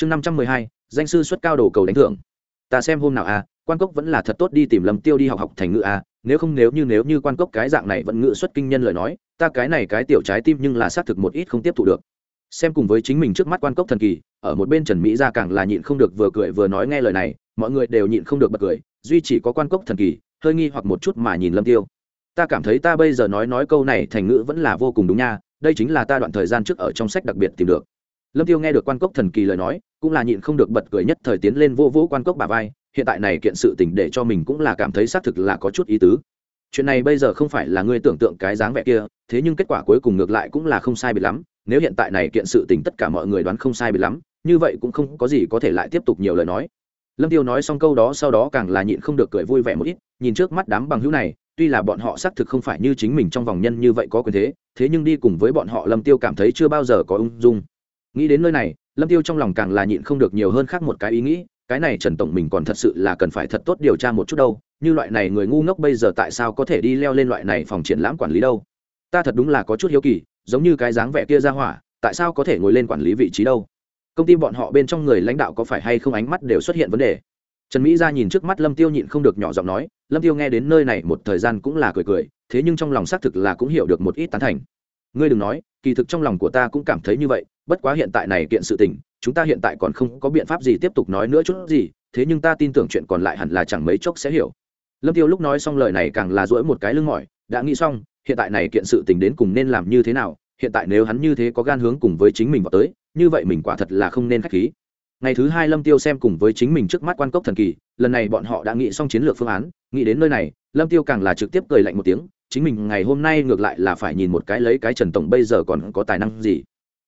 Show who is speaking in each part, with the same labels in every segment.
Speaker 1: chương năm trăm mười hai, danh sư xuất cao đồ cầu đánh thưởng. Ta xem hôm nào a quan cốc vẫn là thật tốt đi tìm lâm tiêu đi học học thành ngữ a nếu không nếu như nếu như quan cốc cái dạng này vẫn ngữ xuất kinh nhân lời nói, ta cái này cái tiểu trái tim nhưng là xác thực một ít không tiếp thụ được. Xem cùng với chính mình trước mắt quan cốc thần kỳ, ở một bên trần mỹ ra càng là nhịn không được vừa cười vừa nói nghe lời này, mọi người đều nhịn không được bật cười, duy chỉ có quan cốc thần kỳ, hơi nghi hoặc một chút mà nhìn lâm tiêu. Ta cảm thấy ta bây giờ nói nói câu này thành ngữ vẫn là vô cùng đúng nha, đây chính là ta đoạn thời gian trước ở trong sách đặc biệt tìm được. Lâm tiêu nghe được quan cốc thần kỳ lời nói cũng là nhịn không được bật cười nhất thời tiến lên vô vũ quan cốc bà vai, hiện tại này kiện sự tình để cho mình cũng là cảm thấy xác thực là có chút ý tứ. Chuyện này bây giờ không phải là ngươi tưởng tượng cái dáng vẻ kia, thế nhưng kết quả cuối cùng ngược lại cũng là không sai bị lắm, nếu hiện tại này kiện sự tình tất cả mọi người đoán không sai bị lắm, như vậy cũng không có gì có thể lại tiếp tục nhiều lời nói. Lâm tiêu nói xong câu đó sau đó càng là nhịn không được cười vui vẻ một ít, nhìn trước mắt đám bằng hữu này, tuy là bọn họ xác thực không phải như chính mình trong vòng nhân như vậy có quyền thế thế nhưng đi cùng với bọn họ lâm tiêu cảm thấy chưa bao giờ có ung dung nghĩ đến nơi này, lâm tiêu trong lòng càng là nhịn không được nhiều hơn khác một cái ý nghĩ, cái này trần tổng mình còn thật sự là cần phải thật tốt điều tra một chút đâu, như loại này người ngu ngốc bây giờ tại sao có thể đi leo lên loại này phòng triển lãm quản lý đâu? Ta thật đúng là có chút hiếu kỳ, giống như cái dáng vẻ kia ra hỏa, tại sao có thể ngồi lên quản lý vị trí đâu? Công ty bọn họ bên trong người lãnh đạo có phải hay không ánh mắt đều xuất hiện vấn đề? Trần mỹ ra nhìn trước mắt lâm tiêu nhịn không được nhỏ giọng nói, lâm tiêu nghe đến nơi này một thời gian cũng là cười cười, thế nhưng trong lòng xác thực là cũng hiểu được một ít tán thành ngươi đừng nói, kỳ thực trong lòng của ta cũng cảm thấy như vậy, bất quá hiện tại này kiện sự tình, chúng ta hiện tại còn không có biện pháp gì tiếp tục nói nữa chút gì, thế nhưng ta tin tưởng chuyện còn lại hẳn là chẳng mấy chốc sẽ hiểu. Lâm tiêu lúc nói xong lời này càng là dỗi một cái lưng mỏi, đã nghĩ xong, hiện tại này kiện sự tình đến cùng nên làm như thế nào, hiện tại nếu hắn như thế có gan hướng cùng với chính mình vào tới, như vậy mình quả thật là không nên khách khí. Ngày thứ hai lâm tiêu xem cùng với chính mình trước mắt quan cốc thần kỳ, lần này bọn họ đã nghĩ xong chiến lược phương án, nghĩ đến nơi này, lâm tiêu càng là trực tiếp cười lạnh một tiếng chính mình ngày hôm nay ngược lại là phải nhìn một cái lấy cái trần tổng bây giờ còn có tài năng gì.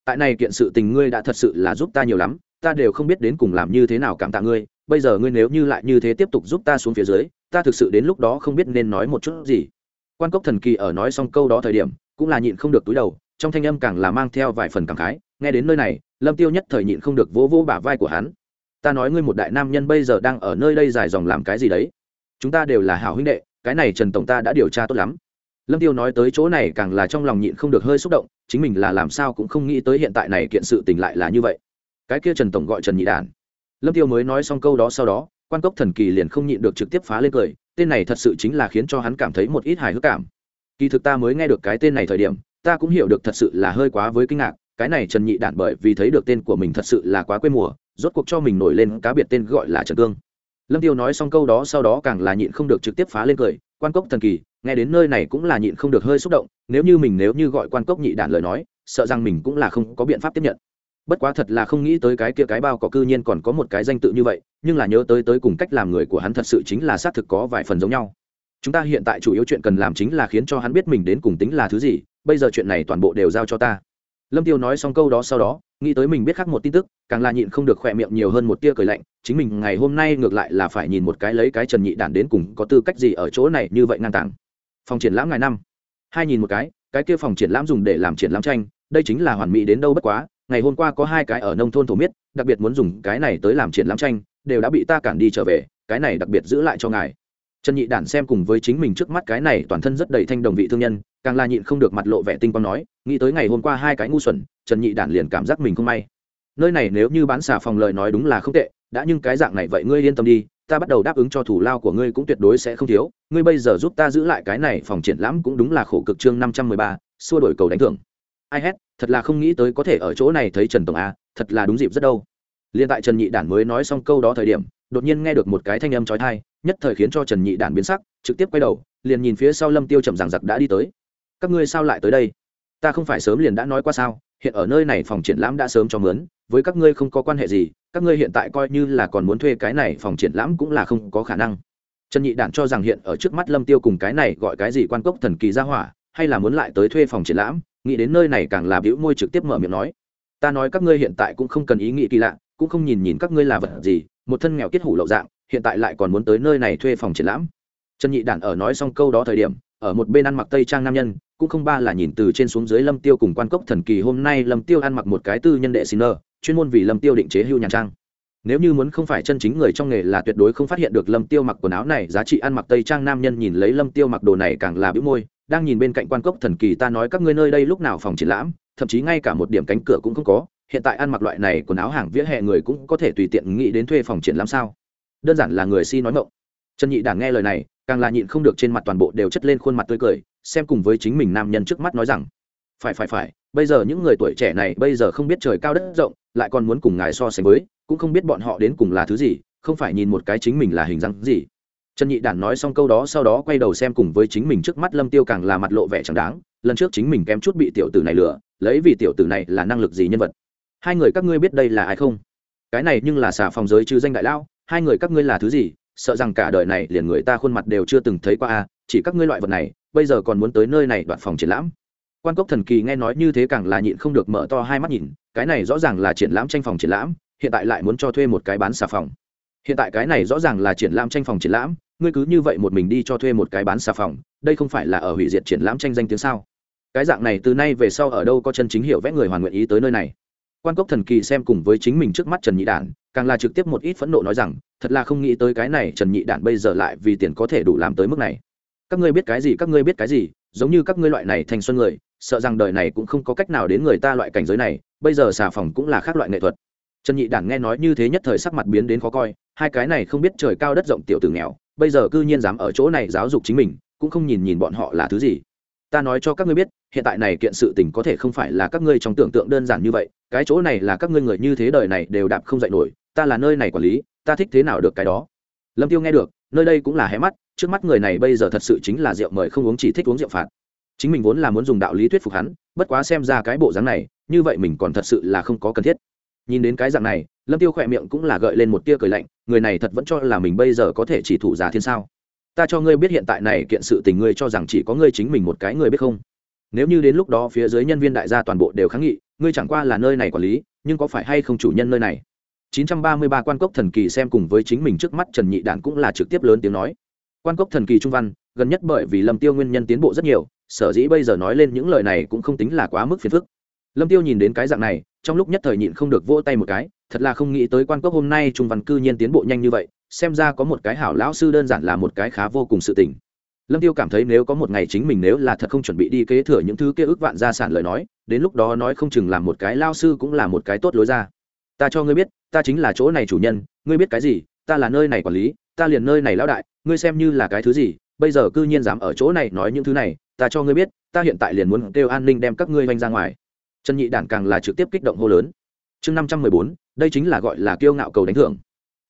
Speaker 1: Tại này kiện sự tình ngươi đã thật sự là giúp ta nhiều lắm, ta đều không biết đến cùng làm như thế nào cảm tạ ngươi, bây giờ ngươi nếu như lại như thế tiếp tục giúp ta xuống phía dưới, ta thực sự đến lúc đó không biết nên nói một chút gì. Quan cốc thần kỳ ở nói xong câu đó thời điểm, cũng là nhịn không được túi đầu, trong thanh âm càng là mang theo vài phần cảm khái, nghe đến nơi này, lâm tiêu nhất thời nhịn không được vỗ vỗ bả vai của hắn. Ta nói ngươi một đại nam nhân bây giờ đang ở nơi đây dài dòng làm cái gì đấy? Chúng ta đều là hảo huynh đệ, cái này trần tổng ta đã điều tra tốt lắm lâm tiêu nói tới chỗ này càng là trong lòng nhịn không được hơi xúc động, chính mình là làm sao cũng không nghĩ tới hiện tại này kiện sự tình lại là như vậy. Cái kia trần tổng gọi trần nhị đản. Lâm tiêu mới nói xong câu đó sau đó, quan cốc thần kỳ liền không nhịn được trực tiếp phá lên cười, tên này thật sự chính là khiến cho hắn cảm thấy một ít hài hước cảm. Kỳ thực ta mới nghe được cái tên này thời điểm, ta cũng hiểu được thật sự là hơi quá với kinh ngạc, cái này trần nhị đản bởi vì thấy được tên của mình thật sự là quá quê mùa, rốt cuộc cho mình nổi lên cá biệt tên gọi là trần cương. Lâm tiêu nói xong câu đó sau đó càng là nhịn không được trực tiếp phá lên cười, quan cốc thần kỳ nghe đến nơi này cũng là nhịn không được hơi xúc động, nếu như mình nếu như gọi quan cốc nhị đản lời nói, sợ rằng mình cũng là không có biện pháp tiếp nhận. Bất quá thật là không nghĩ tới cái kia cái bao cỏ cư nhiên còn có một cái danh tự như vậy, nhưng là nhớ tới tới cùng cách làm người của hắn thật sự chính là xác thực có vài phần giống nhau. Chúng ta hiện tại chủ yếu chuyện cần làm chính là khiến cho hắn biết mình đến cùng tính là thứ gì, bây giờ chuyện này toàn bộ đều giao cho ta. Lâm tiêu nói xong câu đó sau đó, nghĩ tới mình biết khác một tin tức, càng là nhịn không được khỏe miệng nhiều hơn một tia cười lạnh, chính mình ngày hôm nay ngược lại là phải nhìn một cái lấy cái trần nhị đản đến cùng có tư cách gì ở chỗ này như vậy ngang tàng phòng triển lãm ngày năm. Hai nhìn một cái cái kia phòng triển lãm dùng để làm triển lãm tranh, đây chính là hoàn mỹ đến đâu bất quá, ngày hôm qua có hai cái ở nông thôn thổ miết, đặc biệt muốn dùng cái này tới làm triển lãm tranh, đều đã bị ta cản đi trở về, cái này đặc biệt giữ lại cho ngài. Trần nhị đản xem cùng với chính mình trước mắt cái này toàn thân rất đầy thanh đồng vị thương nhân, càng là nhịn không được mặt lộ vẻ tinh quang nói, nghĩ tới ngày hôm qua hai cái ngu xuẩn, trần nhị đản liền cảm giác mình không may. Nơi này nếu như bán xà phòng lời nói đúng là không tệ, đã nhưng cái dạng này vậy ngươi yên tâm đi ta bắt đầu đáp ứng cho thủ lao của ngươi cũng tuyệt đối sẽ không thiếu. Ngươi bây giờ giúp ta giữ lại cái này phòng triển lãm cũng đúng là khổ cực chương năm trăm mười ba, xua đổi cầu đánh thưởng. Ai hét thật là không nghĩ tới có thể ở chỗ này thấy trần tổng a, thật là đúng dịp rất đâu. Liên tại trần nhị đản mới nói xong câu đó thời điểm, đột nhiên nghe được một cái thanh âm trói thai nhất thời khiến cho trần nhị đản biến sắc, trực tiếp quay đầu, liền nhìn phía sau lâm tiêu chậm rằng giặc đã đi tới. Các ngươi sao lại tới đây? Ta không phải sớm liền đã nói qua sao, hiện ở nơi này phòng triển lãm đã sớm cho mướn, với các ngươi không có quan hệ gì các ngươi hiện tại coi như là còn muốn thuê cái này phòng triển lãm cũng là không có khả năng. Trần nhị đản cho rằng hiện ở trước mắt lâm tiêu cùng cái này gọi cái gì quan cốc thần kỳ ra hỏa, hay là muốn lại tới thuê phòng triển lãm, nghĩ đến nơi này càng là bĩu môi trực tiếp mở miệng nói. Ta nói các ngươi hiện tại cũng không cần ý nghĩ kỳ lạ, cũng không nhìn nhìn các ngươi là vật gì, một thân nghèo kết hủ lậu dạng, hiện tại lại còn muốn tới nơi này thuê phòng triển lãm. Trần nhị đản ở nói xong câu đó thời điểm, ở một bên ăn mặc tây trang nam nhân, cũng không ba là nhìn từ trên xuống dưới lâm tiêu cùng quan cốc thần kỳ hôm nay lâm tiêu ăn mặc một cái tư nhân đệ xin chuyên môn vì lâm tiêu định chế hưu nhàn trang nếu như muốn không phải chân chính người trong nghề là tuyệt đối không phát hiện được lâm tiêu mặc quần áo này, giá trị ăn mặc tây trang nam nhân nhìn lấy lâm tiêu mặc đồ này càng là bĩu môi, đang nhìn bên cạnh quan cốc thần kỳ ta nói các ngươi nơi đây lúc nào phòng triển lãm, thậm chí ngay cả một điểm cánh cửa cũng không có, hiện tại ăn mặc loại này quần áo hàng vỉa hè người cũng có thể tùy tiện nghĩ đến thuê phòng triển lãm sao đơn giản là người si nói mộng. trần nhị đản nghe lời này, càng là nhịn không được trên mặt toàn bộ đều chất lên khuôn mặt tươi cười, xem cùng với chính mình nam nhân trước mắt nói rằng phải phải phải, bây giờ những người tuổi trẻ này bây giờ không biết trời cao đất rộng, lại còn muốn cùng ngài so sánh với, cũng không biết bọn họ đến cùng là thứ gì, không phải nhìn một cái chính mình là hình dáng gì. Trần nhị đản nói xong câu đó sau đó quay đầu xem cùng với chính mình trước mắt lâm tiêu càng là mặt lộ vẻ chẳng đáng, lần trước chính mình kém chút bị tiểu tử này lừa, lấy vì tiểu tử này là năng lực gì nhân vật. Hai người các ngươi biết đây là ai không? Cái này nhưng là xà phòng giới chứ danh đại lao hai người các ngươi là thứ gì? Sợ rằng cả đời này liền người ta khuôn mặt đều chưa từng thấy qua a, chỉ các ngươi loại vật này, bây giờ còn muốn tới nơi này đoạt phòng triển lãm quan cốc thần kỳ nghe nói như thế càng là nhịn không được mở to hai mắt nhìn, cái này rõ ràng là triển lãm tranh phòng triển lãm, hiện tại lại muốn cho thuê một cái bán xà phòng. Hiện tại cái này rõ ràng là triển lãm tranh phòng triển lãm, ngươi cứ như vậy một mình đi cho thuê một cái bán xà phòng, đây không phải là ở hủy diệt triển lãm tranh danh tiếng sao? Cái dạng này từ nay về sau ở đâu có chân chính hiểu vẽ người hoàn nguyện ý tới nơi này. Quan cốc thần kỳ xem cùng với chính mình trước mắt trần nhị đản, càng là trực tiếp một ít phẫn nộ nói rằng, thật là không nghĩ tới cái này trần nhị đản bây giờ lại vì tiền có thể đủ làm tới mức này. Các ngươi biết cái gì, các ngươi biết cái gì, giống như các ngươi loại này thành xuân người sợ rằng đời này cũng không có cách nào đến người ta loại cảnh giới này, bây giờ xà phòng cũng là khác loại nghệ thuật. Trần nhị đản nghe nói như thế nhất thời sắc mặt biến đến khó coi, hai cái này không biết trời cao đất rộng tiểu tử nghèo, bây giờ cư nhiên dám ở chỗ này giáo dục chính mình, cũng không nhìn nhìn bọn họ là thứ gì. Ta nói cho các ngươi biết, hiện tại này kiện sự tình có thể không phải là các ngươi trong tưởng tượng đơn giản như vậy, cái chỗ này là các ngươi người như thế đời này đều đạp không dạy nổi, ta là nơi này quản lý, ta thích thế nào được cái đó. Lâm tiêu nghe được, nơi đây cũng là hé mắt, trước mắt người này bây giờ thật sự chính là rượu mời không uống chỉ thích uống rượu phạt chính mình vốn là muốn dùng đạo lý thuyết phục hắn bất quá xem ra cái bộ dáng này như vậy mình còn thật sự là không có cần thiết. Nhìn đến cái dạng này lâm tiêu khỏe miệng cũng là gợi lên một tia cười lạnh người này thật vẫn cho là mình bây giờ có thể chỉ thủ giả thiên sao? Ta cho ngươi biết hiện tại này kiện sự tình ngươi cho rằng chỉ có ngươi chính mình một cái người biết không? Nếu như đến lúc đó phía dưới nhân viên đại gia toàn bộ đều kháng nghị ngươi chẳng qua là nơi này quản lý nhưng có phải hay không chủ nhân nơi này? 933 quan cốc thần kỳ xem cùng với chính mình trước mắt Trần Nhị Đản cũng là trực tiếp lớn tiếng nói. Quan cốc thần kỳ trung văn, gần nhất bởi vì Lâm Tiêu nguyên nhân tiến bộ rất nhiều, sở dĩ bây giờ nói lên những lời này cũng không tính là quá mức phiền phức. Lâm Tiêu nhìn đến cái dạng này, trong lúc nhất thời nhịn không được vỗ tay một cái, thật là không nghĩ tới quan cốc hôm nay trung văn cư nhiên tiến bộ nhanh như vậy, xem ra có một cái hảo lão sư đơn giản là một cái khá vô cùng sự tình. Lâm Tiêu cảm thấy nếu có một ngày chính mình nếu là thật không chuẩn bị đi kế thừa những thứ kia ước vạn gia sản lời nói, đến lúc đó nói không chừng làm một cái lao sư cũng là một cái tốt lối ra. Ta cho ngươi biết, ta chính là chỗ này chủ nhân ngươi biết cái gì ta là nơi này quản lý ta liền nơi này lão đại ngươi xem như là cái thứ gì bây giờ cư nhiên dám ở chỗ này nói những thứ này, ta cho ngươi biết, ta hiện tại liền muốn kêu an ninh đem các ngươi vanh ra ngoài. Trần nhị đản càng là trực tiếp kích động hô lớn. Chương năm trăm mười bốn, đây chính là gọi là kiêu ngạo cầu đánh thưởng.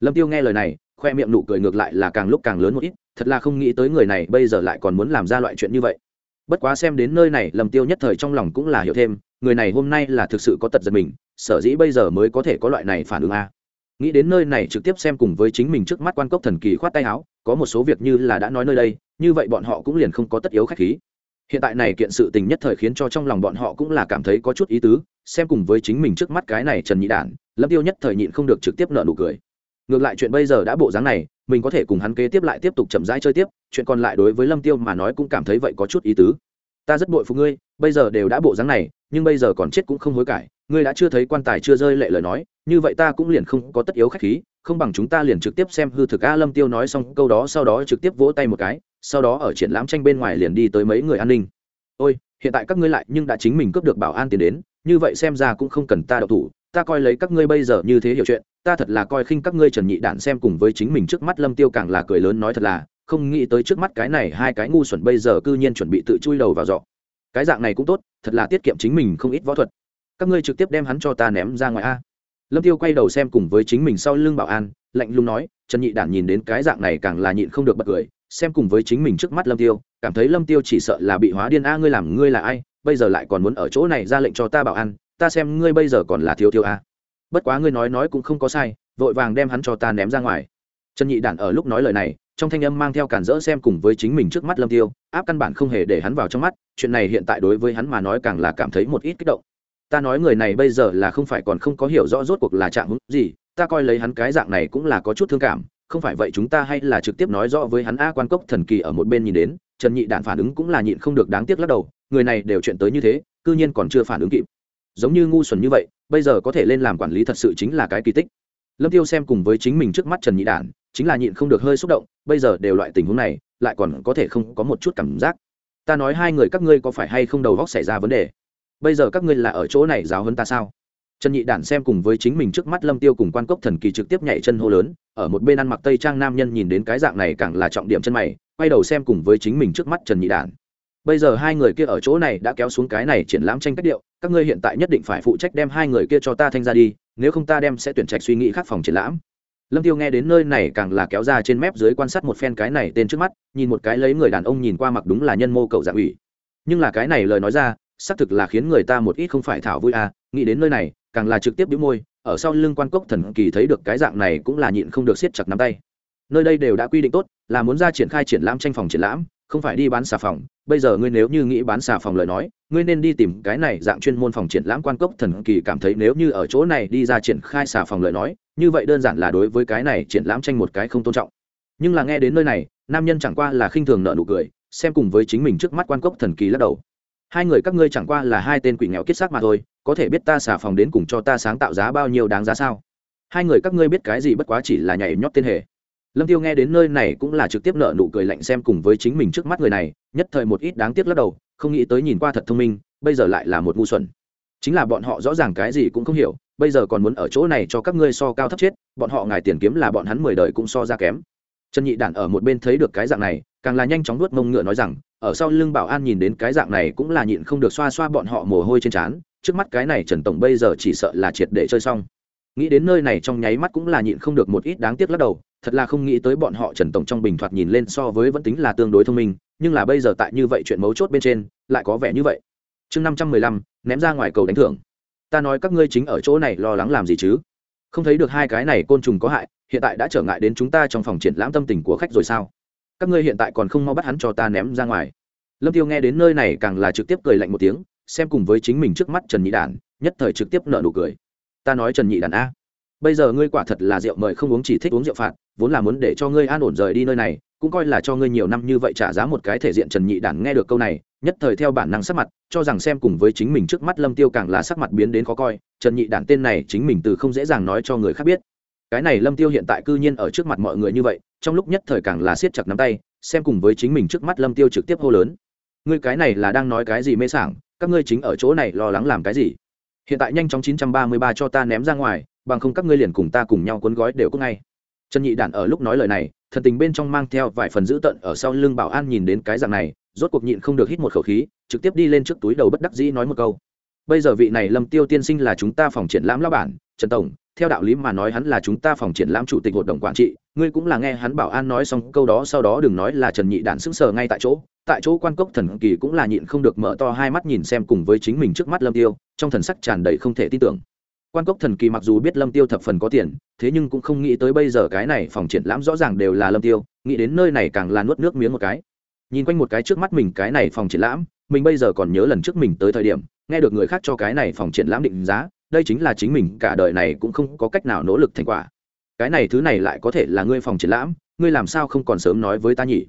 Speaker 1: Lâm tiêu nghe lời này, khoe miệng nụ cười ngược lại là càng lúc càng lớn một ít, thật là không nghĩ tới người này bây giờ lại còn muốn làm ra loại chuyện như vậy. Bất quá xem đến nơi này, lâm tiêu nhất thời trong lòng cũng là hiểu thêm, người này hôm nay là thực sự có tật giật mình, sở dĩ bây giờ mới có thể có loại này phản ứng a nghĩ đến nơi này trực tiếp xem cùng với chính mình trước mắt quan cốc thần kỳ khoát tay áo, có một số việc như là đã nói nơi đây, như vậy bọn họ cũng liền không có tất yếu khách khí. Hiện tại này kiện sự tình nhất thời khiến cho trong lòng bọn họ cũng là cảm thấy có chút ý tứ, xem cùng với chính mình trước mắt cái này trần nhị đản, lâm tiêu nhất thời nhịn không được trực tiếp nợ nụ cười. Ngược lại chuyện bây giờ đã bộ dáng này, mình có thể cùng hắn kế tiếp lại tiếp tục chậm rãi chơi tiếp, chuyện còn lại đối với lâm tiêu mà nói cũng cảm thấy vậy có chút ý tứ ta rất bội phục ngươi, bây giờ đều đã bộ dáng này, nhưng bây giờ còn chết cũng không hối cải, ngươi đã chưa thấy quan tài chưa rơi lệ lời nói, như vậy ta cũng liền không có tất yếu khách khí, không bằng chúng ta liền trực tiếp xem hư thực a lâm tiêu nói xong, câu đó sau đó trực tiếp vỗ tay một cái, sau đó ở triển lãm tranh bên ngoài liền đi tới mấy người an ninh. Ôi, hiện tại các ngươi lại nhưng đã chính mình cướp được bảo an tiền đến, như vậy xem ra cũng không cần ta đậu thủ, ta coi lấy các ngươi bây giờ như thế hiểu chuyện, ta thật là coi khinh các ngươi trần nhị đản xem cùng với chính mình trước mắt lâm tiêu càng là cười lớn nói thật là không nghĩ tới trước mắt cái này hai cái ngu xuẩn bây giờ cư nhiên chuẩn bị tự chui đầu vào dọ cái dạng này cũng tốt, thật là tiết kiệm chính mình không ít võ thuật. Các ngươi trực tiếp đem hắn cho ta ném ra ngoài a. Lâm tiêu quay đầu xem cùng với chính mình sau lưng bảo an, lạnh lùng nói, trần nhị đản nhìn đến cái dạng này càng là nhịn không được bật cười, xem cùng với chính mình trước mắt lâm tiêu, cảm thấy lâm tiêu chỉ sợ là bị hóa điên a, ngươi làm ngươi là ai, bây giờ lại còn muốn ở chỗ này ra lệnh cho ta bảo an, ta xem ngươi bây giờ còn là thiếu thiếu a. Bất quá ngươi nói nói cũng không có sai, vội vàng đem hắn cho ta ném ra ngoài. Trần nhị đản ở lúc nói lời này trong thanh âm mang theo cản rỡ xem cùng với chính mình trước mắt lâm tiêu, áp căn bản không hề để hắn vào trong mắt, chuyện này hiện tại đối với hắn mà nói càng là cảm thấy một ít kích động. Ta nói người này bây giờ là không phải còn không có hiểu rõ rốt cuộc là trạng hứng gì, ta coi lấy hắn cái dạng này cũng là có chút thương cảm, không phải vậy chúng ta hay là trực tiếp nói rõ với hắn a quan cốc thần kỳ ở một bên nhìn đến, trần nhị đạn phản ứng cũng là nhịn không được đáng tiếc lắc đầu, người này đều chuyện tới như thế, cư nhiên còn chưa phản ứng kịp. Giống như ngu xuẩn như vậy, bây giờ có thể lên làm quản lý thật sự chính là cái kỳ tích. Lâm tiêu xem cùng với chính mình trước mắt trần nhị đản chính là nhịn không được hơi xúc động, bây giờ đều loại tình huống này, lại còn có thể không có một chút cảm giác. Ta nói hai người các ngươi có phải hay không đầu góc xảy ra vấn đề? Bây giờ các ngươi là ở chỗ này giáo hơn ta sao? Trần nhị đản xem cùng với chính mình trước mắt lâm tiêu cùng quan cốc thần kỳ trực tiếp nhảy chân hô lớn, ở một bên ăn mặc tây trang nam nhân nhìn đến cái dạng này càng là trọng điểm chân mày, quay đầu xem cùng với chính mình trước mắt trần nhị đản. Bây giờ hai người kia ở chỗ này đã kéo xuống cái này triển lãm tranh cách điệu, các ngươi hiện tại nhất định phải phụ trách đem hai người kia cho ta thanh ra đi, nếu không ta đem sẽ tuyển trạch suy nghĩ khác phòng triển lãm lâm tiêu nghe đến nơi này càng là kéo ra trên mép dưới quan sát một phen cái này tên trước mắt, nhìn một cái lấy người đàn ông nhìn qua mặc đúng là nhân mô cậu dạng ủy. Nhưng là cái này lời nói ra, xác thực là khiến người ta một ít không phải thảo vui à nghĩ đến nơi này, càng là trực tiếp bĩu môi, ở sau lưng quan cốc thần kỳ thấy được cái dạng này cũng là nhịn không được siết chặt nắm tay. Nơi đây đều đã quy định tốt, là muốn ra triển khai triển lãm tranh phòng triển lãm không phải đi bán xà phòng, bây giờ ngươi nếu như nghĩ bán xà phòng lời nói, ngươi nên đi tìm cái này dạng chuyên môn phòng triển lãm quan cốc thần kỳ cảm thấy nếu như ở chỗ này đi ra triển khai xà phòng lời nói, như vậy đơn giản là đối với cái này triển lãm tranh một cái không tôn trọng. Nhưng là nghe đến nơi này, nam nhân chẳng qua là khinh thường nợ nụ cười, xem cùng với chính mình trước mắt quan cốc thần kỳ lắc đầu. Hai người các ngươi chẳng qua là hai tên quỷ nghèo kết xác mà thôi, có thể biết ta xà phòng đến cùng cho ta sáng tạo giá bao nhiêu đáng giá sao? Hai người các ngươi biết cái gì bất quá chỉ là nhảy nhót tên hề lâm tiêu nghe đến nơi này cũng là trực tiếp nợ nụ cười lạnh xem cùng với chính mình trước mắt người này, nhất thời một ít đáng tiếc lắc đầu, không nghĩ tới nhìn qua thật thông minh, bây giờ lại là một ngu xuẩn. Chính là bọn họ rõ ràng cái gì cũng không hiểu, bây giờ còn muốn ở chỗ này cho các ngươi so cao thấp chết, bọn họ ngài tiền kiếm là bọn hắn mười đời cũng so ra kém. Trần nhị đản ở một bên thấy được cái dạng này, càng là nhanh chóng nuốt mông ngựa nói rằng, ở sau lưng bảo an nhìn đến cái dạng này cũng là nhịn không được xoa xoa bọn họ mồ hôi trên trán, trước mắt cái này trần tổng bây giờ chỉ sợ là triệt để chơi xong nghĩ đến nơi này trong nháy mắt cũng là nhịn không được một ít đáng tiếc lắc đầu, thật là không nghĩ tới bọn họ trần tổng trong bình thoạt nhìn lên so với vẫn tính là tương đối thông minh, nhưng là bây giờ tại như vậy chuyện mấu chốt bên trên, lại có vẻ như vậy. Chương năm trăm mười lăm, ném ra ngoài cầu đánh thưởng. Ta nói các ngươi chính ở chỗ này lo lắng làm gì chứ? Không thấy được hai cái này côn trùng có hại, hiện tại đã trở ngại đến chúng ta trong phòng triển lãm tâm tình của khách rồi sao? Các ngươi hiện tại còn không mau bắt hắn cho ta ném ra ngoài. Lâm tiêu nghe đến nơi này càng là trực tiếp cười lạnh một tiếng, xem cùng với chính mình trước mắt trần nhị đản, nhất thời trực tiếp nợ nụ cười ta nói trần nhị đản a. Bây giờ ngươi quả thật là rượu mời không uống chỉ thích uống rượu phạt, vốn là muốn để cho ngươi an ổn rời đi nơi này, cũng coi là cho ngươi nhiều năm như vậy trả giá một cái thể diện trần nhị đản nghe được câu này, nhất thời theo bản năng sắc mặt, cho rằng xem cùng với chính mình trước mắt lâm tiêu càng là sắc mặt biến đến khó coi, trần nhị đản tên này chính mình từ không dễ dàng nói cho người khác biết. Cái này lâm tiêu hiện tại cư nhiên ở trước mặt mọi người như vậy, trong lúc nhất thời càng là siết chặt nắm tay, xem cùng với chính mình trước mắt lâm tiêu trực tiếp hô lớn. Ngươi cái này là đang nói cái gì mê sảng, các ngươi chính ở chỗ này lo lắng làm cái gì? Hiện tại nhanh chóng 933 cho ta ném ra ngoài, bằng không các ngươi liền cùng ta cùng nhau cuốn gói đều cũng ngay. Trần nhị đản ở lúc nói lời này, thần tình bên trong mang theo vài phần dữ tợn ở sau lưng bảo an nhìn đến cái dạng này, rốt cuộc nhịn không được hít một khẩu khí, trực tiếp đi lên trước túi đầu bất đắc dĩ nói một câu. Bây giờ vị này lâm tiêu tiên sinh là chúng ta phòng triển lãm lão bản, trần tổng, theo đạo lý mà nói hắn là chúng ta phòng triển lãm chủ tịch hội đồng quản trị, ngươi cũng là nghe hắn bảo an nói xong câu đó, sau đó đừng nói là trần nhị đản sững sờ ngay tại chỗ tại chỗ quan cốc thần kỳ cũng là nhịn không được mở to hai mắt nhìn xem cùng với chính mình trước mắt lâm tiêu, trong thần sắc tràn đầy không thể tin tưởng. Quan cốc thần kỳ mặc dù biết lâm tiêu thập phần có tiền, thế nhưng cũng không nghĩ tới bây giờ cái này phòng triển lãm rõ ràng đều là lâm tiêu, nghĩ đến nơi này càng là nuốt nước miếng một cái. Nhìn quanh một cái trước mắt mình cái này phòng triển lãm, mình bây giờ còn nhớ lần trước mình tới thời điểm, nghe được người khác cho cái này phòng triển lãm định giá, đây chính là chính mình, cả đời này cũng không có cách nào nỗ lực thành quả. Cái này thứ này lại có thể là ngươi phòng triển lãm, ngươi làm sao không còn sớm nói với ta nhỉ?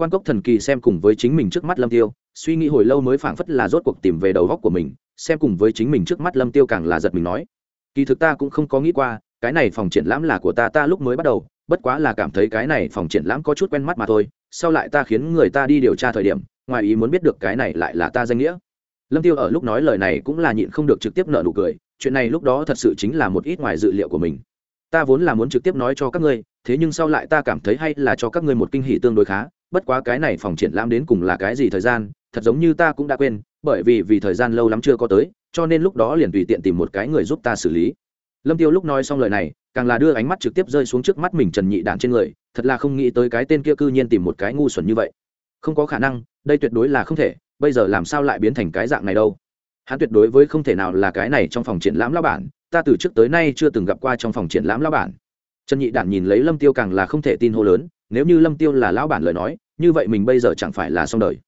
Speaker 1: Quan cốc thần kỳ xem cùng với chính mình trước mắt lâm tiêu, suy nghĩ hồi lâu mới phảng phất là rốt cuộc tìm về đầu góc của mình, xem cùng với chính mình trước mắt lâm tiêu càng là giật mình nói, kỳ thực ta cũng không có nghĩ qua, cái này phòng triển lãm là của ta ta lúc mới bắt đầu, bất quá là cảm thấy cái này phòng triển lãm có chút quen mắt mà thôi, sau lại ta khiến người ta đi điều tra thời điểm, ngoài ý muốn biết được cái này lại là ta danh nghĩa. Lâm tiêu ở lúc nói lời này cũng là nhịn không được trực tiếp nợ nụ cười, chuyện này lúc đó thật sự chính là một ít ngoài dự liệu của mình. Ta vốn là muốn trực tiếp nói cho các ngươi, thế nhưng sau lại ta cảm thấy hay là cho các ngươi một kinh hỉ tương đối khá bất quá cái này phòng triển lãm đến cùng là cái gì thời gian, thật giống như ta cũng đã quên, bởi vì vì thời gian lâu lắm chưa có tới, cho nên lúc đó liền tùy tiện tìm một cái người giúp ta xử lý. Lâm tiêu lúc nói xong lời này, càng là đưa ánh mắt trực tiếp rơi xuống trước mắt mình trần nhị đản trên người, thật là không nghĩ tới cái tên kia cư nhiên tìm một cái ngu xuẩn như vậy. Không có khả năng, đây tuyệt đối là không thể, bây giờ làm sao lại biến thành cái dạng này đâu? Hắn tuyệt đối với không thể nào là cái này trong phòng triển lãm lao bản, ta từ trước tới nay chưa từng gặp qua trong phòng triển lãm lao bản. Trần nhị đản nhìn lấy lâm tiêu càng là không thể tin hô lớn nếu như lâm tiêu là lão bản lời nói, như vậy mình bây giờ chẳng phải là xong đời.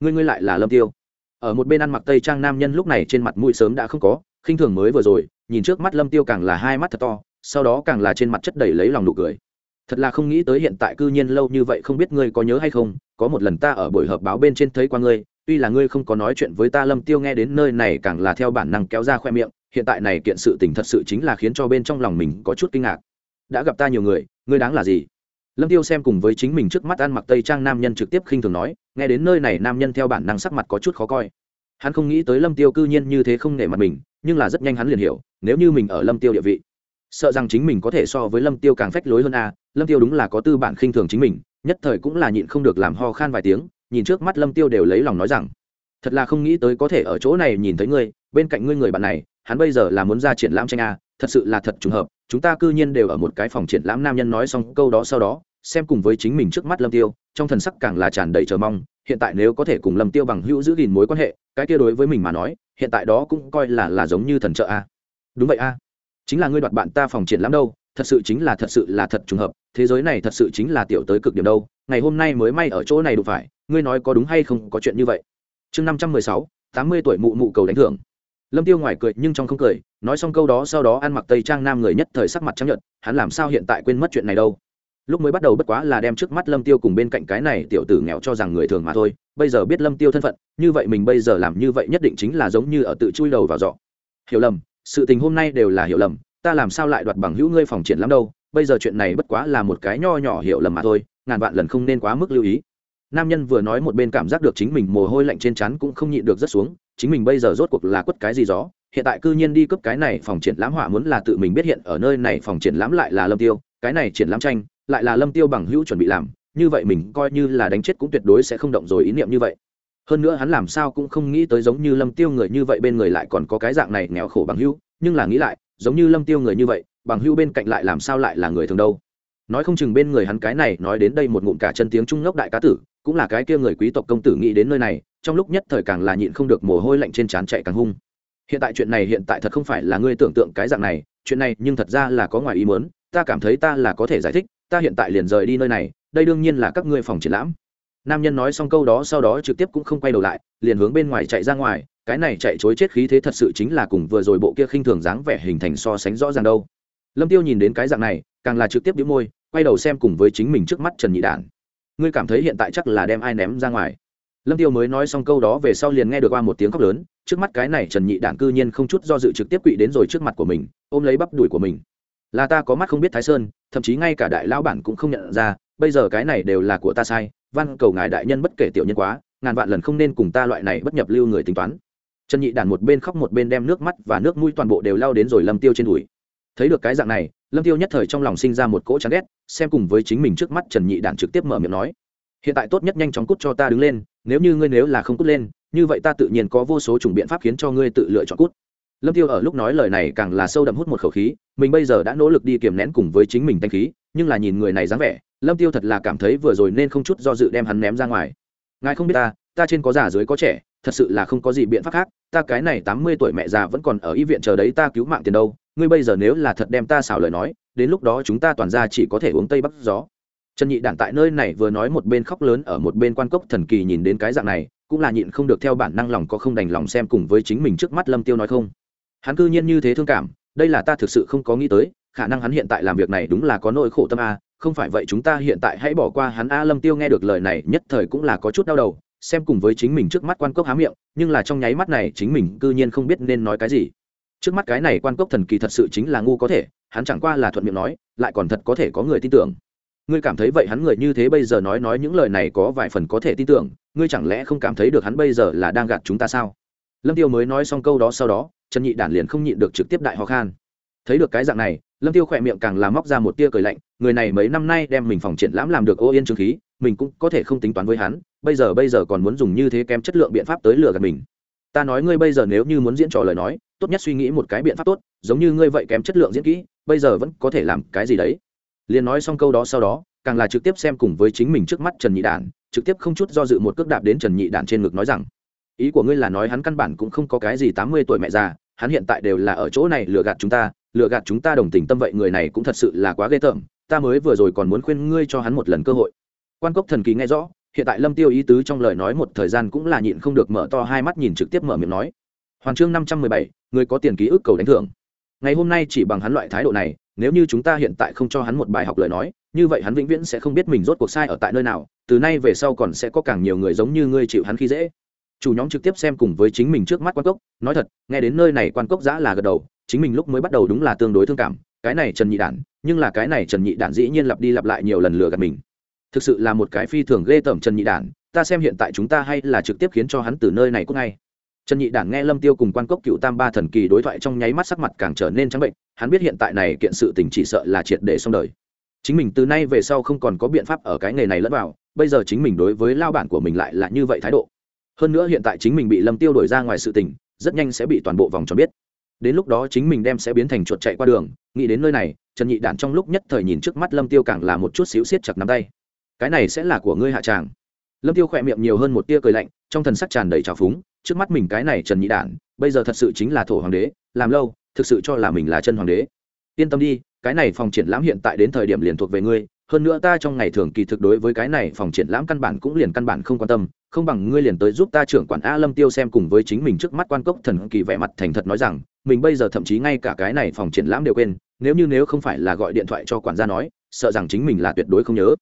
Speaker 1: Ngươi ngươi lại là lâm tiêu. Ở một bên ăn mặc tây trang nam nhân lúc này trên mặt mũi sớm đã không có, khinh thường mới vừa rồi, nhìn trước mắt lâm tiêu càng là hai mắt thật to, sau đó càng là trên mặt chất đầy lấy lòng nụ cười. Thật là không nghĩ tới hiện tại cư nhiên lâu như vậy không biết ngươi có nhớ hay không, có một lần ta ở buổi họp báo bên trên thấy qua ngươi, tuy là ngươi không có nói chuyện với ta lâm tiêu nghe đến nơi này càng là theo bản năng kéo ra khoe miệng, hiện tại này kiện sự tình thật sự chính là khiến cho bên trong lòng mình có chút kinh ngạc. Đã gặp ta nhiều người, ngươi đáng là gì? Lâm tiêu xem cùng với chính mình trước mắt ăn mặc tây trang nam nhân trực tiếp khinh thường nói, nghe đến nơi này nam nhân theo bản năng sắc mặt có chút khó coi. Hắn không nghĩ tới lâm tiêu cư nhiên như thế không nể mặt mình, nhưng là rất nhanh hắn liền hiểu, nếu như mình ở lâm tiêu địa vị, sợ rằng chính mình có thể so với lâm tiêu càng phách lối hơn a, lâm tiêu đúng là có tư bản khinh thường chính mình, nhất thời cũng là nhịn không được làm ho khan vài tiếng, nhìn trước mắt lâm tiêu đều lấy lòng nói rằng, thật là không nghĩ tới có thể ở chỗ này nhìn thấy ngươi, bên cạnh ngươi người bạn này, hắn bây giờ là muốn ra triển lãm tranh a, thật sự là thật trùng hợp, chúng ta cư nhiên đều ở một cái phòng triển lãm nam nhân nói xong câu đó sau đó xem cùng với chính mình trước mắt lâm tiêu, trong thần sắc càng là tràn đầy chờ mong, hiện tại nếu có thể cùng lâm tiêu bằng hữu giữ gìn mối quan hệ, cái kia đối với mình mà nói, hiện tại đó cũng coi là là giống như thần trợ a. Đúng vậy a. Chính là ngươi đoạt bạn ta phòng triển lắm đâu, thật sự chính là thật sự là thật trùng hợp, thế giới này thật sự chính là tiểu tới cực điểm đâu, ngày hôm nay mới may ở chỗ này đủ phải, ngươi nói có đúng hay không, có chuyện như vậy. Chương năm trăm mười sáu, tám mươi tuổi mụ mụ cầu đánh thưởng. Lâm tiêu ngoài cười nhưng trong không cười, nói xong câu đó sau đó ăn mặc tây trang nam người nhất thời sắc mặt trắng nhợt, hắn làm sao hiện tại quên mất chuyện này đâu lúc mới bắt đầu bất quá là đem trước mắt lâm tiêu cùng bên cạnh cái này tiểu tử nghèo cho rằng người thường mà thôi, bây giờ biết lâm tiêu thân phận, như vậy mình bây giờ làm như vậy nhất định chính là giống như ở tự chui đầu vào dọ hiểu lầm, sự tình hôm nay đều là hiểu lầm, ta làm sao lại đoạt bằng hữu ngươi phòng triển lắm đâu, bây giờ chuyện này bất quá là một cái nho nhỏ hiểu lầm mà thôi, ngàn vạn lần không nên quá mức lưu ý. Nam nhân vừa nói một bên cảm giác được chính mình mồ hôi lạnh trên trán cũng không nhịn được rất xuống, chính mình bây giờ rốt cuộc là quất cái gì gió, hiện tại cư nhiên đi cướp cái này phòng triển lãm hỏa muốn là tự mình biết hiện ở nơi này phòng triển lãm lại là lâm tiêu, cái này triển lãm tranh lại là lâm tiêu bằng hữu chuẩn bị làm, như vậy mình coi như là đánh chết cũng tuyệt đối sẽ không động rồi ý niệm như vậy. Hơn nữa hắn làm sao cũng không nghĩ tới giống như lâm tiêu người như vậy bên người lại còn có cái dạng này nghèo khổ bằng hữu, nhưng là nghĩ lại, giống như lâm tiêu người như vậy, bằng hữu bên cạnh lại làm sao lại là người thường đâu. Nói không chừng bên người hắn cái này nói đến đây một ngụm cả chân tiếng trung ngốc đại cá tử, cũng là cái kia người quý tộc công tử nghĩ đến nơi này, trong lúc nhất thời càng là nhịn không được mồ hôi lạnh trên trán chạy càng hung. Hiện tại chuyện này hiện tại thật không phải là ngươi tưởng tượng cái dạng này, chuyện này nhưng thật ra là có ngoài ý muốn ta cảm thấy ta là có thể giải thích, ta hiện tại liền rời đi nơi này, đây đương nhiên là các ngươi phòng triển lãm. Nam nhân nói xong câu đó sau đó trực tiếp cũng không quay đầu lại, liền hướng bên ngoài chạy ra ngoài, cái này chạy chối chết khí thế thật sự chính là cùng vừa rồi bộ kia khinh thường dáng vẻ hình thành so sánh rõ ràng đâu. Lâm tiêu nhìn đến cái dạng này, càng là trực tiếp đĩu môi, quay đầu xem cùng với chính mình trước mắt trần nhị đản. Ngươi cảm thấy hiện tại chắc là đem ai ném ra ngoài? Lâm tiêu mới nói xong câu đó về sau liền nghe được qua một tiếng khóc lớn, trước mắt cái này trần nhị đản cư nhiên không chút do dự trực tiếp quỵ đến rồi trước mặt của mình, ôm lấy bắp đùi của mình là ta có mắt không biết thái sơn, thậm chí ngay cả đại lão bản cũng không nhận ra, bây giờ cái này đều là của ta sai, văn cầu ngài đại nhân bất kể tiểu nhân quá, ngàn vạn lần không nên cùng ta loại này bất nhập lưu người tính toán. Trần nhị đản một bên khóc một bên đem nước mắt và nước mũi toàn bộ đều lao đến rồi lâm tiêu trên đùi. Thấy được cái dạng này, lâm tiêu nhất thời trong lòng sinh ra một cỗ chán ghét, xem cùng với chính mình trước mắt trần nhị đản trực tiếp mở miệng nói, hiện tại tốt nhất nhanh chóng cút cho ta đứng lên, nếu như ngươi nếu là không cút lên, như vậy ta tự nhiên có vô số chủng biện pháp khiến cho ngươi tự lựa chọn cút lâm tiêu ở lúc nói lời này càng là sâu đậm hút một khẩu khí, mình bây giờ đã nỗ lực đi kiềm nén cùng với chính mình thanh khí, nhưng là nhìn người này dáng vẻ, lâm tiêu thật là cảm thấy vừa rồi nên không chút do dự đem hắn ném ra ngoài. Ngài không biết ta ta trên có già dưới có trẻ, thật sự là không có gì biện pháp khác, ta cái này tám mươi tuổi mẹ già vẫn còn ở y viện chờ đấy ta cứu mạng tiền đâu, ngươi bây giờ nếu là thật đem ta xảo lời nói, đến lúc đó chúng ta toàn ra chỉ có thể uống tây bắc gió. Trần nhị đản tại nơi này vừa nói một bên khóc lớn ở một bên quan cốc thần kỳ nhìn đến cái dạng này, cũng là nhịn không được theo bản năng lòng có không đành lòng xem cùng với chính mình trước mắt lâm tiêu nói không hắn cư nhiên như thế thương cảm, đây là ta thực sự không có nghĩ tới, khả năng hắn hiện tại làm việc này đúng là có nỗi khổ tâm a, không phải vậy chúng ta hiện tại hãy bỏ qua hắn a. Lâm tiêu nghe được lời này nhất thời cũng là có chút đau đầu, xem cùng với chính mình trước mắt quan cốc há miệng, nhưng là trong nháy mắt này chính mình cư nhiên không biết nên nói cái gì. Trước mắt cái này quan cốc thần kỳ thật sự chính là ngu có thể, hắn chẳng qua là thuận miệng nói, lại còn thật có thể có người tin tưởng. Ngươi cảm thấy vậy hắn người như thế bây giờ nói nói những lời này có vài phần có thể tin tưởng, ngươi chẳng lẽ không cảm thấy được hắn bây giờ là đang gạt chúng ta sao? Lâm tiêu mới nói xong câu đó sau đó trần nhị đản liền không nhịn được trực tiếp đại ho khan. Thấy được cái dạng này, lâm tiêu khỏe miệng càng làm móc ra một tia cười lạnh, người này mấy năm nay đem mình phòng triển lãm làm được ô yên trương khí, mình cũng có thể không tính toán với hắn, bây giờ bây giờ còn muốn dùng như thế kém chất lượng biện pháp tới lừa gạt mình. Ta nói ngươi bây giờ nếu như muốn diễn trò lời nói, tốt nhất suy nghĩ một cái biện pháp tốt, giống như ngươi vậy kém chất lượng diễn kỹ, bây giờ vẫn có thể làm cái gì đấy? Liền nói xong câu đó sau đó, càng là trực tiếp xem cùng với chính mình trước mắt trần nhị đản, trực tiếp không chút do dự một cước đạp đến trần nhị đản trên ngực nói rằng ý của ngươi là nói hắn căn bản cũng không có cái gì tám mươi tuổi mẹ già, hắn hiện tại đều là ở chỗ này lừa gạt chúng ta, lừa gạt chúng ta đồng tình tâm vậy người này cũng thật sự là quá ghê tởm, ta mới vừa rồi còn muốn khuyên ngươi cho hắn một lần cơ hội. Quan cốc thần kỳ nghe rõ, hiện tại lâm tiêu ý tứ trong lời nói một thời gian cũng là nhịn không được mở to hai mắt nhìn trực tiếp mở miệng nói. Hoàng chương năm trăm mười bảy, người có tiền ký ức cầu đánh thưởng. Ngày hôm nay chỉ bằng hắn loại thái độ này, nếu như chúng ta hiện tại không cho hắn một bài học lời nói, như vậy hắn vĩnh viễn sẽ không biết mình rốt cuộc sai ở tại nơi nào, từ nay về sau còn sẽ có càng nhiều người giống như ngươi chịu hắn khi dễ chủ nhóm trực tiếp xem cùng với chính mình trước mắt quan cốc, nói thật, nghe đến nơi này quan cốc giã là gật đầu, chính mình lúc mới bắt đầu đúng là tương đối thương cảm, cái này trần nhị đản, nhưng là cái này trần nhị đản dĩ nhiên lặp đi lặp lại nhiều lần lừa gạt mình. Thực sự là một cái phi thường ghê tởm trần nhị đản, ta xem hiện tại chúng ta hay là trực tiếp khiến cho hắn từ nơi này cút ngay. Trần nhị đản nghe lâm tiêu cùng quan cốc cựu tam ba thần kỳ đối thoại trong nháy mắt sắc mặt càng trở nên trắng bệnh, hắn biết hiện tại này kiện sự tình chỉ sợ là triệt để xong đời. Chính mình từ nay về sau không còn có biện pháp ở cái nghề này lẫn vào, bây giờ chính mình đối với lao bản của mình lại là như vậy thái độ hơn nữa hiện tại chính mình bị lâm tiêu đổi ra ngoài sự tình, rất nhanh sẽ bị toàn bộ vòng tròn biết. Đến lúc đó chính mình đem sẽ biến thành chuột chạy qua đường, nghĩ đến nơi này, trần nhị đản trong lúc nhất thời nhìn trước mắt lâm tiêu càng là một chút xíu siết chặt nắm tay. Cái này sẽ là của ngươi hạ tràng. Lâm tiêu khỏe miệng nhiều hơn một tia cười lạnh, trong thần sắc tràn đầy trào phúng, trước mắt mình cái này trần nhị đản, bây giờ thật sự chính là thổ hoàng đế, làm lâu, thực sự cho là mình là chân hoàng đế. Yên tâm đi, cái này phòng triển lãm hiện tại đến thời điểm liền thuộc về ngươi hơn nữa ta trong ngày thường kỳ thực đối với cái này phòng triển lãm căn bản cũng liền căn bản không quan tâm, không bằng ngươi liền tới giúp ta trưởng quản a lâm tiêu xem cùng với chính mình trước mắt quan cốc thần kỳ vẻ mặt thành thật nói rằng, mình bây giờ thậm chí ngay cả cái này phòng triển lãm đều quên, nếu như nếu không phải là gọi điện thoại cho quản gia nói, sợ rằng chính mình là tuyệt đối không nhớ.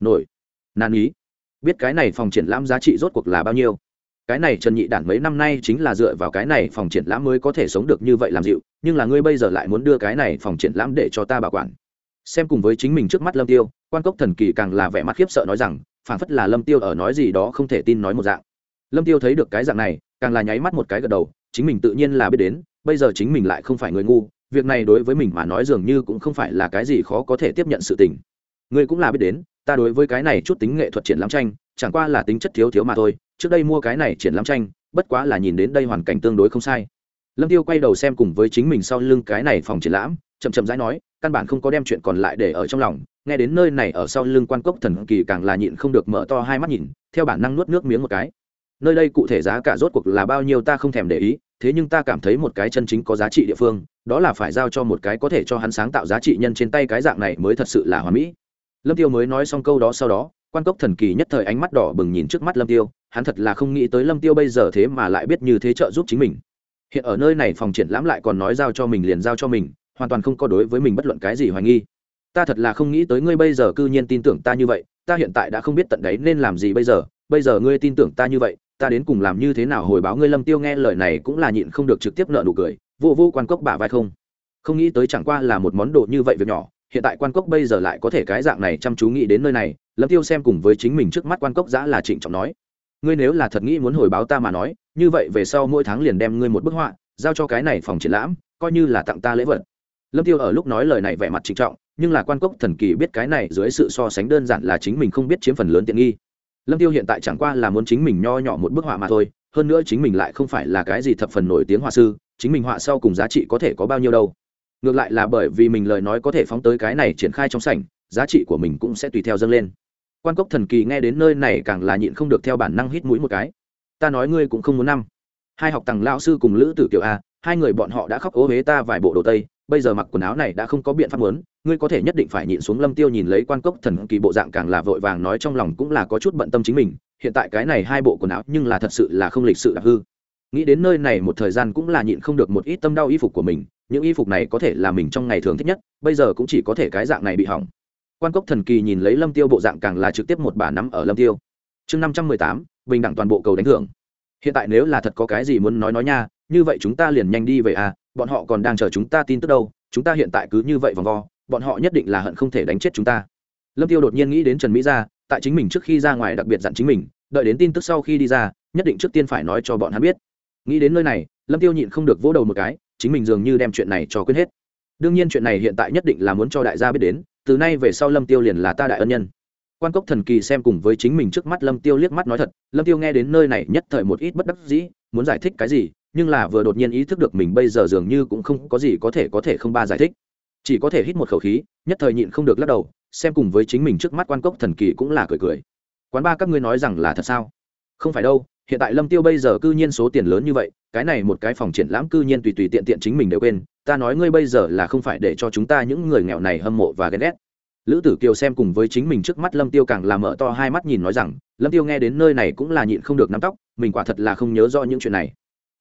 Speaker 1: Nổi. Nan ý. Biết cái này phòng triển lãm giá trị rốt cuộc là bao nhiêu? Cái này trần nhị đản mấy năm nay chính là dựa vào cái này phòng triển lãm mới có thể sống được như vậy làm dịu, nhưng là ngươi bây giờ lại muốn đưa cái này phòng triển lãm để cho ta bảo quản xem cùng với chính mình trước mắt lâm tiêu, quan cốc thần kỳ càng là vẻ mặt khiếp sợ nói rằng, phảng phất là lâm tiêu ở nói gì đó không thể tin nói một dạng. Lâm tiêu thấy được cái dạng này, càng là nháy mắt một cái gật đầu, chính mình tự nhiên là biết đến, bây giờ chính mình lại không phải người ngu, việc này đối với mình mà nói dường như cũng không phải là cái gì khó có thể tiếp nhận sự tình. Ngươi cũng là biết đến, ta đối với cái này chút tính nghệ thuật triển lãm tranh, chẳng qua là tính chất thiếu thiếu mà thôi, trước đây mua cái này triển lãm tranh, bất quá là nhìn đến đây hoàn cảnh tương đối không sai. Lâm tiêu quay đầu xem cùng với chính mình sau lưng cái này phòng triển lãm chậm chậm rãi nói, căn bản không có đem chuyện còn lại để ở trong lòng, nghe đến nơi này ở sau lưng quan cốc thần kỳ càng là nhịn không được mở to hai mắt nhìn, theo bản năng nuốt nước miếng một cái. Nơi đây cụ thể giá cả rốt cuộc là bao nhiêu ta không thèm để ý, thế nhưng ta cảm thấy một cái chân chính có giá trị địa phương, đó là phải giao cho một cái có thể cho hắn sáng tạo giá trị nhân trên tay cái dạng này mới thật sự là hoàn mỹ. Lâm tiêu mới nói xong câu đó sau đó, quan cốc thần kỳ nhất thời ánh mắt đỏ bừng nhìn trước mắt lâm tiêu, hắn thật là không nghĩ tới lâm tiêu bây giờ thế mà lại biết như thế trợ giúp chính mình. Hiện ở nơi này phòng triển lãm lại còn nói giao cho mình liền giao cho mình hoàn toàn không có đối với mình bất luận cái gì hoài nghi. Ta thật là không nghĩ tới ngươi bây giờ cư nhiên tin tưởng ta như vậy, ta hiện tại đã không biết tận đấy nên làm gì bây giờ bây giờ ngươi tin tưởng ta như vậy, ta đến cùng làm như thế nào hồi báo ngươi lâm tiêu nghe lời này cũng là nhịn không được trực tiếp nợ nụ cười, vô vô quan cốc bả vai không. Không nghĩ tới chẳng qua là một món đồ như vậy việc nhỏ, hiện tại quan cốc bây giờ lại có thể cái dạng này chăm chú nghĩ đến nơi này, lâm tiêu xem cùng với chính mình trước mắt quan cốc giã là trịnh trọng nói. Ngươi nếu là thật nghĩ muốn hồi báo ta mà nói, như vậy về sau mỗi tháng liền đem ngươi một bức họa, giao cho cái này phòng triển lãm, coi như là tặng ta lễ vật lâm tiêu ở lúc nói lời này vẻ mặt trịnh trọng, nhưng là quan cốc thần kỳ biết cái này dưới sự so sánh đơn giản là chính mình không biết chiếm phần lớn tiện nghi. Lâm tiêu hiện tại chẳng qua là muốn chính mình nho nhỏ một bức họa mà thôi, hơn nữa chính mình lại không phải là cái gì thập phần nổi tiếng họa sư, chính mình họa sau cùng giá trị có thể có bao nhiêu đâu. Ngược lại là bởi vì mình lời nói có thể phóng tới cái này triển khai trong sảnh, giá trị của mình cũng sẽ tùy theo dâng lên. Quan cốc thần kỳ nghe đến nơi này càng là nhịn không được theo bản năng hít mũi một cái. Ta nói ngươi cũng không muốn năm. Hai học tầng lão sư cùng lữ tử kiều a, hai người bọn họ đã khóc ố huế ta vài bộ đồ tây bây giờ mặc quần áo này đã không có biện pháp muốn, ngươi có thể nhất định phải nhịn xuống lâm tiêu nhìn lấy quan cốc thần kỳ bộ dạng càng là vội vàng nói trong lòng cũng là có chút bận tâm chính mình, hiện tại cái này hai bộ quần áo nhưng là thật sự là không lịch sự đặc hư. Nghĩ đến nơi này một thời gian cũng là nhịn không được một ít tâm đau y phục của mình, những y phục này có thể là mình trong ngày thường thích nhất, bây giờ cũng chỉ có thể cái dạng này bị hỏng. Quan cốc thần kỳ nhìn lấy lâm tiêu bộ dạng càng là trực tiếp một bà nắm ở lâm tiêu. Chương năm trăm mười tám, bình đẳng toàn bộ cầu đánh thưởng. Hiện tại nếu là thật có cái gì muốn nói nói nha, như vậy chúng ta liền nhanh đi về à bọn họ còn đang chờ chúng ta tin tức đâu, chúng ta hiện tại cứ như vậy vòng vo, bọn họ nhất định là hận không thể đánh chết chúng ta. Lâm tiêu đột nhiên nghĩ đến trần mỹ gia, tại chính mình trước khi ra ngoài đặc biệt dặn chính mình, đợi đến tin tức sau khi đi ra, nhất định trước tiên phải nói cho bọn hắn biết. Nghĩ đến nơi này, lâm tiêu nhịn không được vỗ đầu một cái, chính mình dường như đem chuyện này cho quên hết. Đương nhiên chuyện này hiện tại nhất định là muốn cho đại gia biết đến, từ nay về sau lâm tiêu liền là ta đại ân nhân. Quan cốc thần kỳ xem cùng với chính mình trước mắt lâm tiêu liếc mắt nói thật, lâm tiêu nghe đến nơi này nhất thời một ít bất đắc dĩ, muốn giải thích cái gì nhưng là vừa đột nhiên ý thức được mình bây giờ dường như cũng không có gì có thể có thể không ba giải thích. Chỉ có thể hít một khẩu khí, nhất thời nhịn không được lắc đầu, xem cùng với chính mình trước mắt quan cốc thần kỳ cũng là cười cười. Quán ba các ngươi nói rằng là thật sao? Không phải đâu, hiện tại lâm tiêu bây giờ cư nhiên số tiền lớn như vậy, cái này một cái phòng triển lãm cư nhiên tùy tùy tiện tiện chính mình đều quên, ta nói ngươi bây giờ là không phải để cho chúng ta những người nghèo này hâm mộ và ghen ghét. Lữ tử kiều xem cùng với chính mình trước mắt lâm tiêu càng làm mở to hai mắt nhìn nói rằng, lâm tiêu nghe đến nơi này cũng là nhịn không được nắm tóc, mình quả thật là không nhớ rõ những chuyện này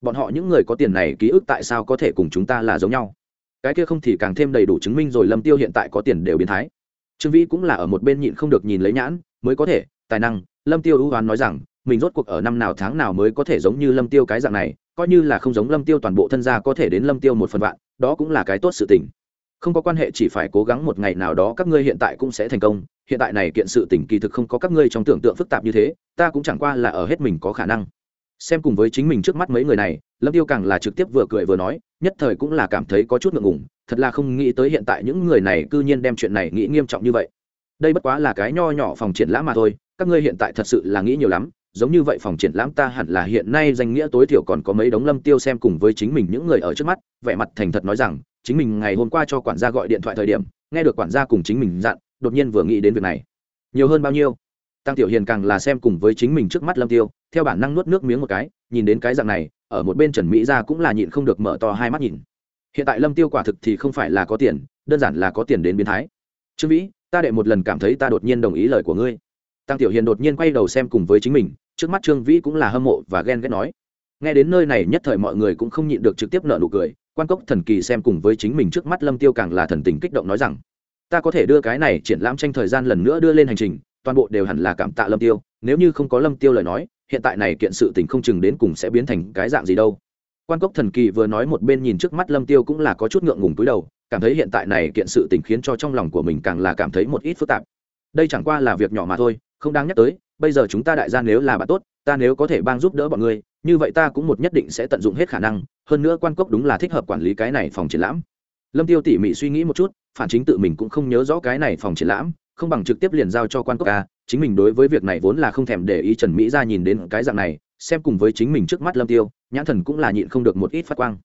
Speaker 1: bọn họ những người có tiền này ký ức tại sao có thể cùng chúng ta là giống nhau? Cái kia không thì càng thêm đầy đủ chứng minh rồi lâm tiêu hiện tại có tiền đều biến thái. Trương vĩ cũng là ở một bên nhịn không được nhìn lấy nhãn, mới có thể, tài năng, lâm tiêu ưu hoán nói rằng, mình rốt cuộc ở năm nào tháng nào mới có thể giống như lâm tiêu cái dạng này, coi như là không giống lâm tiêu toàn bộ thân gia có thể đến lâm tiêu một phần vạn, đó cũng là cái tốt sự tình. Không có quan hệ chỉ phải cố gắng một ngày nào đó các ngươi hiện tại cũng sẽ thành công, hiện tại này kiện sự tình kỳ thực không có các ngươi trong tưởng tượng phức tạp như thế, ta cũng chẳng qua là ở hết mình có khả năng xem cùng với chính mình trước mắt mấy người này, lâm tiêu càng là trực tiếp vừa cười vừa nói, nhất thời cũng là cảm thấy có chút ngượng ngùng, thật là không nghĩ tới hiện tại những người này cư nhiên đem chuyện này nghĩ nghiêm trọng như vậy. Đây bất quá là cái nho nhỏ phòng triển lãm mà thôi, các ngươi hiện tại thật sự là nghĩ nhiều lắm, giống như vậy phòng triển lãm ta hẳn là hiện nay danh nghĩa tối thiểu còn có mấy đống lâm tiêu xem cùng với chính mình những người ở trước mắt, vẻ mặt thành thật nói rằng, chính mình ngày hôm qua cho quản gia gọi điện thoại thời điểm, nghe được quản gia cùng chính mình dặn, đột nhiên vừa nghĩ đến việc này. Nhiều hơn bao nhiêu? Tăng tiểu hiền càng là xem cùng với chính mình trước mắt lâm tiêu, theo bản năng nuốt nước miếng một cái, nhìn đến cái dạng này, ở một bên trần mỹ gia cũng là nhịn không được mở to hai mắt nhìn. Hiện tại lâm tiêu quả thực thì không phải là có tiền, đơn giản là có tiền đến biến thái. Trương vĩ, ta đệ một lần cảm thấy ta đột nhiên đồng ý lời của ngươi. Tăng tiểu hiền đột nhiên quay đầu xem cùng với chính mình, trước mắt trương vĩ cũng là hâm mộ và ghen ghét nói. Nghe đến nơi này nhất thời mọi người cũng không nhịn được trực tiếp nợ nụ cười, quan cốc thần kỳ xem cùng với chính mình trước mắt lâm tiêu càng là thần tình kích động nói rằng, ta có thể đưa cái này triển lãm tranh thời gian lần nữa đưa lên hành trình toàn bộ đều hẳn là cảm tạ lâm tiêu, nếu như không có lâm tiêu lời nói, hiện tại này kiện sự tình không chừng đến cùng sẽ biến thành cái dạng gì đâu. Quan cốc thần kỳ vừa nói một bên nhìn trước mắt lâm tiêu cũng là có chút ngượng ngùng túi đầu, cảm thấy hiện tại này kiện sự tình khiến cho trong lòng của mình càng là cảm thấy một ít phức tạp. Đây chẳng qua là việc nhỏ mà thôi, không đáng nhắc tới, bây giờ chúng ta đại gia nếu là bạn tốt, ta nếu có thể bang giúp đỡ bọn ngươi, như vậy ta cũng một nhất định sẽ tận dụng hết khả năng, hơn nữa quan cốc đúng là thích hợp quản lý cái này phòng triển lãm. Lâm tiêu tỉ mỉ suy nghĩ một chút, phản chính tự mình cũng không nhớ rõ cái này phòng triển lãm không bằng trực tiếp liền giao cho quan cốc ca, chính mình đối với việc này vốn là không thèm để ý trần mỹ ra nhìn đến cái dạng này, xem cùng với chính mình trước mắt lâm tiêu, nhãn thần cũng là nhịn không được một ít phát quang.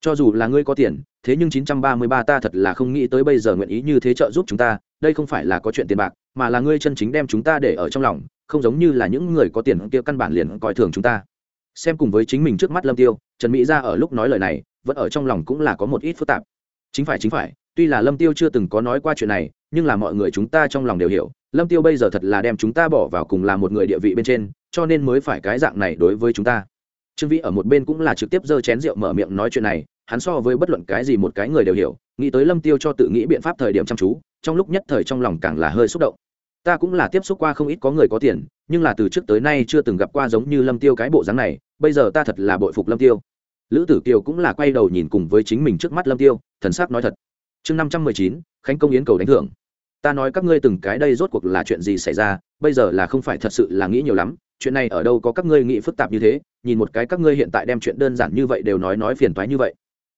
Speaker 1: Cho dù là ngươi có tiền, thế nhưng 933 ta thật là không nghĩ tới bây giờ nguyện ý như thế trợ giúp chúng ta, đây không phải là có chuyện tiền bạc, mà là ngươi chân chính đem chúng ta để ở trong lòng, không giống như là những người có tiền kia căn bản liền coi thường chúng ta. Xem cùng với chính mình trước mắt lâm tiêu, trần mỹ ra ở lúc nói lời này, vẫn ở trong lòng cũng là có một ít phức tạp. Chính phải chính phải tuy là lâm tiêu chưa từng có nói qua chuyện này, nhưng là mọi người chúng ta trong lòng đều hiểu, lâm tiêu bây giờ thật là đem chúng ta bỏ vào cùng là một người địa vị bên trên, cho nên mới phải cái dạng này đối với chúng ta. Trương vĩ ở một bên cũng là trực tiếp giơ chén rượu mở miệng nói chuyện này, hắn so với bất luận cái gì một cái người đều hiểu, nghĩ tới lâm tiêu cho tự nghĩ biện pháp thời điểm chăm chú, trong lúc nhất thời trong lòng càng là hơi xúc động. Ta cũng là tiếp xúc qua không ít có người có tiền, nhưng là từ trước tới nay chưa từng gặp qua giống như lâm tiêu cái bộ dáng này, bây giờ ta thật là bội phục lâm tiêu. Lữ tử kiều cũng là quay đầu nhìn cùng với chính mình trước mắt lâm tiêu, thần sắc nói thật chương năm trăm mười chín, khánh công yến cầu đánh thưởng. Ta nói các ngươi từng cái đây rốt cuộc là chuyện gì xảy ra, bây giờ là không phải thật sự là nghĩ nhiều lắm, chuyện này ở đâu có các ngươi nghĩ phức tạp như thế, nhìn một cái các ngươi hiện tại đem chuyện đơn giản như vậy đều nói nói phiền toái như vậy.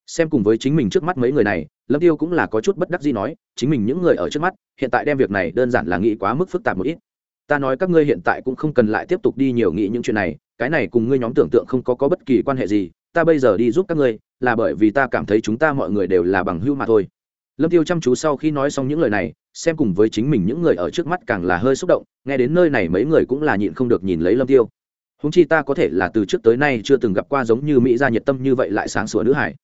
Speaker 1: Xem cùng với chính mình trước mắt mấy người này, lâm tiêu cũng là có chút bất đắc gì nói, chính mình những người ở trước mắt, hiện tại đem việc này đơn giản là nghĩ quá mức phức tạp một ít. Ta nói các ngươi hiện tại cũng không cần lại tiếp tục đi nhiều nghĩ những chuyện này, cái này cùng ngươi nhóm tưởng tượng không có có bất kỳ quan hệ gì, ta bây giờ đi giúp các ngươi, là bởi vì ta cảm thấy chúng ta mọi người đều là bằng hữu mà thôi lâm tiêu chăm chú sau khi nói xong những lời này, xem cùng với chính mình những người ở trước mắt càng là hơi xúc động, nghe đến nơi này mấy người cũng là nhịn không được nhìn lấy lâm tiêu. Húng chi ta có thể là từ trước tới nay chưa từng gặp qua giống như mỹ gia nhiệt tâm như vậy lại sáng sủa nữ hải.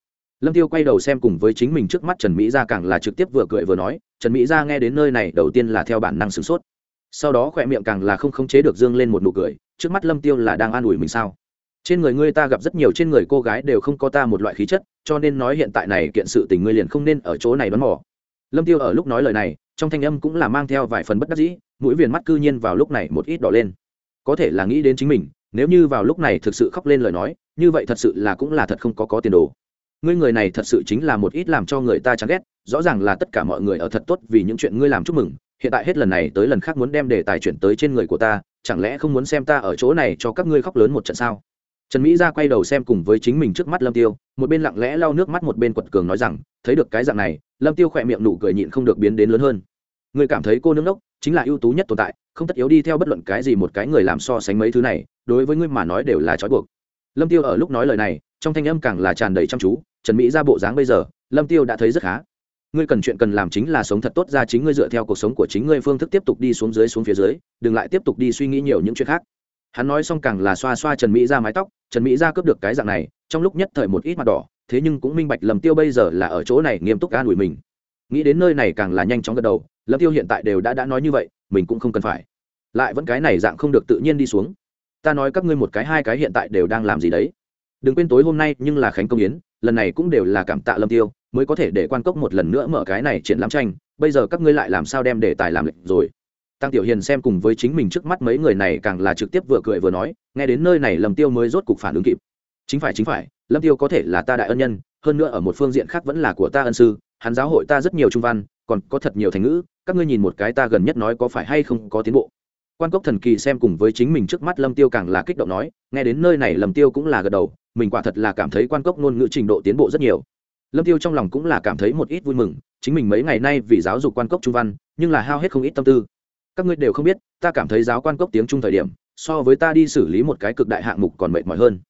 Speaker 1: Lâm tiêu quay đầu xem cùng với chính mình trước mắt trần mỹ gia càng là trực tiếp vừa cười vừa nói, trần mỹ gia nghe đến nơi này, đầu tiên là theo bản năng sửng sốt. Sau đó khỏe miệng càng là không khống chế được dương lên một nụ cười, trước mắt lâm tiêu là đang an ủi mình sao? Trên người ngươi ta gặp rất nhiều, trên người cô gái đều không có ta một loại khí chất, cho nên nói hiện tại này kiện sự tình ngươi liền không nên ở chỗ này đoán mò. Lâm tiêu ở lúc nói lời này, trong thanh âm cũng là mang theo vài phần bất đắc dĩ, mũi viền mắt cư nhiên vào lúc này một ít đỏ lên. Có thể là nghĩ đến chính mình, nếu như vào lúc này thực sự khóc lên lời nói, như vậy thật sự là cũng là thật không có có tiền đồ. Ngươi người này thật sự chính là một ít làm cho người ta chán ghét, rõ ràng là tất cả mọi người ở thật tốt vì những chuyện ngươi làm chúc mừng, hiện tại hết lần này tới lần khác muốn đem đề tài chuyển tới trên người của ta, chẳng lẽ không muốn xem ta ở chỗ này cho các ngươi khóc lớn một trận sao? Trần mỹ ra quay đầu xem cùng với chính mình trước mắt lâm tiêu, một bên lặng lẽ lau nước mắt một bên quật cường nói rằng, thấy được cái dạng này, lâm tiêu khỏe miệng nụ cười nhịn không được biến đến lớn hơn. Người cảm thấy cô nương đốc chính là ưu tú nhất tồn tại, không tất yếu đi theo bất luận cái gì một cái người làm so sánh mấy thứ này, đối với ngươi mà nói đều là trói buộc. Lâm tiêu ở lúc nói lời này, trong thanh âm càng là tràn đầy chăm chú, trần mỹ ra bộ dáng bây giờ, lâm tiêu đã thấy rất khá. Ngươi cần chuyện cần làm chính là sống thật tốt ra chính ngươi dựa theo cuộc sống của chính ngươi phương thức tiếp tục đi xuống dưới xuống phía dưới, đừng lại tiếp tục đi suy nghĩ nhiều những chuyện khác hắn nói xong càng là xoa xoa trần mỹ ra mái tóc, trần mỹ ra cướp được cái dạng này, trong lúc nhất thời một ít mặt đỏ, thế nhưng cũng minh bạch lầm tiêu bây giờ là ở chỗ này nghiêm túc an ủi mình. Nghĩ đến nơi này càng là nhanh chóng gật đầu, lâm tiêu hiện tại đều đã đã nói như vậy, mình cũng không cần phải. Lại vẫn cái này dạng không được tự nhiên đi xuống. Ta nói các ngươi một cái hai cái hiện tại đều đang làm gì đấy. Đừng quên tối hôm nay, nhưng là khánh công yến, lần này cũng đều là cảm tạ lâm tiêu, mới có thể để quan cốc một lần nữa mở cái này triển lãm tranh, bây giờ các ngươi lại làm sao đem đề tài làm lệnh rồi? Tăng tiểu hiền xem cùng với chính mình trước mắt mấy người này càng là trực tiếp vừa cười vừa nói, nghe đến nơi này lâm tiêu mới rốt cục phản ứng kịp. Chính phải chính phải, lâm tiêu có thể là ta đại ân nhân, hơn nữa ở một phương diện khác vẫn là của ta ân sư, hắn giáo hội ta rất nhiều trung văn, còn có thật nhiều thành ngữ, các ngươi nhìn một cái ta gần nhất nói có phải hay không có tiến bộ. Quan cốc thần kỳ xem cùng với chính mình trước mắt lâm tiêu càng là kích động nói, nghe đến nơi này lâm tiêu cũng là gật đầu, mình quả thật là cảm thấy quan cốc ngôn ngữ trình độ tiến bộ rất nhiều. Lâm tiêu trong lòng cũng là cảm thấy một ít vui mừng, chính mình mấy ngày nay vì giáo dục quan cốc trung văn, nhưng là hao hết không ít tâm tư các ngươi đều không biết, ta cảm thấy giáo quan cốc tiếng trung thời điểm, so với ta đi xử lý một cái cực đại hạng mục còn mệt mỏi hơn.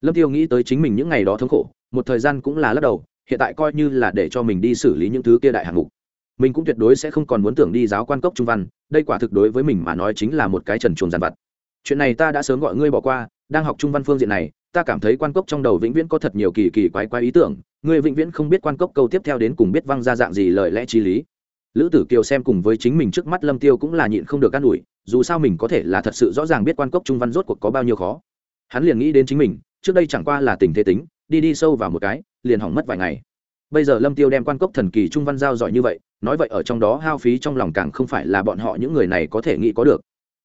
Speaker 1: Lâm tiêu nghĩ tới chính mình những ngày đó thống khổ, một thời gian cũng là lắc đầu, hiện tại coi như là để cho mình đi xử lý những thứ kia đại hạng mục. Mình cũng tuyệt đối sẽ không còn muốn tưởng đi giáo quan cốc trung văn, đây quả thực đối với mình mà nói chính là một cái trần chuồng giàn vặt. Chuyện này ta đã sớm gọi ngươi bỏ qua, đang học trung văn phương diện này, ta cảm thấy quan cốc trong đầu vĩnh viễn có thật nhiều kỳ kỳ quái quái ý tưởng, ngươi vĩnh viễn không biết quan cốc câu tiếp theo đến cùng biết văng ra dạng gì lời lẽ t r í lý lữ tử kiều xem cùng với chính mình trước mắt lâm tiêu cũng là nhịn không được an ủi, dù sao mình có thể là thật sự rõ ràng biết quan cốc trung văn rốt cuộc có bao nhiêu khó. Hắn liền nghĩ đến chính mình, trước đây chẳng qua là tình thế tính, đi đi sâu vào một cái, liền hỏng mất vài ngày. Bây giờ lâm tiêu đem quan cốc thần kỳ trung văn giao giỏi như vậy, nói vậy ở trong đó hao phí trong lòng càng không phải là bọn họ những người này có thể nghĩ có được.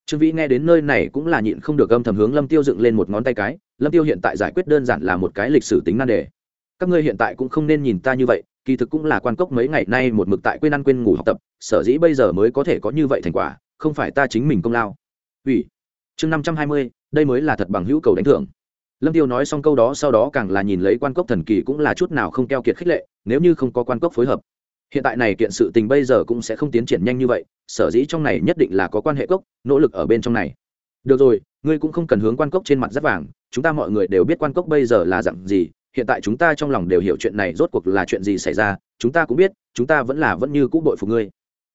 Speaker 1: Trương vĩ nghe đến nơi này cũng là nhịn không được âm thầm hướng lâm tiêu dựng lên một ngón tay cái, lâm tiêu hiện tại giải quyết đơn giản là một cái lịch sử tính nan đề. Các ngươi hiện tại cũng không nên nhìn ta như vậy kỳ thực cũng là quan cốc mấy ngày nay một mực tại quên ăn quên ngủ học tập, sở dĩ bây giờ mới có thể có như vậy thành quả, không phải ta chính mình công lao. Ủy, chương năm trăm hai mươi, đây mới là thật bằng hữu cầu đánh thưởng. Lâm tiêu nói xong câu đó sau đó càng là nhìn lấy quan cốc thần kỳ cũng là chút nào không keo kiệt khích lệ, nếu như không có quan cốc phối hợp. Hiện tại này kiện sự tình bây giờ cũng sẽ không tiến triển nhanh như vậy, sở dĩ trong này nhất định là có quan hệ cốc, nỗ lực ở bên trong này. Được rồi, ngươi cũng không cần hướng quan cốc trên mặt rất vàng, chúng ta mọi người đều biết quan cốc bây giờ là dặn gì hiện tại chúng ta trong lòng đều hiểu chuyện này rốt cuộc là chuyện gì xảy ra, chúng ta cũng biết, chúng ta vẫn là vẫn như cũ bội phục ngươi.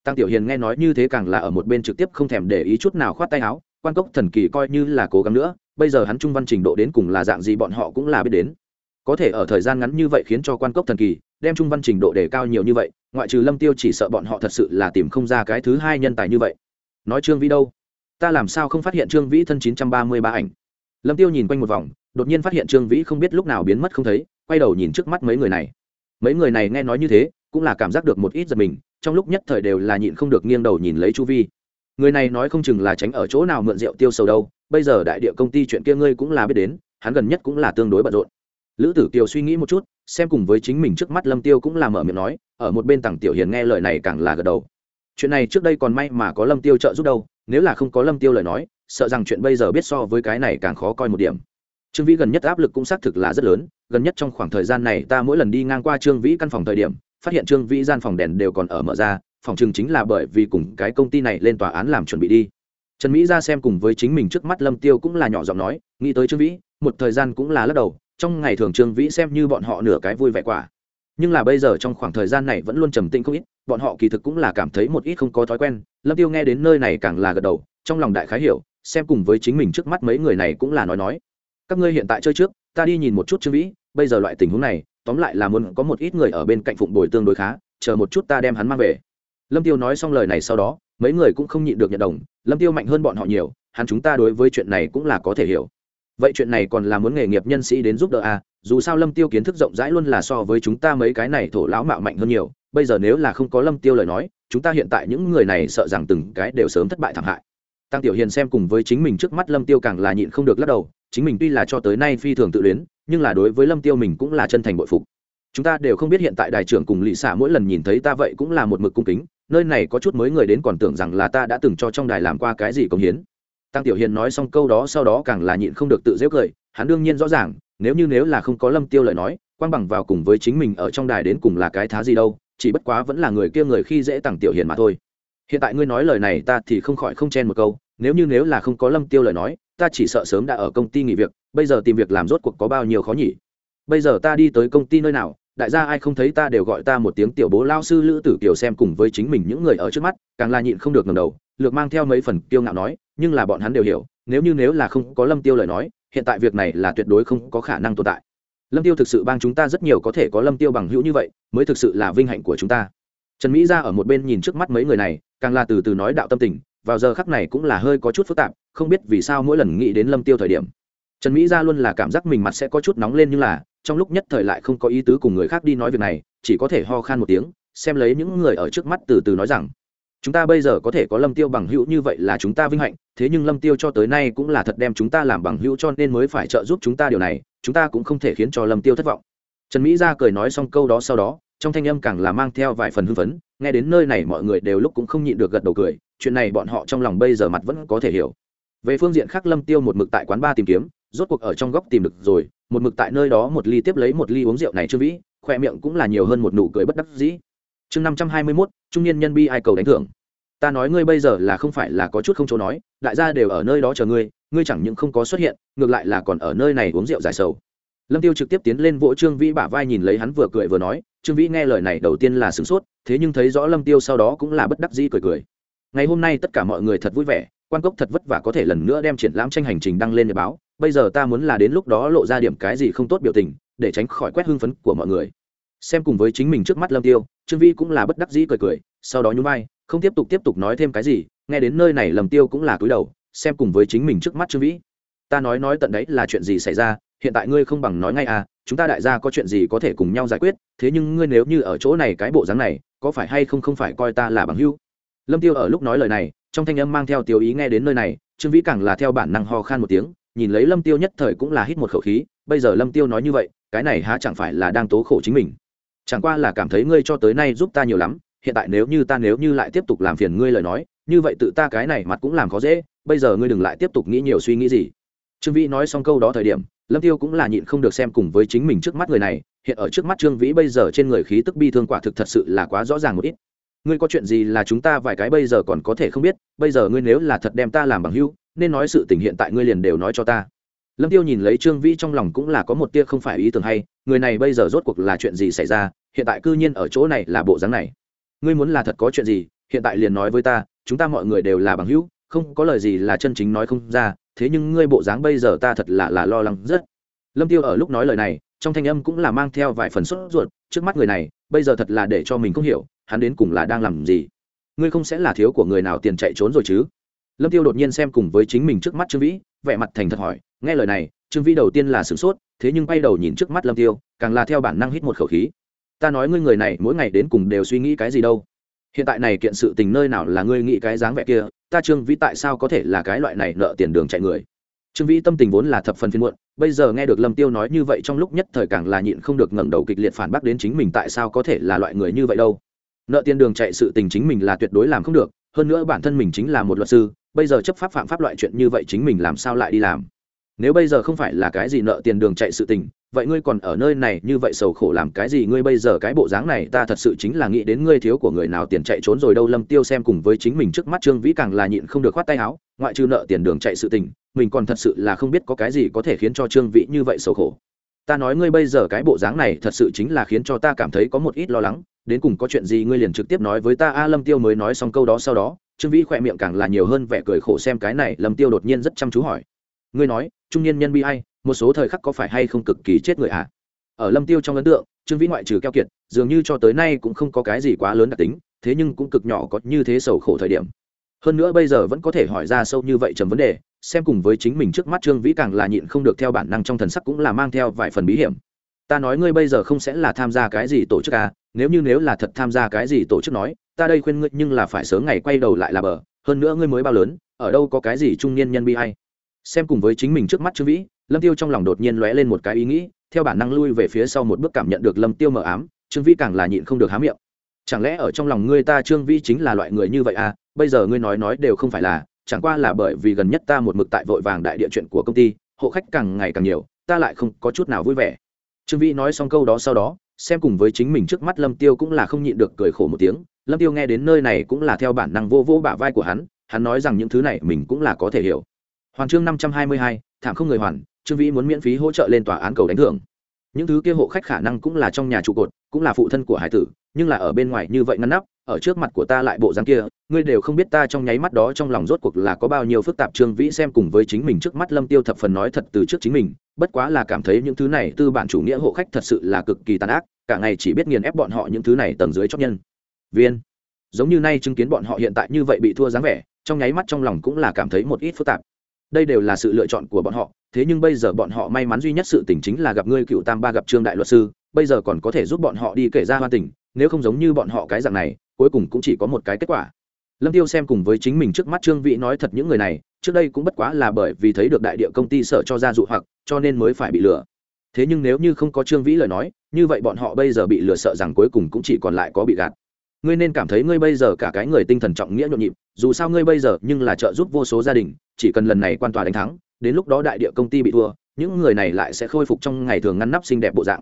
Speaker 1: Tăng tiểu hiền nghe nói như thế càng là ở một bên trực tiếp không thèm để ý chút nào khoát tay áo, quan cốc thần kỳ coi như là cố gắng nữa, bây giờ hắn trung văn trình độ đến cùng là dạng gì bọn họ cũng là biết đến. Có thể ở thời gian ngắn như vậy khiến cho quan cốc thần kỳ đem trung văn trình độ đề cao nhiều như vậy, ngoại trừ lâm tiêu chỉ sợ bọn họ thật sự là tìm không ra cái thứ hai nhân tài như vậy. Nói trương vĩ đâu? Ta làm sao không phát hiện trương vĩ thân chín trăm ba mươi ba ảnh? Lâm tiêu nhìn quanh một vòng đột nhiên phát hiện trương vĩ không biết lúc nào biến mất không thấy, quay đầu nhìn trước mắt mấy người này. Mấy người này nghe nói như thế, cũng là cảm giác được một ít giật mình, trong lúc nhất thời đều là nhịn không được nghiêng đầu nhìn lấy chu vi. Người này nói không chừng là tránh ở chỗ nào mượn rượu tiêu sầu đâu, bây giờ đại địa công ty chuyện kia ngươi cũng là biết đến, hắn gần nhất cũng là tương đối bận rộn. Lữ tử kiều suy nghĩ một chút, xem cùng với chính mình trước mắt lâm tiêu cũng là mở miệng nói, ở một bên tặng tiểu hiền nghe lời này càng là gật đầu. Chuyện này trước đây còn may mà có lâm tiêu trợ giúp đâu, nếu là không có lâm tiêu lời nói, sợ rằng chuyện bây giờ biết so với cái này càng khó coi một điểm trương vĩ gần nhất áp lực cũng xác thực là rất lớn, gần nhất trong khoảng thời gian này ta mỗi lần đi ngang qua trương vĩ căn phòng thời điểm, phát hiện trương vĩ gian phòng đèn đều còn ở mở ra, phòng chừng chính là bởi vì cùng cái công ty này lên tòa án làm chuẩn bị đi. Trần mỹ ra xem cùng với chính mình trước mắt lâm tiêu cũng là nhỏ giọng nói, nghĩ tới trương vĩ, một thời gian cũng là lắc đầu, trong ngày thường trương vĩ xem như bọn họ nửa cái vui vẻ quả. Nhưng là bây giờ trong khoảng thời gian này vẫn luôn trầm tĩnh không ít, bọn họ kỳ thực cũng là cảm thấy một ít không có thói quen, lâm tiêu nghe đến nơi này càng là gật đầu, trong lòng đại khái hiểu, xem cùng với chính mình trước mắt mấy người này cũng là nói nói các ngươi hiện tại chơi trước, ta đi nhìn một chút trương vĩ, bây giờ loại tình huống này, tóm lại là muốn có một ít người ở bên cạnh phụng bồi tương đối khá, chờ một chút ta đem hắn mang về. Lâm tiêu nói xong lời này sau đó, mấy người cũng không nhịn được nhận đồng, lâm tiêu mạnh hơn bọn họ nhiều, hắn chúng ta đối với chuyện này cũng là có thể hiểu. Vậy chuyện này còn là muốn nghề nghiệp nhân sĩ đến giúp đỡ à dù sao lâm tiêu kiến thức rộng rãi luôn là so với chúng ta mấy cái này thổ lão mạo mạnh hơn nhiều, bây giờ nếu là không có lâm tiêu lời nói, chúng ta hiện tại những người này sợ rằng từng cái đều sớm thất bại thảm hại. Tăng tiểu hiền xem cùng với chính mình trước mắt lâm tiêu càng là nhịn không được lắc đầu chính mình tuy là cho tới nay phi thường tự luyến, nhưng là đối với lâm tiêu mình cũng là chân thành bội phục. Chúng ta đều không biết hiện tại đại trưởng cùng lỵ xả mỗi lần nhìn thấy ta vậy cũng là một mực cung kính, nơi này có chút mới người đến còn tưởng rằng là ta đã từng cho trong đài làm qua cái gì công hiến. Tăng tiểu hiền nói xong câu đó sau đó càng là nhịn không được tự dễ cười, hắn đương nhiên rõ ràng, nếu như nếu là không có lâm tiêu lời nói, quang bằng vào cùng với chính mình ở trong đài đến cùng là cái thá gì đâu, chỉ bất quá vẫn là người kia người khi dễ tăng tiểu hiền mà thôi. Hiện tại ngươi nói lời này ta thì không khỏi không chen một câu, nếu như nếu là không có lâm tiêu lời nói ta chỉ sợ sớm đã ở công ty nghỉ việc, bây giờ tìm việc làm rốt cuộc có bao nhiêu khó nhỉ? Bây giờ ta đi tới công ty nơi nào, đại gia ai không thấy ta đều gọi ta một tiếng tiểu bố lao sư lữ tử kiều xem cùng với chính mình những người ở trước mắt, càng là nhịn không được ngầm đầu, lược mang theo mấy phần kiêu ngạo nói, nhưng là bọn hắn đều hiểu, nếu như nếu là không có lâm tiêu lời nói, hiện tại việc này là tuyệt đối không có khả năng tồn tại. Lâm tiêu thực sự bang chúng ta rất nhiều có thể có lâm tiêu bằng hữu như vậy, mới thực sự là vinh hạnh của chúng ta. Trần mỹ ra ở một bên nhìn trước mắt mấy người này, càng là từ từ nói đạo tâm tình vào giờ khắc này cũng là hơi có chút phức tạp, không biết vì sao mỗi lần nghĩ đến lâm tiêu thời điểm, trần mỹ Gia luôn là cảm giác mình mặt sẽ có chút nóng lên nhưng là, trong lúc nhất thời lại không có ý tứ cùng người khác đi nói việc này, chỉ có thể ho khan một tiếng, xem lấy những người ở trước mắt từ từ nói rằng, chúng ta bây giờ có thể có lâm tiêu bằng hữu như vậy là chúng ta vinh hạnh, thế nhưng lâm tiêu cho tới nay cũng là thật đem chúng ta làm bằng hữu cho nên mới phải trợ giúp chúng ta điều này, chúng ta cũng không thể khiến cho lâm tiêu thất vọng. Trần mỹ Gia cười nói xong câu đó sau đó trong thanh âm càng là mang theo vài phần hưng phấn nghe đến nơi này mọi người đều lúc cũng không nhịn được gật đầu cười chuyện này bọn họ trong lòng bây giờ mặt vẫn có thể hiểu. Về phương diện khác lâm tiêu một mực tại quán ba tìm kiếm rốt cuộc ở trong góc tìm được rồi một mực tại nơi đó một ly tiếp lấy một ly uống rượu này chưa vĩ khoe miệng cũng là nhiều hơn một nụ cười bất đắc dĩ. Chương năm trăm hai mươi 521, trung niên nhân bi ai cầu đánh thưởng. Ta nói ngươi bây giờ là không phải là có chút không chỗ nói đại gia đều ở nơi đó chờ ngươi ngươi chẳng những không có xuất hiện ngược lại là còn ở nơi này uống rượu giải sầu lâm tiêu trực tiếp tiến lên vỗ trương vĩ bả vai nhìn lấy hắn vừa cười vừa nói, trương vĩ nghe lời này đầu tiên là sửng sốt, thế nhưng thấy rõ lâm tiêu sau đó cũng là bất đắc dĩ cười cười. Ngày hôm nay tất cả mọi người thật vui vẻ, quan cốc thật vất vả có thể lần nữa đem triển lãm tranh hành trình đăng lên để báo, bây giờ ta muốn là đến lúc đó lộ ra điểm cái gì không tốt biểu tình, để tránh khỏi quét hưng phấn của mọi người. Xem cùng với chính mình trước mắt lâm tiêu, trương vĩ cũng là bất đắc dĩ cười cười, sau đó nhún vai, không tiếp tục tiếp tục nói thêm cái gì, nghe đến nơi này Lâm tiêu cũng là cúi đầu, xem cùng với chính mình trước mắt trương vĩ. Ta nói nói tận đấy là chuyện gì xảy ra hiện tại ngươi không bằng nói ngay à chúng ta đại gia có chuyện gì có thể cùng nhau giải quyết, thế nhưng ngươi nếu như ở chỗ này cái bộ dáng này, có phải hay không không phải coi ta là bằng hữu? Lâm tiêu ở lúc nói lời này, trong thanh âm mang theo tiêu ý nghe đến nơi này, trương vĩ càng là theo bản năng ho khan một tiếng, nhìn lấy lâm tiêu nhất thời cũng là hít một khẩu khí, bây giờ lâm tiêu nói như vậy, cái này há chẳng phải là đang tố khổ chính mình. Chẳng qua là cảm thấy ngươi cho tới nay giúp ta nhiều lắm, hiện tại nếu như ta nếu như lại tiếp tục làm phiền ngươi lời nói, như vậy tự ta cái này mặt cũng làm khó dễ, bây giờ ngươi đừng lại tiếp tục nghĩ nhiều suy nghĩ gì. Trương vĩ nói xong câu đó thời điểm lâm tiêu cũng là nhịn không được xem cùng với chính mình trước mắt người này, hiện ở trước mắt trương vĩ bây giờ trên người khí tức bi thương quả thực thật sự là quá rõ ràng một ít. Ngươi có chuyện gì là chúng ta vài cái bây giờ còn có thể không biết, bây giờ ngươi nếu là thật đem ta làm bằng hữu, nên nói sự tình hiện tại ngươi liền đều nói cho ta. Lâm tiêu nhìn lấy trương vĩ trong lòng cũng là có một tia không phải ý tưởng hay, người này bây giờ rốt cuộc là chuyện gì xảy ra, hiện tại cư nhiên ở chỗ này là bộ dáng này. Ngươi muốn là thật có chuyện gì, hiện tại liền nói với ta, chúng ta mọi người đều là bằng hữu, không có lời gì là chân chính nói không ra thế nhưng ngươi bộ dáng bây giờ ta thật là là lo lắng rất. Lâm tiêu ở lúc nói lời này, trong thanh âm cũng là mang theo vài phần sốt ruột, trước mắt người này, bây giờ thật là để cho mình không hiểu, hắn đến cùng là đang làm gì? Ngươi không sẽ là thiếu của người nào tiền chạy trốn rồi chứ? Lâm tiêu đột nhiên xem cùng với chính mình trước mắt trương vĩ, vẻ mặt thành thật hỏi, nghe lời này, trương vĩ đầu tiên là sửng sốt, thế nhưng bay đầu nhìn trước mắt lâm tiêu, càng là theo bản năng hít một khẩu khí. Ta nói ngươi người này mỗi ngày đến cùng đều suy nghĩ cái gì đâu? Hiện tại này kiện sự tình nơi nào là ngươi nghĩ cái dáng vẻ kia, ta trương vĩ tại sao có thể là cái loại này nợ tiền đường chạy người? Trương vĩ tâm tình vốn là thập phần phiên muộn, bây giờ nghe được lâm tiêu nói như vậy trong lúc nhất thời càng là nhịn không được ngẩng đầu kịch liệt phản bác đến chính mình tại sao có thể là loại người như vậy đâu. Nợ tiền đường chạy sự tình chính mình là tuyệt đối làm không được, hơn nữa bản thân mình chính là một luật sư, bây giờ chấp pháp phạm pháp loại chuyện như vậy chính mình làm sao lại đi làm? Nếu bây giờ không phải là cái gì nợ tiền đường chạy sự tình, vậy ngươi còn ở nơi này như vậy sầu khổ làm cái gì? Ngươi bây giờ cái bộ dáng này, ta thật sự chính là nghĩ đến ngươi thiếu của người nào tiền chạy trốn rồi đâu. Lâm tiêu xem cùng với chính mình trước mắt trương vĩ càng là nhịn không được khoát tay áo, ngoại trừ nợ tiền đường chạy sự tình, mình còn thật sự là không biết có cái gì có thể khiến cho trương vĩ như vậy sầu khổ. Ta nói ngươi bây giờ cái bộ dáng này thật sự chính là khiến cho ta cảm thấy có một ít lo lắng. Đến cùng có chuyện gì ngươi liền trực tiếp nói với ta. A, lâm tiêu mới nói xong câu đó sau đó, trương vĩ khỏe miệng càng là nhiều hơn vẻ cười khổ xem cái này. Lâm tiêu đột nhiên rất chăm chú hỏi ngươi nói, trung niên nhân bi hay một số thời khắc có phải hay không cực kỳ chết người ạ à? ở lâm tiêu trong ấn tượng, trương vĩ ngoại trừ keo kiệt, dường như cho tới nay cũng không có cái gì quá lớn đặc tính, thế nhưng cũng cực nhỏ có như thế sầu khổ thời điểm. Hơn nữa bây giờ vẫn có thể hỏi ra sâu như vậy trầm vấn đề, xem cùng với chính mình trước mắt trương vĩ càng là nhịn không được theo bản năng trong thần sắc cũng là mang theo vài phần bí hiểm. Ta nói ngươi bây giờ không sẽ là tham gia cái gì tổ chức à nếu như nếu là thật tham gia cái gì tổ chức nói, ta đây khuyên ngươi nhưng là phải sớm ngày quay đầu lại là bờ, hơn nữa ngươi mới bao lớn, ở đâu có cái gì trung niên nhân bi hay xem cùng với chính mình trước mắt trương vĩ, lâm tiêu trong lòng đột nhiên lóe lên một cái ý nghĩ, theo bản năng lui về phía sau một bước cảm nhận được lâm tiêu mờ ám, trương vĩ càng là nhịn không được há miệng. Chẳng lẽ ở trong lòng ngươi ta trương vĩ chính là loại người như vậy à? Bây giờ ngươi nói nói đều không phải là, chẳng qua là bởi vì gần nhất ta một mực tại vội vàng đại địa chuyện của công ty, hộ khách càng ngày càng nhiều, ta lại không có chút nào vui vẻ. Trương vĩ nói xong câu đó sau đó, xem cùng với chính mình trước mắt lâm tiêu cũng là không nhịn được cười khổ một tiếng. Lâm tiêu nghe đến nơi này cũng là theo bản năng vô vô bả vai của hắn hắn nói rằng những thứ này mình cũng là có thể hiểu hoàn chương năm trăm hai mươi hai, thảm không người hoàn, trương vĩ muốn miễn phí hỗ trợ lên tòa án cầu đánh thưởng. Những thứ kia hộ khách khả năng cũng là trong nhà trụ cột, cũng là phụ thân của hải tử, nhưng là ở bên ngoài như vậy ngăn nắp, ở trước mặt của ta lại bộ dáng kia, ngươi đều không biết ta trong nháy mắt đó trong lòng rốt cuộc là có bao nhiêu phức tạp. Trương vĩ xem cùng với chính mình trước mắt lâm tiêu thập phần nói thật từ trước chính mình, bất quá là cảm thấy những thứ này tư bản chủ nghĩa hộ khách thật sự là cực kỳ tàn ác, cả ngày chỉ biết nghiền ép bọn họ những thứ này tầng dưới chót nhân. Viên, giống như nay chứng kiến bọn họ hiện tại như vậy bị thua dáng vẻ, trong nháy mắt trong lòng cũng là cảm thấy một ít phức tạp đây đều là sự lựa chọn của bọn họ, thế nhưng bây giờ bọn họ may mắn duy nhất sự tình chính là gặp ngươi cựu tam ba gặp trương đại luật sư, bây giờ còn có thể giúp bọn họ đi kể ra hoa tình, nếu không giống như bọn họ cái dạng này, cuối cùng cũng chỉ có một cái kết quả. Lâm tiêu xem cùng với chính mình trước mắt trương vị nói thật những người này, trước đây cũng bất quá là bởi vì thấy được đại địa công ty sợ cho ra dụ hoặc, cho nên mới phải bị lừa. Thế nhưng nếu như không có trương vĩ lời nói, như vậy bọn họ bây giờ bị lừa sợ rằng cuối cùng cũng chỉ còn lại có bị gạt ngươi nên cảm thấy ngươi bây giờ cả cái người tinh thần trọng nghĩa nhộn nhịp, dù sao ngươi bây giờ nhưng là trợ giúp vô số gia đình, chỉ cần lần này quan tòa đánh thắng, đến lúc đó đại địa công ty bị thua, những người này lại sẽ khôi phục trong ngày thường ngăn nắp xinh đẹp bộ dạng.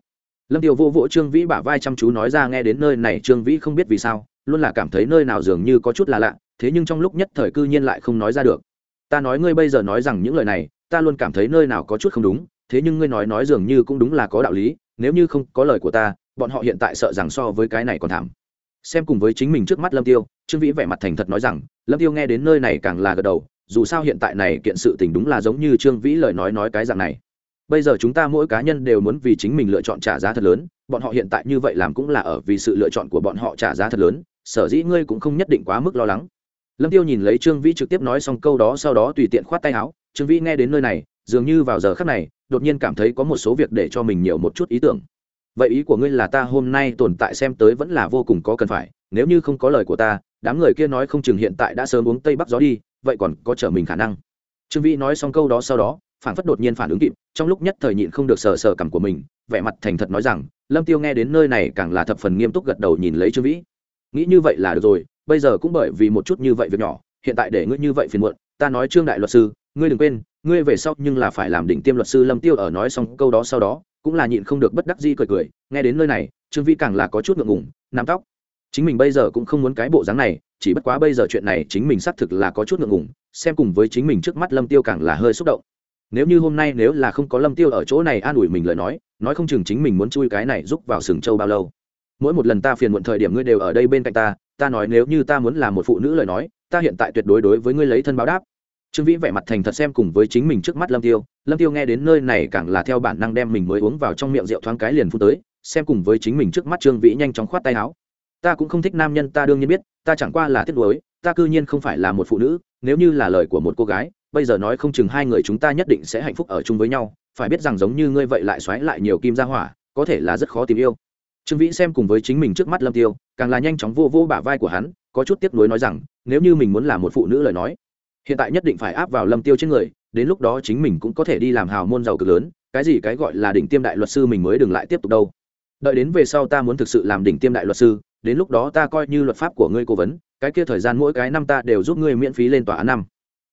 Speaker 1: Lâm tiêu vô vỗ trương vĩ bả vai chăm chú nói ra nghe đến nơi này trương vĩ không biết vì sao, luôn là cảm thấy nơi nào dường như có chút là lạ, thế nhưng trong lúc nhất thời cư nhiên lại không nói ra được. Ta nói ngươi bây giờ nói rằng những lời này, ta luôn cảm thấy nơi nào có chút không đúng, thế nhưng ngươi nói nói dường như cũng đúng là có đạo lý, nếu như không có lời của ta, bọn họ hiện tại sợ rằng so với cái này còn thảm xem cùng với chính mình trước mắt lâm tiêu, trương vĩ vẻ mặt thành thật nói rằng, lâm tiêu nghe đến nơi này càng là gật đầu, dù sao hiện tại này kiện sự tình đúng là giống như trương vĩ lời nói nói cái dạng này. Bây giờ chúng ta mỗi cá nhân đều muốn vì chính mình lựa chọn trả giá thật lớn, bọn họ hiện tại như vậy làm cũng là ở vì sự lựa chọn của bọn họ trả giá thật lớn, sở dĩ ngươi cũng không nhất định quá mức lo lắng. Lâm tiêu nhìn lấy trương vĩ trực tiếp nói xong câu đó sau đó tùy tiện khoát tay áo, trương vĩ nghe đến nơi này, dường như vào giờ khắc này, đột nhiên cảm thấy có một số việc để cho mình nhiều một chút ý tưởng vậy ý của ngươi là ta hôm nay tồn tại xem tới vẫn là vô cùng có cần phải, nếu như không có lời của ta, đám người kia nói không chừng hiện tại đã sớm uống tây bắc gió đi, vậy còn có trở mình khả năng. Trương vĩ nói xong câu đó sau đó phản phất đột nhiên phản ứng kịp, trong lúc nhất thời nhịn không được sờ sờ cằm của mình, vẻ mặt thành thật nói rằng, lâm tiêu nghe đến nơi này càng là thập phần nghiêm túc gật đầu nhìn lấy trương vĩ. Nghĩ như vậy là được rồi, bây giờ cũng bởi vì một chút như vậy việc nhỏ, hiện tại để ngươi như vậy phiền muộn, ta nói trương đại luật sư, ngươi đừng quên, ngươi về sau nhưng là phải làm đỉnh tiêm luật sư lâm tiêu ở nói xong câu đó sau đó cũng là nhịn không được bất đắc dĩ cười cười, nghe đến nơi này, trương vĩ càng là có chút ngượng ngùng, nắm tóc. Chính mình bây giờ cũng không muốn cái bộ dáng này, chỉ bất quá bây giờ chuyện này chính mình xác thực là có chút ngượng ngùng, xem cùng với chính mình trước mắt lâm tiêu càng là hơi xúc động. Nếu như hôm nay nếu là không có lâm tiêu ở chỗ này an ủi mình lời nói nói không chừng chính mình muốn chui cái này giúp vào sừng châu bao lâu. Mỗi một lần ta phiền muộn thời điểm ngươi đều ở đây bên cạnh ta ta nói nếu như ta muốn là một phụ nữ lời nói, ta hiện tại tuyệt đối đối với ngươi lấy thân báo đáp trương vĩ vẻ mặt thành thật xem cùng với chính mình trước mắt lâm tiêu. Lâm tiêu nghe đến nơi này càng là theo bản năng đem mình mới uống vào trong miệng rượu thoáng cái liền phun tới, xem cùng với chính mình trước mắt trương vĩ nhanh chóng khoát tay áo. Ta cũng không thích nam nhân, ta đương nhiên biết, ta chẳng qua là tiếc nuối, ta cư nhiên không phải là một phụ nữ, nếu như là lời của một cô gái, bây giờ nói không chừng hai người chúng ta nhất định sẽ hạnh phúc ở chung với nhau, phải biết rằng giống như ngươi vậy lại xoáy lại nhiều kim ra hỏa, có thể là rất khó tìm yêu. Trương vĩ xem cùng với chính mình trước mắt lâm tiêu, càng là nhanh chóng vô vô bả vai của hắn, có chút tiếc nuối nói rằng, nếu như mình muốn là một phụ nữ lời nói hiện tại nhất định phải áp vào lâm tiêu trên người, đến lúc đó chính mình cũng có thể đi làm hào môn giàu cực lớn, cái gì cái gọi là đỉnh tiêm đại luật sư mình mới đừng lại tiếp tục đâu. Đợi đến về sau ta muốn thực sự làm đỉnh tiêm đại luật sư, đến lúc đó ta coi như luật pháp của ngươi cố vấn, cái kia thời gian mỗi cái năm ta đều giúp ngươi miễn phí lên tòa án năm.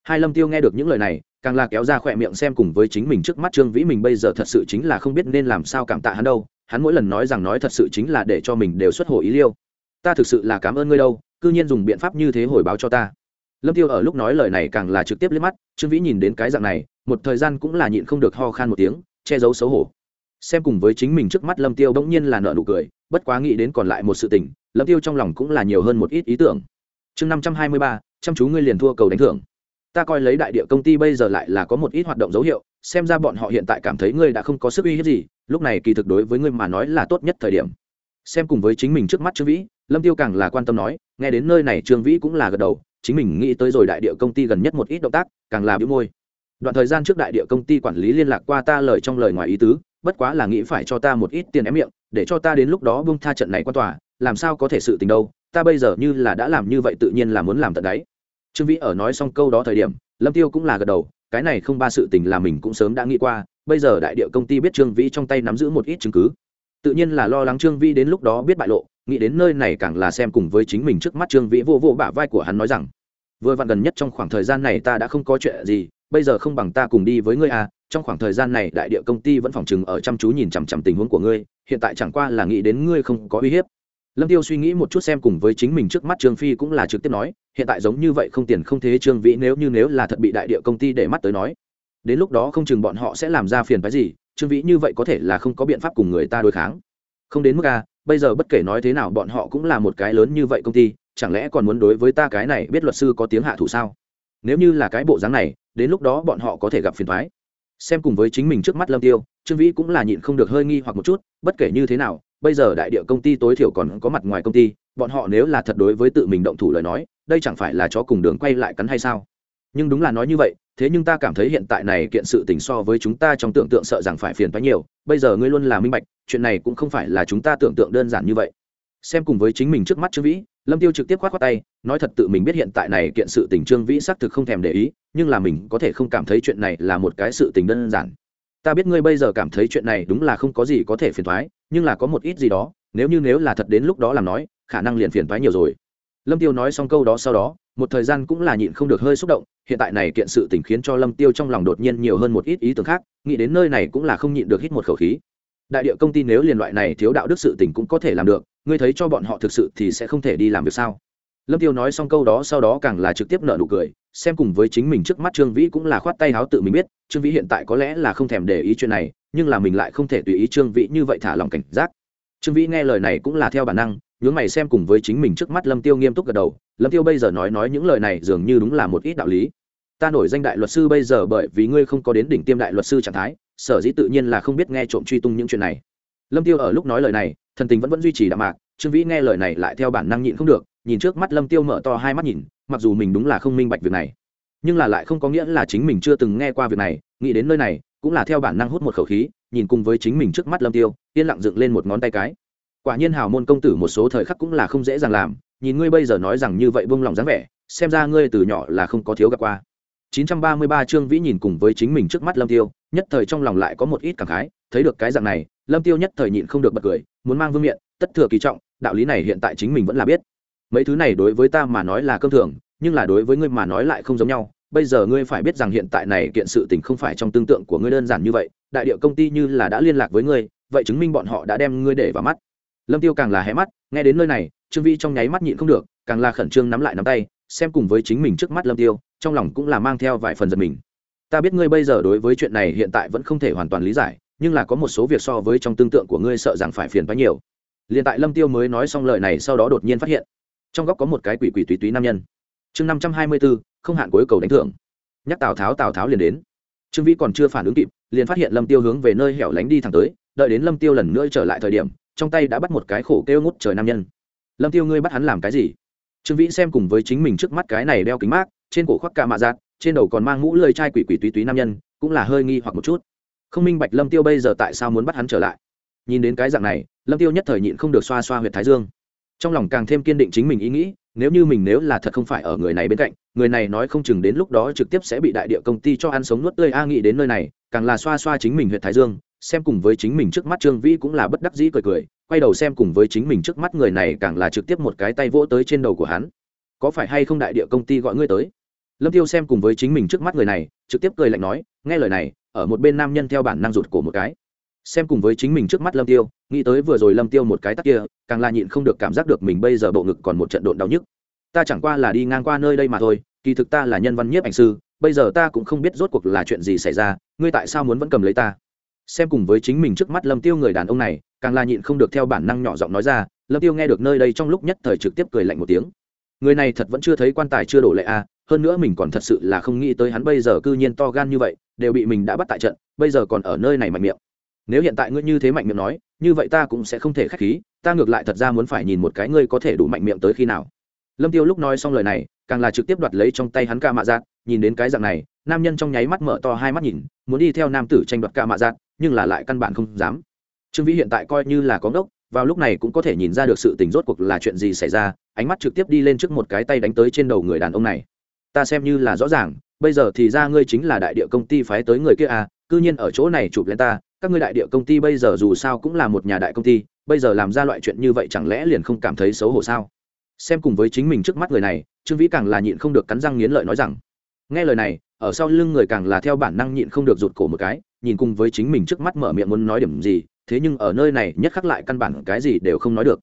Speaker 1: Hai lâm tiêu nghe được những lời này, càng là kéo ra khỏe miệng xem cùng với chính mình trước mắt trương vĩ mình bây giờ thật sự chính là không biết nên làm sao cảm tạ hắn đâu, hắn mỗi lần nói rằng nói thật sự chính là để cho mình đều xuất hồ ý liêu. Ta thực sự là cảm ơn ngươi đâu, cư nhiên dùng biện pháp như thế hồi báo cho ta lâm tiêu ở lúc nói lời này càng là trực tiếp liếc mắt, trương vĩ nhìn đến cái dạng này, một thời gian cũng là nhịn không được ho khan một tiếng, che giấu xấu hổ. Xem cùng với chính mình trước mắt lâm tiêu bỗng nhiên là nợ nụ cười, bất quá nghĩ đến còn lại một sự tình, lâm tiêu trong lòng cũng là nhiều hơn một ít ý tưởng. Chương năm trăm hai mươi ba, chăm chú ngươi liền thua cầu đánh thưởng. Ta coi lấy đại địa công ty bây giờ lại là có một ít hoạt động dấu hiệu, xem ra bọn họ hiện tại cảm thấy ngươi đã không có sức uy hiếp gì, lúc này kỳ thực đối với ngươi mà nói là tốt nhất thời điểm. Xem cùng với chính mình trước mắt trương vĩ, lâm tiêu càng là quan tâm nói, nghe đến nơi này trương vĩ cũng là gật đầu chính mình nghĩ tới rồi đại địa công ty gần nhất một ít động tác, càng là bĩu môi. Đoạn thời gian trước đại địa công ty quản lý liên lạc qua ta lời trong lời ngoài ý tứ, bất quá là nghĩ phải cho ta một ít tiền ém miệng, để cho ta đến lúc đó bung tha trận này qua tòa, làm sao có thể sự tình đâu, ta bây giờ như là đã làm như vậy tự nhiên là muốn làm tận đáy. Trương vĩ ở nói xong câu đó thời điểm, lâm tiêu cũng là gật đầu, cái này không ba sự tình là mình cũng sớm đã nghĩ qua, bây giờ đại địa công ty biết trương vĩ trong tay nắm giữ một ít chứng cứ. Tự nhiên là lo lắng trương vĩ đến lúc đó biết bại lộ nghĩ đến nơi này càng là xem cùng với chính mình trước mắt trương vĩ vô vô bả vai của hắn nói rằng, vừa vặn gần nhất trong khoảng thời gian này ta đã không có chuyện gì, bây giờ không bằng ta cùng đi với ngươi à trong khoảng thời gian này đại địa công ty vẫn phòng chừng ở chăm chú nhìn chằm chằm tình huống của ngươi, hiện tại chẳng qua là nghĩ đến ngươi không có uy hiếp. Lâm tiêu suy nghĩ một chút xem cùng với chính mình trước mắt trương phi cũng là trực tiếp nói, hiện tại giống như vậy không tiền không thế trương vĩ, nếu như nếu là thật bị đại địa công ty để mắt tới nói, đến lúc đó không chừng bọn họ sẽ làm ra phiền phái gì, trương vĩ như vậy có thể là không có biện pháp cùng người ta đối kháng. Không đến mức a bây giờ bất kể nói thế nào bọn họ cũng là một cái lớn như vậy công ty, chẳng lẽ còn muốn đối với ta cái này biết luật sư có tiếng hạ thủ sao? Nếu như là cái bộ dáng này, đến lúc đó bọn họ có thể gặp phiền thoái xem cùng với chính mình trước mắt lâm tiêu, trương vĩ cũng là nhịn không được hơi nghi hoặc một chút, bất kể như thế nào, bây giờ đại địa công ty tối thiểu còn có mặt ngoài công ty, bọn họ nếu là thật đối với tự mình động thủ lời nói, đây chẳng phải là chó cùng đường quay lại cắn hay sao? Nhưng đúng là nói như vậy thế nhưng ta cảm thấy hiện tại này kiện sự tình so với chúng ta trong tưởng tượng sợ rằng phải phiền toái nhiều bây giờ ngươi luôn là minh bạch chuyện này cũng không phải là chúng ta tưởng tượng đơn giản như vậy. Xem cùng với chính mình trước mắt trương vĩ lâm tiêu trực tiếp khoát khoát tay nói thật tự mình biết hiện tại này kiện sự tình trương vĩ xác thực không thèm để ý nhưng là mình có thể không cảm thấy chuyện này là một cái sự tình đơn giản. Ta biết ngươi bây giờ cảm thấy chuyện này đúng là không có gì có thể phiền toái, nhưng là có một ít gì đó nếu như nếu là thật đến lúc đó làm nói khả năng liền phiền toái nhiều rồi. Lâm tiêu nói xong câu đó sau đó một thời gian cũng là nhịn không được hơi xúc động, hiện tại này kiện sự tình khiến cho lâm tiêu trong lòng đột nhiên nhiều hơn một ít ý tưởng khác, nghĩ đến nơi này cũng là không nhịn được hít một khẩu khí. Đại địa công ty nếu liền loại này thiếu đạo đức sự tình cũng có thể làm được, ngươi thấy cho bọn họ thực sự thì sẽ không thể đi làm việc sao? Lâm tiêu nói xong câu đó sau đó càng là trực tiếp nợ nụ cười, xem cùng với chính mình trước mắt trương vĩ cũng là khoát tay háo tự mình biết, trương vĩ hiện tại có lẽ là không thèm để ý chuyện này, nhưng là mình lại không thể tùy ý trương vĩ như vậy thả lòng cảnh giác. Trương vĩ nghe lời này cũng là theo bản năng nhướng mày xem cùng với chính mình trước mắt lâm tiêu nghiêm túc gật đầu. Lâm tiêu bây giờ nói nói những lời này dường như đúng là một ít đạo lý. Ta nổi danh đại luật sư bây giờ bởi vì ngươi không có đến đỉnh tiêm đại luật sư trạng thái, sở dĩ tự nhiên là không biết nghe trộm truy tung những chuyện này. Lâm tiêu ở lúc nói lời này, thần tình vẫn vẫn duy trì đạm mạc, trương vĩ nghe lời này lại theo bản năng nhịn không được, nhìn trước mắt lâm tiêu mở to hai mắt nhìn, mặc dù mình đúng là không minh bạch việc này, nhưng là lại không có nghĩa là chính mình chưa từng nghe qua việc này, nghĩ đến nơi này, cũng là theo bản năng hút một khẩu khí, nhìn cùng với chính mình trước mắt lâm tiêu, yên lặng dựng lên một ngón tay cái quả nhiên hào môn công tử một số thời khắc cũng là không dễ dàng làm, nhìn ngươi bây giờ nói rằng như vậy buông lòng dáng vẻ, xem ra ngươi từ nhỏ là không có thiếu gặp qua. 933 chương vĩ nhìn cùng với chính mình trước mắt lâm tiêu, nhất thời trong lòng lại có một ít cảm khái, thấy được cái dạng này, lâm tiêu nhất thời nhịn không được bật cười, muốn mang vương miện, tất thừa kỳ trọng, đạo lý này hiện tại chính mình vẫn là biết. Mấy thứ này đối với ta mà nói là cơm thường, nhưng là đối với ngươi mà nói lại không giống nhau. Bây giờ ngươi phải biết rằng hiện tại này kiện sự tình không phải trong tương tượng của ngươi đơn giản như vậy, đại địa công ty như là đã liên lạc với ngươi, vậy chứng minh bọn họ đã đem ngươi để vào mắt lâm tiêu càng là hé mắt, nghe đến nơi này, trương vi trong nháy mắt nhịn không được, càng là khẩn trương nắm lại nắm tay, xem cùng với chính mình trước mắt lâm tiêu, trong lòng cũng là mang theo vài phần giật mình. Ta biết ngươi bây giờ đối với chuyện này hiện tại vẫn không thể hoàn toàn lý giải, nhưng là có một số việc so với trong tương tượng của ngươi sợ rằng phải phiền quá nhiều. Liền tại lâm tiêu mới nói xong lời này sau đó đột nhiên phát hiện, trong góc có một cái quỷ quỷ túy túy nam nhân. Chương năm trăm hai mươi bốn, không hạn cuối cầu đánh thưởng. Nhắc tào tháo tào tháo liền đến. Trương vĩ còn chưa phản ứng kịp, liền phát hiện lâm tiêu hướng về nơi hẻo lánh đi thẳng tới, đợi đến lâm tiêu lần nữa trở lại thời điểm trong tay đã bắt một cái khổ kêu ngút trời nam nhân. Lâm tiêu ngươi bắt hắn làm cái gì? Trương vĩ xem cùng với chính mình trước mắt cái này đeo kính mát, trên cổ khoác ca mạ giạt trên đầu còn mang mũ lơi chai quỷ quỷ túy túy nam nhân, cũng là hơi nghi hoặc một chút. Không minh bạch lâm tiêu bây giờ tại sao muốn bắt hắn trở lại. Nhìn đến cái dạng này, lâm tiêu nhất thời nhịn không được xoa xoa huyệt thái dương. Trong lòng càng thêm kiên định chính mình ý nghĩ, nếu như mình nếu là thật không phải ở người này bên cạnh, người này nói không chừng đến lúc đó trực tiếp sẽ bị đại địa công ty cho ăn sống nuốt tươi. A, nghĩ đến nơi này, càng là xoa xoa chính mình huyệt thái dương xem cùng với chính mình trước mắt trương vĩ cũng là bất đắc dĩ cười cười, quay đầu xem cùng với chính mình trước mắt người này càng là trực tiếp một cái tay vỗ tới trên đầu của hắn. Có phải hay không đại địa công ty gọi ngươi tới? Lâm tiêu xem cùng với chính mình trước mắt người này, trực tiếp cười lạnh nói, nghe lời này, ở một bên nam nhân theo bản năng rụt cổ một cái. Xem cùng với chính mình trước mắt lâm tiêu, nghĩ tới vừa rồi lâm tiêu một cái tắt kia, càng là nhịn không được cảm giác được mình bây giờ bộ ngực còn một trận độn đau nhức. Ta chẳng qua là đi ngang qua nơi đây mà thôi, kỳ thực ta là nhân văn nhiếp ảnh sư, bây giờ ta cũng không biết rốt cuộc là chuyện gì xảy ra, ngươi tại sao muốn vẫn cầm lấy ta? Xem cùng với chính mình trước mắt lâm tiêu người đàn ông này càng là nhịn không được theo bản năng nhỏ giọng nói ra lâm tiêu nghe được nơi đây trong lúc nhất thời trực tiếp cười lạnh một tiếng. Người này thật vẫn chưa thấy quan tài chưa đổ lệ a à, hơn nữa mình còn thật sự là không nghĩ tới hắn bây giờ cư nhiên to gan như vậy đều bị mình đã bắt tại trận bây giờ còn ở nơi này mạnh miệng. Nếu hiện tại ngươi như thế mạnh miệng nói như vậy ta cũng sẽ không thể khách khí ta ngược lại thật ra muốn phải nhìn một cái ngươi có thể đủ mạnh miệng tới khi nào. Lâm tiêu lúc nói xong lời này càng là trực tiếp đoạt lấy trong tay hắn ca mạ giác nhìn đến cái dạng này nam nhân trong nháy mắt mở to hai mắt nhìn muốn đi theo nam tử tranh đoạt ca mạ giác nhưng là lại căn bản không dám. Trương vĩ hiện tại coi như là có ngốc, vào lúc này cũng có thể nhìn ra được sự tình rốt cuộc là chuyện gì xảy ra, ánh mắt trực tiếp đi lên trước một cái tay đánh tới trên đầu người đàn ông này. Ta xem như là rõ ràng, bây giờ thì ra ngươi chính là đại địa công ty phái tới người kia à cư nhiên ở chỗ này chụp lên ta, các ngươi đại địa công ty bây giờ dù sao cũng là một nhà đại công ty, bây giờ làm ra loại chuyện như vậy chẳng lẽ liền không cảm thấy xấu hổ sao? Xem cùng với chính mình trước mắt người này, trương vĩ càng là nhịn không được cắn răng nghiến lợi nói rằng, nghe lời này, ở sau lưng người càng là theo bản năng nhịn không được rụt cổ một cái nhìn cùng với chính mình trước mắt mở miệng muốn nói điểm gì, thế nhưng ở nơi này nhất khắc lại căn bản cái gì đều không nói được.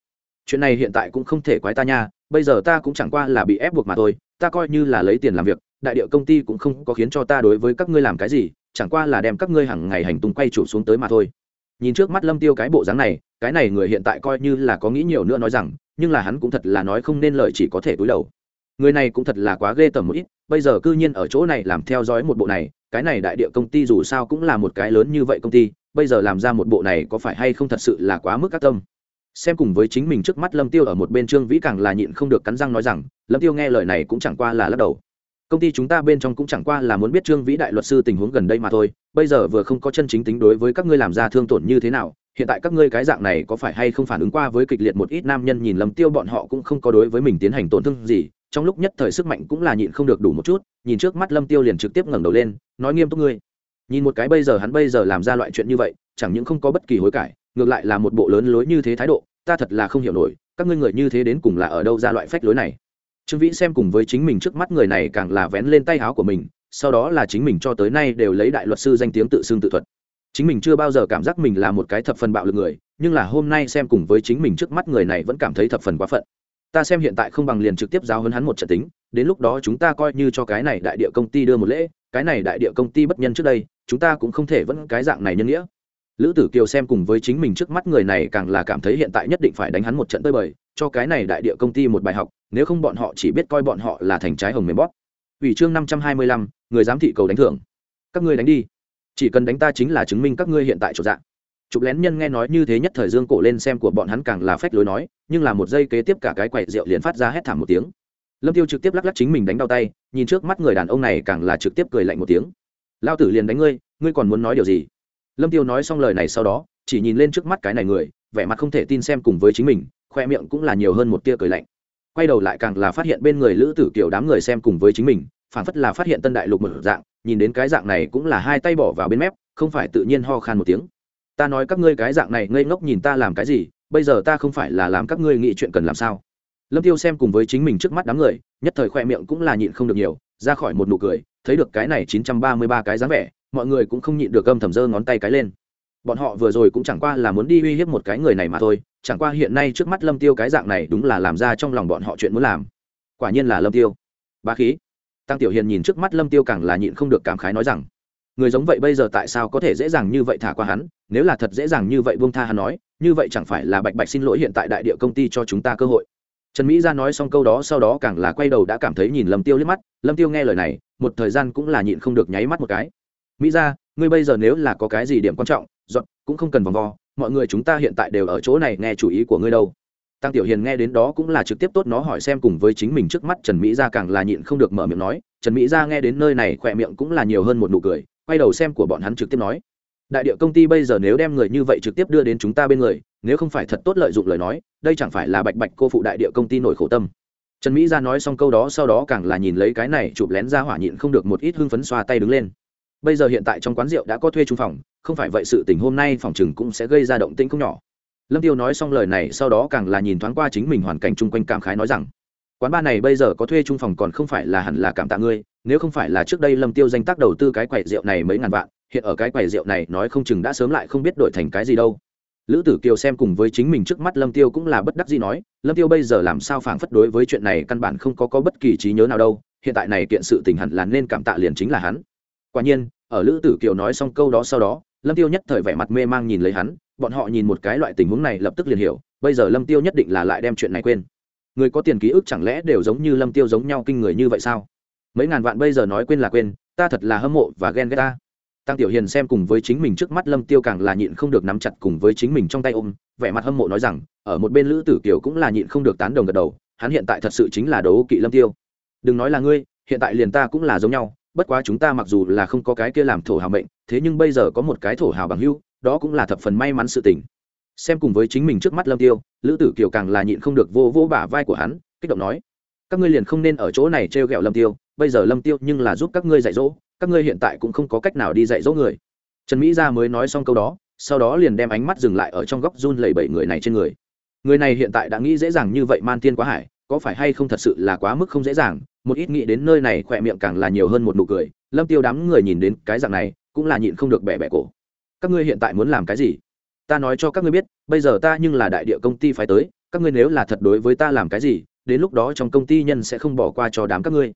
Speaker 1: Chuyện này hiện tại cũng không thể quái ta nha, bây giờ ta cũng chẳng qua là bị ép buộc mà thôi, ta coi như là lấy tiền làm việc, đại địa công ty cũng không có khiến cho ta đối với các ngươi làm cái gì, chẳng qua là đem các ngươi hàng ngày hành tung quay chủ xuống tới mà thôi. Nhìn trước mắt lâm tiêu cái bộ dáng này, cái này người hiện tại coi như là có nghĩ nhiều nữa nói rằng, nhưng là hắn cũng thật là nói không nên lời chỉ có thể túi đầu. Người này cũng thật là quá ghê tởm một ít, bây giờ cư nhiên ở chỗ này làm theo dõi một bộ này cái này đại địa công ty dù sao cũng là một cái lớn như vậy công ty, bây giờ làm ra một bộ này có phải hay không thật sự là quá mức các tâm. Xem cùng với chính mình trước mắt lâm tiêu ở một bên trương vĩ càng là nhịn không được cắn răng nói rằng, lâm tiêu nghe lời này cũng chẳng qua là lắc đầu. Công ty chúng ta bên trong cũng chẳng qua là muốn biết trương vĩ đại luật sư tình huống gần đây mà thôi, bây giờ vừa không có chân chính tính đối với các ngươi làm ra thương tổn như thế nào, hiện tại các ngươi cái dạng này có phải hay không phản ứng qua với kịch liệt một ít nam nhân nhìn lâm tiêu bọn họ cũng không có đối với mình tiến hành tổn thương gì trong lúc nhất thời sức mạnh cũng là nhịn không được đủ một chút, nhìn trước mắt lâm tiêu liền trực tiếp ngẩng đầu lên, nói nghiêm túc ngươi. Nhìn một cái bây giờ hắn bây giờ làm ra loại chuyện như vậy, chẳng những không có bất kỳ hối cải, ngược lại là một bộ lớn lối như thế thái độ, ta thật là không hiểu nổi, các ngươi người như thế đến cùng là ở đâu ra loại phách lối này. Trương vĩ xem cùng với chính mình trước mắt người này càng là vén lên tay áo của mình, sau đó là chính mình cho tới nay đều lấy đại luật sư danh tiếng tự xưng tự thuật. Chính mình chưa bao giờ cảm giác mình là một cái thập phần bạo lực người, nhưng là hôm nay xem cùng với chính mình trước mắt người này vẫn cảm thấy thập phần quá phận ta xem hiện tại không bằng liền trực tiếp giáo hơn hắn một trận tính, đến lúc đó chúng ta coi như cho cái này đại địa công ty đưa một lễ, cái này đại địa công ty bất nhân trước đây, chúng ta cũng không thể vẫn cái dạng này nhân nghĩa. Lữ tử kiều xem cùng với chính mình trước mắt người này càng là cảm thấy hiện tại nhất định phải đánh hắn một trận tơi bời, cho cái này đại địa công ty một bài học, nếu không bọn họ chỉ biết coi bọn họ là thành trái hồng mềm bóp. Ủy chương năm trăm hai mươi lăm, người giám thị cầu đánh thưởng. Các ngươi đánh đi. Chỉ cần đánh ta chính là chứng minh các ngươi hiện tại chỗ dạng chụp lén nhân nghe nói như thế nhất thời dương cổ lên xem của bọn hắn càng là phách lối nói, nhưng là một giây kế tiếp cả cái quậy rượu liền phát ra hét thảm một tiếng. Lâm tiêu trực tiếp lắc lắc chính mình đánh đau tay, nhìn trước mắt người đàn ông này càng là trực tiếp cười lạnh một tiếng. Lao tử liền đánh ngươi ngươi còn muốn nói điều gì? Lâm tiêu nói xong lời này sau đó, chỉ nhìn lên trước mắt cái này người, vẻ mặt không thể tin xem cùng với chính mình, khoe miệng cũng là nhiều hơn một tia cười lạnh. Quay đầu lại càng là phát hiện bên người lữ tử kiểu đám người xem cùng với chính mình phản phất là phát hiện tân đại lục một dạng, nhìn đến cái dạng này cũng là hai tay bỏ vào bên mép, không phải tự nhiên ho khan một tiếng ta nói các ngươi cái dạng này ngây ngốc nhìn ta làm cái gì, bây giờ ta không phải là làm các ngươi nghĩ chuyện cần làm sao. Lâm tiêu xem cùng với chính mình trước mắt đám người, nhất thời khoe miệng cũng là nhịn không được nhiều, ra khỏi một nụ cười, thấy được cái này chín trăm ba mươi ba cái dáng vẻ, mọi người cũng không nhịn được gâm thầm dơ ngón tay cái lên. Bọn họ vừa rồi cũng chẳng qua là muốn đi uy hiếp một cái người này mà thôi, chẳng qua hiện nay trước mắt lâm tiêu cái dạng này đúng là làm ra trong lòng bọn họ chuyện muốn làm. Quả nhiên là lâm tiêu. Bá khí. Tăng tiểu hiền nhìn trước mắt lâm tiêu càng là nhịn không được cảm khái nói rằng người giống vậy bây giờ tại sao có thể dễ dàng như vậy thả qua hắn? Nếu là thật dễ dàng như vậy buông tha hắn nói, như vậy chẳng phải là bạch bạch xin lỗi hiện tại đại địa công ty cho chúng ta cơ hội. Trần mỹ ra nói xong câu đó sau đó càng là quay đầu đã cảm thấy nhìn lâm tiêu liếc mắt, lâm tiêu nghe lời này, một thời gian cũng là nhịn không được nháy mắt một cái. Mỹ ra ngươi bây giờ nếu là có cái gì điểm quan trọng dọn cũng không cần vòng vo, mọi người chúng ta hiện tại đều ở chỗ này nghe chủ ý của ngươi đâu. Tăng tiểu hiền nghe đến đó cũng là trực tiếp tốt nó hỏi xem cùng với chính mình trước mắt trần mỹ gia càng là nhịn không được mở miệng nói. Trần mỹ gia nghe đến nơi này khỏe miệng cũng là nhiều hơn một nụ cười quay đầu xem của bọn hắn trực tiếp nói. Đại địa công ty bây giờ nếu đem người như vậy trực tiếp đưa đến chúng ta bên người, nếu không phải thật tốt lợi dụng lời nói, đây chẳng phải là bạch bạch cô phụ đại địa công ty nổi khổ tâm. Trần mỹ gia nói xong câu đó sau đó càng là nhìn lấy cái này, chụp lén ra hỏa nhịn không được một ít hưng phấn xoa tay đứng lên. Bây giờ hiện tại trong quán rượu đã có thuê trung phòng, không phải vậy sự tình hôm nay phòng chừng cũng sẽ gây ra động tĩnh không nhỏ. Lâm tiêu nói xong lời này sau đó càng là nhìn thoáng qua chính mình hoàn cảnh chung quanh cảm khái nói rằng, quán ba này bây giờ có thuê trung phòng còn không phải là hẳn là cảm tạ ngươi nếu không phải là trước đây lâm tiêu danh tác đầu tư cái quầy rượu này mấy ngàn vạn, hiện ở cái quầy rượu này nói không chừng đã sớm lại không biết đổi thành cái gì đâu. Lữ tử kiều xem cùng với chính mình trước mắt lâm tiêu cũng là bất đắc gì nói, lâm tiêu bây giờ làm sao phảng phất đối với chuyện này căn bản không có có bất kỳ trí nhớ nào đâu, hiện tại này kiện sự tình hẳn là nên cảm tạ liền chính là hắn. Quả nhiên, ở lữ tử kiều nói xong câu đó sau đó, lâm tiêu nhất thời vẻ mặt mê mang nhìn lấy hắn, bọn họ nhìn một cái loại tình huống này lập tức liền hiểu, bây giờ lâm tiêu nhất định là lại đem chuyện này quên. Người có tiền ký ức chẳng lẽ đều giống như lâm tiêu giống nhau kinh người như vậy sao? Mấy ngàn vạn bây giờ nói quên là quên, ta thật là hâm mộ và ghen ghét ta. Tăng tiểu hiền xem cùng với chính mình trước mắt lâm tiêu càng là nhịn không được nắm chặt cùng với chính mình trong tay ôm, vẻ mặt hâm mộ nói rằng, ở một bên lữ tử kiều cũng là nhịn không được tán đồng gật đầu, hắn hiện tại thật sự chính là đấu kỵ lâm tiêu. Đừng nói là ngươi, hiện tại liền ta cũng là giống nhau, bất quá chúng ta mặc dù là không có cái kia làm thổ hào mệnh, thế nhưng bây giờ có một cái thổ hào bằng hưu, đó cũng là thập phần may mắn sự tình. Xem cùng với chính mình trước mắt lâm tiêu, lữ tử kiều càng là nhịn không được vô vô bả vai của hắn, kích động nói, các ngươi liền không nên ở chỗ này trêu ghẹo lâm tiêu bây giờ lâm tiêu nhưng là giúp các ngươi dạy dỗ, các ngươi hiện tại cũng không có cách nào đi dạy dỗ người. Trần mỹ gia mới nói xong câu đó, sau đó liền đem ánh mắt dừng lại ở trong góc run lẩy bẩy người này trên người. Người này hiện tại đã nghĩ dễ dàng như vậy man thiên quá hải, có phải hay không thật sự là quá mức không dễ dàng, một ít nghĩ đến nơi này khỏe miệng càng là nhiều hơn một nụ cười, lâm tiêu đám người nhìn đến cái dạng này, cũng là nhịn không được bẻ bẻ cổ. Các ngươi hiện tại muốn làm cái gì? Ta nói cho các ngươi biết, bây giờ ta nhưng là đại địa công ty phải tới, các ngươi nếu là thật đối với ta làm cái gì, đến lúc đó trong công ty nhân sẽ không bỏ qua cho đám các ngươi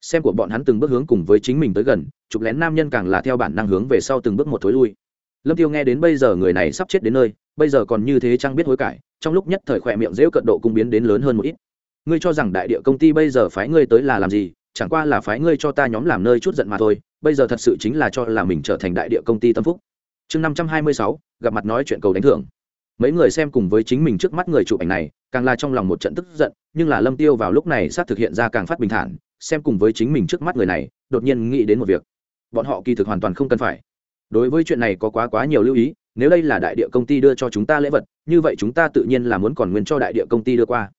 Speaker 1: xem của bọn hắn từng bước hướng cùng với chính mình tới gần, chụp lén nam nhân càng là theo bản năng hướng về sau từng bước một thối lui. Lâm tiêu nghe đến bây giờ người này sắp chết đến nơi, bây giờ còn như thế chăng biết hối cải, trong lúc nhất thời khỏe miệng dễu cận độ cung biến đến lớn hơn một ít. Ngươi cho rằng đại địa công ty bây giờ phái ngươi tới là làm gì, chẳng qua là phái ngươi cho ta nhóm làm nơi chút giận mà thôi, bây giờ thật sự chính là cho là mình trở thành đại địa công ty tâm phúc. Chương năm trăm hai mươi sáu, gặp mặt nói chuyện cầu đánh thưởng. Mấy người xem cùng với chính mình trước mắt người chụp ảnh này, càng là trong lòng một trận tức giận, nhưng là lâm tiêu vào lúc này sát thực hiện ra càng phát bình thản xem cùng với chính mình trước mắt người này, đột nhiên nghĩ đến một việc. Bọn họ kỳ thực hoàn toàn không cần phải. Đối với chuyện này có quá quá nhiều lưu ý, nếu đây là đại địa công ty đưa cho chúng ta lễ vật, như vậy chúng ta tự nhiên là muốn còn nguyên cho đại địa công ty đưa qua.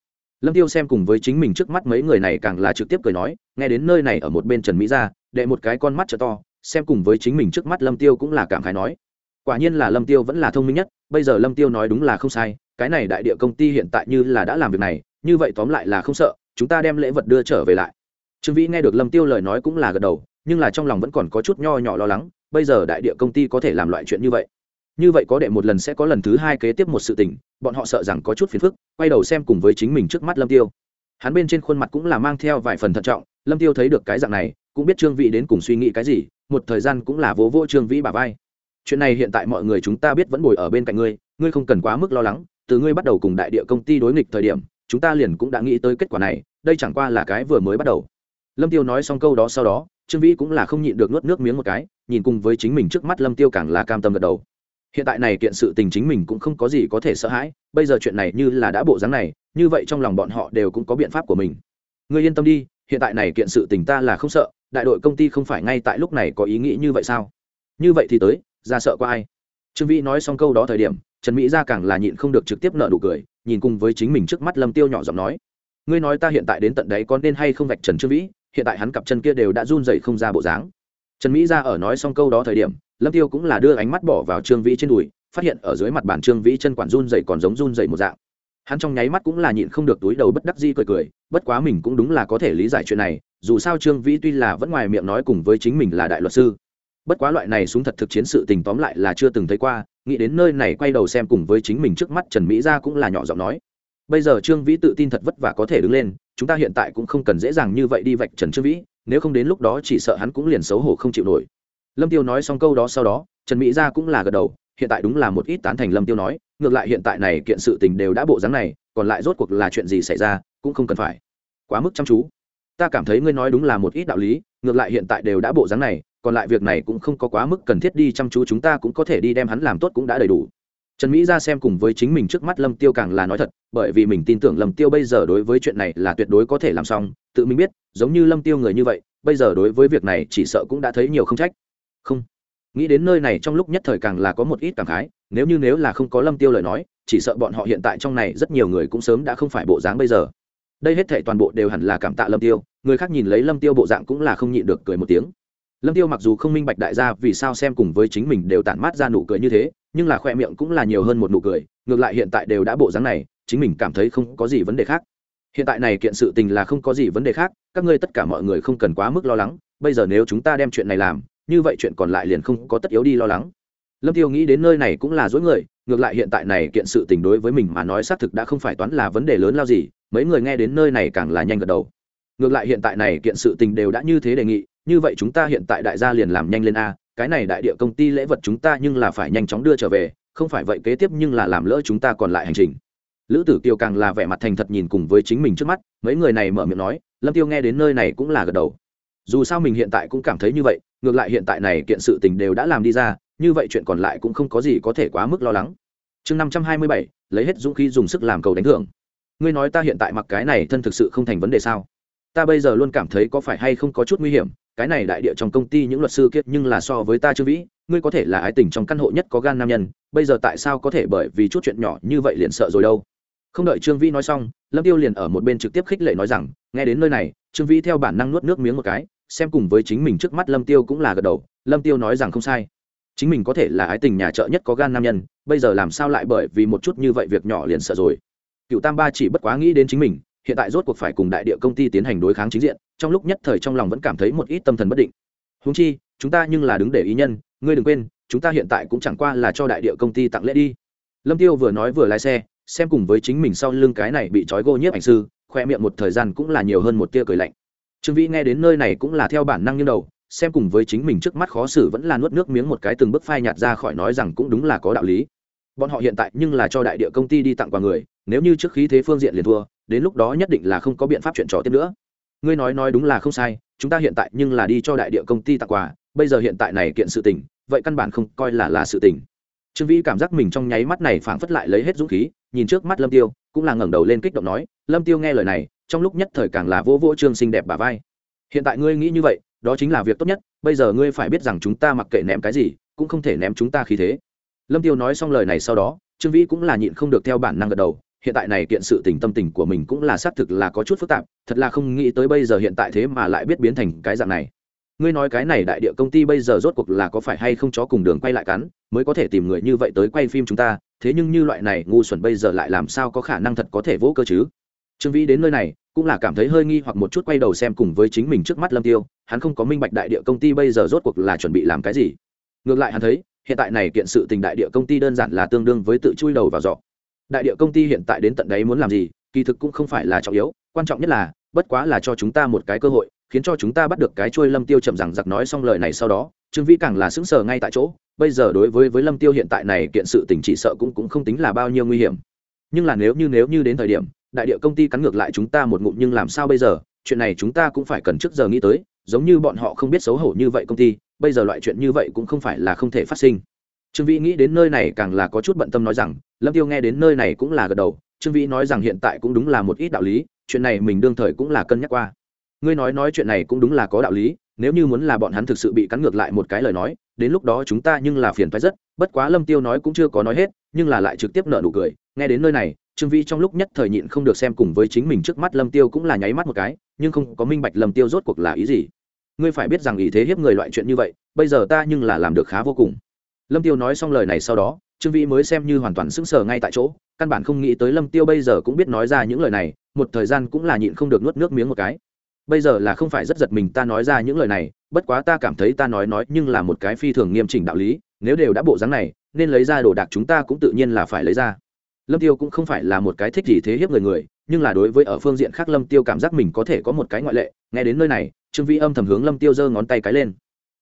Speaker 1: Lâm tiêu xem cùng với chính mình trước mắt mấy người này càng là trực tiếp cười nói, nghe đến nơi này ở một bên trần mỹ ra, đệ một cái con mắt trợ to, xem cùng với chính mình trước mắt lâm tiêu cũng là cảm khái nói. Quả nhiên là lâm tiêu vẫn là thông minh nhất, bây giờ lâm tiêu nói đúng là không sai, cái này đại địa công ty hiện tại như là đã làm việc này, như vậy tóm lại là không sợ, chúng ta đem lễ vật đưa trở về lại trương vĩ nghe được lâm tiêu lời nói cũng là gật đầu, nhưng là trong lòng vẫn còn có chút nho nhỏ lo lắng, bây giờ đại địa công ty có thể làm loại chuyện như vậy. Như vậy có đệ một lần sẽ có lần thứ hai kế tiếp một sự tình, bọn họ sợ rằng có chút phiền phức, quay đầu xem cùng với chính mình trước mắt lâm tiêu. Hắn bên trên khuôn mặt cũng là mang theo vài phần thận trọng, lâm tiêu thấy được cái dạng này, cũng biết trương vĩ đến cùng suy nghĩ cái gì, một thời gian cũng là vỗ vỗ trương vĩ bà vai. Chuyện này hiện tại mọi người chúng ta biết vẫn ngồi ở bên cạnh ngươi ngươi không cần quá mức lo lắng, từ ngươi bắt đầu cùng đại địa công ty đối nghịch thời điểm, chúng ta liền cũng đã nghĩ tới kết quả này, đây chẳng qua là cái vừa mới bắt đầu lâm tiêu nói xong câu đó sau đó, trương vĩ cũng là không nhịn được nuốt nước miếng một cái, nhìn cùng với chính mình trước mắt lâm tiêu càng là cam tâm gật đầu. Hiện tại này kiện sự tình chính mình cũng không có gì có thể sợ hãi, bây giờ chuyện này như là đã bộ dáng này, như vậy trong lòng bọn họ đều cũng có biện pháp của mình. Ngươi yên tâm đi, hiện tại này kiện sự tình ta là không sợ, đại đội công ty không phải ngay tại lúc này có ý nghĩ như vậy sao? Như vậy thì tới, ra sợ qua ai? Trương vĩ nói xong câu đó thời điểm, trần mỹ ra càng là nhịn không được trực tiếp nợ nụ cười, nhìn cùng với chính mình trước mắt lâm tiêu nhỏ giọng nói. Ngươi nói ta hiện tại đến tận đấy có nên hay không vạch trần trương vĩ? Hiện tại hắn cặp chân kia đều đã run dậy không ra bộ dáng. Trần mỹ ra ở nói xong câu đó thời điểm, lâm tiêu cũng là đưa ánh mắt bỏ vào trương vĩ trên đùi, phát hiện ở dưới mặt bàn trương vĩ chân quản run dậy còn giống run dậy một dạng. Hắn trong nháy mắt cũng là nhịn không được túi đầu bất đắc di cười cười, bất quá mình cũng đúng là có thể lý giải chuyện này, dù sao trương vĩ tuy là vẫn ngoài miệng nói cùng với chính mình là đại luật sư. Bất quá loại này súng thật thực chiến sự tình tóm lại là chưa từng thấy qua, nghĩ đến nơi này quay đầu xem cùng với chính mình trước mắt trần mỹ ra cũng là nhỏ giọng nói. Bây giờ trương vĩ tự tin thật vất vả có thể đứng lên chúng ta hiện tại cũng không cần dễ dàng như vậy đi vạch trần trương vĩ, nếu không đến lúc đó chỉ sợ hắn cũng liền xấu hổ không chịu nổi. Lâm tiêu nói xong câu đó sau đó, trần mỹ gia cũng là gật đầu, hiện tại đúng là một ít tán thành lâm tiêu nói, ngược lại hiện tại này kiện sự tình đều đã bộ dáng này, còn lại rốt cuộc là chuyện gì xảy ra, cũng không cần phải. Quá mức chăm chú. Ta cảm thấy ngươi nói đúng là một ít đạo lý, ngược lại hiện tại đều đã bộ dáng này, còn lại việc này cũng không có quá mức cần thiết đi chăm chú, chúng ta cũng có thể đi đem hắn làm tốt cũng đã đầy đủ trần mỹ ra xem cùng với chính mình trước mắt lâm tiêu càng là nói thật, bởi vì mình tin tưởng lâm tiêu bây giờ đối với chuyện này là tuyệt đối có thể làm xong, tự mình biết, giống như lâm tiêu người như vậy, bây giờ đối với việc này chỉ sợ cũng đã thấy nhiều không trách. Không. Nghĩ đến nơi này trong lúc nhất thời càng là có một ít cảm khái, nếu như nếu là không có lâm tiêu lời nói, chỉ sợ bọn họ hiện tại trong này rất nhiều người cũng sớm đã không phải bộ dáng bây giờ. Đây hết thảy toàn bộ đều hẳn là cảm tạ lâm tiêu, người khác nhìn lấy lâm tiêu bộ dạng cũng là không nhịn được cười một tiếng lâm tiêu mặc dù không minh bạch đại gia vì sao xem cùng với chính mình đều tản mát ra nụ cười như thế, nhưng là khoe miệng cũng là nhiều hơn một nụ cười, ngược lại hiện tại đều đã bộ dáng này, chính mình cảm thấy không có gì vấn đề khác. Hiện tại này kiện sự tình là không có gì vấn đề khác, các ngươi tất cả mọi người không cần quá mức lo lắng, bây giờ nếu chúng ta đem chuyện này làm, như vậy chuyện còn lại liền không có tất yếu đi lo lắng. Lâm tiêu nghĩ đến nơi này cũng là dối người, ngược lại hiện tại này kiện sự tình đối với mình mà nói xác thực đã không phải toán là vấn đề lớn lao gì, mấy người nghe đến nơi này càng là nhanh gật đầu. Ngược lại hiện tại này kiện sự tình đều đã như thế đề nghị như vậy chúng ta hiện tại đại gia liền làm nhanh lên a, cái này đại địa công ty lễ vật chúng ta nhưng là phải nhanh chóng đưa trở về, không phải vậy kế tiếp nhưng là làm lỡ chúng ta còn lại hành trình. Lữ tử kiều càng là vẻ mặt thành thật nhìn cùng với chính mình trước mắt, mấy người này mở miệng nói, lâm tiêu nghe đến nơi này cũng là gật đầu. Dù sao mình hiện tại cũng cảm thấy như vậy, ngược lại hiện tại này kiện sự tình đều đã làm đi ra, như vậy chuyện còn lại cũng không có gì có thể quá mức lo lắng. Chương năm trăm hai mươi bảy, lấy hết dũng khí dùng sức làm cầu đánh thưởng. Ngươi nói ta hiện tại mặc cái này thân thực sự không thành vấn đề sao? Ta bây giờ luôn cảm thấy có phải hay không có chút nguy hiểm cái này đại địa trong công ty những luật sư kiết nhưng là so với ta chưa vĩ, ngươi có thể là ái tình trong căn hộ nhất có gan nam nhân, bây giờ tại sao có thể bởi vì chút chuyện nhỏ như vậy liền sợ rồi đâu? Không đợi trương vĩ nói xong, lâm tiêu liền ở một bên trực tiếp khích lệ nói rằng, nghe đến nơi này, trương vĩ theo bản năng nuốt nước miếng một cái, xem cùng với chính mình trước mắt lâm tiêu cũng là gật đầu, lâm tiêu nói rằng không sai. Chính mình có thể là ái tình nhà trợ nhất có gan nam nhân, bây giờ làm sao lại bởi vì một chút như vậy việc nhỏ liền sợ rồi? Cựu tam ba chỉ bất quá nghĩ đến chính mình hiện tại rốt cuộc phải cùng đại địa công ty tiến hành đối kháng chính diện, trong lúc nhất thời trong lòng vẫn cảm thấy một ít tâm thần bất định. Húng chi, chúng ta nhưng là đứng để ý nhân, ngươi đừng quên, chúng ta hiện tại cũng chẳng qua là cho đại địa công ty tặng lễ đi. Lâm tiêu vừa nói vừa lái xe, xem cùng với chính mình sau lưng cái này bị trói gô nhiếp ảnh sư, khoe miệng một thời gian cũng là nhiều hơn một tia cười lạnh. Trương vĩ nghe đến nơi này cũng là theo bản năng như đầu, xem cùng với chính mình trước mắt khó xử vẫn là nuốt nước miếng một cái từng bước phai nhạt ra khỏi nói rằng cũng đúng là có đạo lý. Bọn họ hiện tại nhưng là cho đại địa công ty đi tặng quà người, nếu như trước khí thế phương diện liền thua đến lúc đó nhất định là không có biện pháp chuyện trò tiếp nữa. Ngươi nói nói đúng là không sai, chúng ta hiện tại nhưng là đi cho đại địa công ty tặng quà, bây giờ hiện tại này kiện sự tình, vậy căn bản không coi là là sự tình. Trương vĩ cảm giác mình trong nháy mắt này phảng phất lại lấy hết dũng khí, nhìn trước mắt lâm tiêu, cũng là ngẩng đầu lên kích động nói, lâm tiêu nghe lời này, trong lúc nhất thời càng là vô vô trương xinh đẹp bà vai. Hiện tại ngươi nghĩ như vậy, đó chính là việc tốt nhất, bây giờ ngươi phải biết rằng chúng ta mặc kệ ném cái gì, cũng không thể ném chúng ta khí thế. Lâm tiêu nói xong lời này sau đó, trương vĩ cũng là nhịn không được theo bản năng gật đầu hiện tại này kiện sự tình tâm tình của mình cũng là xác thực là có chút phức tạp, thật là không nghĩ tới bây giờ hiện tại thế mà lại biết biến thành cái dạng này. Ngươi nói cái này đại địa công ty bây giờ rốt cuộc là có phải hay không chó cùng đường quay lại cắn, mới có thể tìm người như vậy tới quay phim chúng ta, thế nhưng như loại này ngu xuẩn bây giờ lại làm sao có khả năng thật có thể vỗ cơ chứ? Trương vĩ đến nơi này, cũng là cảm thấy hơi nghi hoặc một chút quay đầu xem cùng với chính mình trước mắt lâm tiêu, hắn không có minh bạch đại địa công ty bây giờ rốt cuộc là chuẩn bị làm cái gì. Ngược lại hắn thấy, hiện tại này kiện sự tình đại địa công ty đơn giản là tương đương với tự chui đầu vào giỏ đại địa công ty hiện tại đến tận đấy muốn làm gì, kỳ thực cũng không phải là trọng yếu, quan trọng nhất là, bất quá là cho chúng ta một cái cơ hội, khiến cho chúng ta bắt được cái trôi lâm tiêu chậm rằng giặc nói xong lời này sau đó, trương vĩ càng là sững sờ ngay tại chỗ, bây giờ đối với với lâm tiêu hiện tại này kiện sự tình chỉ sợ cũng cũng không tính là bao nhiêu nguy hiểm. Nhưng là nếu như nếu như đến thời điểm, đại địa công ty cắn ngược lại chúng ta một ngụm nhưng làm sao bây giờ, chuyện này chúng ta cũng phải cần trước giờ nghĩ tới, giống như bọn họ không biết xấu hổ như vậy công ty, bây giờ loại chuyện như vậy cũng không phải là không thể phát sinh trương vĩ nghĩ đến nơi này càng là có chút bận tâm nói rằng, lâm tiêu nghe đến nơi này cũng là gật đầu, trương vĩ nói rằng hiện tại cũng đúng là một ít đạo lý, chuyện này mình đương thời cũng là cân nhắc qua. Ngươi nói nói chuyện này cũng đúng là có đạo lý, nếu như muốn là bọn hắn thực sự bị cắn ngược lại một cái lời nói, đến lúc đó chúng ta nhưng là phiền phái rất, bất quá lâm tiêu nói cũng chưa có nói hết, nhưng là lại trực tiếp nợ nụ cười, nghe đến nơi này, trương vĩ trong lúc nhất thời nhịn không được xem cùng với chính mình trước mắt lâm tiêu cũng là nháy mắt một cái, nhưng không có minh bạch lâm tiêu rốt cuộc là ý gì. Ngươi phải biết rằng ý thế hiếp người loại chuyện như vậy, bây giờ ta nhưng là làm được khá vô cùng lâm tiêu nói xong lời này sau đó, trương vĩ mới xem như hoàn toàn sững sờ ngay tại chỗ, căn bản không nghĩ tới lâm tiêu bây giờ cũng biết nói ra những lời này, một thời gian cũng là nhịn không được nuốt nước miếng một cái. Bây giờ là không phải rất giật mình ta nói ra những lời này, bất quá ta cảm thấy ta nói nói nhưng là một cái phi thường nghiêm chỉnh đạo lý, nếu đều đã bộ dáng này, nên lấy ra đồ đạc chúng ta cũng tự nhiên là phải lấy ra. Lâm tiêu cũng không phải là một cái thích gì thế hiếp người người, nhưng là đối với ở phương diện khác lâm tiêu cảm giác mình có thể có một cái ngoại lệ. Nghe đến nơi này, trương vĩ âm thầm hướng lâm tiêu giơ ngón tay cái lên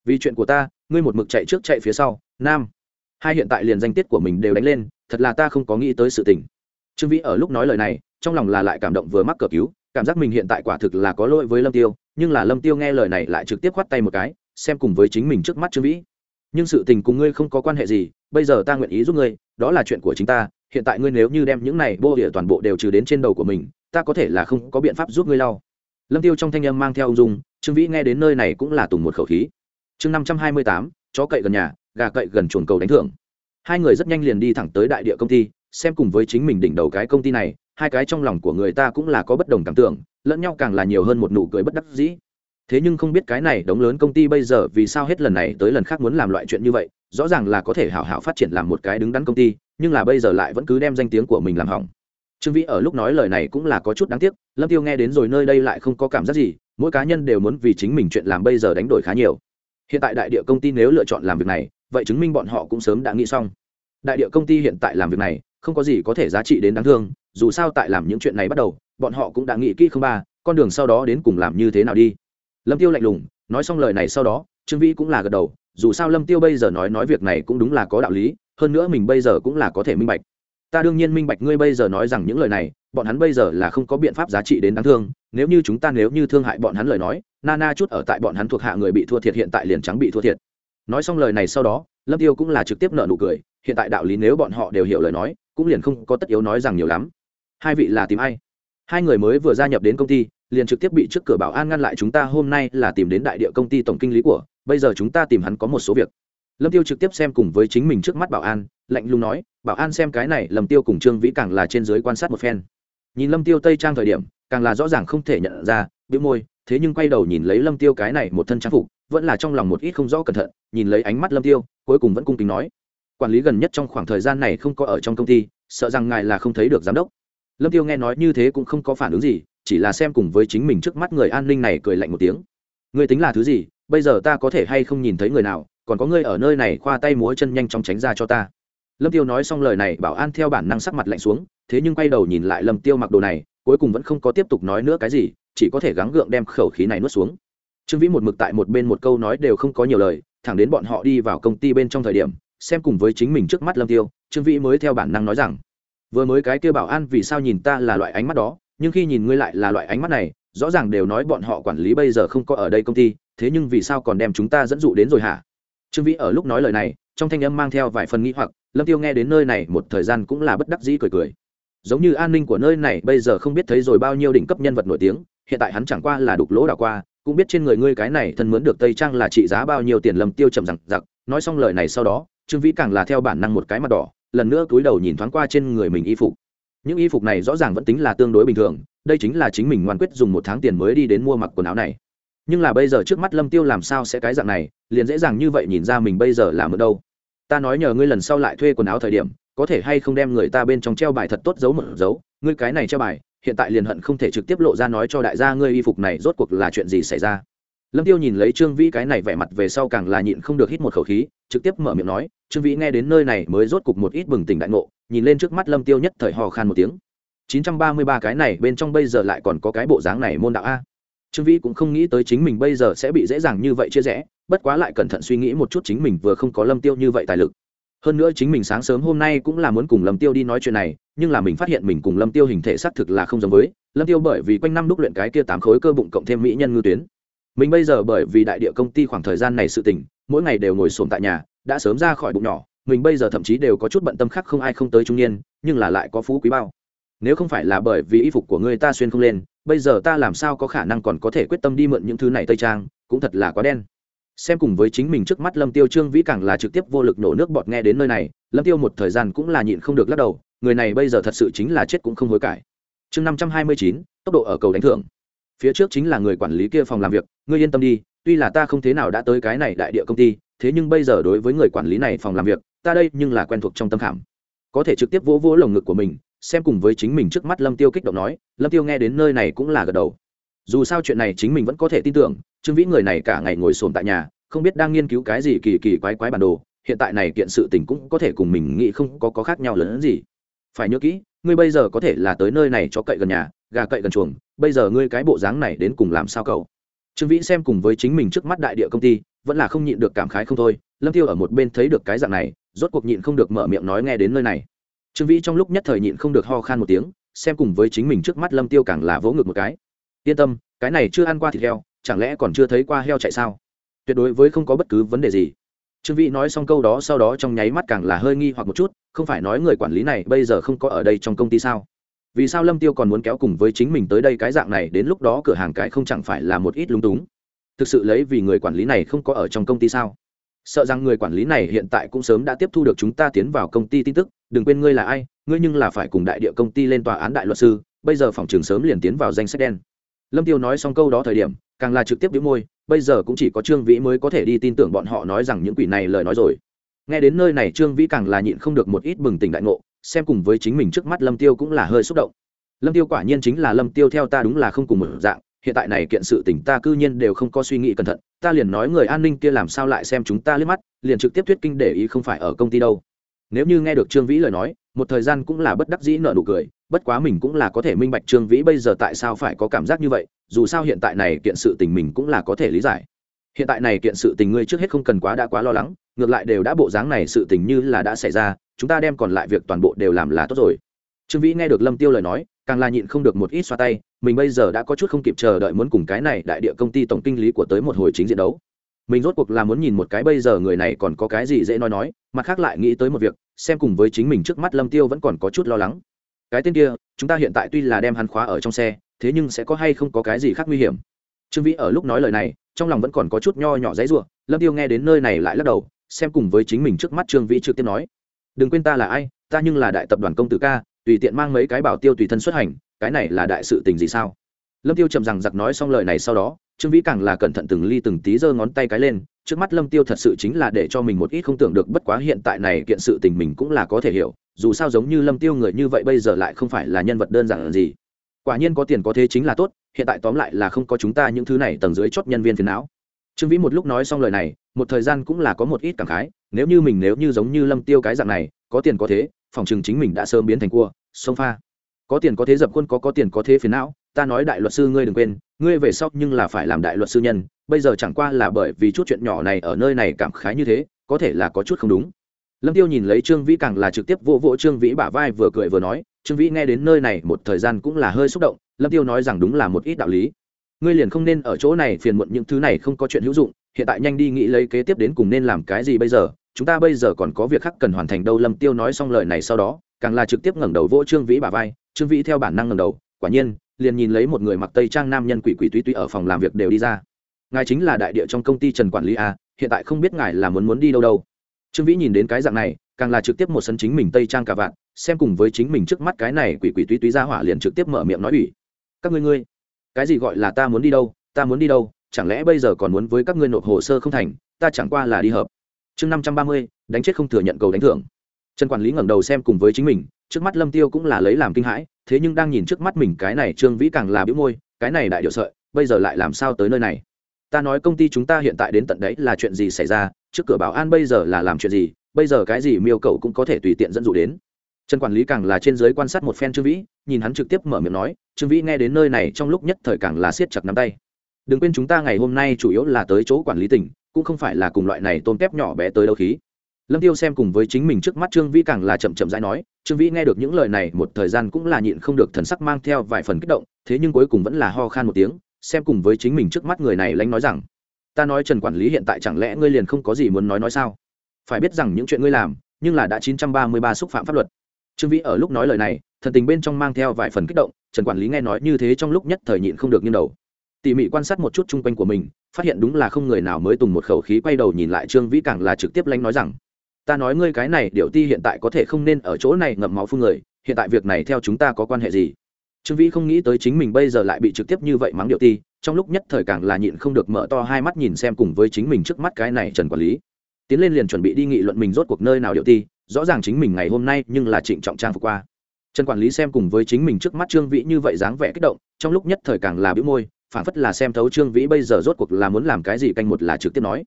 Speaker 1: vì chuyện của ta, ngươi một mực chạy trước chạy phía sau, nam. Hai hiện tại liền danh tiết của mình đều đánh lên, thật là ta không có nghĩ tới sự tình. Trương vĩ ở lúc nói lời này, trong lòng là lại cảm động vừa mắc cờ cứu, cảm giác mình hiện tại quả thực là có lỗi với lâm tiêu, nhưng là lâm tiêu nghe lời này lại trực tiếp khoắt tay một cái, xem cùng với chính mình trước mắt trương vĩ. Nhưng sự tình cùng ngươi không có quan hệ gì, bây giờ ta nguyện ý giúp ngươi, đó là chuyện của chính ta, hiện tại ngươi nếu như đem những này vô địa toàn bộ đều trừ đến trên đầu của mình, ta có thể là không có biện pháp giúp ngươi lau. Lâm tiêu trong thanh âm mang theo ông dung, trương vĩ nghe đến nơi này cũng là tùng một khẩu khí chương năm trăm hai mươi tám, chó cậy gần nhà, gà cậy gần chuồng cầu đánh thưởng. Hai người rất nhanh liền đi thẳng tới đại địa công ty, xem cùng với chính mình đỉnh đầu cái công ty này, hai cái trong lòng của người ta cũng là có bất đồng cảm tưởng, lẫn nhau càng là nhiều hơn một nụ cười bất đắc dĩ. Thế nhưng không biết cái này đống lớn công ty bây giờ vì sao hết lần này tới lần khác muốn làm loại chuyện như vậy, rõ ràng là có thể hảo hảo phát triển làm một cái đứng đắn công ty, nhưng là bây giờ lại vẫn cứ đem danh tiếng của mình làm hỏng. Trương vĩ ở lúc nói lời này cũng là có chút đáng tiếc, lâm tiêu nghe đến rồi nơi đây lại không có cảm giác gì, mỗi cá nhân đều muốn vì chính mình chuyện làm bây giờ đánh đổi khá nhiều hiện tại đại địa công ty nếu lựa chọn làm việc này, vậy chứng minh bọn họ cũng sớm đã nghĩ xong. Đại địa công ty hiện tại làm việc này, không có gì có thể giá trị đến đáng thương, dù sao tại làm những chuyện này bắt đầu, bọn họ cũng đã nghĩ kỹ không ba, con đường sau đó đến cùng làm như thế nào đi. Lâm tiêu lạnh lùng, nói xong lời này sau đó, trương vĩ cũng là gật đầu, dù sao lâm tiêu bây giờ nói nói việc này cũng đúng là có đạo lý, hơn nữa mình bây giờ cũng là có thể minh bạch. Ta đương nhiên minh bạch ngươi bây giờ nói rằng những lời này, bọn hắn bây giờ là không có biện pháp giá trị đến đáng thương, nếu như chúng ta nếu như thương hại bọn hắn lời nói Nana chút ở tại bọn hắn thuộc hạ người bị thua thiệt hiện tại liền trắng bị thua thiệt. Nói xong lời này sau đó, lâm tiêu cũng là trực tiếp nợ nụ cười, hiện tại đạo lý nếu bọn họ đều hiểu lời nói, cũng liền không có tất yếu nói rằng nhiều lắm. Hai vị là tìm ai? Hai người mới vừa gia nhập đến công ty, liền trực tiếp bị trước cửa bảo an ngăn lại chúng ta hôm nay là tìm đến đại địa công ty tổng kinh lý của, bây giờ chúng ta tìm hắn có một số việc. Lâm tiêu trực tiếp xem cùng với chính mình trước mắt bảo an, lạnh lùng nói, bảo an xem cái này, lâm tiêu cùng trương vĩ càng là trên dưới quan sát một phen. Nhìn lâm tiêu tây trang thời điểm càng là rõ ràng không thể nhận ra, bĩu môi, thế nhưng quay đầu nhìn lấy lâm tiêu cái này một thân trang phục, vẫn là trong lòng một ít không rõ cẩn thận, nhìn lấy ánh mắt lâm tiêu, cuối cùng vẫn cung kính nói, quản lý gần nhất trong khoảng thời gian này không có ở trong công ty, sợ rằng ngài là không thấy được giám đốc. Lâm tiêu nghe nói như thế cũng không có phản ứng gì, chỉ là xem cùng với chính mình trước mắt người an ninh này cười lạnh một tiếng. Người tính là thứ gì, bây giờ ta có thể hay không nhìn thấy người nào, còn có ngươi ở nơi này khoa tay múa chân nhanh chóng tránh ra cho ta. Lâm tiêu nói xong lời này bảo an theo bản năng sắc mặt lạnh xuống, thế nhưng quay đầu nhìn lại lâm tiêu mặc đồ này cuối cùng vẫn không có tiếp tục nói nữa cái gì, chỉ có thể gắng gượng đem khẩu khí này nuốt xuống. Trương vĩ một mực tại một bên một câu nói đều không có nhiều lời, thẳng đến bọn họ đi vào công ty bên trong thời điểm, xem cùng với chính mình trước mắt lâm tiêu, trương vĩ mới theo bản năng nói rằng, vừa mới cái kia bảo an vì sao nhìn ta là loại ánh mắt đó, nhưng khi nhìn ngươi lại là loại ánh mắt này, rõ ràng đều nói bọn họ quản lý bây giờ không có ở đây công ty, thế nhưng vì sao còn đem chúng ta dẫn dụ đến rồi hả? Trương vĩ ở lúc nói lời này, trong thanh âm mang theo vài phần nghĩ hoặc, lâm tiêu nghe đến nơi này một thời gian cũng là bất đắc dĩ cười cười giống như an ninh của nơi này bây giờ không biết thấy rồi bao nhiêu đỉnh cấp nhân vật nổi tiếng, hiện tại hắn chẳng qua là đục lỗ đảo qua, cũng biết trên người ngươi cái này thân mướn được tây trang là trị giá bao nhiêu tiền lâm tiêu trầm rằng giặc nói xong lời này sau đó, trương vĩ càng là theo bản năng một cái mặt đỏ, lần nữa cúi đầu nhìn thoáng qua trên người mình y phục. Những y phục này rõ ràng vẫn tính là tương đối bình thường, đây chính là chính mình ngoan quyết dùng một tháng tiền mới đi đến mua mặc quần áo này. Nhưng là bây giờ trước mắt lâm tiêu làm sao sẽ cái dạng này, liền dễ dàng như vậy nhìn ra mình bây giờ làm ở đâu. Ta nói nhờ ngươi lần sau lại thuê quần áo thời điểm có thể hay không đem người ta bên trong treo bài thật tốt giấu một dấu ngươi cái này treo bài, hiện tại liền hận không thể trực tiếp lộ ra nói cho đại gia ngươi y phục này rốt cuộc là chuyện gì xảy ra. Lâm tiêu nhìn lấy trương vĩ cái này vẻ mặt về sau càng là nhịn không được hít một khẩu khí, trực tiếp mở miệng nói, trương vĩ nghe đến nơi này mới rốt cục một ít bừng tỉnh đại ngộ, nhìn lên trước mắt lâm tiêu nhất thời hò khan một tiếng. 933 cái này bên trong bây giờ lại còn có cái bộ dáng này môn đạo a? Trương vĩ cũng không nghĩ tới chính mình bây giờ sẽ bị dễ dàng như vậy chia rẽ, bất quá lại cẩn thận suy nghĩ một chút chính mình vừa không có lâm tiêu như vậy tài lực hơn nữa chính mình sáng sớm hôm nay cũng là muốn cùng lâm tiêu đi nói chuyện này, nhưng là mình phát hiện mình cùng lâm tiêu hình thể xác thực là không giống với, lâm tiêu bởi vì quanh năm đúc luyện cái kia tám khối cơ bụng cộng thêm mỹ nhân ngư tuyến. Mình bây giờ bởi vì đại địa công ty khoảng thời gian này sự tình, mỗi ngày đều ngồi xổm tại nhà, đã sớm ra khỏi bụng nhỏ, mình bây giờ thậm chí đều có chút bận tâm khác không ai không tới trung niên, nhưng là lại có phú quý bao. Nếu không phải là bởi vì y phục của người ta xuyên không lên, bây giờ ta làm sao có khả năng còn có thể quyết tâm đi mượn những thứ này tây trang, cũng thật là quá đen xem cùng với chính mình trước mắt lâm tiêu trương vĩ càng là trực tiếp vô lực nổ nước bọt nghe đến nơi này, lâm tiêu một thời gian cũng là nhịn không được lắc đầu, người này bây giờ thật sự chính là chết cũng không hối cải. Chương năm trăm hai mươi chín, tốc độ ở cầu đánh thưởng. Phía trước chính là người quản lý kia phòng làm việc, ngươi yên tâm đi, tuy là ta không thế nào đã tới cái này đại địa công ty, thế nhưng bây giờ đối với người quản lý này phòng làm việc, ta đây nhưng là quen thuộc trong tâm khảm. Có thể trực tiếp vỗ vỗ lồng ngực của mình, xem cùng với chính mình trước mắt lâm tiêu kích động nói, lâm tiêu nghe đến nơi này cũng là gật đầu. Dù sao chuyện này chính mình vẫn có thể tin tưởng trương vĩ người này cả ngày ngồi xổm tại nhà, không biết đang nghiên cứu cái gì kỳ kỳ quái quái bản đồ, hiện tại này kiện sự tình cũng có thể cùng mình nghĩ không có có khác nhau lớn hơn gì. Phải nhớ kỹ, ngươi bây giờ có thể là tới nơi này cho cậy gần nhà, gà cậy gần chuồng, bây giờ ngươi cái bộ dáng này đến cùng làm sao cậu? Trương vĩ xem cùng với chính mình trước mắt đại địa công ty, vẫn là không nhịn được cảm khái không thôi, lâm tiêu ở một bên thấy được cái dạng này, rốt cuộc nhịn không được mở miệng nói nghe đến nơi này. Trương vĩ trong lúc nhất thời nhịn không được ho khan một tiếng, xem cùng với chính mình trước mắt lâm tiêu càng là vỗ ngực một cái. Yên tâm, cái này chưa ăn qua thịt heo chẳng lẽ còn chưa thấy qua heo chạy sao? Tuyệt đối với không có bất cứ vấn đề gì. Trương vĩ nói xong câu đó sau đó trong nháy mắt càng là hơi nghi hoặc một chút, không phải nói người quản lý này bây giờ không có ở đây trong công ty sao? Vì sao lâm tiêu còn muốn kéo cùng với chính mình tới đây cái dạng này, đến lúc đó cửa hàng cái không chẳng phải là một ít lung túng? Thực sự lấy vì người quản lý này không có ở trong công ty sao? Sợ rằng người quản lý này hiện tại cũng sớm đã tiếp thu được chúng ta tiến vào công ty tin tức, đừng quên ngươi là ai, ngươi nhưng là phải cùng đại địa công ty lên tòa án đại luật sư, bây giờ phòng trường sớm liền tiến vào danh sách đen. Lâm tiêu nói xong câu đó thời điểm càng là trực tiếp đĩu môi, bây giờ cũng chỉ có trương vĩ mới có thể đi tin tưởng bọn họ nói rằng những quỷ này lời nói rồi. Nghe đến nơi này trương vĩ càng là nhịn không được một ít bừng tỉnh đại ngộ, xem cùng với chính mình trước mắt lâm tiêu cũng là hơi xúc động. Lâm tiêu quả nhiên chính là lâm tiêu theo ta đúng là không cùng một dạng, hiện tại này kiện sự tình ta cư nhiên đều không có suy nghĩ cẩn thận, ta liền nói người an ninh kia làm sao lại xem chúng ta liếc mắt, liền trực tiếp thuyết kinh để ý không phải ở công ty đâu nếu như nghe được trương vĩ lời nói, một thời gian cũng là bất đắc dĩ nợ nụ cười, bất quá mình cũng là có thể minh bạch trương vĩ bây giờ tại sao phải có cảm giác như vậy, dù sao hiện tại này kiện sự tình mình cũng là có thể lý giải. Hiện tại này kiện sự tình ngươi trước hết không cần quá đã quá lo lắng, ngược lại đều đã bộ dáng này sự tình như là đã xảy ra, chúng ta đem còn lại việc toàn bộ đều làm là tốt rồi. Trương vĩ nghe được lâm tiêu lời nói, càng là nhịn không được một ít xoa tay, mình bây giờ đã có chút không kịp chờ đợi muốn cùng cái này đại địa công ty tổng kinh lý của tới một hồi chính diện đấu mình rốt cuộc là muốn nhìn một cái bây giờ người này còn có cái gì dễ nói nói, mặt khác lại nghĩ tới một việc, xem cùng với chính mình trước mắt lâm tiêu vẫn còn có chút lo lắng. Cái tên kia, chúng ta hiện tại tuy là đem hắn khóa ở trong xe, thế nhưng sẽ có hay không có cái gì khác nguy hiểm? Trương vĩ ở lúc nói lời này, trong lòng vẫn còn có chút nho nhỏ dãy ruộng lâm tiêu nghe đến nơi này lại lắc đầu, xem cùng với chính mình trước mắt trương vĩ trực tiếp nói, đừng quên ta là ai, ta nhưng là đại tập đoàn công tử ca, tùy tiện mang mấy cái bảo tiêu tùy thân xuất hành, cái này là đại sự tình gì sao? Lâm tiêu chậm rằng giặc nói xong lời này sau đó trương vĩ càng là cẩn thận từng ly từng tí giơ ngón tay cái lên, trước mắt lâm tiêu thật sự chính là để cho mình một ít không tưởng được, bất quá hiện tại này kiện sự tình mình cũng là có thể hiểu, dù sao giống như lâm tiêu người như vậy bây giờ lại không phải là nhân vật đơn giản gì. Quả nhiên có tiền có thế chính là tốt, hiện tại tóm lại là không có chúng ta những thứ này tầng dưới chót nhân viên phiền não. Trương vĩ một lúc nói xong lời này, một thời gian cũng là có một ít cảm khái, nếu như mình nếu như giống như lâm tiêu cái dạng này, có tiền có thế, phòng chừng chính mình đã sớm biến thành cua, sông pha. Có tiền có thế dập quân có có tiền có thế phiền não ta nói đại luật sư ngươi đừng quên, ngươi về sau nhưng là phải làm đại luật sư nhân, bây giờ chẳng qua là bởi vì chút chuyện nhỏ này ở nơi này cảm khái như thế, có thể là có chút không đúng. Lâm tiêu nhìn lấy trương vĩ càng là trực tiếp vỗ vỗ trương vĩ bả vai vừa cười vừa nói, trương vĩ nghe đến nơi này một thời gian cũng là hơi xúc động, lâm tiêu nói rằng đúng là một ít đạo lý. Ngươi liền không nên ở chỗ này phiền muộn những thứ này không có chuyện hữu dụng, hiện tại nhanh đi nghĩ lấy kế tiếp đến cùng nên làm cái gì bây giờ, chúng ta bây giờ còn có việc khác cần hoàn thành đâu. Lâm tiêu nói xong lời này sau đó, càng là trực tiếp ngẩng đầu vỗ trương vĩ bả vai, trương vĩ theo bản năng ngẩng đầu, quả nhiên liền nhìn lấy một người mặc tây trang nam nhân quỷ quỷ túy túy ở phòng làm việc đều đi ra. Ngài chính là đại địa trong công ty trần quản lý a, hiện tại không biết ngài là muốn muốn đi đâu đâu. Trương vĩ nhìn đến cái dạng này, càng là trực tiếp một sân chính mình tây trang cả vạn, xem cùng với chính mình trước mắt cái này quỷ quỷ túy túy ra hỏa liền trực tiếp mở miệng nói ủy. Các ngươi ngươi, cái gì gọi là ta muốn đi đâu, ta muốn đi đâu, chẳng lẽ bây giờ còn muốn với các ngươi nộp hồ sơ không thành, ta chẳng qua là đi hợp. Chương năm trăm ba mươi, đánh chết không thừa nhận cầu đánh thưởng. Trần quản lý ngẩng đầu xem cùng với chính mình trước mắt lâm tiêu cũng là lấy làm kinh hãi, thế nhưng đang nhìn trước mắt mình cái này trương vĩ càng là bĩu môi, cái này đại điệu sợi, bây giờ lại làm sao tới nơi này? Ta nói công ty chúng ta hiện tại đến tận đấy là chuyện gì xảy ra, trước cửa bảo an bây giờ là làm chuyện gì, bây giờ cái gì miêu cầu cũng có thể tùy tiện dẫn dụ đến. Trần quản lý càng là trên giới quan sát một phen trương vĩ, nhìn hắn trực tiếp mở miệng nói, trương vĩ nghe đến nơi này trong lúc nhất thời càng là siết chặt nắm tay. Đừng quên chúng ta ngày hôm nay chủ yếu là tới chỗ quản lý tỉnh, cũng không phải là cùng loại này tôm tép nhỏ bé tới đâu khí lâm tiêu xem cùng với chính mình trước mắt trương vĩ càng là chậm chậm rãi nói, trương vĩ nghe được những lời này một thời gian cũng là nhịn không được thần sắc mang theo vài phần kích động, thế nhưng cuối cùng vẫn là ho khan một tiếng, xem cùng với chính mình trước mắt người này lánh nói rằng, ta nói trần quản lý hiện tại chẳng lẽ ngươi liền không có gì muốn nói nói sao? Phải biết rằng những chuyện ngươi làm, nhưng là đã chín trăm ba mươi ba xúc phạm pháp luật. Trương vĩ ở lúc nói lời này, thần tình bên trong mang theo vài phần kích động, trần quản lý nghe nói như thế trong lúc nhất thời nhịn không được nghiêng đầu. Tỉ mỉ quan sát một chút chung quanh của mình, phát hiện đúng là không người nào mới tùng một khẩu khí quay đầu nhìn lại trương vĩ càng là trực tiếp lánh nói rằng ta nói ngươi cái này điệu ti hiện tại có thể không nên ở chỗ này ngậm máu phun người, hiện tại việc này theo chúng ta có quan hệ gì? Trương vĩ không nghĩ tới chính mình bây giờ lại bị trực tiếp như vậy mắng điệu ti, trong lúc nhất thời càng là nhịn không được mở to hai mắt nhìn xem cùng với chính mình trước mắt cái này trần quản lý. Tiến lên liền chuẩn bị đi nghị luận mình rốt cuộc nơi nào điệu ti, rõ ràng chính mình ngày hôm nay nhưng là trịnh trọng trang phục qua. Trần quản lý xem cùng với chính mình trước mắt trương vĩ như vậy dáng vẻ kích động, trong lúc nhất thời càng là bĩu môi phản phất là xem thấu trương vĩ bây giờ rốt cuộc là muốn làm cái gì canh một là trực tiếp nói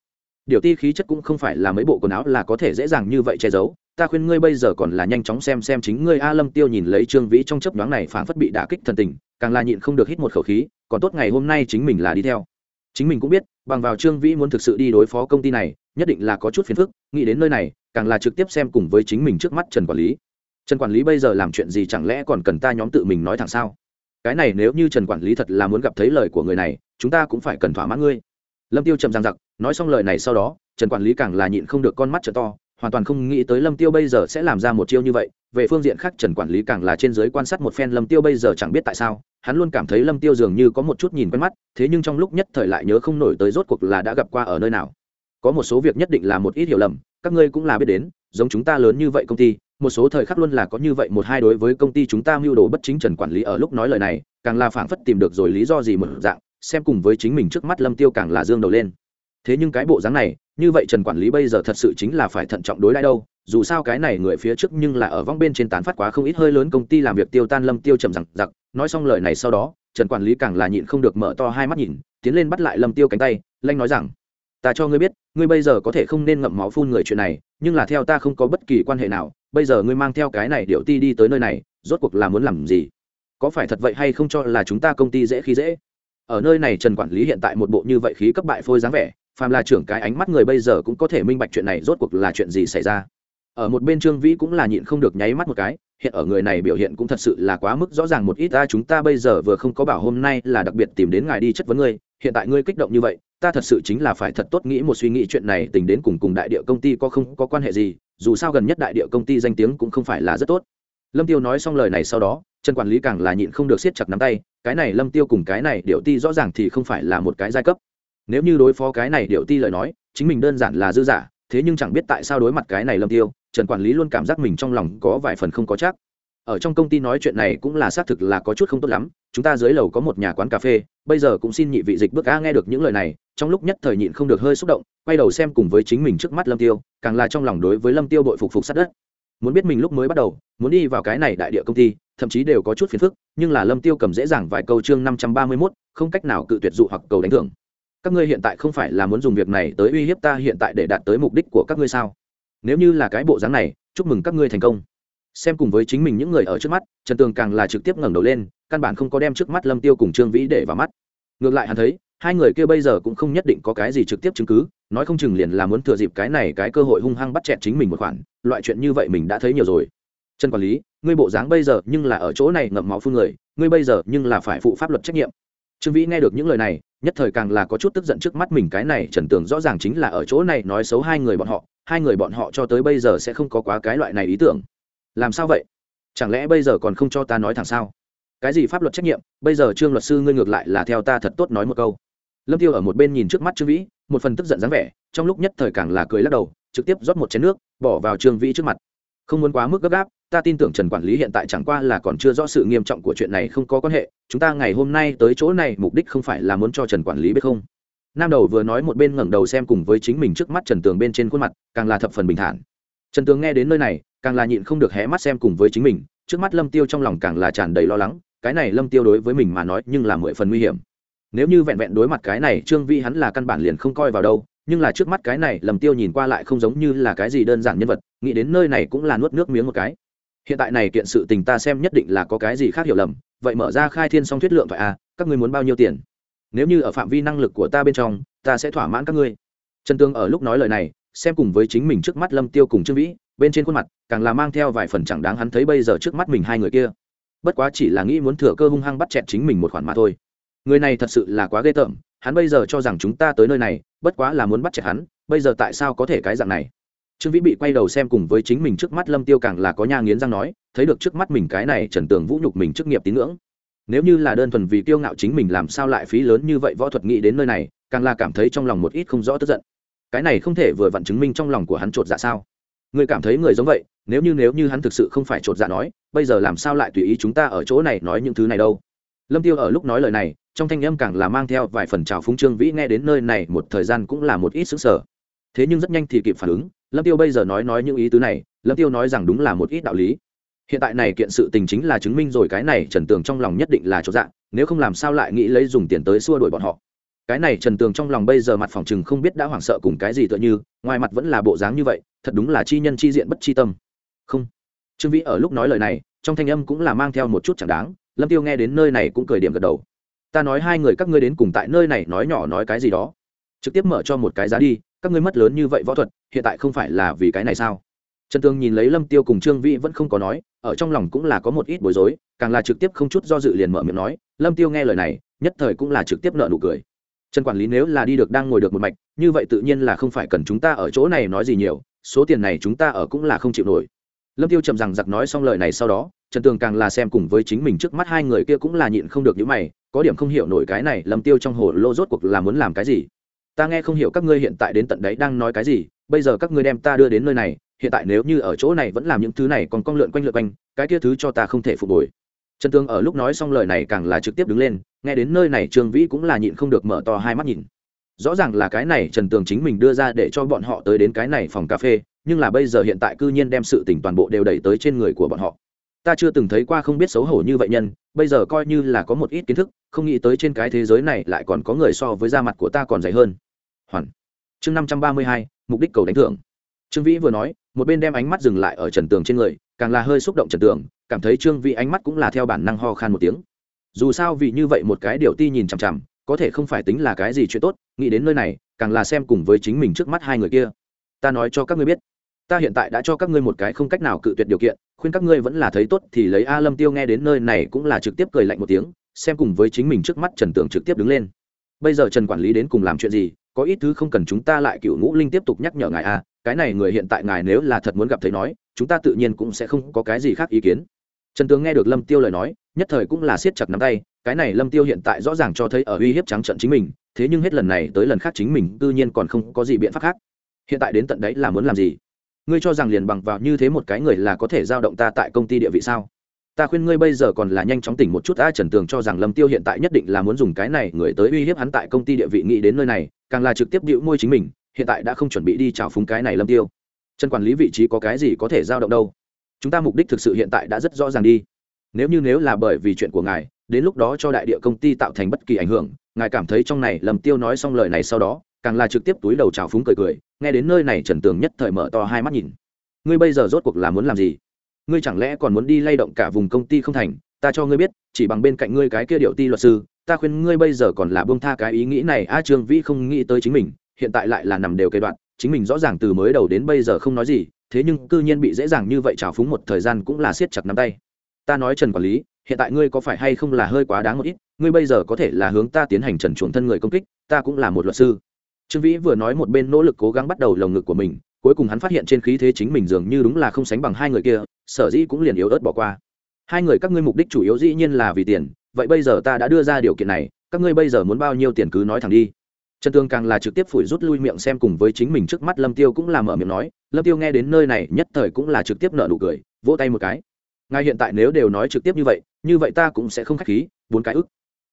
Speaker 1: điều ti khí chất cũng không phải là mấy bộ quần áo là có thể dễ dàng như vậy che giấu. Ta khuyên ngươi bây giờ còn là nhanh chóng xem xem chính ngươi a lâm tiêu nhìn lấy trương vĩ trong chấp đoán này phản phất bị đả kích thần tình, càng là nhịn không được hít một khẩu khí, còn tốt ngày hôm nay chính mình là đi theo. Chính mình cũng biết, bằng vào trương vĩ muốn thực sự đi đối phó công ty này, nhất định là có chút phiền phức, nghĩ đến nơi này, càng là trực tiếp xem cùng với chính mình trước mắt trần quản lý. Trần quản lý bây giờ làm chuyện gì chẳng lẽ còn cần ta nhóm tự mình nói thẳng sao? Cái này nếu như trần quản lý thật là muốn gặp thấy lời của người này, chúng ta cũng phải cần thỏa mãn ngươi lâm tiêu trầm rằng giặc nói xong lời này sau đó, trần quản lý càng là nhịn không được con mắt trợ to, hoàn toàn không nghĩ tới lâm tiêu bây giờ sẽ làm ra một chiêu như vậy. Về phương diện khác, trần quản lý càng là trên giới quan sát một phen lâm tiêu bây giờ chẳng biết tại sao, hắn luôn cảm thấy lâm tiêu dường như có một chút nhìn quen mắt, thế nhưng trong lúc nhất thời lại nhớ không nổi tới rốt cuộc là đã gặp qua ở nơi nào. Có một số việc nhất định là một ít hiểu lầm, các ngươi cũng là biết đến, giống chúng ta lớn như vậy công ty, một số thời khắc luôn là có như vậy một hai đối với công ty chúng ta mưu đồ bất chính trần quản lý ở lúc nói lời này, càng là phảng phất tìm được rồi lý do gì một dạng xem cùng với chính mình trước mắt lâm tiêu càng là dương đầu lên. Thế nhưng cái bộ dáng này, như vậy trần quản lý bây giờ thật sự chính là phải thận trọng đối đãi đâu, dù sao cái này người phía trước nhưng là ở vong bên trên tán phát quá không ít hơi lớn công ty làm việc tiêu tan lâm tiêu trầm rằng giặc nói xong lời này sau đó, trần quản lý càng là nhịn không được mở to hai mắt nhìn, tiến lên bắt lại lâm tiêu cánh tay lanh nói rằng, ta cho ngươi biết, ngươi bây giờ có thể không nên ngậm máu phun người chuyện này, nhưng là theo ta không có bất kỳ quan hệ nào, bây giờ ngươi mang theo cái này điệu ti đi tới nơi này, rốt cuộc là muốn làm gì? Có phải thật vậy hay không cho là chúng ta công ty dễ khi dễ? Ở nơi này trần quản lý hiện tại một bộ như vậy khí cấp bại phôi dáng vẻ, phàm là trưởng cái ánh mắt người bây giờ cũng có thể minh bạch chuyện này rốt cuộc là chuyện gì xảy ra. Ở một bên trương vĩ cũng là nhịn không được nháy mắt một cái, hiện ở người này biểu hiện cũng thật sự là quá mức rõ ràng một ít ta chúng ta bây giờ vừa không có bảo hôm nay là đặc biệt tìm đến ngài đi chất vấn ngươi, hiện tại ngươi kích động như vậy, ta thật sự chính là phải thật tốt nghĩ một suy nghĩ chuyện này tình đến cùng cùng đại địa công ty có không, có quan hệ gì, dù sao gần nhất đại địa công ty danh tiếng cũng không phải là rất tốt. Lâm tiêu nói xong lời này sau đó, trần quản lý càng là nhịn không được siết chặt nắm tay cái này lâm tiêu cùng cái này điệu ti rõ ràng thì không phải là một cái giai cấp. Nếu như đối phó cái này điệu ti lời nói, chính mình đơn giản là dư giả, thế nhưng chẳng biết tại sao đối mặt cái này lâm tiêu, trần quản lý luôn cảm giác mình trong lòng có vài phần không có chắc. Ở trong công ty nói chuyện này cũng là xác thực là có chút không tốt lắm, chúng ta dưới lầu có một nhà quán cà phê, bây giờ cũng xin nhị vị dịch bước a nghe được những lời này, trong lúc nhất thời nhịn không được hơi xúc động, quay đầu xem cùng với chính mình trước mắt lâm tiêu, càng là trong lòng đối với lâm tiêu bội phục phục sát đất. Muốn biết mình lúc mới bắt đầu, muốn đi vào cái này đại địa công ty thậm chí đều có chút phiền phức nhưng là lâm tiêu cầm dễ dàng vài câu chương năm trăm ba mươi 531, không cách nào cự tuyệt dụ hoặc cầu đánh thưởng. Các ngươi hiện tại không phải là muốn dùng việc này tới uy hiếp ta hiện tại để đạt tới mục đích của các ngươi sao? Nếu như là cái bộ dáng này chúc mừng các ngươi thành công. Xem cùng với chính mình những người ở trước mắt trần tường càng là trực tiếp ngẩng đầu lên căn bản không có đem trước mắt lâm tiêu cùng trương vĩ để vào mắt. Ngược lại hắn thấy hai người kia bây giờ cũng không nhất định có cái gì trực tiếp chứng cứ nói không chừng liền là muốn thừa dịp cái này cái cơ hội hung hăng bắt chẹt chính mình một khoản loại chuyện như vậy mình đã thấy nhiều rồi trần quản lý, ngươi bộ dáng bây giờ nhưng là ở chỗ này ngậm máu phun người, ngươi bây giờ nhưng là phải phụ pháp luật trách nhiệm. Trương vĩ nghe được những lời này, nhất thời càng là có chút tức giận trước mắt mình cái này trần tường rõ ràng chính là ở chỗ này nói xấu hai người bọn họ, hai người bọn họ cho tới bây giờ sẽ không có quá cái loại này ý tưởng. Làm sao vậy? Chẳng lẽ bây giờ còn không cho ta nói thẳng sao? Cái gì pháp luật trách nhiệm? Bây giờ trương luật sư ngươi ngược lại là theo ta thật tốt nói một câu. Lâm tiêu ở một bên nhìn trước mắt trương vĩ, một phần tức giận dáng vẻ, trong lúc nhất thời càng là cười lắc đầu, trực tiếp rót một chén nước, bỏ vào trương vĩ trước mặt không muốn quá mức gấp gáp, ta tin tưởng trần quản lý hiện tại chẳng qua là còn chưa rõ sự nghiêm trọng của chuyện này không có quan hệ, chúng ta ngày hôm nay tới chỗ này mục đích không phải là muốn cho trần quản lý biết không? Nam đầu vừa nói một bên ngẩng đầu xem cùng với chính mình trước mắt trần tường bên trên khuôn mặt, càng là thập phần bình thản. Trần tường nghe đến nơi này, càng là nhịn không được hé mắt xem cùng với chính mình, trước mắt lâm tiêu trong lòng càng là tràn đầy lo lắng, cái này lâm tiêu đối với mình mà nói nhưng là mười phần nguy hiểm. Nếu như vẹn vẹn đối mặt cái này, trương vi hắn là căn bản liền không coi vào đâu nhưng là trước mắt cái này lâm tiêu nhìn qua lại không giống như là cái gì đơn giản nhân vật nghĩ đến nơi này cũng là nuốt nước miếng một cái. Hiện tại này kiện sự tình ta xem nhất định là có cái gì khác hiểu lầm vậy mở ra khai thiên song thuyết lượng thoại a à, các ngươi muốn bao nhiêu tiền? Nếu như ở phạm vi năng lực của ta bên trong ta sẽ thỏa mãn các ngươi. Trần tương ở lúc nói lời này xem cùng với chính mình trước mắt lâm tiêu cùng trương vĩ bên trên khuôn mặt càng là mang theo vài phần chẳng đáng hắn thấy bây giờ trước mắt mình hai người kia. Bất quá chỉ là nghĩ muốn thừa cơ hung hăng bắt chẹt chính mình một khoản mà thôi. Người này thật sự là quá ghê tởm hắn bây giờ cho rằng chúng ta tới nơi này, bất quá là muốn bắt chẹt hắn, bây giờ tại sao có thể cái dạng này? Trương vĩ bị quay đầu xem cùng với chính mình trước mắt lâm tiêu càng là có nha nghiến răng nói, thấy được trước mắt mình cái này trần tường vũ nhục mình trước nghiệp tín ngưỡng. Nếu như là đơn thuần vì kiêu ngạo chính mình làm sao lại phí lớn như vậy võ thuật nghĩ đến nơi này, càng là cảm thấy trong lòng một ít không rõ tức giận. Cái này không thể vừa vặn chứng minh trong lòng của hắn chột dạ sao? Người cảm thấy người giống vậy, nếu như nếu như hắn thực sự không phải chột dạ nói, bây giờ làm sao lại tùy ý chúng ta ở chỗ này nói những thứ này đâu? Lâm tiêu ở lúc nói lời này trong thanh âm càng là mang theo vài phần trào phúng trương vĩ, nghe đến nơi này một thời gian cũng là một ít xứng sở thế nhưng rất nhanh thì kịp phản ứng, lâm tiêu bây giờ nói nói những ý tứ này, lâm tiêu nói rằng đúng là một ít đạo lý. Hiện tại này kiện sự tình chính là chứng minh rồi cái này trần tường trong lòng nhất định là chỗ dạng nếu không làm sao lại nghĩ lấy dùng tiền tới xua đuổi bọn họ. Cái này trần tường trong lòng bây giờ mặt phòng chừng không biết đã hoảng sợ cùng cái gì tựa như, ngoài mặt vẫn là bộ dáng như vậy, thật đúng là chi nhân chi diện bất chi tâm. Không. Trương vĩ ở lúc nói lời này, trong thanh âm cũng là mang theo một chút chẳng đáng, lâm tiêu nghe đến nơi này cũng cười điểm gật đầu ta nói hai người các ngươi đến cùng tại nơi này nói nhỏ nói cái gì đó. Trực tiếp mở cho một cái giá đi, các ngươi mất lớn như vậy võ thuật, hiện tại không phải là vì cái này sao? Trần tương nhìn lấy lâm tiêu cùng trương vĩ vẫn không có nói, ở trong lòng cũng là có một ít bối rối, càng là trực tiếp không chút do dự liền mở miệng nói, lâm tiêu nghe lời này, nhất thời cũng là trực tiếp nợ nụ cười. Trần quản lý nếu là đi được đang ngồi được một mạch, như vậy tự nhiên là không phải cần chúng ta ở chỗ này nói gì nhiều, số tiền này chúng ta ở cũng là không chịu nổi. Lâm tiêu trầm rằng giặc nói xong lời này sau đó, trần tường càng là xem cùng với chính mình trước mắt hai người kia cũng là nhịn không được những mày có điểm không hiểu nổi cái này lâm tiêu trong hồ lô rốt cuộc là muốn làm cái gì. Ta nghe không hiểu các ngươi hiện tại đến tận đấy đang nói cái gì, bây giờ các ngươi đem ta đưa đến nơi này, hiện tại nếu như ở chỗ này vẫn làm những thứ này còn con lượn quanh lượn quanh, cái kia thứ cho ta không thể phục hồi. Trần tương ở lúc nói xong lời này càng là trực tiếp đứng lên, nghe đến nơi này trương vĩ cũng là nhịn không được mở to hai mắt nhìn. Rõ ràng là cái này trần tường chính mình đưa ra để cho bọn họ tới đến cái này phòng cà phê, nhưng là bây giờ hiện tại cư nhiên đem sự tỉnh toàn bộ đều đẩy tới trên người của bọn họ ta chưa từng thấy qua không biết xấu hổ như vậy nhân, bây giờ coi như là có một ít kiến thức, không nghĩ tới trên cái thế giới này lại còn có người so với da mặt của ta còn dày hơn. Hoàn. Chương năm trăm ba mươi hai, mục đích cầu đánh thưởng. Trương vĩ vừa nói, một bên đem ánh mắt dừng lại ở trần tường trên người, càng là hơi xúc động trần tường, cảm thấy trương vĩ ánh mắt cũng là theo bản năng ho khan một tiếng. Dù sao vì như vậy một cái điều ti nhìn chằm chằm, có thể không phải tính là cái gì chuyện tốt, nghĩ đến nơi này, càng là xem cùng với chính mình trước mắt hai người kia. Ta nói cho các ngươi biết ta hiện tại đã cho các ngươi một cái không cách nào cự tuyệt điều kiện, khuyên các ngươi vẫn là thấy tốt thì lấy a lâm tiêu nghe đến nơi này cũng là trực tiếp cười lạnh một tiếng, xem cùng với chính mình trước mắt trần tưởng trực tiếp đứng lên. Bây giờ trần quản lý đến cùng làm chuyện gì, có ít thứ không cần chúng ta lại cựu ngũ linh tiếp tục nhắc nhở ngài a, cái này người hiện tại ngài nếu là thật muốn gặp thấy nói, chúng ta tự nhiên cũng sẽ không có cái gì khác ý kiến. Trần tướng nghe được lâm tiêu lời nói, nhất thời cũng là siết chặt nắm tay, cái này lâm tiêu hiện tại rõ ràng cho thấy ở uy hiếp trắng trận chính mình, thế nhưng hết lần này tới lần khác chính mình tự nhiên còn không có gì biện pháp khác. Hiện tại đến tận đấy là muốn làm gì? Ngươi cho rằng liền bằng vào như thế một cái người là có thể giao động ta tại công ty địa vị sao? Ta khuyên ngươi bây giờ còn là nhanh chóng tỉnh một chút a trần tường cho rằng lâm tiêu hiện tại nhất định là muốn dùng cái này người tới uy hiếp hắn tại công ty địa vị nghĩ đến nơi này, càng là trực tiếp bịu môi chính mình, hiện tại đã không chuẩn bị đi chào phúng cái này lâm tiêu. Trần quản lý vị trí có cái gì có thể giao động đâu? Chúng ta mục đích thực sự hiện tại đã rất rõ ràng đi. Nếu như nếu là bởi vì chuyện của ngài, đến lúc đó cho đại địa công ty tạo thành bất kỳ ảnh hưởng, ngài cảm thấy trong này lầm tiêu nói xong lời này sau đó, càng là trực tiếp túi đầu trào phúng cười cười nghe đến nơi này trần tường nhất thời mở to hai mắt nhìn. Ngươi bây giờ rốt cuộc là muốn làm gì? Ngươi chẳng lẽ còn muốn đi lay động cả vùng công ty không thành? Ta cho ngươi biết, chỉ bằng bên cạnh ngươi cái kia điệu ti luật sư, ta khuyên ngươi bây giờ còn là bông tha cái ý nghĩ này. A trương vĩ không nghĩ tới chính mình, hiện tại lại là nằm đều kế đoạn, chính mình rõ ràng từ mới đầu đến bây giờ không nói gì, thế nhưng cư nhiên bị dễ dàng như vậy trào phúng một thời gian cũng là siết chặt nắm tay. Ta nói trần quản lý, hiện tại ngươi có phải hay không là hơi quá đáng một ít? Ngươi bây giờ có thể là hướng ta tiến hành trần chuồng thân người công kích, ta cũng là một luật sư trương vĩ vừa nói một bên nỗ lực cố gắng bắt đầu lồng ngực của mình, cuối cùng hắn phát hiện trên khí thế chính mình dường như đúng là không sánh bằng hai người kia, sở dĩ cũng liền yếu ớt bỏ qua. Hai người các ngươi mục đích chủ yếu dĩ nhiên là vì tiền, vậy bây giờ ta đã đưa ra điều kiện này, các ngươi bây giờ muốn bao nhiêu tiền cứ nói thẳng đi. Trần tương càng là trực tiếp phủi rút lui miệng xem cùng với chính mình trước mắt lâm tiêu cũng là mở miệng nói, lâm tiêu nghe đến nơi này nhất thời cũng là trực tiếp nợ nụ cười, vỗ tay một cái. Ngay hiện tại nếu đều nói trực tiếp như vậy như vậy ta cũng sẽ không khách khí, bốn cái ức.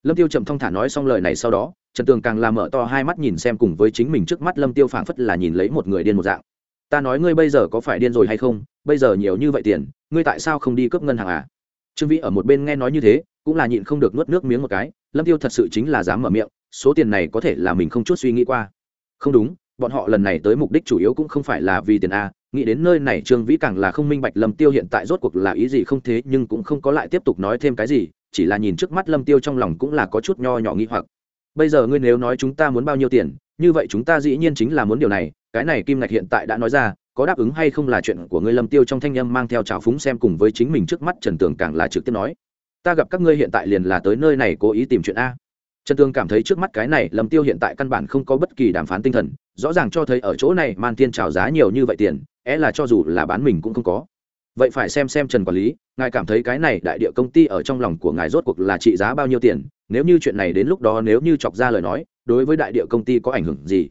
Speaker 1: Lâm tiêu chậm thong thả nói xong lời này sau đó trần tường càng làm mở to hai mắt nhìn xem cùng với chính mình trước mắt lâm tiêu phảng phất là nhìn lấy một người điên một dạng. Ta nói ngươi bây giờ có phải điên rồi hay không? Bây giờ nhiều như vậy tiền, ngươi tại sao không đi cướp ngân hàng à? Trương vĩ ở một bên nghe nói như thế, cũng là nhịn không được nuốt nước miếng một cái, lâm tiêu thật sự chính là dám mở miệng, số tiền này có thể là mình không chút suy nghĩ qua. Không đúng, bọn họ lần này tới mục đích chủ yếu cũng không phải là vì tiền a nghĩ đến nơi này trương vĩ càng là không minh bạch lâm tiêu hiện tại rốt cuộc là ý gì không thế, nhưng cũng không có lại tiếp tục nói thêm cái gì, chỉ là nhìn trước mắt lâm tiêu trong lòng cũng là có chút nho nhỏ nghi hoặc bây giờ ngươi nếu nói chúng ta muốn bao nhiêu tiền, như vậy chúng ta dĩ nhiên chính là muốn điều này. Cái này kim ngạch hiện tại đã nói ra, có đáp ứng hay không là chuyện của ngươi lâm tiêu trong thanh âm mang theo trào phúng xem cùng với chính mình trước mắt trần tường càng là trực tiếp nói. Ta gặp các ngươi hiện tại liền là tới nơi này cố ý tìm chuyện a. Trần tường cảm thấy trước mắt cái này lâm tiêu hiện tại căn bản không có bất kỳ đàm phán tinh thần, rõ ràng cho thấy ở chỗ này man tiên trào giá nhiều như vậy tiền é là cho dù là bán mình cũng không có vậy phải xem xem trần quản lý, ngài cảm thấy cái này đại địa công ty ở trong lòng của ngài rốt cuộc là trị giá bao nhiêu tiền, nếu như chuyện này đến lúc đó nếu như chọc ra lời nói, đối với đại địa công ty có ảnh hưởng gì?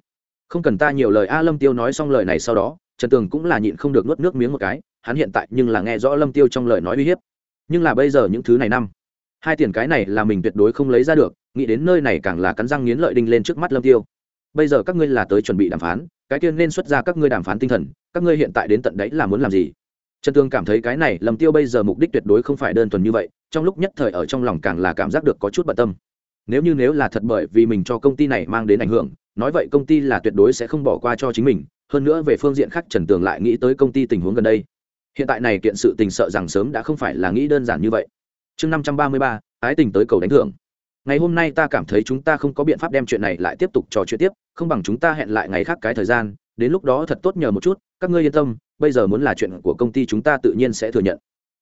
Speaker 1: Không cần ta nhiều lời, a lâm tiêu nói xong lời này sau đó, trần tường cũng là nhịn không được nuốt nước miếng một cái, hắn hiện tại nhưng là nghe rõ lâm tiêu trong lời nói uy hiếp. Nhưng là bây giờ những thứ này năm, hai tiền cái này là mình tuyệt đối không lấy ra được, nghĩ đến nơi này càng là cắn răng nghiến lợi đinh lên trước mắt lâm tiêu. Bây giờ các ngươi là tới chuẩn bị đàm phán, cái kia nên xuất ra các ngươi đàm phán tinh thần, các ngươi hiện tại đến tận đấy là muốn làm gì? Trần tương cảm thấy cái này lâm tiêu bây giờ mục đích tuyệt đối không phải đơn thuần như vậy, trong lúc nhất thời ở trong lòng càng là cảm giác được có chút bận tâm. Nếu như nếu là thật bởi vì mình cho công ty này mang đến ảnh hưởng, nói vậy công ty là tuyệt đối sẽ không bỏ qua cho chính mình, hơn nữa về phương diện khác trần tường lại nghĩ tới công ty tình huống gần đây. Hiện tại này kiện sự tình sợ rằng sớm đã không phải là nghĩ đơn giản như vậy. Chương năm trăm ba mươi ba, ái tình tới cầu đánh thưởng. Ngày hôm nay ta cảm thấy chúng ta không có biện pháp đem chuyện này lại tiếp tục trò chuyện tiếp, không bằng chúng ta hẹn lại ngày khác cái thời gian đến lúc đó thật tốt nhờ một chút, các ngươi yên tâm, bây giờ muốn là chuyện của công ty chúng ta tự nhiên sẽ thừa nhận.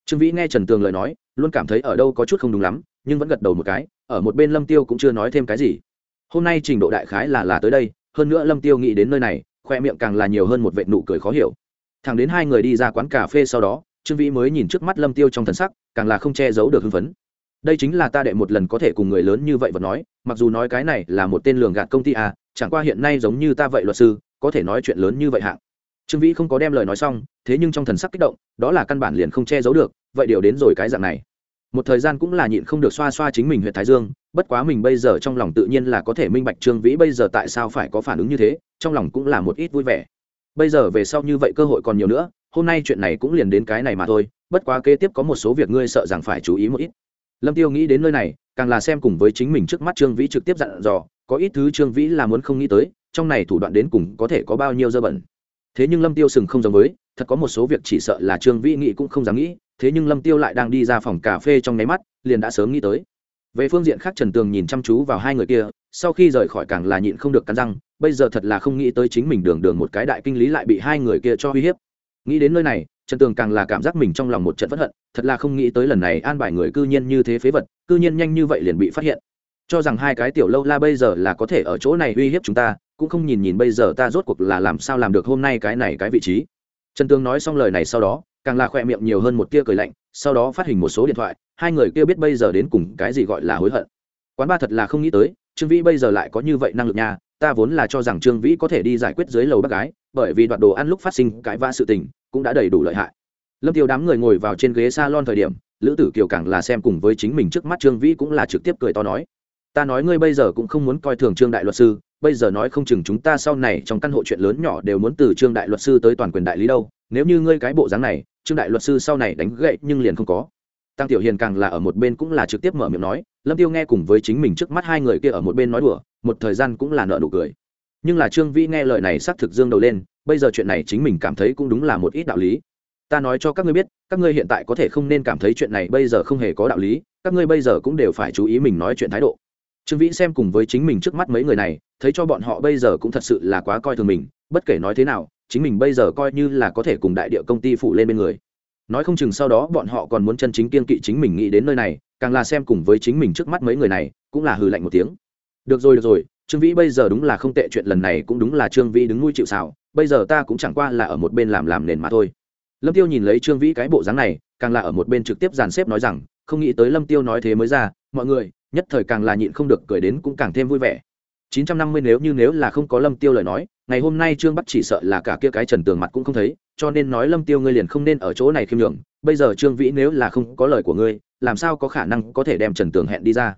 Speaker 1: Trương vĩ nghe trần tường lời nói, luôn cảm thấy ở đâu có chút không đúng lắm, nhưng vẫn gật đầu một cái, ở một bên lâm tiêu cũng chưa nói thêm cái gì. Hôm nay trình độ đại khái là là tới đây, hơn nữa lâm tiêu nghĩ đến nơi này, khoe miệng càng là nhiều hơn một vệ nụ cười khó hiểu. Thẳng đến hai người đi ra quán cà phê sau đó, trương vĩ mới nhìn trước mắt lâm tiêu trong thần sắc, càng là không che giấu được hưng phấn. Đây chính là ta đệ một lần có thể cùng người lớn như vậy và nói, mặc dù nói cái này là một tên lường gạt công ty à chẳng qua hiện nay giống như ta vậy luật sư có thể nói chuyện lớn như vậy hạng. Trương vĩ không có đem lời nói xong, thế nhưng trong thần sắc kích động, đó là căn bản liền không che giấu được, vậy điều đến rồi cái dạng này. Một thời gian cũng là nhịn không được xoa xoa chính mình huyện thái dương, bất quá mình bây giờ trong lòng tự nhiên là có thể minh bạch trương vĩ bây giờ tại sao phải có phản ứng như thế, trong lòng cũng là một ít vui vẻ. Bây giờ về sau như vậy cơ hội còn nhiều nữa, hôm nay chuyện này cũng liền đến cái này mà thôi, bất quá kế tiếp có một số việc ngươi sợ rằng phải chú ý một ít. Lâm tiêu nghĩ đến nơi này, càng là xem cùng với chính mình trước mắt trương vĩ trực tiếp dặn dò, có ít thứ trương vĩ là muốn không nghĩ tới trong này thủ đoạn đến cùng có thể có bao nhiêu dơ bẩn. Thế nhưng lâm tiêu sừng không giống với, thật có một số việc chỉ sợ là trương vĩ nghị cũng không dám nghĩ, thế nhưng lâm tiêu lại đang đi ra phòng cà phê trong nháy mắt, liền đã sớm nghĩ tới. Về phương diện khác trần tường nhìn chăm chú vào hai người kia, sau khi rời khỏi càng là nhịn không được cắn răng, bây giờ thật là không nghĩ tới chính mình đường đường một cái đại kinh lý lại bị hai người kia cho uy hiếp. Nghĩ đến nơi này, trần tường càng là cảm giác mình trong lòng một trận p hận, thật là không nghĩ tới lần này an bài người cư nhiên như thế phế vật, cư nhiên nhanh như vậy liền bị phát hiện. Cho rằng hai cái tiểu lâu la bây giờ là có thể ở chỗ này uy hiếp chúng ta cũng không nhìn nhìn bây giờ ta rốt cuộc là làm sao làm được hôm nay cái này cái vị trí. Trần Tương nói xong lời này sau đó, càng là khỏe miệng nhiều hơn một tia cười lạnh, sau đó phát hình một số điện thoại, hai người kia biết bây giờ đến cùng cái gì gọi là hối hận. Quán ba thật là không nghĩ tới, trương vĩ bây giờ lại có như vậy năng lực nha, ta vốn là cho rằng trương vĩ có thể đi giải quyết dưới lầu bác gái, bởi vì đoạt đồ ăn lúc phát sinh cãi vã sự tình, cũng đã đầy đủ lợi hại. Lâm tiêu đám người ngồi vào trên ghế salon thời điểm, lữ tử kiều càng là xem cùng với chính mình trước mắt trương vĩ cũng là trực tiếp cười to nói ta nói ngươi bây giờ cũng không muốn coi thường trương đại luật sư, bây giờ nói không chừng chúng ta sau này trong căn hộ chuyện lớn nhỏ đều muốn từ trương đại luật sư tới toàn quyền đại lý đâu, nếu như ngươi cái bộ dáng này, trương đại luật sư sau này đánh gậy nhưng liền không có. Tăng tiểu hiền càng là ở một bên cũng là trực tiếp mở miệng nói, lâm tiêu nghe cùng với chính mình trước mắt hai người kia ở một bên nói đùa, một thời gian cũng là nợ nụ cười. Nhưng là trương vĩ nghe lời này xác thực dương đầu lên, bây giờ chuyện này chính mình cảm thấy cũng đúng là một ít đạo lý. Ta nói cho các ngươi biết, các ngươi hiện tại có thể không nên cảm thấy chuyện này bây giờ không hề có đạo lý, các ngươi bây giờ cũng đều phải chú ý mình nói chuyện thái độ trương vĩ xem cùng với chính mình trước mắt mấy người này, thấy cho bọn họ bây giờ cũng thật sự là quá coi thường mình, bất kể nói thế nào, chính mình bây giờ coi như là có thể cùng đại địa công ty phụ lên bên người. Nói không chừng sau đó bọn họ còn muốn chân chính kiên kỵ chính mình nghĩ đến nơi này, càng là xem cùng với chính mình trước mắt mấy người này, cũng là hừ lạnh một tiếng. Được rồi được rồi, trương vĩ bây giờ đúng là không tệ, chuyện lần này cũng đúng là trương vĩ đứng nuôi chịu xào bây giờ ta cũng chẳng qua là ở một bên làm làm nền mà thôi. Lâm tiêu nhìn lấy trương vĩ cái bộ dáng này, càng là ở một bên trực tiếp dàn xếp nói rằng, không nghĩ tới lâm tiêu nói thế mới ra mọi người, nhất thời càng là nhịn không được cười đến cũng càng thêm vui vẻ. 950 nếu như nếu là không có lâm tiêu lời nói, ngày hôm nay trương bắc chỉ sợ là cả kia cái trần tường mặt cũng không thấy, cho nên nói lâm tiêu ngươi liền không nên ở chỗ này khiêm nhường. Bây giờ trương vĩ nếu là không có lời của ngươi, làm sao có khả năng có thể đem trần tường hẹn đi ra?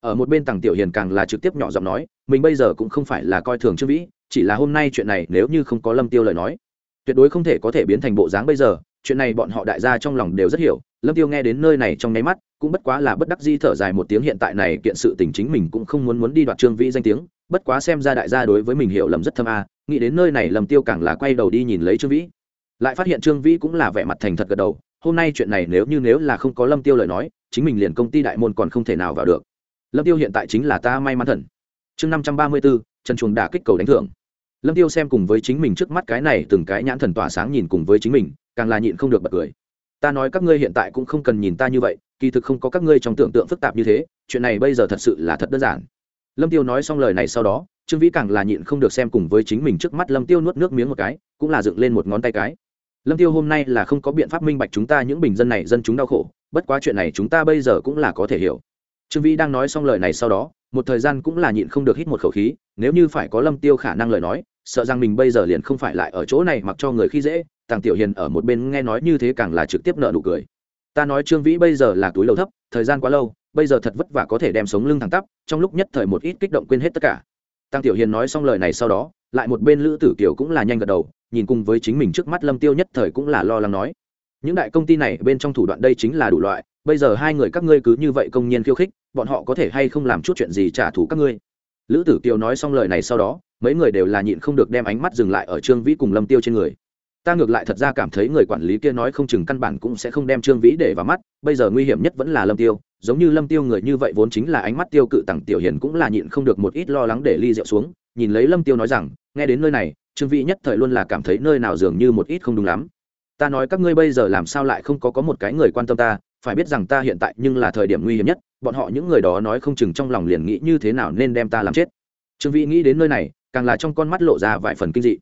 Speaker 1: Ở một bên Tằng tiểu hiền càng là trực tiếp nhỏ giọng nói, mình bây giờ cũng không phải là coi thường trương vĩ, chỉ là hôm nay chuyện này nếu như không có lâm tiêu lời nói, tuyệt đối không thể có thể biến thành bộ dáng bây giờ chuyện này bọn họ đại gia trong lòng đều rất hiểu, lâm tiêu nghe đến nơi này trong nháy mắt, cũng bất quá là bất đắc di thở dài một tiếng hiện tại này kiện sự tình chính mình cũng không muốn muốn đi đoạt trương vĩ danh tiếng, bất quá xem ra đại gia đối với mình hiểu lầm rất thâm a, nghĩ đến nơi này lâm tiêu càng là quay đầu đi nhìn lấy trương vĩ. Lại phát hiện trương vĩ cũng là vẻ mặt thành thật gật đầu, hôm nay chuyện này nếu như nếu là không có lâm tiêu lời nói, chính mình liền công ty đại môn còn không thể nào vào được. Lâm tiêu hiện tại chính là ta may mắn thần. Chương năm trăm ba mươi bốn trần chuồng đả kích cầu đánh thưởng. Lâm tiêu xem cùng với chính mình trước mắt cái này từng cái nhãn thần tỏa sáng nhìn cùng với chính mình càng là nhịn không được bật cười. Ta nói các ngươi hiện tại cũng không cần nhìn ta như vậy, kỳ thực không có các ngươi trong tưởng tượng phức tạp như thế, chuyện này bây giờ thật sự là thật đơn giản. Lâm tiêu nói xong lời này sau đó, trương vĩ càng là nhịn không được xem cùng với chính mình trước mắt lâm tiêu nuốt nước miếng một cái, cũng là dựng lên một ngón tay cái. Lâm tiêu hôm nay là không có biện pháp minh bạch chúng ta những bình dân này, dân chúng đau khổ, bất quá chuyện này chúng ta bây giờ cũng là có thể hiểu. Trương vĩ đang nói xong lời này sau đó, một thời gian cũng là nhịn không được hít một khẩu khí, nếu như phải có lâm tiêu khả năng lời nói sợ rằng mình bây giờ liền không phải lại ở chỗ này mặc cho người khi dễ, tàng tiểu hiền ở một bên nghe nói như thế càng là trực tiếp nợ nụ cười. Ta nói trương vĩ bây giờ là túi lầu thấp, thời gian quá lâu, bây giờ thật vất vả có thể đem sống lưng thẳng tắp, trong lúc nhất thời một ít kích động quên hết tất cả. Tăng tiểu hiền nói xong lời này sau đó, lại một bên lữ tử kiều cũng là nhanh gật đầu, nhìn cùng với chính mình trước mắt lâm tiêu nhất thời cũng là lo lắng nói. Những đại công ty này bên trong thủ đoạn đây chính là đủ loại, bây giờ hai người các ngươi cứ như vậy công nhiên khiêu khích, bọn họ có thể hay không làm chút chuyện gì trả thù các ngươi? Lữ tử kiều nói xong lời này sau đó, mấy người đều là nhịn không được đem ánh mắt dừng lại ở trương vĩ cùng lâm tiêu trên người. Ta ngược lại thật ra cảm thấy người quản lý kia nói không chừng căn bản cũng sẽ không đem trương vĩ để vào mắt, bây giờ nguy hiểm nhất vẫn là lâm tiêu, giống như lâm tiêu người như vậy vốn chính là ánh mắt tiêu cự tặng tiểu hiền cũng là nhịn không được một ít lo lắng để ly rượu xuống, nhìn lấy lâm tiêu nói rằng, nghe đến nơi này, trương vĩ nhất thời luôn là cảm thấy nơi nào dường như một ít không đúng lắm. Ta nói các ngươi bây giờ làm sao lại không có có một cái người quan tâm ta, phải biết rằng ta hiện tại nhưng là thời điểm nguy hiểm nhất bọn họ những người đó nói không chừng trong lòng liền nghĩ như thế nào nên đem ta làm chết. Trương vĩ nghĩ đến nơi này, càng là trong con mắt lộ ra vài phần kinh dị.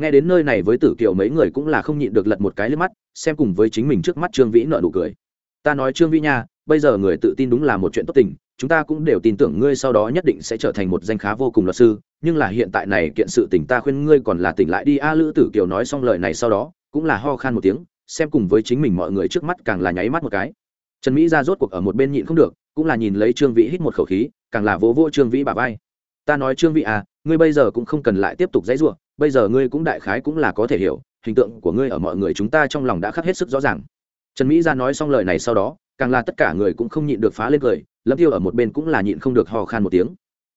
Speaker 1: Nghe đến nơi này với tử kiều mấy người cũng là không nhịn được lật một cái lên mắt, xem cùng với chính mình trước mắt trương vĩ nợ nụ cười. Ta nói trương vĩ nha, bây giờ người tự tin đúng là một chuyện tốt tình, chúng ta cũng đều tin tưởng ngươi sau đó nhất định sẽ trở thành một danh khá vô cùng luật sư, nhưng là hiện tại này kiện sự tình ta khuyên ngươi còn là tỉnh lại đi. A lữ tử kiều nói xong lời này sau đó, cũng là ho khan một tiếng, xem cùng với chính mình mọi người trước mắt càng là nháy mắt một cái. Trần mỹ ra rốt cuộc ở một bên nhịn không được cũng là nhìn lấy trương vĩ hít một khẩu khí, càng là vỗ vỗ trương vĩ bà vai. Ta nói trương vĩ à ngươi bây giờ cũng không cần lại tiếp tục dãy ruộng bây giờ ngươi cũng đại khái cũng là có thể hiểu, hình tượng của ngươi ở mọi người chúng ta trong lòng đã khắc hết sức rõ ràng. Trần mỹ ra nói xong lời này sau đó, càng là tất cả người cũng không nhịn được phá lên cười, lâm tiêu ở một bên cũng là nhịn không được hò khan một tiếng.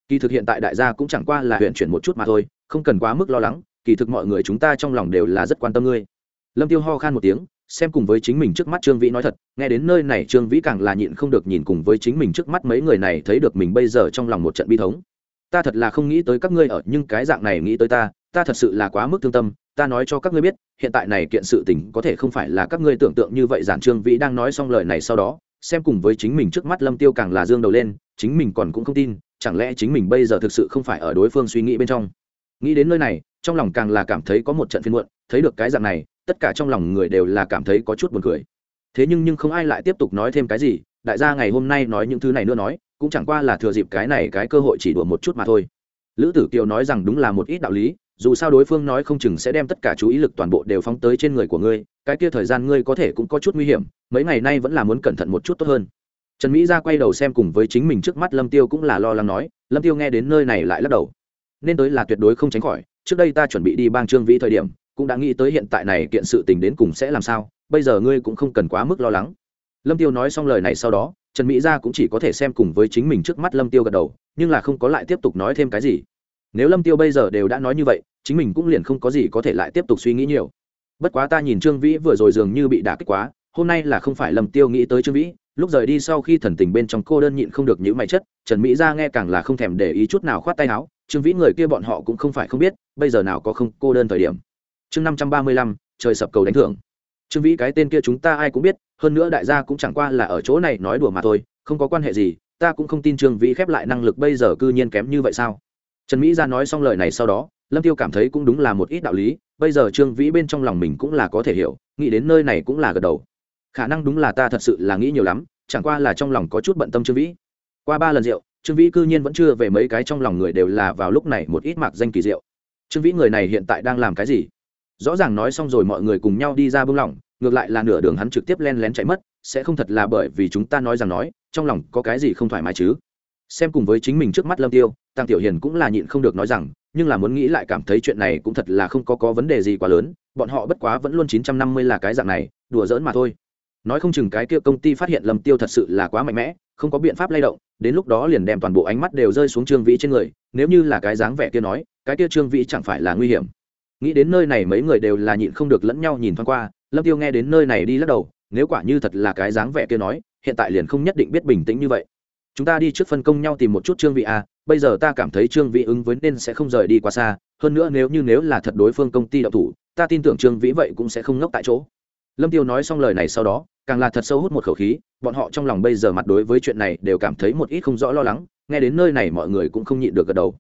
Speaker 1: Kỳ thực hiện tại đại gia cũng chẳng qua là huyện chuyển một chút mà thôi, không cần quá mức lo lắng, kỳ thực mọi người chúng ta trong lòng đều là rất quan tâm ngươi. Lâm tiêu ho khan một tiếng xem cùng với chính mình trước mắt trương vĩ nói thật, nghe đến nơi này trương vĩ càng là nhịn không được nhìn cùng với chính mình trước mắt mấy người này thấy được mình bây giờ trong lòng một trận bi thống. Ta thật là không nghĩ tới các ngươi ở, nhưng cái dạng này nghĩ tới ta ta thật sự là quá mức thương tâm, ta nói cho các ngươi biết, hiện tại này kiện sự tình có thể không phải là các ngươi tưởng tượng như vậy, giản trương vĩ đang nói xong lời này sau đó, xem cùng với chính mình trước mắt lâm tiêu càng là dương đầu lên, chính mình còn cũng không tin, chẳng lẽ chính mình bây giờ thực sự không phải ở đối phương suy nghĩ bên trong. Nghĩ đến nơi này trong lòng càng là cảm thấy có một trận phiên muộn, thấy được cái dạng này, tất cả trong lòng người đều là cảm thấy có chút buồn cười. Thế nhưng nhưng không ai lại tiếp tục nói thêm cái gì, đại gia ngày hôm nay nói những thứ này nữa nói, cũng chẳng qua là thừa dịp cái này cái cơ hội chỉ đùa một chút mà thôi. Lữ tử kiều nói rằng đúng là một ít đạo lý, dù sao đối phương nói không chừng sẽ đem tất cả chú ý lực toàn bộ đều phóng tới trên người của ngươi, cái kia thời gian ngươi có thể cũng có chút nguy hiểm, mấy ngày nay vẫn là muốn cẩn thận một chút tốt hơn. Trần mỹ ra quay đầu xem cùng với chính mình trước mắt lâm tiêu cũng là lo lắng nói, lâm tiêu nghe đến nơi này lại lắc đầu. Nên tới là tuyệt đối không tránh khỏi trước đây ta chuẩn bị đi bang trương vĩ thời điểm, cũng đã nghĩ tới hiện tại này kiện sự tình đến cùng sẽ làm sao, bây giờ ngươi cũng không cần quá mức lo lắng. Lâm tiêu nói xong lời này sau đó, trần mỹ gia cũng chỉ có thể xem cùng với chính mình trước mắt lâm tiêu gật đầu, nhưng là không có lại tiếp tục nói thêm cái gì. Nếu lâm tiêu bây giờ đều đã nói như vậy, chính mình cũng liền không có gì có thể lại tiếp tục suy nghĩ nhiều. Bất quá ta nhìn trương vĩ vừa rồi dường như bị đả kích quá, hôm nay là không phải lâm tiêu nghĩ tới trương vĩ, lúc rời đi sau khi thần tình bên trong cô đơn nhịn không được những mảy chất, trần mỹ gia nghe càng là không thèm để ý chút nào khoát tay áo trương vĩ người kia bọn họ cũng không phải không biết, bây giờ nào có không cô đơn thời điểm. Chương năm trăm ba mươi lăm, trời sập cầu đánh thưởng. Trương vĩ cái tên kia chúng ta ai cũng biết, hơn nữa đại gia cũng chẳng qua là ở chỗ này nói đùa mà thôi, không có quan hệ gì, ta cũng không tin trương vĩ khép lại năng lực bây giờ cư nhiên kém như vậy sao? Trần mỹ ra nói xong lời này sau đó, lâm tiêu cảm thấy cũng đúng là một ít đạo lý, bây giờ trương vĩ bên trong lòng mình cũng là có thể hiểu, nghĩ đến nơi này cũng là gật đầu. Khả năng đúng là ta thật sự là nghĩ nhiều lắm, chẳng qua là trong lòng có chút bận tâm trương vĩ. Qua ba lần rượu trương vĩ cư nhiên vẫn chưa về mấy cái trong lòng người đều là vào lúc này một ít mạc danh kỳ diệu. Trương vĩ người này hiện tại đang làm cái gì? Rõ ràng nói xong rồi mọi người cùng nhau đi ra bưng lỏng, ngược lại là nửa đường hắn trực tiếp len lén chạy mất, sẽ không thật là bởi vì chúng ta nói rằng nói, trong lòng có cái gì không thoải mái chứ? Xem cùng với chính mình trước mắt lâm tiêu tăng tiểu hiền cũng là nhịn không được nói rằng, nhưng là muốn nghĩ lại cảm thấy chuyện này cũng thật là không có có vấn đề gì quá lớn, bọn họ bất quá vẫn luôn chín trăm năm mươi là cái dạng này, đùa giỡn mà thôi. Nói không chừng cái kia công ty phát hiện lâm tiêu thật sự là quá mạnh mẽ không có biện pháp lay động, đến lúc đó liền đem toàn bộ ánh mắt đều rơi xuống trương vĩ trên người, nếu như là cái dáng vẻ kia nói, cái kia trương vĩ chẳng phải là nguy hiểm. Nghĩ đến nơi này mấy người đều là nhịn không được lẫn nhau nhìn thoáng qua, lâm tiêu nghe đến nơi này đi lắc đầu, nếu quả như thật là cái dáng vẻ kia nói, hiện tại liền không nhất định biết bình tĩnh như vậy. Chúng ta đi trước phân công nhau tìm một chút trương vị a à, bây giờ ta cảm thấy trương vị ứng với nên sẽ không rời đi quá xa, hơn nữa nếu như nếu là thật đối phương công ty đạo thủ, ta tin tưởng trương vĩ vậy cũng sẽ không ngốc tại chỗ lâm tiêu nói xong lời này sau đó, càng là thật sâu hút một khẩu khí, bọn họ trong lòng bây giờ mặt đối với chuyện này đều cảm thấy một ít không rõ lo lắng, nghe đến nơi này mọi người cũng không nhịn được gật đầu.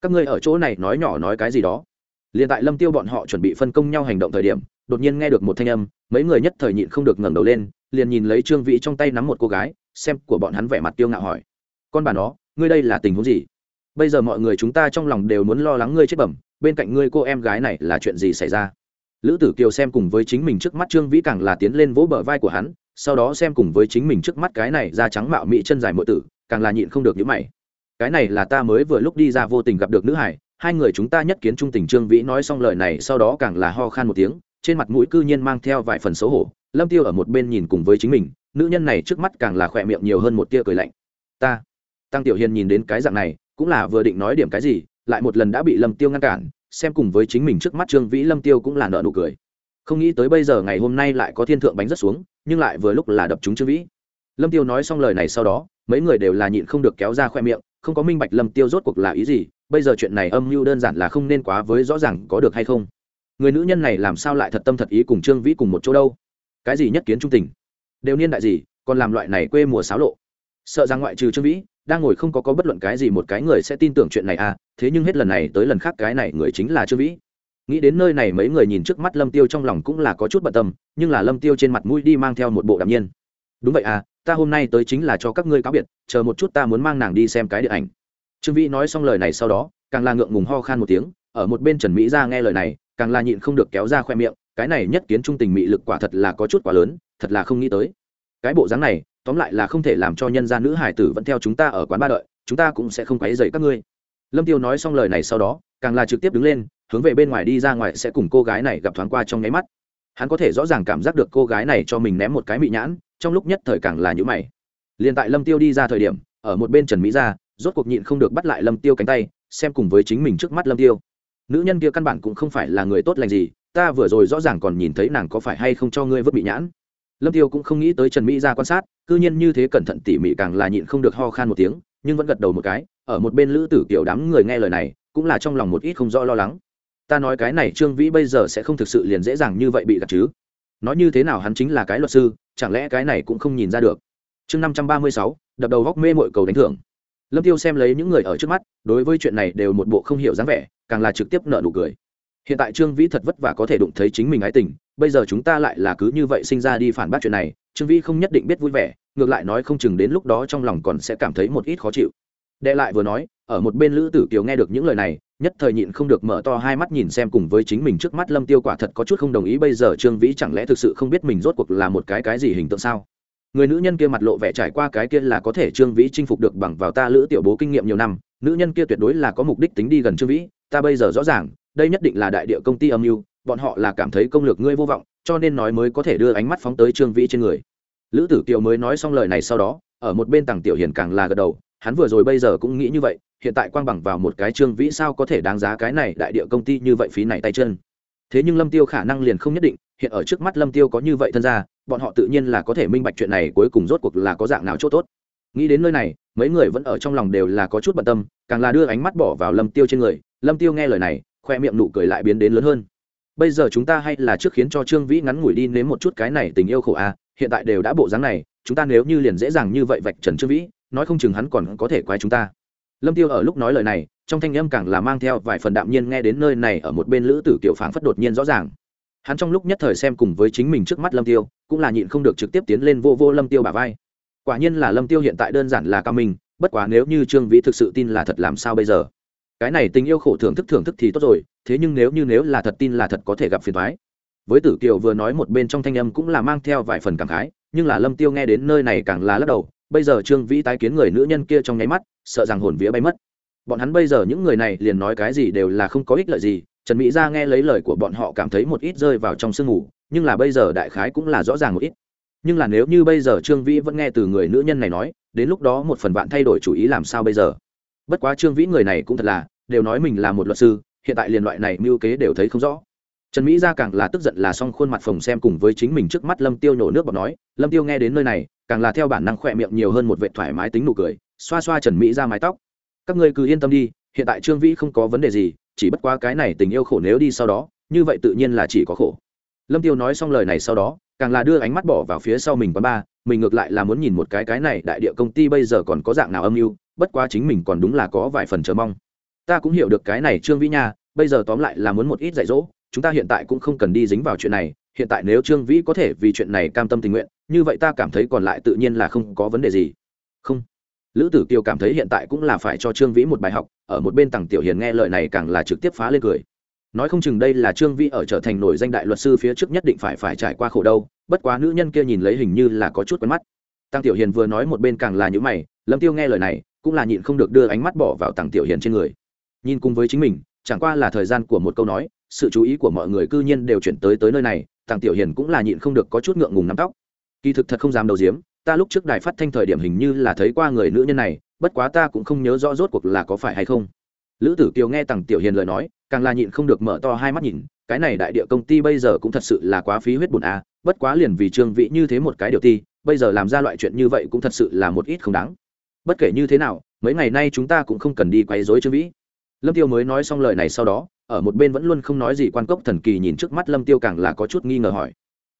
Speaker 1: Các ngươi ở chỗ này nói nhỏ nói cái gì đó. Liền tại lâm tiêu bọn họ chuẩn bị phân công nhau hành động thời điểm, đột nhiên nghe được một thanh âm, mấy người nhất thời nhịn không được ngẩng đầu lên, liền nhìn lấy trương vĩ trong tay nắm một cô gái, xem của bọn hắn vẻ mặt tiêu ngạo hỏi. Con bà nó, ngươi đây là tình huống gì? Bây giờ mọi người chúng ta trong lòng đều muốn lo lắng ngươi chết bẩm, bên cạnh ngươi cô em gái này là chuyện gì xảy ra? Lữ tử kiều xem cùng với chính mình trước mắt trương vĩ càng là tiến lên vỗ bờ vai của hắn, sau đó xem cùng với chính mình trước mắt cái này da trắng mạo mị chân dài mượn tử, càng là nhịn không được những mày. Cái này là ta mới vừa lúc đi ra vô tình gặp được nữ hải hai người chúng ta nhất kiến trung tình trương vĩ nói xong lời này sau đó càng là ho khan một tiếng, trên mặt mũi cư nhiên mang theo vài phần xấu hổ, lâm tiêu ở một bên nhìn cùng với chính mình, nữ nhân này trước mắt càng là khỏe miệng nhiều hơn một tia cười lạnh. Ta, tăng tiểu hiền nhìn đến cái dạng này, cũng là vừa định nói điểm cái gì, lại một lần đã bị lâm tiêu ngăn cản xem cùng với chính mình trước mắt trương vĩ lâm tiêu cũng là nợ nụ cười. Không nghĩ tới bây giờ ngày hôm nay lại có thiên thượng bánh rất xuống, nhưng lại vừa lúc là đập chúng trương vĩ. Lâm tiêu nói xong lời này sau đó, mấy người đều là nhịn không được kéo ra khoe miệng, không có minh bạch lâm tiêu rốt cuộc là ý gì, bây giờ chuyện này âm mưu đơn giản là không nên quá với rõ ràng có được hay không. Người nữ nhân này làm sao lại thật tâm thật ý cùng trương vĩ cùng một chỗ đâu? Cái gì nhất kiến trung tình? Đều niên đại gì, còn làm loại này quê mùa xáo lộ? Sợ rằng ngoại trừ trương vĩ đang ngồi không có có bất luận cái gì một cái người sẽ tin tưởng chuyện này à thế nhưng hết lần này tới lần khác cái này người chính là trương vĩ. Nghĩ đến nơi này mấy người nhìn trước mắt lâm tiêu trong lòng cũng là có chút bận tâm, nhưng là lâm tiêu trên mặt mũi đi mang theo một bộ đạm nhiên. Đúng vậy à ta hôm nay tới chính là cho các ngươi cáo biệt, chờ một chút ta muốn mang nàng đi xem cái điện ảnh. Trương vĩ nói xong lời này sau đó, càng là ngượng ngùng ho khan một tiếng, ở một bên trần mỹ ra nghe lời này, càng là nhịn không được kéo ra khoe miệng, cái này nhất kiến trung tình mị lực quả thật là có chút quá lớn, thật là không nghĩ tới cái bộ dáng này, tóm lại là không thể làm cho nhân gia nữ hải tử vẫn theo chúng ta ở quán ba đợi, chúng ta cũng sẽ không quấy dậy các ngươi. Lâm tiêu nói xong lời này sau đó, càng là trực tiếp đứng lên, hướng về bên ngoài đi ra ngoài sẽ cùng cô gái này gặp thoáng qua trong nháy mắt. Hắn có thể rõ ràng cảm giác được cô gái này cho mình ném một cái mị nhãn, trong lúc nhất thời càng là nhữ mày. Liền tại lâm tiêu đi ra thời điểm, ở một bên trần mỹ ra rốt cuộc nhịn không được bắt lại lâm tiêu cánh tay, xem cùng với chính mình trước mắt lâm tiêu. Nữ nhân kia căn bản cũng không phải là người tốt lành gì, ta vừa rồi rõ ràng còn nhìn thấy nàng có phải hay không cho ngươi vứt bị nhãn lâm tiêu cũng không nghĩ tới trần mỹ ra quan sát, cư nhiên như thế cẩn thận tỉ mỉ càng là nhịn không được ho khan một tiếng, nhưng vẫn gật đầu một cái, ở một bên lữ tử kiểu đám người nghe lời này, cũng là trong lòng một ít không rõ lo lắng. Ta nói cái này trương vĩ bây giờ sẽ không thực sự liền dễ dàng như vậy bị gạt chứ? Nói như thế nào hắn chính là cái luật sư, chẳng lẽ cái này cũng không nhìn ra được? Chương năm trăm ba mươi sáu, đập đầu góc mê mội cầu đánh thưởng. Lâm tiêu xem lấy những người ở trước mắt, đối với chuyện này đều một bộ không hiểu dáng vẻ, càng là trực tiếp nợ nụ cười. Hiện tại trương vĩ thật vất vả có thể đụng thấy chính mình ái tình bây giờ chúng ta lại là cứ như vậy sinh ra đi phản bác chuyện này, trương vĩ không nhất định biết vui vẻ, ngược lại nói không chừng đến lúc đó trong lòng còn sẽ cảm thấy một ít khó chịu. Đệ lại vừa nói, ở một bên lữ tử kiều nghe được những lời này, nhất thời nhịn không được mở to hai mắt nhìn xem cùng với chính mình trước mắt lâm tiêu quả thật có chút không đồng ý bây giờ trương vĩ chẳng lẽ thực sự không biết mình rốt cuộc là một cái cái gì hình tượng sao? Người nữ nhân kia mặt lộ vẻ trải qua cái kia là có thể trương vĩ chinh phục được bằng vào ta lữ tiểu bố kinh nghiệm nhiều năm, nữ nhân kia tuyệt đối là có mục đích tính đi gần trương vĩ, ta bây giờ rõ ràng, đây nhất định là đại địa công ty âm mưu bọn họ là cảm thấy công lược ngươi vô vọng, cho nên nói mới có thể đưa ánh mắt phóng tới trương vĩ trên người. Lữ tử kiều mới nói xong lời này sau đó, ở một bên tàng tiểu hiền càng là gật đầu, hắn vừa rồi bây giờ cũng nghĩ như vậy, hiện tại quang bằng vào một cái trương vĩ sao có thể đáng giá cái này đại địa công ty như vậy phí này tay chân. Thế nhưng lâm tiêu khả năng liền không nhất định, hiện ở trước mắt lâm tiêu có như vậy thân ra bọn họ tự nhiên là có thể minh bạch chuyện này cuối cùng rốt cuộc là có dạng nào chỗ tốt. Nghĩ đến nơi này, mấy người vẫn ở trong lòng đều là có chút bận tâm, càng là đưa ánh mắt bỏ vào lâm tiêu trên người. Lâm tiêu nghe lời này, khoe miệng nụ cười lại biến đến lớn hơn bây giờ chúng ta hay là trước khiến cho trương vĩ ngắn ngủi đi nếm một chút cái này tình yêu khổ a, hiện tại đều đã bộ dáng này, chúng ta nếu như liền dễ dàng như vậy vạch trần trương vĩ, nói không chừng hắn còn có thể quay chúng ta. Lâm tiêu ở lúc nói lời này, trong thanh âm càng là mang theo vài phần đạm nhiên nghe đến nơi này ở một bên lữ tử kiểu phảng phất đột nhiên rõ ràng. Hắn trong lúc nhất thời xem cùng với chính mình trước mắt lâm tiêu, cũng là nhịn không được trực tiếp tiến lên vô vô lâm tiêu bả vai. Quả nhiên là lâm tiêu hiện tại đơn giản là cao minh, bất quá nếu như trương vĩ thực sự tin là thật làm sao bây giờ? Cái này tình yêu khổ thưởng thức thưởng thức thì tốt rồi, thế nhưng nếu như nếu là thật tin là thật có thể gặp phiền thoái với tử kiều vừa nói một bên trong thanh âm cũng là mang theo vài phần cảm khái, nhưng là lâm tiêu nghe đến nơi này càng là lắc đầu, bây giờ trương vĩ tái kiến người nữ nhân kia trong nháy mắt, sợ rằng hồn vía bay mất. Bọn hắn bây giờ những người này liền nói cái gì đều là không có ích lợi gì, trần mỹ ra nghe lấy lời của bọn họ cảm thấy một ít rơi vào trong sương ngủ nhưng là bây giờ đại khái cũng là rõ ràng một ít. Nhưng là nếu như bây giờ trương vĩ vẫn nghe từ người nữ nhân này nói, đến lúc đó một phần bạn thay đổi chủ ý làm sao bây giờ? Bất quá trương vĩ người này cũng thật là đều nói mình là một luật sư, hiện tại liền loại này mưu kế đều thấy không rõ. Trần mỹ ra càng là tức giận là xong khuôn mặt phồng xem cùng với chính mình trước mắt lâm tiêu nhổ nước bọt nói, lâm tiêu nghe đến nơi này, càng là theo bản năng khỏe miệng nhiều hơn một vệ thoải mái tính nụ cười, xoa xoa trần mỹ ra mái tóc. Các ngươi cứ yên tâm đi, hiện tại trương vĩ không có vấn đề gì, chỉ bất quá cái này tình yêu khổ nếu đi sau đó, như vậy tự nhiên là chỉ có khổ. Lâm tiêu nói xong lời này sau đó, càng là đưa ánh mắt bỏ vào phía sau mình quán ba mình ngược lại là muốn nhìn một cái cái này đại địa công ty bây giờ còn có dạng nào âm mưu, bất quá chính mình còn đúng là có vài phần chờ mong ta cũng hiểu được cái này trương vĩ nha, bây giờ tóm lại là muốn một ít dạy dỗ, chúng ta hiện tại cũng không cần đi dính vào chuyện này, hiện tại nếu trương vĩ có thể vì chuyện này cam tâm tình nguyện, như vậy ta cảm thấy còn lại tự nhiên là không có vấn đề gì. Không. Lữ tử kiều cảm thấy hiện tại cũng là phải cho trương vĩ một bài học, ở một bên tằng tiểu hiền nghe lời này càng là trực tiếp phá lên cười. Nói không chừng đây là trương vĩ ở trở thành nổi danh đại luật sư phía trước nhất định phải phải trải qua khổ đâu bất quá nữ nhân kia nhìn lấy hình như là có chút quen mắt. Tăng tiểu hiền vừa nói một bên càng là những mày, lâm tiêu nghe lời này, cũng là nhịn không được đưa ánh mắt bỏ vào tăng tiểu hiền trên người nhìn cùng với chính mình, chẳng qua là thời gian của một câu nói, sự chú ý của mọi người cư nhiên đều chuyển tới tới nơi này tàng tiểu hiền cũng là nhịn không được có chút ngượng ngùng nắm tóc. Kỳ thực thật không dám đầu diếm ta lúc trước đài phát thanh thời điểm hình như là thấy qua người nữ nhân này, bất quá ta cũng không nhớ rõ rốt cuộc là có phải hay không. Lữ tử kiều nghe tàng tiểu hiền lời nói, càng là nhịn không được mở to hai mắt nhìn, cái này đại địa công ty bây giờ cũng thật sự là quá phí huyết bùn a, bất quá liền vì trương vị như thế một cái điều ti, bây giờ làm ra loại chuyện như vậy cũng thật sự là một ít không đáng. Bất kể như thế nào, mấy ngày nay chúng ta cũng không cần đi quấy rối trương vĩ lâm tiêu mới nói xong lời này sau đó, ở một bên vẫn luôn không nói gì quan cốc thần kỳ nhìn trước mắt lâm tiêu càng là có chút nghi ngờ hỏi.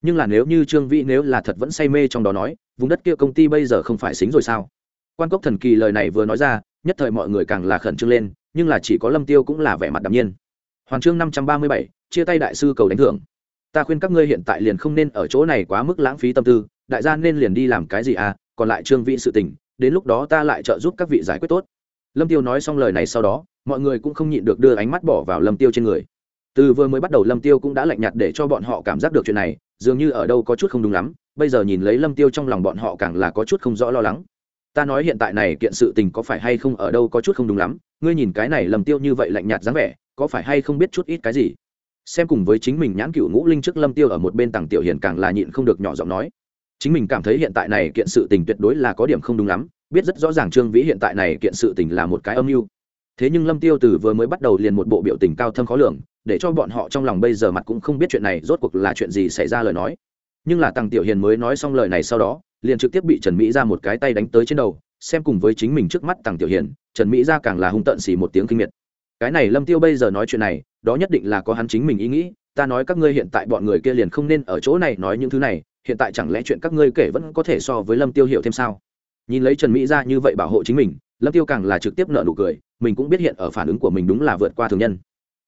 Speaker 1: Nhưng là nếu như trương vĩ nếu là thật vẫn say mê trong đó nói, vùng đất kia công ty bây giờ không phải xính rồi sao? Quan cốc thần kỳ lời này vừa nói ra, nhất thời mọi người càng là khẩn trương lên, nhưng là chỉ có lâm tiêu cũng là vẻ mặt đạm nhiên. Hoàn chương năm trăm ba mươi bảy, chia tay đại sư cầu đánh thưởng. Ta khuyên các ngươi hiện tại liền không nên ở chỗ này quá mức lãng phí tâm tư, đại gia nên liền đi làm cái gì à còn lại trương Vĩ sự tình, đến lúc đó ta lại trợ giúp các vị giải quyết tốt. Lâm tiêu nói xong lời này sau đó mọi người cũng không nhịn được đưa ánh mắt bỏ vào lâm tiêu trên người. Từ vừa mới bắt đầu lâm tiêu cũng đã lạnh nhạt để cho bọn họ cảm giác được chuyện này, dường như ở đâu có chút không đúng lắm, bây giờ nhìn lấy lâm tiêu trong lòng bọn họ càng là có chút không rõ lo lắng. Ta nói hiện tại này kiện sự tình có phải hay không ở đâu có chút không đúng lắm, ngươi nhìn cái này lâm tiêu như vậy lạnh nhạt dáng vẻ, có phải hay không biết chút ít cái gì? Xem cùng với chính mình nhãn cựu ngũ linh trước lâm tiêu ở một bên tàng tiểu hiền càng là nhịn không được nhỏ giọng nói. Chính mình cảm thấy hiện tại này kiện sự tình tuyệt đối là có điểm không đúng lắm, biết rất rõ ràng trương vĩ hiện tại này kiện sự tình là một cái âm mưu thế nhưng lâm tiêu từ vừa mới bắt đầu liền một bộ biểu tình cao thâm khó lường, để cho bọn họ trong lòng bây giờ mặt cũng không biết chuyện này rốt cuộc là chuyện gì xảy ra lời nói. Nhưng là tăng tiểu hiền mới nói xong lời này sau đó, liền trực tiếp bị trần mỹ ra một cái tay đánh tới trên đầu, xem cùng với chính mình trước mắt tăng tiểu hiền, trần mỹ ra càng là hung tận xì một tiếng kinh miệt. Cái này lâm tiêu bây giờ nói chuyện này, đó nhất định là có hắn chính mình ý nghĩ, ta nói các ngươi hiện tại bọn người kia liền không nên ở chỗ này nói những thứ này, hiện tại chẳng lẽ chuyện các ngươi kể vẫn có thể so với lâm tiêu hiểu thêm sao? Nhìn lấy trần mỹ ra như vậy bảo hộ chính mình lâm tiêu càng là trực tiếp nợ nụ cười, mình cũng biết hiện ở phản ứng của mình đúng là vượt qua thường nhân.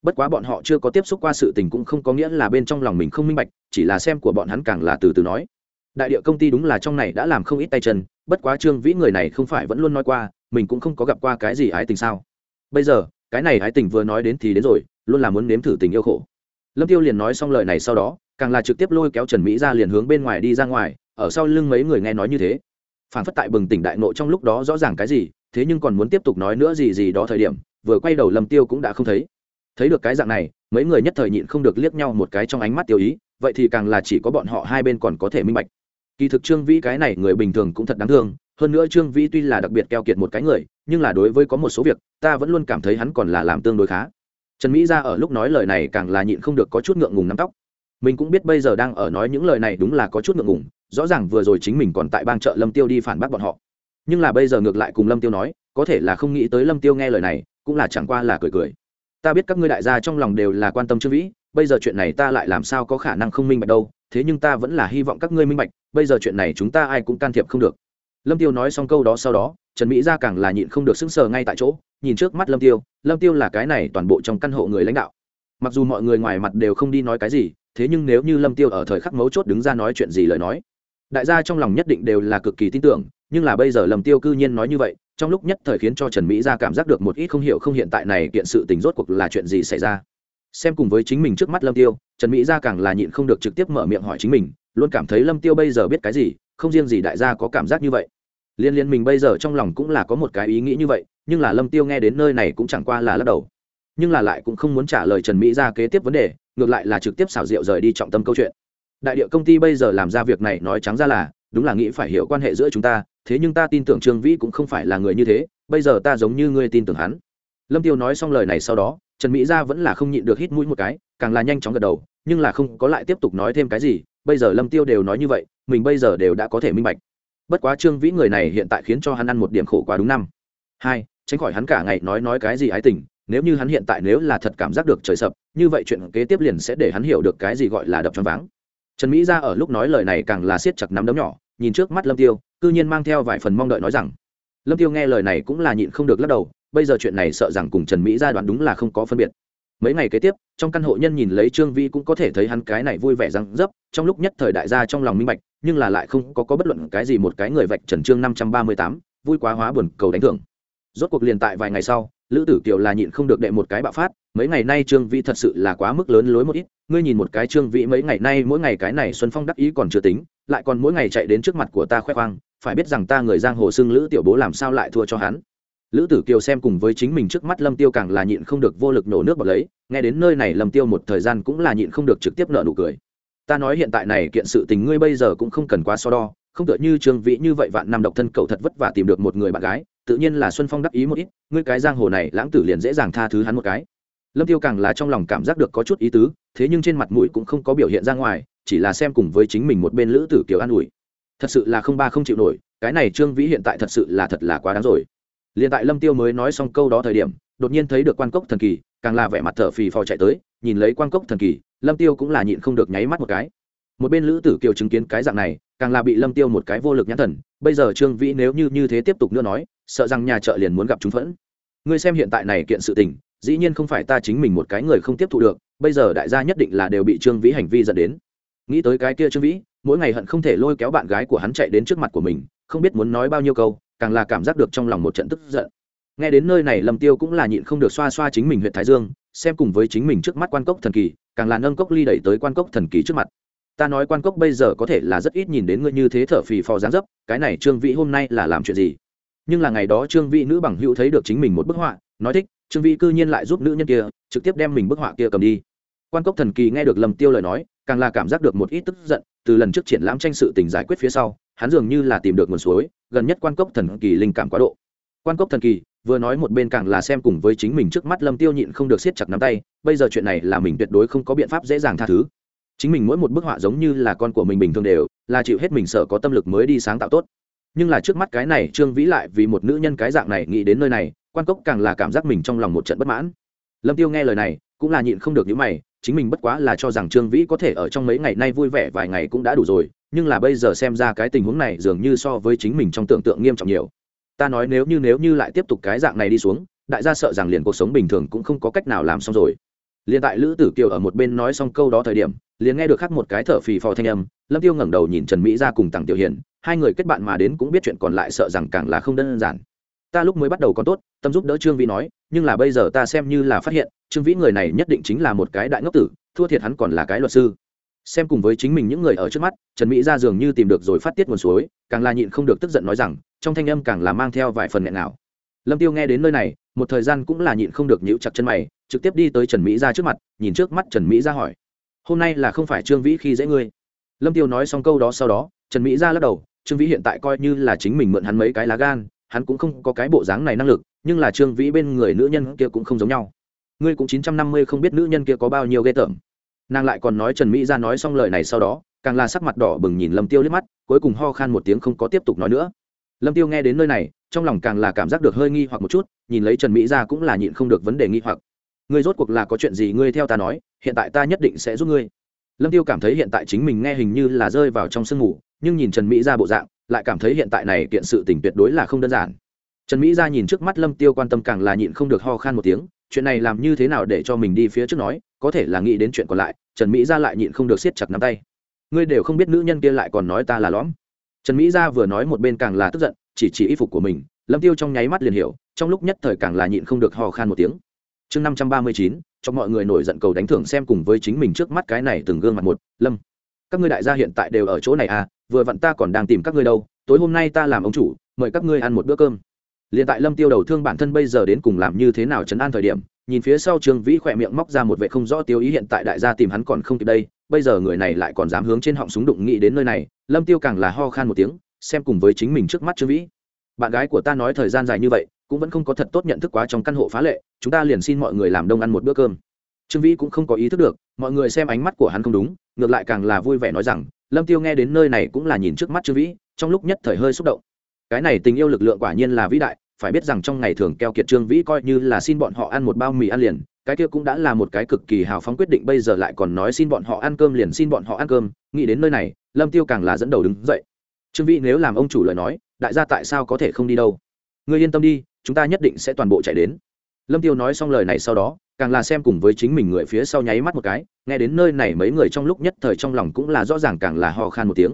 Speaker 1: Bất quá bọn họ chưa có tiếp xúc qua sự tình cũng không có nghĩa là bên trong lòng mình không minh bạch, chỉ là xem của bọn hắn càng là từ từ nói. Đại địa công ty đúng là trong này đã làm không ít tay chân, bất quá trương vĩ người này không phải vẫn luôn nói qua, mình cũng không có gặp qua cái gì ái tình sao. Bây giờ, cái này ái tình vừa nói đến thì đến rồi, luôn là muốn nếm thử tình yêu khổ. Lâm tiêu liền nói xong lời này sau đó, càng là trực tiếp lôi kéo trần mỹ ra liền hướng bên ngoài đi ra ngoài, ở sau lưng mấy người nghe nói như thế. Phản phất tại bừng tỉnh đại nộ trong lúc đó rõ ràng cái gì thế nhưng còn muốn tiếp tục nói nữa gì gì đó thời điểm, vừa quay đầu lâm tiêu cũng đã không thấy. Thấy được cái dạng này, mấy người nhất thời nhịn không được liếc nhau một cái trong ánh mắt tiêu ý, vậy thì càng là chỉ có bọn họ hai bên còn có thể minh bạch. Kỳ thực trương vĩ cái này người bình thường cũng thật đáng thương, hơn nữa trương vĩ tuy là đặc biệt keo kiệt một cái người, nhưng là đối với có một số việc, ta vẫn luôn cảm thấy hắn còn là làm tương đối khá. Trần mỹ ra ở lúc nói lời này càng là nhịn không được có chút ngượng ngùng nắm tóc. Mình cũng biết bây giờ đang ở nói những lời này đúng là có chút ngượng ngùng, rõ ràng vừa rồi chính mình còn tại bang chợ lâm tiêu đi phản bác bọn họ nhưng là bây giờ ngược lại cùng lâm tiêu nói, có thể là không nghĩ tới lâm tiêu nghe lời này, cũng là chẳng qua là cười cười. Ta biết các ngươi đại gia trong lòng đều là quan tâm trương vĩ, bây giờ chuyện này ta lại làm sao có khả năng không minh bạch đâu, thế nhưng ta vẫn là hy vọng các ngươi minh bạch, bây giờ chuyện này chúng ta ai cũng can thiệp không được. Lâm tiêu nói xong câu đó sau đó, trần mỹ gia càng là nhịn không được sững sờ ngay tại chỗ, nhìn trước mắt lâm tiêu lâm tiêu là cái này toàn bộ trong căn hộ người lãnh đạo. Mặc dù mọi người ngoài mặt đều không đi nói cái gì, thế nhưng nếu như lâm tiêu ở thời khắc mấu chốt đứng ra nói chuyện gì lời nói đại gia trong lòng nhất định đều là cực kỳ tin tưởng, nhưng là bây giờ lâm tiêu cư nhiên nói như vậy, trong lúc nhất thời khiến cho trần mỹ gia cảm giác được một ít không hiểu không hiện tại này kiện sự tình rốt cuộc là chuyện gì xảy ra. Xem cùng với chính mình trước mắt lâm tiêu, trần mỹ gia càng là nhịn không được trực tiếp mở miệng hỏi chính mình, luôn cảm thấy lâm tiêu bây giờ biết cái gì, không riêng gì đại gia có cảm giác như vậy. Liên liên mình bây giờ trong lòng cũng là có một cái ý nghĩ như vậy, nhưng là lâm tiêu nghe đến nơi này cũng chẳng qua là lắc đầu. Nhưng là lại cũng không muốn trả lời trần mỹ ra kế tiếp vấn đề, ngược lại là trực tiếp xảo diệu rời đi trọng tâm câu chuyện đại địa công ty bây giờ làm ra việc này nói trắng ra là, đúng là nghĩ phải hiểu quan hệ giữa chúng ta, thế nhưng ta tin tưởng trương vĩ cũng không phải là người như thế, bây giờ ta giống như ngươi tin tưởng hắn. Lâm tiêu nói xong lời này sau đó, trần mỹ gia vẫn là không nhịn được hít mũi một cái, càng là nhanh chóng gật đầu, nhưng là không có lại tiếp tục nói thêm cái gì, bây giờ lâm tiêu đều nói như vậy, mình bây giờ đều đã có thể minh bạch. Bất quá trương vĩ người này hiện tại khiến cho hắn ăn một điểm khổ quá đúng năm. Hai, tránh khỏi hắn cả ngày nói nói cái gì ái tình, nếu như hắn hiện tại nếu là thật cảm giác được trời sập, như vậy chuyện kế tiếp liền sẽ để hắn hiểu được cái gì gọi là đập choáng váng trần mỹ Gia ở lúc nói lời này càng là siết chặt nắm đấm nhỏ nhìn trước mắt lâm tiêu cư nhiên mang theo vài phần mong đợi nói rằng lâm tiêu nghe lời này cũng là nhịn không được lắc đầu bây giờ chuyện này sợ rằng cùng trần mỹ Gia đoán đúng là không có phân biệt. Mấy ngày kế tiếp trong căn hộ nhân nhìn lấy trương vi cũng có thể thấy hắn cái này vui vẻ răng dấp trong lúc nhất thời đại gia trong lòng minh bạch nhưng là lại không có, có bất luận cái gì một cái người vạch trần trương năm trăm ba mươi tám vui quá hóa buồn cầu đánh thưởng. Rốt cuộc liền tại vài ngày sau lữ tử kiều là nhịn không được đệ một cái bạo phát, mấy ngày nay trương vĩ thật sự là quá mức lớn lối một ít, ngươi nhìn một cái trương vĩ mấy ngày nay mỗi ngày cái này xuân phong đắc ý còn chưa tính, lại còn mỗi ngày chạy đến trước mặt của ta khoe khoang, phải biết rằng ta người giang hồ xưng lữ tiểu bố làm sao lại thua cho hắn. Lữ tử kiều xem cùng với chính mình trước mắt lâm tiêu càng là nhịn không được vô lực nổ nước bọt lấy, nghe đến nơi này lâm tiêu một thời gian cũng là nhịn không được trực tiếp nợ nụ cười. Ta nói hiện tại này kiện sự tình ngươi bây giờ cũng không cần quá so đo, không tựa như trương vĩ như vậy vạn năm độc thân cầu thật vất vả tìm được một người bạn gái tự nhiên là xuân phong đắc ý một ít, ngươi cái giang hồ này, lãng tử liền dễ dàng tha thứ hắn một cái. Lâm tiêu càng là trong lòng cảm giác được có chút ý tứ, thế nhưng trên mặt mũi cũng không có biểu hiện ra ngoài, chỉ là xem cùng với chính mình một bên lữ tử kiều an ủi. Thật sự là không ba không chịu nổi, cái này trương vĩ hiện tại thật sự là thật là quá đáng rồi. Liền tại lâm tiêu mới nói xong câu đó thời điểm, đột nhiên thấy được quan cốc thần kỳ, càng là vẻ mặt thở phì phò chạy tới, nhìn lấy quan cốc thần kỳ, lâm tiêu cũng là nhịn không được nháy mắt một cái. Một bên lữ tử kiều chứng kiến cái dạng này càng là bị lâm tiêu một cái vô lực nhãn thần bây giờ trương vĩ nếu như như thế tiếp tục nữa nói sợ rằng nhà chợ liền muốn gặp chúng phẫn ngươi xem hiện tại này kiện sự tình dĩ nhiên không phải ta chính mình một cái người không tiếp thu được bây giờ đại gia nhất định là đều bị trương vĩ hành vi dẫn đến nghĩ tới cái kia trương vĩ mỗi ngày hận không thể lôi kéo bạn gái của hắn chạy đến trước mặt của mình không biết muốn nói bao nhiêu câu càng là cảm giác được trong lòng một trận tức giận nghe đến nơi này lâm tiêu cũng là nhịn không được xoa xoa chính mình huyện thái dương xem cùng với chính mình trước mắt quan cốc thần kỳ càng là nâng cốc ly đẩy tới quan cốc thần kỳ trước mặt ta nói quan cốc bây giờ có thể là rất ít nhìn đến ngươi như thế thở phì phò dáng dấp, cái này trương vĩ hôm nay là làm chuyện gì? Nhưng là ngày đó trương vĩ nữ bằng hữu thấy được chính mình một bức họa, nói thích, trương vĩ cư nhiên lại giúp nữ nhân kia, trực tiếp đem mình bức họa kia cầm đi. Quan cốc thần kỳ nghe được lâm tiêu lời nói, càng là cảm giác được một ít tức giận, từ lần trước triển lãm tranh sự tình giải quyết phía sau, hắn dường như là tìm được nguồn suối, gần nhất quan cốc thần kỳ linh cảm quá độ. Quan cốc thần kỳ, vừa nói một bên càng là xem cùng với chính mình trước mắt lâm tiêu nhịn không được siết chặt nắm tay, bây giờ chuyện này là mình tuyệt đối không có biện pháp dễ dàng tha thứ chính mình mỗi một bức họa giống như là con của mình bình thường đều, là chịu hết mình sợ có tâm lực mới đi sáng tạo tốt. Nhưng là trước mắt cái này, trương vĩ lại vì một nữ nhân cái dạng này nghĩ đến nơi này, quan cốc càng là cảm giác mình trong lòng một trận bất mãn. Lâm tiêu nghe lời này, cũng là nhịn không được những mày, chính mình bất quá là cho rằng trương vĩ có thể ở trong mấy ngày nay vui vẻ vài ngày cũng đã đủ rồi, nhưng là bây giờ xem ra cái tình huống này dường như so với chính mình trong tưởng tượng nghiêm trọng nhiều. Ta nói nếu như nếu như lại tiếp tục cái dạng này đi xuống, đại gia sợ rằng liền cuộc sống bình thường cũng không có cách nào làm xong rồi. Liền tại lữ tử kiều ở một bên nói xong câu đó thời điểm liền nghe được khắc một cái thở phì phò thanh âm, lâm tiêu ngẩng đầu nhìn trần mỹ ra cùng tặng tiểu hiền, hai người kết bạn mà đến cũng biết chuyện còn lại sợ rằng càng là không đơn giản. Ta lúc mới bắt đầu còn tốt, tâm giúp đỡ trương vĩ nói, nhưng là bây giờ ta xem như là phát hiện, trương vĩ người này nhất định chính là một cái đại ngốc tử, thua thiệt hắn còn là cái luật sư. Xem cùng với chính mình những người ở trước mắt, trần mỹ ra dường như tìm được rồi phát tiết nguồn suối, càng là nhịn không được tức giận nói rằng, trong thanh âm càng là mang theo vài phần nghẹn nào lâm tiêu nghe đến nơi này, một thời gian cũng là nhịn không được nhíu chặt chân mày, trực tiếp đi tới trần mỹ ra trước mặt, nhìn trước mắt trần mỹ ra hỏi hôm nay là không phải trương vĩ khi dễ ngươi lâm tiêu nói xong câu đó sau đó trần mỹ ra lắc đầu trương vĩ hiện tại coi như là chính mình mượn hắn mấy cái lá gan hắn cũng không có cái bộ dáng này năng lực nhưng là trương vĩ bên người nữ nhân kia cũng không giống nhau ngươi cũng chín trăm năm mươi không biết nữ nhân kia có bao nhiêu ghê tởm nàng lại còn nói trần mỹ ra nói xong lời này sau đó càng là sắc mặt đỏ bừng nhìn lâm tiêu liếc mắt cuối cùng ho khan một tiếng không có tiếp tục nói nữa lâm tiêu nghe đến nơi này trong lòng càng là cảm giác được hơi nghi hoặc một chút nhìn lấy trần mỹ ra cũng là nhịn không được vấn đề nghi hoặc ngươi rốt cuộc là có chuyện gì ngươi theo ta nói, hiện tại ta nhất định sẽ giúp ngươi. Lâm tiêu cảm thấy hiện tại chính mình nghe hình như là rơi vào trong sương mù, nhưng nhìn trần mỹ ra bộ dạng, lại cảm thấy hiện tại này kiện sự tình tuyệt đối là không đơn giản. Trần mỹ ra nhìn trước mắt lâm tiêu quan tâm càng là nhịn không được ho khan một tiếng, chuyện này làm như thế nào để cho mình đi phía trước nói, có thể là nghĩ đến chuyện còn lại, trần mỹ ra lại nhịn không được siết chặt nắm tay. Ngươi đều không biết nữ nhân kia lại còn nói ta là lõm. Trần mỹ ra vừa nói một bên càng là tức giận, chỉ chỉ y phục của mình, lâm tiêu trong nháy mắt liền hiểu, trong lúc nhất thời càng là nhịn không được ho khan một tiếng chương năm trăm ba mươi chín, cho mọi người nổi giận cầu đánh thưởng xem cùng với chính mình trước mắt cái này từng gương mặt một, lâm. Các ngươi đại gia hiện tại đều ở chỗ này à vừa vặn ta còn đang tìm các ngươi đâu, tối hôm nay ta làm ông chủ, mời các ngươi ăn một bữa cơm. Liền tại lâm tiêu đầu thương bản thân bây giờ đến cùng làm như thế nào chấn an thời điểm, nhìn phía sau trương vĩ khỏe miệng móc ra một vệ không rõ tiêu ý hiện tại đại gia tìm hắn còn không kịp đây, bây giờ người này lại còn dám hướng trên họng súng đụng nghĩ đến nơi này, lâm tiêu càng là ho khan một tiếng, xem cùng với chính mình trước mắt trương vĩ. Bạn gái của ta nói thời gian dài như vậy cũng vẫn không có thật tốt nhận thức quá trong căn hộ phá lệ, chúng ta liền xin mọi người làm đông ăn một bữa cơm. Trương vĩ cũng không có ý thức được, mọi người xem ánh mắt của hắn không đúng, ngược lại càng là vui vẻ nói rằng, lâm tiêu nghe đến nơi này cũng là nhìn trước mắt trương vĩ, trong lúc nhất thời hơi xúc động. Cái này tình yêu lực lượng quả nhiên là vĩ đại, phải biết rằng trong ngày thường keo kiệt trương vĩ coi như là xin bọn họ ăn một bao mì ăn liền, cái kia cũng đã là một cái cực kỳ hào phóng quyết định, bây giờ lại còn nói xin bọn họ ăn cơm liền xin bọn họ ăn cơm, nghĩ đến nơi này, lâm tiêu càng là dẫn đầu đứng dậy. Trương vĩ nếu làm ông chủ lời nói, đại gia tại sao có thể không đi đâu? Ngươi yên tâm đi chúng ta nhất định sẽ toàn bộ chạy đến. Lâm tiêu nói xong lời này sau đó, càng là xem cùng với chính mình người phía sau nháy mắt một cái, nghe đến nơi này mấy người trong lúc nhất thời trong lòng cũng là rõ ràng càng là ho khan một tiếng.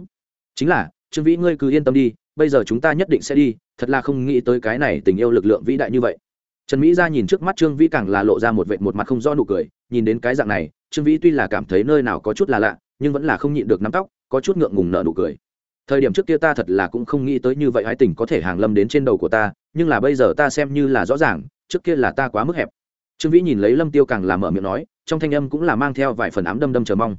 Speaker 1: Chính là, trương vĩ ngươi cứ yên tâm đi, bây giờ chúng ta nhất định sẽ đi, thật là không nghĩ tới cái này tình yêu lực lượng vĩ đại như vậy. Trần mỹ ra nhìn trước mắt trương vĩ càng là lộ ra một vệt một mặt không do nụ cười, nhìn đến cái dạng này, trương vĩ tuy là cảm thấy nơi nào có chút là lạ, nhưng vẫn là không nhịn được nắm tóc, có chút ngượng ngùng nợ nụ cười. Thời điểm trước kia ta thật là cũng không nghĩ tới như vậy ái tình có thể hàng lâm đến trên đầu của ta nhưng là bây giờ ta xem như là rõ ràng, trước kia là ta quá mức hẹp. Trương vĩ nhìn lấy lâm tiêu càng làm mở miệng nói, trong thanh âm cũng là mang theo vài phần ám đâm đâm chờ mong.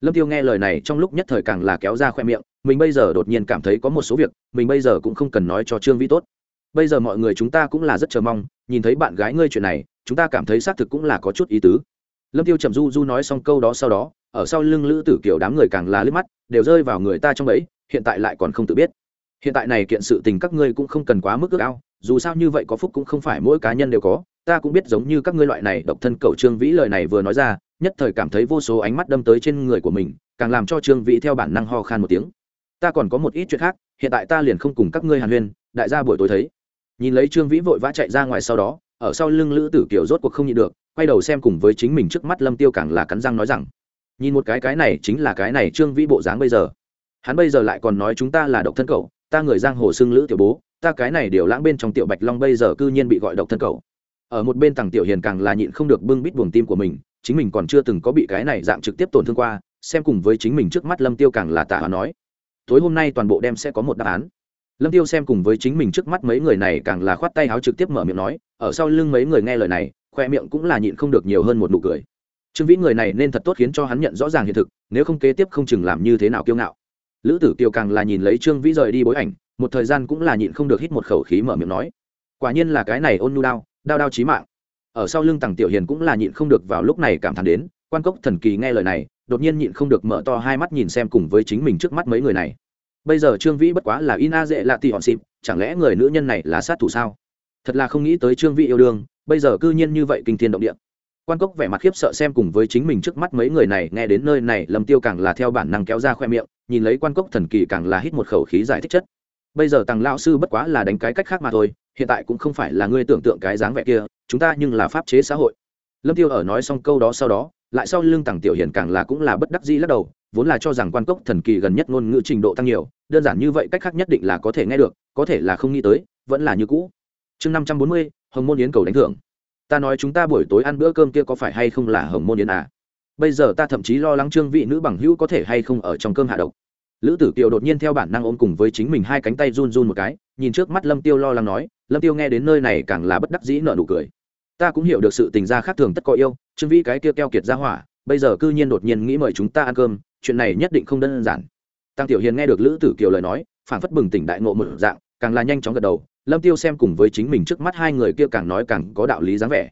Speaker 1: Lâm tiêu nghe lời này trong lúc nhất thời càng là kéo ra khoe miệng, mình bây giờ đột nhiên cảm thấy có một số việc, mình bây giờ cũng không cần nói cho trương vĩ tốt. Bây giờ mọi người chúng ta cũng là rất chờ mong, nhìn thấy bạn gái ngươi chuyện này, chúng ta cảm thấy xác thực cũng là có chút ý tứ. Lâm tiêu trầm du du nói xong câu đó sau đó, ở sau lưng lữ tử kiểu đám người càng là liếc mắt, đều rơi vào người ta trong ấy hiện tại lại còn không tự biết. Hiện tại này kiện sự tình các ngươi cũng không cần quá mức ước ao dù sao như vậy có phúc cũng không phải mỗi cá nhân đều có. Ta cũng biết giống như các ngươi loại này, độc thân cầu trương vĩ lời này vừa nói ra, nhất thời cảm thấy vô số ánh mắt đâm tới trên người của mình, càng làm cho trương vĩ theo bản năng ho khan một tiếng. Ta còn có một ít chuyện khác, hiện tại ta liền không cùng các ngươi hàn huyên, đại gia buổi tối thấy. Nhìn lấy trương vĩ vội vã chạy ra ngoài sau đó, ở sau lưng lữ tử kiều rốt cuộc không nhịn được, quay đầu xem cùng với chính mình trước mắt lâm tiêu càng là cắn răng nói rằng, nhìn một cái cái này chính là cái này trương vĩ bộ dáng bây giờ. Hắn bây giờ lại còn nói chúng ta là độc thân cậu, ta người giang hồ xưng lữ tiểu bố ta cái này điều lãng bên trong tiểu bạch long bây giờ cư nhiên bị gọi độc thân cậu ở một bên tàng tiểu hiền càng là nhịn không được bưng bít buồng tim của mình, chính mình còn chưa từng có bị cái này dạng trực tiếp tổn thương qua, xem cùng với chính mình trước mắt lâm tiêu càng là tạ nói. Tối hôm nay toàn bộ đem sẽ có một đáp án. Lâm tiêu xem cùng với chính mình trước mắt mấy người này càng là khoát tay áo trực tiếp mở miệng nói, ở sau lưng mấy người nghe lời này, khoe miệng cũng là nhịn không được nhiều hơn một nụ cười. Trương vĩ người này nên thật tốt khiến cho hắn nhận rõ ràng hiện thực, nếu không kế tiếp không chừng làm như thế nào kiêu ngạo. Lữ tử kiều càng là nhìn lấy trương vĩ rời đi bối ảnh một thời gian cũng là nhịn không được hít một khẩu khí mở miệng nói. Quả nhiên là cái này ôn nhu đao đao đao chí mạng. Ở sau lưng tằng tiểu hiền cũng là nhịn không được vào lúc này cảm thán đến, quan cốc thần kỳ nghe lời này, đột nhiên nhịn không được mở to hai mắt nhìn xem cùng với chính mình trước mắt mấy người này. Bây giờ trương vĩ bất quá là ina dễ lạ tị hòn xịp, chẳng lẽ người nữ nhân này là sát thủ sao? Thật là không nghĩ tới trương vĩ yêu đương, bây giờ cư nhiên như vậy kinh thiên động địa. Quan cốc vẻ mặt khiếp sợ xem cùng với chính mình trước mắt mấy người này, nghe đến nơi này, lâm tiêu càng là theo bản năng kéo ra khoe miệng, nhìn lấy quan cốc thần kỳ càng là hít một khẩu khí giải thích chất bây giờ tàng lão sư bất quá là đánh cái cách khác mà thôi, hiện tại cũng không phải là ngươi tưởng tượng cái dáng vẻ kia, chúng ta nhưng là pháp chế xã hội. Lâm tiêu ở nói xong câu đó sau đó, lại sau lưng tàng tiểu hiền càng là cũng là bất đắc dĩ lắc đầu, vốn là cho rằng quan cốc thần kỳ gần nhất ngôn ngữ trình độ tăng nhiều, đơn giản như vậy cách khác nhất định là có thể nghe được, có thể là không nghĩ tới, vẫn là như cũ. Chương năm trăm bốn mươi, hồng môn yến cầu đánh thưởng. Ta nói chúng ta buổi tối ăn bữa cơm kia có phải hay không là hồng môn yến à? Bây giờ ta thậm chí lo lắng trương vị nữ bằng hữu có thể hay không ở trong cơm hạ độc lữ tử kiều đột nhiên theo bản năng ôm cùng với chính mình hai cánh tay run run một cái, nhìn trước mắt lâm tiêu lo lắng nói, lâm tiêu nghe đến nơi này càng là bất đắc dĩ nợ nụ cười. Ta cũng hiểu được sự tình gia khác thường tất có yêu, trương vĩ cái kia keo kiệt ra hỏa, bây giờ cư nhiên đột nhiên nghĩ mời chúng ta ăn cơm, chuyện này nhất định không đơn giản. Tăng tiểu hiền nghe được lữ tử kiều lời nói phản phất bừng tỉnh đại ngộ một dạng, càng là nhanh chóng gật đầu, lâm tiêu xem cùng với chính mình trước mắt hai người kia càng nói càng có đạo lý dáng vẻ.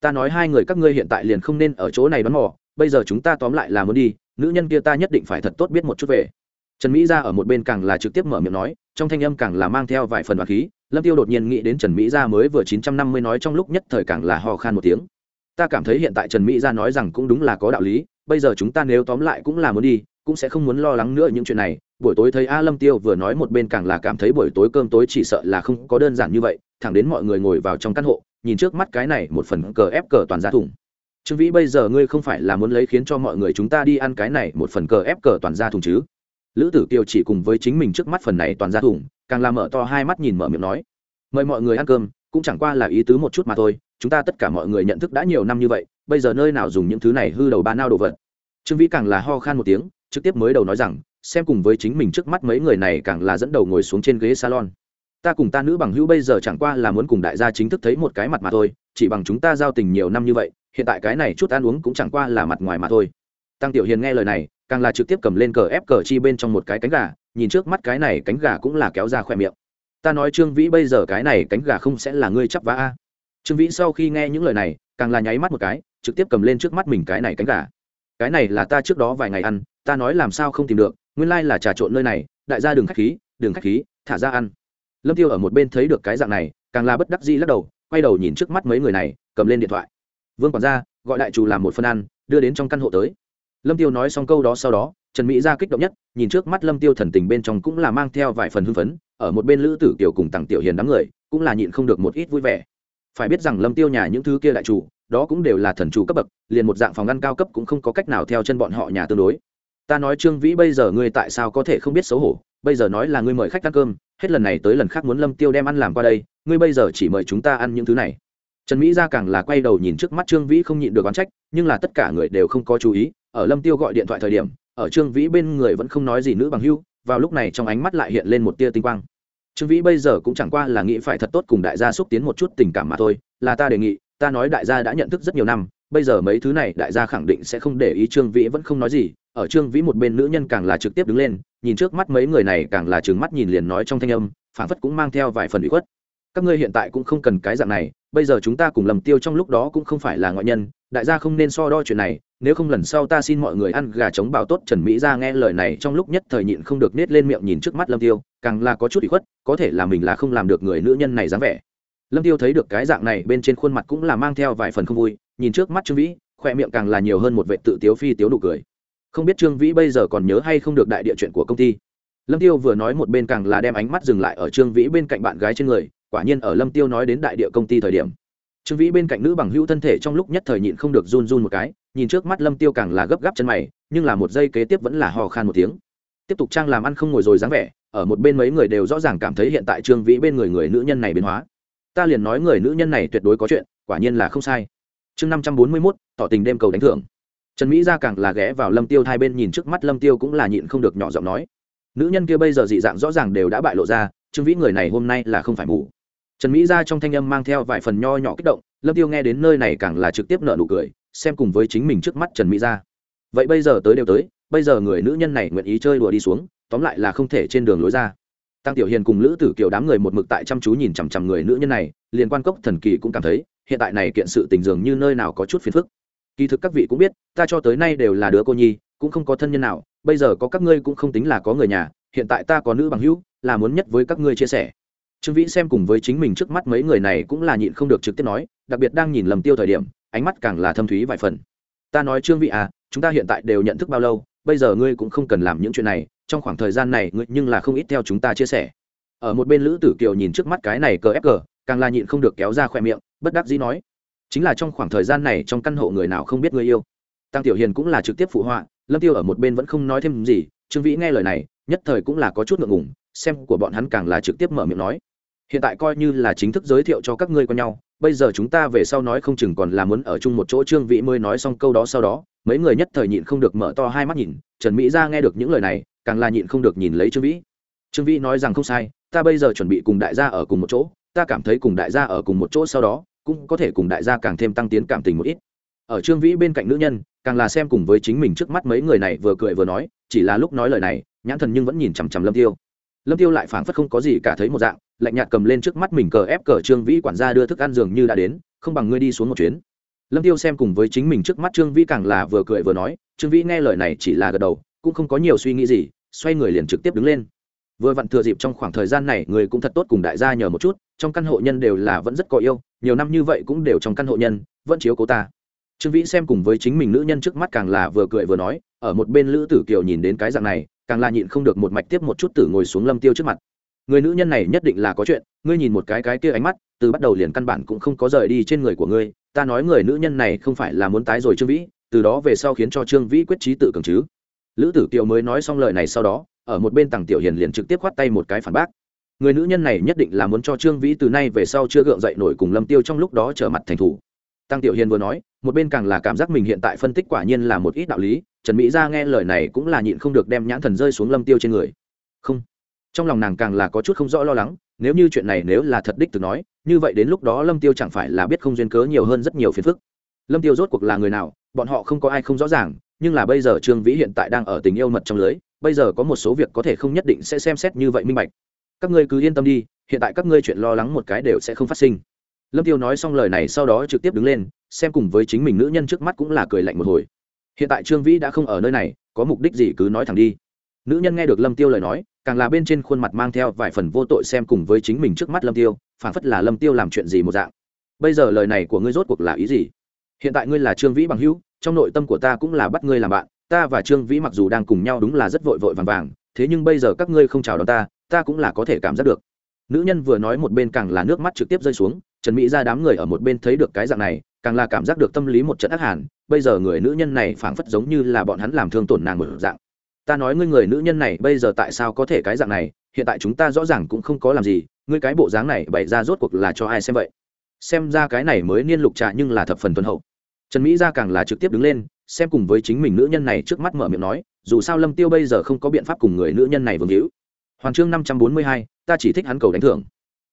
Speaker 1: Ta nói hai người các ngươi hiện tại liền không nên ở chỗ này bắn mò, bây giờ chúng ta tóm lại là muốn đi, nữ nhân kia ta nhất định phải thật tốt biết một chút về trần mỹ ra ở một bên càng là trực tiếp mở miệng nói, trong thanh âm càng là mang theo vài phần đoạt khí, lâm tiêu đột nhiên nghĩ đến trần mỹ gia mới vừa chín trăm năm mươi nói trong lúc nhất thời càng là ho khan một tiếng. Ta cảm thấy hiện tại trần mỹ gia nói rằng cũng đúng là có đạo lý, bây giờ chúng ta nếu tóm lại cũng là muốn đi, cũng sẽ không muốn lo lắng nữa những chuyện này. Buổi tối thấy a lâm tiêu vừa nói một bên càng là cảm thấy buổi tối cơm tối chỉ sợ là không có đơn giản như vậy, thẳng đến mọi người ngồi vào trong căn hộ, nhìn trước mắt cái này một phần cờ ép cờ toàn ra thủng. Trương vĩ bây giờ ngươi không phải là muốn lấy khiến cho mọi người chúng ta đi ăn cái này một phần cờ ép cờ toàn ra thùng chứ? Lữ tử kiều chỉ cùng với chính mình trước mắt phần này toàn ra thủng, càng làm mở to hai mắt nhìn mở miệng nói, mời mọi người ăn cơm, cũng chẳng qua là ý tứ một chút mà thôi, chúng ta tất cả mọi người nhận thức đã nhiều năm như vậy, bây giờ nơi nào dùng những thứ này hư đầu ba nao đồ vật? Trương vĩ càng là ho khan một tiếng, trực tiếp mới đầu nói rằng, xem cùng với chính mình trước mắt mấy người này càng là dẫn đầu ngồi xuống trên ghế salon. Ta cùng ta nữ bằng hữu bây giờ chẳng qua là muốn cùng đại gia chính thức thấy một cái mặt mà thôi, chỉ bằng chúng ta giao tình nhiều năm như vậy, hiện tại cái này chút ăn uống cũng chẳng qua là mặt ngoài mà thôi tăng tiểu hiền nghe lời này, càng là trực tiếp cầm lên cờ ép cờ chi bên trong một cái cánh gà, nhìn trước mắt cái này cánh gà cũng là kéo ra khỏe miệng. Ta nói trương vĩ bây giờ cái này cánh gà không sẽ là ngươi chấp vá a. Trương vĩ sau khi nghe những lời này, càng là nháy mắt một cái, trực tiếp cầm lên trước mắt mình cái này cánh gà. Cái này là ta trước đó vài ngày ăn, ta nói làm sao không tìm được, nguyên lai là trà trộn nơi này, đại gia đường khách khí đường khách khí, thả ra ăn. Lâm tiêu ở một bên thấy được cái dạng này, càng là bất đắc dĩ lắc đầu, quay đầu nhìn trước mắt mấy người này, cầm lên điện thoại. Vương quản gia, gọi đại chủ làm một phân ăn, đưa đến trong căn hộ tới lâm tiêu nói xong câu đó sau đó, trần mỹ ra kích động nhất, nhìn trước mắt lâm tiêu thần tình bên trong cũng là mang theo vài phần hưng phấn, ở một bên lữ tử kiều cùng tặng tiểu hiền đám người, cũng là nhịn không được một ít vui vẻ. Phải biết rằng lâm tiêu nhà những thứ kia đại chủ, đó cũng đều là thần chủ cấp bậc, liền một dạng phòng ngăn cao cấp cũng không có cách nào theo chân bọn họ nhà tương đối. Ta nói trương vĩ bây giờ ngươi tại sao có thể không biết xấu hổ, bây giờ nói là ngươi mời khách ăn cơm, hết lần này tới lần khác muốn lâm tiêu đem ăn làm qua đây, ngươi bây giờ chỉ mời chúng ta ăn những thứ này. Trần mỹ ra càng là quay đầu nhìn trước mắt trương vĩ không nhịn được oán trách, nhưng là tất cả người đều không có chú ý ở lâm tiêu gọi điện thoại thời điểm, ở trương vĩ bên người vẫn không nói gì nữ bằng hưu vào lúc này trong ánh mắt lại hiện lên một tia tinh quang. Trương vĩ bây giờ cũng chẳng qua là nghĩ phải thật tốt cùng đại gia xúc tiến một chút tình cảm mà thôi, là ta đề nghị, ta nói đại gia đã nhận thức rất nhiều năm, bây giờ mấy thứ này đại gia khẳng định sẽ không để ý trương vĩ vẫn không nói gì, ở trương vĩ một bên nữ nhân càng là trực tiếp đứng lên, nhìn trước mắt mấy người này càng là trừng mắt nhìn liền nói trong thanh âm phản phất cũng mang theo vài phần bị khuất. Các ngươi hiện tại cũng không cần cái dạng này, bây giờ chúng ta cùng lầm tiêu trong lúc đó cũng không phải là ngoại nhân đại gia không nên so đo chuyện này, nếu không lần sau ta xin mọi người ăn gà chống bào tốt trần mỹ ra nghe lời này trong lúc nhất thời nhịn không được nết lên miệng nhìn trước mắt lâm tiêu, càng là có chút bị khuất, có thể là mình là không làm được người nữ nhân này dáng vẻ. Lâm tiêu thấy được cái dạng này bên trên khuôn mặt cũng là mang theo vài phần không vui, nhìn trước mắt trương vĩ khoe miệng càng là nhiều hơn một vệ tự tiếu phi tiếu nụ cười. Không biết trương vĩ bây giờ còn nhớ hay không được đại địa chuyện của công ty. Lâm tiêu vừa nói một bên càng là đem ánh mắt dừng lại ở trương vĩ bên cạnh bạn gái trên người, quả nhiên ở lâm tiêu nói đến đại địa công ty thời điểm trương vĩ bên cạnh nữ bằng hữu thân thể trong lúc nhất thời nhịn không được run run một cái, nhìn trước mắt lâm tiêu càng là gấp gáp chân mày, nhưng là một giây kế tiếp vẫn là hò khan một tiếng. Tiếp tục trang làm ăn không ngồi rồi dáng vẻ, ở một bên mấy người đều rõ ràng cảm thấy hiện tại trương vĩ bên người người nữ nhân này biến hóa. Ta liền nói người nữ nhân này tuyệt đối có chuyện, quả nhiên là không sai. Chương năm trăm bốn mươi mốt, tỏ tình đêm cầu đánh thưởng. Trần mỹ ra càng là ghé vào lâm tiêu hai bên nhìn trước mắt lâm tiêu cũng là nhịn không được nhỏ giọng nói. Nữ nhân kia bây giờ dị dạng rõ ràng đều đã bại lộ ra, trương vĩ người này hôm nay là không phải mù trần mỹ ra trong thanh âm mang theo vài phần nho nhỏ kích động, lâm tiêu nghe đến nơi này càng là trực tiếp nợ nụ cười, xem cùng với chính mình trước mắt trần mỹ ra vậy bây giờ tới đều tới, bây giờ người nữ nhân này nguyện ý chơi đùa đi xuống, tóm lại là không thể trên đường lối ra. Tăng tiểu hiền cùng lữ tử kiều đám người một mực tại chăm chú nhìn chằm chằm người nữ nhân này, liền quan cốc thần kỳ cũng cảm thấy, hiện tại này kiện sự tình dường như nơi nào có chút phiền phức. Kỳ thực các vị cũng biết, ta cho tới nay đều là đứa cô nhi, cũng không có thân nhân nào, bây giờ có các ngươi cũng không tính là có người nhà, hiện tại ta có nữ bằng hữu, là muốn nhất với các ngươi chia sẻ trương vĩ xem cùng với chính mình trước mắt mấy người này cũng là nhịn không được trực tiếp nói, đặc biệt đang nhìn lầm tiêu thời điểm, ánh mắt càng là thâm thúy vài phần. Ta nói trương vĩ à chúng ta hiện tại đều nhận thức bao lâu, bây giờ ngươi cũng không cần làm những chuyện này, trong khoảng thời gian này ngươi nhưng là không ít theo chúng ta chia sẻ. Ở một bên lữ tử kiều nhìn trước mắt cái này cờ ép cờ, càng là nhịn không được kéo ra khoe miệng, bất đắc dĩ nói, chính là trong khoảng thời gian này trong căn hộ người nào không biết người yêu. Tăng tiểu hiền cũng là trực tiếp phụ họa, lâm tiêu ở một bên vẫn không nói thêm gì, trương vĩ nghe lời này, nhất thời cũng là có chút ngượng ngùng, xem của bọn hắn càng là trực tiếp mở miệng nói hiện tại coi như là chính thức giới thiệu cho các ngươi con nhau, bây giờ chúng ta về sau nói không chừng còn là muốn ở chung một chỗ trương vĩ mới nói xong câu đó sau đó, mấy người nhất thời nhịn không được mở to hai mắt nhìn, trần mỹ ra nghe được những lời này, càng là nhịn không được nhìn lấy trương vĩ. Trương vĩ nói rằng không sai, ta bây giờ chuẩn bị cùng đại gia ở cùng một chỗ, ta cảm thấy cùng đại gia ở cùng một chỗ sau đó, cũng có thể cùng đại gia càng thêm tăng tiến cảm tình một ít. Ở trương vĩ bên cạnh nữ nhân, càng là xem cùng với chính mình trước mắt mấy người này vừa cười vừa nói, chỉ là lúc nói lời này, nhãn thần nhưng vẫn nhìn chằm chằm lâm tiêu. Lâm tiêu lại phảng phất không có gì cả thấy một dạng lạnh nhạt cầm lên trước mắt mình cờ ép cờ trương vĩ quản gia đưa thức ăn dường như đã đến, không bằng ngươi đi xuống một chuyến. Lâm tiêu xem cùng với chính mình trước mắt trương vĩ càng là vừa cười vừa nói, trương vĩ nghe lời này chỉ là gật đầu, cũng không có nhiều suy nghĩ gì, xoay người liền trực tiếp đứng lên. Vừa vặn thừa dịp trong khoảng thời gian này, người cũng thật tốt cùng đại gia nhờ một chút, trong căn hộ nhân đều là vẫn rất có yêu, nhiều năm như vậy cũng đều trong căn hộ nhân, vẫn chiếu cố ta. Trương vĩ xem cùng với chính mình nữ nhân trước mắt càng là vừa cười vừa nói, ở một bên lữ tử kiều nhìn đến cái dạng này, càng là nhịn không được một mạch tiếp một chút tử ngồi xuống lâm tiêu trước mặt người nữ nhân này nhất định là có chuyện, ngươi nhìn một cái cái kia ánh mắt, từ bắt đầu liền căn bản cũng không có rời đi trên người của ngươi, ta nói người nữ nhân này không phải là muốn tái rồi trương vĩ, từ đó về sau khiến cho trương vĩ quyết trí tự cường chứ. Lữ tử kiều mới nói xong lời này sau đó, ở một bên tàng tiểu hiền liền trực tiếp khoát tay một cái phản bác. Người nữ nhân này nhất định là muốn cho trương vĩ từ nay về sau chưa gượng dậy nổi cùng lâm tiêu trong lúc đó trở mặt thành thủ. Tăng tiểu hiền vừa nói, một bên càng là cảm giác mình hiện tại phân tích quả nhiên là một ít đạo lý, trần mỹ ra nghe lời này cũng là nhịn không được đem nhãn thần rơi xuống lâm tiêu trên người. Không trong lòng nàng càng là có chút không rõ lo lắng, nếu như chuyện này nếu là thật đích từ nói, như vậy đến lúc đó lâm tiêu chẳng phải là biết không duyên cớ nhiều hơn rất nhiều phiền phức. Lâm tiêu rốt cuộc là người nào, bọn họ không có ai không rõ ràng, nhưng là bây giờ trương vĩ hiện tại đang ở tình yêu mật trong lưới, bây giờ có một số việc có thể không nhất định sẽ xem xét như vậy minh bạch. Các ngươi cứ yên tâm đi, hiện tại các ngươi chuyện lo lắng một cái đều sẽ không phát sinh. Lâm tiêu nói xong lời này sau đó trực tiếp đứng lên, xem cùng với chính mình nữ nhân trước mắt cũng là cười lạnh một hồi. Hiện tại trương vĩ đã không ở nơi này, có mục đích gì cứ nói thẳng đi. Nữ nhân nghe được lâm tiêu lời nói càng là bên trên khuôn mặt mang theo vài phần vô tội xem cùng với chính mình trước mắt lâm tiêu phản phất là lâm tiêu làm chuyện gì một dạng. Bây giờ lời này của ngươi rốt cuộc là ý gì? Hiện tại ngươi là trương vĩ bằng hữu, trong nội tâm của ta cũng là bắt ngươi làm bạn, ta và trương vĩ mặc dù đang cùng nhau đúng là rất vội vội vàng vàng, thế nhưng bây giờ các ngươi không chào đón ta ta cũng là có thể cảm giác được. Nữ nhân vừa nói một bên càng là nước mắt trực tiếp rơi xuống, trần mỹ ra đám người ở một bên thấy được cái dạng này, càng là cảm giác được tâm lý một trận ác hàn, bây giờ người nữ nhân này phảng phất giống như là bọn hắn làm thương tổn nàng một dạng ta nói ngươi người nữ nhân này bây giờ tại sao có thể cái dạng này, hiện tại chúng ta rõ ràng cũng không có làm gì, ngươi cái bộ dáng này bày ra rốt cuộc là cho ai xem vậy? Xem ra cái này mới niên lục trà nhưng là thập phần tuần hậu. Trần mỹ Gia càng là trực tiếp đứng lên, xem cùng với chính mình nữ nhân này trước mắt mở miệng nói, dù sao lâm tiêu bây giờ không có biện pháp cùng người nữ nhân này vương hữu. Hoàng chương năm trăm bốn mươi hai, ta chỉ thích hắn cầu đánh thưởng.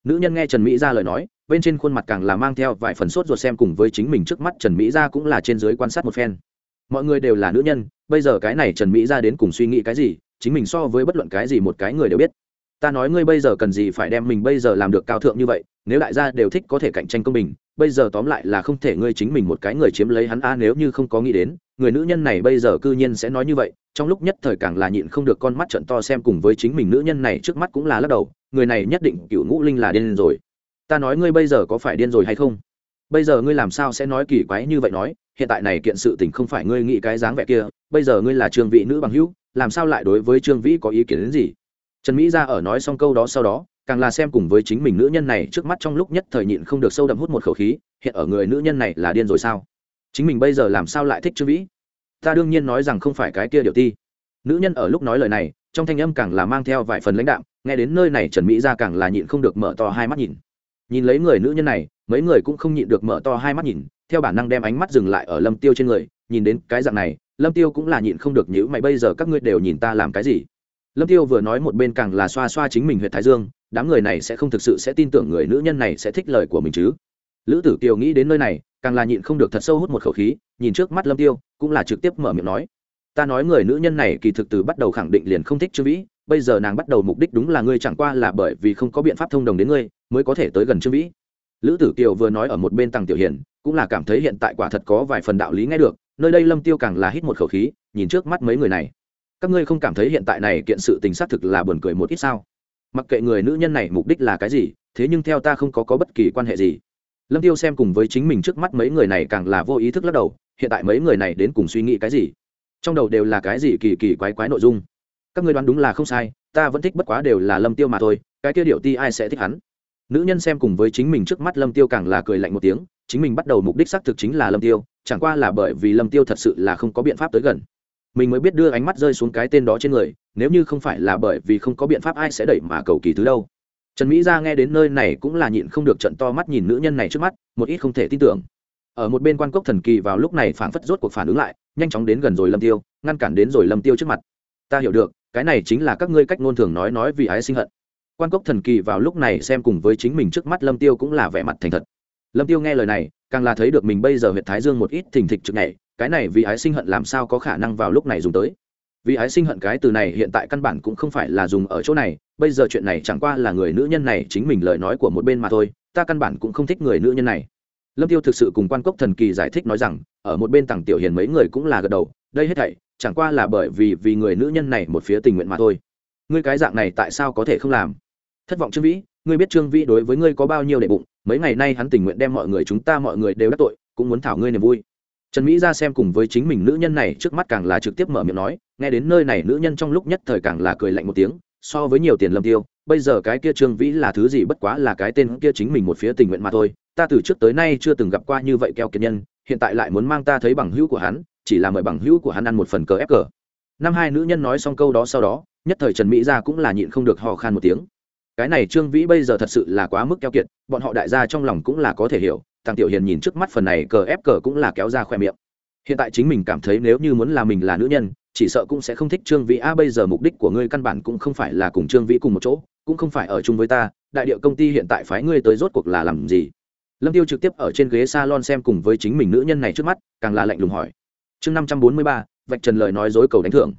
Speaker 1: Nữ nhân nghe trần mỹ ra lời nói, bên trên khuôn mặt càng là mang theo vài phần sốt ruột xem cùng với chính mình trước mắt trần mỹ ra cũng là trên dưới quan sát một phen mọi người đều là nữ nhân, bây giờ cái này trần mỹ ra đến cùng suy nghĩ cái gì, chính mình so với bất luận cái gì một cái người đều biết. Ta nói ngươi bây giờ cần gì phải đem mình bây giờ làm được cao thượng như vậy, nếu đại gia đều thích có thể cạnh tranh công bình, bây giờ tóm lại là không thể ngươi chính mình một cái người chiếm lấy hắn a, nếu như không có nghĩ đến, người nữ nhân này bây giờ cư nhiên sẽ nói như vậy, trong lúc nhất thời càng là nhịn không được con mắt trận to xem cùng với chính mình nữ nhân này trước mắt cũng là lắc đầu, người này nhất định cựu ngũ linh là điên rồi. Ta nói ngươi bây giờ có phải điên rồi hay không? Bây giờ ngươi làm sao sẽ nói kỳ quái như vậy nói hiện tại này kiện sự tình không phải ngươi nghĩ cái dáng vẻ kia, bây giờ ngươi là trương vị nữ bằng hữu, làm sao lại đối với trương vĩ có ý kiến đến gì? Trần mỹ ra ở nói xong câu đó sau đó, càng là xem cùng với chính mình nữ nhân này trước mắt trong lúc nhất thời nhịn không được sâu đậm hút một khẩu khí, hiện ở người nữ nhân này là điên rồi sao? Chính mình bây giờ làm sao lại thích trương vĩ? Ta đương nhiên nói rằng không phải cái kia điều ti. Nữ nhân ở lúc nói lời này, trong thanh âm càng là mang theo vài phần lãnh đạm. nghe đến nơi này trần mỹ ra càng là nhịn không được mở to hai mắt nhìn. Nhìn lấy người nữ nhân này, mấy người cũng không nhịn được mở to hai mắt nhìn theo bản năng đem ánh mắt dừng lại ở lâm tiêu trên người, nhìn đến cái dạng này, lâm tiêu cũng là nhịn không được nhữ mày, bây giờ các ngươi đều nhìn ta làm cái gì? Lâm tiêu vừa nói một bên càng là xoa xoa chính mình huyện thái dương, đám người này sẽ không thực sự sẽ tin tưởng người nữ nhân này sẽ thích lời của mình chứ. Lữ tử kiều nghĩ đến nơi này, càng là nhịn không được thật sâu hút một khẩu khí, nhìn trước mắt lâm tiêu, cũng là trực tiếp mở miệng nói, ta nói người nữ nhân này kỳ thực từ bắt đầu khẳng định liền không thích trương vĩ, bây giờ nàng bắt đầu mục đích đúng là ngươi chẳng qua là bởi vì không có biện pháp thông đồng đến ngươi, mới có thể tới gần trương vĩ. Lữ tử kiều vừa nói ở một bên tàng tiểu hiền cũng là cảm thấy hiện tại quả thật có vài phần đạo lý nghe được, nơi đây lâm tiêu càng là hít một khẩu khí, nhìn trước mắt mấy người này. Các ngươi không cảm thấy hiện tại này kiện sự tình xác thực là buồn cười một ít sao? Mặc kệ người nữ nhân này mục đích là cái gì, thế nhưng theo ta không có có bất kỳ quan hệ gì. Lâm tiêu xem cùng với chính mình trước mắt mấy người này càng là vô ý thức lắc đầu, hiện tại mấy người này đến cùng suy nghĩ cái gì? Trong đầu đều là cái gì kỳ kỳ quái quái nội dung? Các ngươi đoán đúng là không sai, ta vẫn thích bất quá đều là lâm tiêu mà thôi, cái kia điệu ti ai sẽ thích hắn? Nữ nhân xem cùng với chính mình trước mắt lâm tiêu càng là cười lạnh một tiếng chính mình bắt đầu mục đích xác thực chính là lâm tiêu, chẳng qua là bởi vì lâm tiêu thật sự là không có biện pháp tới gần. Mình mới biết đưa ánh mắt rơi xuống cái tên đó trên người, nếu như không phải là bởi vì không có biện pháp ai sẽ đẩy mà cầu kỳ thứ đâu. Trần mỹ ra nghe đến nơi này cũng là nhịn không được trận to mắt nhìn nữ nhân này trước mắt, một ít không thể tin tưởng. Ở một bên quan cốc thần kỳ vào lúc này phảng phất rốt cuộc phản ứng lại, nhanh chóng đến gần rồi lâm tiêu, ngăn cản đến rồi lâm tiêu trước mặt. Ta hiểu được, cái này chính là các ngươi cách ngôn thường nói nói vì ái sinh hận. Quan cốc thần kỳ vào lúc này xem cùng với chính mình trước mắt lâm tiêu cũng là vẻ mặt thành thật lâm tiêu nghe lời này, càng là thấy được mình bây giờ huyện thái dương một ít thình thịch trực này cái này vì ái sinh hận làm sao có khả năng vào lúc này dùng tới. Vì ái sinh hận cái từ này hiện tại căn bản cũng không phải là dùng ở chỗ này, bây giờ chuyện này chẳng qua là người nữ nhân này chính mình lời nói của một bên mà thôi, ta căn bản cũng không thích người nữ nhân này. Lâm tiêu thực sự cùng quan cốc thần kỳ giải thích nói rằng, ở một bên tặng tiểu hiền mấy người cũng là gật đầu, đây hết thảy, chẳng qua là bởi vì vì người nữ nhân này một phía tình nguyện mà thôi. Ngươi cái dạng này tại sao có thể không làm? Thất vọng trương vĩ, ngươi biết trương vĩ đối với ngươi có bao nhiêu đệ bụng mấy ngày nay hắn tình nguyện đem mọi người chúng ta mọi người đều đắc tội, cũng muốn thảo ngươi niềm vui. Trần mỹ ra xem cùng với chính mình nữ nhân này trước mắt càng là trực tiếp mở miệng nói, nghe đến nơi này nữ nhân trong lúc nhất thời càng là cười lạnh một tiếng, so với nhiều tiền lâm tiêu, bây giờ cái kia trương vĩ là thứ gì bất quá là cái tên kia chính mình một phía tình nguyện mà thôi. Ta từ trước tới nay chưa từng gặp qua như vậy keo kiệt nhân, hiện tại lại muốn mang ta thấy bằng hữu của hắn, chỉ là mời bằng hữu của hắn ăn một phần cờ ép cờ. Năm hai nữ nhân nói xong câu đó sau đó, nhất thời trần mỹ ra cũng là nhịn không được hò khan một tiếng cái này trương vĩ bây giờ thật sự là quá mức keo kiệt, bọn họ đại gia trong lòng cũng là có thể hiểu thằng tiểu hiền nhìn trước mắt phần này cờ ép cờ cũng là kéo ra khoe miệng. Hiện tại chính mình cảm thấy nếu như muốn là mình là nữ nhân, chỉ sợ cũng sẽ không thích trương vĩ. A, bây giờ mục đích của ngươi căn bản cũng không phải là cùng trương vĩ cùng một chỗ, cũng không phải ở chung với ta, đại điệu công ty hiện tại phái ngươi tới rốt cuộc là làm gì? Lâm tiêu trực tiếp ở trên ghế salon xem cùng với chính mình nữ nhân này trước mắt, càng là lạnh lùng hỏi. Chương năm trăm bốn mươi ba, vạch trần lời nói dối cầu đánh thưởng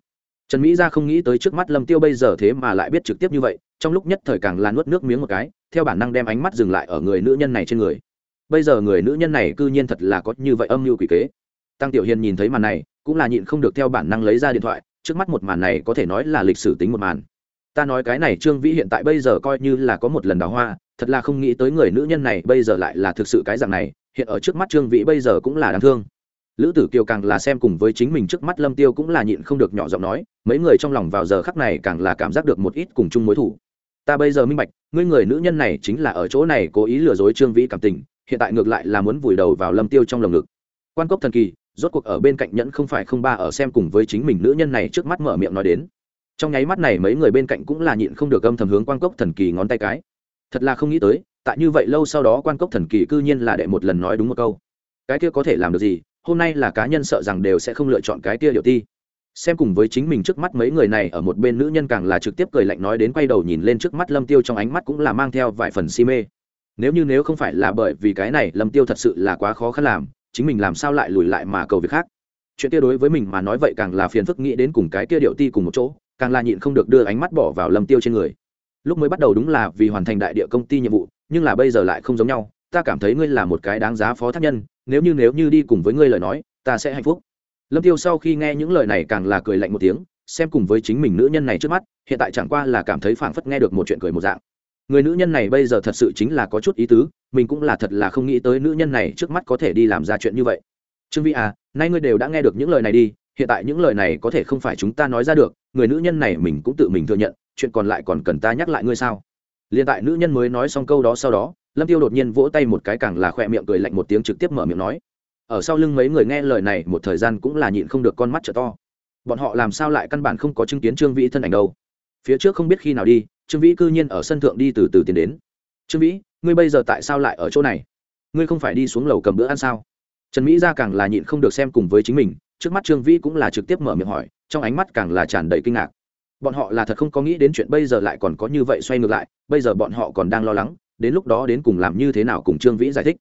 Speaker 1: trần mỹ ra không nghĩ tới trước mắt lâm tiêu bây giờ thế mà lại biết trực tiếp như vậy, trong lúc nhất thời càng là nuốt nước miếng một cái, theo bản năng đem ánh mắt dừng lại ở người nữ nhân này trên người. Bây giờ người nữ nhân này cư nhiên thật là có như vậy âm mưu quỷ kế. Tăng tiểu hiền nhìn thấy màn này, cũng là nhịn không được theo bản năng lấy ra điện thoại, trước mắt một màn này có thể nói là lịch sử tính một màn. Ta nói cái này trương vĩ hiện tại bây giờ coi như là có một lần đào hoa, thật là không nghĩ tới người nữ nhân này bây giờ lại là thực sự cái dạng này, hiện ở trước mắt trương vĩ bây giờ cũng là đáng thương lữ tử kiều càng là xem cùng với chính mình trước mắt lâm tiêu cũng là nhịn không được nhỏ giọng nói, mấy người trong lòng vào giờ khắc này càng là cảm giác được một ít cùng chung mối thủ. Ta bây giờ minh bạch, ngươi người nữ nhân này chính là ở chỗ này cố ý lừa dối trương vĩ cảm tình, hiện tại ngược lại là muốn vùi đầu vào lâm tiêu trong lồng ngực. Quan cốc thần kỳ, rốt cuộc ở bên cạnh nhẫn không phải không ba ở xem cùng với chính mình nữ nhân này trước mắt mở miệng nói đến. Trong nháy mắt này mấy người bên cạnh cũng là nhịn không được âm thầm hướng quan cốc thần kỳ ngón tay cái. Thật là không nghĩ tới, tại như vậy lâu sau đó quan cốc thần kỳ cư nhiên là đệ một lần nói đúng một câu. Cái kia có thể làm được gì? Hôm nay là cá nhân sợ rằng đều sẽ không lựa chọn cái kia điều ti. Xem cùng với chính mình trước mắt mấy người này, ở một bên nữ nhân càng là trực tiếp cười lạnh nói đến quay đầu nhìn lên trước mắt lâm tiêu trong ánh mắt cũng là mang theo vài phần si mê. Nếu như nếu không phải là bởi vì cái này, lâm tiêu thật sự là quá khó khăn làm, chính mình làm sao lại lùi lại mà cầu việc khác? Chuyện kia đối với mình mà nói vậy càng là phiền phức nghĩ đến cùng cái kia điệu ti cùng một chỗ, càng là nhịn không được đưa ánh mắt bỏ vào lâm tiêu trên người. Lúc mới bắt đầu đúng là vì hoàn thành đại địa công ty nhiệm vụ, nhưng là bây giờ lại không giống nhau, ta cảm thấy ngươi là một cái đáng giá phó thác nhân nếu như nếu như đi cùng với ngươi lời nói, ta sẽ hạnh phúc. Lâm tiêu sau khi nghe những lời này càng là cười lạnh một tiếng, xem cùng với chính mình nữ nhân này trước mắt, hiện tại chẳng qua là cảm thấy phảng phất nghe được một chuyện cười một dạng. Người nữ nhân này bây giờ thật sự chính là có chút ý tứ, mình cũng là thật là không nghĩ tới nữ nhân này trước mắt có thể đi làm ra chuyện như vậy. Trương vi à nay ngươi đều đã nghe được những lời này đi, hiện tại những lời này có thể không phải chúng ta nói ra được, người nữ nhân này mình cũng tự mình thừa nhận, chuyện còn lại còn cần ta nhắc lại ngươi sao? Liền tại nữ nhân mới nói xong câu đó sau đó lâm tiêu đột nhiên vỗ tay một cái càng là khỏe miệng cười lạnh một tiếng trực tiếp mở miệng nói. Ở sau lưng mấy người nghe lời này một thời gian cũng là nhịn không được con mắt trở to. Bọn họ làm sao lại căn bản không có chứng kiến trương vĩ thân ảnh đâu? Phía trước không biết khi nào đi, trương vĩ cư nhiên ở sân thượng đi từ từ tiến đến. Trương vĩ, ngươi bây giờ tại sao lại ở chỗ này? Ngươi không phải đi xuống lầu cầm bữa ăn sao? Trần mỹ ra càng là nhịn không được xem cùng với chính mình, trước mắt trương vĩ cũng là trực tiếp mở miệng hỏi, trong ánh mắt càng là tràn đầy kinh ngạc. Bọn họ là thật không có nghĩ đến chuyện bây giờ lại còn có như vậy xoay ngược lại, bây giờ bọn họ còn đang lo lắng đến lúc đó đến cùng làm như thế nào cùng trương vĩ giải thích.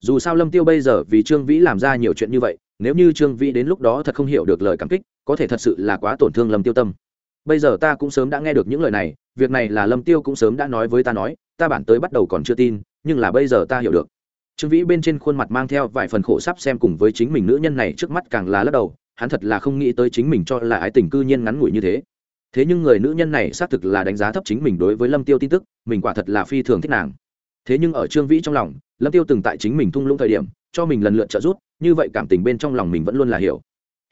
Speaker 1: Dù sao lâm tiêu bây giờ vì trương vĩ làm ra nhiều chuyện như vậy, nếu như trương vĩ đến lúc đó thật không hiểu được lời cảm kích, có thể thật sự là quá tổn thương lâm tiêu tâm. Bây giờ ta cũng sớm đã nghe được những lời này, việc này là lâm tiêu cũng sớm đã nói với ta nói, ta bản tới bắt đầu còn chưa tin, nhưng là bây giờ ta hiểu được. Trương vĩ bên trên khuôn mặt mang theo vài phần khổ sắp xem cùng với chính mình nữ nhân này trước mắt càng là lắc đầu, hắn thật là không nghĩ tới chính mình cho là ái tình cư nhiên ngắn ngủi như thế. Thế nhưng người nữ nhân này xác thực là đánh giá thấp chính mình đối với lâm tiêu tin tức, mình quả thật là phi thường thích nàng thế nhưng ở trương vĩ trong lòng, lâm tiêu từng tại chính mình thung lũng thời điểm, cho mình lần lượt trợ giúp, như vậy cảm tình bên trong lòng mình vẫn luôn là hiểu.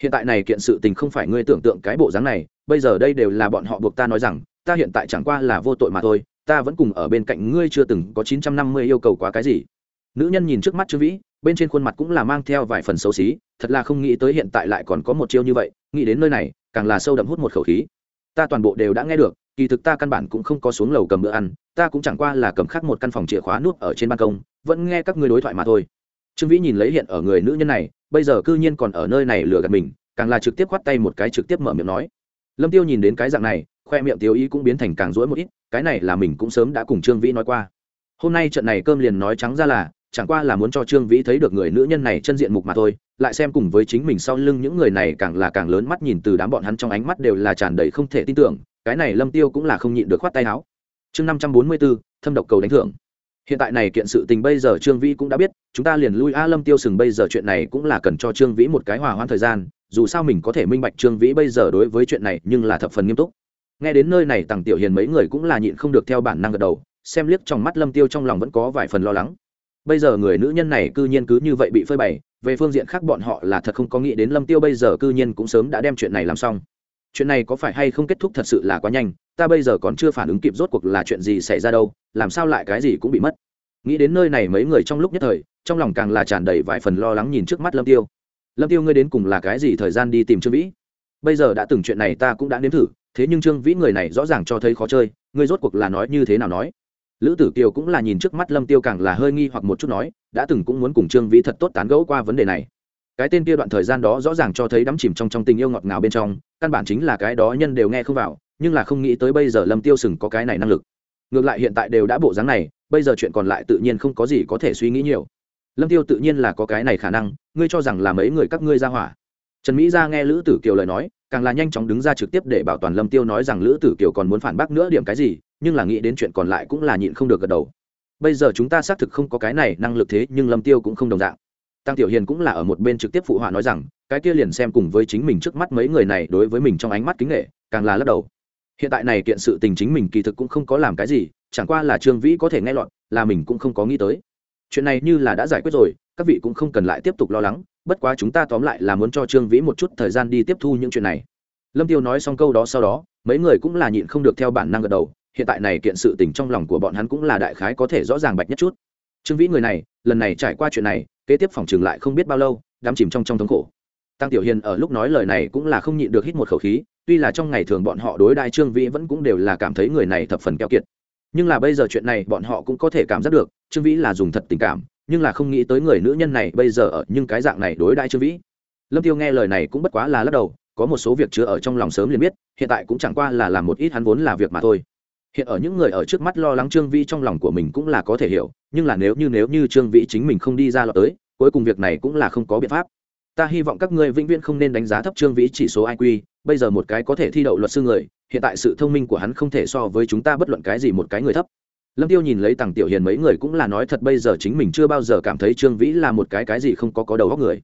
Speaker 1: Hiện tại này kiện sự tình không phải ngươi tưởng tượng cái bộ dáng này, bây giờ đây đều là bọn họ buộc ta nói rằng, ta hiện tại chẳng qua là vô tội mà thôi, ta vẫn cùng ở bên cạnh ngươi chưa từng có chín trăm năm mươi yêu cầu quá cái gì. Nữ nhân nhìn trước mắt trương vĩ, bên trên khuôn mặt cũng là mang theo vài phần xấu xí, thật là không nghĩ tới hiện tại lại còn có một chiêu như vậy, nghĩ đến nơi này, càng là sâu đậm hút một khẩu khí. Ta toàn bộ đều đã nghe được, kỳ thực ta căn bản cũng không có xuống lầu cầm bữa ăn ta cũng chẳng qua là cầm khắc một căn phòng chìa khóa nuốt ở trên ban công, vẫn nghe các ngươi đối thoại mà thôi. Trương vĩ nhìn lấy hiện ở người nữ nhân này, bây giờ cư nhiên còn ở nơi này lừa gạt mình, càng là trực tiếp khoắt tay một cái trực tiếp mở miệng nói. Lâm tiêu nhìn đến cái dạng này, khoe miệng tiêu ý cũng biến thành càng rỗi một ít, cái này là mình cũng sớm đã cùng trương vĩ nói qua. Hôm nay trận này cơm liền nói trắng ra là, chẳng qua là muốn cho trương vĩ thấy được người nữ nhân này chân diện mục mà thôi, lại xem cùng với chính mình sau lưng những người này càng là càng lớn mắt nhìn từ đám bọn hắn trong ánh mắt đều là tràn đầy không thể tin tưởng, cái này lâm tiêu cũng là không nhịn được khoát tay áo chương năm trăm bốn mươi bốn thâm độc cầu đánh thưởng. Hiện tại này kiện sự tình bây giờ trương vĩ cũng đã biết, chúng ta liền lui a lâm tiêu sừng bây giờ chuyện này cũng là cần cho trương vĩ một cái hòa hoãn thời gian, dù sao mình có thể minh bạch trương vĩ bây giờ đối với chuyện này nhưng là thập phần nghiêm túc. Nghe đến nơi này tằng tiểu hiền mấy người cũng là nhịn không được theo bản năng gật đầu, xem liếc trong mắt lâm tiêu trong lòng vẫn có vài phần lo lắng. Bây giờ người nữ nhân này cư nhiên cứ như vậy bị phơi bày, về phương diện khác bọn họ là thật không có nghĩ đến lâm tiêu bây giờ cư nhiên cũng sớm đã đem chuyện này làm xong. Chuyện này có phải hay không kết thúc thật sự là quá nhanh ta bây giờ còn chưa phản ứng kịp rốt cuộc là chuyện gì xảy ra đâu, làm sao lại cái gì cũng bị mất. Nghĩ đến nơi này mấy người trong lúc nhất thời, trong lòng càng là tràn đầy vài phần lo lắng nhìn trước mắt lâm tiêu. Lâm tiêu ngươi đến cùng là cái gì thời gian đi tìm trương vĩ? Bây giờ đã từng chuyện này ta cũng đã nếm thử, thế nhưng trương vĩ người này rõ ràng cho thấy khó chơi, ngươi rốt cuộc là nói như thế nào nói? Lữ tử kiều cũng là nhìn trước mắt lâm tiêu càng là hơi nghi hoặc một chút nói, đã từng cũng muốn cùng trương vĩ thật tốt tán gẫu qua vấn đề này. Cái tên kia đoạn thời gian đó rõ ràng cho thấy đắm chìm trong trong tình yêu ngọt ngào bên trong, căn bản chính là cái đó nhân đều nghe không vào nhưng là không nghĩ tới bây giờ lâm tiêu sừng có cái này năng lực. Ngược lại hiện tại đều đã bộ dáng này, bây giờ chuyện còn lại tự nhiên không có gì có thể suy nghĩ nhiều. Lâm tiêu tự nhiên là có cái này khả năng, ngươi cho rằng là mấy người các ngươi ra hỏa. Trần mỹ ra nghe lữ tử kiều lời nói, càng là nhanh chóng đứng ra trực tiếp để bảo toàn lâm tiêu nói rằng lữ tử kiều còn muốn phản bác nữa điểm cái gì, nhưng là nghĩ đến chuyện còn lại cũng là nhịn không được gật đầu. Bây giờ chúng ta xác thực không có cái này năng lực thế, nhưng lâm tiêu cũng không đồng dạng. Tăng tiểu hiền cũng là ở một bên trực tiếp phụ họa nói rằng, cái kia liền xem cùng với chính mình trước mắt mấy người này đối với mình trong ánh mắt kính nghệ, càng là lắc đầu hiện tại này kiện sự tình chính mình kỳ thực cũng không có làm cái gì, chẳng qua là trương vĩ có thể nghe lọt, là mình cũng không có nghĩ tới. Chuyện này như là đã giải quyết rồi, các vị cũng không cần lại tiếp tục lo lắng, bất quá chúng ta tóm lại là muốn cho trương vĩ một chút thời gian đi tiếp thu những chuyện này. Lâm tiêu nói xong câu đó sau đó, mấy người cũng là nhịn không được theo bản năng gật đầu, hiện tại này kiện sự tình trong lòng của bọn hắn cũng là đại khái có thể rõ ràng bạch nhất chút. Trương vĩ người này, lần này trải qua chuyện này, kế tiếp phòng trường lại không biết bao lâu, đắm chìm trong trong thống khổ. Tăng tiểu hiền ở lúc nói lời này cũng là không nhịn được hít một khẩu khí tuy là trong ngày thường bọn họ đối đại trương vĩ vẫn cũng đều là cảm thấy người này thập phần keo kiệt. Nhưng là bây giờ chuyện này bọn họ cũng có thể cảm giác được, trương vĩ là dùng thật tình cảm, nhưng là không nghĩ tới người nữ nhân này bây giờ ở nhưng cái dạng này đối đại trương vĩ. Lâm tiêu nghe lời này cũng bất quá là lắc đầu, có một số việc chứa ở trong lòng sớm liền biết, hiện tại cũng chẳng qua là làm một ít hắn vốn là việc mà thôi. Hiện ở những người ở trước mắt lo lắng trương vĩ trong lòng của mình cũng là có thể hiểu, nhưng là nếu như nếu như trương vĩ chính mình không đi ra lọt tới, cuối cùng việc này cũng là không có biện pháp. Ta hy vọng các ngươi vĩnh viễn không nên đánh giá thấp trương vĩ chỉ số iq bây giờ một cái có thể thi đậu luật sư người, hiện tại sự thông minh của hắn không thể so với chúng ta bất luận cái gì một cái người thấp. Lâm tiêu nhìn lấy tằng tiểu hiền mấy người cũng là nói thật bây giờ chính mình chưa bao giờ cảm thấy trương vĩ là một cái cái gì không có có đầu góc người.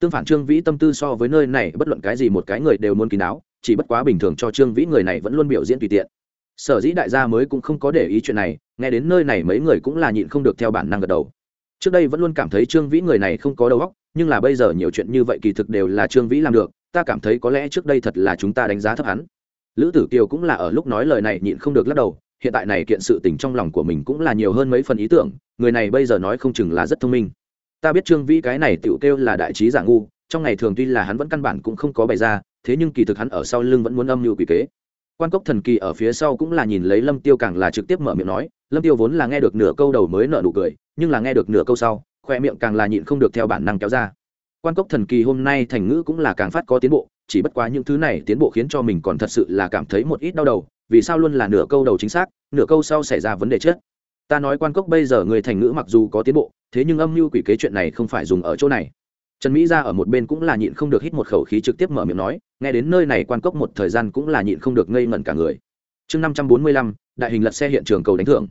Speaker 1: Tương phản trương vĩ tâm tư so với nơi này bất luận cái gì một cái người đều muốn kín đáo, chỉ bất quá bình thường cho trương vĩ người này vẫn luôn biểu diễn tùy tiện. Sở dĩ đại gia mới cũng không có để ý chuyện này, nghe đến nơi này mấy người cũng là nhịn không được theo bản năng gật đầu. Trước đây vẫn luôn cảm thấy trương vĩ người này không có đầu óc, nhưng là bây giờ nhiều chuyện như vậy kỳ thực đều là trương vĩ làm được ta cảm thấy có lẽ trước đây thật là chúng ta đánh giá thấp hắn. Lữ tử kiều cũng là ở lúc nói lời này nhịn không được lắc đầu, hiện tại này kiện sự tình trong lòng của mình cũng là nhiều hơn mấy phần ý tưởng, người này bây giờ nói không chừng là rất thông minh. Ta biết trương vĩ cái này tựu kêu là đại trí giả ngu, trong ngày thường tuy là hắn vẫn căn bản cũng không có bày ra, thế nhưng kỳ thực hắn ở sau lưng vẫn muốn âm mưu quỷ kế. Quan cốc thần kỳ ở phía sau cũng là nhìn lấy lâm tiêu càng là trực tiếp mở miệng nói, lâm tiêu vốn là nghe được nửa câu đầu mới nở nụ cười, nhưng là nghe được nửa câu sau, khoe miệng càng là nhịn không được theo bản năng kéo ra quan cốc thần kỳ hôm nay thành ngữ cũng là càng phát có tiến bộ, chỉ bất quá những thứ này tiến bộ khiến cho mình còn thật sự là cảm thấy một ít đau đầu, vì sao luôn là nửa câu đầu chính xác, nửa câu sau xảy ra vấn đề chết. Ta nói quan cốc bây giờ người thành ngữ mặc dù có tiến bộ, thế nhưng âm mưu quỷ kế chuyện này không phải dùng ở chỗ này. Trần mỹ ra ở một bên cũng là nhịn không được hít một khẩu khí trực tiếp mở miệng nói, nghe đến nơi này quan cốc một thời gian cũng là nhịn không được ngây ngẩn cả người. Chương năm trăm bốn mươi lăm, đại hình lật xe hiện trường cầu đánh thưởng.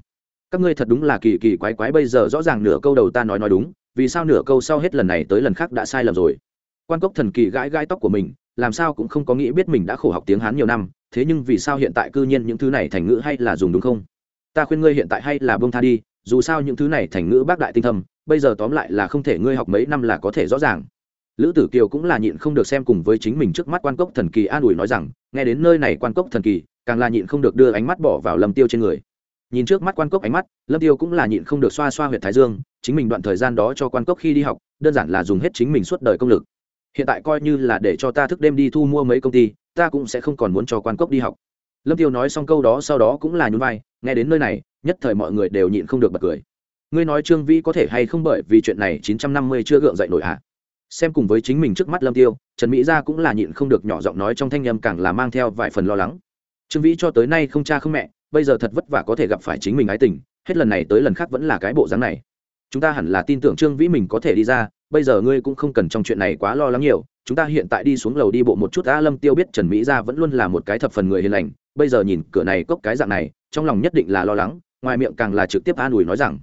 Speaker 1: Các ngươi thật đúng là kỳ kỳ quái quái bây giờ rõ ràng nửa câu đầu ta nói nói đúng vì sao nửa câu sau hết lần này tới lần khác đã sai lầm rồi? Quan cốc thần kỳ gãi gãi tóc của mình, làm sao cũng không có nghĩ biết mình đã khổ học tiếng hán nhiều năm, thế nhưng vì sao hiện tại cư nhiên những thứ này thành ngữ hay là dùng đúng không? Ta khuyên ngươi hiện tại hay là bông tha đi, dù sao những thứ này thành ngữ bác đại tinh thầm bây giờ tóm lại là không thể ngươi học mấy năm là có thể rõ ràng. Lữ tử kiều cũng là nhịn không được xem cùng với chính mình trước mắt quan cốc thần kỳ an ủi nói rằng, nghe đến nơi này quan cốc thần kỳ, càng là nhịn không được đưa ánh mắt bỏ vào lâm tiêu trên người. Nhìn trước mắt quan cốc ánh mắt, lâm tiêu cũng là nhịn không được xoa xoa huyệt thái dương chính mình đoạn thời gian đó cho quan cốc khi đi học, đơn giản là dùng hết chính mình suốt đời công lực. Hiện tại coi như là để cho ta thức đêm đi thu mua mấy công ty, ta cũng sẽ không còn muốn cho quan cốc đi học. Lâm tiêu nói xong câu đó sau đó cũng là nhún vai, nghe đến nơi này, nhất thời mọi người đều nhịn không được bật cười. Ngươi nói trương vĩ có thể hay không bởi vì chuyện này chín trăm năm mươi chưa gượng dậy nổi ạ à? xem cùng với chính mình trước mắt lâm tiêu, trần mỹ gia cũng là nhịn không được nhỏ giọng nói trong thanh âm càng là mang theo vài phần lo lắng. Trương vĩ cho tới nay không cha không mẹ, bây giờ thật vất vả có thể gặp phải chính mình ái tình, hết lần này tới lần khác vẫn là cái bộ dáng này chúng ta hẳn là tin tưởng trương vĩ mình có thể đi ra, bây giờ ngươi cũng không cần trong chuyện này quá lo lắng nhiều, chúng ta hiện tại đi xuống lầu đi bộ một chút, a lâm tiêu biết trần mỹ gia vẫn luôn là một cái thập phần người hiền lành, bây giờ nhìn cửa này cốc cái dạng này, trong lòng nhất định là lo lắng, ngoài miệng càng là trực tiếp an ủi nói rằng,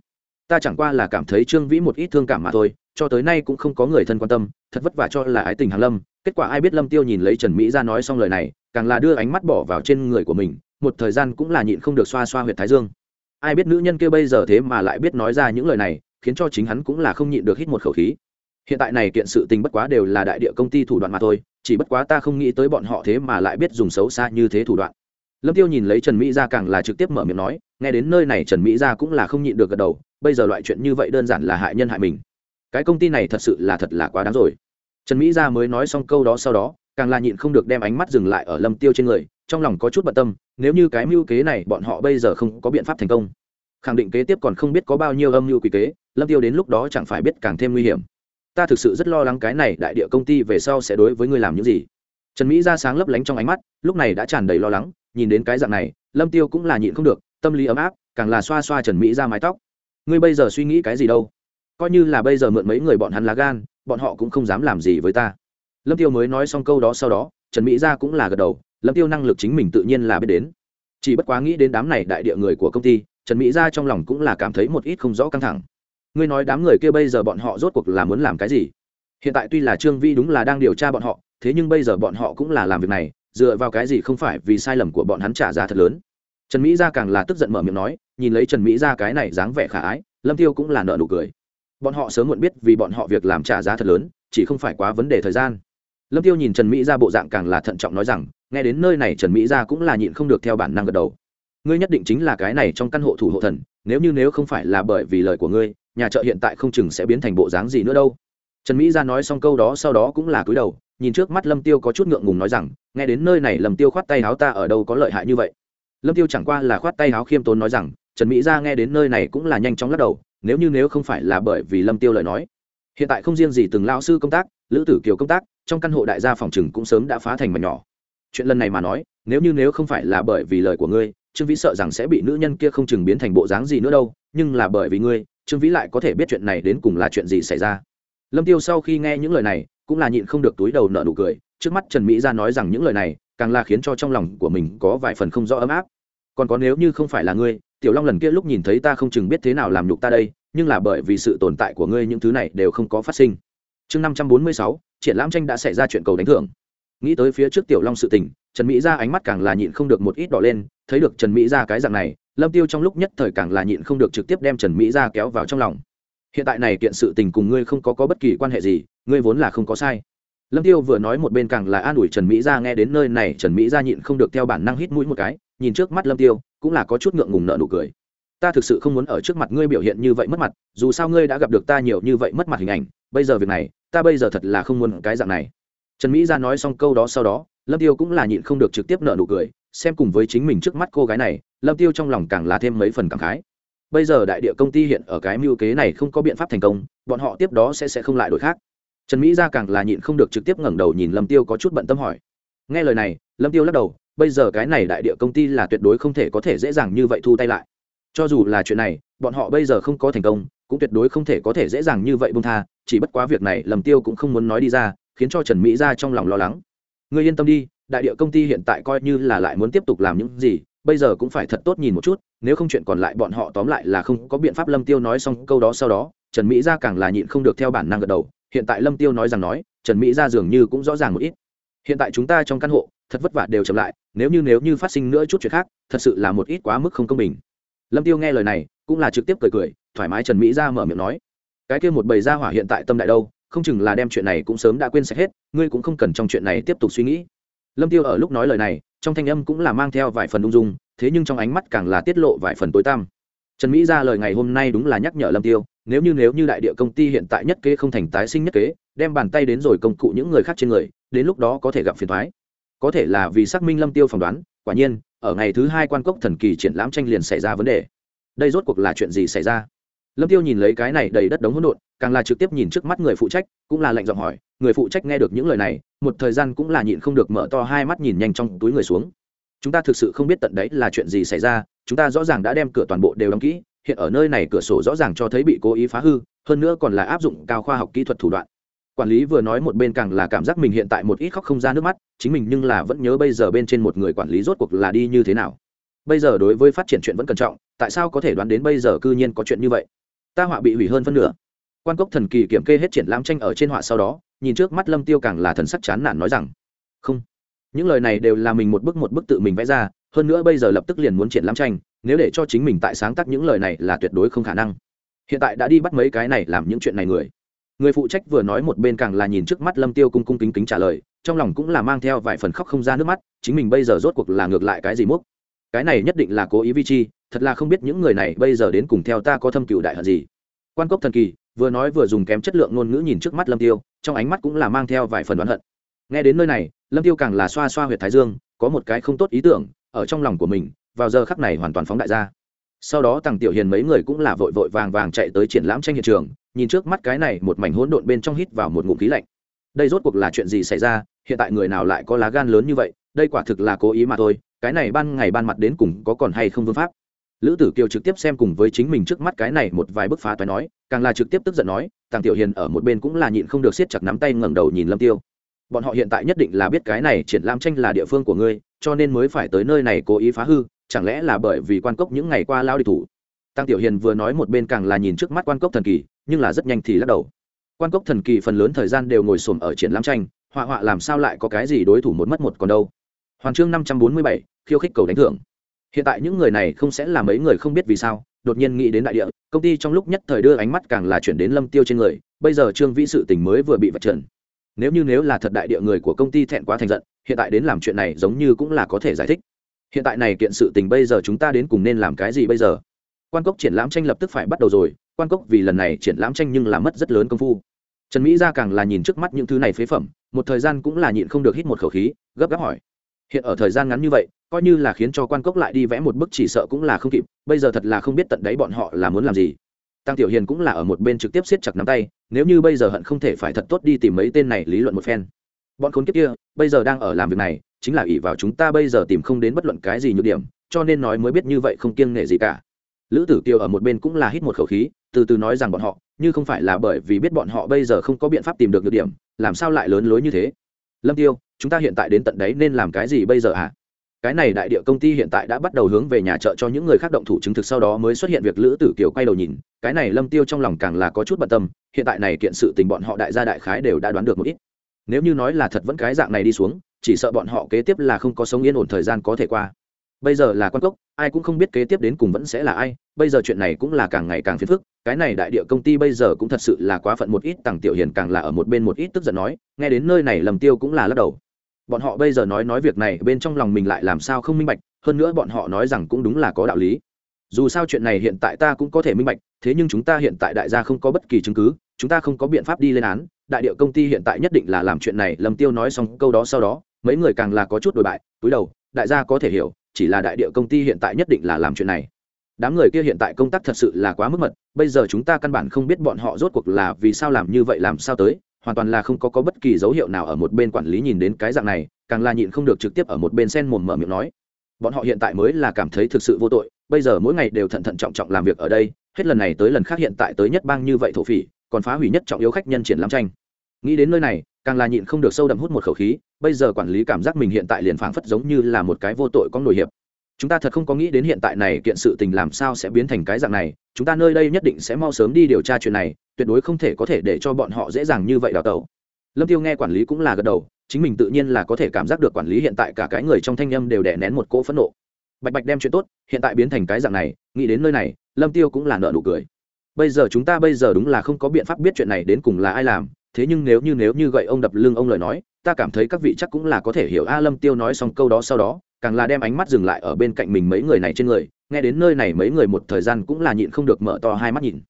Speaker 1: ta chẳng qua là cảm thấy trương vĩ một ít thương cảm mà thôi, cho tới nay cũng không có người thân quan tâm, thật vất vả cho là ái tình hàn lâm. Kết quả ai biết lâm tiêu nhìn lấy trần mỹ ra nói xong lời này, càng là đưa ánh mắt bỏ vào trên người của mình, một thời gian cũng là nhịn không được xoa xoa huyệt thái dương. Ai biết nữ nhân kia bây giờ thế mà lại biết nói ra những lời này khiến cho chính hắn cũng là không nhịn được hít một khẩu khí. Hiện tại này kiện sự tình bất quá đều là đại địa công ty thủ đoạn mà thôi, chỉ bất quá ta không nghĩ tới bọn họ thế mà lại biết dùng xấu xa như thế thủ đoạn. Lâm tiêu nhìn lấy trần mỹ gia càng là trực tiếp mở miệng nói, nghe đến nơi này trần mỹ gia cũng là không nhịn được gật đầu, bây giờ loại chuyện như vậy đơn giản là hại nhân hại mình. Cái công ty này thật sự là thật là quá đáng rồi. Trần mỹ gia mới nói xong câu đó sau đó, càng là nhịn không được đem ánh mắt dừng lại ở lâm tiêu trên người, trong lòng có chút bận tâm, nếu như cái mưu kế này bọn họ bây giờ không có biện pháp thành công khẳng định kế tiếp còn không biết có bao nhiêu âm mưu quỷ kế, lâm tiêu đến lúc đó chẳng phải biết càng thêm nguy hiểm. Ta thực sự rất lo lắng cái này đại địa công ty về sau sẽ đối với ngươi làm những gì. Trần mỹ ra sáng lấp lánh trong ánh mắt, lúc này đã tràn đầy lo lắng, nhìn đến cái dạng này, lâm tiêu cũng là nhịn không được, tâm lý ấm áp, càng là xoa xoa trần mỹ ra mái tóc. Ngươi bây giờ suy nghĩ cái gì đâu? Coi như là bây giờ mượn mấy người bọn hắn lá gan, bọn họ cũng không dám làm gì với ta. Lâm tiêu mới nói xong câu đó sau đó, trần mỹ ra cũng là gật đầu, lâm tiêu năng lực chính mình tự nhiên là biết đến. Chỉ bất quá nghĩ đến đám này đại địa người của công ty trần mỹ ra trong lòng cũng là cảm thấy một ít không rõ căng thẳng. Ngươi nói đám người kia bây giờ bọn họ rốt cuộc là muốn làm cái gì? Hiện tại tuy là trương vi đúng là đang điều tra bọn họ, thế nhưng bây giờ bọn họ cũng là làm việc này, dựa vào cái gì không phải vì sai lầm của bọn hắn trả giá thật lớn? Trần mỹ gia càng là tức giận mở miệng nói, nhìn lấy trần mỹ gia cái này dáng vẻ khả ái, lâm tiêu cũng là nợ nụ cười. Bọn họ sớm muộn biết vì bọn họ việc làm trả giá thật lớn, chỉ không phải quá vấn đề thời gian. Lâm tiêu nhìn trần mỹ gia bộ dạng càng là thận trọng nói rằng, nghe đến nơi này trần mỹ gia cũng là nhịn không được theo bản năng gật đầu ngươi nhất định chính là cái này trong căn hộ thủ hộ thần, nếu như nếu không phải là bởi vì lời của ngươi, nhà chợ hiện tại không chừng sẽ biến thành bộ dáng gì nữa đâu. Trần mỹ gia nói xong câu đó sau đó cũng là cúi đầu, nhìn trước mắt lâm tiêu có chút ngượng ngùng nói rằng, nghe đến nơi này lâm tiêu khoát tay áo ta ở đâu có lợi hại như vậy. Lâm tiêu chẳng qua là khoát tay áo khiêm tốn nói rằng, trần mỹ gia nghe đến nơi này cũng là nhanh chóng lắc đầu, nếu như nếu không phải là bởi vì lâm tiêu lời nói, hiện tại không riêng gì từng lao sư công tác, lữ tử kiều công tác, trong căn hộ đại gia phòng trừng cũng sớm đã phá thành mà nhỏ. Chuyện lần này mà nói, nếu như nếu không phải là bởi vì lời của ngươi trương vĩ sợ rằng sẽ bị nữ nhân kia không chừng biến thành bộ dáng gì nữa đâu, nhưng là bởi vì ngươi, trương vĩ lại có thể biết chuyện này đến cùng là chuyện gì xảy ra. Lâm tiêu sau khi nghe những lời này, cũng là nhịn không được túi đầu nợ nụ cười, trước mắt trần mỹ ra nói rằng những lời này, càng là khiến cho trong lòng của mình có vài phần không rõ ấm áp. Còn có nếu như không phải là ngươi, tiểu long lần kia lúc nhìn thấy ta không chừng biết thế nào làm nhục ta đây, nhưng là bởi vì sự tồn tại của ngươi những thứ này đều không có phát sinh. Chương năm trăm bốn mươi sáu, triển lãm tranh đã xảy ra chuyện cầu đánh thưởng. Nghĩ tới phía trước tiểu long sự tình trần mỹ ra ánh mắt càng là nhịn không được một ít đỏ lên, thấy được trần mỹ ra cái dạng này, lâm tiêu trong lúc nhất thời càng là nhịn không được trực tiếp đem trần mỹ ra kéo vào trong lòng. Hiện tại này kiện sự tình cùng ngươi không có có bất kỳ quan hệ gì, ngươi vốn là không có sai. Lâm tiêu vừa nói một bên càng là an ủi trần mỹ ra nghe đến nơi này, trần mỹ ra nhịn không được theo bản năng hít mũi một cái, nhìn trước mắt lâm tiêu, cũng là có chút ngượng ngùng nợ nụ cười. Ta thực sự không muốn ở trước mặt ngươi biểu hiện như vậy mất mặt, dù sao ngươi đã gặp được ta nhiều như vậy mất mặt hình ảnh, bây giờ việc này, ta bây giờ thật là không muốn cái dạng này. Trần mỹ ra nói xong câu đó sau đó lâm tiêu cũng là nhịn không được trực tiếp nợ nụ cười, xem cùng với chính mình trước mắt cô gái này, lâm tiêu trong lòng càng là thêm mấy phần cảm khái. Bây giờ đại địa công ty hiện ở cái mưu kế này không có biện pháp thành công, bọn họ tiếp đó sẽ sẽ không lại đổi khác. Trần mỹ gia càng là nhịn không được trực tiếp ngẩng đầu nhìn lâm tiêu có chút bận tâm hỏi. Nghe lời này, lâm tiêu lắc đầu, bây giờ cái này đại địa công ty là tuyệt đối không thể có thể dễ dàng như vậy thu tay lại. Cho dù là chuyện này, bọn họ bây giờ không có thành công, cũng tuyệt đối không thể có thể dễ dàng như vậy bông tha, chỉ bất quá việc này Lâm tiêu cũng không muốn nói đi ra, khiến cho trần mỹ ra trong lòng lo lắng ngươi yên tâm đi, đại địa công ty hiện tại coi như là lại muốn tiếp tục làm những gì, bây giờ cũng phải thật tốt nhìn một chút, nếu không chuyện còn lại bọn họ tóm lại là không có biện pháp lâm tiêu nói xong câu đó sau đó, trần mỹ Gia càng là nhịn không được theo bản năng gật đầu, hiện tại lâm tiêu nói rằng nói, trần mỹ Gia dường như cũng rõ ràng một ít. Hiện tại chúng ta trong căn hộ, thật vất vả đều chậm lại, nếu như nếu như phát sinh nữa chút chuyện khác, thật sự là một ít quá mức không công bình. Lâm tiêu nghe lời này, cũng là trực tiếp cười cười, thoải mái trần mỹ ra mở miệng nói. Cái kia một bầy gia hỏa hiện tại tâm đại đâu không chừng là đem chuyện này cũng sớm đã quên sạch hết, ngươi cũng không cần trong chuyện này tiếp tục suy nghĩ. Lâm tiêu ở lúc nói lời này, trong thanh âm cũng là mang theo vài phần ung dung, thế nhưng trong ánh mắt càng là tiết lộ vài phần tối tăm. Trần mỹ ra lời ngày hôm nay đúng là nhắc nhở lâm tiêu, nếu như nếu như đại địa công ty hiện tại nhất kế không thành tái sinh nhất kế, đem bàn tay đến rồi công cụ những người khác trên người, đến lúc đó có thể gặp phiền thoái có thể là vì xác minh lâm tiêu phỏng đoán, quả nhiên, ở ngày thứ hai quan cốc thần kỳ triển lãm tranh liền xảy ra vấn đề. Đây rốt cuộc là chuyện gì xảy ra? Lâm tiêu nhìn lấy cái này đầy đất đống hỗn độn, càng là trực tiếp nhìn trước mắt người phụ trách, cũng là lệnh giọng hỏi, người phụ trách nghe được những lời này, một thời gian cũng là nhịn không được mở to hai mắt nhìn nhanh trong túi người xuống. Chúng ta thực sự không biết tận đấy là chuyện gì xảy ra, chúng ta rõ ràng đã đem cửa toàn bộ đều đóng kỹ, hiện ở nơi này cửa sổ rõ ràng cho thấy bị cố ý phá hư, hơn nữa còn là áp dụng cao khoa học kỹ thuật thủ đoạn. Quản lý vừa nói một bên càng là cảm giác mình hiện tại một ít khóc không ra nước mắt, chính mình nhưng là vẫn nhớ bây giờ bên trên một người quản lý rốt cuộc là đi như thế nào. Bây giờ đối với phát triển chuyện vẫn cẩn trọng, tại sao có thể đoán đến bây giờ cư nhiên có chuyện như vậy? Ta họa bị hủy hơn phân nửa. Quan cốc thần kỳ kiểm kê hết triển lãm tranh ở trên họa sau đó, nhìn trước mắt lâm tiêu càng là thần sắc chán nản nói rằng, không, những lời này đều là mình một bức một bức tự mình vẽ ra, hơn nữa bây giờ lập tức liền muốn triển lãm tranh, nếu để cho chính mình tại sáng tác những lời này là tuyệt đối không khả năng. Hiện tại đã đi bắt mấy cái này làm những chuyện này người. Người phụ trách vừa nói một bên càng là nhìn trước mắt lâm tiêu cung cung kính kính trả lời, trong lòng cũng là mang theo vài phần khóc không ra nước mắt, chính mình bây giờ rốt cuộc là ngược lại cái gì múc? Cái này nhất định là cố ý vi chi thật là không biết những người này bây giờ đến cùng theo ta có thâm cựu đại hận gì. Quan cốc thần kỳ vừa nói vừa dùng kém chất lượng ngôn ngữ nhìn trước mắt lâm tiêu, trong ánh mắt cũng là mang theo vài phần đoán hận. Nghe đến nơi này, lâm tiêu càng là xoa xoa huyệt thái dương, có một cái không tốt ý tưởng ở trong lòng của mình, vào giờ khắc này hoàn toàn phóng đại ra. Sau đó tàng tiểu hiền mấy người cũng là vội vội vàng vàng chạy tới triển lãm tranh hiện trường, nhìn trước mắt cái này một mảnh hỗn độn bên trong hít vào một ngụm khí lạnh. Đây rốt cuộc là chuyện gì xảy ra? Hiện tại người nào lại có lá gan lớn như vậy? Đây quả thực là cố ý mà thôi, cái này ban ngày ban mặt đến cùng có còn hay không vương pháp? Lữ tử kiều trực tiếp xem cùng với chính mình trước mắt cái này một vài bức phá toái nói, càng là trực tiếp tức giận nói, tàng tiểu hiền ở một bên cũng là nhịn không được siết chặt nắm tay ngẩng đầu nhìn lâm tiêu. Bọn họ hiện tại nhất định là biết cái này triển lãm tranh là địa phương của ngươi, cho nên mới phải tới nơi này cố ý phá hư, chẳng lẽ là bởi vì quan cốc những ngày qua lao đi thủ. Tăng tiểu hiền vừa nói một bên càng là nhìn trước mắt quan cốc thần kỳ, nhưng là rất nhanh thì lắc đầu. Quan cốc thần kỳ phần lớn thời gian đều ngồi xổm ở triển lãm tranh, họa họa làm sao lại có cái gì đối thủ một mất một còn đâu. Hoàn chương năm trăm bốn mươi bảy, khiêu khích cầu đánh thưởng hiện tại những người này không sẽ là mấy người không biết vì sao, đột nhiên nghĩ đến đại địa, công ty trong lúc nhất thời đưa ánh mắt càng là chuyển đến lâm tiêu trên người, bây giờ trương vĩ sự tình mới vừa bị vạch trần. Nếu như nếu là thật đại địa người của công ty thẹn quá thành giận, hiện tại đến làm chuyện này giống như cũng là có thể giải thích. Hiện tại này kiện sự tình bây giờ chúng ta đến cùng nên làm cái gì bây giờ? Quan cốc triển lãm tranh lập tức phải bắt đầu rồi, quan cốc vì lần này triển lãm tranh nhưng là mất rất lớn công phu. Trần mỹ ra càng là nhìn trước mắt những thứ này phế phẩm, một thời gian cũng là nhịn không được hít một khẩu khí, gấp gáp hỏi hiện ở thời gian ngắn như vậy, coi như là khiến cho quan cốc lại đi vẽ một bức chỉ sợ cũng là không kịp, bây giờ thật là không biết tận đấy bọn họ là muốn làm gì. Tăng tiểu hiền cũng là ở một bên trực tiếp siết chặt nắm tay, nếu như bây giờ hận không thể phải thật tốt đi tìm mấy tên này lý luận một phen. Bọn khốn kiếp kia, bây giờ đang ở làm việc này, chính là ỷ vào chúng ta bây giờ tìm không đến bất luận cái gì nhược điểm, cho nên nói mới biết như vậy không kiêng nể gì cả. Lữ tử kiều ở một bên cũng là hít một khẩu khí, từ từ nói rằng bọn họ, như không phải là bởi vì biết bọn họ bây giờ không có biện pháp tìm được nhược điểm, làm sao lại lớn lối như thế? Lâm tiêu chúng ta hiện tại đến tận đấy nên làm cái gì bây giờ hả? Cái này đại địa công ty hiện tại đã bắt đầu hướng về nhà chợ cho những người khác động thủ chứng thực sau đó mới xuất hiện việc lữ tử kiều quay đầu nhìn, cái này lâm tiêu trong lòng càng là có chút bận tâm, hiện tại này kiện sự tình bọn họ đại gia đại khái đều đã đoán được một ít. Nếu như nói là thật vẫn cái dạng này đi xuống, chỉ sợ bọn họ kế tiếp là không có sống yên ổn thời gian có thể qua. Bây giờ là quan cốc, ai cũng không biết kế tiếp đến cùng vẫn sẽ là ai, bây giờ chuyện này cũng là càng ngày càng phiền phức, cái này đại địa công ty bây giờ cũng thật sự là quá phận một ít, tằng tiểu hiền càng là ở một bên một ít tức giận nói, nghe đến nơi này lầm tiêu cũng là lắc đầu bọn họ bây giờ nói nói việc này, bên trong lòng mình lại làm sao không minh bạch, hơn nữa bọn họ nói rằng cũng đúng là có đạo lý. Dù sao chuyện này hiện tại ta cũng có thể minh bạch, thế nhưng chúng ta hiện tại đại gia không có bất kỳ chứng cứ, chúng ta không có biện pháp đi lên án, đại địa công ty hiện tại nhất định là làm chuyện này, lâm tiêu nói xong câu đó sau đó, mấy người càng là có chút đổi bại, túi đầu, đại gia có thể hiểu, chỉ là đại địa công ty hiện tại nhất định là làm chuyện này. Đám người kia hiện tại công tác thật sự là quá mức mật, bây giờ chúng ta căn bản không biết bọn họ rốt cuộc là vì sao làm như vậy, làm sao tới hoàn toàn là không có, có bất kỳ dấu hiệu nào ở một bên quản lý nhìn đến cái dạng này càng là nhịn không được trực tiếp ở một bên sen mồm mở miệng nói. Bọn họ hiện tại mới là cảm thấy thực sự vô tội bây giờ mỗi ngày đều thận thận trọng trọng làm việc ở đây hết lần này tới lần khác hiện tại tới nhất bang như vậy thổ phỉ còn phá hủy nhất trọng yếu khách nhân triển lãm tranh. Nghĩ đến nơi này càng là nhịn không được sâu đậm hút một khẩu khí bây giờ quản lý cảm giác mình hiện tại liền phảng phất giống như là một cái vô tội có nổi hiệp chúng ta thật không có nghĩ đến hiện tại này kiện sự tình làm sao sẽ biến thành cái dạng này, chúng ta nơi đây nhất định sẽ mau sớm đi điều tra chuyện này, tuyệt đối không thể có thể để cho bọn họ dễ dàng như vậy đào tẩu. Lâm tiêu nghe quản lý cũng là gật đầu, chính mình tự nhiên là có thể cảm giác được quản lý hiện tại cả cái người trong thanh âm đều đè nén một cỗ phẫn nộ. Bạch bạch đem chuyện tốt, hiện tại biến thành cái dạng này, nghĩ đến nơi này, lâm tiêu cũng là nợ nụ cười. Bây giờ chúng ta bây giờ đúng là không có biện pháp biết chuyện này đến cùng là ai làm, thế nhưng nếu như nếu như gậy ông đập lưng ông lời nói, ta cảm thấy các vị chắc cũng là có thể hiểu a lâm tiêu nói xong câu đó sau đó càng là đem ánh mắt dừng lại ở bên cạnh mình mấy người này trên người, nghe đến nơi này mấy người một thời gian cũng là nhịn không được mở to hai mắt nhìn.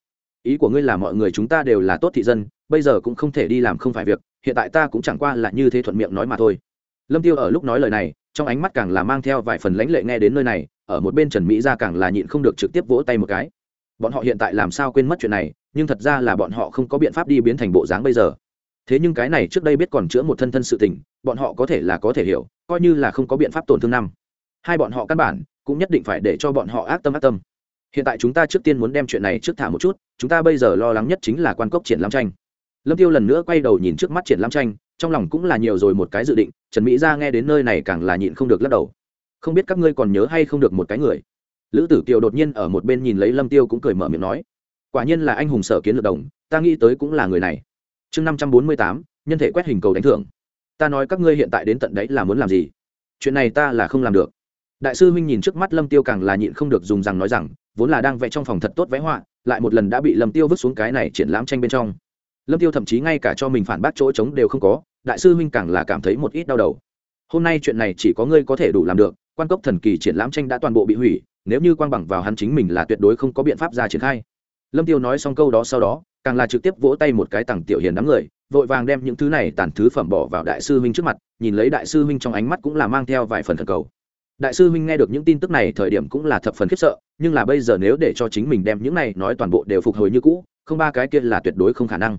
Speaker 1: Ý của ngươi là mọi người chúng ta đều là tốt thị dân, bây giờ cũng không thể đi làm không phải việc, hiện tại ta cũng chẳng qua là như thế thuận miệng nói mà thôi. Lâm tiêu ở lúc nói lời này, trong ánh mắt càng là mang theo vài phần lãnh lệ nghe đến nơi này, ở một bên trần mỹ ra càng là nhịn không được trực tiếp vỗ tay một cái. Bọn họ hiện tại làm sao quên mất chuyện này, nhưng thật ra là bọn họ không có biện pháp đi biến thành bộ dáng bây giờ thế nhưng cái này trước đây biết còn chữa một thân thân sự tình, bọn họ có thể là có thể hiểu, coi như là không có biện pháp tổn thương năm. Hai bọn họ căn bản cũng nhất định phải để cho bọn họ ác tâm ác tâm. Hiện tại chúng ta trước tiên muốn đem chuyện này trước thả một chút, chúng ta bây giờ lo lắng nhất chính là quan cốc triển lãm tranh. Lâm tiêu lần nữa quay đầu nhìn trước mắt triển lãm tranh, trong lòng cũng là nhiều rồi một cái dự định, trần mỹ ra nghe đến nơi này càng là nhịn không được lắc đầu. Không biết các ngươi còn nhớ hay không được một cái người? Lữ tử kiều đột nhiên ở một bên nhìn lấy lâm tiêu cũng cười mở miệng nói, quả nhiên là anh hùng sở kiến lược đồng, ta nghĩ tới cũng là người này chương năm trăm bốn mươi tám, nhân thể quét hình cầu đánh thưởng. Ta nói các ngươi hiện tại đến tận đấy là muốn làm gì? Chuyện này ta là không làm được. Đại sư huynh nhìn trước mắt lâm tiêu càng là nhịn không được dùng rằng nói rằng, vốn là đang vẽ trong phòng thật tốt vẽ họa, lại một lần đã bị lâm tiêu vứt xuống cái này triển lãm tranh bên trong. Lâm tiêu thậm chí ngay cả cho mình phản bác chỗ trống đều không có, đại sư huynh càng là cảm thấy một ít đau đầu. Hôm nay chuyện này chỉ có ngươi có thể đủ làm được, quan cốc thần kỳ triển lãm tranh đã toàn bộ bị hủy, nếu như quang bằng vào hắn chính mình là tuyệt đối không có biện pháp ra triển khai. Lâm tiêu nói xong câu đó sau đó càng là trực tiếp vỗ tay một cái tặng tiểu hiền đám người, vội vàng đem những thứ này tàn thứ phẩm bỏ vào đại sư huynh trước mặt, nhìn lấy đại sư huynh trong ánh mắt cũng là mang theo vài phần thần cầu. Đại sư huynh nghe được những tin tức này thời điểm cũng là thập phần khiếp sợ, nhưng là bây giờ nếu để cho chính mình đem những này nói toàn bộ đều phục hồi như cũ, không ba cái kia là tuyệt đối không khả năng.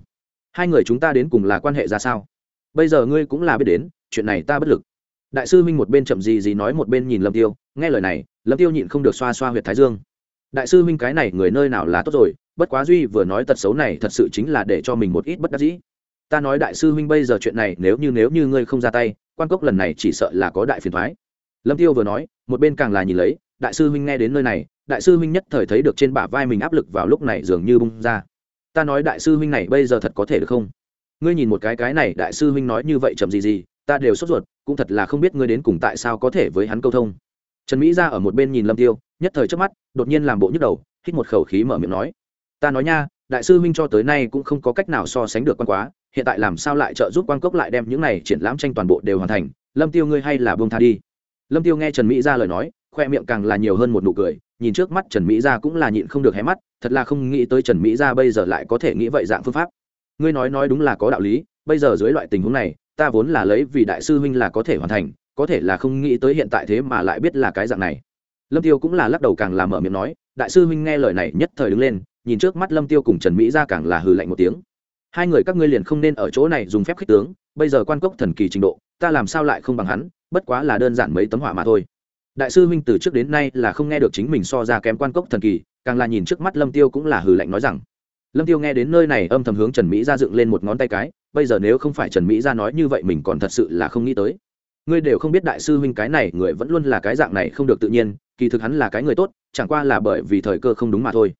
Speaker 1: Hai người chúng ta đến cùng là quan hệ ra sao? Bây giờ ngươi cũng là biết đến, chuyện này ta bất lực. Đại sư huynh một bên chậm gì gì nói một bên nhìn lâm tiêu, nghe lời này, lâm tiêu nhịn không được xoa xoa huyệt thái dương. Đại sư huynh cái này người nơi nào là tốt rồi bất quá duy vừa nói tật xấu này thật sự chính là để cho mình một ít bất đắc dĩ. Ta nói đại sư huynh bây giờ chuyện này nếu như nếu như ngươi không ra tay, quan cốc lần này chỉ sợ là có đại phiền thoái lâm tiêu vừa nói, một bên càng là nhìn lấy, đại sư huynh nghe đến nơi này, đại sư huynh nhất thời thấy được trên bả vai mình áp lực vào lúc này dường như bung ra. Ta nói đại sư huynh này bây giờ thật có thể được không? Ngươi nhìn một cái cái này, đại sư huynh nói như vậy chậm gì gì, ta đều sốt ruột, cũng thật là không biết ngươi đến cùng tại sao có thể với hắn câu thông. Trần mỹ ra ở một bên nhìn lâm tiêu, nhất thời trước mắt, đột nhiên làm bộ nhức đầu, hít một khẩu khí mở miệng nói ta nói nha, đại sư huynh cho tới nay cũng không có cách nào so sánh được quan quá, hiện tại làm sao lại trợ giúp quan cốc lại đem những này triển lãm tranh toàn bộ đều hoàn thành? Lâm tiêu ngươi hay là buông tha đi. Lâm tiêu nghe trần mỹ ra lời nói, khoe miệng càng là nhiều hơn một nụ cười, nhìn trước mắt trần mỹ ra cũng là nhịn không được hé mắt, thật là không nghĩ tới trần mỹ ra bây giờ lại có thể nghĩ vậy dạng phương pháp. Ngươi nói nói đúng là có đạo lý, bây giờ dưới loại tình huống này, ta vốn là lấy vì đại sư huynh là có thể hoàn thành, có thể là không nghĩ tới hiện tại thế mà lại biết là cái dạng này. Lâm tiêu cũng là lắc đầu càng làm mở miệng nói, đại sư huynh nghe lời này nhất thời đứng lên nhìn trước mắt lâm tiêu cùng trần mỹ ra càng là hừ lạnh một tiếng. Hai người các ngươi liền không nên ở chỗ này dùng phép khích tướng, bây giờ quan cốc thần kỳ trình độ, ta làm sao lại không bằng hắn, bất quá là đơn giản mấy tấm họa mà thôi. Đại sư huynh từ trước đến nay là không nghe được chính mình so ra kém quan cốc thần kỳ, càng là nhìn trước mắt lâm tiêu cũng là hừ lạnh nói rằng, lâm tiêu nghe đến nơi này âm thầm hướng trần mỹ ra dựng lên một ngón tay cái, bây giờ nếu không phải trần mỹ ra nói như vậy mình còn thật sự là không nghĩ tới. Ngươi đều không biết đại sư huynh cái này người vẫn luôn là cái dạng này không được tự nhiên, kỳ thực hắn là cái người tốt, chẳng qua là bởi vì thời cơ không đúng mà thôi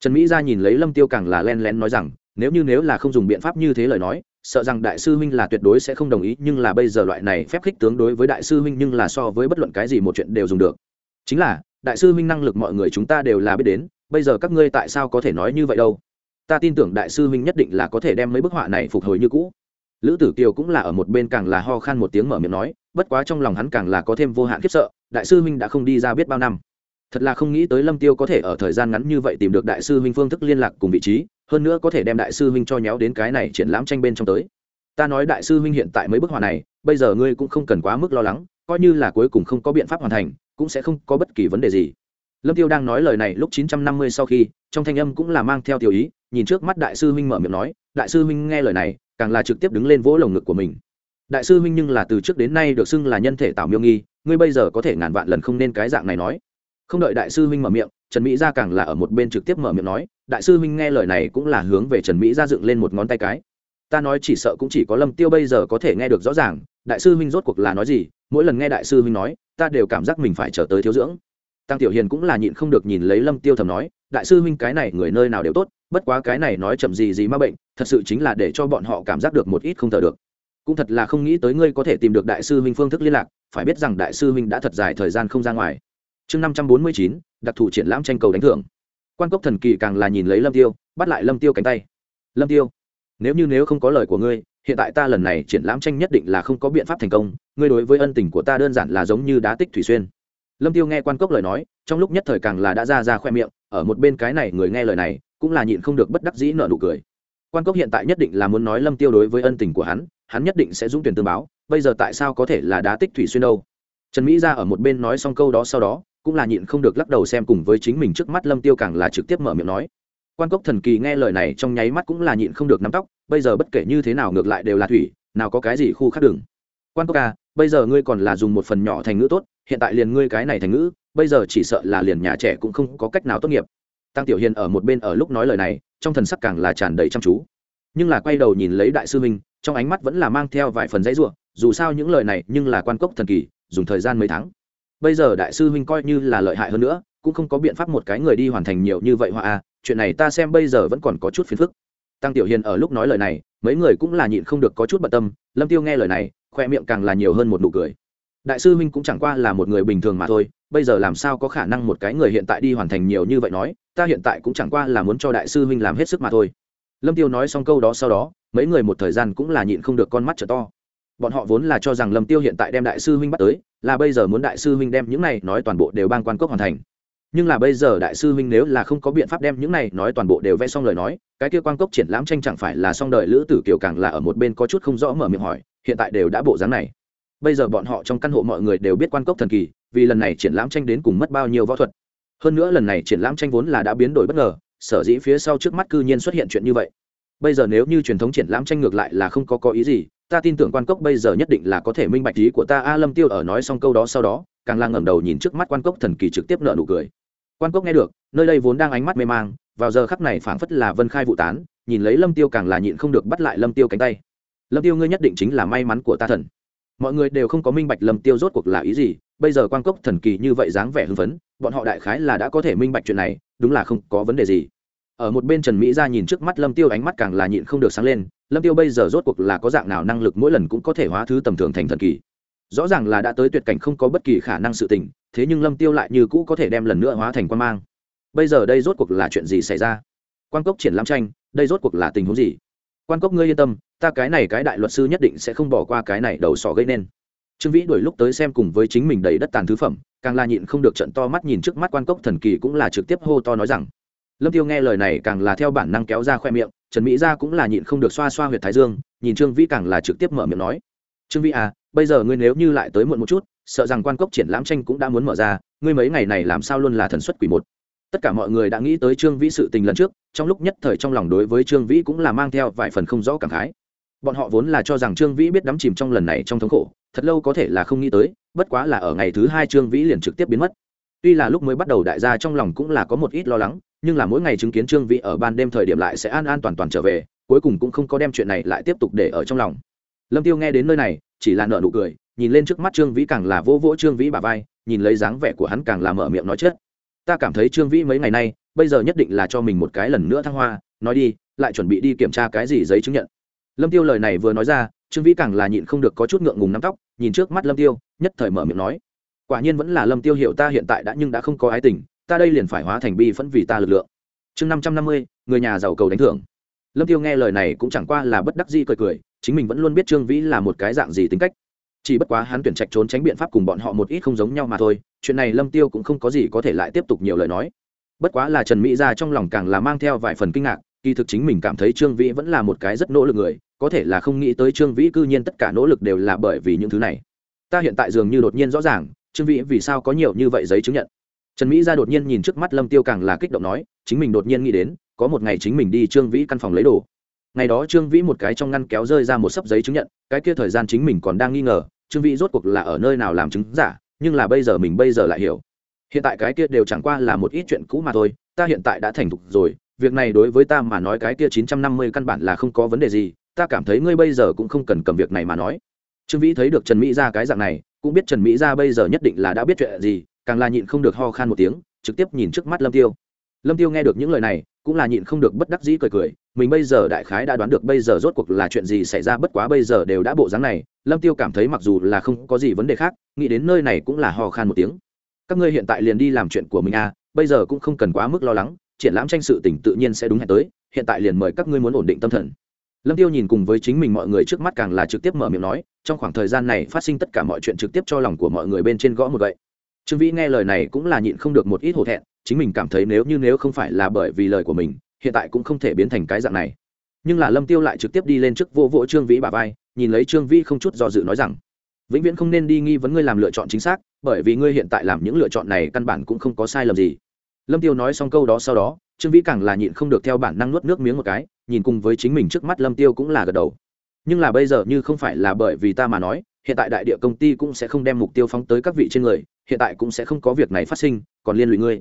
Speaker 1: trần mỹ ra nhìn lấy lâm tiêu càng là len lén nói rằng, nếu như nếu là không dùng biện pháp như thế lời nói, sợ rằng đại sư huynh là tuyệt đối sẽ không đồng ý, nhưng là bây giờ loại này phép khích tướng đối với đại sư huynh nhưng là so với bất luận cái gì một chuyện đều dùng được. Chính là, đại sư huynh năng lực mọi người chúng ta đều là biết đến, bây giờ các ngươi tại sao có thể nói như vậy đâu? Ta tin tưởng đại sư huynh nhất định là có thể đem mấy bức họa này phục hồi như cũ. Lữ tử kiều cũng là ở một bên càng là ho khan một tiếng mở miệng nói, bất quá trong lòng hắn càng là có thêm vô hạn khiếp sợ, đại sư huynh đã không đi ra biết bao năm thật là không nghĩ tới lâm tiêu có thể ở thời gian ngắn như vậy tìm được đại sư huynh phương thức liên lạc cùng vị trí, hơn nữa có thể đem đại sư huynh cho nhéo đến cái này triển lãm tranh bên trong tới. Ta nói đại sư huynh hiện tại mấy bức họa này, bây giờ ngươi cũng không cần quá mức lo lắng, coi như là cuối cùng không có biện pháp hoàn thành, cũng sẽ không có bất kỳ vấn đề gì. Lâm tiêu đang nói lời này lúc 950 sau khi, trong thanh âm cũng là mang theo tiểu ý, nhìn trước mắt đại sư huynh mở miệng nói, đại sư huynh nghe lời này, càng là trực tiếp đứng lên vỗ lồng ngực của mình. Đại sư huynh nhưng là từ trước đến nay được xưng là nhân thể tạo miêu nghi, ngươi bây giờ có thể ngàn vạn lần không nên cái dạng này nói không đợi đại sư huynh mở miệng, trần mỹ gia càng là ở một bên trực tiếp mở miệng nói, đại sư huynh nghe lời này cũng là hướng về trần mỹ gia dựng lên một ngón tay cái. Ta nói chỉ sợ cũng chỉ có lâm tiêu bây giờ có thể nghe được rõ ràng, đại sư huynh rốt cuộc là nói gì, mỗi lần nghe đại sư huynh nói, ta đều cảm giác mình phải trở tới thiếu dưỡng. Tăng tiểu hiền cũng là nhịn không được nhìn lấy lâm tiêu thầm nói, đại sư huynh cái này người nơi nào đều tốt, bất quá cái này nói chậm gì gì mà bệnh, thật sự chính là để cho bọn họ cảm giác được một ít không thở được. Cũng thật là không nghĩ tới ngươi có thể tìm được đại sư huynh phương thức liên lạc, phải biết rằng đại sư huynh đã thật dài thời gian không ra ngoài chương năm trăm bốn mươi chín, đặc thù triển lãm tranh cầu đánh thưởng. Quan cốc thần kỳ càng là nhìn lấy lâm tiêu, bắt lại lâm tiêu cánh tay. Lâm tiêu, nếu như nếu không có lời của ngươi, hiện tại ta lần này triển lãm tranh nhất định là không có biện pháp thành công, ngươi đối với ân tình của ta đơn giản là giống như đá tích thủy xuyên. Lâm tiêu nghe quan cốc lời nói, trong lúc nhất thời càng là đã ra ra khoe miệng, ở một bên cái này người nghe lời này, cũng là nhịn không được bất đắc dĩ nợ nụ cười. Quan cốc hiện tại nhất định là muốn nói lâm tiêu đối với ân tình của hắn hắn nhất định sẽ dũng tuyển tương báo, bây giờ tại sao có thể là đá tích thủy xuyên đâu? Trần mỹ ra ở một bên nói xong câu đó sau đó cũng là nhịn không được lắc đầu xem cùng với chính mình trước mắt lâm tiêu càng là trực tiếp mở miệng nói. Quan cốc thần kỳ nghe lời này trong nháy mắt cũng là nhịn không được nắm tóc, bây giờ bất kể như thế nào ngược lại đều là thủy, nào có cái gì khu khác đường quan cốc à bây giờ ngươi còn là dùng một phần nhỏ thành ngữ tốt, hiện tại liền ngươi cái này thành ngữ, bây giờ chỉ sợ là liền nhà trẻ cũng không có cách nào tốt nghiệp. Tăng tiểu hiền ở một bên ở lúc nói lời này, trong thần sắc càng là tràn đầy chăm chú. Nhưng là quay đầu nhìn lấy đại sư minh, trong ánh mắt vẫn là mang theo vài phần dãy ruộng dù sao những lời này nhưng là quan cốc thần kỳ, dùng thời gian mấy tháng bây giờ đại sư huynh coi như là lợi hại hơn nữa, cũng không có biện pháp một cái người đi hoàn thành nhiều như vậy hoa a à, chuyện này ta xem bây giờ vẫn còn có chút phiền phức. Tăng tiểu hiền ở lúc nói lời này, mấy người cũng là nhịn không được có chút bận tâm, lâm tiêu nghe lời này, khoe miệng càng là nhiều hơn một nụ cười. Đại sư huynh cũng chẳng qua là một người bình thường mà thôi, bây giờ làm sao có khả năng một cái người hiện tại đi hoàn thành nhiều như vậy nói, ta hiện tại cũng chẳng qua là muốn cho đại sư huynh làm hết sức mà thôi. Lâm tiêu nói xong câu đó sau đó, mấy người một thời gian cũng là nhịn không được con mắt trở to bọn họ vốn là cho rằng lâm tiêu hiện tại đem đại sư huynh bắt tới, là bây giờ muốn đại sư huynh đem những này nói toàn bộ đều bang quan cốc hoàn thành. Nhưng là bây giờ đại sư huynh nếu là không có biện pháp đem những này nói toàn bộ đều vẽ xong lời nói, cái kia quan cốc triển lãm tranh chẳng phải là xong đời lữ tử kiều càng là ở một bên có chút không rõ mở miệng hỏi, hiện tại đều đã bộ dáng này. Bây giờ bọn họ trong căn hộ mọi người đều biết quan cốc thần kỳ, vì lần này triển lãm tranh đến cùng mất bao nhiêu võ thuật. Hơn nữa lần này triển lãm tranh vốn là đã biến đổi bất ngờ, sở dĩ phía sau trước mắt cư nhiên xuất hiện chuyện như vậy. Bây giờ nếu như truyền thống triển lãm tranh ngược lại là không có có ý gì ta tin tưởng quan cốc bây giờ nhất định là có thể minh bạch ý của ta. A lâm tiêu ở nói xong câu đó sau đó, càng lang ngẩng đầu nhìn trước mắt quan cốc thần kỳ trực tiếp nợ nụ cười. Quan cốc nghe được, nơi đây vốn đang ánh mắt mê mang, vào giờ khắc này phảng phất là vân khai vụ tán, nhìn lấy lâm tiêu càng là nhịn không được bắt lại lâm tiêu cánh tay. Lâm tiêu ngươi nhất định chính là may mắn của ta thần. Mọi người đều không có minh bạch lâm tiêu rốt cuộc là ý gì, bây giờ quan cốc thần kỳ như vậy dáng vẻ hưng phấn, bọn họ đại khái là đã có thể minh bạch chuyện này, đúng là không có vấn đề gì. Ở một bên trần mỹ ra nhìn trước mắt lâm tiêu ánh mắt càng là nhịn không được sáng lên lâm tiêu bây giờ rốt cuộc là có dạng nào năng lực mỗi lần cũng có thể hóa thứ tầm thường thành thần kỳ. Rõ ràng là đã tới tuyệt cảnh không có bất kỳ khả năng sự tình, thế nhưng lâm tiêu lại như cũ có thể đem lần nữa hóa thành quan mang. Bây giờ đây rốt cuộc là chuyện gì xảy ra? Quan cốc triển lãm tranh, đây rốt cuộc là tình huống gì? Quan cốc ngươi yên tâm, ta cái này cái đại luật sư nhất định sẽ không bỏ qua cái này đầu sỏ gây nên. Trương vĩ đuổi lúc tới xem cùng với chính mình đầy đất tàn thứ phẩm, càng là nhịn không được trận to mắt nhìn trước mắt quan cốc thần kỳ cũng là trực tiếp hô to nói rằng. Lâm tiêu nghe lời này càng là theo bản năng kéo ra khoe miệng trần mỹ gia cũng là nhịn không được xoa xoa huyệt thái dương, nhìn trương vĩ càng là trực tiếp mở miệng nói. Trương vĩ à bây giờ ngươi nếu như lại tới muộn một chút, sợ rằng quan cốc triển lãm tranh cũng đã muốn mở ra, ngươi mấy ngày này làm sao luôn là thần xuất quỷ một? Tất cả mọi người đã nghĩ tới trương vĩ sự tình lần trước, trong lúc nhất thời trong lòng đối với trương vĩ cũng là mang theo vài phần không rõ cảm khái. Bọn họ vốn là cho rằng trương vĩ biết đắm chìm trong lần này trong thống khổ, thật lâu có thể là không nghĩ tới, bất quá là ở ngày thứ hai trương vĩ liền trực tiếp biến mất. Tuy là lúc mới bắt đầu đại gia trong lòng cũng là có một ít lo lắng nhưng là mỗi ngày chứng kiến trương vĩ ở ban đêm thời điểm lại sẽ an an toàn toàn trở về, cuối cùng cũng không có đem chuyện này lại tiếp tục để ở trong lòng. Lâm tiêu nghe đến nơi này, chỉ là nợ nụ cười, nhìn lên trước mắt trương vĩ càng là vô vỗ trương vĩ bà vai, nhìn lấy dáng vẻ của hắn càng là mở miệng nói chết. Ta cảm thấy trương vĩ mấy ngày nay, bây giờ nhất định là cho mình một cái lần nữa thăng hoa, nói đi, lại chuẩn bị đi kiểm tra cái gì giấy chứng nhận. Lâm tiêu lời này vừa nói ra, trương vĩ càng là nhịn không được có chút ngượng ngùng nắm tóc, nhìn trước mắt lâm tiêu, nhất thời mở miệng nói, quả nhiên vẫn là lâm tiêu hiểu ta hiện tại đã nhưng đã không có ái tình ta đây liền phải hóa thành bi phẫn vì ta lực lượng. Chương năm trăm năm mươi, người nhà giàu cầu đánh thưởng. Lâm tiêu nghe lời này cũng chẳng qua là bất đắc dĩ cười cười, chính mình vẫn luôn biết trương vĩ là một cái dạng gì tính cách. Chỉ bất quá hắn tuyển trạch trốn tránh biện pháp cùng bọn họ một ít không giống nhau mà thôi, chuyện này lâm tiêu cũng không có gì có thể lại tiếp tục nhiều lời nói. Bất quá là trần mỹ ra trong lòng càng là mang theo vài phần kinh ngạc, kỳ thực chính mình cảm thấy trương vĩ vẫn là một cái rất nỗ lực người, có thể là không nghĩ tới trương vĩ cư nhiên tất cả nỗ lực đều là bởi vì những thứ này. Ta hiện tại dường như đột nhiên rõ ràng, trương vĩ vì sao có nhiều như vậy giấy chứng nhận trần mỹ ra đột nhiên nhìn trước mắt lâm tiêu càng là kích động nói, chính mình đột nhiên nghĩ đến, có một ngày chính mình đi trương vĩ căn phòng lấy đồ. Ngày đó trương vĩ một cái trong ngăn kéo rơi ra một sấp giấy chứng nhận, cái kia thời gian chính mình còn đang nghi ngờ, trương vĩ rốt cuộc là ở nơi nào làm chứng giả, nhưng là bây giờ mình bây giờ lại hiểu. Hiện tại cái kia đều chẳng qua là một ít chuyện cũ mà thôi, ta hiện tại đã thành thục rồi, việc này đối với ta mà nói cái kia chín trăm năm mươi căn bản là không có vấn đề gì, ta cảm thấy ngươi bây giờ cũng không cần cầm việc này mà nói. Trương vĩ thấy được trần mỹ ra cái dạng này, cũng biết trần mỹ ra bây giờ nhất định là đã biết chuyện gì càng là nhịn không được ho khan một tiếng, trực tiếp nhìn trước mắt lâm tiêu. Lâm tiêu nghe được những lời này, cũng là nhịn không được bất đắc dĩ cười cười, mình bây giờ đại khái đã đoán được bây giờ rốt cuộc là chuyện gì xảy ra, bất quá bây giờ đều đã bộ dáng này, lâm tiêu cảm thấy mặc dù là không có gì vấn đề khác, nghĩ đến nơi này cũng là ho khan một tiếng. Các ngươi hiện tại liền đi làm chuyện của mình à bây giờ cũng không cần quá mức lo lắng, triển lãm tranh sự tỉnh tự nhiên sẽ đúng hẹn tới, hiện tại liền mời các ngươi muốn ổn định tâm thần. Lâm tiêu nhìn cùng với chính mình mọi người trước mắt càng là trực tiếp mở miệng nói, trong khoảng thời gian này phát sinh tất cả mọi chuyện trực tiếp cho lòng của mọi người bên trên gõ một vậy trương vĩ nghe lời này cũng là nhịn không được một ít hổ thẹn, chính mình cảm thấy nếu như nếu không phải là bởi vì lời của mình, hiện tại cũng không thể biến thành cái dạng này. Nhưng là lâm tiêu lại trực tiếp đi lên trước vô vỗ trương vĩ bà vai, nhìn lấy trương vĩ không chút do dự nói rằng, vĩnh viễn không nên đi nghi vấn ngươi làm lựa chọn chính xác, bởi vì ngươi hiện tại làm những lựa chọn này căn bản cũng không có sai lầm gì. Lâm tiêu nói xong câu đó sau đó, trương vĩ càng là nhịn không được theo bản năng nuốt nước miếng một cái, nhìn cùng với chính mình trước mắt lâm tiêu cũng là gật đầu. Nhưng là bây giờ như không phải là bởi vì ta mà nói hiện tại đại địa công ty cũng sẽ không đem mục tiêu phóng tới các vị trên người, hiện tại cũng sẽ không có việc này phát sinh, còn liên lụy ngươi.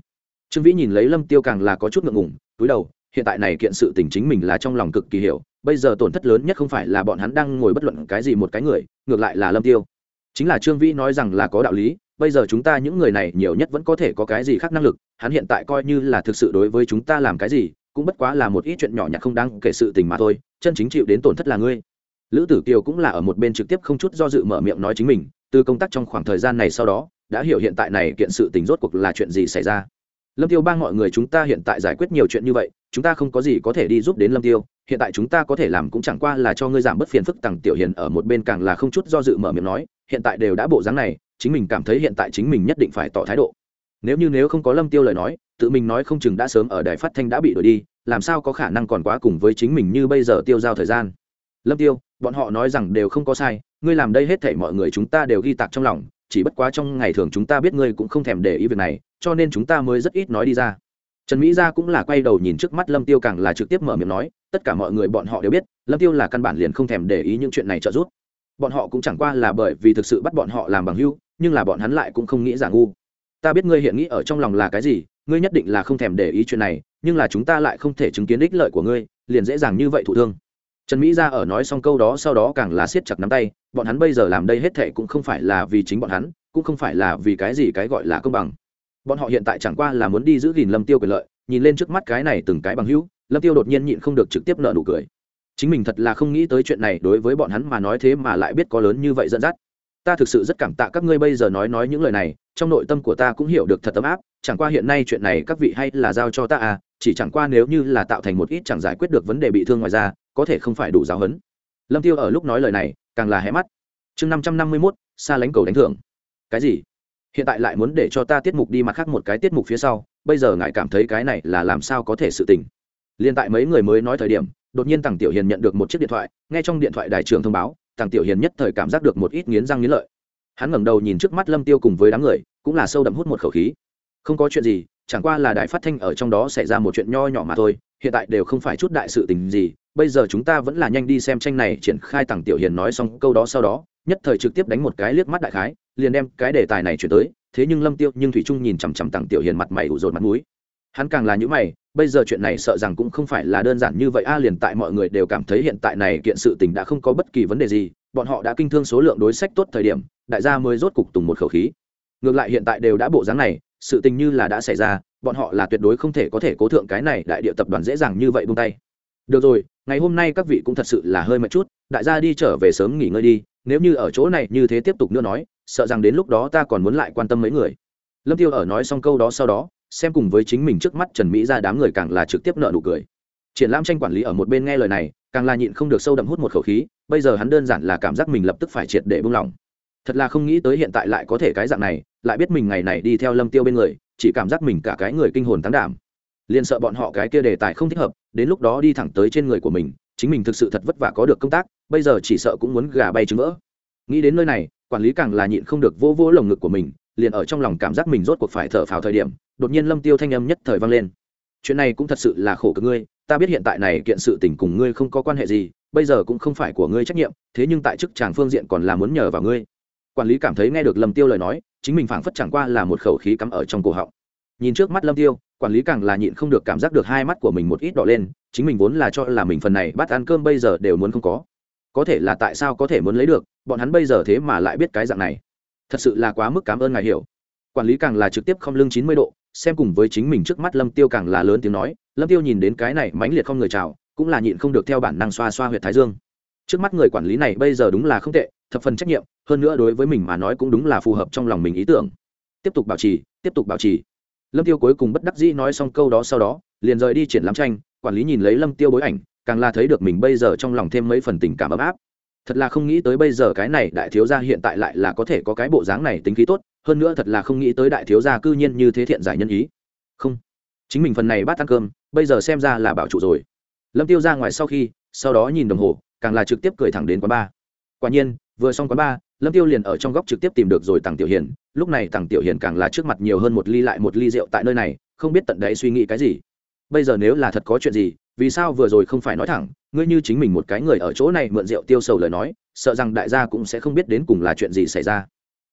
Speaker 1: Trương vĩ nhìn lấy lâm tiêu càng là có chút ngượng ngùng, túi đầu, hiện tại này kiện sự tình chính mình là trong lòng cực kỳ hiểu, bây giờ tổn thất lớn nhất không phải là bọn hắn đang ngồi bất luận cái gì một cái người, ngược lại là lâm tiêu. Chính là trương vĩ nói rằng là có đạo lý, bây giờ chúng ta những người này nhiều nhất vẫn có thể có cái gì khác năng lực, hắn hiện tại coi như là thực sự đối với chúng ta làm cái gì, cũng bất quá là một ít chuyện nhỏ nhặt không đáng kể sự tình mà thôi, chân chính chịu đến tổn thất là ngươi lữ tử kiều cũng là ở một bên trực tiếp không chút do dự mở miệng nói chính mình, từ công tác trong khoảng thời gian này sau đó, đã hiểu hiện tại này kiện sự tình rốt cuộc là chuyện gì xảy ra. Lâm tiêu bang mọi người chúng ta hiện tại giải quyết nhiều chuyện như vậy, chúng ta không có gì có thể đi giúp đến lâm tiêu, hiện tại chúng ta có thể làm cũng chẳng qua là cho ngươi giảm bớt phiền phức, tằng tiểu hiền ở một bên càng là không chút do dự mở miệng nói, hiện tại đều đã bộ dáng này, chính mình cảm thấy hiện tại chính mình nhất định phải tỏ thái độ. Nếu như nếu không có lâm tiêu lời nói, tự mình nói không chừng đã sớm ở đài phát thanh đã bị đuổi đi, làm sao có khả năng còn quá cùng với chính mình như bây giờ tiêu giao thời gian. Lâm tiêu bọn họ nói rằng đều không có sai, ngươi làm đây hết thảy mọi người chúng ta đều ghi tạc trong lòng, chỉ bất quá trong ngày thường chúng ta biết ngươi cũng không thèm để ý việc này, cho nên chúng ta mới rất ít nói đi ra. Trần mỹ gia cũng là quay đầu nhìn trước mắt lâm tiêu càng là trực tiếp mở miệng nói, tất cả mọi người bọn họ đều biết, lâm tiêu là căn bản liền không thèm để ý những chuyện này trợ giúp. Bọn họ cũng chẳng qua là bởi vì thực sự bắt bọn họ làm bằng hưu nhưng là bọn hắn lại cũng không nghĩ giả ngu. Ta biết ngươi hiện nghĩ ở trong lòng là cái gì, ngươi nhất định là không thèm để ý chuyện này, nhưng là chúng ta lại không thể chứng kiến ích lợi của ngươi, liền dễ dàng như vậy thụ thương trần mỹ Gia ở nói xong câu đó sau đó càng là siết chặt nắm tay, bọn hắn bây giờ làm đây hết thệ cũng không phải là vì chính bọn hắn, cũng không phải là vì cái gì cái gọi là công bằng. Bọn họ hiện tại chẳng qua là muốn đi giữ gìn lâm tiêu quyền lợi, nhìn lên trước mắt cái này từng cái bằng hữu, lâm tiêu đột nhiên nhịn không được trực tiếp nợ nụ cười. Chính mình thật là không nghĩ tới chuyện này, đối với bọn hắn mà nói thế mà lại biết có lớn như vậy dẫn dắt. Ta thực sự rất cảm tạ các ngươi bây giờ nói nói những lời này, trong nội tâm của ta cũng hiểu được thật ấm áp, chẳng qua hiện nay chuyện này các vị hay là giao cho ta à chỉ chẳng qua nếu như là tạo thành một ít chẳng giải quyết được vấn đề bị thương ngoài ra có thể không phải đủ giáo hấn lâm tiêu ở lúc nói lời này, càng là hé mắt. Chương năm trăm năm mươi mốt, xa lánh cầu đánh thưởng. Cái gì? Hiện tại lại muốn để cho ta tiết mục đi mặt khác một cái tiết mục phía sau, bây giờ ngài cảm thấy cái này là làm sao có thể sự tình. Liên tại mấy người mới nói thời điểm, đột nhiên tằng tiểu hiền nhận được một chiếc điện thoại, nghe trong điện thoại đài trưởng thông báo, tằng tiểu hiền nhất thời cảm giác được một ít nghiến răng nghiến lợi. Hắn ngẩng đầu nhìn trước mắt lâm tiêu cùng với đám người, cũng là sâu đậm hút một khẩu khí. Không có chuyện gì chẳng qua là đài phát thanh ở trong đó xảy ra một chuyện nho nhỏ mà thôi, hiện tại đều không phải chút đại sự tình gì, bây giờ chúng ta vẫn là nhanh đi xem tranh này triển khai tằng tiểu hiền nói xong câu đó sau đó, nhất thời trực tiếp đánh một cái liếc mắt đại khái, liền đem cái đề tài này chuyển tới, thế nhưng lâm tiêu nhưng thủy trung nhìn chằm chằm tằng tiểu hiền mặt mày ủ rột mặt mũi. Hắn càng là những mày, bây giờ chuyện này sợ rằng cũng không phải là đơn giản như vậy, a, liền tại mọi người đều cảm thấy hiện tại này kiện sự tình đã không có bất kỳ vấn đề gì, bọn họ đã kinh thương số lượng đối sách tốt thời điểm, đại gia mới rốt cục tùng một khẩu khí. Ngược lại hiện tại đều đã bộ dáng này sự tình như là đã xảy ra, bọn họ là tuyệt đối không thể có thể cố thượng cái này đại địa tập đoàn dễ dàng như vậy buông tay. Được rồi, ngày hôm nay các vị cũng thật sự là hơi mệt chút, đại gia đi trở về sớm nghỉ ngơi đi, nếu như ở chỗ này như thế tiếp tục nữa nói, sợ rằng đến lúc đó ta còn muốn lại quan tâm mấy người. Lâm tiêu ở nói xong câu đó sau đó, xem cùng với chính mình trước mắt trần mỹ ra đám người càng là trực tiếp nợ nụ cười. Triển lãm tranh quản lý ở một bên nghe lời này, càng là nhịn không được sâu đậm hút một khẩu khí, bây giờ hắn đơn giản là cảm giác mình lập tức phải triệt để buông lỏng. Thật là không nghĩ tới hiện tại lại có thể cái dạng này lại biết mình ngày này đi theo lâm tiêu bên người, chỉ cảm giác mình cả cái người kinh hồn tán đảm. Liền sợ bọn họ cái kia đề tài không thích hợp, đến lúc đó đi thẳng tới trên người của mình, chính mình thực sự thật vất vả có được công tác, bây giờ chỉ sợ cũng muốn gà bay trứng vỡ. Nghĩ đến nơi này, quản lý càng là nhịn không được vô vô lồng ngực của mình, liền ở trong lòng cảm giác mình rốt cuộc phải thở phào thời điểm, đột nhiên lâm tiêu thanh âm nhất thời vang lên. Chuyện này cũng thật sự là khổ cực ngươi, ta biết hiện tại này kiện sự tình cùng ngươi không có quan hệ gì, bây giờ cũng không phải của ngươi trách nhiệm, thế nhưng tại chức tràng phương diện còn là muốn nhờ vào ngươi. Quản lý cảm thấy nghe được lâm tiêu lời nói chính mình phảng phất chẳng qua là một khẩu khí cắm ở trong cổ họng. Nhìn trước mắt lâm tiêu, quản lý càng là nhịn không được cảm giác được hai mắt của mình một ít đỏ lên, chính mình vốn là cho là mình phần này bắt ăn cơm bây giờ đều muốn không có. Có thể là tại sao có thể muốn lấy được, bọn hắn bây giờ thế mà lại biết cái dạng này. Thật sự là quá mức cảm ơn ngài hiểu. Quản lý càng là trực tiếp không lưng chín mươi độ, xem cùng với chính mình trước mắt lâm tiêu càng là lớn tiếng nói, lâm tiêu nhìn đến cái này mãnh liệt không người chào, cũng là nhịn không được theo bản năng xoa xoa huyệt thái dương. Trước mắt người quản lý này bây giờ đúng là không tệ thập phần trách nhiệm, hơn nữa đối với mình mà nói cũng đúng là phù hợp trong lòng mình ý tưởng. Tiếp tục bảo trì, tiếp tục bảo trì. Lâm tiêu cuối cùng bất đắc dĩ nói xong câu đó sau đó, liền rời đi triển lãm tranh, quản lý nhìn lấy lâm tiêu bối ảnh, càng là thấy được mình bây giờ trong lòng thêm mấy phần tình cảm ấm áp. Thật là không nghĩ tới bây giờ cái này đại thiếu gia hiện tại lại là có thể có cái bộ dáng này tính khí tốt, hơn nữa thật là không nghĩ tới đại thiếu gia cư nhiên như thế thiện giải nhân ý. Không, chính mình phần này bát ăn cơm, bây giờ xem ra là bảo trụ rồi. Lâm tiêu ra ngoài sau khi, sau đó nhìn đồng hồ, càng là trực tiếp cười thẳng đến quán ba quả nhiên vừa xong quán ba, lâm tiêu liền ở trong góc trực tiếp tìm được rồi tằng tiểu hiền. Lúc này tằng tiểu hiền càng là trước mặt nhiều hơn một ly lại một ly rượu tại nơi này, không biết tận đấy suy nghĩ cái gì. Bây giờ nếu là thật có chuyện gì, vì sao vừa rồi không phải nói thẳng, ngươi như chính mình một cái người ở chỗ này mượn rượu tiêu sầu lời nói, sợ rằng đại gia cũng sẽ không biết đến cùng là chuyện gì xảy ra.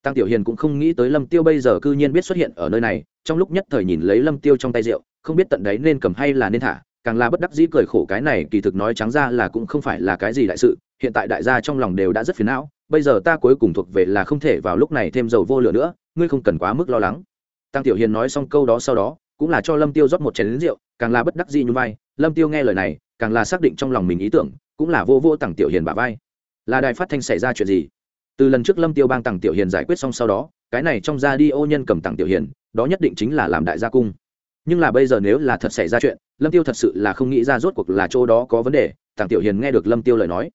Speaker 1: Tăng tiểu hiền cũng không nghĩ tới lâm tiêu bây giờ cư nhiên biết xuất hiện ở nơi này, trong lúc nhất thời nhìn lấy lâm tiêu trong tay rượu, không biết tận đấy nên cầm hay là nên thả, càng là bất đắc dĩ cười khổ cái này kỳ thực nói trắng ra là cũng không phải là cái gì đại sự hiện tại đại gia trong lòng đều đã rất phiền não, bây giờ ta cuối cùng thuộc về là không thể vào lúc này thêm dầu vô lửa nữa, ngươi không cần quá mức lo lắng. Tăng tiểu hiền nói xong câu đó sau đó, cũng là cho lâm tiêu rót một chén lính rượu, càng là bất đắc dĩ như vai, lâm tiêu nghe lời này, càng là xác định trong lòng mình ý tưởng, cũng là vô vô tăng tiểu hiền bả vai. Là đài phát thanh xảy ra chuyện gì? Từ lần trước lâm tiêu bang tăng tiểu hiền giải quyết xong sau đó, cái này trong ra đi ô nhân cầm tăng tiểu hiền, đó nhất định chính là làm đại gia cung. Nhưng là bây giờ nếu là thật xảy ra chuyện, lâm tiêu thật sự là không nghĩ ra rốt cuộc là chỗ đó có vấn đề, tăng tiểu hiền nghe được lâm tiêu lời nói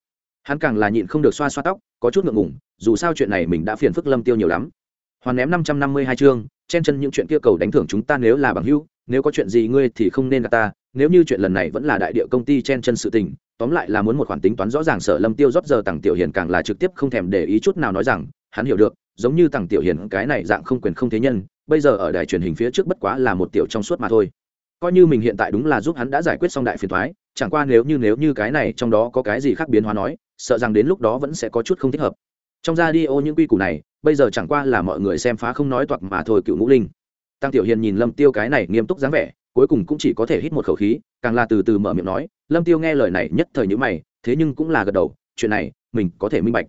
Speaker 1: hắn càng là nhịn không được xoa xoa tóc, có chút ngượng ngùng, dù sao chuyện này mình đã phiền phức lâm tiêu nhiều lắm. Hoàn ném năm trăm năm mươi hai chương chen chân những chuyện kia cầu đánh thưởng chúng ta nếu là bằng hữu, nếu có chuyện gì ngươi thì không nên gặp ta, nếu như chuyện lần này vẫn là đại địa công ty chen chân sự tình, tóm lại là muốn một khoản tính toán rõ ràng sở lâm tiêu rót giờ tặng tiểu hiền càng là trực tiếp không thèm để ý chút nào nói rằng, hắn hiểu được, giống như tặng tiểu hiền cái này dạng không quyền không thế nhân, bây giờ ở đài truyền hình phía trước bất quá là một tiểu trong suốt mà thôi. Coi như mình hiện tại đúng là giúp hắn đã giải quyết xong đại phiền thoái chẳng qua nếu như nếu như cái này trong đó có cái gì khác biến hóa nói sợ rằng đến lúc đó vẫn sẽ có chút không thích hợp. Trong ra đi ô những quy củ này, bây giờ chẳng qua là mọi người xem phá không nói toạc mà thôi, cựu ngũ linh. Tăng tiểu hiền nhìn lâm tiêu cái này nghiêm túc dáng vẻ, cuối cùng cũng chỉ có thể hít một khẩu khí, càng là từ từ mở miệng nói, lâm tiêu nghe lời này nhất thời nhữ mày, thế nhưng cũng là gật đầu, chuyện này, mình có thể minh bạch.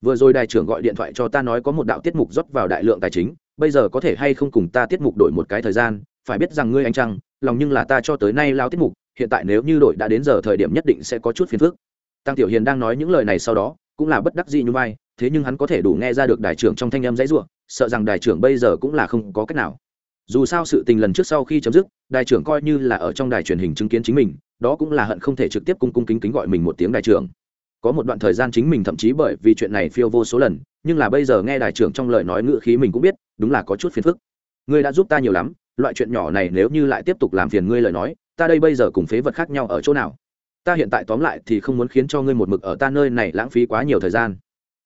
Speaker 1: Vừa rồi đại trưởng gọi điện thoại cho ta nói có một đạo tiết mục rót vào đại lượng tài chính, bây giờ có thể hay không cùng ta tiết mục đổi một cái thời gian, phải biết rằng ngươi anh trăng, lòng nhưng là ta cho tới nay lao tiết mục, hiện tại nếu như đổi đã đến giờ thời điểm nhất định sẽ có chút phiền phức tăng tiểu hiền đang nói những lời này sau đó, cũng là bất đắc dĩ như vai, thế nhưng hắn có thể đủ nghe ra được đại trưởng trong thanh âm dãy ruộng sợ rằng đại trưởng bây giờ cũng là không có cách nào. Dù sao sự tình lần trước sau khi chấm dứt đại trưởng coi như là ở trong đài truyền hình chứng kiến chính mình, đó cũng là hận không thể trực tiếp cung cung kính kính gọi mình một tiếng đại trưởng. Có một đoạn thời gian chính mình thậm chí bởi vì chuyện này phiêu vô số lần, nhưng là bây giờ nghe đại trưởng trong lời nói ngữ khí mình cũng biết, đúng là có chút phiền phức. Ngươi đã giúp ta nhiều lắm, loại chuyện nhỏ này nếu như lại tiếp tục làm phiền ngươi lời nói, ta đây bây giờ cùng phế vật khác nhau ở chỗ nào? Ta hiện tại tóm lại thì không muốn khiến cho ngươi một mực ở ta nơi này lãng phí quá nhiều thời gian.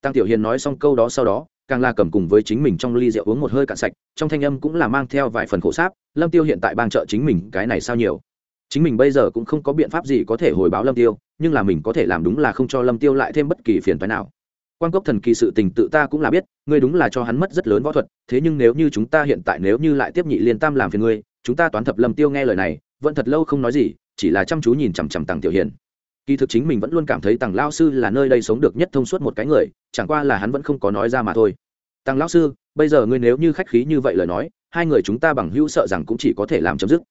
Speaker 1: Tăng tiểu hiền nói xong câu đó sau đó, càng là cầm cùng với chính mình trong ly rượu uống một hơi cạn sạch, trong thanh âm cũng là mang theo vài phần khổ sáp, lâm tiêu hiện tại bang trợ chính mình cái này sao nhiều? Chính mình bây giờ cũng không có biện pháp gì có thể hồi báo lâm tiêu, nhưng là mình có thể làm đúng là không cho lâm tiêu lại thêm bất kỳ phiền phái nào. Quan cốc thần kỳ sự tình tự ta cũng là biết, ngươi đúng là cho hắn mất rất lớn võ thuật, thế nhưng nếu như chúng ta hiện tại nếu như lại tiếp nhị liên tam làm phiền ngươi, chúng ta toán thập lâm tiêu nghe lời này, vẫn thật lâu không nói gì chỉ là chăm chú nhìn chằm chằm tằng tiểu hiền. Kỳ thực chính mình vẫn luôn cảm thấy tằng lao sư là nơi đây sống được nhất thông suốt một cái người, chẳng qua là hắn vẫn không có nói ra mà thôi. Tằng lao sư, bây giờ ngươi nếu như khách khí như vậy lời nói, hai người chúng ta bằng hữu sợ rằng cũng chỉ có thể làm chấm dứt.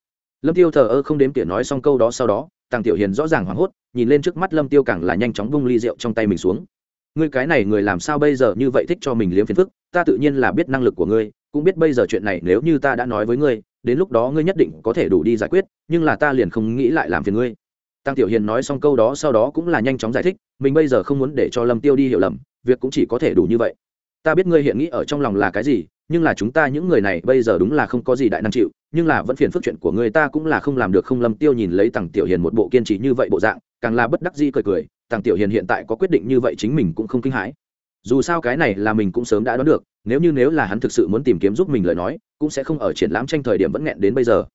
Speaker 1: Lâm tiêu thờ ơ không đếm tiền nói xong câu đó sau đó tàng tiểu hiền rõ ràng hoảng hốt, nhìn lên trước mắt lâm tiêu càng là nhanh chóng bung ly rượu trong tay mình xuống. Ngươi cái này người làm sao bây giờ như vậy thích cho mình liếm phiền phức, ta tự nhiên là biết năng lực của ngươi, cũng biết bây giờ chuyện này nếu như ta đã nói với ngươi đến lúc đó ngươi nhất định có thể đủ đi giải quyết, nhưng là ta liền không nghĩ lại làm phiền ngươi. Tăng tiểu hiền nói xong câu đó sau đó cũng là nhanh chóng giải thích, mình bây giờ không muốn để cho lâm tiêu đi hiểu lầm, việc cũng chỉ có thể đủ như vậy. Ta biết ngươi hiện nghĩ ở trong lòng là cái gì, nhưng là chúng ta những người này bây giờ đúng là không có gì đại năng chịu, nhưng là vẫn phiền phức chuyện của người ta cũng là không làm được. Không lâm tiêu nhìn lấy tằng tiểu hiền một bộ kiên trì như vậy bộ dạng, càng là bất đắc dĩ cười cười tằng tiểu hiền hiện tại có quyết định như vậy chính mình cũng không kinh hãi dù sao cái này là mình cũng sớm đã đoán được, nếu như nếu là hắn thực sự muốn tìm kiếm giúp mình lời nói, cũng sẽ không ở triển lãm tranh thời điểm vẫn nghẹn đến bây giờ.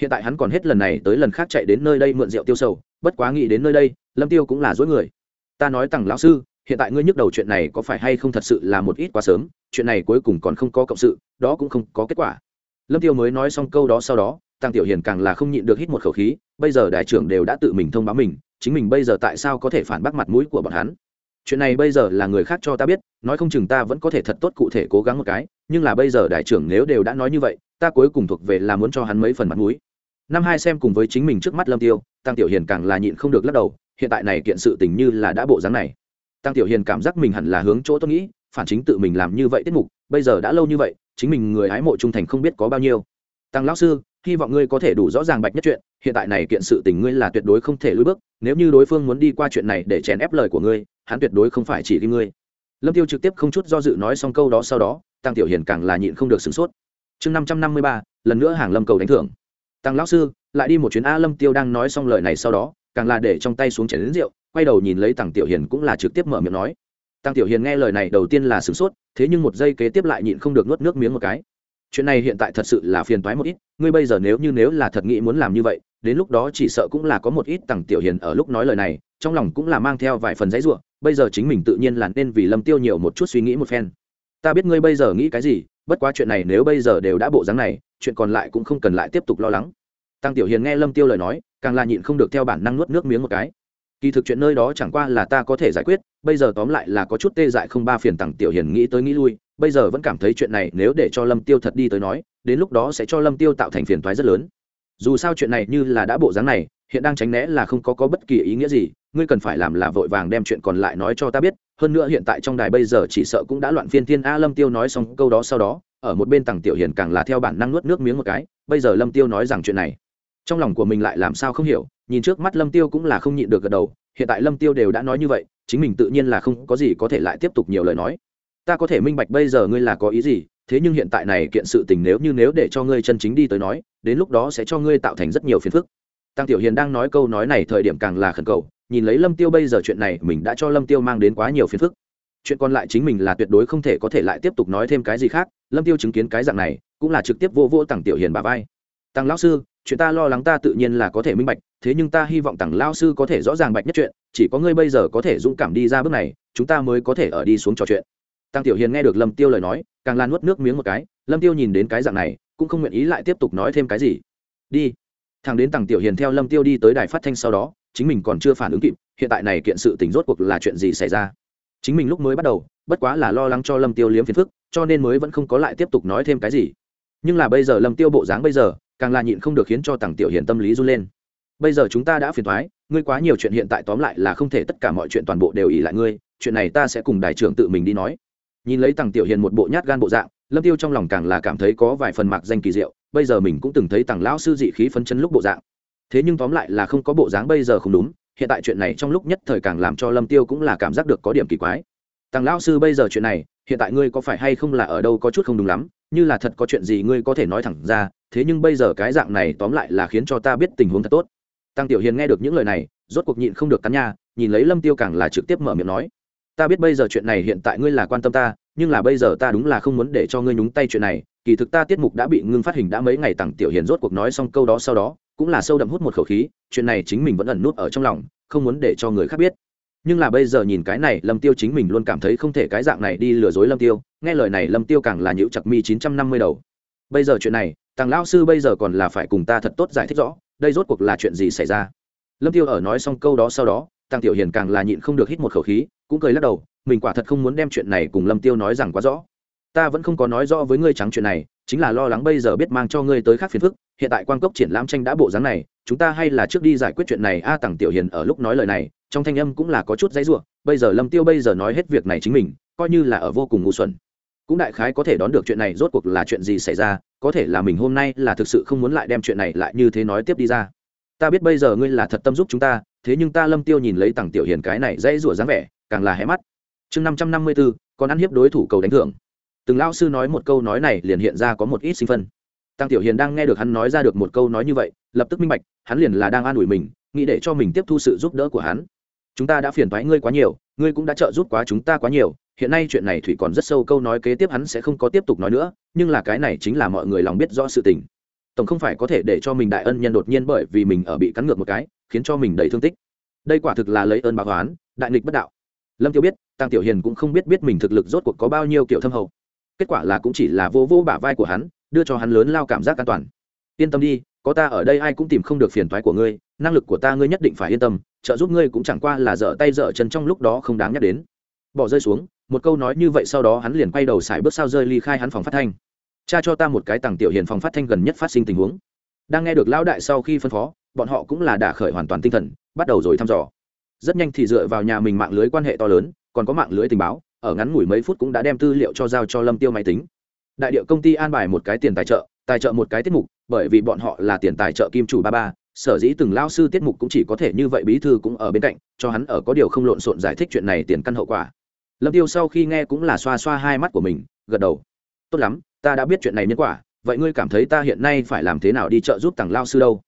Speaker 1: Hiện tại hắn còn hết lần này tới lần khác chạy đến nơi đây mượn rượu tiêu sầu, bất quá nghĩ đến nơi đây, lâm tiêu cũng là dối người. Ta nói tằng lão sư, hiện tại ngươi nhức đầu chuyện này có phải hay không thật sự là một ít quá sớm, chuyện này cuối cùng còn không có cộng sự, đó cũng không có kết quả. Lâm tiêu mới nói xong câu đó sau đó tăng tiểu hiền càng là không nhịn được hít một khẩu khí, bây giờ đại trưởng đều đã tự mình thông báo mình, chính mình bây giờ tại sao có thể phản bác mặt mũi của bọn hắn? Chuyện này bây giờ là người khác cho ta biết, nói không chừng ta vẫn có thể thật tốt cụ thể cố gắng một cái, nhưng là bây giờ đại trưởng nếu đều đã nói như vậy, ta cuối cùng thuộc về là muốn cho hắn mấy phần mặt mũi. Năm hai xem cùng với chính mình trước mắt lâm tiêu, tăng tiểu hiền càng là nhịn không được lắc đầu, hiện tại này kiện sự tình như là đã bộ dáng này. Tăng tiểu hiền cảm giác mình hẳn là hướng chỗ tôi nghĩ, phản chính tự mình làm như vậy tiết mục, bây giờ đã lâu như vậy, chính mình người hái mộ trung thành không biết có bao nhiêu. Tăng lão sư hy vọng ngươi có thể đủ rõ ràng bạch nhất chuyện, hiện tại này kiện sự tình ngươi là tuyệt đối không thể lùi bước, nếu như đối phương muốn đi qua chuyện này để chèn ép lời của ngươi, hắn tuyệt đối không phải chỉ đi ngươi. Lâm tiêu trực tiếp không chút do dự nói xong câu đó sau đó, tăng tiểu hiền càng là nhịn không được sửng sốt. Chương năm trăm năm mươi ba, lần nữa hàng lâm cầu đánh thưởng. Tăng lão sư, lại đi một chuyến a lâm tiêu đang nói xong lời này sau đó, càng là để trong tay xuống chén đến rượu, quay đầu nhìn lấy tăng tiểu hiền cũng là trực tiếp mở miệng nói. Tăng tiểu hiền nghe lời này đầu tiên là sửng sốt, thế nhưng một giây kế tiếp lại nhịn không được nuốt nước miếng một cái chuyện này hiện tại thật sự là phiền toái một ít, ngươi bây giờ nếu như nếu là thật nghĩ muốn làm như vậy, đến lúc đó chỉ sợ cũng là có một ít tăng tiểu hiền ở lúc nói lời này, trong lòng cũng là mang theo vài phần giấy ruộng bây giờ chính mình tự nhiên là nên vì lâm tiêu nhiều một chút suy nghĩ một phen. Ta biết ngươi bây giờ nghĩ cái gì, bất quá chuyện này nếu bây giờ đều đã bộ dáng này, chuyện còn lại cũng không cần lại tiếp tục lo lắng. Tăng tiểu hiền nghe lâm tiêu lời nói, càng là nhịn không được theo bản năng nuốt nước miếng một cái kỳ thực chuyện nơi đó chẳng qua là ta có thể giải quyết, bây giờ tóm lại là có chút tê dại không ba phiền tặng tiểu hiền nghĩ tới nghĩ lui, bây giờ vẫn cảm thấy chuyện này nếu để cho lâm tiêu thật đi tới nói, đến lúc đó sẽ cho lâm tiêu tạo thành phiền toái rất lớn. Dù sao chuyện này như là đã bộ dáng này, hiện đang tránh né là không có có bất kỳ ý nghĩa gì, ngươi cần phải làm là vội vàng đem chuyện còn lại nói cho ta biết, hơn nữa hiện tại trong đài bây giờ chỉ sợ cũng đã loạn phiên thiên a lâm tiêu nói xong câu đó sau đó, ở một bên tầng tiểu hiền càng là theo bản năng nuốt nước miếng một cái, bây giờ lâm tiêu nói rằng chuyện này, trong lòng của mình lại làm sao không hiểu nhìn trước mắt lâm tiêu cũng là không nhịn được gật đầu, hiện tại lâm tiêu đều đã nói như vậy, chính mình tự nhiên là không có gì có thể lại tiếp tục nhiều lời nói. Ta có thể minh bạch bây giờ ngươi là có ý gì, thế nhưng hiện tại này kiện sự tình nếu như nếu để cho ngươi chân chính đi tới nói, đến lúc đó sẽ cho ngươi tạo thành rất nhiều phiền phức. Tăng tiểu hiền đang nói câu nói này thời điểm càng là khẩn cầu, nhìn lấy lâm tiêu bây giờ chuyện này, mình đã cho lâm tiêu mang đến quá nhiều phiền phức. Chuyện còn lại chính mình là tuyệt đối không thể có thể lại tiếp tục nói thêm cái gì khác, lâm tiêu chứng kiến cái dạng này, cũng là trực tiếp vô vô Tăng tiểu hiền bà vai tăng lão sư, chuyện ta lo lắng ta tự nhiên là có thể minh bạch, thế nhưng ta hy vọng tặng lão sư có thể rõ ràng bạch nhất chuyện, chỉ có ngươi bây giờ có thể dũng cảm đi ra bước này, chúng ta mới có thể ở đi xuống trò chuyện. Tăng tiểu hiền nghe được lâm tiêu lời nói, càng lan nuốt nước miếng một cái, lâm tiêu nhìn đến cái dạng này, cũng không nguyện ý lại tiếp tục nói thêm cái gì. Đi. Thằng đến tăng tiểu hiền theo lâm tiêu đi tới đài phát thanh sau đó, chính mình còn chưa phản ứng kịp, hiện tại này kiện sự tình rốt cuộc là chuyện gì xảy ra? Chính mình lúc mới bắt đầu, bất quá là lo lắng cho lâm tiêu liếm phiền phức, cho nên mới vẫn không có lại tiếp tục nói thêm cái gì. Nhưng là bây giờ lâm tiêu bộ dáng bây giờ càng là nhịn không được khiến cho tằng tiểu hiền tâm lý run lên. Bây giờ chúng ta đã phiền thoái, ngươi quá nhiều chuyện hiện tại tóm lại là không thể tất cả mọi chuyện toàn bộ đều ỉ lại ngươi, chuyện này ta sẽ cùng đại trưởng tự mình đi nói. Nhìn lấy tằng tiểu hiền một bộ nhát gan bộ dạng, lâm tiêu trong lòng càng là cảm thấy có vài phần mạc danh kỳ diệu, bây giờ mình cũng từng thấy tằng lão sư dị khí phấn chấn lúc bộ dạng. Thế nhưng tóm lại là không có bộ dáng bây giờ không đúng, hiện tại chuyện này trong lúc nhất thời càng làm cho lâm tiêu cũng là cảm giác được có điểm kỳ quái. Tằng lão sư bây giờ chuyện này hiện tại ngươi có phải hay không là ở đâu có chút không đúng lắm, như là thật có chuyện gì ngươi có thể nói thẳng ra, thế nhưng bây giờ cái dạng này tóm lại là khiến cho ta biết tình huống thật tốt. Tăng tiểu hiền nghe được những lời này, rốt cuộc nhịn không được cắn nha, nhìn lấy lâm tiêu càng là trực tiếp mở miệng nói, ta biết bây giờ chuyện này hiện tại ngươi là quan tâm ta, nhưng là bây giờ ta đúng là không muốn để cho ngươi nhúng tay chuyện này, kỳ thực ta tiết mục đã bị ngưng phát hình đã mấy ngày. Tăng tiểu hiền rốt cuộc nói xong câu đó sau đó, cũng là sâu đậm hút một khẩu khí, chuyện này chính mình vẫn ẩn nút ở trong lòng, không muốn để cho người khác biết nhưng là bây giờ nhìn cái này lâm tiêu chính mình luôn cảm thấy không thể cái dạng này đi lừa dối lâm tiêu. Nghe lời này lâm tiêu càng là nhữ chặt mi chín trăm năm mươi đầu. Bây giờ chuyện này tàng Lão sư bây giờ còn là phải cùng ta thật tốt giải thích rõ đây rốt cuộc là chuyện gì xảy ra? Lâm tiêu ở nói xong câu đó sau đó tàng tiểu hiền càng là nhịn không được hít một khẩu khí cũng cười lắc đầu mình quả thật không muốn đem chuyện này cùng lâm tiêu nói rằng quá rõ. Ta vẫn không có nói rõ với ngươi trắng chuyện này chính là lo lắng bây giờ biết mang cho ngươi tới khác phiền phức hiện tại quan cốc triển lãm tranh đã bộ dáng này chúng ta hay là trước đi giải quyết chuyện này. A à, tằng tiểu hiền ở lúc nói lời này trong thanh âm cũng là có chút dãy rủa, bây giờ lâm tiêu bây giờ nói hết việc này chính mình coi như là ở vô cùng ngu xuẩn. Cũng đại khái có thể đoán được chuyện này rốt cuộc là chuyện gì xảy ra có thể là mình hôm nay là thực sự không muốn lại đem chuyện này lại như thế nói tiếp đi ra. Ta biết bây giờ ngươi là thật tâm giúp chúng ta thế nhưng ta lâm tiêu nhìn lấy tằng tiểu hiền cái này dãy rủa dáng vẻ càng là hé mắt. Chương năm trăm năm mươi bốn còn ăn hiếp đối thủ cầu đánh thưởng. Từng lão sư nói một câu nói này liền hiện ra có một ít sinh phân. Tăng tiểu hiền đang nghe được hắn nói ra được một câu nói như vậy lập tức minh bạch hắn liền là đang an ủi mình nghĩ để cho mình tiếp thu sự giúp đỡ của hắn chúng ta đã phiền thoái ngươi quá nhiều, ngươi cũng đã trợ giúp quá chúng ta quá nhiều. Hiện nay chuyện này thủy còn rất sâu câu nói kế tiếp hắn sẽ không có tiếp tục nói nữa, nhưng là cái này chính là mọi người lòng biết rõ sự tình. Tổng không phải có thể để cho mình đại ân nhân đột nhiên bởi vì mình ở bị cắn ngược một cái, khiến cho mình đầy thương tích. Đây quả thực là lấy ơn báo oán, đại nghịch bất đạo. Lâm tiêu biết tăng tiểu hiền cũng không biết biết mình thực lực rốt cuộc có bao nhiêu kiểu thâm hậu. Kết quả là cũng chỉ là vô vô bả vai của hắn, đưa cho hắn lớn lao cảm giác an toàn. Yên tâm đi, có ta ở đây ai cũng tìm không được phiền toái của ngươi năng lực của ta ngươi nhất định phải yên tâm, trợ giúp ngươi cũng chẳng qua là dở tay dở chân trong lúc đó không đáng nhắc đến. Bỏ rơi xuống, một câu nói như vậy sau đó hắn liền quay đầu xài bước sao rơi ly khai hắn phòng phát thanh. Cha cho ta một cái tàng tiểu hiền phòng phát thanh gần nhất phát sinh tình huống. Đang nghe được lão đại sau khi phân phó, bọn họ cũng là đả khởi hoàn toàn tinh thần, bắt đầu rồi thăm dò. Rất nhanh thì dựa vào nhà mình mạng lưới quan hệ to lớn, còn có mạng lưới tình báo, ở ngắn ngủi mấy phút cũng đã đem tư liệu cho giao cho lâm tiêu máy tính. Đại địa công ty an bài một cái tiền tài trợ tài trợ một cái tiết mục, bởi vì bọn họ là tiền tài trợ kim chủ ba ba sở dĩ từng lao sư tiết mục cũng chỉ có thể như vậy bí thư cũng ở bên cạnh, cho hắn ở có điều không lộn xộn giải thích chuyện này tiền căn hậu quả. Lâm tiêu sau khi nghe cũng là xoa xoa hai mắt của mình, gật đầu. Tốt lắm, ta đã biết chuyện này nhân quả, vậy ngươi cảm thấy ta hiện nay phải làm thế nào đi trợ giúp tàng lao sư đâu?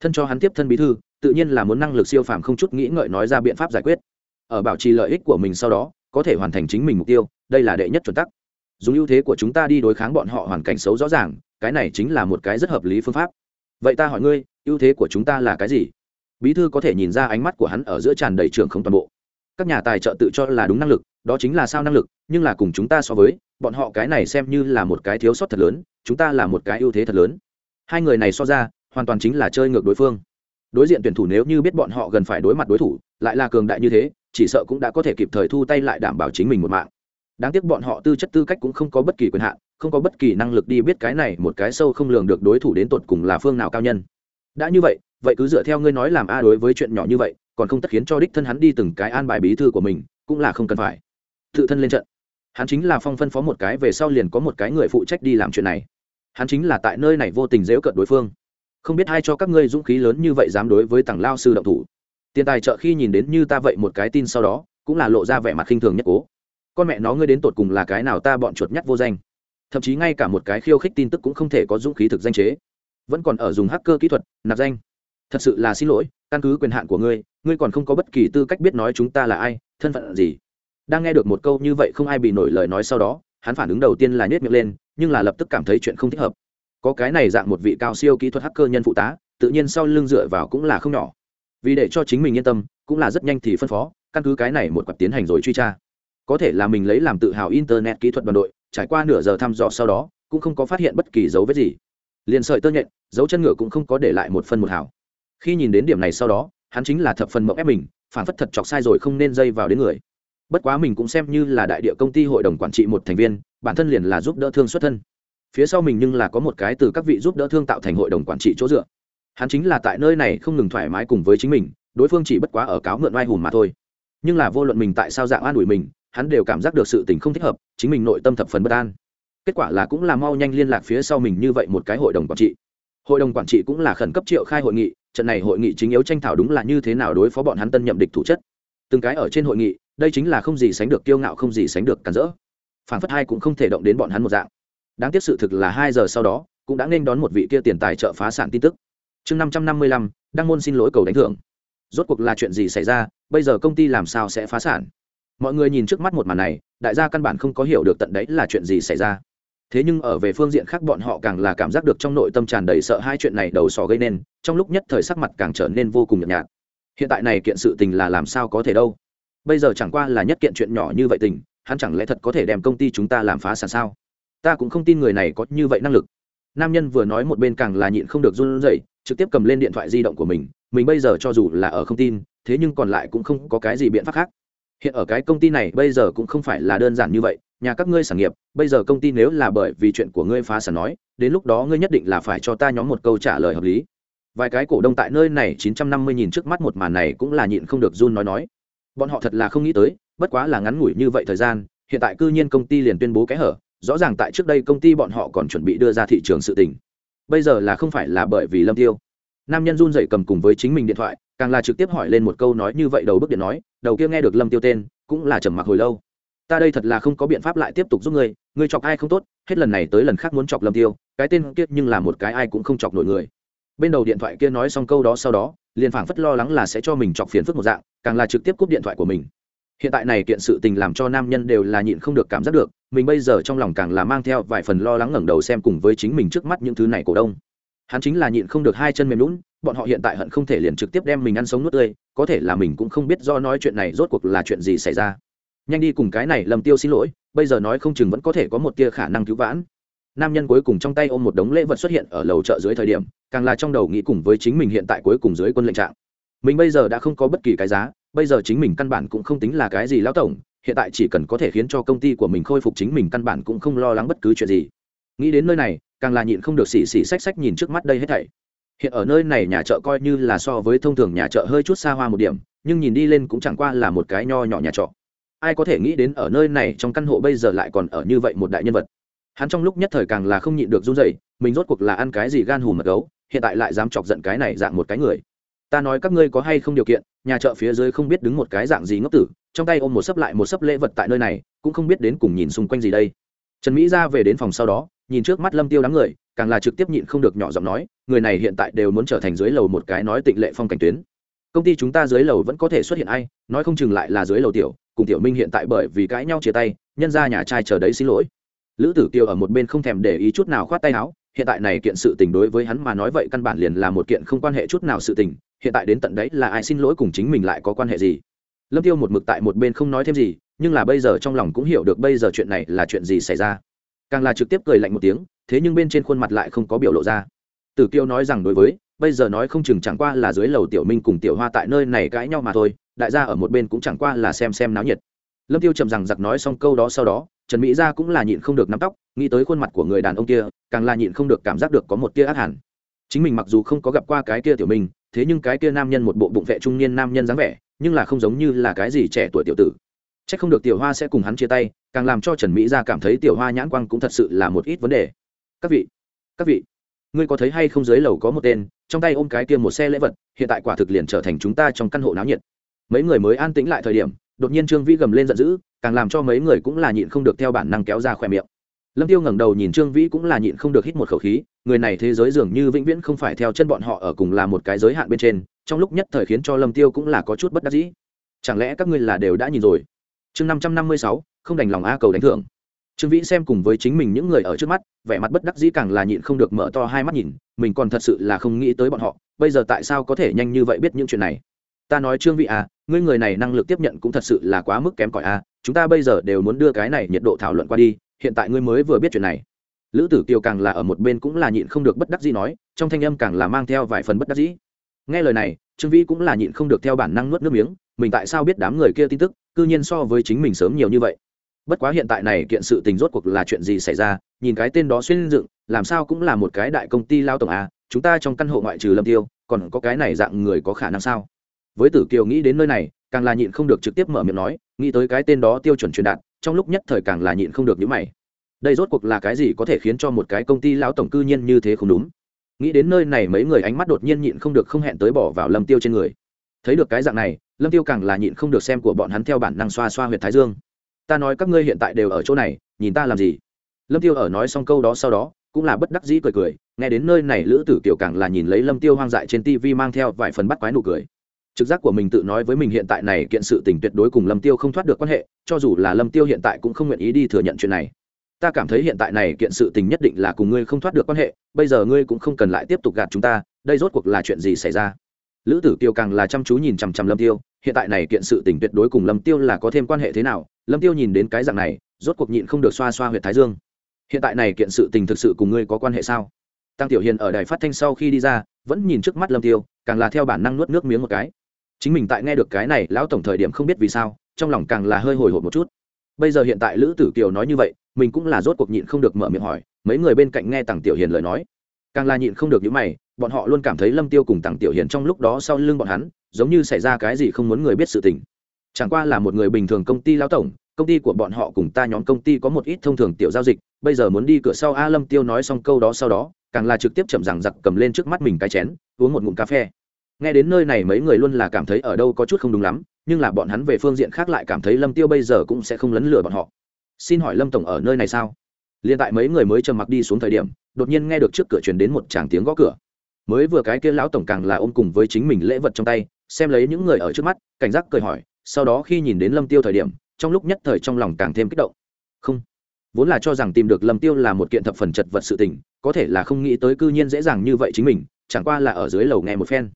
Speaker 1: Thân cho hắn tiếp thân bí thư, tự nhiên là muốn năng lực siêu phàm không chút nghĩ ngợi nói ra biện pháp giải quyết. Ở bảo trì lợi ích của mình sau đó, có thể hoàn thành chính mình mục tiêu, đây là đệ nhất chuẩn tắc. Dùng ưu thế của chúng ta đi đối kháng bọn họ hoàn cảnh xấu rõ ràng, cái này chính là một cái rất hợp lý phương pháp. Vậy ta hỏi ngươi ưu thế của chúng ta là cái gì? Bí thư có thể nhìn ra ánh mắt của hắn ở giữa tràn đầy trường không toàn bộ. Các nhà tài trợ tự cho là đúng năng lực, đó chính là sao năng lực, nhưng là cùng chúng ta so với, bọn họ cái này xem như là một cái thiếu sót thật lớn, chúng ta là một cái ưu thế thật lớn. Hai người này so ra, hoàn toàn chính là chơi ngược đối phương. Đối diện tuyển thủ nếu như biết bọn họ gần phải đối mặt đối thủ, lại là cường đại như thế, chỉ sợ cũng đã có thể kịp thời thu tay lại đảm bảo chính mình một mạng. Đáng tiếc bọn họ tư chất tư cách cũng không có bất kỳ quyền hạn, không có bất kỳ năng lực đi biết cái này một cái sâu không lường được đối thủ đến tột cùng là phương nào cao nhân đã như vậy vậy cứ dựa theo ngươi nói làm a đối với chuyện nhỏ như vậy, còn không tất khiến cho đích thân hắn đi từng cái an bài bí thư của mình, cũng là không cần phải. Tự thân lên trận. Hắn chính là phong phân phó một cái về sau liền có một cái người phụ trách đi làm chuyện này. Hắn chính là tại nơi này vô tình dễu cận đối phương. Không biết ai cho các ngươi dũng khí lớn như vậy dám đối với tàng lao sư động thủ. Tiền tài trợ khi nhìn đến như ta vậy một cái tin sau đó, cũng là lộ ra vẻ mặt khinh thường nhất cố. Con mẹ nó ngươi đến tột cùng là cái nào ta bọn chuột nhắt vô danh. Thậm chí ngay cả một cái khiêu khích tin tức cũng không thể có dũng khí thực danh chế vẫn còn ở dùng hacker kỹ thuật nạp danh. Thật sự là xin lỗi, căn cứ quyền hạn của ngươi ngươi còn không có bất kỳ tư cách biết nói chúng ta là ai, thân phận gì. Đang nghe được một câu như vậy không ai bị nổi lời nói sau đó, hắn phản ứng đầu tiên là nhét miệng lên, nhưng là lập tức cảm thấy chuyện không thích hợp. Có cái này dạng một vị cao siêu kỹ thuật hacker nhân phụ tá, tự nhiên sau lưng dựa vào cũng là không nhỏ. Vì để cho chính mình yên tâm, cũng là rất nhanh thì phân phó, căn cứ cái này một quạt tiến hành rồi truy tra. Có thể là mình lấy làm tự hào internet kỹ thuật đoàn đội, trải qua nửa giờ thăm dò sau đó, cũng không có phát hiện bất kỳ dấu vết gì liền sợi tơ nhện, dấu chân ngựa cũng không có để lại một phân một hào. Khi nhìn đến điểm này sau đó, hắn chính là thập phần mộng ép mình, phản phất thật chọc sai rồi không nên dây vào đến người. Bất quá mình cũng xem như là đại địa công ty hội đồng quản trị một thành viên, bản thân liền là giúp đỡ thương xuất thân. Phía sau mình nhưng là có một cái từ các vị giúp đỡ thương tạo thành hội đồng quản trị chỗ dựa. Hắn chính là tại nơi này không ngừng thoải mái cùng với chính mình, đối phương chỉ bất quá ở cáo mượn oai hùm mà thôi. Nhưng là vô luận mình tại sao dạng an ủi mình, hắn đều cảm giác được sự tình không thích hợp, chính mình nội tâm thập phần bất an kết quả là cũng là mau nhanh liên lạc phía sau mình như vậy một cái hội đồng quản trị. Hội đồng quản trị cũng là khẩn cấp triệu khai hội nghị, trận này hội nghị chính yếu tranh thảo đúng là như thế nào đối phó bọn hắn tân nhậm địch thủ chất. Từng cái ở trên hội nghị, đây chính là không gì sánh được kiêu ngạo không gì sánh được cản rỡ. Phản phất hai cũng không thể động đến bọn hắn một dạng. Đáng tiếc sự thực là hai giờ sau đó, cũng đã nên đón một vị kia tiền tài trợ phá sản tin tức. Chương năm trăm năm mươi lăm, đăng môn xin lỗi cầu đánh thưởng. Rốt cuộc là chuyện gì xảy ra, bây giờ công ty làm sao sẽ phá sản? Mọi người nhìn trước mắt một màn này, đại gia căn bản không có hiểu được tận đấy là chuyện gì xảy ra thế nhưng ở về phương diện khác bọn họ càng là cảm giác được trong nội tâm tràn đầy sợ hai chuyện này đầu sò gây nên, trong lúc nhất thời sắc mặt càng trở nên vô cùng nhợt nhạt. Hiện tại này kiện sự tình là làm sao có thể đâu? Bây giờ chẳng qua là nhất kiện chuyện nhỏ như vậy tình, hắn chẳng lẽ thật có thể đem công ty chúng ta làm phá sản sao? Ta cũng không tin người này có như vậy năng lực. Nam nhân vừa nói một bên càng là nhịn không được run rẩy, trực tiếp cầm lên điện thoại di động của mình mình bây giờ cho dù là ở không tin, thế nhưng còn lại cũng không có cái gì biện pháp khác. Hiện ở cái công ty này bây giờ cũng không phải là đơn giản như vậy nhà các ngươi sản nghiệp, bây giờ công ty nếu là bởi vì chuyện của ngươi phá sản nói, đến lúc đó ngươi nhất định là phải cho ta nhóm một câu trả lời hợp lý. Vài cái cổ đông tại nơi này chín trăm năm mươi nhìn trước mắt một màn này cũng là nhịn không được run nói nói. Bọn họ thật là không nghĩ tới, bất quá là ngắn ngủi như vậy thời gian, hiện tại cư nhiên công ty liền tuyên bố cái hở, rõ ràng tại trước đây công ty bọn họ còn chuẩn bị đưa ra thị trường sự tình. Bây giờ là không phải là bởi vì lâm tiêu. Nam nhân run dậy cầm cùng với chính mình điện thoại, càng là trực tiếp hỏi lên một câu nói như vậy đầu bức điện nói, đầu kia nghe được lâm tiêu tên, cũng là trầm mặc hồi lâu ta đây thật là không có biện pháp lại tiếp tục giúp ngươi ngươi chọc ai không tốt, hết lần này tới lần khác muốn chọc lâm tiêu, cái tên kia nhưng là một cái ai cũng không chọc nổi người. Bên đầu điện thoại kia nói xong câu đó sau đó, liền phảng phất lo lắng là sẽ cho mình chọc phiền phức một dạng, càng là trực tiếp cúp điện thoại của mình. Hiện tại này kiện sự tình làm cho nam nhân đều là nhịn không được cảm giác được, mình bây giờ trong lòng càng là mang theo vài phần lo lắng ngẩng đầu xem cùng với chính mình trước mắt những thứ này cổ đông. Hắn chính là nhịn không được hai chân mềm lún bọn họ hiện tại hận không thể liền trực tiếp đem mình ăn sống nuốt tươi, có thể là mình cũng không biết do nói chuyện này rốt cuộc là chuyện gì xảy ra nhanh đi cùng cái này lầm tiêu xin lỗi, bây giờ nói không chừng vẫn có thể có một tia khả năng cứu vãn. Nam nhân cuối cùng trong tay ôm một đống lễ vật xuất hiện ở lầu chợ dưới thời điểm, càng là trong đầu nghĩ cùng với chính mình hiện tại cuối cùng dưới quân lệnh trạng. Mình bây giờ đã không có bất kỳ cái giá, bây giờ chính mình căn bản cũng không tính là cái gì lão tổng, hiện tại chỉ cần có thể khiến cho công ty của mình khôi phục chính mình căn bản cũng không lo lắng bất cứ chuyện gì. Nghĩ đến nơi này, càng là nhịn không được xì xì xách xách nhìn trước mắt đây hết thảy. Hiện ở nơi này nhà chợ coi như là so với thông thường nhà chợ hơi chút xa hoa một điểm, nhưng nhìn đi lên cũng chẳng qua là một cái nho nhỏ nhà trọ ai có thể nghĩ đến ở nơi này trong căn hộ bây giờ lại còn ở như vậy một đại nhân vật. Hắn trong lúc nhất thời càng là không nhịn được run rẩy, mình rốt cuộc là ăn cái gì gan hùm mật gấu, hiện tại lại dám chọc giận cái này dạng một cái người. Ta nói các ngươi có hay không điều kiện, nhà chợ phía dưới không biết đứng một cái dạng gì ngốc tử, trong tay ôm một sấp lại một sấp lễ vật tại nơi này, cũng không biết đến cùng nhìn xung quanh gì đây. Trần mỹ ra về đến phòng sau đó, nhìn trước mắt lâm tiêu đám người, càng là trực tiếp nhịn không được nhỏ giọng nói, người này hiện tại đều muốn trở thành dưới lầu một cái nói tịnh lệ phong cảnh tuyến. Công ty chúng ta dưới lầu vẫn có thể xuất hiện ai, nói không chừng lại là dưới lầu tiểu cùng tiểu minh hiện tại bởi vì cãi nhau chia tay, nhân ra nhà trai chờ đấy xin lỗi. Lữ tử kiều ở một bên không thèm để ý chút nào khoát tay áo, hiện tại này kiện sự tình đối với hắn mà nói vậy căn bản liền là một kiện không quan hệ chút nào sự tình, hiện tại đến tận đấy là ai xin lỗi cùng chính mình lại có quan hệ gì? Lâm tiêu một mực tại một bên không nói thêm gì, nhưng là bây giờ trong lòng cũng hiểu được bây giờ chuyện này là chuyện gì xảy ra. Càng là trực tiếp cười lạnh một tiếng, thế nhưng bên trên khuôn mặt lại không có biểu lộ ra. Tử kiêu nói rằng đối với bây giờ nói không chừng chẳng qua là dưới lầu tiểu minh cùng tiểu hoa tại nơi này cãi nhau mà thôi, đại gia ở một bên cũng chẳng qua là xem xem náo nhiệt. Lâm tiêu chậm rằng giặc nói xong câu đó sau đó, trần mỹ gia cũng là nhịn không được nắm tóc, nghĩ tới khuôn mặt của người đàn ông kia, càng là nhịn không được cảm giác được có một tia ác hẳn. Chính mình mặc dù không có gặp qua cái kia tiểu minh, thế nhưng cái kia nam nhân một bộ bụng vệ trung niên nam nhân dáng vẻ, nhưng là không giống như là cái gì trẻ tuổi tiểu tử. Chắc không được tiểu hoa sẽ cùng hắn chia tay, càng làm cho trần mỹ gia cảm thấy tiểu hoa nhãn quang cũng thật sự là một ít vấn đề. Các vị các vị, ngươi có thấy hay không dưới lầu có một tên trong tay ôm cái kia một xe lễ vật, hiện tại quả thực liền trở thành chúng ta trong căn hộ náo nhiệt. Mấy người mới an tĩnh lại thời điểm, đột nhiên trương vĩ gầm lên giận dữ, càng làm cho mấy người cũng là nhịn không được theo bản năng kéo ra khỏe miệng. Lâm tiêu ngẩng đầu nhìn trương vĩ cũng là nhịn không được hít một khẩu khí, người này thế giới dường như vĩnh viễn không phải theo chân bọn họ ở cùng là một cái giới hạn bên trên, trong lúc nhất thời khiến cho lâm tiêu cũng là có chút bất đắc dĩ. Chẳng lẽ các ngươi là đều đã nhìn rồi? Chương năm trăm năm mươi sáu, không đành lòng a cầu đánh thưởng. Trương vĩ xem cùng với chính mình những người ở trước mắt vẻ mặt bất đắc dĩ càng là nhịn không được mở to hai mắt nhìn, mình còn thật sự là không nghĩ tới bọn họ, bây giờ tại sao có thể nhanh như vậy biết những chuyện này? Ta nói trương vị à ngươi người này năng lực tiếp nhận cũng thật sự là quá mức kém cỏi a chúng ta bây giờ đều muốn đưa cái này nhiệt độ thảo luận qua đi, hiện tại ngươi mới vừa biết chuyện này. Lữ tử kiều càng là ở một bên cũng là nhịn không được bất đắc dĩ nói, trong thanh âm càng là mang theo vài phần bất đắc dĩ. Nghe lời này, trương vĩ cũng là nhịn không được theo bản năng nuốt nước miếng, mình tại sao biết đám người kia tin tức, cư nhiên so với chính mình sớm nhiều như vậy? Bất quá hiện tại này kiện sự tình rốt cuộc là chuyện gì xảy ra, nhìn cái tên đó xuyên dựng, làm sao cũng là một cái đại công ty lao tổng a chúng ta trong căn hộ ngoại trừ lâm tiêu, còn có cái này dạng người có khả năng sao? Với tử kiều nghĩ đến nơi này, càng là nhịn không được trực tiếp mở miệng nói, nghĩ tới cái tên đó tiêu chuẩn truyền đạt, trong lúc nhất thời càng là nhịn không được những mày. Đây rốt cuộc là cái gì có thể khiến cho một cái công ty lão tổng cư nhiên như thế không đúng? Nghĩ đến nơi này mấy người ánh mắt đột nhiên nhịn không được không hẹn tới bỏ vào lâm tiêu trên người. Thấy được cái dạng này, lâm tiêu càng là nhịn không được xem của bọn hắn theo bản năng xoa xoa huyệt thái dương ta nói các ngươi hiện tại đều ở chỗ này, nhìn ta làm gì? Lâm tiêu ở nói xong câu đó sau đó, cũng là bất đắc dĩ cười cười, nghe đến nơi này lữ tử kiều càng là nhìn lấy lâm tiêu hoang dại trên tivi mang theo vài phần bắt quái nụ cười. Trực giác của mình tự nói với mình hiện tại này kiện sự tình tuyệt đối cùng lâm tiêu không thoát được quan hệ, cho dù là lâm tiêu hiện tại cũng không nguyện ý đi thừa nhận chuyện này. Ta cảm thấy hiện tại này kiện sự tình nhất định là cùng ngươi không thoát được quan hệ, bây giờ ngươi cũng không cần lại tiếp tục gạt chúng ta, đây rốt cuộc là chuyện gì xảy ra? Lữ tử tiêu càng là chăm chú nhìn chằm chằm lâm tiêu, hiện tại này kiện sự tình tuyệt đối cùng lâm tiêu là có thêm quan hệ thế nào, lâm tiêu nhìn đến cái dạng này, rốt cuộc nhịn không được xoa xoa huyệt thái dương. Hiện tại này kiện sự tình thực sự cùng ngươi có quan hệ sao? Tăng tiểu hiền ở đài phát thanh sau khi đi ra, vẫn nhìn trước mắt lâm tiêu, càng là theo bản năng nuốt nước miếng một cái. Chính mình tại nghe được cái này, lão tổng thời điểm không biết vì sao, trong lòng càng là hơi hồi hộp một chút. Bây giờ hiện tại lữ tử kiều nói như vậy, mình cũng là rốt cuộc nhịn không được mở miệng hỏi, mấy người bên cạnh nghe tằng tiểu hiền lời nói, càng là nhịn không được những mày bọn họ luôn cảm thấy lâm tiêu cùng tặng tiểu hiền trong lúc đó sau lưng bọn hắn, giống như xảy ra cái gì không muốn người biết sự tình. Chẳng qua là một người bình thường công ty lão tổng, công ty của bọn họ cùng ta nhóm công ty có một ít thông thường tiểu giao dịch, bây giờ muốn đi cửa sau a lâm tiêu nói xong câu đó sau đó, càng là trực tiếp chậm rằng giặc cầm lên trước mắt mình cái chén, uống một ngụm cà phê. Nghe đến nơi này mấy người luôn là cảm thấy ở đâu có chút không đúng lắm, nhưng là bọn hắn về phương diện khác lại cảm thấy lâm tiêu bây giờ cũng sẽ không lấn lừa bọn họ. Xin hỏi lâm tổng ở nơi này sao? Liền tại mấy người mới trầm mặc đi xuống thời điểm, đột nhiên nghe được trước cửa truyền đến một tràng tiếng gõ cửa mới vừa cái kia lão tổng càng là ôm cùng với chính mình lễ vật trong tay, xem lấy những người ở trước mắt, cảnh giác cười hỏi, sau đó khi nhìn đến lâm tiêu thời điểm, trong lúc nhất thời trong lòng càng thêm kích động. Không, vốn là cho rằng tìm được lâm tiêu là một kiện thập phần chật vật sự tình, có thể là không nghĩ tới cư nhiên dễ dàng như vậy chính mình, chẳng qua là ở dưới lầu nghe một phen.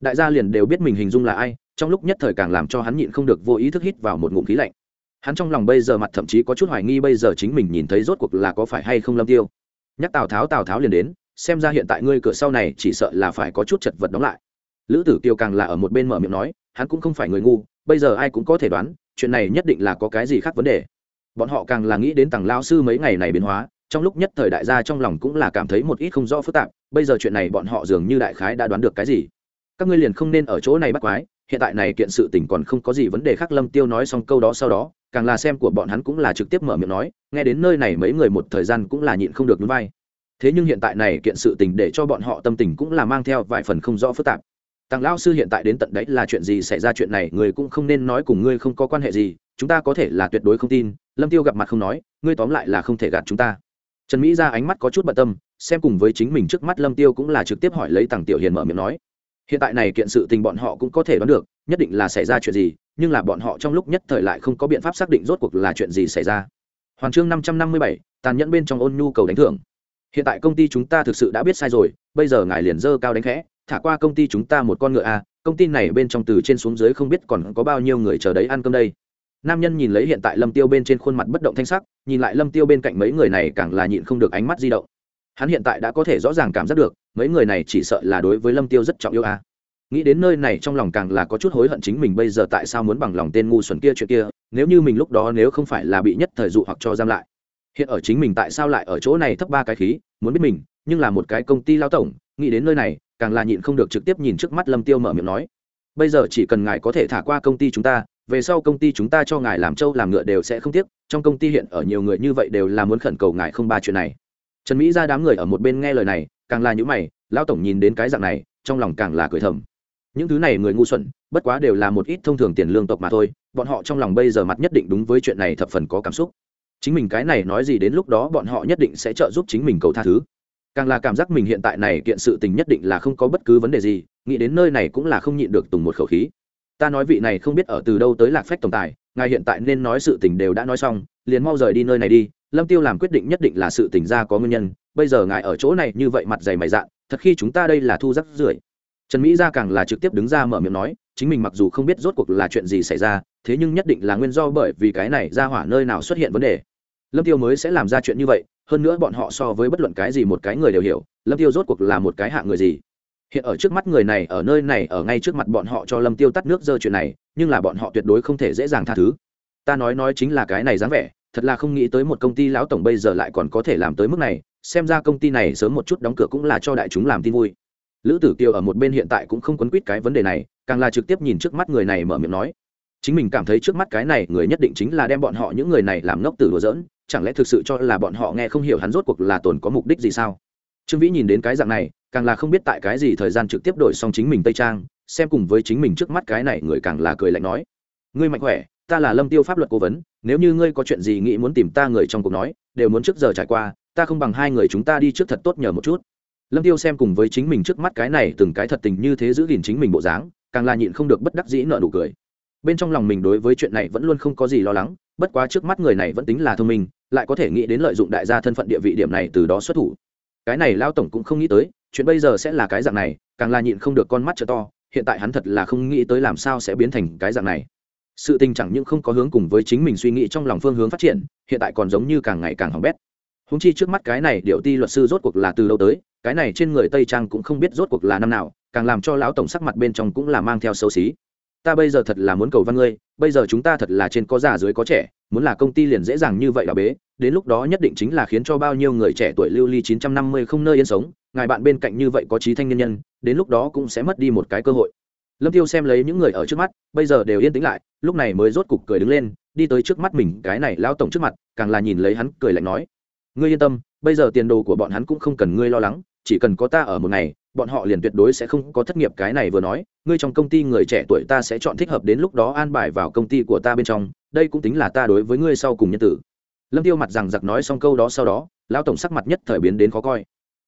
Speaker 1: Đại gia liền đều biết mình hình dung là ai, trong lúc nhất thời càng làm cho hắn nhịn không được vô ý thức hít vào một ngụm khí lạnh. Hắn trong lòng bây giờ mặt thậm chí có chút hoài nghi bây giờ chính mình nhìn thấy rốt cuộc là có phải hay không lâm tiêu. Nhắc tào tháo tào tháo liền đến xem ra hiện tại ngươi cửa sau này chỉ sợ là phải có chút chật vật đóng lại. Lữ tử kiều càng là ở một bên mở miệng nói, hắn cũng không phải người ngu, bây giờ ai cũng có thể đoán, chuyện này nhất định là có cái gì khác vấn đề. Bọn họ càng là nghĩ đến tầng lao sư mấy ngày này biến hóa, trong lúc nhất thời đại gia trong lòng cũng là cảm thấy một ít không rõ phức tạp, bây giờ chuyện này bọn họ dường như đại khái đã đoán được cái gì. Các ngươi liền không nên ở chỗ này bắt quái, hiện tại này kiện sự tình còn không có gì vấn đề khác, lâm tiêu nói xong câu đó sau đó, càng là xem của bọn hắn cũng là trực tiếp mở miệng nói, nghe đến nơi này mấy người một thời gian cũng là nhịn không được núi vai thế nhưng hiện tại này kiện sự tình để cho bọn họ tâm tình cũng là mang theo vài phần không rõ phức tạp. Tặng lão sư hiện tại đến tận đấy là chuyện gì xảy ra chuyện này, người cũng không nên nói cùng ngươi không có quan hệ gì, chúng ta có thể là tuyệt đối không tin. Lâm tiêu gặp mặt không nói, ngươi tóm lại là không thể gạt chúng ta. Trần mỹ ra ánh mắt có chút bận tâm, xem cùng với chính mình trước mắt lâm tiêu cũng là trực tiếp hỏi lấy tàng tiểu hiền mở miệng nói. Hiện tại này kiện sự tình bọn họ cũng có thể đoán được, nhất định là xảy ra chuyện gì, nhưng là bọn họ trong lúc nhất thời lại không có biện pháp xác định rốt cuộc là chuyện gì xảy ra. Hoàn chương năm trăm năm mươi bảy, tàn nhẫn bên trong ôn nhu cầu đánh thưởng hiện tại công ty chúng ta thực sự đã biết sai rồi, bây giờ ngài liền dơ cao đánh khẽ, thả qua công ty chúng ta một con ngựa a công ty này bên trong từ trên xuống dưới không biết còn có bao nhiêu người chờ đấy ăn cơm đây. Nam nhân nhìn lấy hiện tại lâm tiêu bên trên khuôn mặt bất động thanh sắc, nhìn lại lâm tiêu bên cạnh mấy người này càng là nhịn không được ánh mắt di động. Hắn hiện tại đã có thể rõ ràng cảm giác được, mấy người này chỉ sợ là đối với lâm tiêu rất trọng yêu a nghĩ đến nơi này trong lòng càng là có chút hối hận chính mình bây giờ tại sao muốn bằng lòng tên ngu xuẩn kia chuyện kia, nếu như mình lúc đó nếu không phải là bị nhất thời dụ hoặc cho giam lại hiện ở chính mình tại sao lại ở chỗ này thấp ba cái khí, muốn biết mình, nhưng là một cái công ty lao tổng, nghĩ đến nơi này, càng là nhịn không được trực tiếp nhìn trước mắt lâm tiêu mở miệng nói. Bây giờ chỉ cần ngài có thể thả qua công ty chúng ta, về sau công ty chúng ta cho ngài làm trâu làm ngựa đều sẽ không tiếc, trong công ty hiện ở nhiều người như vậy đều là muốn khẩn cầu ngài không ba chuyện này. Trần mỹ ra đám người ở một bên nghe lời này, càng là những mày, lao tổng nhìn đến cái dạng này, trong lòng càng là cười thầm. Những thứ này người ngu xuẩn, bất quá đều là một ít thông thường tiền lương tộc mà thôi, bọn họ trong lòng bây giờ mặt nhất định đúng với chuyện này thập phần có cảm xúc chính mình cái này nói gì đến lúc đó bọn họ nhất định sẽ trợ giúp chính mình cầu tha thứ. Càng là cảm giác mình hiện tại này kiện sự tình nhất định là không có bất cứ vấn đề gì, nghĩ đến nơi này cũng là không nhịn được tùng một khẩu khí. Ta nói vị này không biết ở từ đâu tới lạc phách tổng tài, ngài hiện tại nên nói sự tình đều đã nói xong, liền mau rời đi nơi này đi, lâm tiêu làm quyết định nhất định là sự tình ra có nguyên nhân, bây giờ ngài ở chỗ này như vậy mặt dày mày dạn, thật khi chúng ta đây là thu rắc rưởi. Trần mỹ gia càng là trực tiếp đứng ra mở miệng nói, chính mình mặc dù không biết rốt cuộc là chuyện gì xảy ra, thế nhưng nhất định là nguyên do bởi vì cái này ra hỏa nơi nào xuất hiện vấn đề lâm tiêu mới sẽ làm ra chuyện như vậy, hơn nữa bọn họ so với bất luận cái gì một cái người đều hiểu, lâm tiêu rốt cuộc là một cái hạng người gì. Hiện ở trước mắt người này, ở nơi này, ở ngay trước mặt bọn họ cho lâm tiêu tắt nước dơ chuyện này, nhưng là bọn họ tuyệt đối không thể dễ dàng tha thứ. Ta nói nói chính là cái này dáng vẻ, thật là không nghĩ tới một công ty lão tổng bây giờ lại còn có thể làm tới mức này, xem ra công ty này sớm một chút đóng cửa cũng là cho đại chúng làm tin vui. Lữ tử kiều ở một bên hiện tại cũng không quấn quýt cái vấn đề này, càng là trực tiếp nhìn trước mắt người này mở miệng nói chính mình cảm thấy trước mắt cái này người nhất định chính là đem bọn họ những người này làm ngốc từ đùa giỡn, chẳng lẽ thực sự cho là bọn họ nghe không hiểu hắn rốt cuộc là tồn có mục đích gì sao? Trương vĩ nhìn đến cái dạng này, càng là không biết tại cái gì thời gian trực tiếp đổi xong chính mình tây trang, xem cùng với chính mình trước mắt cái này người càng là cười lạnh nói, ngươi mạnh khỏe, ta là lâm tiêu pháp luật cố vấn, nếu như ngươi có chuyện gì nghĩ muốn tìm ta người trong cuộc nói, đều muốn trước giờ trải qua, ta không bằng hai người chúng ta đi trước thật tốt nhờ một chút. Lâm tiêu xem cùng với chính mình trước mắt cái này từng cái thật tình như thế giữ gìn chính mình bộ dáng, càng là nhịn không được bất đắc dĩ nợ nụ cười bên trong lòng mình đối với chuyện này vẫn luôn không có gì lo lắng, bất quá trước mắt người này vẫn tính là thông minh, lại có thể nghĩ đến lợi dụng đại gia thân phận địa vị điểm này từ đó xuất thủ. Cái này lao tổng cũng không nghĩ tới, chuyện bây giờ sẽ là cái dạng này, càng là nhịn không được con mắt trở to, hiện tại hắn thật là không nghĩ tới làm sao sẽ biến thành cái dạng này. Sự tình chẳng những không có hướng cùng với chính mình suy nghĩ trong lòng phương hướng phát triển, hiện tại còn giống như càng ngày càng hỏng bét. Húng chi trước mắt cái này điệu ti luật sư rốt cuộc là từ lâu tới, cái này trên người tây trang cũng không biết rốt cuộc là năm nào, càng làm cho lão tổng sắc mặt bên trong cũng là mang theo xấu xí ta bây giờ thật là muốn cầu văn ngươi, bây giờ chúng ta thật là trên có già dưới có trẻ, muốn là công ty liền dễ dàng như vậy là bế, đến lúc đó nhất định chính là khiến cho bao nhiêu người trẻ tuổi lưu ly chín trăm năm mươi không nơi yên sống, ngài bạn bên cạnh như vậy có trí thanh nhân nhân, đến lúc đó cũng sẽ mất đi một cái cơ hội. Lâm tiêu xem lấy những người ở trước mắt, bây giờ đều yên tĩnh lại, lúc này mới rốt cục cười đứng lên, đi tới trước mắt mình, cái này lao tổng trước mặt, càng là nhìn lấy hắn cười lạnh nói, ngươi yên tâm, bây giờ tiền đồ của bọn hắn cũng không cần ngươi lo lắng, chỉ cần có ta ở một ngày bọn họ liền tuyệt đối sẽ không có thất nghiệp cái này vừa nói, ngươi trong công ty người trẻ tuổi ta sẽ chọn thích hợp đến lúc đó an bài vào công ty của ta bên trong, đây cũng tính là ta đối với ngươi sau cùng nhân tử. Lâm tiêu mặt rằng giặc nói xong câu đó sau đó, lão tổng sắc mặt nhất thời biến đến khó coi.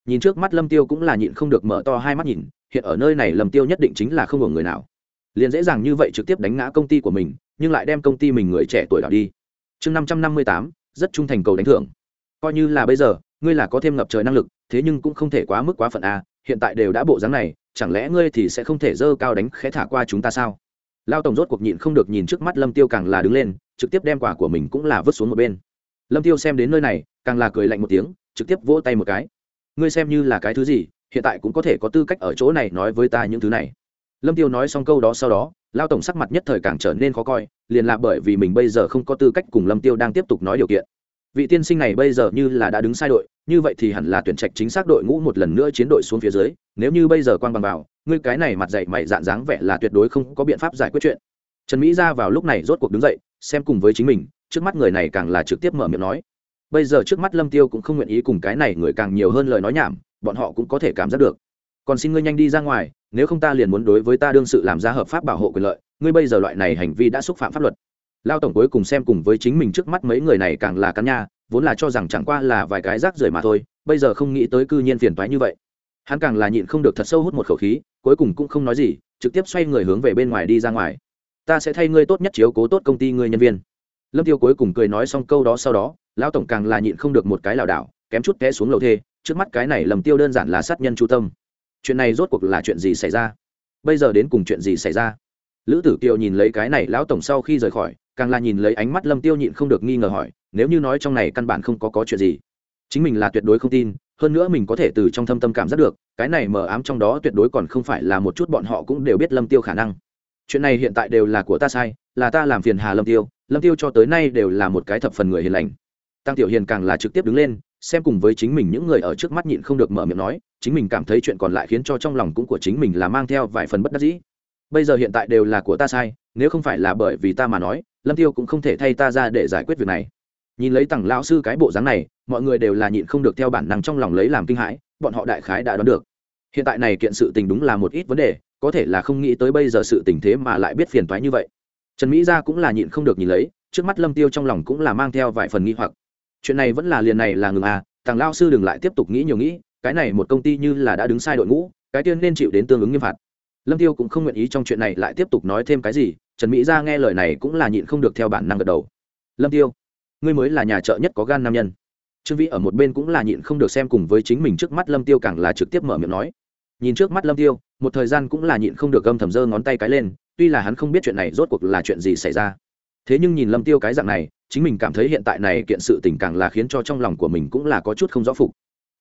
Speaker 1: Nhìn trước mắt lâm tiêu cũng là nhịn không được mở to hai mắt nhìn, hiện ở nơi này lâm tiêu nhất định chính là không hưởng người nào. Liền dễ dàng như vậy trực tiếp đánh ngã công ty của mình, nhưng lại đem công ty mình người trẻ tuổi đảo đi. Chương năm trăm năm mươi tám, rất trung thành cầu đánh thưởng. Coi như là bây giờ, ngươi là có thêm ngập trời năng lực, thế nhưng cũng không thể quá mức quá phận a hiện tại đều đã bộ dáng này, chẳng lẽ ngươi thì sẽ không thể dơ cao đánh khẽ thả qua chúng ta sao? Lao tổng rốt cuộc nhịn không được nhìn trước mắt lâm tiêu càng là đứng lên, trực tiếp đem quả của mình cũng là vứt xuống một bên. Lâm tiêu xem đến nơi này, càng là cười lạnh một tiếng, trực tiếp vỗ tay một cái. Ngươi xem như là cái thứ gì, hiện tại cũng có thể có tư cách ở chỗ này nói với ta những thứ này. Lâm tiêu nói xong câu đó sau đó, lao tổng sắc mặt nhất thời càng trở nên khó coi, liền là bởi vì mình bây giờ không có tư cách cùng lâm tiêu đang tiếp tục nói điều kiện vị tiên sinh này bây giờ như là đã đứng sai đội, như vậy thì hẳn là tuyển trạch chính xác đội ngũ một lần nữa chiến đội xuống phía dưới, nếu như bây giờ quan bằng vào, ngươi cái này mặt dạy mày dạn dáng vẻ là tuyệt đối không có biện pháp giải quyết chuyện. Trần mỹ ra vào lúc này rốt cuộc đứng dậy, xem cùng với chính mình, trước mắt người này càng là trực tiếp mở miệng nói. Bây giờ trước mắt lâm tiêu cũng không nguyện ý cùng cái này người càng nhiều hơn lời nói nhảm, bọn họ cũng có thể cảm giác được. Còn xin ngươi nhanh đi ra ngoài, nếu không ta liền muốn đối với ta đương sự làm ra hợp pháp bảo hộ quyền lợi, ngươi bây giờ loại này hành vi đã xúc phạm pháp luật lao tổng cuối cùng xem cùng với chính mình trước mắt mấy người này càng là căn nha, vốn là cho rằng chẳng qua là vài cái rác rưởi mà thôi, bây giờ không nghĩ tới cư nhiên phiền toái như vậy. Hắn càng là nhịn không được thật sâu hút một khẩu khí, cuối cùng cũng không nói gì, trực tiếp xoay người hướng về bên ngoài đi ra ngoài. Ta sẽ thay ngươi tốt nhất chiếu cố tốt công ty ngươi nhân viên. Lâm tiêu cuối cùng cười nói xong câu đó sau đó lão tổng càng là nhịn không được một cái lảo đảo, kém chút té xuống lầu thê, trước mắt cái này lầm tiêu đơn giản là sát nhân chu tâm. Chuyện này rốt cuộc là chuyện gì xảy ra? Bây giờ đến cùng chuyện gì xảy ra? Lữ tử kiều nhìn lấy cái này lão tổng sau khi rời khỏi càng là nhìn lấy ánh mắt lâm tiêu nhịn không được nghi ngờ hỏi, nếu như nói trong này căn bản không có có chuyện gì? Chính mình là tuyệt đối không tin, hơn nữa mình có thể từ trong thâm tâm cảm giác được, cái này mờ ám trong đó tuyệt đối còn không phải là một chút bọn họ cũng đều biết lâm tiêu khả năng. Chuyện này hiện tại đều là của ta sai, là ta làm phiền hà lâm tiêu lâm tiêu cho tới nay đều là một cái thập phần người hiền lành. Tăng tiểu hiền càng là trực tiếp đứng lên, xem cùng với chính mình những người ở trước mắt nhịn không được mở miệng nói, chính mình cảm thấy chuyện còn lại khiến cho trong lòng cũng của chính mình là mang theo vài phần bất đắc dĩ. Bây giờ hiện tại đều là của ta sai, nếu không phải là bởi vì ta mà nói lâm tiêu cũng không thể thay ta ra để giải quyết việc này. Nhìn lấy tặng lão sư cái bộ dáng này, mọi người đều là nhịn không được theo bản năng trong lòng lấy làm kinh hãi, bọn họ đại khái đã đoán được. Hiện tại này kiện sự tình đúng là một ít vấn đề, có thể là không nghĩ tới bây giờ sự tình thế mà lại biết phiền toái như vậy. Trần mỹ gia cũng là nhịn không được nhìn lấy, trước mắt lâm tiêu trong lòng cũng là mang theo vài phần nghi hoặc. Chuyện này vẫn là liền này là ngừng à tàng lao sư đừng lại tiếp tục nghĩ nhiều nghĩ, cái này một công ty như là đã đứng sai đội ngũ, cái tiên nên chịu đến tương ứng nghiêm phạt lâm tiêu cũng không nguyện ý trong chuyện này lại tiếp tục nói thêm cái gì, trần mỹ ra nghe lời này cũng là nhịn không được theo bản năng gật đầu. Lâm tiêu, ngươi mới là nhà trợ nhất có gan nam nhân. Trương vĩ ở một bên cũng là nhịn không được xem cùng với chính mình trước mắt lâm tiêu càng là trực tiếp mở miệng nói. Nhìn trước mắt lâm tiêu, một thời gian cũng là nhịn không được gâm thầm dơ ngón tay cái lên, tuy là hắn không biết chuyện này rốt cuộc là chuyện gì xảy ra. Thế nhưng nhìn lâm tiêu cái dạng này, chính mình cảm thấy hiện tại này kiện sự tình càng là khiến cho trong lòng của mình cũng là có chút không rõ phục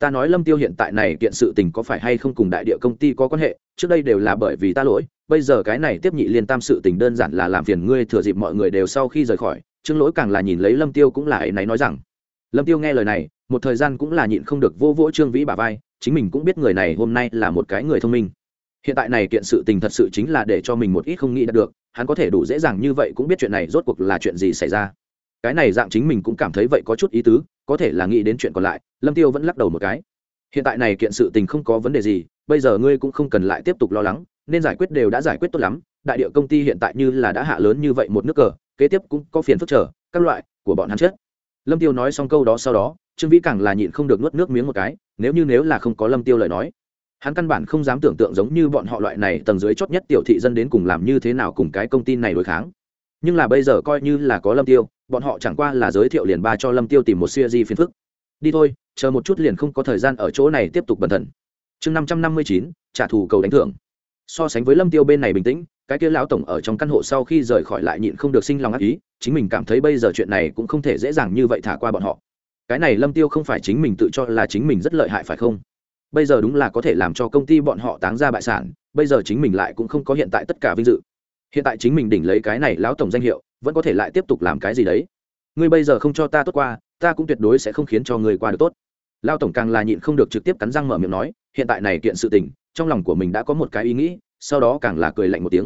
Speaker 1: ta nói lâm tiêu hiện tại này kiện sự tình có phải hay không cùng đại địa công ty có quan hệ, trước đây đều là bởi vì ta lỗi, bây giờ cái này tiếp nhị liên tam sự tình đơn giản là làm phiền ngươi thừa dịp mọi người đều sau khi rời khỏi chứng lỗi càng là nhìn lấy lâm tiêu cũng là ấy náy nói rằng. Lâm tiêu nghe lời này, một thời gian cũng là nhịn không được vô vỗ trương vĩ bà vai, chính mình cũng biết người này hôm nay là một cái người thông minh. Hiện tại này kiện sự tình thật sự chính là để cho mình một ít không nghĩ được, hắn có thể đủ dễ dàng như vậy cũng biết chuyện này rốt cuộc là chuyện gì xảy ra cái này dạng chính mình cũng cảm thấy vậy có chút ý tứ, có thể là nghĩ đến chuyện còn lại, lâm tiêu vẫn lắc đầu một cái. Hiện tại này kiện sự tình không có vấn đề gì, bây giờ ngươi cũng không cần lại tiếp tục lo lắng, nên giải quyết đều đã giải quyết tốt lắm, đại địa công ty hiện tại như là đã hạ lớn như vậy một nước cờ, kế tiếp cũng có phiền phức trở các loại của bọn hắn chết. Lâm tiêu nói xong câu đó sau đó, trương vĩ càng là nhịn không được nuốt nước miếng một cái, nếu như nếu là không có lâm tiêu lời nói, hắn căn bản không dám tưởng tượng giống như bọn họ loại này tầng dưới chót nhất tiểu thị dân đến cùng làm như thế nào cùng cái công ty này đối kháng. Nhưng là bây giờ coi như là có lâm tiêu bọn họ chẳng qua là giới thiệu liền ba cho lâm tiêu tìm một siêu di phiền phức. Đi thôi, chờ một chút liền không có thời gian ở chỗ này tiếp tục bần thần. Chương năm trăm năm mươi chín, trả thù cầu đánh thưởng. So sánh với lâm tiêu bên này bình tĩnh, cái kia lão tổng ở trong căn hộ sau khi rời khỏi lại nhịn không được sinh lòng ác ý, chính mình cảm thấy bây giờ chuyện này cũng không thể dễ dàng như vậy thả qua bọn họ. Cái này lâm tiêu không phải chính mình tự cho là chính mình rất lợi hại phải không? Bây giờ đúng là có thể làm cho công ty bọn họ táng ra bại sản, bây giờ chính mình lại cũng không có hiện tại tất cả vinh dự hiện tại chính mình đỉnh lấy cái này lão tổng danh hiệu, vẫn có thể lại tiếp tục làm cái gì đấy? Ngươi bây giờ không cho ta tốt qua, ta cũng tuyệt đối sẽ không khiến cho ngươi qua được tốt. Lao tổng càng là nhịn không được trực tiếp cắn răng mở miệng nói, hiện tại này kiện sự tình, trong lòng của mình đã có một cái ý nghĩ, sau đó càng là cười lạnh một tiếng.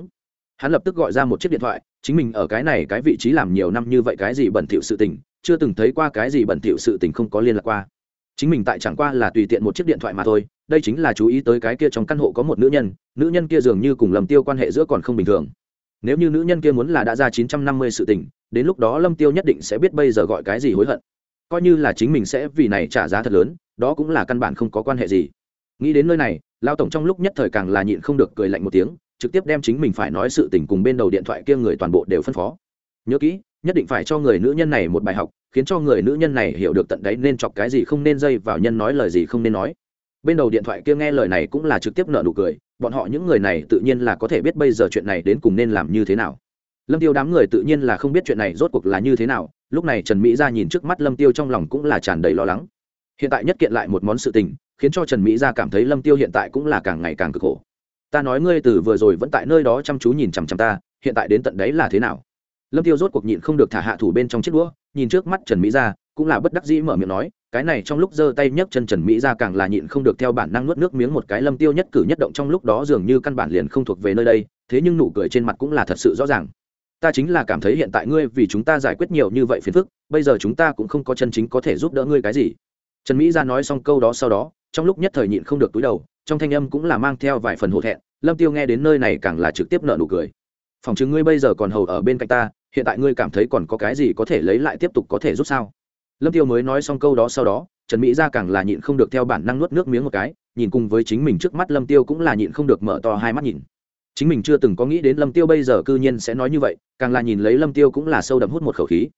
Speaker 1: Hắn lập tức gọi ra một chiếc điện thoại, chính mình ở cái này cái vị trí làm nhiều năm như vậy cái gì bẩn thỉu sự tình, chưa từng thấy qua cái gì bẩn thỉu sự tình không có liên lạc qua. Chính mình tại chẳng qua là tùy tiện một chiếc điện thoại mà thôi, đây chính là chú ý tới cái kia trong căn hộ có một nữ nhân nữ nhân kia dường như cùng lầm tiêu quan hệ giữa còn không bình thường nếu như nữ nhân kia muốn là đã ra chín trăm năm mươi sự tình, đến lúc đó lâm tiêu nhất định sẽ biết bây giờ gọi cái gì hối hận. Coi như là chính mình sẽ vì này trả giá thật lớn, đó cũng là căn bản không có quan hệ gì. Nghĩ đến nơi này, lao tổng trong lúc nhất thời càng là nhịn không được cười lạnh một tiếng, trực tiếp đem chính mình phải nói sự tình cùng bên đầu điện thoại kia người toàn bộ đều phân phó. Nhớ kỹ, nhất định phải cho người nữ nhân này một bài học, khiến cho người nữ nhân này hiểu được tận đấy nên chọc cái gì không nên dây vào nhân nói lời gì không nên nói. Bên đầu điện thoại kia nghe lời này cũng là trực tiếp nợ nụ cười bọn họ những người này tự nhiên là có thể biết bây giờ chuyện này đến cùng nên làm như thế nào. Lâm tiêu đám người tự nhiên là không biết chuyện này rốt cuộc là như thế nào, lúc này trần mỹ gia nhìn trước mắt lâm tiêu trong lòng cũng là tràn đầy lo lắng. Hiện tại nhất kiện lại một món sự tình, khiến cho trần mỹ gia cảm thấy lâm tiêu hiện tại cũng là càng ngày càng cực khổ. Ta nói ngươi từ vừa rồi vẫn tại nơi đó chăm chú nhìn chằm chằm ta, hiện tại đến tận đấy là thế nào? Lâm tiêu rốt cuộc nhịn không được thả hạ thủ bên trong chiếc đũa, nhìn trước mắt trần mỹ gia, cũng là bất đắc dĩ mở miệng nói cái này trong lúc giơ tay nhấc chân trần mỹ ra càng là nhịn không được theo bản năng nuốt nước miếng một cái lâm tiêu nhất cử nhất động trong lúc đó dường như căn bản liền không thuộc về nơi đây, thế nhưng nụ cười trên mặt cũng là thật sự rõ ràng. Ta chính là cảm thấy hiện tại ngươi vì chúng ta giải quyết nhiều như vậy phiền phức, bây giờ chúng ta cũng không có chân chính có thể giúp đỡ ngươi cái gì. Trần mỹ ra nói xong câu đó sau đó, trong lúc nhất thời nhịn không được túi đầu, trong thanh âm cũng là mang theo vài phần hổ thẹn, lâm tiêu nghe đến nơi này càng là trực tiếp nợ nụ cười. Phòng chứng ngươi bây giờ còn hầu ở bên cạnh ta, hiện tại ngươi cảm thấy còn có cái gì có thể lấy lại tiếp tục có thể giúp sao? Lâm tiêu mới nói xong câu đó sau đó, trần mỹ ra càng là nhịn không được theo bản năng nuốt nước miếng một cái, nhìn cùng với chính mình trước mắt lâm tiêu cũng là nhịn không được mở to hai mắt nhìn. Chính mình chưa từng có nghĩ đến lâm tiêu bây giờ cư nhiên sẽ nói như vậy, càng là nhìn lấy lâm tiêu cũng là sâu đậm hút một khẩu khí.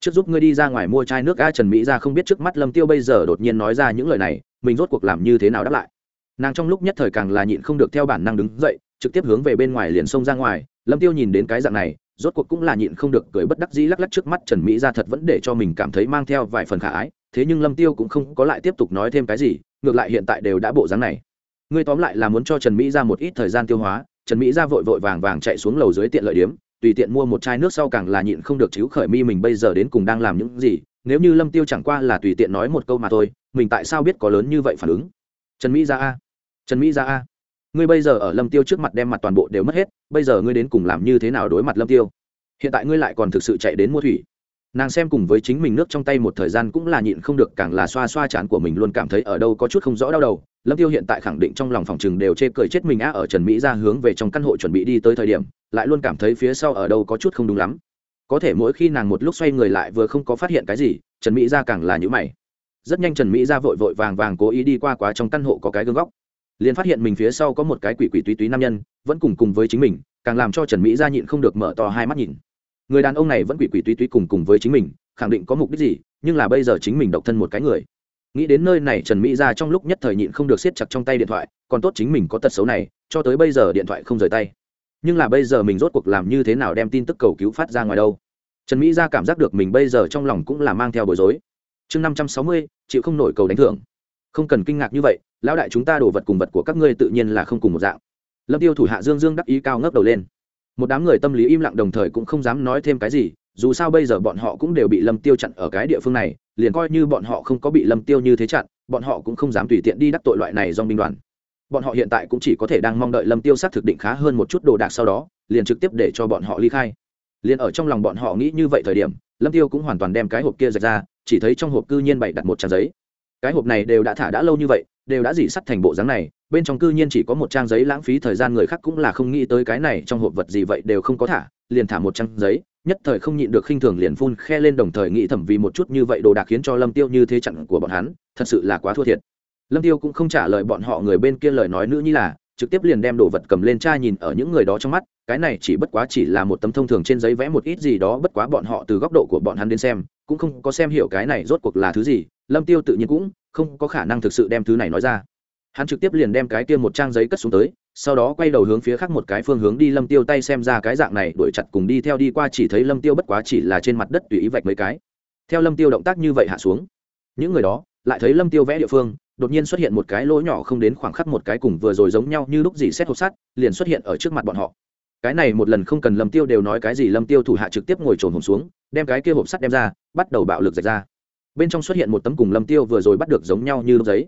Speaker 1: Trước giúp ngươi đi ra ngoài mua chai nước a trần mỹ ra không biết trước mắt lâm tiêu bây giờ đột nhiên nói ra những lời này, mình rốt cuộc làm như thế nào đáp lại. Nàng trong lúc nhất thời càng là nhịn không được theo bản năng đứng dậy, trực tiếp hướng về bên ngoài liền xông ra ngoài, lâm tiêu nhìn đến cái dạng này rốt cuộc cũng là nhịn không được cười bất đắc dĩ lắc lắc trước mắt trần mỹ ra thật vẫn để cho mình cảm thấy mang theo vài phần khả ái, thế nhưng lâm tiêu cũng không có lại tiếp tục nói thêm cái gì, ngược lại hiện tại đều đã bộ dáng này. Ngươi tóm lại là muốn cho trần mỹ ra một ít thời gian tiêu hóa, trần mỹ ra vội vội vàng vàng chạy xuống lầu dưới tiện lợi điếm, tùy tiện mua một chai nước sau càng là nhịn không được chiếu khởi mi mình bây giờ đến cùng đang làm những gì, nếu như lâm tiêu chẳng qua là tùy tiện nói một câu mà thôi, mình tại sao biết có lớn như vậy phản ứng? Trần mỹ ra a, trần mỹ ra a ngươi bây giờ ở lâm tiêu trước mặt đem mặt toàn bộ đều mất hết, bây giờ ngươi đến cùng làm như thế nào đối mặt lâm tiêu? Hiện tại ngươi lại còn thực sự chạy đến mua thủy. Nàng xem cùng với chính mình nước trong tay một thời gian cũng là nhịn không được, càng là xoa xoa chán của mình luôn cảm thấy ở đâu có chút không rõ đau đầu. Lâm tiêu hiện tại khẳng định trong lòng phòng chừng đều chê cười chết mình á, ở trần mỹ ra hướng về trong căn hộ chuẩn bị đi tới thời điểm, lại luôn cảm thấy phía sau ở đâu có chút không đúng lắm. Có thể mỗi khi nàng một lúc xoay người lại vừa không có phát hiện cái gì, trần mỹ ra càng là nhữ mày. Rất nhanh trần mỹ ra vội vội vàng vàng cố ý đi qua quá trong căn hộ có cái gương góc liền phát hiện mình phía sau có một cái quỷ quỷ túy túy nam nhân, vẫn cùng cùng với chính mình, càng làm cho trần mỹ ra nhịn không được mở to hai mắt nhìn. Người đàn ông này vẫn quỷ quỷ túy túy cùng cùng với chính mình, khẳng định có mục đích gì, nhưng là bây giờ chính mình độc thân một cái người. Nghĩ đến nơi này, trần mỹ ra trong lúc nhất thời nhịn không được siết chặt trong tay điện thoại, còn tốt chính mình có tật xấu này, cho tới bây giờ điện thoại không rời tay. Nhưng là bây giờ mình rốt cuộc làm như thế nào đem tin tức cầu cứu phát ra ngoài đâu? Trần mỹ ra cảm giác được mình bây giờ trong lòng cũng là mang theo bối rối. Chương năm trăm sáu mươi, chịu không nổi cầu đánh thưởng. Không cần kinh ngạc như vậy lão đại chúng ta đổ vật cùng vật của các ngươi tự nhiên là không cùng một dạng. Lâm tiêu thủ hạ dương dương đắc ý cao ngấp đầu lên. Một đám người tâm lý im lặng đồng thời cũng không dám nói thêm cái gì, dù sao bây giờ bọn họ cũng đều bị lâm tiêu chặn ở cái địa phương này, liền coi như bọn họ không có bị lâm tiêu như thế chặn, bọn họ cũng không dám tùy tiện đi đắc tội loại này dòng binh đoàn. Bọn họ hiện tại cũng chỉ có thể đang mong đợi lâm tiêu xác thực định khá hơn một chút đồ đạc sau đó, liền trực tiếp để cho bọn họ ly khai. Liền ở trong lòng bọn họ nghĩ như vậy thời điểm, lâm tiêu cũng hoàn toàn đem cái hộp kia rạch ra, chỉ thấy trong hộp cư nhiên bày đặt một trang giấy. Cái hộp này đều đã thả đã lâu như vậy đều đã dỉ sắt thành bộ dáng này, bên trong cư nhiên chỉ có một trang giấy lãng phí thời gian người khác cũng là không nghĩ tới cái này trong hộp vật gì vậy đều không có thả, liền thả một trang giấy, nhất thời không nhịn được khinh thường liền phun khe lên đồng thời nghĩ thầm vì một chút như vậy đồ đạc khiến cho lâm tiêu như thế chặn của bọn hắn, thật sự là quá thua thiệt. Lâm tiêu cũng không trả lời bọn họ người bên kia lời nói nữa như là trực tiếp liền đem đồ vật cầm lên tra nhìn ở những người đó trong mắt, cái này chỉ bất quá chỉ là một tấm thông thường trên giấy vẽ một ít gì đó, bất quá bọn họ từ góc độ của bọn hắn đến xem, cũng không có xem hiểu cái này rốt cuộc là thứ gì, lâm tiêu tự nhiên cũng không có khả năng thực sự đem thứ này nói ra. Hắn trực tiếp liền đem cái kia một trang giấy cất xuống tới, sau đó quay đầu hướng phía khác một cái phương hướng đi lâm tiêu tay xem ra cái dạng này đuổi chặt cùng đi theo đi qua chỉ thấy lâm tiêu bất quá chỉ là trên mặt đất tùy ý vạch mấy cái. Theo lâm tiêu động tác như vậy hạ xuống, những người đó lại thấy lâm tiêu vẽ địa phương đột nhiên xuất hiện một cái lỗ nhỏ không đến khoảng khắc một cái cùng vừa rồi giống nhau như lúc gì xét hộp sắt, liền xuất hiện ở trước mặt bọn họ. Cái này một lần không cần lâm tiêu đều nói cái gì, lâm tiêu thủ hạ trực tiếp ngồi trồn hồn xuống, đem cái kia hộp sắt đem ra, bắt đầu bạo lực rạch ra. Bên trong xuất hiện một tấm cùng lâm tiêu vừa rồi bắt được giống nhau như lúc giấy.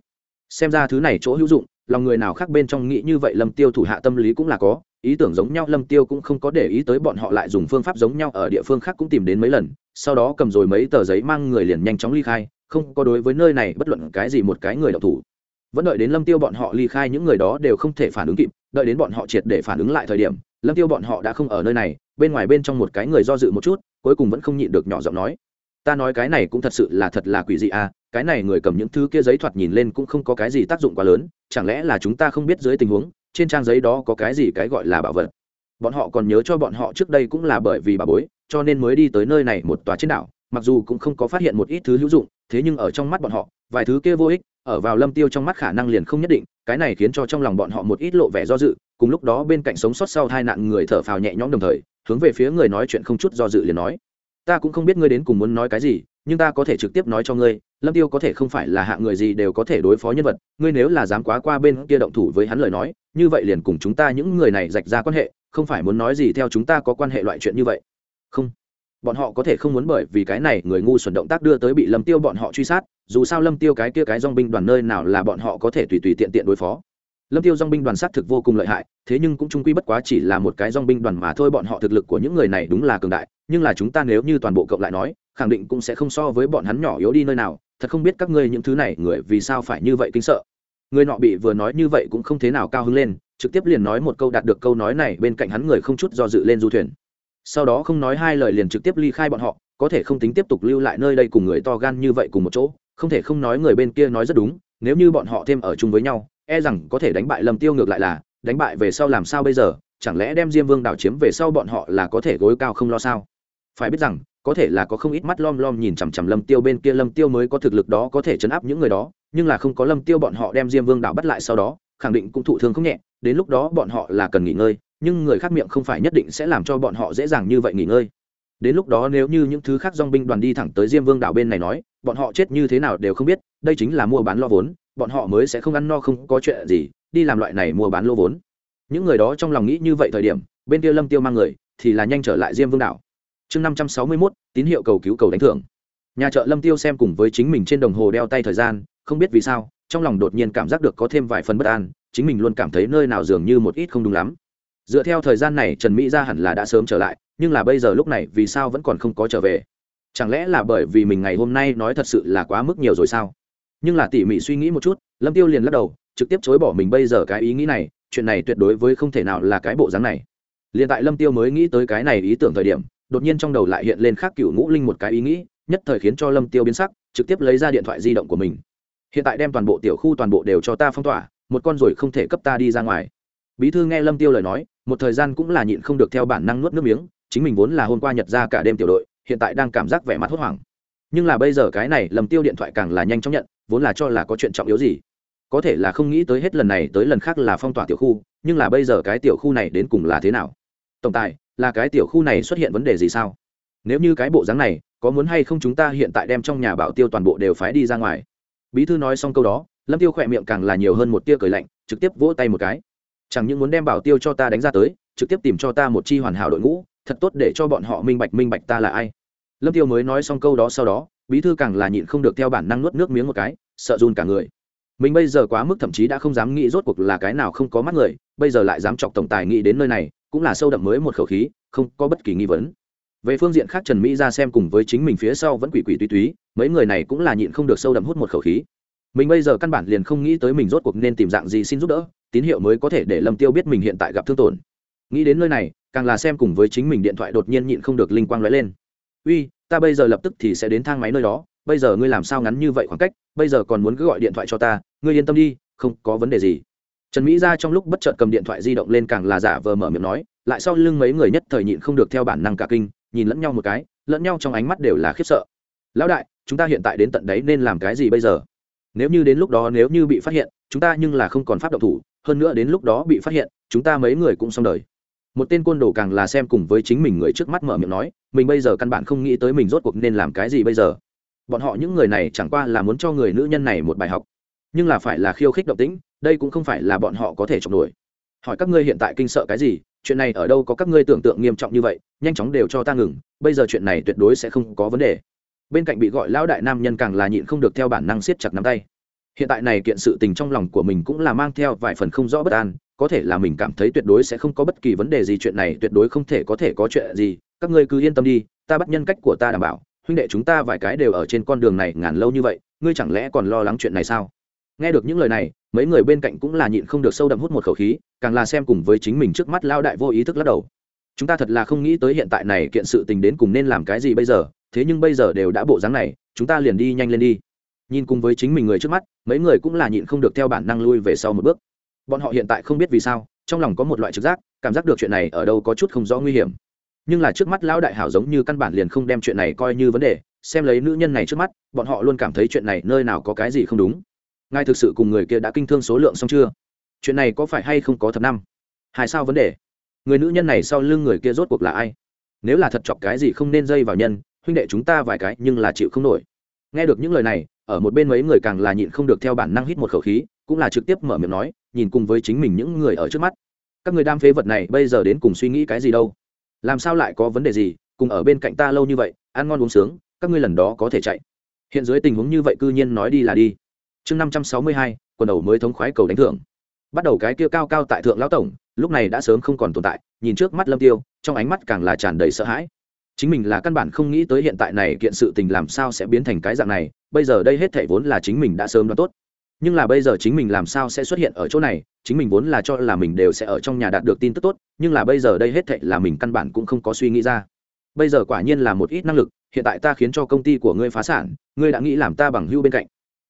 Speaker 1: Xem ra thứ này chỗ hữu dụng, lòng người nào khác bên trong nghĩ như vậy lâm tiêu thủ hạ tâm lý cũng là có, ý tưởng giống nhau lâm tiêu cũng không có để ý tới bọn họ lại dùng phương pháp giống nhau ở địa phương khác cũng tìm đến mấy lần, sau đó cầm rồi mấy tờ giấy mang người liền nhanh chóng ly khai không có đối với nơi này bất luận cái gì một cái người đọc thủ. Vẫn đợi đến lâm tiêu bọn họ ly khai những người đó đều không thể phản ứng kịp, đợi đến bọn họ triệt để phản ứng lại thời điểm, lâm tiêu bọn họ đã không ở nơi này, bên ngoài bên trong một cái người do dự một chút, cuối cùng vẫn không nhịn được nhỏ giọng nói, ta nói cái này cũng thật sự là thật là quỷ dị à cái này người cầm những thứ kia giấy thoạt nhìn lên cũng không có cái gì tác dụng quá lớn, chẳng lẽ là chúng ta không biết dưới tình huống, trên trang giấy đó có cái gì cái gọi là bảo vật? Bọn họ còn nhớ cho bọn họ trước đây cũng là bởi vì bà bối, cho nên mới đi tới nơi này một tòa trên đảo mặc dù cũng không có phát hiện một ít thứ hữu dụng, thế nhưng ở trong mắt bọn họ, vài thứ kia vô ích, ở vào lâm tiêu trong mắt khả năng liền không nhất định, cái này khiến cho trong lòng bọn họ một ít lộ vẻ do dự, cùng lúc đó bên cạnh sống sót sau hai nạn người thở phào nhẹ nhõm đồng thời, hướng về phía người nói chuyện không chút do dự liền nói, ta cũng không biết ngươi đến cùng muốn nói cái gì, nhưng ta có thể trực tiếp nói cho ngươi, lâm tiêu có thể không phải là hạng người gì đều có thể đối phó nhân vật, ngươi nếu là dám quá qua bên kia động thủ với hắn lời nói, như vậy liền cùng chúng ta những người này rạch ra quan hệ, không phải muốn nói gì theo chúng ta có quan hệ loại chuyện như vậy. Không bọn họ có thể không muốn bởi vì cái này người ngu xuẩn động tác đưa tới bị lâm tiêu bọn họ truy sát, dù sao lâm tiêu cái kia cái dong binh đoàn nơi nào là bọn họ có thể tùy tùy tiện tiện đối phó. Lâm tiêu dong binh đoàn sát thực vô cùng lợi hại, thế nhưng cũng trung quy bất quá chỉ là một cái dong binh đoàn mà thôi, bọn họ thực lực của những người này đúng là cường đại, nhưng là chúng ta nếu như toàn bộ cộng lại nói, khẳng định cũng sẽ không so với bọn hắn nhỏ yếu đi nơi nào. Thật không biết các ngươi những thứ này người vì sao phải như vậy kinh sợ. Người nọ bị vừa nói như vậy cũng không thế nào cao hứng lên, trực tiếp liền nói một câu đạt được câu nói này, bên cạnh hắn người không chút do dự lên du thuyền sau đó không nói hai lời liền trực tiếp ly khai bọn họ, có thể không tính tiếp tục lưu lại nơi đây cùng người to gan như vậy cùng một chỗ, không thể không nói người bên kia nói rất đúng, nếu như bọn họ thêm ở chung với nhau e rằng có thể đánh bại lâm tiêu ngược lại là, đánh bại về sau làm sao bây giờ, chẳng lẽ đem diêm vương đảo chiếm về sau bọn họ là có thể gối cao không lo sao? Phải biết rằng, có thể là có không ít mắt lom lom nhìn chằm chằm lâm tiêu bên kia, lâm tiêu mới có thực lực đó có thể chấn áp những người đó, nhưng là không có lâm tiêu bọn họ đem diêm vương đảo bắt lại sau đó, khẳng định cũng thụ thương không nhẹ, đến lúc đó bọn họ là cần nghỉ ngơi nhưng người khác miệng không phải nhất định sẽ làm cho bọn họ dễ dàng như vậy nghỉ ngơi. Đến lúc đó nếu như những thứ khác dong binh đoàn đi thẳng tới diêm vương đảo bên này nói, bọn họ chết như thế nào đều không biết, đây chính là mua bán lo vốn, bọn họ mới sẽ không ăn no, không có chuyện gì, đi làm loại này mua bán lô vốn. Những người đó trong lòng nghĩ như vậy thời điểm, bên kia lâm tiêu mang người, thì là nhanh trở lại diêm vương đảo. Chương năm trăm sáu mươi mốt, tín hiệu cầu cứu cầu đánh thưởng. Nhà chợ lâm tiêu xem cùng với chính mình trên đồng hồ đeo tay thời gian, không biết vì sao, trong lòng đột nhiên cảm giác được có thêm vài phần bất an, chính mình luôn cảm thấy nơi nào dường như một ít không đúng lắm dựa theo thời gian này, trần mỹ ra hẳn là đã sớm trở lại, nhưng là bây giờ lúc này, vì sao vẫn còn không có trở về? Chẳng lẽ là bởi vì mình ngày hôm nay nói thật sự là quá mức nhiều rồi sao? Nhưng là tỉ mỉ suy nghĩ một chút, lâm tiêu liền lắc đầu, trực tiếp chối bỏ mình bây giờ cái ý nghĩ này, chuyện này tuyệt đối với không thể nào là cái bộ dáng này. Liền tại lâm tiêu mới nghĩ tới cái này ý tưởng thời điểm, đột nhiên trong đầu lại hiện lên khác cựu ngũ linh một cái ý nghĩ, nhất thời khiến cho lâm tiêu biến sắc, trực tiếp lấy ra điện thoại di động của mình. Hiện tại đem toàn bộ tiểu khu toàn bộ đều cho ta phong tỏa, một con rồi không thể cấp ta đi ra ngoài. Bí thư nghe lâm tiêu lời nói một thời gian cũng là nhịn không được theo bản năng nuốt nước miếng, chính mình vốn là hôm qua nhật ra cả đêm tiểu đội, hiện tại đang cảm giác vẻ mặt hốt hoảng. Nhưng là bây giờ cái này lâm tiêu điện thoại càng là nhanh chóng nhận, vốn là cho là có chuyện trọng yếu gì. Có thể là không nghĩ tới hết lần này tới lần khác là phong tỏa tiểu khu, nhưng là bây giờ cái tiểu khu này đến cùng là thế nào? Tổng tài, là cái tiểu khu này xuất hiện vấn đề gì sao? Nếu như cái bộ dáng này, có muốn hay không chúng ta hiện tại đem trong nhà bảo tiêu toàn bộ đều phái đi ra ngoài? Bí thư nói xong câu đó, lâm tiêu khỏe miệng càng là nhiều hơn một tia cười lạnh, trực tiếp vỗ tay một cái chẳng những muốn đem bảo tiêu cho ta đánh ra tới, trực tiếp tìm cho ta một chi hoàn hảo đội ngũ, thật tốt để cho bọn họ minh bạch minh bạch ta là ai. Lâm tiêu mới nói xong câu đó sau đó, bí thư càng là nhịn không được theo bản năng nuốt nước miếng một cái, sợ run cả người. Mình bây giờ quá mức thậm chí đã không dám nghĩ rốt cuộc là cái nào không có mắt người, bây giờ lại dám chọc tổng tài nghĩ đến nơi này, cũng là sâu đậm mới một khẩu khí, không có bất kỳ nghi vấn. Về phương diện khác trần mỹ ra xem cùng với chính mình phía sau vẫn quỷ quỷ tùy túy, mấy người này cũng là nhịn không được sâu đậm hút một khẩu khí. Mình bây giờ căn bản liền không nghĩ tới mình rốt cuộc nên tìm dạng gì xin giúp đỡ tín hiệu mới có thể để lâm tiêu biết mình hiện tại gặp thương tổn. Nghĩ đến nơi này, càng là xem cùng với chính mình điện thoại đột nhiên nhịn không được linh quang lóe lên. Uy, ta bây giờ lập tức thì sẽ đến thang máy nơi đó, bây giờ ngươi làm sao ngắn như vậy khoảng cách, bây giờ còn muốn cứ gọi điện thoại cho ta, ngươi yên tâm đi, không có vấn đề gì. Trần mỹ ra trong lúc bất chợt cầm điện thoại di động lên càng là giả vờ mở miệng nói, lại sau lưng mấy người nhất thời nhịn không được theo bản năng cả kinh, nhìn lẫn nhau một cái, lẫn nhau trong ánh mắt đều là khiếp sợ. Lão đại, chúng ta hiện tại đến tận đấy nên làm cái gì bây giờ? Nếu như đến lúc đó nếu như bị phát hiện, chúng ta nhưng là không còn pháp động thủ hơn nữa đến lúc đó bị phát hiện, chúng ta mấy người cũng xong đời. Một tên côn đồ càng là xem cùng với chính mình người trước mắt mở miệng nói, mình bây giờ căn bản không nghĩ tới mình rốt cuộc nên làm cái gì bây giờ. Bọn họ những người này chẳng qua là muốn cho người nữ nhân này một bài học. Nhưng là phải là khiêu khích động tĩnh, đây cũng không phải là bọn họ có thể chống nổi. Hỏi các ngươi hiện tại kinh sợ cái gì, chuyện này ở đâu có các ngươi tưởng tượng nghiêm trọng như vậy, nhanh chóng đều cho ta ngừng, bây giờ chuyện này tuyệt đối sẽ không có vấn đề. Bên cạnh bị gọi lão đại nam nhân càng là nhịn không được theo bản năng siết chặt nắm tay hiện tại này kiện sự tình trong lòng của mình cũng là mang theo vài phần không rõ bất an, có thể là mình cảm thấy tuyệt đối sẽ không có bất kỳ vấn đề gì, chuyện này tuyệt đối không thể có thể có chuyện gì. Các ngươi cứ yên tâm đi, ta bắt nhân cách của ta đảm bảo, huynh đệ chúng ta vài cái đều ở trên con đường này ngàn lâu như vậy, ngươi chẳng lẽ còn lo lắng chuyện này sao? Nghe được những lời này, mấy người bên cạnh cũng là nhịn không được sâu đậm hút một khẩu khí, càng là xem cùng với chính mình trước mắt lao đại vô ý thức lắc đầu. Chúng ta thật là không nghĩ tới hiện tại này kiện sự tình đến cùng nên làm cái gì bây giờ, thế nhưng bây giờ đều đã bộ dáng này, chúng ta liền đi nhanh lên đi nhìn cùng với chính mình người trước mắt, mấy người cũng là nhịn không được theo bản năng lui về sau một bước. Bọn họ hiện tại không biết vì sao, trong lòng có một loại trực giác, cảm giác được chuyện này ở đâu có chút không rõ nguy hiểm. Nhưng là trước mắt lão đại hảo giống như căn bản liền không đem chuyện này coi như vấn đề, xem lấy nữ nhân này trước mắt, bọn họ luôn cảm thấy chuyện này nơi nào có cái gì không đúng. Ngài thực sự cùng người kia đã kinh thương số lượng xong chưa? Chuyện này có phải hay không có thập năm? Hai sao vấn đề? Người nữ nhân này sau lưng người kia rốt cuộc là ai? Nếu là thật chọc cái gì không nên dây vào nhân, huynh đệ chúng ta vài cái nhưng là chịu không nổi. Nghe được những lời này ở một bên mấy người càng là nhịn không được theo bản năng hít một khẩu khí, cũng là trực tiếp mở miệng nói, nhìn cùng với chính mình những người ở trước mắt. Các người đam phế vật này bây giờ đến cùng suy nghĩ cái gì đâu? Làm sao lại có vấn đề gì, cùng ở bên cạnh ta lâu như vậy, ăn ngon uống sướng, các ngươi lần đó có thể chạy. Hiện dưới tình huống như vậy cư nhiên nói đi là đi. Chương năm trăm sáu mươi hai, quần đầu mới thống khoái cầu đánh thưởng. Bắt đầu cái kia cao cao tại thượng lão tổng, lúc này đã sớm không còn tồn tại, nhìn trước mắt lâm tiêu, trong ánh mắt càng là tràn đầy sợ hãi. Chính mình là căn bản không nghĩ tới hiện tại này kiện sự tình làm sao sẽ biến thành cái dạng này bây giờ đây hết thảy vốn là chính mình đã sớm đoán tốt. Nhưng là bây giờ chính mình làm sao sẽ xuất hiện ở chỗ này? Chính mình vốn là cho là mình đều sẽ ở trong nhà đạt được tin tức tốt, nhưng là bây giờ đây hết thảy là mình căn bản cũng không có suy nghĩ ra. Bây giờ quả nhiên là một ít năng lực, hiện tại ta khiến cho công ty của ngươi phá sản, ngươi đã nghĩ làm ta bằng hưu bên cạnh.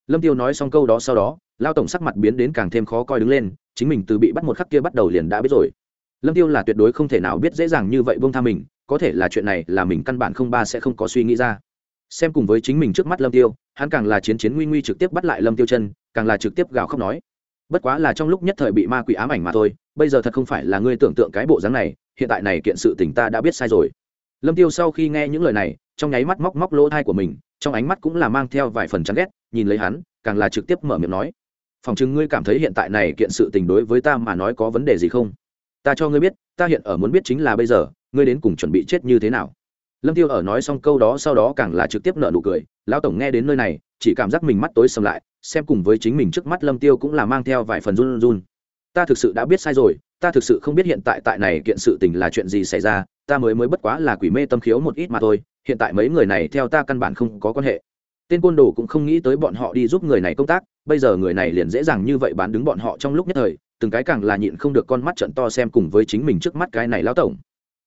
Speaker 1: Lâm tiêu nói xong câu đó sau đó, lao tổng sắc mặt biến đến càng thêm khó coi đứng lên, chính mình từ bị bắt một khắc kia bắt đầu liền đã biết rồi. Lâm tiêu là tuyệt đối không thể nào biết dễ dàng như vậy buông tha mình, có thể là chuyện này là mình căn bản không ba sẽ không có suy nghĩ ra xem cùng với chính mình trước mắt lâm tiêu, hắn càng là chiến chiến nguy nguy trực tiếp bắt lại lâm tiêu chân, càng là trực tiếp gào khóc nói. Bất quá là trong lúc nhất thời bị ma quỷ ám ảnh mà thôi, bây giờ thật không phải là ngươi tưởng tượng cái bộ dáng này, hiện tại này kiện sự tình ta đã biết sai rồi. Lâm tiêu sau khi nghe những lời này, trong nháy mắt móc móc lỗ thai của mình, trong ánh mắt cũng là mang theo vài phần chán ghét, nhìn lấy hắn, càng là trực tiếp mở miệng nói. Phòng chừng ngươi cảm thấy hiện tại này kiện sự tình đối với ta mà nói có vấn đề gì không? Ta cho ngươi biết, ta hiện ở muốn biết chính là bây giờ, ngươi đến cùng chuẩn bị chết như thế nào? Lâm tiêu ở nói xong câu đó sau đó càng là trực tiếp nợ nụ cười, lão tổng nghe đến nơi này, chỉ cảm giác mình mắt tối sầm lại, xem cùng với chính mình trước mắt lâm tiêu cũng là mang theo vài phần run run. Ta thực sự đã biết sai rồi, ta thực sự không biết hiện tại tại này kiện sự tình là chuyện gì xảy ra, ta mới mới bất quá là quỷ mê tâm khiếu một ít mà thôi, hiện tại mấy người này theo ta căn bản không có quan hệ. Tên côn đồ cũng không nghĩ tới bọn họ đi giúp người này công tác, bây giờ người này liền dễ dàng như vậy bán đứng bọn họ trong lúc nhất thời, từng cái càng là nhịn không được con mắt trận to xem cùng với chính mình trước mắt cái này lão tổng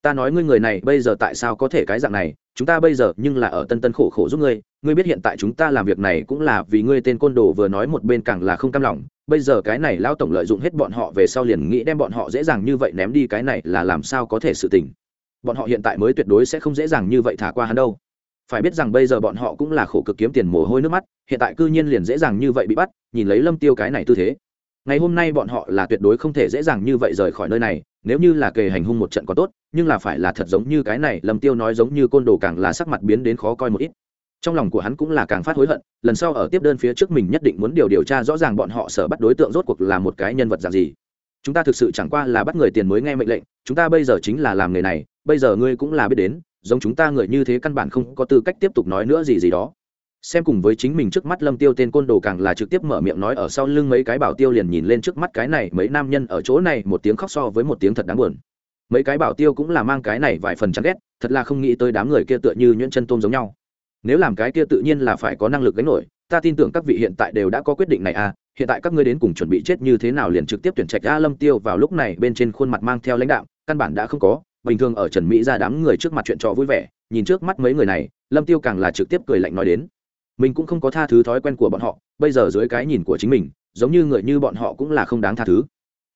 Speaker 1: ta nói ngươi người này bây giờ tại sao có thể cái dạng này, chúng ta bây giờ nhưng là ở tân tân khổ khổ giúp ngươi ngươi biết hiện tại chúng ta làm việc này cũng là vì ngươi tên côn đồ vừa nói một bên càng là không cam lòng, bây giờ cái này lao tổng lợi dụng hết bọn họ về sau liền nghĩ đem bọn họ dễ dàng như vậy ném đi cái này là làm sao có thể sự tình. Bọn họ hiện tại mới tuyệt đối sẽ không dễ dàng như vậy thả qua hắn đâu. Phải biết rằng bây giờ bọn họ cũng là khổ cực kiếm tiền mồ hôi nước mắt, hiện tại cư nhiên liền dễ dàng như vậy bị bắt, nhìn lấy lâm tiêu cái này tư thế ngày hôm nay bọn họ là tuyệt đối không thể dễ dàng như vậy rời khỏi nơi này, nếu như là kề hành hung một trận có tốt, nhưng là phải là thật giống như cái này, lâm tiêu nói giống như côn đồ càng là sắc mặt biến đến khó coi một ít. Trong lòng của hắn cũng là càng phát hối hận, lần sau ở tiếp đơn phía trước mình nhất định muốn điều điều tra rõ ràng bọn họ sở bắt đối tượng rốt cuộc là một cái nhân vật dạng gì. Chúng ta thực sự chẳng qua là bắt người tiền mới nghe mệnh lệnh, chúng ta bây giờ chính là làm nghề này, bây giờ ngươi cũng là biết đến, giống chúng ta người như thế căn bản không có tư cách tiếp tục nói nữa gì gì đó xem cùng với chính mình trước mắt lâm tiêu tên côn đồ càng là trực tiếp mở miệng nói ở sau lưng mấy cái bảo tiêu liền nhìn lên trước mắt cái này mấy nam nhân ở chỗ này một tiếng khóc so với một tiếng thật đáng buồn. Mấy cái bảo tiêu cũng là mang cái này vài phần chán ghét, thật là không nghĩ tới đám người kia tựa như nhuyễn chân tôm giống nhau. Nếu làm cái kia tự nhiên là phải có năng lực gánh nổi, ta tin tưởng các vị hiện tại đều đã có quyết định này à hiện tại các ngươi đến cùng chuẩn bị chết như thế nào liền trực tiếp tuyển trạch a lâm tiêu vào lúc này bên trên khuôn mặt mang theo lãnh đạo căn bản đã không có, bình thường ở trần mỹ ra đám người trước mặt chuyện trò vui vẻ, nhìn trước mắt mấy người này, lâm tiêu càng là trực tiếp cười lạnh nói đến mình cũng không có tha thứ thói quen của bọn họ, bây giờ dưới cái nhìn của chính mình, giống như người như bọn họ cũng là không đáng tha thứ.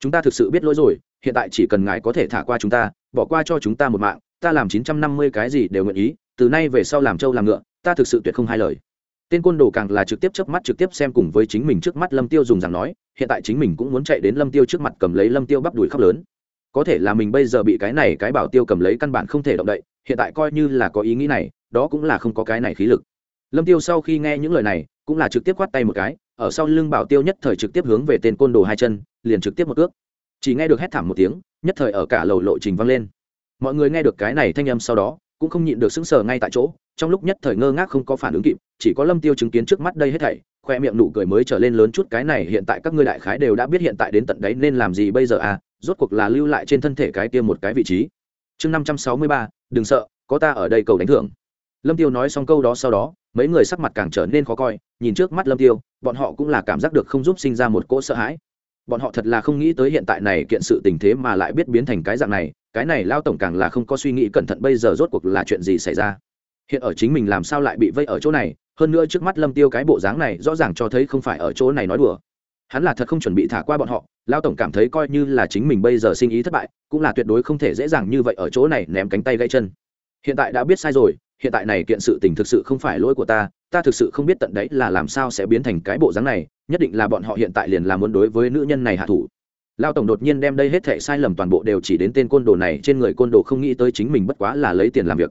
Speaker 1: Chúng ta thực sự biết lỗi rồi, hiện tại chỉ cần ngài có thể thả qua chúng ta, bỏ qua cho chúng ta một mạng, ta làm chín trăm năm mươi cái gì đều nguyện ý, từ nay về sau làm trâu làm ngựa, ta thực sự tuyệt không hai lời. Tên côn đồ càng là trực tiếp chớp mắt trực tiếp xem cùng với chính mình trước mắt lâm tiêu dùng rằng nói, hiện tại chính mình cũng muốn chạy đến lâm tiêu trước mặt cầm lấy lâm tiêu bắp đùi khóc lớn. Có thể là mình bây giờ bị cái này cái bảo tiêu cầm lấy căn bản không thể động đậy, hiện tại coi như là có ý nghĩ này, đó cũng là không có cái này khí lực lâm tiêu sau khi nghe những lời này, cũng là trực tiếp quát tay một cái, ở sau lưng bảo tiêu nhất thời trực tiếp hướng về tên côn đồ hai chân, liền trực tiếp một ước chỉ nghe được hét thảm một tiếng, nhất thời ở cả lầu lộ trình vang lên. Mọi người nghe được cái này thanh âm sau đó, cũng không nhịn được sững sờ ngay tại chỗ, trong lúc nhất thời ngơ ngác không có phản ứng kịp, chỉ có lâm tiêu chứng kiến trước mắt đây hết thảy, khoe miệng nụ cười mới trở lên lớn chút, cái này hiện tại các ngươi đại khái đều đã biết hiện tại đến tận đấy nên làm gì bây giờ à? Rốt cuộc là lưu lại trên thân thể cái kia một cái vị trí. Chương năm trăm sáu mươi ba, đừng sợ, có ta ở đây cầu đánh thưởng lâm tiêu nói xong câu đó sau đó, mấy người sắc mặt càng trở nên khó coi, nhìn trước mắt lâm tiêu, bọn họ cũng là cảm giác được không giúp sinh ra một cỗ sợ hãi. Bọn họ thật là không nghĩ tới hiện tại này kiện sự tình thế mà lại biết biến thành cái dạng này, cái này lao tổng càng là không có suy nghĩ cẩn thận bây giờ rốt cuộc là chuyện gì xảy ra. Hiện ở chính mình làm sao lại bị vây ở chỗ này, hơn nữa trước mắt lâm tiêu cái bộ dáng này rõ ràng cho thấy không phải ở chỗ này nói đùa. Hắn là thật không chuẩn bị thả qua bọn họ, lao tổng cảm thấy coi như là chính mình bây giờ sinh ý thất bại, cũng là tuyệt đối không thể dễ dàng như vậy ở chỗ này ném cánh tay gãy chân. Hiện tại đã biết sai rồi hiện tại này kiện sự tình thực sự không phải lỗi của ta ta thực sự không biết tận đấy là làm sao sẽ biến thành cái bộ dáng này, nhất định là bọn họ hiện tại liền làm muốn đối với nữ nhân này hạ thủ. Lao tổng đột nhiên đem đây hết thệ sai lầm toàn bộ đều chỉ đến tên côn đồ này, trên người côn đồ không nghĩ tới chính mình bất quá là lấy tiền làm việc.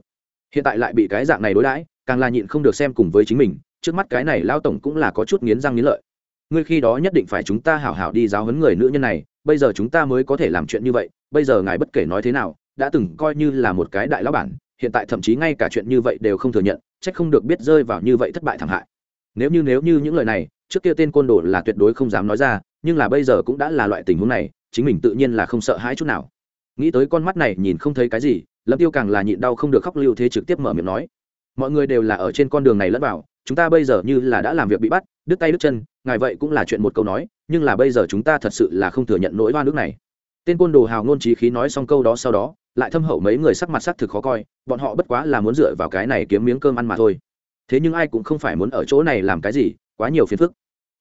Speaker 1: Hiện tại lại bị cái dạng này đối đãi, càng là nhịn không được xem cùng với chính mình, trước mắt cái này lao tổng cũng là có chút nghiến răng nghiến lợi. Ngươi khi đó nhất định phải chúng ta hảo hảo đi giáo huấn người nữ nhân này, bây giờ chúng ta mới có thể làm chuyện như vậy, bây giờ ngài bất kể nói thế nào, đã từng coi như là một cái đại lão bản hiện tại thậm chí ngay cả chuyện như vậy đều không thừa nhận trách không được biết rơi vào như vậy thất bại thảm hại. Nếu như nếu như những lời này, trước kia tên côn đồ là tuyệt đối không dám nói ra, nhưng là bây giờ cũng đã là loại tình huống này, chính mình tự nhiên là không sợ hãi chút nào. Nghĩ tới con mắt này nhìn không thấy cái gì, lâm tiêu càng là nhịn đau không được khóc lưu thế trực tiếp mở miệng nói. Mọi người đều là ở trên con đường này lẫn vào, chúng ta bây giờ như là đã làm việc bị bắt, đứt tay đứt chân, ngài vậy cũng là chuyện một câu nói, nhưng là bây giờ chúng ta thật sự là không thừa nhận nỗi oan nước này. Tên côn đồ hào ngôn trí khí nói xong câu đó sau đó lại thâm hậu mấy người sắc mặt sắc thực khó coi, bọn họ bất quá là muốn dựa vào cái này kiếm miếng cơm ăn mà thôi. Thế nhưng ai cũng không phải muốn ở chỗ này làm cái gì, quá nhiều phiền phức.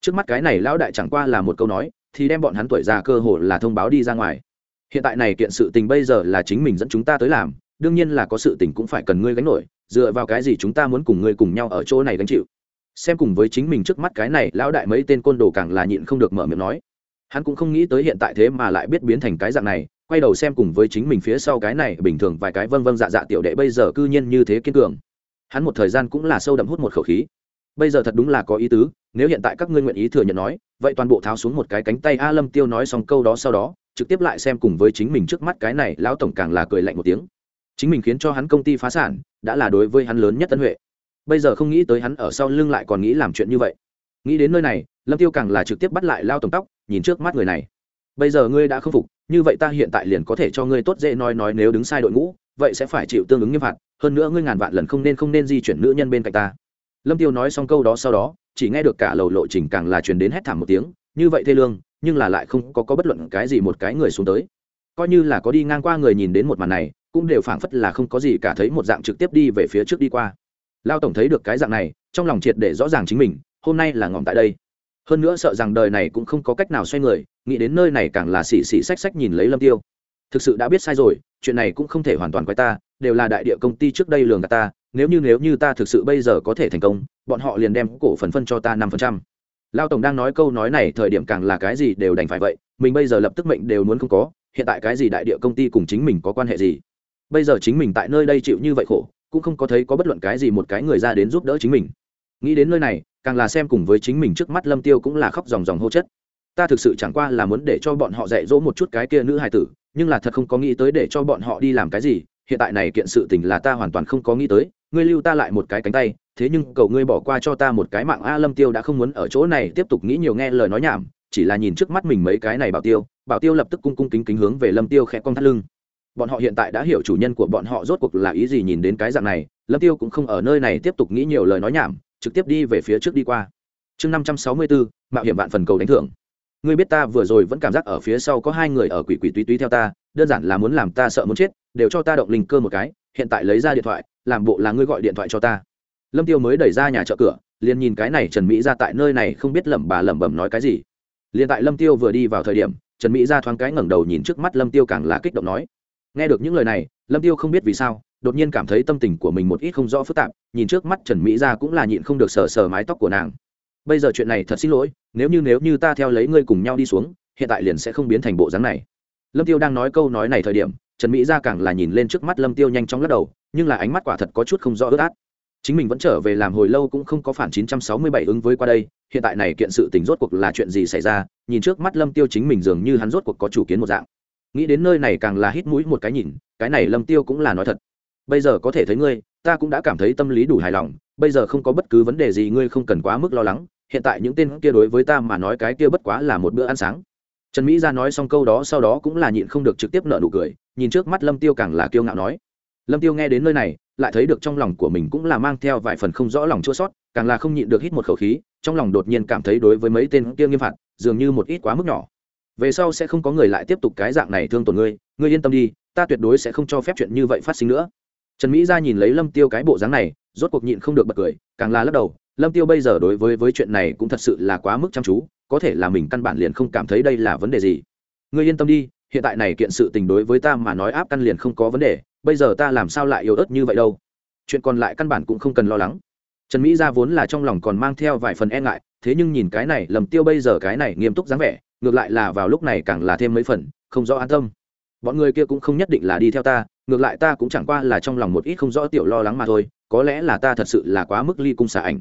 Speaker 1: Trước mắt cái này lão đại chẳng qua là một câu nói, thì đem bọn hắn tuổi già cơ hồ là thông báo đi ra ngoài. Hiện tại này kiện sự tình bây giờ là chính mình dẫn chúng ta tới làm, đương nhiên là có sự tình cũng phải cần ngươi gánh nổi, dựa vào cái gì chúng ta muốn cùng ngươi cùng nhau ở chỗ này gánh chịu. Xem cùng với chính mình trước mắt cái này lão đại mấy tên côn đồ càng là nhịn không được mở miệng nói. Hắn cũng không nghĩ tới hiện tại thế mà lại biết biến thành cái dạng này quay đầu xem cùng với chính mình phía sau cái này bình thường vài cái vâng vâng dạ dạ tiểu đệ bây giờ cư nhiên như thế kiên cường. Hắn một thời gian cũng là sâu đậm hút một khẩu khí. Bây giờ thật đúng là có ý tứ, nếu hiện tại các ngươi nguyện ý thừa nhận nói, vậy toàn bộ tháo xuống một cái cánh tay a lâm tiêu nói xong câu đó sau đó, trực tiếp lại xem cùng với chính mình trước mắt cái này lão tổng càng là cười lạnh một tiếng. Chính mình khiến cho hắn công ty phá sản, đã là đối với hắn lớn nhất tân huệ. Bây giờ không nghĩ tới hắn ở sau lưng lại còn nghĩ làm chuyện như vậy. Nghĩ đến nơi này, lâm tiêu càng là trực tiếp bắt lại lao tổng tóc, nhìn trước mắt người này. Bây giờ ngươi đã không phục như vậy ta hiện tại liền có thể cho ngươi tốt dễ nói nói nếu đứng sai đội ngũ, vậy sẽ phải chịu tương ứng nghiêm phạt, hơn nữa ngươi ngàn vạn lần không nên không nên di chuyển nữ nhân bên cạnh ta. Lâm tiêu nói xong câu đó sau đó, chỉ nghe được cả lầu lộ trình càng là truyền đến hét thảm một tiếng, như vậy thê lương, nhưng là lại không có có bất luận cái gì một cái người xuống tới. Coi như là có đi ngang qua người nhìn đến một màn này, cũng đều phảng phất là không có gì cả thấy một dạng trực tiếp đi về phía trước đi qua. Lao tổng thấy được cái dạng này, trong lòng triệt để rõ ràng chính mình, hôm nay là ngỏm tại đây. Hơn nữa sợ rằng đời này cũng không có cách nào xoay người nghĩ đến nơi này càng là xì xì xách xách nhìn lấy lâm tiêu. Thực sự đã biết sai rồi, chuyện này cũng không thể hoàn toàn quay ta, đều là đại địa công ty trước đây lường gạt ta, nếu như nếu như ta thực sự bây giờ có thể thành công, bọn họ liền đem cổ phần phân cho ta năm phần trăm. Lao tổng đang nói câu nói này thời điểm càng là cái gì đều đành phải vậy, mình bây giờ lập tức mệnh đều muốn không có, hiện tại cái gì đại địa công ty cùng chính mình có quan hệ gì? Bây giờ chính mình tại nơi đây chịu như vậy khổ, cũng không có thấy có bất luận cái gì một cái người ra đến giúp đỡ chính mình. Nghĩ đến nơi này, càng là xem cùng với chính mình trước mắt lâm tiêu cũng là khóc dòng dòng hô chất ta thực sự chẳng qua là muốn để cho bọn họ dạy dỗ một chút cái kia nữ hài tử, nhưng là thật không có nghĩ tới để cho bọn họ đi làm cái gì, hiện tại này kiện sự tình là ta hoàn toàn không có nghĩ tới, ngươi lưu ta lại một cái cánh tay, thế nhưng cầu ngươi bỏ qua cho ta một cái mạng a lâm tiêu đã không muốn ở chỗ này tiếp tục nghĩ nhiều nghe lời nói nhảm, chỉ là nhìn trước mắt mình mấy cái này bảo tiêu bảo tiêu lập tức cung cung kính kính hướng về lâm tiêu khẽ cong thắt lưng. Bọn họ hiện tại đã hiểu chủ nhân của bọn họ rốt cuộc là ý gì nhìn đến cái dạng này, lâm tiêu cũng không ở nơi này tiếp tục nghĩ nhiều lời nói nhảm, trực tiếp đi về phía trước đi qua. Chương năm trăm sáu mươi bốn mạo hiểm bạn phần cầu đánh thưởng ngươi biết ta vừa rồi vẫn cảm giác ở phía sau có hai người ở quỷ quỷ túy túy theo ta, đơn giản là muốn làm ta sợ muốn chết, đều cho ta động linh cơ một cái, hiện tại lấy ra điện thoại, làm bộ là ngươi gọi điện thoại cho ta. Lâm tiêu mới đẩy ra nhà chợ cửa, liền nhìn cái này trần mỹ ra tại nơi này không biết lẩm bà lẩm bẩm nói cái gì. Liền tại lâm tiêu vừa đi vào thời điểm, trần mỹ ra thoáng cái ngẩng đầu nhìn trước mắt lâm tiêu càng là kích động nói. Nghe được những lời này, lâm tiêu không biết vì sao, đột nhiên cảm thấy tâm tình của mình một ít không rõ phức tạp, nhìn trước mắt trần mỹ ra cũng là nhịn không được sờ sờ mái tóc của nàng bây giờ chuyện này thật xin lỗi, nếu như nếu như ta theo lấy ngươi cùng nhau đi xuống, hiện tại liền sẽ không biến thành bộ dáng này. Lâm tiêu đang nói câu nói này thời điểm, trần mỹ ra càng là nhìn lên trước mắt lâm tiêu nhanh chóng lắc đầu, nhưng là ánh mắt quả thật có chút không rõ ướt át. Chính mình vẫn trở về làm hồi lâu cũng không có phản 967 ứng với qua đây, hiện tại này kiện sự tình rốt cuộc là chuyện gì xảy ra, nhìn trước mắt lâm tiêu chính mình dường như hắn rốt cuộc có chủ kiến một dạng. Nghĩ đến nơi này càng là hít mũi một cái nhìn, cái này lâm tiêu cũng là nói thật. Bây giờ có thể thấy ngươi, ta cũng đã cảm thấy tâm lý đủ hài lòng, bây giờ không có bất cứ vấn đề gì ngươi không cần quá mức lo lắng hiện tại những tên kia đối với ta mà nói cái kia bất quá là một bữa ăn sáng. Trần mỹ ra nói xong câu đó sau đó cũng là nhịn không được trực tiếp nợ nụ cười, nhìn trước mắt lâm tiêu càng là kiêu ngạo nói. Lâm tiêu nghe đến nơi này, lại thấy được trong lòng của mình cũng là mang theo vài phần không rõ lòng chua sót càng là không nhịn được hít một khẩu khí, trong lòng đột nhiên cảm thấy đối với mấy tên kia nghiêm phạt, dường như một ít quá mức nhỏ. Về sau sẽ không có người lại tiếp tục cái dạng này thương tổn ngươi ngươi yên tâm đi, ta tuyệt đối sẽ không cho phép chuyện như vậy phát sinh nữa. Trần mỹ ra nhìn lấy lâm tiêu cái bộ dáng này, rốt cuộc nhịn không được bật cười, càng là lắc đầu lâm tiêu bây giờ đối với với chuyện này cũng thật sự là quá mức chăm chú, có thể là mình căn bản liền không cảm thấy đây là vấn đề gì. Ngươi yên tâm đi, hiện tại này kiện sự tình đối với ta mà nói áp căn liền không có vấn đề, bây giờ ta làm sao lại yếu ớt như vậy đâu? Chuyện còn lại căn bản cũng không cần lo lắng. Trần mỹ ra vốn là trong lòng còn mang theo vài phần e ngại, thế nhưng nhìn cái này lầm tiêu bây giờ cái này nghiêm túc dáng vẻ, ngược lại là vào lúc này càng là thêm mấy phần, không rõ an tâm. Bọn người kia cũng không nhất định là đi theo ta, ngược lại ta cũng chẳng qua là trong lòng một ít không rõ tiểu lo lắng mà thôi, có lẽ là ta thật sự là quá mức ly cung xả ảnh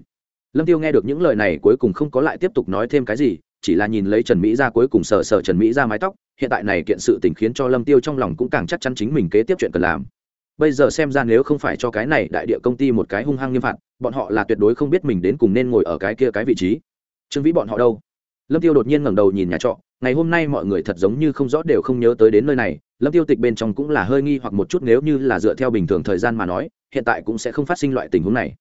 Speaker 1: lâm tiêu nghe được những lời này cuối cùng không có lại tiếp tục nói thêm cái gì, chỉ là nhìn lấy trần mỹ ra cuối cùng sờ sờ trần mỹ ra mái tóc, hiện tại này kiện sự tình khiến cho lâm tiêu trong lòng cũng càng chắc chắn chính mình kế tiếp chuyện cần làm. Bây giờ xem ra nếu không phải cho cái này đại địa công ty một cái hung hăng nghiêm phạt, bọn họ là tuyệt đối không biết mình đến cùng nên ngồi ở cái kia cái vị trí. Trương vĩ bọn họ đâu? Lâm tiêu đột nhiên ngẩng đầu nhìn nhà trọ, ngày hôm nay mọi người thật giống như không rõ đều không nhớ tới đến nơi này, lâm tiêu tịch bên trong cũng là hơi nghi hoặc một chút nếu như là dựa theo bình thường thời gian mà nói, hiện tại cũng sẽ không phát sinh loại tình huống này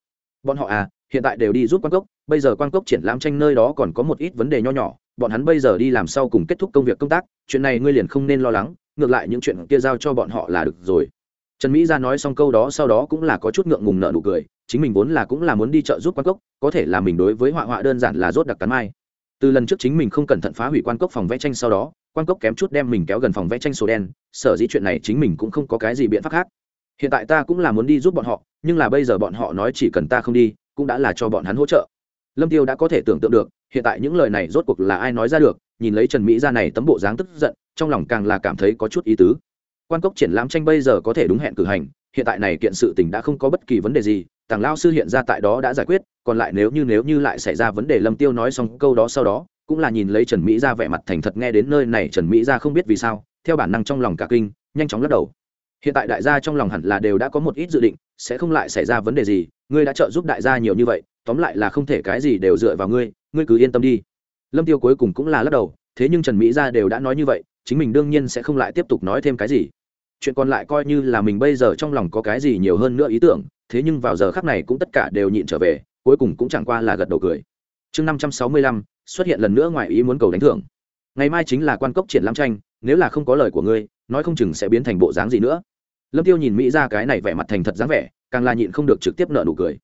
Speaker 1: bọn họ à hiện tại đều đi giúp quan cốc, bây giờ quan cốc triển lãm tranh nơi đó còn có một ít vấn đề nho nhỏ, bọn hắn bây giờ đi làm sau cùng kết thúc công việc công tác, chuyện này ngươi liền không nên lo lắng, ngược lại những chuyện kia giao cho bọn họ là được rồi. Trần mỹ ra nói xong câu đó sau đó cũng là có chút ngượng ngùng nợ nụ cười, chính mình vốn là cũng là muốn đi chợ giúp quan cốc, có thể là mình đối với họa họa đơn giản là rốt đặc cắn mai. Từ lần trước chính mình không cẩn thận phá hủy quan cốc phòng vẽ tranh sau đó quan cốc kém chút đem mình kéo gần phòng vẽ tranh sổ đen, sở dĩ chuyện này chính mình cũng không có cái gì biện pháp khác hiện tại ta cũng là muốn đi giúp bọn họ, nhưng là bây giờ bọn họ nói chỉ cần ta không đi, cũng đã là cho bọn hắn hỗ trợ. Lâm tiêu đã có thể tưởng tượng được, hiện tại những lời này rốt cuộc là ai nói ra được, nhìn lấy trần mỹ ra này tấm bộ dáng tức giận, trong lòng càng là cảm thấy có chút ý tứ. Quan cốc triển lãm tranh bây giờ có thể đúng hẹn cử hành, hiện tại này kiện sự tình đã không có bất kỳ vấn đề gì, tàng lao sư hiện ra tại đó đã giải quyết, còn lại nếu như nếu như lại xảy ra vấn đề lâm tiêu nói xong câu đó sau đó, cũng là nhìn lấy trần mỹ ra vẻ mặt thành thật nghe đến nơi này, trần mỹ ra không biết vì sao, theo bản năng trong lòng cả kinh, nhanh chóng lắc đầu hiện tại đại gia trong lòng hẳn là đều đã có một ít dự định, sẽ không lại xảy ra vấn đề gì, ngươi đã trợ giúp đại gia nhiều như vậy, tóm lại là không thể cái gì đều dựa vào ngươi ngươi cứ yên tâm đi. Lâm tiêu cuối cùng cũng là lắc đầu, thế nhưng trần mỹ gia đều đã nói như vậy, chính mình đương nhiên sẽ không lại tiếp tục nói thêm cái gì. Chuyện còn lại coi như là mình bây giờ trong lòng có cái gì nhiều hơn nữa ý tưởng, thế nhưng vào giờ khắc này cũng tất cả đều nhịn trở về, cuối cùng cũng chẳng qua là gật đầu cười. Chương năm trăm sáu mươi lăm, xuất hiện lần nữa ngoài ý muốn cầu đánh thưởng. Ngày mai chính là quan cốc triển lãm tranh, nếu là không có lời của ngươi, nói không chừng sẽ biến thành bộ dáng gì nữa lâm tiêu nhìn mỹ ra cái này vẻ mặt thành thật dáng vẻ, càng là nhịn không được trực tiếp nợ nụ cười.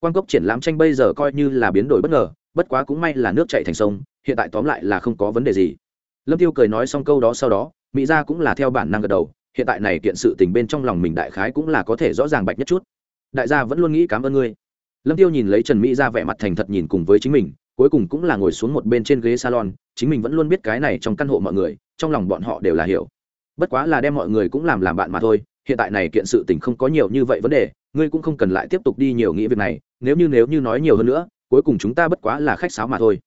Speaker 1: Quan cốc triển lãm tranh bây giờ coi như là biến đổi bất ngờ, bất quá cũng may là nước chạy thành sông, hiện tại tóm lại là không có vấn đề gì. Lâm tiêu cười nói xong câu đó sau đó, mỹ gia cũng là theo bản năng gật đầu, hiện tại này kiện sự tình bên trong lòng mình đại khái cũng là có thể rõ ràng bạch nhất chút. Đại gia vẫn luôn nghĩ cảm ơn ngươi. Lâm tiêu nhìn lấy trần mỹ gia vẻ mặt thành thật nhìn cùng với chính mình, cuối cùng cũng là ngồi xuống một bên trên ghế salon, chính mình vẫn luôn biết cái này trong căn hộ mọi người, trong lòng bọn họ đều là hiểu. Bất quá là đem mọi người cũng làm làm bạn mà thôi hiện tại này kiện sự tình không có nhiều như vậy vấn đề, ngươi cũng không cần lại tiếp tục đi nhiều nghĩ việc này, nếu như nếu như nói nhiều hơn nữa, cuối cùng chúng ta bất quá là khách sáo mà thôi.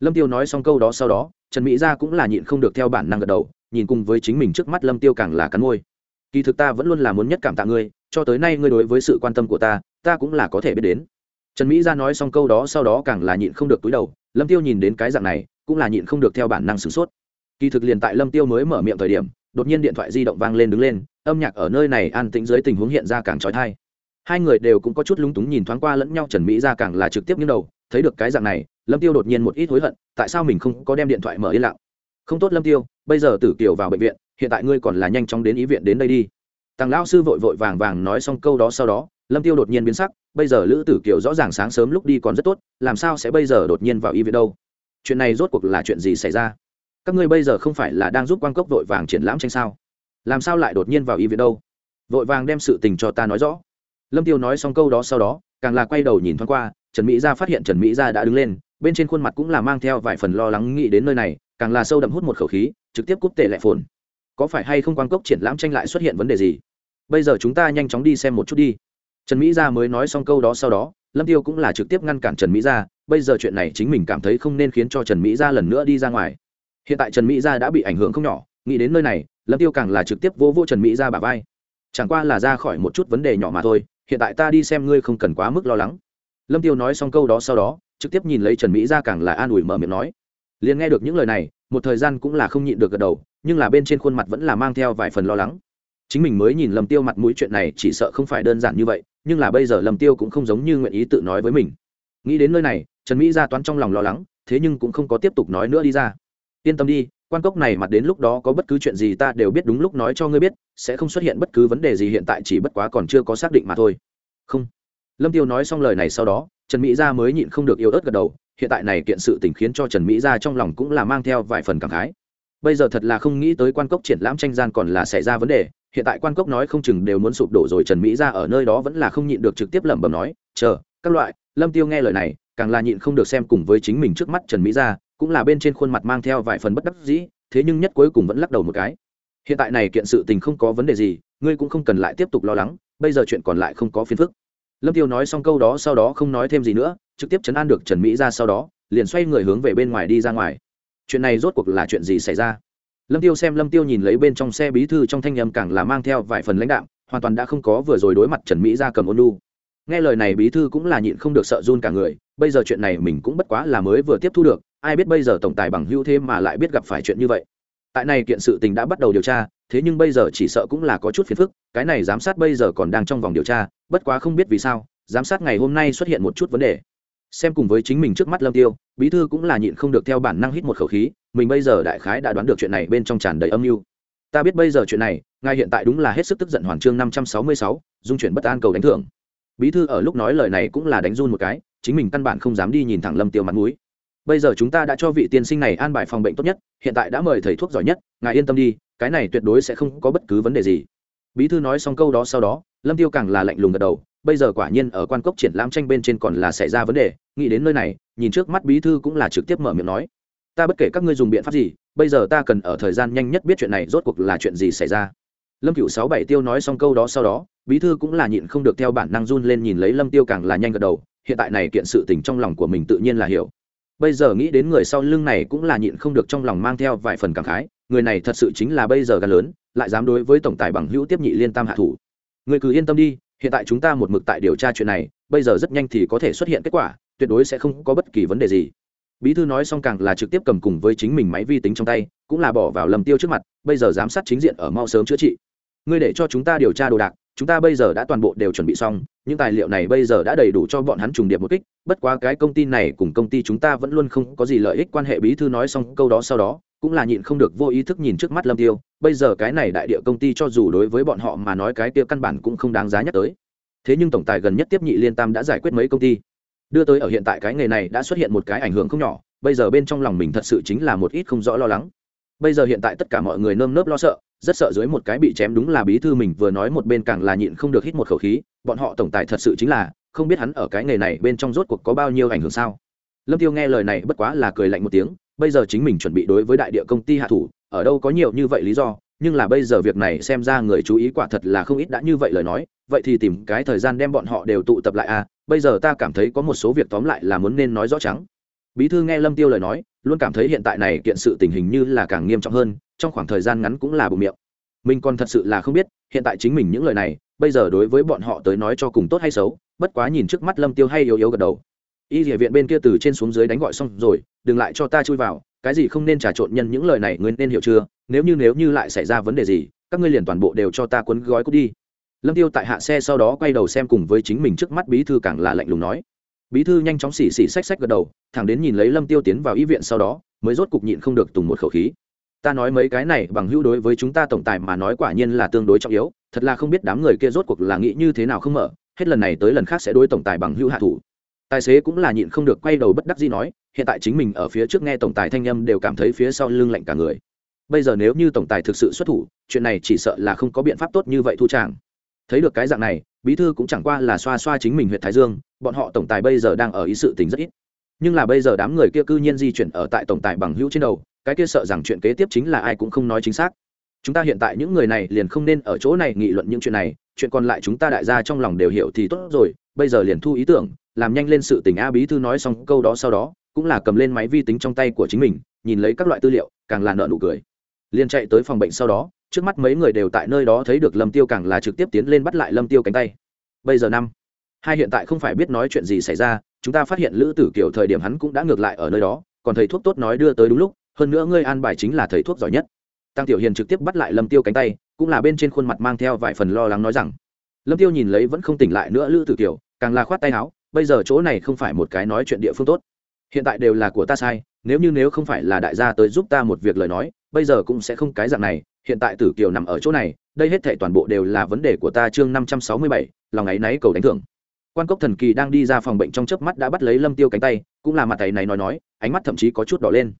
Speaker 1: Lâm tiêu nói xong câu đó sau đó, trần mỹ gia cũng là nhịn không được theo bản năng gật đầu, nhìn cùng với chính mình trước mắt lâm tiêu càng là cắn môi. Kỳ thực ta vẫn luôn là muốn nhất cảm tạ ngươi, cho tới nay ngươi đối với sự quan tâm của ta ta cũng là có thể biết đến. Trần mỹ gia nói xong câu đó sau đó càng là nhịn không được túi đầu, lâm tiêu nhìn đến cái dạng này, cũng là nhịn không được theo bản năng sửng sốt. Kỳ thực liền tại lâm tiêu mới mở miệng thời điểm đột nhiên điện thoại di động vang lên đứng lên, âm nhạc ở nơi này an tĩnh dưới tình huống hiện ra càng trói thai hai người đều cũng có chút lúng túng nhìn thoáng qua lẫn nhau trần mỹ ra càng là trực tiếp nghiêng đầu, thấy được cái dạng này, lâm tiêu đột nhiên một ít hối hận, tại sao mình không có đem điện thoại mở yên lặng? Không tốt lâm tiêu, bây giờ tử kiều vào bệnh viện, hiện tại ngươi còn là nhanh chóng đến ý viện đến đây đi. Tàng lão sư vội vội vàng vàng nói xong câu đó sau đó, lâm tiêu đột nhiên biến sắc, bây giờ lữ tử kiều rõ ràng sáng sớm lúc đi còn rất tốt, làm sao sẽ bây giờ đột nhiên vào y viện đâu? Chuyện này rốt cuộc là chuyện gì xảy ra? Các ngươi bây giờ không phải là đang giúp quan cốc vội vàng triển lãm tranh sao? Làm sao lại đột nhiên vào y viện đâu? Vội vàng đem sự tình cho ta nói rõ. Lâm tiêu nói xong câu đó sau đó, càng là quay đầu nhìn thoáng qua, trần mỹ gia phát hiện trần mỹ gia đã đứng lên, bên trên khuôn mặt cũng là mang theo vài phần lo lắng nghĩ đến nơi này, càng là sâu đậm hút một khẩu khí, trực tiếp cúp tệ lại phồn. Có phải hay không quan cốc triển lãm tranh lại xuất hiện vấn đề gì? Bây giờ chúng ta nhanh chóng đi xem một chút đi. Trần mỹ gia mới nói xong câu đó sau đó, lâm tiêu cũng là trực tiếp ngăn cản trần mỹ gia, bây giờ chuyện này chính mình cảm thấy không nên khiến cho trần mỹ gia lần nữa đi ra ngoài hiện tại trần mỹ gia đã bị ảnh hưởng không nhỏ, nghĩ đến nơi này, lâm tiêu càng là trực tiếp vô vô trần mỹ gia bả vai. Chẳng qua là ra khỏi một chút vấn đề nhỏ mà thôi, hiện tại ta đi xem ngươi không cần quá mức lo lắng. Lâm tiêu nói xong câu đó sau đó, trực tiếp nhìn lấy trần mỹ gia càng là an ủi mở miệng nói. Liền nghe được những lời này, một thời gian cũng là không nhịn được gật đầu, nhưng là bên trên khuôn mặt vẫn là mang theo vài phần lo lắng. Chính mình mới nhìn lâm tiêu mặt mũi chuyện này, chỉ sợ không phải đơn giản như vậy, nhưng là bây giờ lâm tiêu cũng không giống như nguyện ý tự nói với mình. Nghĩ đến nơi này, trần mỹ gia toán trong lòng lo lắng, thế nhưng cũng không có tiếp tục nói nữa đi ra yên tâm đi, quan cốc này mặt đến lúc đó có bất cứ chuyện gì ta đều biết đúng lúc nói cho ngươi biết, sẽ không xuất hiện bất cứ vấn đề gì hiện tại chỉ bất quá còn chưa có xác định mà thôi. Không. Lâm tiêu nói xong lời này sau đó, trần mỹ gia mới nhịn không được yêu ớt gật đầu, hiện tại này kiện sự tình khiến cho trần mỹ gia trong lòng cũng là mang theo vài phần cảm khái. Bây giờ thật là không nghĩ tới quan cốc triển lãm tranh gian còn là xảy ra vấn đề, hiện tại quan cốc nói không chừng đều muốn sụp đổ rồi, trần mỹ gia ở nơi đó vẫn là không nhịn được trực tiếp lẩm bẩm nói, chờ, các loại, lâm tiêu nghe lời này, càng là nhịn không được xem cùng với chính mình trước mắt trần mỹ gia cũng là bên trên khuôn mặt mang theo vài phần bất đắc dĩ, thế nhưng nhất cuối cùng vẫn lắc đầu một cái. Hiện tại này kiện sự tình không có vấn đề gì, ngươi cũng không cần lại tiếp tục lo lắng, bây giờ chuyện còn lại không có phiền phức. Lâm tiêu nói xong câu đó sau đó không nói thêm gì nữa, trực tiếp chấn an được trần mỹ ra sau đó, liền xoay người hướng về bên ngoài đi ra ngoài. Chuyện này rốt cuộc là chuyện gì xảy ra? Lâm tiêu xem lâm tiêu nhìn lấy bên trong xe bí thư trong thanh âm càng là mang theo vài phần lãnh đạo hoàn toàn đã không có vừa rồi đối mặt trần mỹ ra cầm ôn lu nghe lời này bí thư cũng là nhịn không được sợ run cả người, bây giờ chuyện này mình cũng bất quá là mới vừa tiếp thu được ai biết bây giờ tổng tài bằng hữu thế mà lại biết gặp phải chuyện như vậy. Tại này kiện sự tình đã bắt đầu điều tra, thế nhưng bây giờ chỉ sợ cũng là có chút phiền phức, cái này giám sát bây giờ còn đang trong vòng điều tra, bất quá không biết vì sao, giám sát ngày hôm nay xuất hiện một chút vấn đề. Xem cùng với chính mình trước mắt lâm tiêu, bí thư cũng là nhịn không được theo bản năng hít một khẩu khí, mình bây giờ đại khái đã đoán được chuyện này bên trong tràn đầy âm mưu. Ta biết bây giờ chuyện này, ngài hiện tại đúng là hết sức tức giận hoàn chương năm trăm sáu mươi sáu, dung chuyển bất an cầu đánh thưởng. Bí thư ở lúc nói lời này cũng là đánh run một cái, chính mình căn bản không dám đi nhìn thẳng lâm tiêu mặt mũi bây giờ chúng ta đã cho vị tiên sinh này an bài phòng bệnh tốt nhất, hiện tại đã mời thầy thuốc giỏi nhất, ngài yên tâm đi, cái này tuyệt đối sẽ không có bất cứ vấn đề gì. Bí thư nói xong câu đó sau đó, lâm tiêu càng là lạnh lùng gật đầu, bây giờ quả nhiên ở quan cốc triển lãm tranh bên trên còn là xảy ra vấn đề, nghĩ đến nơi này, nhìn trước mắt bí thư cũng là trực tiếp mở miệng nói. Ta bất kể các ngươi dùng biện pháp gì, bây giờ ta cần ở thời gian nhanh nhất biết chuyện này rốt cuộc là chuyện gì xảy ra. Lâm cựu sáu bảy tiêu nói xong câu đó sau đó, bí thư cũng là nhịn không được theo bản năng run lên nhìn lấy lâm tiêu càng là nhanh gật đầu, hiện tại này kiện sự tình trong lòng của mình tự nhiên là hiểu bây giờ nghĩ đến người sau lưng này cũng là nhịn không được trong lòng mang theo vài phần cảm khái, người này thật sự chính là bây giờ gan lớn, lại dám đối với tổng tài bằng hữu tiếp nhị liên tam hạ thủ. Người cứ yên tâm đi, hiện tại chúng ta một mực tại điều tra chuyện này, bây giờ rất nhanh thì có thể xuất hiện kết quả, tuyệt đối sẽ không có bất kỳ vấn đề gì. Bí thư nói xong càng là trực tiếp cầm cùng với chính mình máy vi tính trong tay, cũng là bỏ vào lầm tiêu trước mặt, bây giờ giám sát chính diện ở mau sớm chữa trị. Ngươi để cho chúng ta điều tra đồ đạc chúng ta bây giờ đã toàn bộ đều chuẩn bị xong, những tài liệu này bây giờ đã đầy đủ cho bọn hắn trùng điệp một kích, bất quá cái công ty này cùng công ty chúng ta vẫn luôn không có gì lợi ích quan hệ bí thư nói xong câu đó sau đó, cũng là nhịn không được vô ý thức nhìn trước mắt lâm tiêu. Bây giờ cái này đại địa công ty cho dù đối với bọn họ mà nói cái kia căn bản cũng không đáng giá nhắc tới. Thế nhưng tổng tài gần nhất tiếp nhị liên tam đã giải quyết mấy công ty. Đưa tới ở hiện tại cái nghề này đã xuất hiện một cái ảnh hưởng không nhỏ, bây giờ bên trong lòng mình thật sự chính là một ít không rõ lo lắng. Bây giờ hiện tại tất cả mọi người nơm nớp lo sợ rất sợ dưới một cái bị chém đúng là bí thư mình vừa nói một bên càng là nhịn không được hít một khẩu khí, bọn họ tổng tài thật sự chính là, không biết hắn ở cái nghề này bên trong rốt cuộc có bao nhiêu ảnh hưởng sao. Lâm tiêu nghe lời này bất quá là cười lạnh một tiếng, bây giờ chính mình chuẩn bị đối với đại địa công ty hạ thủ, ở đâu có nhiều như vậy lý do, nhưng là bây giờ việc này xem ra người chú ý quả thật là không ít đã như vậy lời nói, vậy thì tìm cái thời gian đem bọn họ đều tụ tập lại à bây giờ ta cảm thấy có một số việc tóm lại là muốn nên nói rõ trắng bí thư nghe lâm tiêu lời nói, luôn cảm thấy hiện tại này kiện sự tình hình như là càng nghiêm trọng hơn, trong khoảng thời gian ngắn cũng là bụng miệng. Mình còn thật sự là không biết, hiện tại chính mình những lời này, bây giờ đối với bọn họ tới nói cho cùng tốt hay xấu, bất quá nhìn trước mắt lâm tiêu hay yếu yếu gật đầu. Y địa viện bên kia từ trên xuống dưới đánh gọi xong rồi, đừng lại cho ta chui vào, cái gì không nên trà trộn nhân những lời này, ngươi nên hiểu chưa? Nếu như nếu như lại xảy ra vấn đề gì, các ngươi liền toàn bộ đều cho ta cuốn gói cút đi. Lâm tiêu tại hạ xe sau đó quay đầu xem cùng với chính mình trước mắt bí thư càng là lạnh lùng nói bí thư nhanh chóng xỉ xỉ xách xách gật đầu, thẳng đến nhìn lấy lâm tiêu tiến vào y viện sau đó, mới rốt cục nhịn không được tùng một khẩu khí. Ta nói mấy cái này bằng hữu đối với chúng ta tổng tài mà nói quả nhiên là tương đối trọng yếu, thật là không biết đám người kia rốt cuộc là nghĩ như thế nào không mở, hết lần này tới lần khác sẽ đối tổng tài bằng hữu hạ thủ. Tài xế cũng là nhịn không được quay đầu bất đắc dĩ nói, hiện tại chính mình ở phía trước nghe tổng tài thanh âm đều cảm thấy phía sau lưng lạnh cả người. Bây giờ nếu như tổng tài thực sự xuất thủ, chuyện này chỉ sợ là không có biện pháp tốt như vậy thu tràng. Thấy được cái dạng này bí thư cũng chẳng qua là xoa xoa chính mình huyện thái dương, bọn họ tổng tài bây giờ đang ở ý sự tình rất ít. Nhưng là bây giờ đám người kia cư nhiên di chuyển ở tại tổng tài bằng hữu trên đầu, cái kia sợ rằng chuyện kế tiếp chính là ai cũng không nói chính xác. Chúng ta hiện tại những người này liền không nên ở chỗ này nghị luận những chuyện này, chuyện còn lại chúng ta đại gia trong lòng đều hiểu thì tốt rồi, bây giờ liền thu ý tưởng, làm nhanh lên sự tình a bí thư nói xong câu đó sau đó, cũng là cầm lên máy vi tính trong tay của chính mình, nhìn lấy các loại tư liệu, càng là nợ nụ cười liền chạy tới phòng bệnh sau đó, trước mắt mấy người đều tại nơi đó thấy được lâm tiêu càng là trực tiếp tiến lên bắt lại lâm tiêu cánh tay. Bây giờ năm, hai hiện tại không phải biết nói chuyện gì xảy ra, chúng ta phát hiện lữ tử kiều thời điểm hắn cũng đã ngược lại ở nơi đó, còn thầy thuốc tốt nói đưa tới đúng lúc, hơn nữa ngươi an bài chính là thầy thuốc giỏi nhất. Tăng tiểu hiền trực tiếp bắt lại lâm tiêu cánh tay, cũng là bên trên khuôn mặt mang theo vài phần lo lắng nói rằng, lâm tiêu nhìn lấy vẫn không tỉnh lại nữa lữ tử kiều, càng là khoát tay áo, bây giờ chỗ này không phải một cái nói chuyện địa phương tốt. Hiện tại đều là của ta sai, nếu như nếu không phải là đại gia tới giúp ta một việc lời nói bây giờ cũng sẽ không cái dạng này, hiện tại tử kiều nằm ở chỗ này, đây hết thảy toàn bộ đều là vấn đề của ta chương năm trăm sáu mươi bảy, lòng ấy náy cầu đánh thưởng. Quan cốc thần kỳ đang đi ra phòng bệnh trong chớp mắt đã bắt lấy lâm tiêu cánh tay, cũng là mặt tay này nói nói, ánh mắt thậm chí có chút đỏ lên.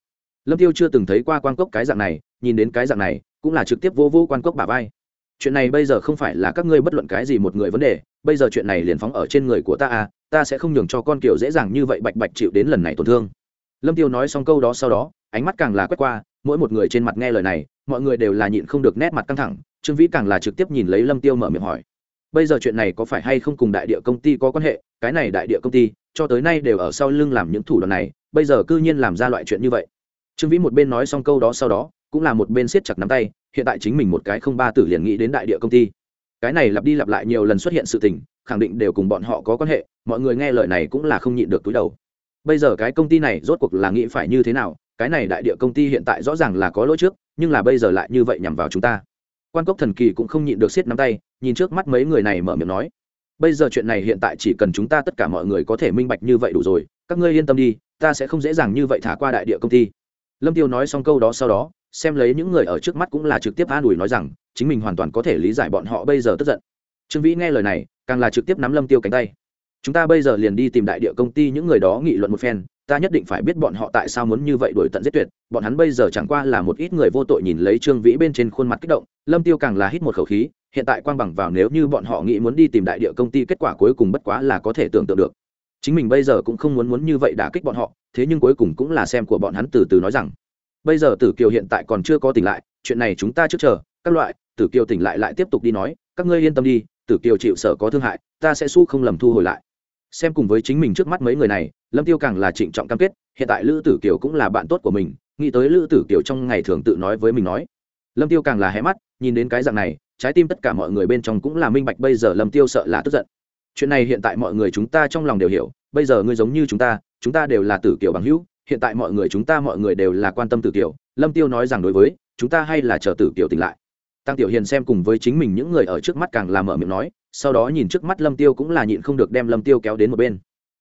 Speaker 1: Lâm tiêu chưa từng thấy qua quan cốc cái dạng này, nhìn đến cái dạng này, cũng là trực tiếp vô vô quan cốc bà vai. Chuyện này bây giờ không phải là các ngươi bất luận cái gì một người vấn đề, bây giờ chuyện này liền phóng ở trên người của ta à ta sẽ không nhường cho con kiều dễ dàng như vậy bạch bạch chịu đến lần này tổn thương. Lâm tiêu nói xong câu đó sau đó, ánh mắt càng là quét qua mỗi một người trên mặt nghe lời này, mọi người đều là nhịn không được nét mặt căng thẳng, trương vĩ càng là trực tiếp nhìn lấy lâm tiêu mở miệng hỏi. Bây giờ chuyện này có phải hay không cùng đại địa công ty có quan hệ? Cái này đại địa công ty, cho tới nay đều ở sau lưng làm những thủ đoạn này, bây giờ cư nhiên làm ra loại chuyện như vậy. Trương vĩ một bên nói xong câu đó sau đó, cũng là một bên siết chặt nắm tay, hiện tại chính mình một cái không ba tử liền nghĩ đến đại địa công ty. Cái này lặp đi lặp lại nhiều lần xuất hiện sự tình, khẳng định đều cùng bọn họ có quan hệ, mọi người nghe lời này cũng là không nhịn được túi đầu. Bây giờ cái công ty này rốt cuộc là nghĩ phải như thế nào cái này đại địa công ty hiện tại rõ ràng là có lỗi trước, nhưng là bây giờ lại như vậy nhằm vào chúng ta. Quan cốc thần kỳ cũng không nhịn được siết nắm tay, nhìn trước mắt mấy người này mở miệng nói, bây giờ chuyện này hiện tại chỉ cần chúng ta tất cả mọi người có thể minh bạch như vậy đủ rồi, các ngươi yên tâm đi, ta sẽ không dễ dàng như vậy thả qua đại địa công ty. Lâm tiêu nói xong câu đó sau đó, xem lấy những người ở trước mắt cũng là trực tiếp an ủi nói rằng, chính mình hoàn toàn có thể lý giải bọn họ bây giờ tức giận. Trương vĩ nghe lời này, càng là trực tiếp nắm lâm tiêu cánh tay. Chúng ta bây giờ liền đi tìm đại địa công ty những người đó nghị luận một phen ta nhất định phải biết bọn họ tại sao muốn như vậy đuổi tận giết tuyệt, bọn hắn bây giờ chẳng qua là một ít người vô tội nhìn lấy trương vĩ bên trên khuôn mặt kích động, lâm tiêu càng là hít một khẩu khí, hiện tại quang bằng vào nếu như bọn họ nghĩ muốn đi tìm đại địa công ty kết quả cuối cùng bất quá là có thể tưởng tượng được. Chính mình bây giờ cũng không muốn muốn như vậy đả kích bọn họ, thế nhưng cuối cùng cũng là xem của bọn hắn từ từ nói rằng, bây giờ tử kiều hiện tại còn chưa có tỉnh lại, chuyện này chúng ta trước chờ, các loại, tử kiều tỉnh lại lại tiếp tục đi nói, các ngươi yên tâm đi, tử kiều chịu sợ có thương hại, ta sẽ su không lầm thu hồi lại xem cùng với chính mình trước mắt mấy người này, lâm tiêu càng là trịnh trọng cam kết, hiện tại lữ tử kiều cũng là bạn tốt của mình, nghĩ tới lữ tử kiều trong ngày thường tự nói với mình nói. Lâm tiêu càng là hé mắt, nhìn đến cái dạng này, trái tim tất cả mọi người bên trong cũng là minh bạch bây giờ lâm tiêu sợ là tức giận. Chuyện này hiện tại mọi người chúng ta trong lòng đều hiểu, bây giờ ngươi giống như chúng ta chúng ta đều là tử kiều bằng hữu, hiện tại mọi người chúng ta mọi người đều là quan tâm tử kiều. Lâm tiêu nói rằng đối với, chúng ta hay là chờ tử kiều tỉnh lại tăng tiểu hiền xem cùng với chính mình những người ở trước mắt càng làm mở miệng nói, sau đó nhìn trước mắt lâm tiêu cũng là nhịn không được đem lâm tiêu kéo đến một bên.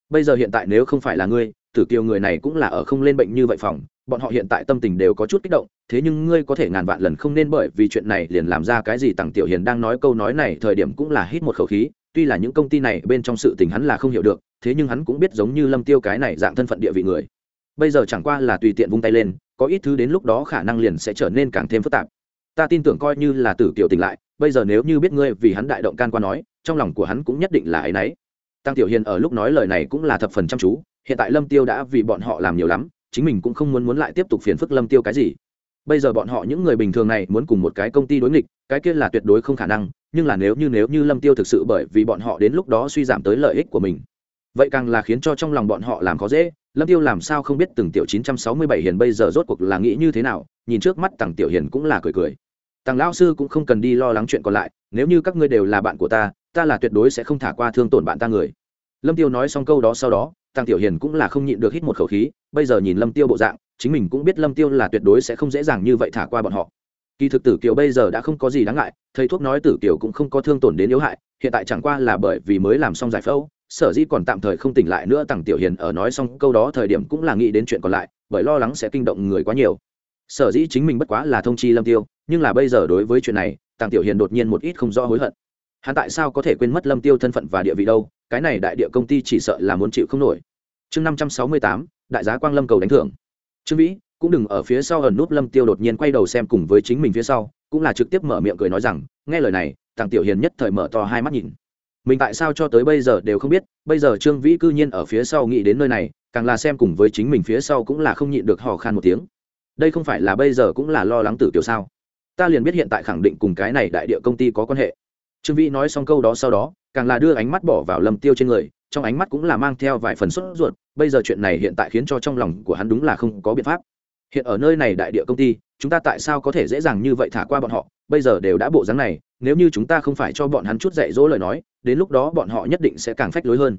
Speaker 1: Bây giờ hiện tại nếu không phải là ngươi, tử kiều người này cũng là ở không lên bệnh như vậy phòng, bọn họ hiện tại tâm tình đều có chút kích động, thế nhưng ngươi có thể ngàn vạn lần không nên bởi vì chuyện này liền làm ra cái gì tăng tiểu hiền đang nói câu nói này thời điểm cũng là hít một khẩu khí, tuy là những công ty này bên trong sự tình hắn là không hiểu được, thế nhưng hắn cũng biết giống như lâm tiêu cái này dạng thân phận địa vị người. Bây giờ chẳng qua là tùy tiện vung tay lên, có ít thứ đến lúc đó khả năng liền sẽ trở nên càng thêm phức tạp ta tin tưởng coi như là tử kiều tỉnh lại, bây giờ nếu như biết ngươi vì hắn đại động can qua nói, trong lòng của hắn cũng nhất định là ấy nấy. Tăng tiểu hiền ở lúc nói lời này cũng là thập phần chăm chú, hiện tại lâm tiêu đã vì bọn họ làm nhiều lắm, chính mình cũng không muốn muốn lại tiếp tục phiền phức lâm tiêu cái gì. Bây giờ bọn họ những người bình thường này muốn cùng một cái công ty đối nghịch, cái kia là tuyệt đối không khả năng, nhưng là nếu như nếu như lâm tiêu thực sự bởi vì bọn họ đến lúc đó suy giảm tới lợi ích của mình, vậy càng là khiến cho trong lòng bọn họ làm khó dễ. Lâm tiêu làm sao không biết từng tiểu 967 hiền bây giờ rốt cuộc là nghĩ như thế nào, nhìn trước mắt tằng tiểu hiền cũng là cười cười. Tàng lão sư cũng không cần đi lo lắng chuyện còn lại, nếu như các ngươi đều là bạn của ta ta là tuyệt đối sẽ không thả qua thương tổn bạn ta người. Lâm tiêu nói xong câu đó sau đó, Tàng tiểu hiền cũng là không nhịn được hít một khẩu khí, bây giờ nhìn lâm tiêu bộ dạng, chính mình cũng biết lâm tiêu là tuyệt đối sẽ không dễ dàng như vậy thả qua bọn họ. Kỳ thực tử kiều bây giờ đã không có gì đáng ngại, thầy thuốc nói tử kiều cũng không có thương tổn đến yếu hại, hiện tại chẳng qua là bởi vì mới làm xong giải phẫu, sở dĩ còn tạm thời không tỉnh lại nữa, Tàng tiểu hiền ở nói xong câu đó thời điểm cũng là nghĩ đến chuyện còn lại, bởi lo lắng sẽ kinh động người quá nhiều sở dĩ chính mình bất quá là thông chi lâm tiêu, nhưng là bây giờ đối với chuyện này tăng tiểu hiền đột nhiên một ít không rõ hối hận. Hắn tại sao có thể quên mất lâm tiêu thân phận và địa vị đâu, cái này đại địa công ty chỉ sợ là muốn chịu không nổi. Chương năm trăm sáu mươi tám, đại giá quang lâm cầu đánh thưởng. Trương vĩ cũng đừng ở phía sau ẩn núp lâm tiêu đột nhiên quay đầu xem cùng với chính mình phía sau, cũng là trực tiếp mở miệng cười nói rằng, nghe lời này, tàng tiểu hiền nhất thời mở to hai mắt nhìn. Mình tại sao cho tới bây giờ đều không biết, bây giờ trương vĩ cư nhiên ở phía sau nghĩ đến nơi này, càng là xem cùng với chính mình phía sau cũng là không nhịn được hò khan một tiếng đây không phải là bây giờ cũng là lo lắng tử tiểu sao? Ta liền biết hiện tại khẳng định cùng cái này đại địa công ty có quan hệ. Trương vĩ nói xong câu đó sau đó, càng là đưa ánh mắt bỏ vào lâm tiêu trên người, trong ánh mắt cũng là mang theo vài phần sốt ruột, bây giờ chuyện này hiện tại khiến cho trong lòng của hắn đúng là không có biện pháp. Hiện ở nơi này đại địa công ty, chúng ta tại sao có thể dễ dàng như vậy thả qua bọn họ? Bây giờ đều đã bộ dáng này, nếu như chúng ta không phải cho bọn hắn chút dạy dỗ lời nói, đến lúc đó bọn họ nhất định sẽ càng phách lối hơn.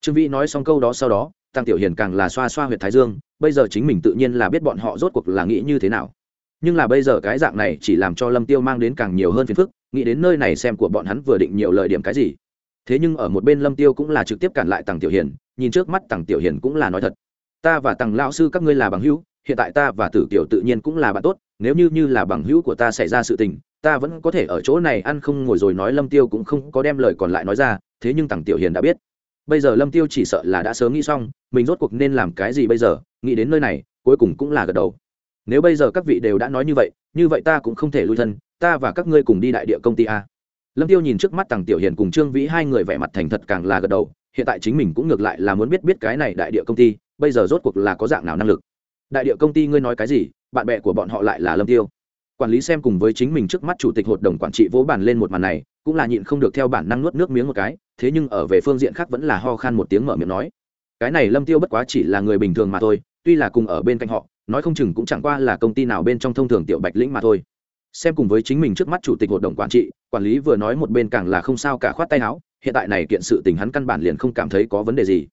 Speaker 1: Trương vĩ nói xong câu đó sau đó tăng tiểu hiền càng là xoa xoa huyệt thái dương bây giờ chính mình tự nhiên là biết bọn họ rốt cuộc là nghĩ như thế nào. Nhưng là bây giờ cái dạng này chỉ làm cho lâm tiêu mang đến càng nhiều hơn phiền phức, nghĩ đến nơi này xem của bọn hắn vừa định nhiều lời điểm cái gì. Thế nhưng ở một bên lâm tiêu cũng là trực tiếp cản lại tằng tiểu hiền, nhìn trước mắt tằng tiểu hiền cũng là nói thật. Ta và tằng lão sư các ngươi là bằng hữu, hiện tại ta và tử tiểu tự nhiên cũng là bạn tốt, nếu như như là bằng hữu của ta xảy ra sự tình, ta vẫn có thể ở chỗ này ăn không ngồi rồi. Nói lâm tiêu cũng không có đem lời còn lại nói ra, thế nhưng tằng tiểu hiền đã biết bây giờ lâm tiêu chỉ sợ là đã sớm nghĩ xong, mình rốt cuộc nên làm cái gì bây giờ? Nghĩ đến nơi này, cuối cùng cũng là gật đầu. Nếu bây giờ các vị đều đã nói như vậy như vậy ta cũng không thể lui thân, ta và các ngươi cùng đi đại địa công ty a. Lâm tiêu nhìn trước mắt tằng tiểu hiền cùng trương vĩ hai người vẻ mặt thành thật càng là gật đầu, hiện tại chính mình cũng ngược lại là muốn biết biết cái này đại địa công ty, bây giờ rốt cuộc là có dạng nào năng lực. Đại địa công ty ngươi nói cái gì, bạn bè của bọn họ lại là lâm tiêu. Quản lý xem cùng với chính mình trước mắt chủ tịch hội đồng quản trị vỗ bàn lên một màn này cũng là nhịn không được theo bản năng nuốt nước miếng một cái, thế nhưng ở về phương diện khác vẫn là ho khan một tiếng mở miệng nói. Cái này lâm tiêu bất quá chỉ là người bình thường mà thôi, tuy là cùng ở bên cạnh họ, nói không chừng cũng chẳng qua là công ty nào bên trong thông thường tiểu bạch lĩnh mà thôi. Xem cùng với chính mình trước mắt chủ tịch hội đồng quản trị, quản lý vừa nói một bên càng là không sao cả khoát tay áo, hiện tại này kiện sự tình hắn căn bản liền không cảm thấy có vấn đề gì.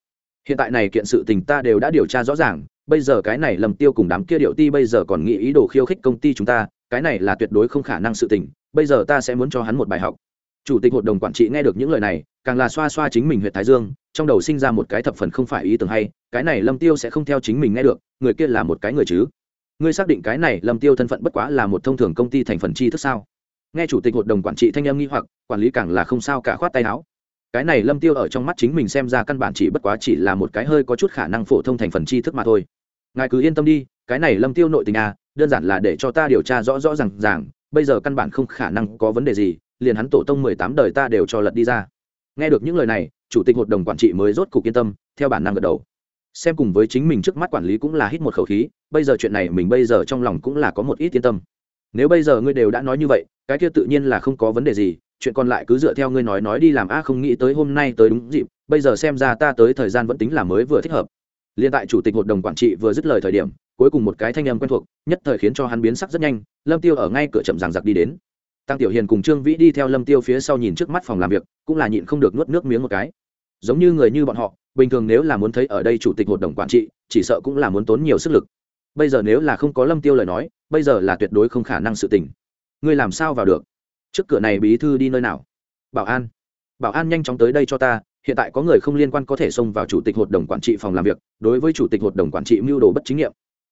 Speaker 1: Hiện tại này kiện sự tình ta đều đã điều tra rõ ràng, bây giờ cái này lầm tiêu cùng đám kia điệu ti bây giờ còn nghĩ ý đồ khiêu khích công ty chúng ta, cái này là tuyệt đối không khả năng sự tình, bây giờ ta sẽ muốn cho hắn một bài học chủ tịch hội đồng quản trị nghe được những lời này, càng là xoa xoa chính mình huyện thái dương, trong đầu sinh ra một cái thập phần không phải ý tưởng hay, cái này lâm tiêu sẽ không theo chính mình nghe được, người kia là một cái người chứ? Ngươi xác định cái này lâm tiêu thân phận bất quá là một thông thường công ty thành phần chi thức sao? Nghe chủ tịch hội đồng quản trị thanh em nghi hoặc, quản lý càng là không sao cả khoát tay áo. Cái này lâm tiêu ở trong mắt chính mình xem ra căn bản chỉ bất quá chỉ là một cái hơi có chút khả năng phổ thông thành phần chi thức mà thôi. Ngài cứ yên tâm đi, cái này lâm tiêu nội tình à đơn giản là để cho ta điều tra rõ rõ rằng ràng, bây giờ căn bản không khả năng có vấn đề gì liền hắn tổ tông mười tám đời ta đều cho lật đi ra. Nghe được những lời này, chủ tịch hội đồng quản trị mới rốt cục yên tâm, theo bản năng gật đầu. Xem cùng với chính mình trước mắt quản lý cũng là hít một khẩu khí, bây giờ chuyện này mình bây giờ trong lòng cũng là có một ít yên tâm. Nếu bây giờ ngươi đều đã nói như vậy, cái kia tự nhiên là không có vấn đề gì, chuyện còn lại cứ dựa theo ngươi nói nói đi làm a, không nghĩ tới hôm nay tới đúng dịp, bây giờ xem ra ta tới thời gian vẫn tính là mới vừa thích hợp. Liên tại chủ tịch hội đồng quản trị vừa dứt lời thời điểm, cuối cùng một cái thanh âm quen thuộc, nhất thời khiến cho hắn biến sắc rất nhanh, lâm tiêu ở ngay cửa chậm ràng giặc đi đến tăng tiểu hiền cùng trương vĩ đi theo lâm tiêu phía sau nhìn trước mắt phòng làm việc, cũng là nhịn không được nuốt nước miếng một cái. Giống như người như bọn họ, bình thường nếu là muốn thấy ở đây chủ tịch hội đồng quản trị, chỉ sợ cũng là muốn tốn nhiều sức lực. Bây giờ nếu là không có lâm tiêu lời nói, bây giờ là tuyệt đối không khả năng sự tình. Ngươi làm sao vào được? Trước cửa này bí thư đi nơi nào? Bảo an. Bảo an nhanh chóng tới đây cho ta, hiện tại có người không liên quan có thể xông vào chủ tịch hội đồng quản trị phòng làm việc, đối với chủ tịch hội đồng quản trị mưu đồ bất chính nghiệm.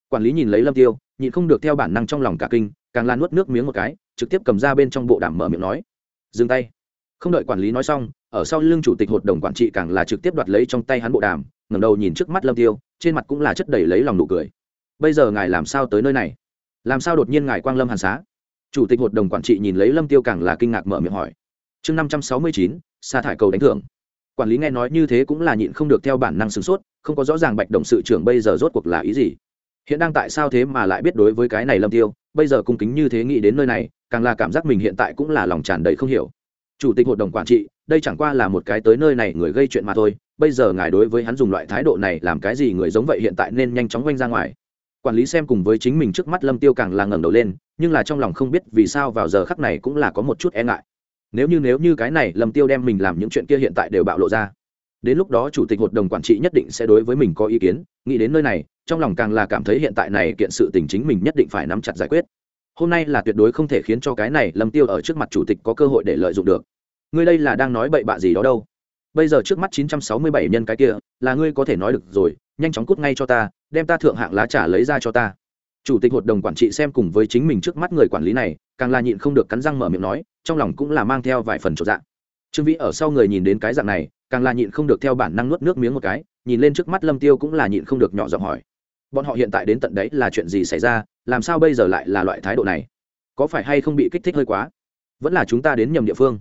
Speaker 1: Quản lý nhìn lấy lâm tiêu, nhịn không được theo bản năng trong lòng cả kinh, càng lan nuốt nước miếng một cái trực tiếp cầm ra bên trong bộ đàm mở miệng nói. Dừng tay. Không đợi quản lý nói xong, ở sau lưng chủ tịch hội đồng quản trị càng là trực tiếp đoạt lấy trong tay hắn bộ đàm, ngẩng đầu nhìn trước mắt lâm tiêu, trên mặt cũng là chất đầy lấy lòng nụ cười. Bây giờ ngài làm sao tới nơi này? Làm sao đột nhiên ngài quang lâm hàn xá? Chủ tịch hội đồng quản trị nhìn lấy lâm tiêu càng là kinh ngạc mở miệng hỏi. Chương năm trăm sáu mươi chín, sa thải cầu đánh thưởng. Quản lý nghe nói như thế cũng là nhịn không được theo bản năng sửng sốt, không có rõ ràng bạch động sự trưởng bây giờ rốt cuộc là ý gì hiện đang tại sao thế mà lại biết đối với cái này lâm tiêu? Bây giờ cung kính như thế nghĩ đến nơi này, càng là cảm giác mình hiện tại cũng là lòng tràn đầy không hiểu. Chủ tịch hội đồng quản trị, đây chẳng qua là một cái tới nơi này người gây chuyện mà thôi, bây giờ ngài đối với hắn dùng loại thái độ này làm cái gì người giống vậy hiện tại nên nhanh chóng quanh ra ngoài. Quản lý xem cùng với chính mình trước mắt lâm tiêu càng là ngẩng đầu lên, nhưng là trong lòng không biết vì sao vào giờ khắc này cũng là có một chút e ngại. Nếu như nếu như cái này lâm tiêu đem mình làm những chuyện kia hiện tại đều bạo lộ ra, đến lúc đó chủ tịch hội đồng quản trị nhất định sẽ đối với mình có ý kiến, nghĩ đến nơi này trong lòng càng là cảm thấy hiện tại này kiện sự tình chính mình nhất định phải nắm chặt giải quyết. Hôm nay là tuyệt đối không thể khiến cho cái này lâm tiêu ở trước mặt chủ tịch có cơ hội để lợi dụng được. Ngươi đây là đang nói bậy bạ gì đó đâu? Bây giờ trước mắt 967 nhân cái kia, là ngươi có thể nói được rồi, nhanh chóng cút ngay cho ta, đem ta thượng hạng lá trả lấy ra cho ta. Chủ tịch hội đồng quản trị xem cùng với chính mình trước mắt người quản lý này, càng là nhịn không được cắn răng mở miệng nói, trong lòng cũng là mang theo vài phần chỗ dạng trương vĩ ở sau người nhìn đến cái dạng này, càng là nhịn không được theo bản năng nuốt nước miếng một cái, nhìn lên trước mắt lâm tiêu cũng là nhịn không được nhỏ giọng hỏi bọn họ hiện tại đến tận đấy là chuyện gì xảy ra, làm sao bây giờ lại là loại thái độ này? Có phải hay không bị kích thích hơi quá? Vẫn là chúng ta đến nhầm địa phương.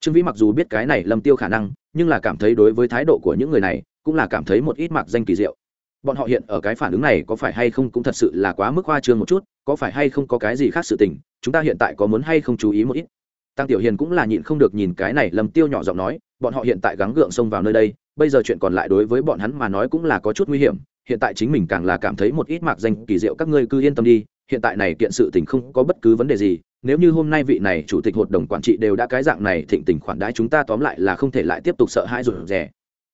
Speaker 1: Trương vĩ mặc dù biết cái này lâm tiêu khả năng, nhưng là cảm thấy đối với thái độ của những người này, cũng là cảm thấy một ít mặc danh kỳ diệu. Bọn họ hiện ở cái phản ứng này có phải hay không cũng thật sự là quá mức hoa trương một chút, có phải hay không có cái gì khác sự tình, chúng ta hiện tại có muốn hay không chú ý một ít. Tăng tiểu hiền cũng là nhịn không được nhìn cái này lâm tiêu nhỏ giọng nói, bọn họ hiện tại gắng gượng xông vào nơi đây, bây giờ chuyện còn lại đối với bọn hắn mà nói cũng là có chút nguy hiểm hiện tại chính mình càng là cảm thấy một ít mạc danh kỳ diệu, các ngươi cứ yên tâm đi, hiện tại này kiện sự tình không có bất cứ vấn đề gì, nếu như hôm nay vị này chủ tịch hội đồng quản trị đều đã cái dạng này, thịnh tình khoản đãi chúng ta tóm lại là không thể lại tiếp tục sợ hãi rồi rẻ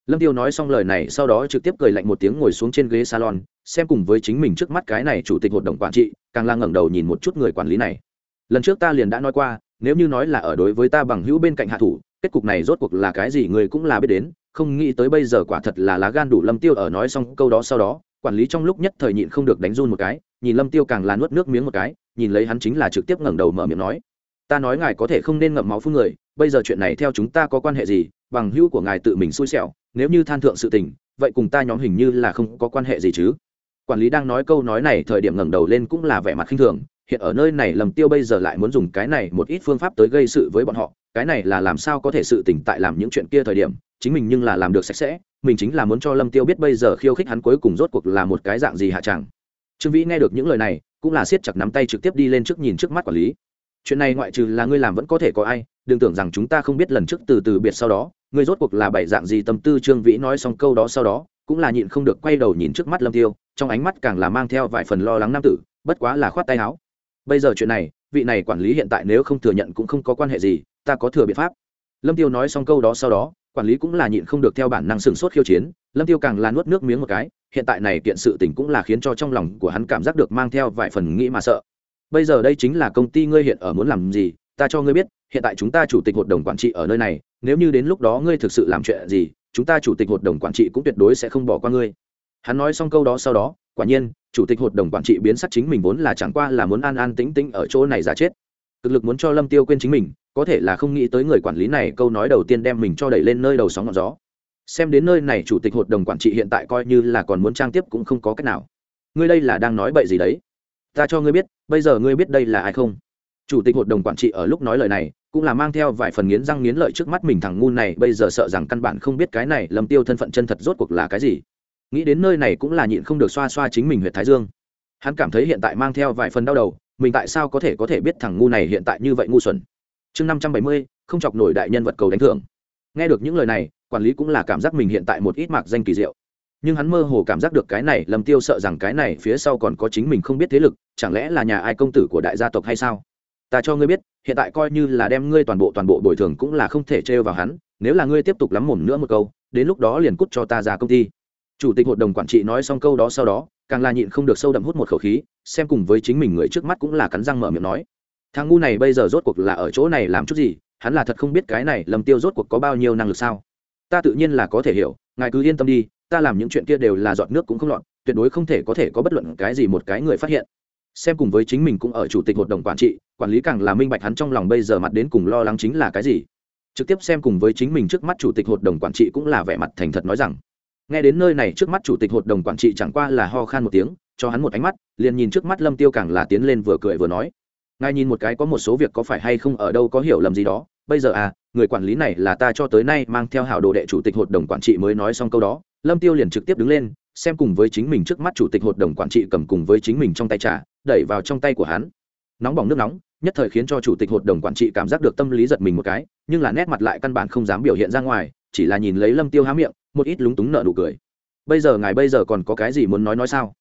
Speaker 1: lâm tiêu nói xong lời này, sau đó trực tiếp cười lạnh một tiếng ngồi xuống trên ghế salon, xem cùng với chính mình trước mắt cái này chủ tịch hội đồng quản trị, càng là ngẩng đầu nhìn một chút người quản lý này. Lần trước ta liền đã nói qua, nếu như nói là ở đối với ta bằng hữu bên cạnh hạ thủ, kết cục này rốt cuộc là cái gì người cũng là biết đến không nghĩ tới bây giờ quả thật là lá gan đủ lâm tiêu ở nói xong câu đó sau đó, quản lý trong lúc nhất thời nhịn không được đánh run một cái, nhìn lâm tiêu càng là nuốt nước miếng một cái, nhìn lấy hắn chính là trực tiếp ngẩng đầu mở miệng nói, ta nói ngài có thể không nên ngậm máu phun người, bây giờ chuyện này theo chúng ta có quan hệ gì, bằng hữu của ngài tự mình xui xẻo, nếu như than thượng sự tình, vậy cùng ta nhóm hình như là không có quan hệ gì chứ. Quản lý đang nói câu nói này thời điểm ngẩng đầu lên cũng là vẻ mặt khinh thường, hiện ở nơi này lầm tiêu bây giờ lại muốn dùng cái này một ít phương pháp tới gây sự với bọn họ, cái này là làm sao có thể sự tỉnh tại làm những chuyện kia thời điểm chính mình nhưng là làm được sạch sẽ, mình chính là muốn cho lâm tiêu biết bây giờ khiêu khích hắn cuối cùng rốt cuộc là một cái dạng gì hạ chẳng. Trương vĩ nghe được những lời này, cũng là siết chặt nắm tay trực tiếp đi lên trước nhìn trước mắt quản lý. Chuyện này ngoại trừ là ngươi làm vẫn có thể có ai, đừng tưởng rằng chúng ta không biết lần trước từ từ biệt sau đó, ngươi rốt cuộc là bảy dạng gì tâm tư trương vĩ nói xong câu đó sau đó, cũng là nhịn không được quay đầu nhìn trước mắt lâm tiêu, trong ánh mắt càng là mang theo vài phần lo lắng nam tử, bất quá là khoát tay áo. Bây giờ chuyện này, vị này quản lý hiện tại nếu không thừa nhận cũng không có quan hệ gì, ta có thừa biện pháp. Lâm tiêu nói xong câu đó sau đó quản lý cũng là nhịn không được theo bản năng sừng sốt khiêu chiến, lâm tiêu càng là nuốt nước miếng một cái, hiện tại này kiện sự tình cũng là khiến cho trong lòng của hắn cảm giác được mang theo vài phần nghĩ mà sợ. Bây giờ đây chính là công ty ngươi hiện ở muốn làm gì, ta cho ngươi biết, hiện tại chúng ta chủ tịch hội đồng quản trị ở nơi này, nếu như đến lúc đó ngươi thực sự làm chuyện gì, chúng ta chủ tịch hội đồng quản trị cũng tuyệt đối sẽ không bỏ qua ngươi. Hắn nói xong câu đó sau đó, quả nhiên, chủ tịch hội đồng quản trị biến sắc chính mình vốn là chẳng qua là muốn an an tĩnh tĩnh ở chỗ này giả chết. Cực lực muốn cho lâm tiêu quên chính mình có thể là không nghĩ tới người quản lý này câu nói đầu tiên đem mình cho đẩy lên nơi đầu sóng ngọn gió. Xem đến nơi này chủ tịch hội đồng quản trị hiện tại coi như là còn muốn trang tiếp cũng không có cách nào. Ngươi đây là đang nói bậy gì đấy? Ta cho ngươi biết, bây giờ ngươi biết đây là ai không? Chủ tịch hội đồng quản trị ở lúc nói lời này, cũng là mang theo vài phần nghiến răng nghiến lợi trước mắt mình thằng ngu này, bây giờ sợ rằng căn bản không biết cái này lâm tiêu thân phận chân thật rốt cuộc là cái gì. Nghĩ đến nơi này cũng là nhịn không được xoa xoa chính mình huyện thái dương. Hắn cảm thấy hiện tại mang theo vài phần đau đầu, mình tại sao có thể có thể biết thằng ngu này hiện tại như vậy ngu xuẩn? Chương năm trăm bảy mươi, không chọc nổi đại nhân vật cầu đánh thưởng. Nghe được những lời này, quản lý cũng là cảm giác mình hiện tại một ít mạc danh kỳ diệu. Nhưng hắn mơ hồ cảm giác được cái này lầm tiêu sợ rằng cái này phía sau còn có chính mình không biết thế lực, chẳng lẽ là nhà ai công tử của đại gia tộc hay sao? Ta cho ngươi biết, hiện tại coi như là đem ngươi toàn bộ toàn bộ bồi thường cũng là không thể trêu vào hắn, nếu là ngươi tiếp tục lắm mồm nữa một câu, đến lúc đó liền cút cho ta ra công ty. Chủ tịch hội đồng quản trị nói xong câu đó sau đó, càng là nhịn không được sâu đậm hút một khẩu khí, xem cùng với chính mình người trước mắt cũng là cắn răng mở miệng nói thằng ngu này bây giờ rốt cuộc là ở chỗ này làm chút gì? Hắn là thật không biết cái này lầm tiêu rốt cuộc có bao nhiêu năng lực sao? Ta tự nhiên là có thể hiểu, ngài cứ yên tâm đi, ta làm những chuyện kia đều là giọt nước cũng không lọt, tuyệt đối không thể có thể có bất luận cái gì một cái người phát hiện. Xem cùng với chính mình cũng ở chủ tịch hội đồng quản trị, quản lý càng là minh bạch hắn trong lòng bây giờ mặt đến cùng lo lắng chính là cái gì. Trực tiếp xem cùng với chính mình trước mắt chủ tịch hội đồng quản trị cũng là vẻ mặt thành thật nói rằng, nghe đến nơi này trước mắt chủ tịch hội đồng quản trị chẳng qua là ho khan một tiếng, cho hắn một ánh mắt, liền nhìn trước mắt lâm tiêu càng là tiến lên vừa cười vừa nói ngài nhìn một cái có một số việc có phải hay không ở đâu có hiểu lầm gì đó. Bây giờ à người quản lý này là ta cho tới nay mang theo hảo đồ đệ chủ tịch hội đồng quản trị mới nói xong câu đó. Lâm tiêu liền trực tiếp đứng lên, xem cùng với chính mình trước mắt chủ tịch hội đồng quản trị cầm cùng với chính mình trong tay trà, đẩy vào trong tay của hắn. Nóng bỏng nước nóng, nhất thời khiến cho chủ tịch hội đồng quản trị cảm giác được tâm lý giật mình một cái, nhưng là nét mặt lại căn bản không dám biểu hiện ra ngoài, chỉ là nhìn lấy lâm tiêu há miệng, một ít lúng túng nợ nụ cười. Bây giờ ngài bây giờ còn có cái gì muốn nói nói sao?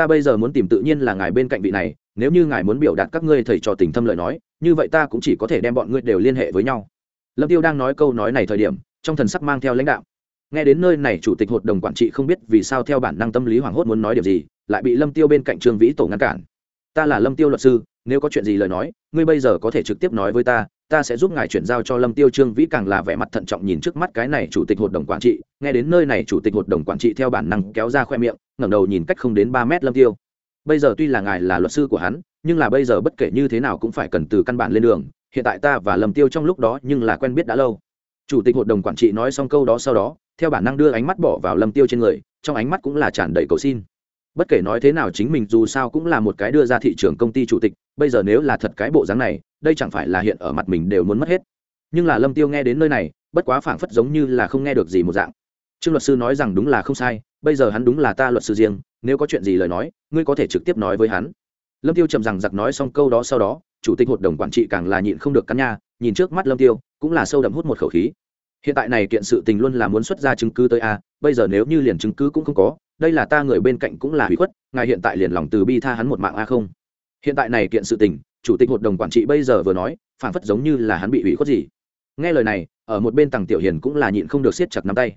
Speaker 1: Ta bây giờ muốn tìm tự nhiên là ngài bên cạnh vị này, nếu như ngài muốn biểu đạt các ngươi thầy trò tình thâm lời nói, như vậy ta cũng chỉ có thể đem bọn ngươi đều liên hệ với nhau. Lâm tiêu đang nói câu nói này thời điểm, trong thần sắc mang theo lãnh đạo nghe đến nơi này, chủ tịch hội đồng quản trị không biết vì sao theo bản năng tâm lý hoảng hốt muốn nói điều gì, lại bị lâm tiêu bên cạnh trương vĩ tổ ngăn cản. Ta là lâm tiêu luật sư, nếu có chuyện gì lời nói, ngươi bây giờ có thể trực tiếp nói với ta ta sẽ giúp ngài chuyển giao cho lâm tiêu trương vĩ càng là vẻ mặt thận trọng nhìn trước mắt cái này chủ tịch hội đồng quản trị, nghe đến nơi này chủ tịch hội đồng quản trị theo bản năng kéo ra khoe miệng, ngẩng đầu nhìn cách không đến ba mét lâm tiêu. Bây giờ tuy là ngài là luật sư của hắn, nhưng là bây giờ bất kể như thế nào cũng phải cần từ căn bản lên đường, hiện tại ta và lâm tiêu trong lúc đó nhưng là quen biết đã lâu. Chủ tịch hội đồng quản trị nói xong câu đó sau đó, theo bản năng đưa ánh mắt bỏ vào lâm tiêu trên người, trong ánh mắt cũng là tràn đầy cầu xin bất kể nói thế nào chính mình dù sao cũng là một cái đưa ra thị trường công ty chủ tịch, bây giờ nếu là thật cái bộ dáng này, đây chẳng phải là hiện ở mặt mình đều muốn mất hết. Nhưng là lâm tiêu nghe đến nơi này, bất quá phảng phất giống như là không nghe được gì một dạng. Trương luật sư nói rằng đúng là không sai, bây giờ hắn đúng là ta luật sư riêng, nếu có chuyện gì lời nói, ngươi có thể trực tiếp nói với hắn. Lâm tiêu trầm rằng giặc nói xong câu đó sau đó, chủ tịch hội đồng quản trị càng là nhịn không được cắn nha, nhìn trước mắt lâm tiêu, cũng là sâu đậm hút một khẩu khí. Hiện tại này kiện sự tình luôn là muốn xuất ra chứng cứ tới a, bây giờ nếu như liền chứng cứ cũng không có đây là ta người bên cạnh cũng là hủy khuất, ngài hiện tại liền lòng từ bi tha hắn một mạng a không? Hiện tại này kiện sự tình, chủ tịch hội đồng quản trị bây giờ vừa nói phản phất giống như là hắn bị hủy khuất gì. Nghe lời này, ở một bên tằng tiểu hiền cũng là nhịn không được siết chặt nắm tay.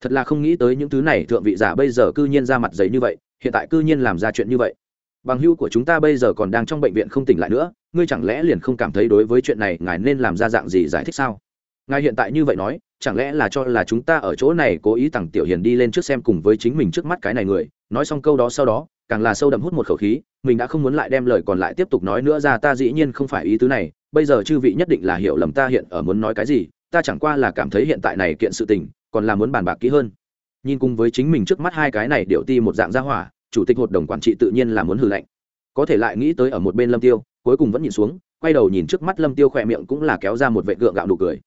Speaker 1: Thật là không nghĩ tới những thứ này, thượng vị giả bây giờ cư nhiên ra mặt giấy như vậy, hiện tại cư nhiên làm ra chuyện như vậy. Bằng hưu của chúng ta bây giờ còn đang trong bệnh viện không tỉnh lại nữa, ngươi chẳng lẽ liền không cảm thấy đối với chuyện này ngài nên làm ra dạng gì giải thích sao? Ngài hiện tại như vậy nói, chẳng lẽ là cho là chúng ta ở chỗ này cố ý tặng tiểu hiền đi lên trước xem cùng với chính mình trước mắt cái này người? Nói xong câu đó sau đó, càng là sâu đậm hút một khẩu khí, mình đã không muốn lại đem lời còn lại tiếp tục nói nữa ra, ta dĩ nhiên không phải ý tứ này. Bây giờ chư vị nhất định là hiểu lầm ta hiện ở muốn nói cái gì, ta chẳng qua là cảm thấy hiện tại này kiện sự tình, còn là muốn bàn bạc kỹ hơn. Nhìn cùng với chính mình trước mắt hai cái này điệu ti một dạng gia hỏa, chủ tịch hội đồng quản trị tự nhiên là muốn hư lệnh có thể lại nghĩ tới ở một bên lâm tiêu, cuối cùng vẫn nhìn xuống, quay đầu nhìn trước mắt lâm tiêu khỏe miệng cũng là kéo ra một vệ gượng gạo nụ cười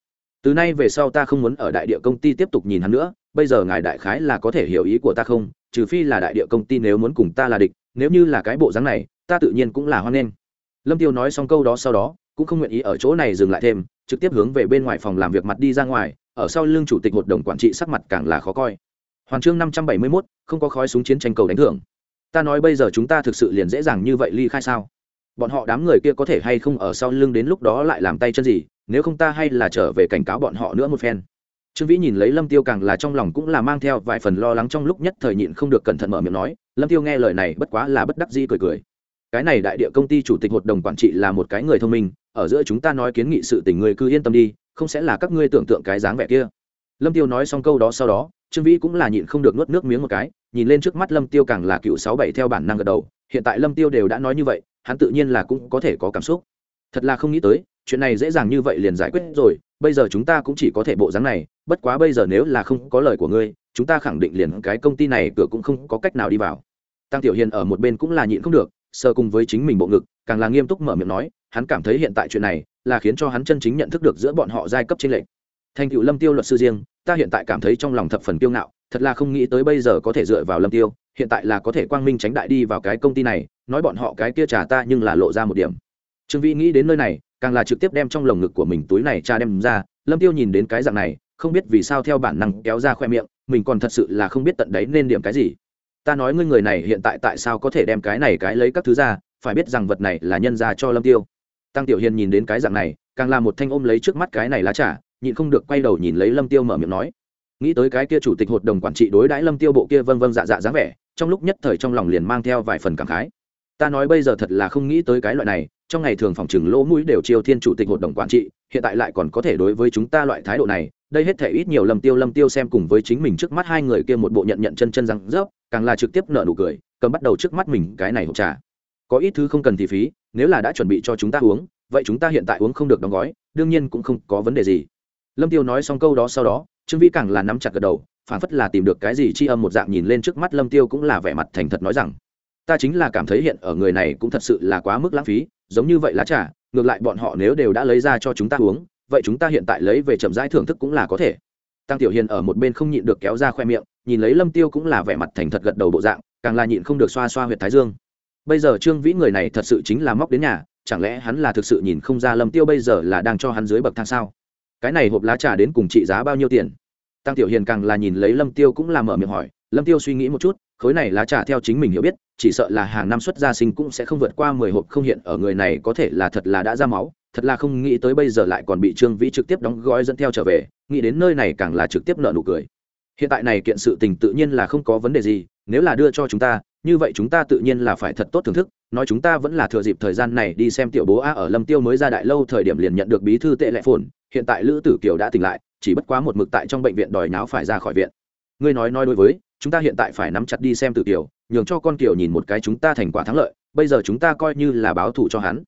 Speaker 1: từ nay về sau ta không muốn ở đại địa công ty tiếp tục nhìn hắn nữa bây giờ ngài đại khái là có thể hiểu ý của ta không? Trừ phi là đại địa công ty nếu muốn cùng ta là địch nếu như là cái bộ dáng này ta tự nhiên cũng là hoan nghênh. Lâm tiêu nói xong câu đó sau đó cũng không nguyện ý ở chỗ này dừng lại thêm trực tiếp hướng về bên ngoài phòng làm việc mặt đi ra ngoài ở sau lưng chủ tịch hội đồng quản trị sắc mặt càng là khó coi. Hoàn chương năm trăm bảy mươi 571, không có khói súng chiến tranh cầu đánh thưởng. Ta nói bây giờ chúng ta thực sự liền dễ dàng như vậy ly khai sao? Bọn họ đám người kia có thể hay không ở sau lưng đến lúc đó lại làm tay chân gì? Nếu không ta hay là trở về cảnh cáo bọn họ nữa một phen. Trương vĩ nhìn lấy lâm tiêu càng là trong lòng cũng là mang theo vài phần lo lắng trong lúc nhất thời nhịn không được cẩn thận mở miệng nói, lâm tiêu nghe lời này bất quá là bất đắc dĩ cười cười. Cái này đại địa công ty chủ tịch hội đồng quản trị là một cái người thông minh, ở giữa chúng ta nói kiến nghị sự tình người cứ yên tâm đi, không sẽ là các ngươi tưởng tượng cái dáng vẻ kia. Lâm tiêu nói xong câu đó sau đó, trương vĩ cũng là nhịn không được nuốt nước miếng một cái, nhìn lên trước mắt lâm tiêu càng là cựu sáu bảy theo bản năng gật đầu, hiện tại lâm tiêu đều đã nói như vậy, hắn tự nhiên là cũng có thể có cảm xúc. Thật là không nghĩ tới chuyện này dễ dàng như vậy liền giải quyết rồi, bây giờ chúng ta cũng chỉ có thể bộ dáng này, bất quá bây giờ nếu là không có lời của ngươi, chúng ta khẳng định liền cái công ty này cửa cũng không có cách nào đi vào. Tăng tiểu hiền ở một bên cũng là nhịn không được sơ cùng với chính mình bộ ngực, càng là nghiêm túc mở miệng nói, hắn cảm thấy hiện tại chuyện này là khiến cho hắn chân chính nhận thức được giữa bọn họ giai cấp trên lệnh thành cựu lâm tiêu luật sư riêng, ta hiện tại cảm thấy trong lòng thập phần kiêu ngạo, thật là không nghĩ tới bây giờ có thể dựa vào lâm tiêu, hiện tại là có thể quang minh tránh đại đi vào cái công ty này, nói bọn họ cái kia trả ta nhưng là lộ ra một điểm trương vĩ nghĩ đến nơi này, càng là trực tiếp đem trong lồng ngực của mình túi này cha đem ra, lâm tiêu nhìn đến cái dạng này, không biết vì sao theo bản năng kéo ra khoe miệng, mình còn thật sự là không biết tận đấy nên điểm cái gì. Ta nói ngươi người này hiện tại tại sao có thể đem cái này cái lấy các thứ ra, phải biết rằng vật này là nhân ra cho lâm tiêu. Tăng tiểu hiền nhìn đến cái dạng này, càng là một thanh ôm lấy trước mắt cái này lá trà, nhịn không được quay đầu nhìn lấy lâm tiêu mở miệng nói. Nghĩ tới cái kia chủ tịch hội đồng quản trị đối đãi lâm tiêu bộ kia vân vân dạ dạ dáng vẻ, trong lúc nhất thời trong lòng liền mang theo vài phần cảm khái ta nói bây giờ thật là không nghĩ tới cái loại này, trong ngày thường phòng trừng lỗ mũi đều chiêu thiên chủ tịch hội đồng quản trị, hiện tại lại còn có thể đối với chúng ta loại thái độ này, đây hết thể ít nhiều lâm tiêu lâm tiêu xem cùng với chính mình trước mắt hai người kia một bộ nhận nhận chân chân răng rớp, càng là trực tiếp nợ nụ cười, cầm bắt đầu trước mắt mình cái này hộp trà. Có ít thứ không cần thì phí, nếu là đã chuẩn bị cho chúng ta uống, vậy chúng ta hiện tại uống không được đóng gói, đương nhiên cũng không có vấn đề gì. Lâm tiêu nói xong câu đó sau đó, trương vĩ càng là nắm chặt gật đầu phản phất là tìm được cái gì chi âm một dạng nhìn lên trước mắt lâm tiêu cũng là vẻ mặt thành thật nói rằng ta chính là cảm thấy hiện ở người này cũng thật sự là quá mức lãng phí, giống như vậy lá trà ngược lại bọn họ nếu đều đã lấy ra cho chúng ta uống, vậy chúng ta hiện tại lấy về chậm rãi thưởng thức cũng là có thể. Tăng tiểu hiền ở một bên không nhịn được kéo ra khoe miệng, nhìn lấy lâm tiêu cũng là vẻ mặt thành thật gật đầu bộ dạng, càng là nhịn không được xoa xoa huyệt thái dương. Bây giờ trương vĩ người này thật sự chính là móc đến nhà, chẳng lẽ hắn là thực sự nhìn không ra lâm tiêu bây giờ là đang cho hắn dưới bậc thang sao? Cái này hộp lá trà đến cùng trị giá bao nhiêu tiền? Tăng tiểu hiền càng là nhìn lấy lâm tiêu cũng là mở miệng hỏi, lâm tiêu suy nghĩ một chút, khối này lá trà theo chính mình hiểu biết chỉ sợ là hàng năm xuất gia sinh cũng sẽ không vượt qua mười hộp không hiện ở người này có thể là thật là đã ra máu, thật là không nghĩ tới bây giờ lại còn bị trương vĩ trực tiếp đóng gói dẫn theo trở về, nghĩ đến nơi này càng là trực tiếp nợ nụ cười. Hiện tại này kiện sự tình tự nhiên là không có vấn đề gì, nếu là đưa cho chúng ta, như vậy chúng ta tự nhiên là phải thật tốt thưởng thức, nói chúng ta vẫn là thừa dịp thời gian này đi xem tiểu bố a ở lâm tiêu mới ra đại lâu thời điểm liền nhận được bí thư tệ lệ phồn, hiện tại lữ tử kiều đã tỉnh lại, chỉ bất quá một mực tại trong bệnh viện đòi náo phải ra khỏi viện ngươi nói nói đối với chúng ta hiện tại phải nắm chặt đi xem tử tiểu, nhường cho con kiều nhìn một cái chúng ta thành quả thắng lợi bây giờ chúng ta coi như là báo thù cho hắn.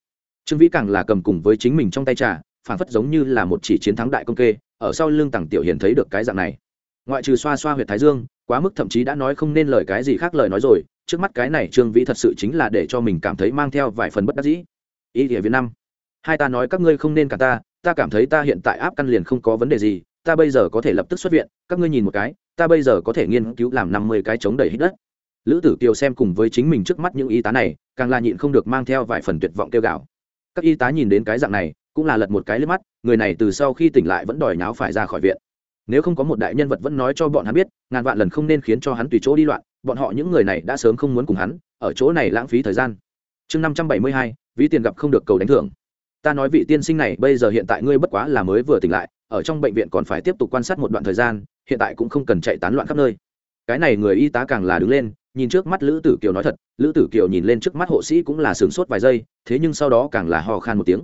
Speaker 1: Trương vĩ càng là cầm cùng với chính mình trong tay trà phản phất giống như là một chỉ chiến thắng đại công kê ở sau lưng tặng tiểu hiền thấy được cái dạng này. Ngoại trừ xoa xoa huyệt thái dương quá mức thậm chí đã nói không nên lời cái gì khác lời nói rồi trước mắt cái này trương vĩ thật sự chính là để cho mình cảm thấy mang theo vài phần bất đắc dĩ. Ý địa việt nam. Hai ta nói các ngươi không nên cả ta ta cảm thấy ta hiện tại áp căn liền không có vấn đề gì ta bây giờ có thể lập tức xuất viện, các ngươi nhìn một cái, ta bây giờ có thể nghiên cứu làm năm mươi cái chống đầy hít đất. Lữ tử kiều xem cùng với chính mình trước mắt những y tá này, càng là nhịn không được mang theo vài phần tuyệt vọng kêu gào. Các y tá nhìn đến cái dạng này, cũng là lật một cái lên mắt, người này từ sau khi tỉnh lại vẫn đòi nháo phải ra khỏi viện. Nếu không có một đại nhân vật vẫn nói cho bọn hắn biết, ngàn vạn lần không nên khiến cho hắn tùy chỗ đi loạn, bọn họ những người này đã sớm không muốn cùng hắn, ở chỗ này lãng phí thời gian. Chương năm trăm bảy mươi hai, ví tiền gặp không được cầu đánh thưởng. Ta nói vị tiên sinh này bây giờ hiện tại ngươi bất quá là mới vừa tỉnh lại ở trong bệnh viện còn phải tiếp tục quan sát một đoạn thời gian, hiện tại cũng không cần chạy tán loạn khắp nơi. Cái này người y tá càng là đứng lên, nhìn trước mắt lữ tử kiều nói thật, lữ tử kiều nhìn lên trước mắt hộ sĩ cũng là sửng sốt vài giây, thế nhưng sau đó càng là hò khan một tiếng.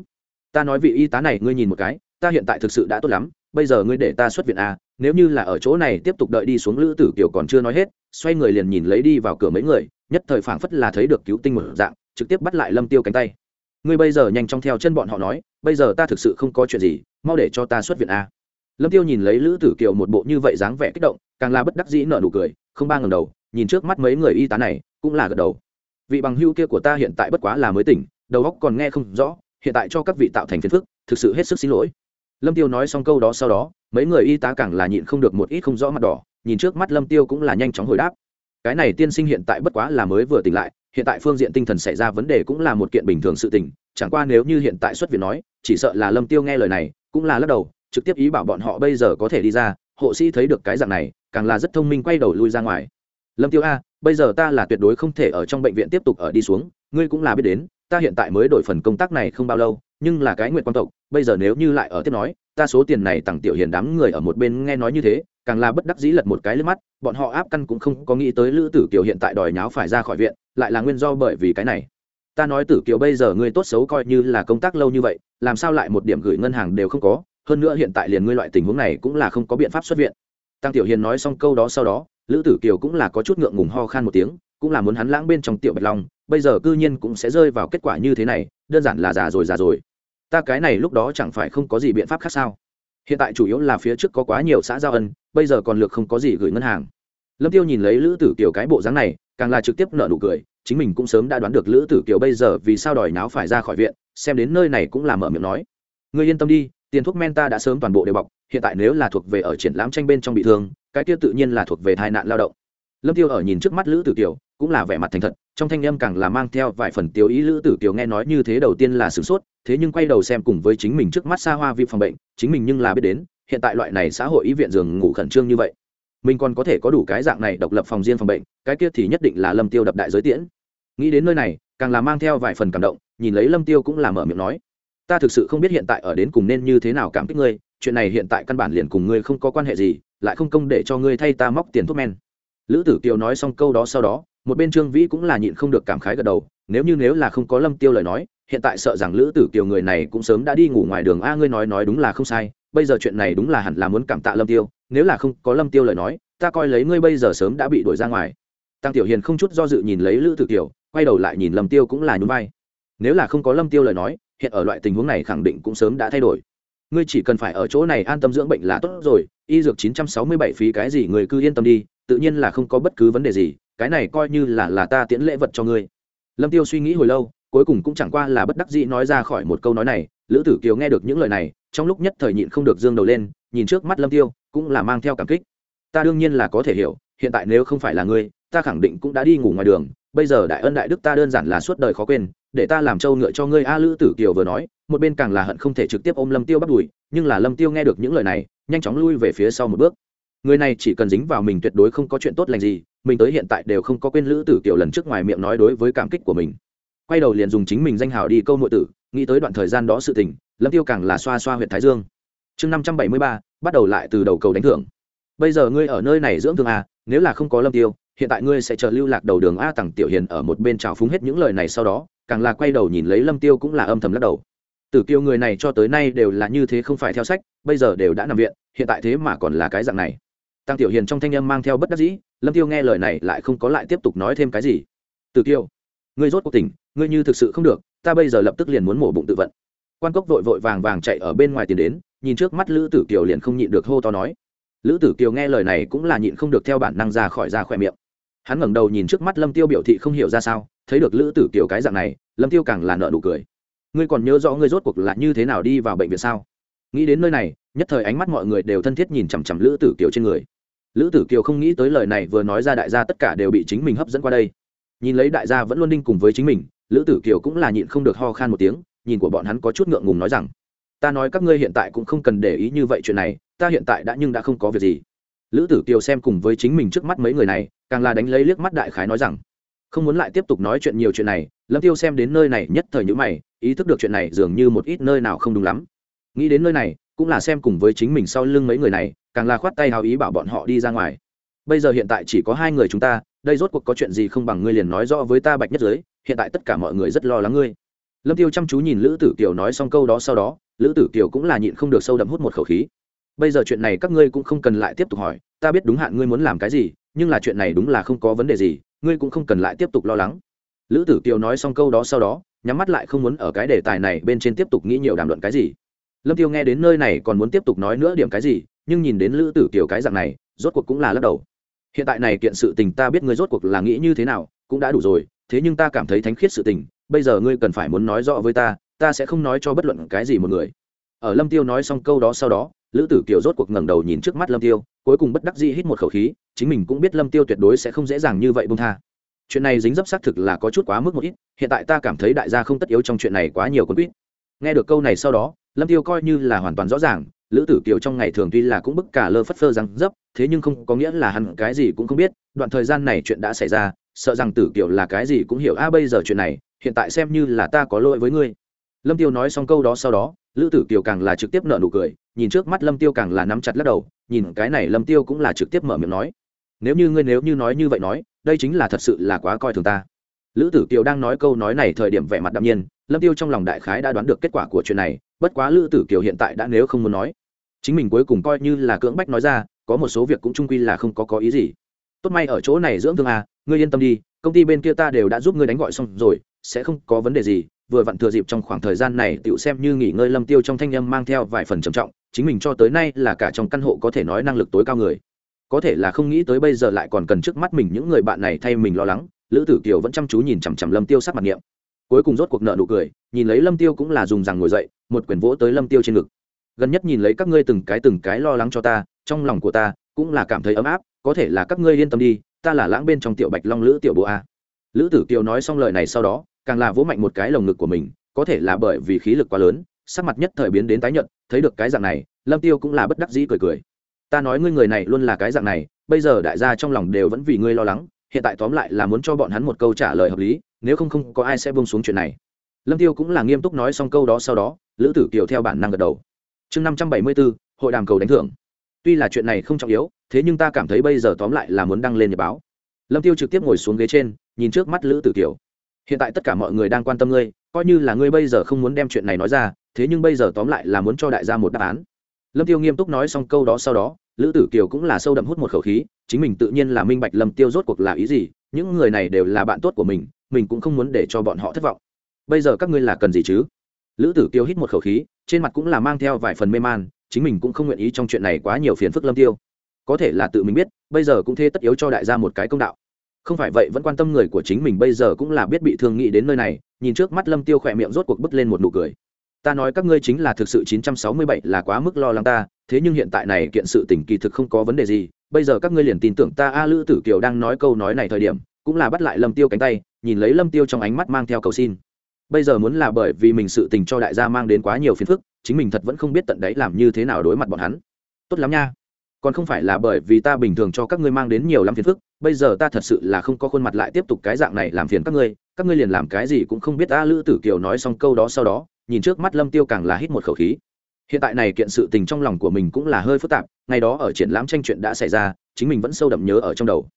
Speaker 1: Ta nói vị y tá này, ngươi nhìn một cái, ta hiện tại thực sự đã tốt lắm, bây giờ ngươi để ta xuất viện à nếu như là ở chỗ này tiếp tục đợi đi xuống lữ tử kiều còn chưa nói hết, xoay người liền nhìn lấy đi vào cửa mấy người, nhất thời phảng phất là thấy được cứu tinh một dạng, trực tiếp bắt lại lâm tiêu cánh tay ngươi bây giờ nhanh chóng theo chân bọn họ nói, bây giờ ta thực sự không có chuyện gì, mau để cho ta xuất viện a. lâm tiêu nhìn lấy lữ tử kiều một bộ như vậy dáng vẻ kích động, càng là bất đắc dĩ nở nụ cười, không ba ngầm đầu, nhìn trước mắt mấy người y tá này, cũng là gật đầu. Vị bằng hưu kia của ta hiện tại bất quá là mới tỉnh, đầu óc còn nghe không rõ, hiện tại cho các vị tạo thành phiền phức, thực sự hết sức xin lỗi. Lâm tiêu nói xong câu đó sau đó, mấy người y tá càng là nhịn không được một ít không rõ mặt đỏ, nhìn trước mắt lâm tiêu cũng là nhanh chóng hồi đáp. Cái này tiên sinh hiện tại bất quá là mới vừa tỉnh lại hiện tại phương diện tinh thần xảy ra vấn đề cũng là một kiện bình thường sự tình, chẳng qua nếu như hiện tại xuất viện nói, chỉ sợ là lâm tiêu nghe lời này, cũng là lắc đầu, trực tiếp ý bảo bọn họ bây giờ có thể đi ra, hộ sĩ thấy được cái dạng này, càng là rất thông minh quay đầu lui ra ngoài. Lâm tiêu a, bây giờ ta là tuyệt đối không thể ở trong bệnh viện tiếp tục ở đi xuống, ngươi cũng là biết đến, ta hiện tại mới đổi phần công tác này không bao lâu, nhưng là cái nguyện quan tộc, bây giờ nếu như lại ở tiếp nói ta số tiền này tặng tiểu hiền đám người ở một bên nghe nói như thế, càng là bất đắc dĩ lật một cái lướt mắt, bọn họ áp căn cũng không có nghĩ tới lữ tử kiều hiện tại đòi nháo phải ra khỏi viện, lại là nguyên do bởi vì cái này. Ta nói tử kiều bây giờ ngươi tốt xấu coi như là công tác lâu như vậy, làm sao lại một điểm gửi ngân hàng đều không có, hơn nữa hiện tại liền ngươi loại tình huống này cũng là không có biện pháp xuất viện. Tăng tiểu hiền nói xong câu đó sau đó, lữ tử kiều cũng là có chút ngượng ngùng ho khan một tiếng, cũng là muốn hắn lãng bên trong tiểu bạch long, bây giờ cư nhiên cũng sẽ rơi vào kết quả như thế này, đơn giản là già rồi già rồi ta cái này lúc đó chẳng phải không có gì biện pháp khác sao? Hiện tại chủ yếu là phía trước có quá nhiều xã giao ân, bây giờ còn lược không có gì gửi ngân hàng. Lâm tiêu nhìn lấy lữ tử kiều cái bộ dáng này, càng là trực tiếp nợ nụ cười, chính mình cũng sớm đã đoán được lữ tử kiều bây giờ vì sao đòi náo phải ra khỏi viện, xem đến nơi này cũng là mở miệng nói. Ngươi yên tâm đi, tiền thuốc men ta đã sớm toàn bộ đều bọc, hiện tại nếu là thuộc về ở triển lãm tranh bên trong bị thương, cái kia tự nhiên là thuộc về tai nạn lao động. Lâm tiêu ở nhìn trước mắt lữ tử kiều, cũng là vẻ mặt thành thật, trong thanh âm càng là mang theo vài phần tiêu ý lữ tử kiều nghe nói như thế đầu tiên là sửng sốt thế nhưng quay đầu xem cùng với chính mình trước mắt xa hoa vi phòng bệnh, chính mình nhưng là biết đến, hiện tại loại này xã hội y viện giường ngủ khẩn trương như vậy. Mình còn có thể có đủ cái dạng này độc lập phòng riêng phòng bệnh, cái kia thì nhất định là lâm tiêu đập đại giới tiễn. Nghĩ đến nơi này, càng là mang theo vài phần cảm động, nhìn lấy lâm tiêu cũng là mở miệng nói, ta thực sự không biết hiện tại ở đến cùng nên như thế nào cảm kích ngươi, chuyện này hiện tại căn bản liền cùng ngươi không có quan hệ gì, lại không công để cho ngươi thay ta móc tiền thuốc men. Lữ tử kiều nói xong câu đó sau đó, một bên trương vĩ cũng là nhịn không được cảm khái gật đầu, nếu như nếu là không có lâm tiêu lời nói hiện tại sợ rằng lữ tử kiều người này cũng sớm đã đi ngủ ngoài đường. A, ngươi nói nói đúng là không sai, bây giờ chuyện này đúng là hẳn là muốn cảm tạ lâm tiêu, nếu là không có lâm tiêu lời nói, ta coi lấy ngươi bây giờ sớm đã bị đuổi ra ngoài. Tăng tiểu hiền không chút do dự nhìn lấy lữ tử kiều, quay đầu lại nhìn lâm tiêu cũng là nhún vai. Nếu là không có lâm tiêu lời nói, hiện ở loại tình huống này khẳng định cũng sớm đã thay đổi. Ngươi chỉ cần phải ở chỗ này an tâm dưỡng bệnh là tốt rồi, y dược chín trăm sáu mươi bảy phí cái gì người cứ yên tâm đi, tự nhiên là không có bất cứ vấn đề gì, cái này coi như là là ta tiễn lễ vật cho ngươi. Lâm tiêu suy nghĩ hồi lâu cuối cùng cũng chẳng qua là bất đắc dĩ nói ra khỏi một câu nói này, lữ tử kiều nghe được những lời này, trong lúc nhất thời nhịn không được dương đầu lên, nhìn trước mắt lâm tiêu, cũng là mang theo cảm kích. Ta đương nhiên là có thể hiểu, hiện tại nếu không phải là ngươi, ta khẳng định cũng đã đi ngủ ngoài đường, bây giờ đại ân đại đức ta đơn giản là suốt đời khó quên, để ta làm trâu ngựa cho ngươi. A lữ tử kiều vừa nói, một bên càng là hận không thể trực tiếp ôm lâm tiêu bắt đùi, nhưng là lâm tiêu nghe được những lời này, nhanh chóng lui về phía sau một bước. Người này chỉ cần dính vào mình tuyệt đối không có chuyện tốt lành gì, mình tới hiện tại đều không có quên lữ tử kiều lần trước ngoài miệng nói đối với cảm kích của mình quay đầu liền dùng chính mình danh hào đi câu nội tử, nghĩ tới đoạn thời gian đó sự tình, lâm tiêu càng là xoa xoa huyện thái dương. Chương năm trăm bảy mươi ba, bắt đầu lại từ đầu cầu đánh thưởng. Bây giờ ngươi ở nơi này dưỡng thương à nếu là không có lâm tiêu, hiện tại ngươi sẽ chờ lưu lạc đầu đường a tằng tiểu hiền ở một bên trào phúng hết những lời này sau đó, càng là quay đầu nhìn lấy lâm tiêu cũng là âm thầm lắc đầu. Tử kiêu người này cho tới nay đều là như thế không phải theo sách, bây giờ đều đã nằm viện, hiện tại thế mà còn là cái dạng này. Tăng tiểu hiền trong thanh âm mang theo bất đắc dĩ, lâm tiêu nghe lời này lại không có lại tiếp tục nói thêm cái gì. Tử kiêu ngươi rốt cuộc tỉnh, ngươi như thực sự không được, ta bây giờ lập tức liền muốn mổ bụng tự vận. Quan cốc vội vội vàng vàng chạy ở bên ngoài tiền đến, nhìn trước mắt lữ tử kiều liền không nhịn được hô to nói. Lữ tử kiều nghe lời này cũng là nhịn không được theo bản năng ra khỏi, ra khỏe miệng. Hắn ngẩng đầu nhìn trước mắt lâm tiêu biểu thị không hiểu ra sao, thấy được lữ tử kiều cái dạng này, lâm tiêu càng là nợ nụ cười. Ngươi còn nhớ rõ ngươi rốt cuộc là như thế nào đi vào bệnh viện sao? Nghĩ đến nơi này, nhất thời ánh mắt mọi người đều thân thiết nhìn chằm chằm lữ tử kiều trên người. Lữ tử kiều không nghĩ tới lời này vừa nói ra đại gia tất cả đều bị chính mình hấp dẫn qua đây nhìn lấy đại gia vẫn luôn đinh cùng với chính mình, lữ tử kiều cũng là nhịn không được ho khan một tiếng, nhìn của bọn hắn có chút ngượng ngùng nói rằng, ta nói các ngươi hiện tại cũng không cần để ý như vậy chuyện này, ta hiện tại đã nhưng đã không có việc gì. Lữ tử kiều xem cùng với chính mình trước mắt mấy người này, càng là đánh lấy liếc mắt đại khái nói rằng, không muốn lại tiếp tục nói chuyện nhiều chuyện này, lâm tiêu xem đến nơi này nhất thời nhữ mày, ý thức được chuyện này dường như một ít nơi nào không đúng lắm. Nghĩ đến nơi này, cũng là xem cùng với chính mình sau lưng mấy người này, càng là khoát tay hào ý bảo bọn họ đi ra ngoài. Bây giờ hiện tại chỉ có hai người chúng ta đây rốt cuộc có chuyện gì không bằng ngươi liền nói rõ với ta bạch nhất giới, hiện tại tất cả mọi người rất lo lắng ngươi. Lâm tiêu chăm chú nhìn lữ tử kiều nói xong câu đó sau đó, lữ tử kiều cũng là nhịn không được sâu đậm hút một khẩu khí. Bây giờ chuyện này các ngươi cũng không cần lại tiếp tục hỏi, ta biết đúng hạn ngươi muốn làm cái gì, nhưng là chuyện này đúng là không có vấn đề gì, ngươi cũng không cần lại tiếp tục lo lắng. Lữ tử kiều nói xong câu đó sau đó, nhắm mắt lại không muốn ở cái đề tài này bên trên tiếp tục nghĩ nhiều đàm luận cái gì. Lâm tiêu nghe đến nơi này còn muốn tiếp tục nói nữa điểm cái gì, nhưng nhìn đến lữ tử kiều cái dạng này, rốt cuộc cũng là lắc đầu hiện tại này kiện sự tình ta biết ngươi rốt cuộc là nghĩ như thế nào, cũng đã đủ rồi, thế nhưng ta cảm thấy thánh khiết sự tình, bây giờ ngươi cần phải muốn nói rõ với ta ta sẽ không nói cho bất luận cái gì một người. Ở lâm tiêu nói xong câu đó sau đó, lữ tử kiều rốt cuộc ngẩng đầu nhìn trước mắt lâm tiêu, cuối cùng bất đắc dĩ hít một khẩu khí, chính mình cũng biết lâm tiêu tuyệt đối sẽ không dễ dàng như vậy bông tha. Chuyện này dính dấp xác thực là có chút quá mức một ít, hiện tại ta cảm thấy đại gia không tất yếu trong chuyện này quá nhiều con quýt. Nghe được câu này sau đó, lâm tiêu coi như là hoàn toàn rõ ràng lữ tử kiều trong ngày thường tuy là cũng bức cả lơ phất phơ rằng dấp, thế nhưng không có nghĩa là hắn cái gì cũng không biết, đoạn thời gian này chuyện đã xảy ra, sợ rằng tử kiều là cái gì cũng hiểu. A bây giờ chuyện này, hiện tại xem như là ta có lỗi với ngươi. Lâm tiêu nói xong câu đó sau đó, lữ tử kiều càng là trực tiếp nợ nụ cười, nhìn trước mắt lâm tiêu càng là nắm chặt lắc đầu, nhìn cái này lâm tiêu cũng là trực tiếp mở miệng nói. Nếu như ngươi nếu như nói như vậy nói, đây chính là thật sự là quá coi thường ta. Lữ tử kiều đang nói câu nói này thời điểm vẻ mặt đạm nhiên, lâm tiêu trong lòng đại khái đã đoán được kết quả của chuyện này bất quá lữ tử kiều hiện tại đã nếu không muốn nói, chính mình cuối cùng coi như là cưỡng bách nói ra, có một số việc cũng trung quy là không có có ý gì. Tốt may ở chỗ này dưỡng thương à ngươi yên tâm đi, công ty bên kia ta đều đã giúp ngươi đánh gọi xong rồi, sẽ không có vấn đề gì, vừa vặn thừa dịp trong khoảng thời gian này tựu xem như nghỉ ngơi lâm tiêu trong thanh âm mang theo vài phần trầm trọng, chính mình cho tới nay là cả trong căn hộ có thể nói năng lực tối cao người. Có thể là không nghĩ tới bây giờ lại còn cần trước mắt mình những người bạn này thay mình lo lắng, lữ tử kiều vẫn chăm chú nhìn chằm chằm lâm tiêu sắc mặt niệm cuối cùng rốt cuộc nợ nụ cười, nhìn lấy lâm tiêu cũng là dùng rằng ngồi dậy, một quyển vỗ tới lâm tiêu trên ngực. Gần nhất nhìn lấy các ngươi từng cái từng cái lo lắng cho ta, trong lòng của ta cũng là cảm thấy ấm áp, có thể là các ngươi yên tâm đi, ta là lãng bên trong tiểu bạch long lữ tiểu bộ a. Lữ tử kiều nói xong lời này sau đó, càng là vỗ mạnh một cái lồng ngực của mình, có thể là bởi vì khí lực quá lớn, sắc mặt nhất thời biến đến tái nhợt, thấy được cái dạng này, lâm tiêu cũng là bất đắc dĩ cười cười. Ta nói ngươi người này luôn là cái dạng này, bây giờ đại gia trong lòng đều vẫn vì ngươi lo lắng, hiện tại tóm lại là muốn cho bọn hắn một câu trả lời hợp lý nếu không không có ai sẽ buông xuống chuyện này. Lâm tiêu cũng là nghiêm túc nói xong câu đó sau đó, lữ tử kiều theo bản năng gật đầu. Chương năm trăm bảy mươi bốn hội đàm cầu đánh thưởng. Tuy là chuyện này không trọng yếu, thế nhưng ta cảm thấy bây giờ tóm lại là muốn đăng lên nhật báo. Lâm tiêu trực tiếp ngồi xuống ghế trên, nhìn trước mắt lữ tử kiều. Hiện tại tất cả mọi người đang quan tâm ngươi, coi như là ngươi bây giờ không muốn đem chuyện này nói ra, thế nhưng bây giờ tóm lại là muốn cho đại gia một đáp án. Lâm tiêu nghiêm túc nói xong câu đó sau đó, lữ tử kiều cũng là sâu đậm hút một khẩu khí, chính mình tự nhiên là minh bạch lâm tiêu rốt cuộc là ý gì, những người này đều là bạn tốt của mình mình cũng không muốn để cho bọn họ thất vọng. Bây giờ các ngươi là cần gì chứ? Lữ tử kiều hít một khẩu khí, trên mặt cũng là mang theo vài phần mê man, chính mình cũng không nguyện ý trong chuyện này quá nhiều phiền phức lâm tiêu. Có thể là tự mình biết, bây giờ cũng thế tất yếu cho đại gia một cái công đạo. Không phải vậy vẫn quan tâm người của chính mình bây giờ cũng là biết bị thương nghĩ đến nơi này, nhìn trước mắt lâm tiêu khỏe miệng rốt cuộc bứt lên một nụ cười. Ta nói các ngươi chính là thực sự 967 là quá mức lo lắng ta, thế nhưng hiện tại này kiện sự tình kỳ thực không có vấn đề gì, bây giờ các ngươi liền tin tưởng ta. A, lữ tử kiều đang nói câu nói này thời điểm cũng là bắt lại lâm tiêu cánh tay, nhìn lấy lâm tiêu trong ánh mắt mang theo cầu xin. Bây giờ muốn là bởi vì mình sự tình cho đại gia mang đến quá nhiều phiền phức, chính mình thật vẫn không biết tận đấy làm như thế nào đối mặt bọn hắn. Tốt lắm nha. Còn không phải là bởi vì ta bình thường cho các ngươi mang đến nhiều lắm phiền phức, bây giờ ta thật sự là không có khuôn mặt lại tiếp tục cái dạng này làm phiền các ngươi các ngươi liền làm cái gì cũng không biết a lữ tử kiều nói xong câu đó sau đó, nhìn trước mắt lâm tiêu càng là hít một khẩu khí. Hiện tại này kiện sự tình trong lòng của mình cũng là hơi phức tạp, ngày đó ở triển lãm tranh chuyện đã xảy ra, chính mình vẫn sâu đậm nhớ ở trong đầu.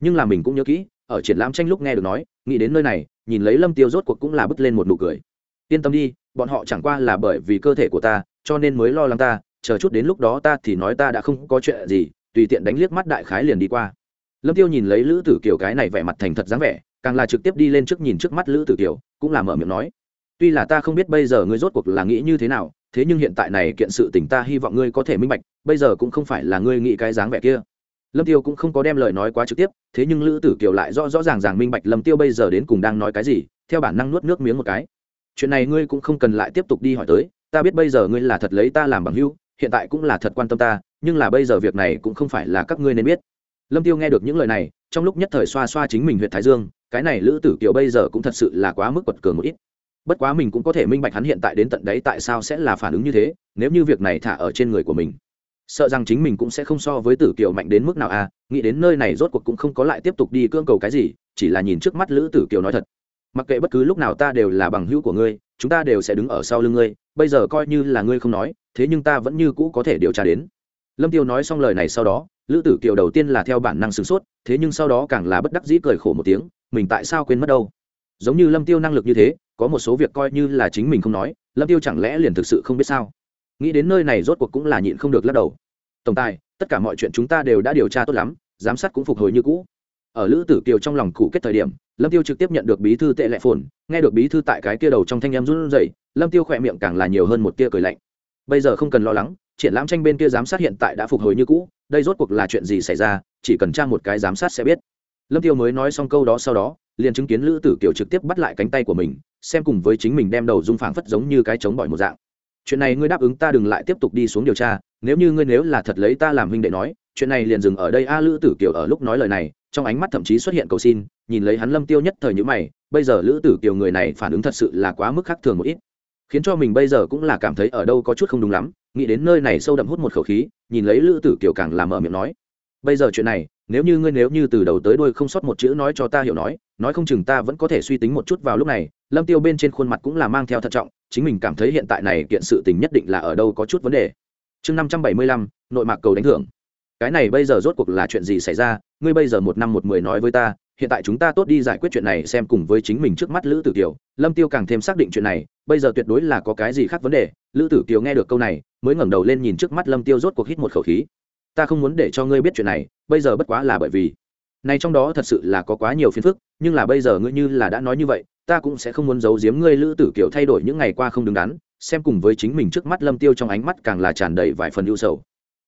Speaker 1: Nhưng là mình cũng nhớ kỹ ở triển lãm tranh lúc nghe được nói, nghĩ đến nơi này, nhìn lấy lâm tiêu rốt cuộc cũng là bứt lên một nụ cười. Yên tâm đi, bọn họ chẳng qua là bởi vì cơ thể của ta, cho nên mới lo lắng ta, chờ chút đến lúc đó ta thì nói ta đã không có chuyện gì, tùy tiện đánh liếc mắt đại khái liền đi qua. Lâm tiêu nhìn lấy lữ tử kiều cái này vẻ mặt thành thật dáng vẻ, càng là trực tiếp đi lên trước nhìn trước mắt lữ tử kiều, cũng là mở miệng nói. Tuy là ta không biết bây giờ ngươi rốt cuộc là nghĩ như thế nào, thế nhưng hiện tại này kiện sự tình ta hy vọng ngươi có thể minh bạch, bây giờ cũng không phải là ngươi nghĩ cái dáng vẻ kia lâm tiêu cũng không có đem lời nói quá trực tiếp, thế nhưng lữ tử kiều lại rõ rõ ràng ràng minh bạch lâm tiêu bây giờ đến cùng đang nói cái gì, theo bản năng nuốt nước miếng một cái. Chuyện này ngươi cũng không cần lại tiếp tục đi hỏi tới, ta biết bây giờ ngươi là thật lấy ta làm bằng hữu, hiện tại cũng là thật quan tâm ta, nhưng là bây giờ việc này cũng không phải là các ngươi nên biết. Lâm tiêu nghe được những lời này, trong lúc nhất thời xoa xoa chính mình huyện thái dương, cái này lữ tử kiều bây giờ cũng thật sự là quá mức quật cường một ít. Bất quá mình cũng có thể minh bạch hắn hiện tại đến tận đấy tại sao sẽ là phản ứng như thế, nếu như việc này thả ở trên người của mình sợ rằng chính mình cũng sẽ không so với tử kiều mạnh đến mức nào à nghĩ đến nơi này rốt cuộc cũng không có lại tiếp tục đi cưỡng cầu cái gì, chỉ là nhìn trước mắt lữ tử kiều nói thật. Mặc kệ bất cứ lúc nào ta đều là bằng hữu của ngươi, chúng ta đều sẽ đứng ở sau lưng ngươi, bây giờ coi như là ngươi không nói, thế nhưng ta vẫn như cũ có thể điều tra đến. Lâm tiêu nói xong lời này sau đó, lữ tử kiều đầu tiên là theo bản năng sửng sốt, thế nhưng sau đó càng là bất đắc dĩ cười khổ một tiếng, mình tại sao quên mất đâu? Giống như lâm tiêu năng lực như thế, có một số việc coi như là chính mình không nói, lâm tiêu chẳng lẽ liền thực sự không biết sao? Nghĩ đến nơi này rốt cuộc cũng là nhịn không được lắc đầu. Tổng tài, tất cả mọi chuyện chúng ta đều đã điều tra tốt lắm, giám sát cũng phục hồi như cũ. Ở lữ tử kiều trong lòng cụ kết thời điểm, lâm tiêu trực tiếp nhận được bí thư tệ lệ phồn, nghe được bí thư tại cái kia đầu trong thanh em run rẩy, lâm tiêu khỏe miệng càng là nhiều hơn một tia cười lạnh. Bây giờ không cần lo lắng, triển lãm tranh bên kia giám sát hiện tại đã phục hồi như cũ, đây rốt cuộc là chuyện gì xảy ra, chỉ cần tra một cái giám sát sẽ biết. Lâm tiêu mới nói xong câu đó sau đó, liền chứng kiến lữ tử kiều trực tiếp bắt lại cánh tay của mình, xem cùng với chính mình đem đầu dung phảng phất giống như cái chống bỏi một dạng chuyện này ngươi đáp ứng ta đừng lại tiếp tục đi xuống điều tra, nếu như ngươi nếu là thật lấy ta làm huynh đệ nói, chuyện này liền dừng ở đây a lữ tử kiều ở lúc nói lời này, trong ánh mắt thậm chí xuất hiện cầu xin, nhìn lấy hắn lâm tiêu nhất thời nhữ mày, bây giờ lữ tử kiều người này phản ứng thật sự là quá mức khác thường một ít. Khiến cho mình bây giờ cũng là cảm thấy ở đâu có chút không đúng lắm, nghĩ đến nơi này sâu đậm hút một khẩu khí, nhìn lấy lữ tử kiều càng làm mở miệng nói, bây giờ chuyện này, nếu như ngươi nếu như từ đầu tới đuôi không sót một chữ nói cho ta hiểu nói nói không chừng ta vẫn có thể suy tính một chút vào lúc này lâm tiêu bên trên khuôn mặt cũng là mang theo thận trọng, chính mình cảm thấy hiện tại này kiện sự tình nhất định là ở đâu có chút vấn đề. Chương năm trăm bảy mươi lăm, nội mạc cầu đánh thưởng. Cái này bây giờ rốt cuộc là chuyện gì xảy ra? Ngươi bây giờ một năm một mười nói với ta, hiện tại chúng ta tốt đi giải quyết chuyện này xem cùng với chính mình trước mắt lữ tử kiều. Lâm tiêu càng thêm xác định chuyện này, bây giờ tuyệt đối là có cái gì khác vấn đề. Lữ tử kiều nghe được câu này, mới ngẩng đầu lên nhìn trước mắt lâm tiêu rốt cuộc hít một khẩu khí. Ta không muốn để cho ngươi biết chuyện này, bây giờ bất quá là bởi vì này trong đó thật sự là có quá nhiều phiền phức, nhưng là bây giờ ngươi như là đã nói như vậy ta cũng sẽ không muốn giấu giếm ngươi lữ tử kiều thay đổi những ngày qua không đứng đắn, xem cùng với chính mình trước mắt lâm tiêu trong ánh mắt càng là tràn đầy vài phần ưu sầu.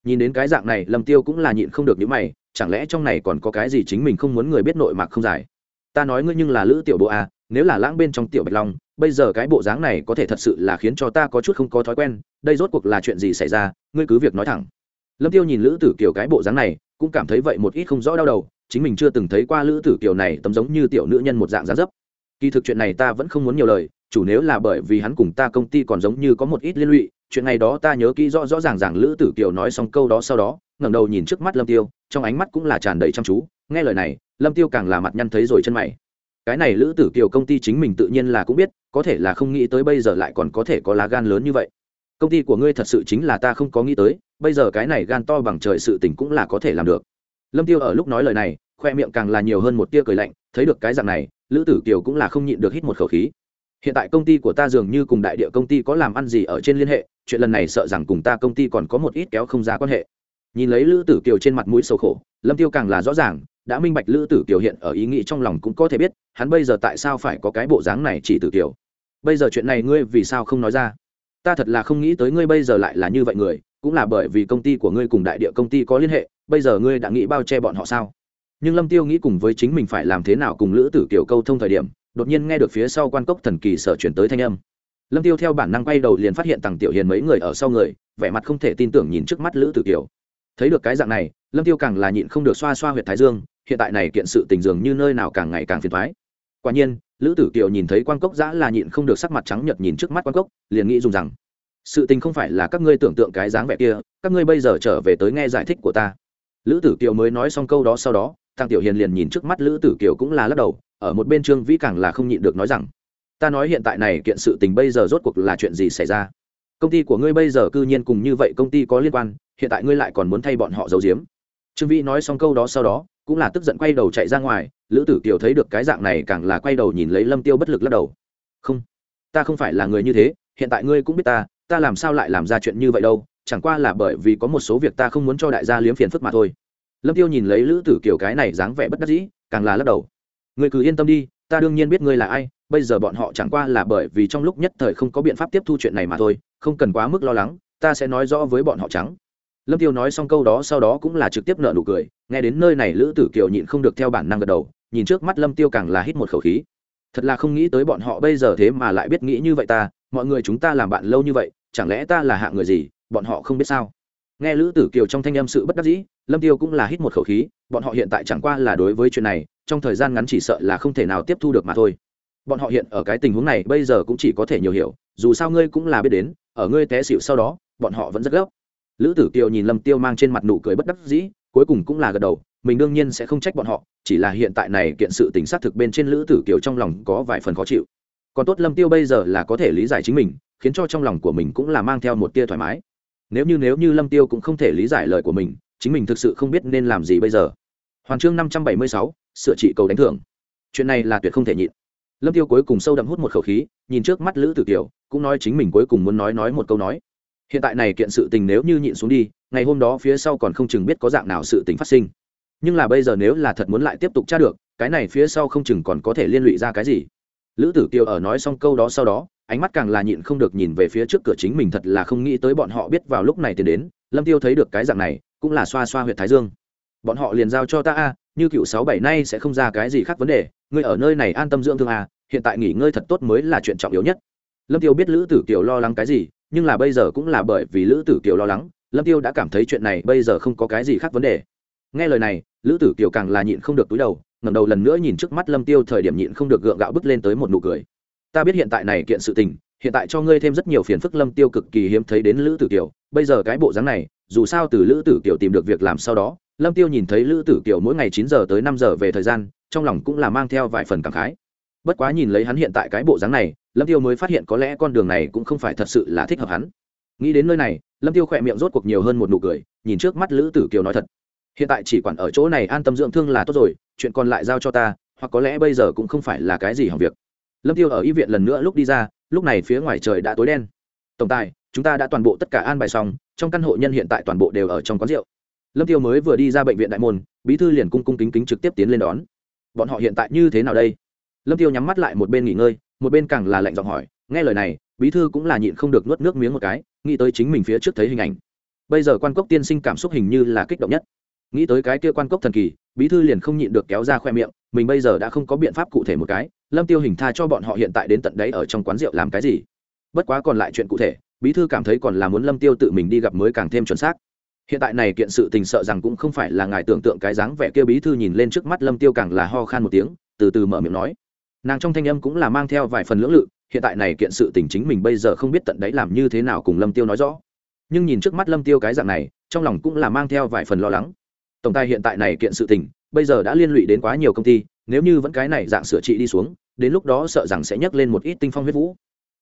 Speaker 1: Nhìn đến cái dạng này, lâm tiêu cũng là nhịn không được những mày, chẳng lẽ trong này còn có cái gì chính mình không muốn người biết nội mạc không giải? Ta nói ngươi nhưng là lữ tiểu bộ a nếu là lãng bên trong tiểu bạch long, bây giờ cái bộ dáng này có thể thật sự là khiến cho ta có chút không có thói quen, đây rốt cuộc là chuyện gì xảy ra, ngươi cứ việc nói thẳng. Lâm tiêu nhìn lữ tử kiều cái bộ dáng này, cũng cảm thấy vậy một ít không rõ đau đầu, chính mình chưa từng thấy qua lữ tử kiều này tấm giống như tiểu nữ nhân một dạng giá dấp kỳ thực chuyện này ta vẫn không muốn nhiều lời, chủ nếu là bởi vì hắn cùng ta công ty còn giống như có một ít liên lụy, chuyện này đó ta nhớ kỹ rõ rõ ràng ràng lữ tử kiều nói xong câu đó sau đó, ngẩng đầu nhìn trước mắt lâm tiêu, trong ánh mắt cũng là tràn đầy chăm chú, nghe lời này, lâm tiêu càng là mặt nhăn thấy rồi chân mày. Cái này lữ tử kiều công ty chính mình tự nhiên là cũng biết, có thể là không nghĩ tới bây giờ lại còn có thể có lá gan lớn như vậy. Công ty của ngươi thật sự chính là ta không có nghĩ tới, bây giờ cái này gan to bằng trời sự tình cũng là có thể làm được. Lâm tiêu ở lúc nói lời này, khoe miệng càng là nhiều hơn một tia cười lạnh, thấy được cái dạng này lữ tử kiều cũng là không nhịn được hít một khẩu khí. Hiện tại công ty của ta dường như cùng đại địa công ty có làm ăn gì ở trên liên hệ, chuyện lần này sợ rằng cùng ta công ty còn có một ít kéo không ra quan hệ. Nhìn lấy lữ tử kiều trên mặt mũi sầu khổ, lâm tiêu càng là rõ ràng, đã minh bạch lữ tử kiều hiện ở ý nghĩ trong lòng cũng có thể biết, hắn bây giờ tại sao phải có cái bộ dáng này chỉ tử kiều. Bây giờ chuyện này ngươi vì sao không nói ra? Ta thật là không nghĩ tới ngươi bây giờ lại là như vậy người, cũng là bởi vì công ty của ngươi cùng đại địa công ty có liên hệ, bây giờ ngươi đã nghĩ bao che bọn họ sao? Nhưng lâm tiêu nghĩ cùng với chính mình phải làm thế nào cùng lữ tử kiều câu thông thời điểm, đột nhiên nghe được phía sau quan cốc thần kỳ sở chuyển tới thanh âm. Lâm tiêu theo bản năng quay đầu liền phát hiện tằng tiểu hiền mấy người ở sau người, vẻ mặt không thể tin tưởng nhìn trước mắt lữ tử kiều. Thấy được cái dạng này, lâm tiêu càng là nhịn không được xoa xoa huyệt thái dương, hiện tại này kiện sự tình dường như nơi nào càng ngày càng phiền thoái quả nhiên, lữ tử kiều nhìn thấy quan cốc giã là nhịn không được sắc mặt trắng nhợt nhìn trước mắt quan cốc, liền nghĩ dùng rằng, sự tình không phải là các ngươi tưởng tượng cái dáng vẻ kia, các ngươi bây giờ trở về tới nghe giải thích của ta. Lữ tử kiều mới nói xong câu đó sau đó Tang tiểu hiền liền nhìn trước mắt lữ tử kiều cũng là lắc đầu, ở một bên trương vĩ càng là không nhịn được nói rằng, ta nói hiện tại này kiện sự tình bây giờ rốt cuộc là chuyện gì xảy ra? Công ty của ngươi bây giờ cư nhiên cùng như vậy công ty có liên quan, hiện tại ngươi lại còn muốn thay bọn họ giấu giếm. Trương vĩ nói xong câu đó sau đó, cũng là tức giận quay đầu chạy ra ngoài, lữ tử kiều thấy được cái dạng này càng là quay đầu nhìn lấy lâm tiêu bất lực lắc đầu. Không, ta không phải là người như thế, hiện tại ngươi cũng biết ta ta làm sao lại làm ra chuyện như vậy đâu, chẳng qua là bởi vì có một số việc ta không muốn cho đại gia liếm phiền phức mà thôi lâm tiêu nhìn lấy lữ tử kiều cái này dáng vẻ bất đắc dĩ, càng là lắc đầu. Người cứ yên tâm đi, ta đương nhiên biết ngươi là ai, bây giờ bọn họ chẳng qua là bởi vì trong lúc nhất thời không có biện pháp tiếp thu chuyện này mà thôi, không cần quá mức lo lắng, ta sẽ nói rõ với bọn họ trắng. Lâm tiêu nói xong câu đó sau đó cũng là trực tiếp nợ nụ cười, nghe đến nơi này lữ tử kiều nhịn không được theo bản năng gật đầu, nhìn trước mắt lâm tiêu càng là hít một khẩu khí. Thật là không nghĩ tới bọn họ bây giờ thế mà lại biết nghĩ như vậy ta, mọi người chúng ta làm bạn lâu như vậy, chẳng lẽ ta là hạng người gì, bọn họ không biết sao? Nghe lữ tử kiều trong thanh âm sự bất đắc dĩ lâm tiêu cũng là hít một khẩu khí, bọn họ hiện tại chẳng qua là đối với chuyện này, trong thời gian ngắn chỉ sợ là không thể nào tiếp thu được mà thôi. Bọn họ hiện ở cái tình huống này bây giờ cũng chỉ có thể nhiều hiểu, dù sao ngươi cũng là biết đến, ở ngươi té xịu sau đó, bọn họ vẫn rất gấp. Lữ tử kiều nhìn lâm tiêu mang trên mặt nụ cười bất đắc dĩ, cuối cùng cũng là gật đầu, mình đương nhiên sẽ không trách bọn họ, chỉ là hiện tại này kiện sự tình xác thực bên trên lữ tử kiều trong lòng có vài phần khó chịu. Còn tốt lâm tiêu bây giờ là có thể lý giải chính mình, khiến cho trong lòng của mình cũng là mang theo một tia thoải mái. Nếu như nếu như lâm tiêu cũng không thể lý giải lời của mình chính mình thực sự không biết nên làm gì bây giờ. Hoàn chương năm trăm bảy mươi sáu, sửa trị cầu đánh thưởng. Chuyện này là tuyệt không thể nhịn. Lâm tiêu cuối cùng sâu đậm hút một khẩu khí, nhìn trước mắt lữ tử kiều, cũng nói chính mình cuối cùng muốn nói nói một câu nói. Hiện tại này kiện sự tình nếu như nhịn xuống đi, ngày hôm đó phía sau còn không chừng biết có dạng nào sự tình phát sinh. Nhưng là bây giờ nếu là thật muốn lại tiếp tục tra được, cái này phía sau không chừng còn có thể liên lụy ra cái gì. Lữ tử kiều ở nói xong câu đó sau đó, ánh mắt càng là nhịn không được nhìn về phía trước cửa chính mình thật là không nghĩ tới bọn họ biết vào lúc này thì đến. Lâm tiêu thấy được cái dạng này cũng là xoa xoa huyệt thái dương. Bọn họ liền giao cho ta a, như cựu sáu bảy nay sẽ không ra cái gì khác vấn đề, ngươi ở nơi này an tâm dưỡng thương a, hiện tại nghỉ ngơi thật tốt mới là chuyện trọng yếu nhất. Lâm tiêu biết lữ tử kiều lo lắng cái gì, nhưng là bây giờ cũng là bởi vì lữ tử kiều lo lắng, lâm tiêu đã cảm thấy chuyện này bây giờ không có cái gì khác vấn đề. Nghe lời này, lữ tử kiều càng là nhịn không được túi đầu, ngẩng đầu lần nữa nhìn trước mắt lâm tiêu thời điểm nhịn không được gượng gạo bước lên tới một nụ cười. Ta biết hiện tại này kiện sự tình, hiện tại cho ngươi thêm rất nhiều phiền phức. Lâm tiêu cực kỳ hiếm thấy đến lữ tử kiều bây giờ cái bộ dáng này, dù sao từ lữ tử kiều tìm được việc làm sau đó, lâm tiêu nhìn thấy lữ tử kiều mỗi ngày chín giờ tới năm giờ về thời gian, trong lòng cũng là mang theo vài phần cảm khái. Bất quá nhìn lấy hắn hiện tại cái bộ dáng này, lâm tiêu mới phát hiện có lẽ con đường này cũng không phải thật sự là thích hợp hắn. Nghĩ đến nơi này, lâm tiêu khỏe miệng rốt cuộc nhiều hơn một nụ cười, nhìn trước mắt lữ tử kiều nói thật. Hiện tại chỉ quản ở chỗ này an tâm dưỡng thương là tốt rồi, chuyện còn lại giao cho ta, hoặc có lẽ bây giờ cũng không phải là cái gì hỏng việc. Lâm tiêu ở y viện lần nữa lúc đi ra, lúc này phía ngoài trời đã tối đen. Tổng tài chúng ta đã toàn bộ tất cả an bài xong, trong căn hộ nhân hiện tại toàn bộ đều ở trong quán rượu. Lâm tiêu mới vừa đi ra bệnh viện đại môn, bí thư liền cung cung kính kính trực tiếp tiến lên đón. Bọn họ hiện tại như thế nào đây? Lâm tiêu nhắm mắt lại một bên nghỉ ngơi, một bên càng là lạnh giọng hỏi, nghe lời này, bí thư cũng là nhịn không được nuốt nước miếng một cái, nghĩ tới chính mình phía trước thấy hình ảnh. Bây giờ quan cốc tiên sinh cảm xúc hình như là kích động nhất. Nghĩ tới cái kia quan cốc thần kỳ, bí thư liền không nhịn được kéo ra khoe miệng, mình bây giờ đã không có biện pháp cụ thể một cái, lâm tiêu hình tha cho bọn họ hiện tại đến tận đấy ở trong quán rượu làm cái gì? Bất quá còn lại chuyện cụ thể bí thư cảm thấy còn là muốn lâm tiêu tự mình đi gặp mới càng thêm chuẩn xác. Hiện tại này kiện sự tình sợ rằng cũng không phải là ngài tưởng tượng cái dáng vẻ kia bí thư nhìn lên trước mắt lâm tiêu càng là ho khan một tiếng, từ từ mở miệng nói. Nàng trong thanh âm cũng là mang theo vài phần lưỡng lự, hiện tại này kiện sự tình chính mình bây giờ không biết tận đấy làm như thế nào cùng lâm tiêu nói rõ. Nhưng nhìn trước mắt lâm tiêu cái dạng này, trong lòng cũng là mang theo vài phần lo lắng. Tổng tài hiện tại này kiện sự tình, bây giờ đã liên lụy đến quá nhiều công ty, nếu như vẫn cái này dạng sửa trị đi xuống, đến lúc đó sợ rằng sẽ nhấc lên một ít tinh phong huyết vũ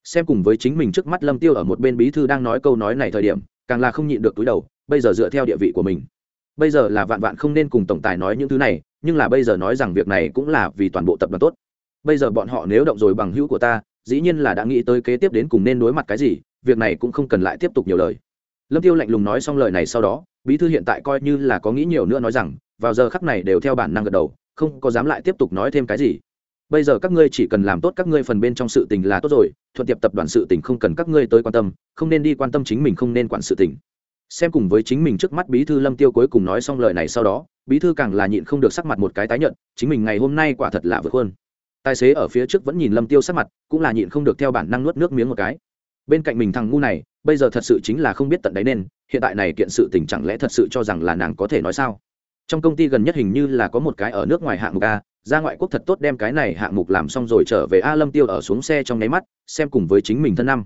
Speaker 1: xem cùng với chính mình trước mắt lâm tiêu ở một bên bí thư đang nói câu nói này thời điểm, càng là không nhịn được túi đầu, bây giờ dựa theo địa vị của mình. Bây giờ là vạn vạn không nên cùng tổng tài nói những thứ này, nhưng là bây giờ nói rằng việc này cũng là vì toàn bộ tập đoàn tốt. Bây giờ bọn họ nếu động rồi bằng hữu của ta, dĩ nhiên là đã nghĩ tới kế tiếp đến cùng nên đối mặt cái gì, việc này cũng không cần lại tiếp tục nhiều lời. Lâm tiêu lạnh lùng nói xong lời này sau đó, bí thư hiện tại coi như là có nghĩ nhiều nữa nói rằng, vào giờ khắc này đều theo bản năng gật đầu, không có dám lại tiếp tục nói thêm cái gì bây giờ các ngươi chỉ cần làm tốt các ngươi phần bên trong sự tình là tốt rồi, thuận tiệp tập đoàn sự tình không cần các ngươi tới quan tâm, không nên đi quan tâm chính mình không nên quản sự tình. Xem cùng với chính mình trước mắt bí thư lâm tiêu cuối cùng nói xong lời này sau đó, bí thư càng là nhịn không được sắc mặt một cái tái nhận chính mình ngày hôm nay quả thật là vượt hơn tài xế ở phía trước vẫn nhìn lâm tiêu sắc mặt, cũng là nhịn không được theo bản năng nuốt nước miếng một cái. Bên cạnh mình thằng ngu này, bây giờ thật sự chính là không biết tận đấy nên, hiện tại này kiện sự tình chẳng lẽ thật sự cho rằng là nàng có thể nói sao? Trong công ty gần nhất hình như là có một cái ở nước ngoài hạng mục a ra ngoại quốc thật tốt đem cái này hạng mục làm xong rồi trở về a lâm tiêu ở xuống xe trong nháy mắt, xem cùng với chính mình thân năm.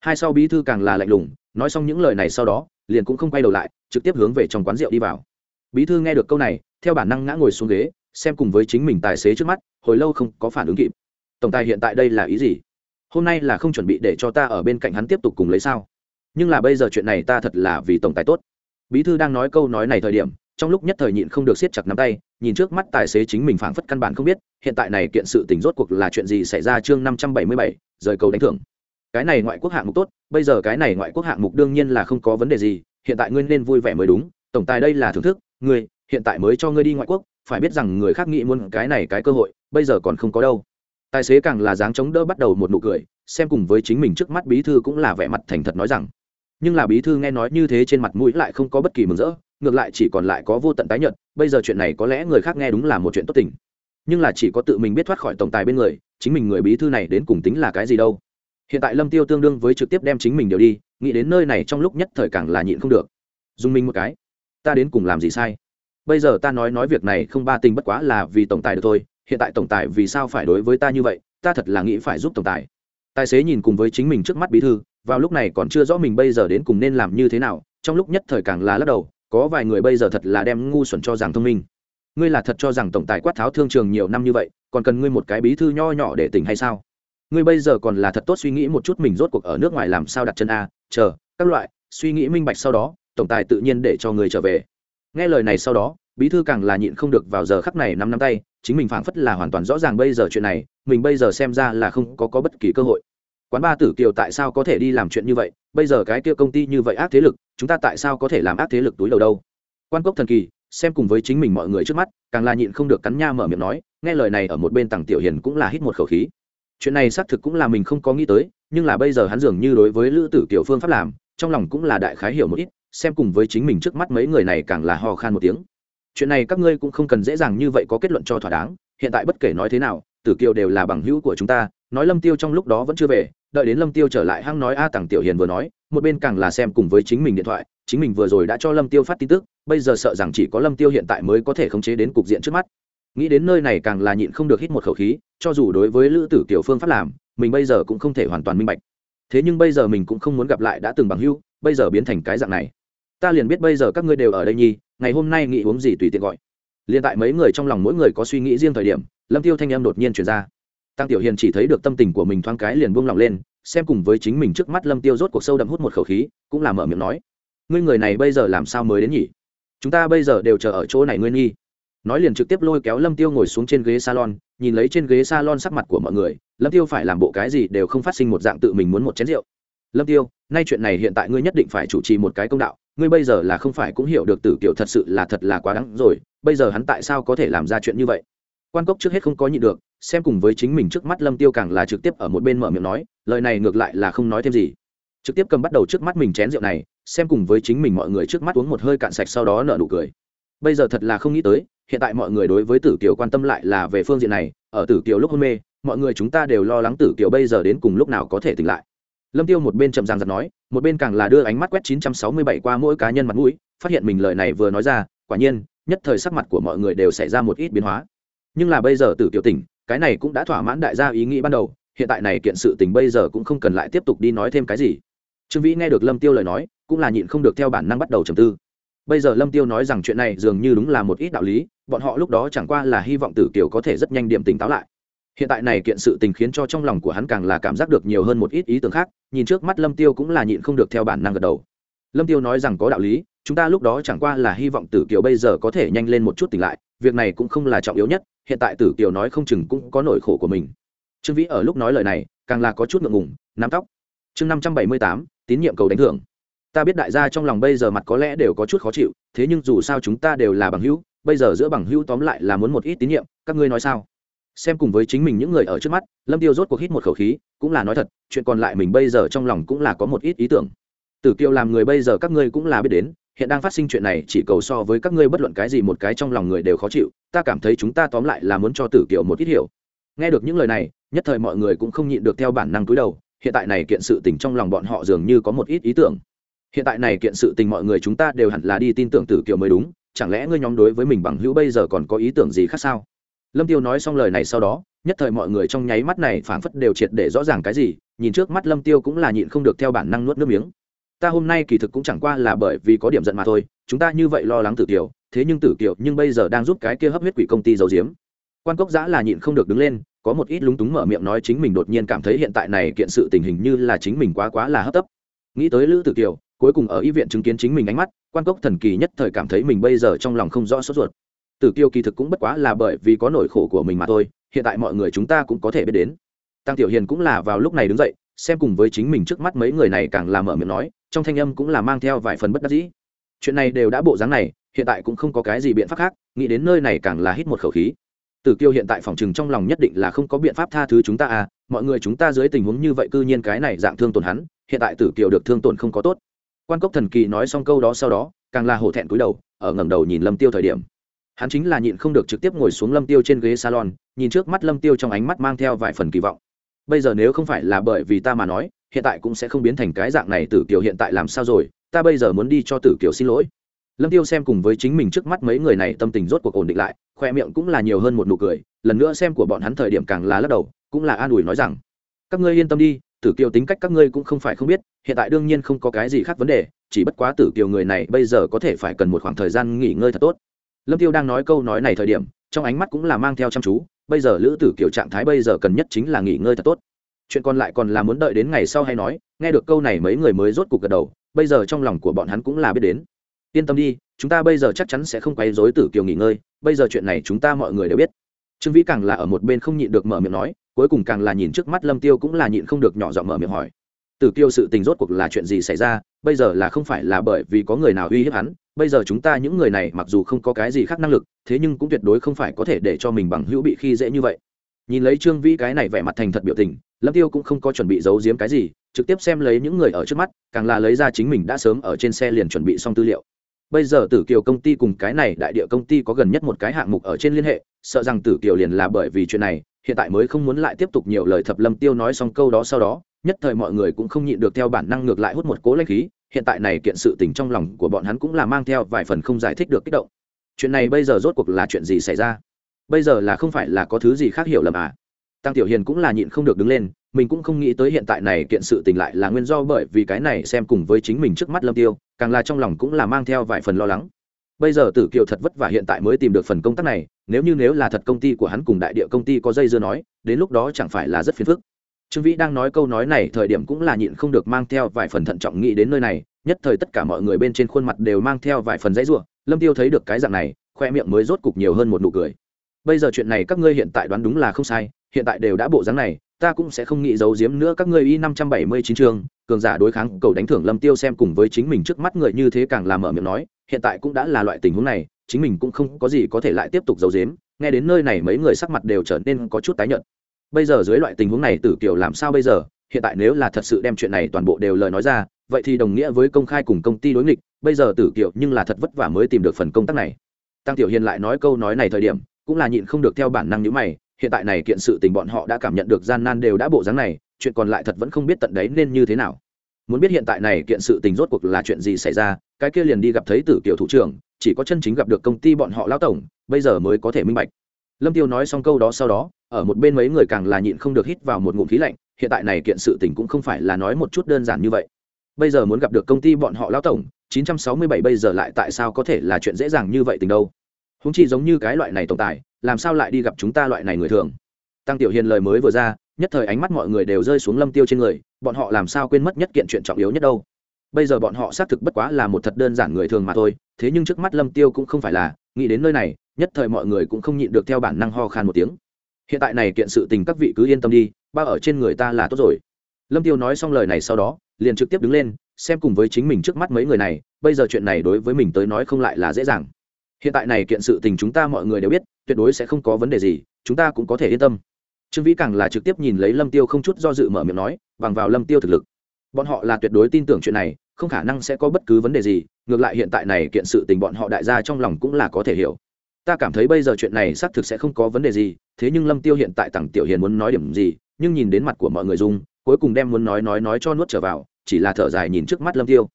Speaker 1: Hai sau bí thư càng là lạnh lùng, nói xong những lời này sau đó, liền cũng không quay đầu lại, trực tiếp hướng về trong quán rượu đi vào. Bí thư nghe được câu này, theo bản năng ngã ngồi xuống ghế, xem cùng với chính mình tài xế trước mắt, hồi lâu không có phản ứng kịp. Tổng tài hiện tại đây là ý gì? Hôm nay là không chuẩn bị để cho ta ở bên cạnh hắn tiếp tục cùng lấy sao? Nhưng là bây giờ chuyện này ta thật là vì tổng tài tốt. Bí thư đang nói câu nói này thời điểm, trong lúc nhất thời nhịn không được siết chặt nắm tay nhìn trước mắt tài xế chính mình phảng phất căn bản không biết, hiện tại này kiện sự tình rốt cuộc là chuyện gì xảy ra chương năm trăm bảy mươi bảy, rời cầu đánh thưởng. Cái này ngoại quốc hạng mục tốt, bây giờ cái này ngoại quốc hạng mục đương nhiên là không có vấn đề gì, hiện tại ngươi nên vui vẻ mới đúng, tổng tài đây là thưởng thức, ngươi, hiện tại mới cho ngươi đi ngoại quốc, phải biết rằng người khác nghĩ muốn cái này cái cơ hội, bây giờ còn không có đâu. Tài xế càng là dáng chống đỡ bắt đầu một nụ cười, xem cùng với chính mình trước mắt bí thư cũng là vẻ mặt thành thật nói rằng, nhưng là bí thư nghe nói như thế trên mặt mũi lại không có bất kỳ mừng rỡ, ngược lại chỉ còn lại có vô tận tái nhận bây giờ chuyện này có lẽ người khác nghe đúng là một chuyện tốt tình. Nhưng là chỉ có tự mình biết thoát khỏi tổng tài bên người, chính mình người bí thư này đến cùng tính là cái gì đâu. Hiện tại lâm tiêu tương đương với trực tiếp đem chính mình đều đi, nghĩ đến nơi này trong lúc nhất thời càng là nhịn không được. Dùng mình một cái. Ta đến cùng làm gì sai? Bây giờ ta nói nói việc này không ba tình bất quá là vì tổng tài được thôi, hiện tại tổng tài vì sao phải đối với ta như vậy, ta thật là nghĩ phải giúp tổng tài. Tài xế nhìn cùng với chính mình trước mắt bí thư, vào lúc này còn chưa rõ mình bây giờ đến cùng nên làm như thế nào, trong lúc nhất thời càng là lắc đầu có vài người bây giờ thật là đem ngu xuẩn cho rằng thông minh. Ngươi là thật cho rằng tổng tài quát tháo thương trường nhiều năm như vậy còn cần ngươi một cái bí thư nho nhỏ để tỉnh hay sao? Ngươi bây giờ còn là thật tốt suy nghĩ một chút mình rốt cuộc ở nước ngoài làm sao đặt chân a chờ các loại suy nghĩ minh bạch sau đó tổng tài tự nhiên để cho người trở về. Nghe lời này sau đó bí thư càng là nhịn không được vào giờ khắc này năm năm tay chính mình phảng phất là hoàn toàn rõ ràng bây giờ chuyện này mình bây giờ xem ra là không có, có bất kỳ cơ hội. Quán ba tử kiều tại sao có thể đi làm chuyện như vậy? Bây giờ cái kia công ty như vậy ác thế lực chúng ta tại sao có thể làm ác thế lực túi đầu đâu? Quan cốc thần kỳ, xem cùng với chính mình mọi người trước mắt, càng là nhịn không được cắn nha mở miệng nói, nghe lời này ở một bên tằng tiểu hiền cũng là hít một khẩu khí. Chuyện này xác thực cũng là mình không có nghĩ tới, nhưng là bây giờ hắn dường như đối với lữ tử kiều phương pháp làm, trong lòng cũng là đại khái hiểu một ít, xem cùng với chính mình trước mắt mấy người này càng là ho khan một tiếng. Chuyện này các ngươi cũng không cần dễ dàng như vậy có kết luận cho thỏa đáng, hiện tại bất kể nói thế nào, tử kiều đều là bằng hữu của chúng ta nói lâm tiêu trong lúc đó vẫn chưa về, đợi đến lâm tiêu trở lại hăng nói a tằng tiểu hiền vừa nói, một bên càng là xem cùng với chính mình điện thoại, chính mình vừa rồi đã cho lâm tiêu phát tin tức, bây giờ sợ rằng chỉ có lâm tiêu hiện tại mới có thể khống chế đến cục diện trước mắt. Nghĩ đến nơi này càng là nhịn không được hít một khẩu khí, cho dù đối với lữ tử Tiểu phương pháp làm, mình bây giờ cũng không thể hoàn toàn minh bạch. Thế nhưng bây giờ mình cũng không muốn gặp lại đã từng bằng hưu bây giờ biến thành cái dạng này. Ta liền biết bây giờ các ngươi đều ở đây nhi ngày hôm nay nghĩ uống gì tùy tiện gọi. Liền tại mấy người trong lòng mỗi người có suy nghĩ riêng thời điểm, lâm tiêu thanh em đột nhiên chuyển ra tăng tiểu hiền chỉ thấy được tâm tình của mình thoáng cái liền buông lỏng lên, xem cùng với chính mình trước mắt lâm tiêu rốt cuộc sâu đậm hút một khẩu khí, cũng là mở miệng nói, ngươi người này bây giờ làm sao mới đến nhỉ? Chúng ta bây giờ đều chờ ở chỗ này ngươi nghi. Nói liền trực tiếp lôi kéo lâm tiêu ngồi xuống trên ghế salon, nhìn lấy trên ghế salon sắc mặt của mọi người, lâm tiêu phải làm bộ cái gì đều không phát sinh một dạng tự mình muốn một chén rượu. Lâm tiêu, nay chuyện này hiện tại ngươi nhất định phải chủ trì một cái công đạo, ngươi bây giờ là không phải cũng hiểu được tử kiểu thật sự là thật là quá đáng rồi, bây giờ hắn tại sao có thể làm ra chuyện như vậy? Quan cốc trước hết không có nhịn được, xem cùng với chính mình trước mắt lâm tiêu càng là trực tiếp ở một bên mở miệng nói, lời này ngược lại là không nói thêm gì. Trực tiếp cầm bắt đầu trước mắt mình chén rượu này, xem cùng với chính mình mọi người trước mắt uống một hơi cạn sạch sau đó nở nụ cười. Bây giờ thật là không nghĩ tới, hiện tại mọi người đối với tử kiều quan tâm lại là về phương diện này, ở tử kiều lúc hôn mê, mọi người chúng ta đều lo lắng tử kiều bây giờ đến cùng lúc nào có thể tỉnh lại. Lâm tiêu một bên chậm ràng giật nói, một bên càng là đưa ánh mắt quét 967 qua mỗi cá nhân mặt mũi, phát hiện mình lời này vừa nói ra, quả nhiên, nhất thời sắc mặt của mọi người đều xảy ra một ít biến hóa nhưng là bây giờ tử tiểu tỉnh, cái này cũng đã thỏa mãn đại gia ý nghĩ ban đầu, hiện tại này kiện sự tình bây giờ cũng không cần lại tiếp tục đi nói thêm cái gì. Trương vĩ nghe được lâm tiêu lời nói, cũng là nhịn không được theo bản năng bắt đầu trầm tư. Bây giờ lâm tiêu nói rằng chuyện này dường như đúng là một ít đạo lý, bọn họ lúc đó chẳng qua là hy vọng tử kiều có thể rất nhanh điểm tỉnh táo lại. Hiện tại này kiện sự tình khiến cho trong lòng của hắn càng là cảm giác được nhiều hơn một ít ý tưởng khác, nhìn trước mắt lâm tiêu cũng là nhịn không được theo bản năng gật đầu. Lâm tiêu nói rằng có đạo lý, chúng ta lúc đó chẳng qua là hy vọng tử kiều bây giờ có thể nhanh lên một chút tỉnh lại việc này cũng không là trọng yếu nhất, hiện tại tử kiều nói không chừng cũng có nỗi khổ của mình. Trương vĩ ở lúc nói lời này, càng là có chút ngượng ngùng, nắm tóc. Chương năm trăm bảy mươi tám, tín nhiệm cầu đánh thưởng. Ta biết đại gia trong lòng bây giờ mặt có lẽ đều có chút khó chịu, thế nhưng dù sao chúng ta đều là bằng hữu, bây giờ giữa bằng hữu tóm lại là muốn một ít tín nhiệm, các ngươi nói sao? Xem cùng với chính mình những người ở trước mắt, lâm tiêu rốt cuộc hít một khẩu khí, cũng là nói thật, chuyện còn lại mình bây giờ trong lòng cũng là có một ít ý tưởng. Tử kiều làm người bây giờ các ngươi cũng là biết đến hiện đang phát sinh chuyện này, chỉ cầu so với các ngươi bất luận cái gì một cái trong lòng người đều khó chịu, ta cảm thấy chúng ta tóm lại là muốn cho tử kiều một ít hiểu. Nghe được những lời này, nhất thời mọi người cũng không nhịn được theo bản năng cúi đầu, hiện tại này kiện sự tình trong lòng bọn họ dường như có một ít ý tưởng. Hiện tại này kiện sự tình mọi người chúng ta đều hẳn là đi tin tưởng tử kiều mới đúng, chẳng lẽ ngươi nhóm đối với mình bằng hữu bây giờ còn có ý tưởng gì khác sao? Lâm tiêu nói xong lời này sau đó, nhất thời mọi người trong nháy mắt này phảng phất đều triệt để rõ ràng cái gì, nhìn trước mắt lâm tiêu cũng là nhịn không được theo bản năng nuốt nước miếng ta hôm nay kỳ thực cũng chẳng qua là bởi vì có điểm giận mà thôi, chúng ta như vậy lo lắng tử kiều, thế nhưng tử kiều nhưng bây giờ đang giúp cái kia hấp huyết quỷ công ty giấu giếm. Quan cốc giã là nhịn không được đứng lên, có một ít lúng túng mở miệng nói chính mình đột nhiên cảm thấy hiện tại này kiện sự tình hình như là chính mình quá quá là hấp tấp. Nghĩ tới lữ tử kiều, cuối cùng ở y viện chứng kiến chính mình ánh mắt, quan cốc thần kỳ nhất thời cảm thấy mình bây giờ trong lòng không rõ sốt ruột. Tử kiều kỳ thực cũng bất quá là bởi vì có nỗi khổ của mình mà thôi, hiện tại mọi người chúng ta cũng có thể biết đến. Tăng tiểu hiền cũng là vào lúc này đứng dậy xem cùng với chính mình trước mắt mấy người này càng làm mở miệng nói, trong thanh âm cũng là mang theo vài phần bất đắc dĩ. Chuyện này đều đã bộ dáng này, hiện tại cũng không có cái gì biện pháp khác, nghĩ đến nơi này càng là hít một khẩu khí. Tử kiêu hiện tại phòng chừng trong lòng nhất định là không có biện pháp tha thứ chúng ta à mọi người chúng ta dưới tình huống như vậy cư nhiên cái này dạng thương tổn hắn, hiện tại tử kiều được thương tổn không có tốt. Quan cốc thần kỳ nói xong câu đó sau đó, càng là hổ thẹn cúi đầu, ở ngẩng đầu nhìn lâm tiêu thời điểm. Hắn chính là nhịn không được trực tiếp ngồi xuống lâm tiêu trên ghế salon, nhìn trước mắt lâm tiêu trong ánh mắt mang theo vài phần kỳ vọng bây giờ nếu không phải là bởi vì ta mà nói, hiện tại cũng sẽ không biến thành cái dạng này, tử kiều hiện tại làm sao rồi? Ta bây giờ muốn đi cho tử kiều xin lỗi. Lâm tiêu xem cùng với chính mình trước mắt mấy người này tâm tình rốt cuộc ổn định lại, khoe miệng cũng là nhiều hơn một nụ cười, lần nữa xem của bọn hắn thời điểm càng là lắc đầu, cũng là an ủi nói rằng, các ngươi yên tâm đi, tử kiều tính cách các ngươi cũng không phải không biết, hiện tại đương nhiên không có cái gì khác vấn đề, chỉ bất quá tử kiều người này bây giờ có thể phải cần một khoảng thời gian nghỉ ngơi thật tốt. Lâm tiêu đang nói câu nói này thời điểm, trong ánh mắt cũng là mang theo chăm chú bây giờ lữ tử kiều trạng thái bây giờ cần nhất chính là nghỉ ngơi thật tốt. Chuyện còn lại còn là muốn đợi đến ngày sau hay nói, nghe được câu này mấy người mới rốt cuộc gật đầu, bây giờ trong lòng của bọn hắn cũng là biết đến. Yên tâm đi, chúng ta bây giờ chắc chắn sẽ không quấy rối tử kiều nghỉ ngơi, bây giờ chuyện này chúng ta mọi người đều biết. Trương vĩ càng là ở một bên không nhịn được mở miệng nói, cuối cùng càng là nhìn trước mắt lâm tiêu cũng là nhịn không được nhỏ giọng mở miệng hỏi. Tử kiều sự tình rốt cuộc là chuyện gì xảy ra, bây giờ là không phải là bởi vì có người nào uy hiếp hắn bây giờ chúng ta những người này mặc dù không có cái gì khác năng lực, thế nhưng cũng tuyệt đối không phải có thể để cho mình bằng hữu bị khi dễ như vậy. Nhìn lấy trương vĩ cái này vẻ mặt thành thật biểu tình, lâm tiêu cũng không có chuẩn bị giấu giếm cái gì, trực tiếp xem lấy những người ở trước mắt, càng là lấy ra chính mình đã sớm ở trên xe liền chuẩn bị xong tư liệu. Bây giờ tử kiều công ty cùng cái này đại địa công ty có gần nhất một cái hạng mục ở trên liên hệ, sợ rằng tử kiều liền là bởi vì chuyện này, hiện tại mới không muốn lại tiếp tục nhiều lời thập lâm tiêu nói xong câu đó sau đó, nhất thời mọi người cũng không nhịn được theo bản năng ngược lại hút một cố lãnh khí hiện tại này kiện sự tình trong lòng của bọn hắn cũng là mang theo vài phần không giải thích được kích động. Chuyện này bây giờ rốt cuộc là chuyện gì xảy ra? Bây giờ là không phải là có thứ gì khác hiểu lầm à? Tăng tiểu hiền cũng là nhịn không được đứng lên, mình cũng không nghĩ tới hiện tại này kiện sự tình lại là nguyên do bởi vì cái này xem cùng với chính mình trước mắt lâm tiêu, càng là trong lòng cũng là mang theo vài phần lo lắng. Bây giờ tử kiều thật vất vả hiện tại mới tìm được phần công tác này, nếu như nếu là thật công ty của hắn cùng đại địa công ty có dây dưa nói, đến lúc đó chẳng phải là rất phiền phức trương vĩ đang nói câu nói này thời điểm cũng là nhịn không được mang theo vài phần thận trọng nghĩ đến nơi này, nhất thời tất cả mọi người bên trên khuôn mặt đều mang theo vài phần dãy ruộng lâm tiêu thấy được cái dạng này, khoe miệng mới rốt cục nhiều hơn một nụ cười. Bây giờ chuyện này các ngươi hiện tại đoán đúng là không sai, hiện tại đều đã bộ dáng này, ta cũng sẽ không nghĩ giấu giếm nữa các ngươi y năm trăm bảy mươi chín trường, cường giả đối kháng cầu đánh thưởng lâm tiêu xem cùng với chính mình trước mắt người như thế càng làm mở miệng nói, hiện tại cũng đã là loại tình huống này, chính mình cũng không có gì có thể lại tiếp tục giấu giếm, nghe đến nơi này mấy người sắc mặt đều trở nên có chút tái nhợt bây giờ dưới loại tình huống này tử kiều làm sao bây giờ? Hiện tại nếu là thật sự đem chuyện này toàn bộ đều lời nói ra, vậy thì đồng nghĩa với công khai cùng công ty đối nghịch, bây giờ tử kiều nhưng là thật vất vả mới tìm được phần công tác này. Tăng tiểu hiền lại nói câu nói này thời điểm, cũng là nhịn không được theo bản năng như mày, hiện tại này kiện sự tình bọn họ đã cảm nhận được gian nan đều đã bộ dáng này, chuyện còn lại thật vẫn không biết tận đấy nên như thế nào. Muốn biết hiện tại này kiện sự tình rốt cuộc là chuyện gì xảy ra, cái kia liền đi gặp thấy tử kiều thủ trưởng, chỉ có chân chính gặp được công ty bọn họ lao tổng, bây giờ mới có thể minh bạch lâm tiêu nói xong câu đó sau đó, ở một bên mấy người càng là nhịn không được hít vào một ngụm khí lạnh, hiện tại này kiện sự tình cũng không phải là nói một chút đơn giản như vậy. Bây giờ muốn gặp được công ty bọn họ lão tổng 967 bây giờ lại tại sao có thể là chuyện dễ dàng như vậy tình đâu? Húng chi giống như cái loại này tồn tại làm sao lại đi gặp chúng ta loại này người thường? Tăng tiểu hiền lời mới vừa ra, nhất thời ánh mắt mọi người đều rơi xuống lâm tiêu trên người, bọn họ làm sao quên mất nhất kiện chuyện trọng yếu nhất đâu? Bây giờ bọn họ xác thực bất quá là một thật đơn giản người thường mà thôi, thế nhưng trước mắt lâm tiêu cũng không phải là, nghĩ đến nơi này nhất thời mọi người cũng không nhịn được theo bản năng ho khan một tiếng. Hiện tại này kiện sự tình các vị cứ yên tâm đi ba ở trên người ta là tốt rồi. Lâm tiêu nói xong lời này sau đó, liền trực tiếp đứng lên, xem cùng với chính mình trước mắt mấy người này, bây giờ chuyện này đối với mình tới nói không lại là dễ dàng. Hiện tại này kiện sự tình chúng ta mọi người đều biết, tuyệt đối sẽ không có vấn đề gì, chúng ta cũng có thể yên tâm. Trương vĩ càng là trực tiếp nhìn lấy lâm tiêu không chút do dự mở miệng nói, bằng vào lâm tiêu thực lực, bọn họ là tuyệt đối tin tưởng chuyện này, không khả năng sẽ có bất cứ vấn đề gì, ngược lại hiện tại này kiện sự tình bọn họ đại gia trong lòng cũng là có thể hiểu ta cảm thấy bây giờ chuyện này xác thực sẽ không có vấn đề gì, thế nhưng lâm tiêu hiện tại tặng tiểu hiền muốn nói điểm gì, nhưng nhìn đến mặt của mọi người dung cuối cùng đem muốn nói nói nói cho nuốt trở vào, chỉ là thở dài nhìn trước mắt lâm tiêu.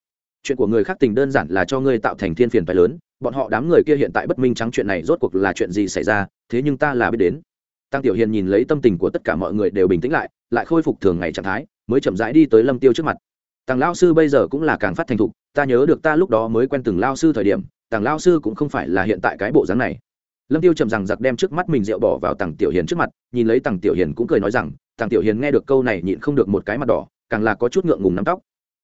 Speaker 1: Chuyện của người khác tình đơn giản là cho ngươi tạo thành thiên phiền phải lớn, bọn họ đám người kia hiện tại bất minh trắng chuyện này rốt cuộc là chuyện gì xảy ra, thế nhưng ta là biết đến. Tăng tiểu hiền nhìn lấy tâm tình của tất cả mọi người đều bình tĩnh lại lại khôi phục thường ngày trạng thái, mới chậm rãi đi tới lâm tiêu trước mặt. Tăng lao sư bây giờ cũng là càng phát thành thục, ta nhớ được ta lúc đó mới quen từng lao sư thời điểm tàng lao sư cũng không phải là hiện tại cái bộ dáng này. Lâm tiêu trầm rằng giặc đem trước mắt mình rượu bỏ vào tàng tiểu hiền trước mặt, nhìn lấy tàng tiểu hiền cũng cười nói rằng, tàng tiểu hiền nghe được câu này nhịn không được một cái mặt đỏ, càng là có chút ngượng ngùng nắm tóc.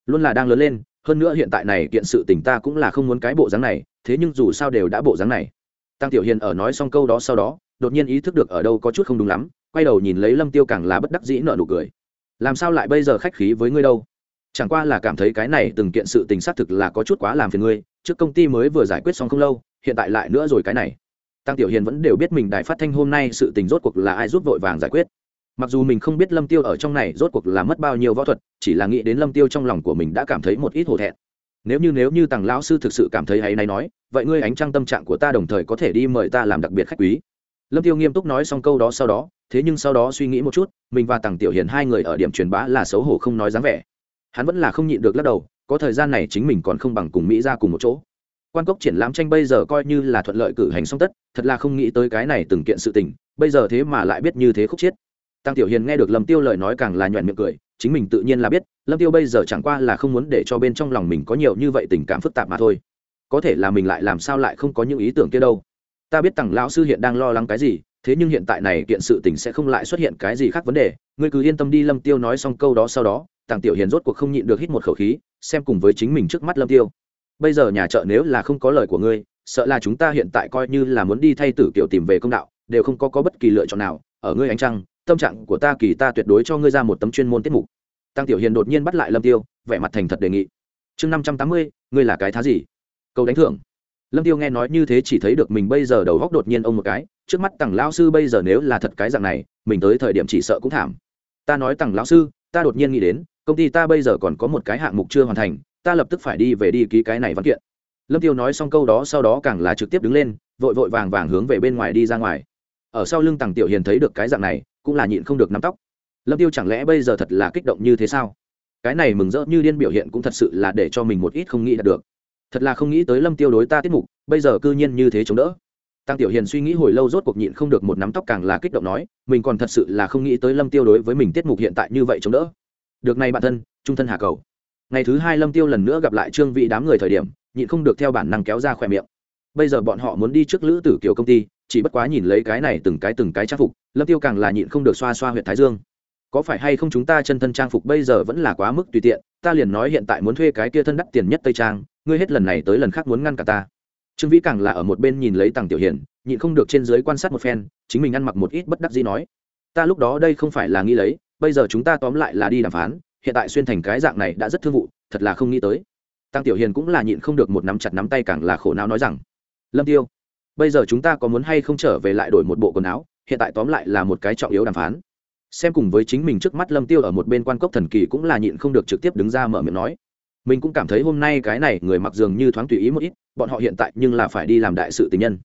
Speaker 1: Luôn là đang lớn lên, hơn nữa hiện tại này kiện sự tình ta cũng là không muốn cái bộ dáng này, thế nhưng dù sao đều đã bộ dáng này. Tăng tiểu hiền ở nói xong câu đó sau đó, đột nhiên ý thức được ở đâu có chút không đúng lắm, quay đầu nhìn lấy lâm tiêu càng là bất đắc dĩ nợ nụ cười. Làm sao lại bây giờ khách khí với ngươi đâu? Chẳng qua là cảm thấy cái này từng kiện sự tình xác thực là có chút quá làm phiền ngươi, trước công ty mới vừa giải quyết xong không lâu, hiện tại lại nữa rồi cái này. Tăng tiểu hiền vẫn đều biết mình đài phát thanh hôm nay sự tình rốt cuộc là ai giúp vội vàng giải quyết. Mặc dù mình không biết lâm tiêu ở trong này rốt cuộc là mất bao nhiêu võ thuật, chỉ là nghĩ đến lâm tiêu trong lòng của mình đã cảm thấy một ít hổ thẹn. Nếu như nếu như tàng lão sư thực sự cảm thấy hay này nói, vậy ngươi ánh trăng tâm trạng của ta đồng thời có thể đi mời ta làm đặc biệt khách quý. Lâm tiêu nghiêm túc nói xong câu đó sau đó, thế nhưng sau đó suy nghĩ một chút, mình và tàng tiểu hiền hai người ở điểm truyền bá là xấu hổ không nói dáng vẻ hắn vẫn là không nhịn được lắc đầu, có thời gian này chính mình còn không bằng cùng mỹ ra cùng một chỗ. Quan cốc triển lãm tranh bây giờ coi như là thuận lợi cử hành song tất, thật là không nghĩ tới cái này từng kiện sự tình, bây giờ thế mà lại biết như thế khúc chiết tăng tiểu hiền nghe được lâm tiêu lời nói càng là nhoẹn miệng cười, chính mình tự nhiên là biết, lâm tiêu bây giờ chẳng qua là không muốn để cho bên trong lòng mình có nhiều như vậy tình cảm phức tạp mà thôi. Có thể là mình lại làm sao lại không có những ý tưởng kia đâu. Ta biết tằng lão sư hiện đang lo lắng cái gì thế nhưng hiện tại này kiện sự tình sẽ không lại xuất hiện cái gì khác vấn đề. Ngươi cứ yên tâm đi, lâm tiêu nói xong câu đó sau đó tàng tiểu hiền rốt cuộc không nhịn được hít một khẩu khí, xem cùng với chính mình trước mắt lâm tiêu. Bây giờ nhà chợ nếu là không có lời của ngươi, sợ là chúng ta hiện tại coi như là muốn đi thay tử kiểu tìm về công đạo, đều không có có bất kỳ lựa chọn nào. Ở ngươi ánh trăng, tâm trạng của ta kỳ ta tuyệt đối cho ngươi ra một tấm chuyên môn tiết mục. Tăng tiểu hiền đột nhiên bắt lại lâm tiêu, vẻ mặt thành thật đề nghị. Chương năm trăm tám mươi, ngươi là cái thá gì? Câu đánh thưởng lâm tiêu nghe nói như thế chỉ thấy được mình bây giờ đầu góc đột nhiên ông một cái, trước mắt tằng lão sư bây giờ nếu là thật cái dạng này, mình tới thời điểm chỉ sợ cũng thảm. Ta nói tằng lão sư, ta đột nhiên nghĩ đến, công ty ta bây giờ còn có một cái hạng mục chưa hoàn thành, ta lập tức phải đi về đi ký cái này văn kiện. Lâm tiêu nói xong câu đó sau đó càng là trực tiếp đứng lên, vội vội vàng vàng hướng về bên ngoài đi ra ngoài. Ở sau lưng tằng tiểu hiền thấy được cái dạng này, cũng là nhịn không được nắm tóc. Lâm tiêu chẳng lẽ bây giờ thật là kích động như thế sao? Cái này mừng rỡ như điên biểu hiện cũng thật sự là để cho mình một ít không nghĩ đạt được thật là không nghĩ tới lâm tiêu đối ta tiết mục, bây giờ cư nhiên như thế chống đỡ. Tăng tiểu hiền suy nghĩ hồi lâu rốt cuộc nhịn không được một nắm tóc càng là kích động nói, mình còn thật sự là không nghĩ tới lâm tiêu đối với mình tiết mục hiện tại như vậy chống đỡ. Được này bạn thân, trung thân hà cầu. Ngày thứ hai lâm tiêu lần nữa gặp lại trương vị đám người thời điểm, nhịn không được theo bản năng kéo ra khỏe miệng. Bây giờ bọn họ muốn đi trước lữ tử kiều công ty, chỉ bất quá nhìn lấy cái này từng cái từng cái trang phục, lâm tiêu càng là nhịn không được xoa xoa huyện thái dương. Có phải hay không chúng ta chân thân trang phục bây giờ vẫn là quá mức tùy tiện, ta liền nói hiện tại muốn thuê cái kia thân đắt tiền nhất tây trang ngươi hết lần này tới lần khác muốn ngăn cả ta. Trương vĩ càng là ở một bên nhìn lấy tằng tiểu hiền, nhịn không được trên dưới quan sát một phen, chính mình ăn mặc một ít bất đắc dĩ nói, ta lúc đó đây không phải là nghĩ lấy, bây giờ chúng ta tóm lại là đi đàm phán, hiện tại xuyên thành cái dạng này đã rất thương vụ, thật là không nghĩ tới. Tăng tiểu hiền cũng là nhịn không được một nắm chặt nắm tay càng là khổ não nói rằng, lâm tiêu, bây giờ chúng ta có muốn hay không trở về lại đổi một bộ quần áo, hiện tại tóm lại là một cái trọng yếu đàm phán. Xem cùng với chính mình trước mắt lâm tiêu ở một bên quan cốc thần kỳ cũng là nhịn không được trực tiếp đứng ra mở miệng nói mình cũng cảm thấy hôm nay cái này người mặc dường như thoáng tùy ý một ít, bọn họ hiện tại nhưng là phải đi làm đại sự tình nhân.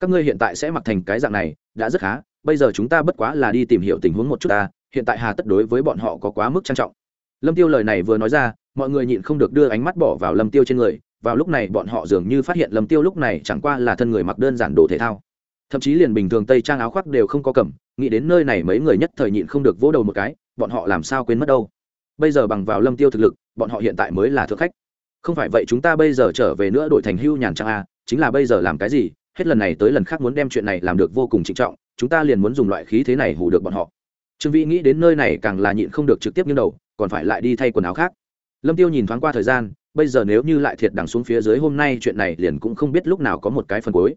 Speaker 1: Các ngươi hiện tại sẽ mặc thành cái dạng này, đã rất khá, bây giờ chúng ta bất quá là đi tìm hiểu tình huống một chút ta, hiện tại hà tất đối với bọn họ có quá mức trang trọng. Lâm tiêu lời này vừa nói ra, mọi người nhịn không được đưa ánh mắt bỏ vào lâm tiêu trên người, vào lúc này bọn họ dường như phát hiện lâm tiêu lúc này chẳng qua là thân người mặc đơn giản đồ thể thao. Thậm chí liền bình thường tây trang áo khoác đều không có cầm, nghĩ đến nơi này mấy người nhất thời nhịn không được vỗ đầu một cái, bọn họ làm sao quên mất đâu bây giờ bằng vào lâm tiêu thực lực, bọn họ hiện tại mới là thượng khách. Không phải vậy chúng ta bây giờ trở về nữa đổi thành hưu nhàn trang a, chính là bây giờ làm cái gì, hết lần này tới lần khác muốn đem chuyện này làm được vô cùng trịnh trọng, chúng ta liền muốn dùng loại khí thế này hù được bọn họ. Trương vĩ nghĩ đến nơi này càng là nhịn không được trực tiếp như đầu, còn phải lại đi thay quần áo khác. Lâm tiêu nhìn thoáng qua thời gian, bây giờ nếu như lại thiệt đằng xuống phía dưới hôm nay chuyện này liền cũng không biết lúc nào có một cái phần cuối.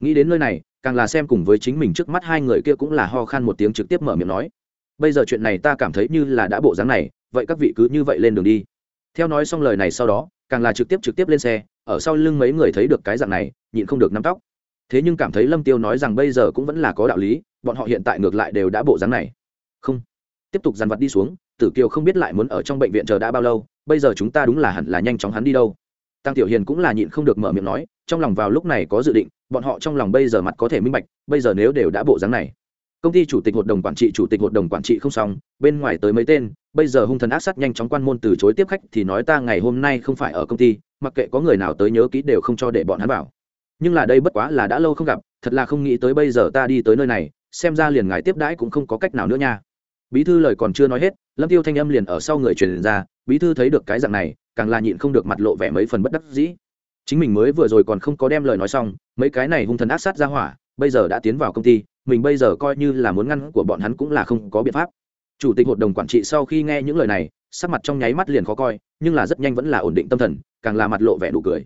Speaker 1: Nghĩ đến nơi này, càng là xem cùng với chính mình trước mắt hai người kia cũng là ho khan một tiếng trực tiếp mở miệng nói. Bây giờ chuyện này ta cảm thấy như là đã bộ dáng này vậy các vị cứ như vậy lên đường đi. Theo nói xong lời này sau đó, càng là trực tiếp trực tiếp lên xe, ở sau lưng mấy người thấy được cái dạng này, nhịn không được nắm tóc. Thế nhưng cảm thấy lâm tiêu nói rằng bây giờ cũng vẫn là có đạo lý, bọn họ hiện tại ngược lại đều đã bộ dáng này. Không. Tiếp tục dàn vật đi xuống, tử kiều không biết lại muốn ở trong bệnh viện chờ đã bao lâu, bây giờ chúng ta đúng là hẳn là nhanh chóng hắn đi đâu. Tăng tiểu hiền cũng là nhịn không được mở miệng nói, trong lòng vào lúc này có dự định, bọn họ trong lòng bây giờ mặt có thể minh bạch, bây giờ nếu đều đã bộ dáng này công ty chủ tịch hội đồng quản trị, chủ tịch hội đồng quản trị không xong, bên ngoài tới mấy tên. Bây giờ hung thần ác sát nhanh chóng quan môn từ chối tiếp khách thì nói ta ngày hôm nay không phải ở công ty, mặc kệ có người nào tới nhớ kỹ đều không cho để bọn hắn bảo nhưng là đây bất quá là đã lâu không gặp, thật là không nghĩ tới bây giờ ta đi tới nơi này, xem ra liền ngài tiếp đãi cũng không có cách nào nữa nha. Bí thư lời còn chưa nói hết, lâm tiêu thanh âm liền ở sau người truyền ra, bí thư thấy được cái dạng này, càng là nhịn không được mặt lộ vẻ mấy phần bất đắc dĩ. Chính mình mới vừa rồi còn không có đem lời nói xong, mấy cái này hung thần ác sát ra hỏa bây giờ đã tiến vào công ty, mình bây giờ coi như là muốn ngăn của bọn hắn cũng là không có biện pháp. Chủ tịch hội đồng quản trị sau khi nghe những lời này, sắc mặt trong nháy mắt liền khó coi, nhưng là rất nhanh vẫn là ổn định tâm thần, càng là mặt lộ vẻ đủ cười.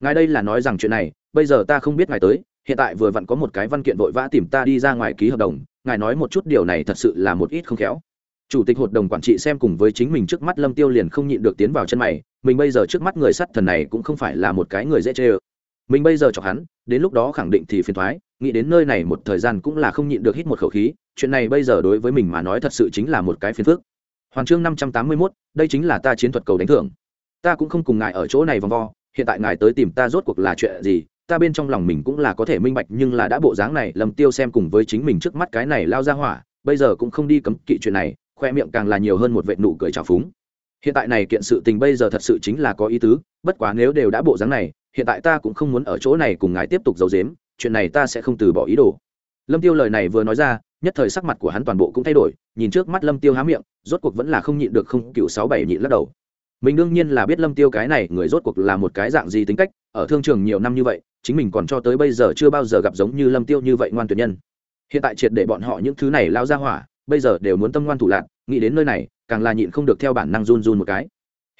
Speaker 1: Ngài đây là nói rằng chuyện này, bây giờ ta không biết ngài tới, hiện tại vừa vặn có một cái văn kiện vội vã tìm ta đi ra ngoài ký hợp đồng, ngài nói một chút điều này thật sự là một ít không khéo. Chủ tịch hội đồng quản trị xem cùng với chính mình trước mắt lâm tiêu liền không nhịn được tiến vào chân mày, mình bây giờ trước mắt người sắt thần này cũng không phải là một cái người dễ chê ơ mình bây giờ chọc hắn đến lúc đó khẳng định thì phiền thoái nghĩ đến nơi này một thời gian cũng là không nhịn được hít một khẩu khí chuyện này bây giờ đối với mình mà nói thật sự chính là một cái phiền phức. Hoàng chương năm trăm tám mươi mốt, đây chính là ta chiến thuật cầu đánh thưởng. Ta cũng không cùng ngài ở chỗ này vòng vo hiện tại ngài tới tìm ta rốt cuộc là chuyện gì ta bên trong lòng mình cũng là có thể minh bạch nhưng là đã bộ dáng này lầm tiêu xem cùng với chính mình trước mắt cái này lao ra hỏa bây giờ cũng không đi cấm kỵ chuyện này khoe miệng càng là nhiều hơn một vệ nụ cười trào phúng. Hiện tại này kiện sự tình bây giờ thật sự chính là có ý tứ bất quá nếu đều đã bộ dáng này hiện tại ta cũng không muốn ở chỗ này cùng ngài tiếp tục giấu giếm, chuyện này ta sẽ không từ bỏ ý đồ. Lâm tiêu lời này vừa nói ra, nhất thời sắc mặt của hắn toàn bộ cũng thay đổi, nhìn trước mắt lâm tiêu há miệng, rốt cuộc vẫn là không nhịn được không cựu sáu bảy nhịn lắc đầu. Mình đương nhiên là biết lâm tiêu cái này người rốt cuộc là một cái dạng gì tính cách, ở thương trường nhiều năm như vậy, chính mình còn cho tới bây giờ chưa bao giờ gặp giống như lâm tiêu như vậy ngoan tuyệt nhân. Hiện tại triệt để bọn họ những thứ này lao ra hỏa, bây giờ đều muốn tâm ngoan thủ lạc nghĩ đến nơi này, càng là nhịn không được theo bản năng run run một cái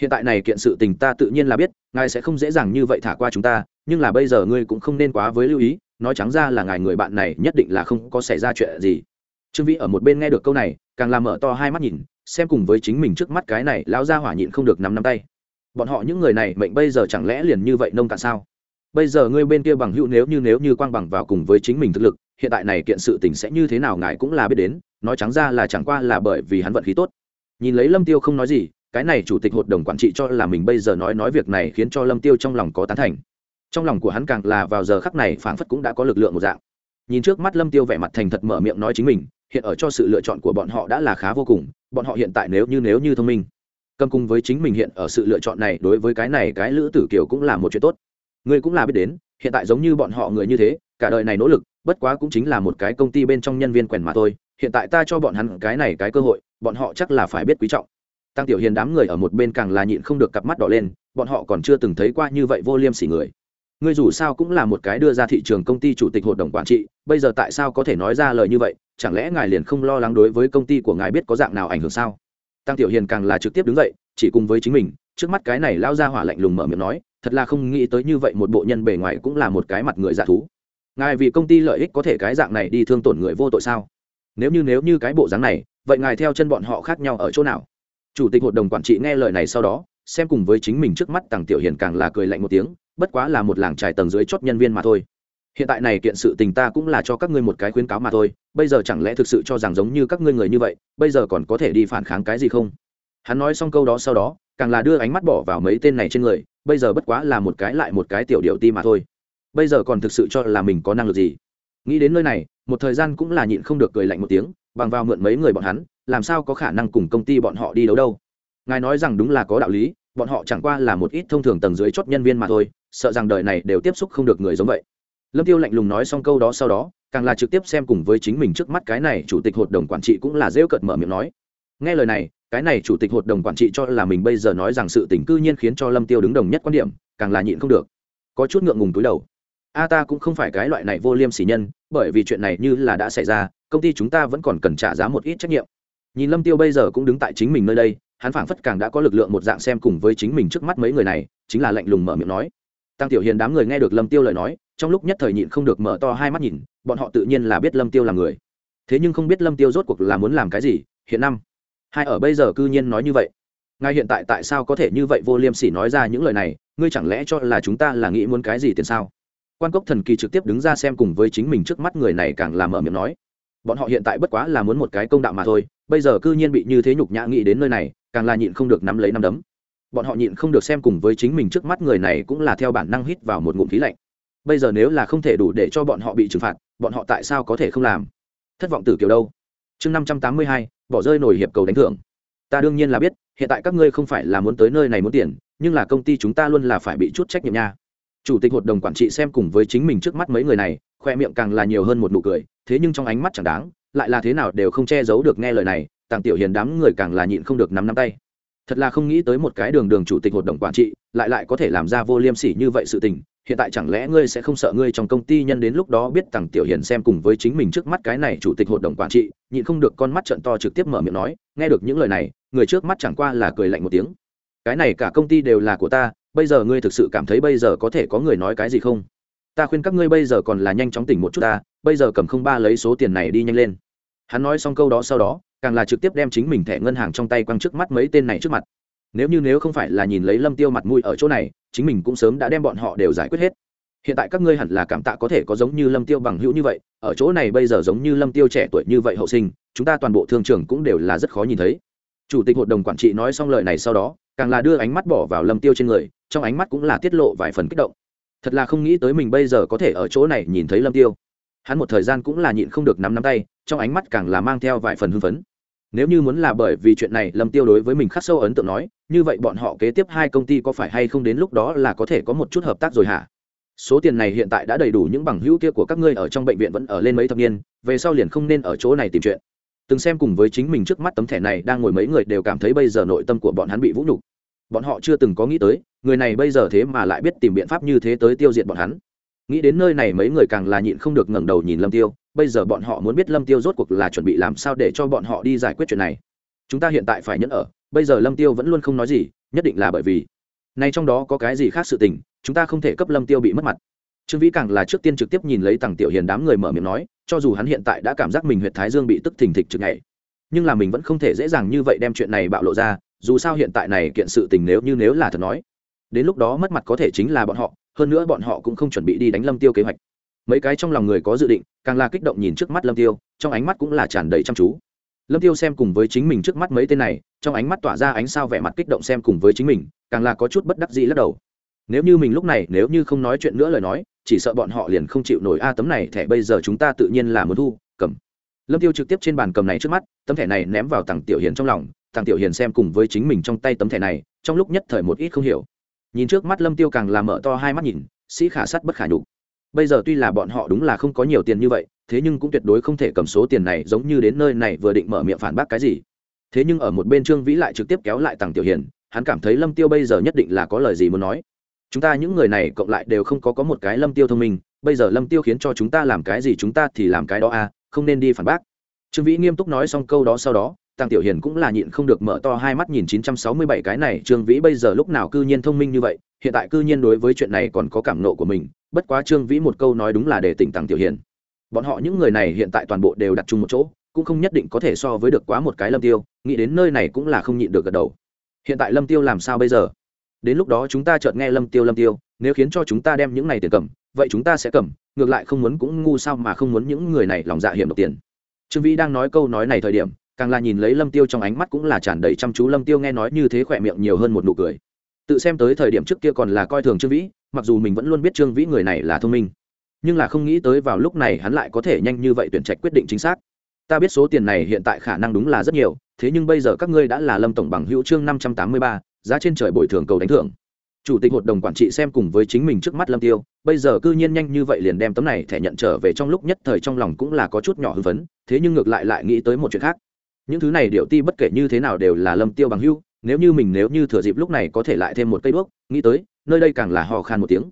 Speaker 1: hiện tại này kiện sự tình ta tự nhiên là biết, ngài sẽ không dễ dàng như vậy thả qua chúng ta, nhưng là bây giờ ngươi cũng không nên quá với lưu ý, nói trắng ra là ngài người bạn này nhất định là không có xảy ra chuyện gì. Trương vĩ ở một bên nghe được câu này, càng làm mở to hai mắt nhìn, xem cùng với chính mình trước mắt cái này lão gia hỏa nhịn không được nắm nắm tay. Bọn họ những người này mệnh bây giờ chẳng lẽ liền như vậy nông cạn sao? Bây giờ ngươi bên kia bằng hữu nếu như nếu như quang bằng vào cùng với chính mình thực lực, hiện tại này kiện sự tình sẽ như thế nào ngài cũng là biết đến, nói trắng ra là chẳng qua là bởi vì hắn vận khí tốt. Nhìn lấy lâm tiêu không nói gì cái này chủ tịch hội đồng quản trị cho là mình bây giờ nói nói việc này khiến cho lâm tiêu trong lòng có tán thành. Trong lòng của hắn càng là vào giờ khắc này phảng phất cũng đã có lực lượng một dạng. Nhìn trước mắt lâm tiêu vẻ mặt thành thật mở miệng nói chính mình, hiện ở cho sự lựa chọn của bọn họ đã là khá vô cùng, bọn họ hiện tại nếu như nếu như thông minh, cầm cùng với chính mình hiện ở sự lựa chọn này đối với cái này cái lữ tử kiều cũng là một chuyện tốt. Người cũng là biết đến, hiện tại giống như bọn họ người như thế, cả đời này nỗ lực, bất quá cũng chính là một cái công ty bên trong nhân viên quèn mà thôi, hiện tại ta cho bọn hắn cái này cái cơ hội, bọn họ chắc là phải biết quý trọng tăng tiểu hiền đám người ở một bên càng là nhịn không được cặp mắt đỏ lên, bọn họ còn chưa từng thấy qua như vậy vô liêm sỉ người. Ngươi dù sao cũng là một cái đưa ra thị trường công ty chủ tịch hội đồng quản trị, bây giờ tại sao có thể nói ra lời như vậy? Chẳng lẽ ngài liền không lo lắng đối với công ty của ngài biết có dạng nào ảnh hưởng sao? Tăng tiểu hiền càng là trực tiếp đứng dậy, chỉ cùng với chính mình, trước mắt cái này lao ra hỏa lạnh lùng mở miệng nói, thật là không nghĩ tới như vậy một bộ nhân bề ngoài cũng là một cái mặt người dạ thú. Ngài vì công ty lợi ích có thể cái dạng này đi thương tổn người vô tội sao? Nếu như nếu như cái bộ dáng này, vậy ngài theo chân bọn họ khác nhau ở chỗ nào? Chủ tịch hội đồng quản trị nghe lời này sau đó, xem cùng với chính mình trước mắt tàng tiểu hiền càng là cười lạnh một tiếng, bất quá là một làng trải tầng dưới chót nhân viên mà thôi. Hiện tại này kiện sự tình ta cũng là cho các ngươi một cái khuyến cáo mà thôi, bây giờ chẳng lẽ thực sự cho rằng giống như các ngươi người như vậy, bây giờ còn có thể đi phản kháng cái gì không? Hắn nói xong câu đó sau đó, càng là đưa ánh mắt bỏ vào mấy tên này trên người, bây giờ bất quá là một cái lại một cái tiểu điệu ti mà thôi. Bây giờ còn thực sự cho là mình có năng lực gì? Nghĩ đến nơi này, một thời gian cũng là nhịn không được cười lạnh một tiếng, bằng vào mượn mấy người bọn hắn làm sao có khả năng cùng công ty bọn họ đi đấu đâu? Ngài nói rằng đúng là có đạo lý, bọn họ chẳng qua là một ít thông thường tầng dưới chót nhân viên mà thôi, sợ rằng đời này đều tiếp xúc không được người giống vậy. Lâm tiêu lạnh lùng nói xong câu đó sau đó, càng là trực tiếp xem cùng với chính mình trước mắt cái này chủ tịch hội đồng quản trị cũng là rêu cợt mở miệng nói. Nghe lời này, cái này chủ tịch hội đồng quản trị cho là mình bây giờ nói rằng sự tình cư nhiên khiến cho lâm tiêu đứng đồng nhất quan điểm, càng là nhịn không được. Có chút ngượng ngùng túi đầu. A ta cũng không phải cái loại này vô liêm sỉ nhân, bởi vì chuyện này như là đã xảy ra, công ty chúng ta vẫn còn cần trả giá một ít trách nhiệm nhìn lâm tiêu bây giờ cũng đứng tại chính mình nơi đây, hắn phảng phất càng đã có lực lượng một dạng xem cùng với chính mình trước mắt mấy người này, chính là lạnh lùng mở miệng nói. Tăng tiểu hiền đám người nghe được lâm tiêu lời nói, trong lúc nhất thời nhịn không được mở to hai mắt nhìn, bọn họ tự nhiên là biết lâm tiêu là người. Thế nhưng không biết lâm tiêu rốt cuộc là muốn làm cái gì, hiện năm, hai ở bây giờ cư nhiên nói như vậy. Ngay hiện tại tại sao có thể như vậy vô liêm sỉ nói ra những lời này, ngươi chẳng lẽ cho là chúng ta là nghĩ muốn cái gì tiền sao? Quan cốc thần kỳ trực tiếp đứng ra xem cùng với chính mình trước mắt người này càng làm mở miệng nói bọn họ hiện tại bất quá là muốn một cái công đạo mà thôi, bây giờ cư nhiên bị như thế nhục nhã nghĩ đến nơi này, càng là nhịn không được nắm lấy nắm đấm. Bọn họ nhịn không được xem cùng với chính mình trước mắt người này cũng là theo bản năng hít vào một ngụm khí lạnh. Bây giờ nếu là không thể đủ để cho bọn họ bị trừng phạt, bọn họ tại sao có thể không làm? Thất vọng từ kiểu đâu? Chương năm trăm tám mươi hai, bỏ rơi nổi hiệp cầu đánh thưởng. Ta đương nhiên là biết, hiện tại các ngươi không phải là muốn tới nơi này muốn tiền, nhưng là công ty chúng ta luôn là phải bị chút trách nhiệm nha chủ tịch hội đồng quản trị xem cùng với chính mình trước mắt mấy người này, khoe miệng càng là nhiều hơn một nụ cười, thế nhưng trong ánh mắt chẳng đáng, lại là thế nào đều không che giấu được nghe lời này, tàng tiểu hiền đám người càng là nhịn không được nắm nắm tay. Thật là không nghĩ tới một cái đường đường chủ tịch hội đồng quản trị, lại lại có thể làm ra vô liêm sỉ như vậy sự tình, hiện tại chẳng lẽ ngươi sẽ không sợ ngươi trong công ty nhân đến lúc đó biết tàng tiểu hiền xem cùng với chính mình trước mắt cái này chủ tịch hội đồng quản trị, nhịn không được con mắt trận to trực tiếp mở miệng nói, nghe được những lời này, người trước mắt chẳng qua là cười lạnh một tiếng. Cái này cả công ty đều là của ta bây giờ ngươi thực sự cảm thấy bây giờ có thể có người nói cái gì không? Ta khuyên các ngươi bây giờ còn là nhanh chóng tỉnh một chút ta, bây giờ cầm không ba lấy số tiền này đi nhanh lên. Hắn nói xong câu đó sau đó, càng là trực tiếp đem chính mình thẻ ngân hàng trong tay quăng trước mắt mấy tên này trước mặt. Nếu như nếu không phải là nhìn lấy lâm tiêu mặt mũi ở chỗ này, chính mình cũng sớm đã đem bọn họ đều giải quyết hết. Hiện tại các ngươi hẳn là cảm tạ có thể có giống như lâm tiêu bằng hữu như vậy, ở chỗ này bây giờ giống như lâm tiêu trẻ tuổi như vậy hậu sinh, chúng ta toàn bộ thương trường cũng đều là rất khó nhìn thấy. Chủ tịch hội đồng quản trị nói xong lời này sau đó càng là đưa ánh mắt bỏ vào lâm tiêu trên người, trong ánh mắt cũng là tiết lộ vài phần kích động. Thật là không nghĩ tới mình bây giờ có thể ở chỗ này nhìn thấy lâm tiêu. Hắn một thời gian cũng là nhịn không được nắm nắm tay, trong ánh mắt càng là mang theo vài phần hưng phấn. Nếu như muốn là bởi vì chuyện này lâm tiêu đối với mình khắc sâu ấn tượng nói, như vậy bọn họ kế tiếp hai công ty có phải hay không đến lúc đó là có thể có một chút hợp tác rồi hả? Số tiền này hiện tại đã đầy đủ những bằng hữu kia của các ngươi ở trong bệnh viện vẫn ở lên mấy thập niên, về sau liền không nên ở chỗ này tìm chuyện từng xem cùng với chính mình trước mắt tấm thẻ này đang ngồi mấy người đều cảm thấy bây giờ nội tâm của bọn hắn bị vũ nhục. Bọn họ chưa từng có nghĩ tới, người này bây giờ thế mà lại biết tìm biện pháp như thế tới tiêu diệt bọn hắn. Nghĩ đến nơi này mấy người càng là nhịn không được ngẩng đầu nhìn lâm tiêu, bây giờ bọn họ muốn biết lâm tiêu rốt cuộc là chuẩn bị làm sao để cho bọn họ đi giải quyết chuyện này. Chúng ta hiện tại phải nhẫn ở, bây giờ lâm tiêu vẫn luôn không nói gì, nhất định là bởi vì này trong đó có cái gì khác sự tình, chúng ta không thể cấp lâm tiêu bị mất mặt trương vĩ càng là trước tiên trực tiếp nhìn lấy tằng tiểu hiền đám người mở miệng nói, cho dù hắn hiện tại đã cảm giác mình huyện thái dương bị tức thình thịch trực ngày, nhưng là mình vẫn không thể dễ dàng như vậy đem chuyện này bạo lộ ra, dù sao hiện tại này kiện sự tình nếu như nếu là thật nói, đến lúc đó mất mặt có thể chính là bọn họ, hơn nữa bọn họ cũng không chuẩn bị đi đánh lâm tiêu kế hoạch. Mấy cái trong lòng người có dự định, càng là kích động nhìn trước mắt lâm tiêu, trong ánh mắt cũng là tràn đầy chăm chú. Lâm tiêu xem cùng với chính mình trước mắt mấy tên này, trong ánh mắt tỏa ra ánh sao vẻ mặt kích động xem cùng với chính mình, càng là có chút bất đắc dĩ lắc đầu nếu như mình lúc này, nếu như không nói chuyện nữa lời nói, chỉ sợ bọn họ liền không chịu nổi. A, tấm này thẻ bây giờ chúng ta tự nhiên là muốn thu, cầm. Lâm tiêu trực tiếp trên bàn cầm này trước mắt, tấm thẻ này ném vào tặng tiểu hiền trong lòng. Tặng tiểu hiền xem cùng với chính mình trong tay tấm thẻ này, trong lúc nhất thời một ít không hiểu. Nhìn trước mắt lâm tiêu càng là mở to hai mắt nhìn, sĩ khả sắt bất khả nhục. Bây giờ tuy là bọn họ đúng là không có nhiều tiền như vậy, thế nhưng cũng tuyệt đối không thể cầm số tiền này giống như đến nơi này vừa định mở miệng phản bác cái gì. Thế nhưng ở một bên trương vĩ lại trực tiếp kéo lại tặng tiểu hiền, hắn cảm thấy lâm tiêu bây giờ nhất định là có lời gì muốn nói chúng ta những người này cộng lại đều không có có một cái lâm tiêu thông minh, bây giờ lâm tiêu khiến cho chúng ta làm cái gì chúng ta thì làm cái đó à không nên đi phản bác. Trương vĩ nghiêm túc nói xong câu đó sau đó tăng tiểu hiền cũng là nhịn không được mở to hai mắt nhìn 967 cái này. Trương vĩ bây giờ lúc nào cư nhiên thông minh như vậy, hiện tại cư nhiên đối với chuyện này còn có cảm nộ của mình, bất quá trương vĩ một câu nói đúng là để tỉnh tăng tiểu hiền. Bọn họ những người này hiện tại toàn bộ đều đặt chung một chỗ, cũng không nhất định có thể so với được quá một cái lâm tiêu, nghĩ đến nơi này cũng là không nhịn được gật đầu. Hiện tại lâm tiêu làm sao bây giờ? Đến lúc đó chúng ta chợt nghe lâm tiêu lâm tiêu, nếu khiến cho chúng ta đem những này tiền cầm, vậy chúng ta sẽ cầm, ngược lại không muốn cũng ngu sao mà không muốn những người này lòng dạ hiểm độc tiền. Trương vĩ đang nói câu nói này thời điểm, càng là nhìn lấy lâm tiêu trong ánh mắt cũng là tràn đầy chăm chú. Lâm tiêu nghe nói như thế khỏe miệng nhiều hơn một nụ cười. Tự xem tới thời điểm trước kia còn là coi thường trương vĩ, mặc dù mình vẫn luôn biết trương vĩ người này là thông minh, nhưng là không nghĩ tới vào lúc này hắn lại có thể nhanh như vậy tuyển trạch quyết định chính xác. Ta biết số tiền này hiện tại khả năng đúng là rất nhiều, thế nhưng bây giờ các ngươi đã là lâm tổng bằng hữu trương năm trăm tám mươi ba giá trên trời bồi thường cầu đánh thưởng. Chủ tịch hội đồng quản trị xem cùng với chính mình trước mắt lâm tiêu, bây giờ cư nhiên nhanh như vậy liền đem tấm này thẻ nhận trở về trong lúc nhất thời trong lòng cũng là có chút nhỏ hưng phấn, thế nhưng ngược lại lại nghĩ tới một chuyện khác. Những thứ này điệu ti bất kể như thế nào đều là lâm tiêu bằng hữu, nếu như mình nếu như thừa dịp lúc này có thể lại thêm một cây đuốc, nghĩ tới, nơi đây càng là hò khan một tiếng.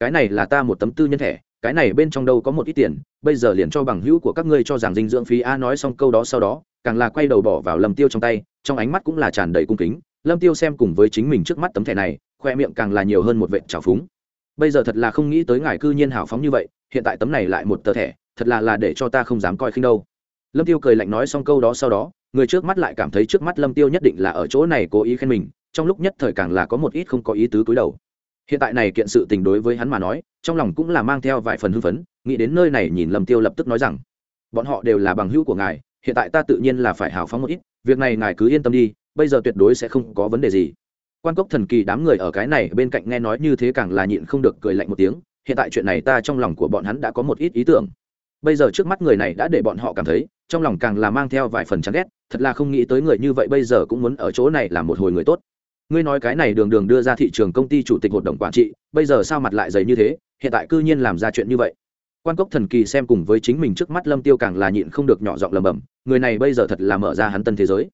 Speaker 1: Cái này là ta một tấm tư nhân thẻ, cái này bên trong đâu có một ít tiền, bây giờ liền cho bằng hữu của các ngươi cho rằng dinh dưỡng phí a nói xong câu đó sau đó, càng là quay đầu bỏ vào lâm tiêu trong tay, trong ánh mắt cũng là tràn đầy cung kính lâm tiêu xem cùng với chính mình trước mắt tấm thẻ này, khoe miệng càng là nhiều hơn một vệ trào phúng. Bây giờ thật là không nghĩ tới ngài cư nhiên hào phóng như vậy, hiện tại tấm này lại một tờ thẻ, thật là là để cho ta không dám coi khinh đâu. Lâm tiêu cười lạnh nói xong câu đó sau đó, người trước mắt lại cảm thấy trước mắt lâm tiêu nhất định là ở chỗ này cố ý khen mình, trong lúc nhất thời càng là có một ít không có ý tứ cúi đầu. Hiện tại này kiện sự tình đối với hắn mà nói, trong lòng cũng là mang theo vài phần hưng phấn, nghĩ đến nơi này nhìn lâm tiêu lập tức nói rằng, bọn họ đều là bằng hữu của ngài, hiện tại ta tự nhiên là phải hào phóng một ít, việc này ngài cứ yên tâm đi bây giờ tuyệt đối sẽ không có vấn đề gì. Quan cốc thần kỳ đám người ở cái này bên cạnh nghe nói như thế càng là nhịn không được cười lạnh một tiếng, hiện tại chuyện này ta trong lòng của bọn hắn đã có một ít ý tưởng. Bây giờ trước mắt người này đã để bọn họ cảm thấy, trong lòng càng là mang theo vài phần chán ghét, thật là không nghĩ tới người như vậy bây giờ cũng muốn ở chỗ này là một hồi người tốt. Ngươi nói cái này đường đường đưa ra thị trường công ty chủ tịch hội đồng quản trị, bây giờ sao mặt lại dày như thế, hiện tại cư nhiên làm ra chuyện như vậy. Quan cốc thần kỳ xem cùng với chính mình trước mắt lâm tiêu càng là nhịn không được nhỏ giọng lầm bầm người này bây giờ thật là mở ra hắn tân thế giới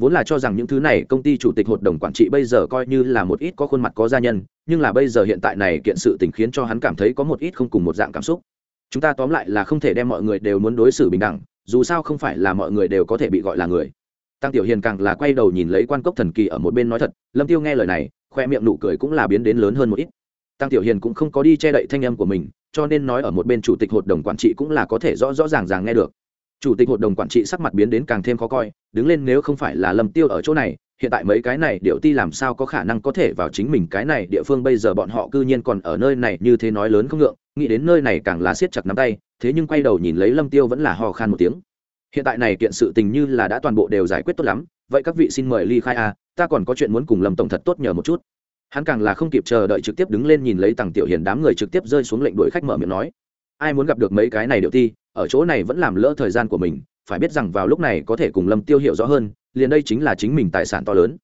Speaker 1: vốn là cho rằng những thứ này công ty chủ tịch hội đồng quản trị bây giờ coi như là một ít có khuôn mặt có gia nhân, nhưng là bây giờ hiện tại này kiện sự tình khiến cho hắn cảm thấy có một ít không cùng một dạng cảm xúc. Chúng ta tóm lại là không thể đem mọi người đều muốn đối xử bình đẳng, dù sao không phải là mọi người đều có thể bị gọi là người. Tăng tiểu hiền càng là quay đầu nhìn lấy quan cốc thần kỳ ở một bên nói thật, lâm tiêu nghe lời này, khoe miệng nụ cười cũng là biến đến lớn hơn một ít. Tăng tiểu hiền cũng không có đi che đậy thanh âm của mình, cho nên nói ở một bên chủ tịch hội đồng quản trị cũng là có thể rõ rõ ràng ràng nghe được chủ tịch hội đồng quản trị sắc mặt biến đến càng thêm khó coi, đứng lên nếu không phải là lâm tiêu ở chỗ này, hiện tại mấy cái này điệu ti làm sao có khả năng có thể vào chính mình cái này địa phương bây giờ bọn họ cư nhiên còn ở nơi này như thế nói lớn không ngượng, nghĩ đến nơi này càng là siết chặt nắm tay, thế nhưng quay đầu nhìn lấy lâm tiêu vẫn là hò khan một tiếng. Hiện tại này kiện sự tình như là đã toàn bộ đều giải quyết tốt lắm, vậy các vị xin mời ly khai a, ta còn có chuyện muốn cùng lâm tổng thật tốt nhờ một chút. Hắn càng là không kịp chờ đợi trực tiếp đứng lên nhìn lấy tằng tiểu hiền đám người trực tiếp rơi xuống lệnh đuổi khách mở miệng nói. Ai muốn gặp được mấy cái này điệu ti ở chỗ này vẫn làm lỡ thời gian của mình, phải biết rằng vào lúc này có thể cùng lâm tiêu hiểu rõ hơn, liền đây chính là chính mình tài sản to lớn.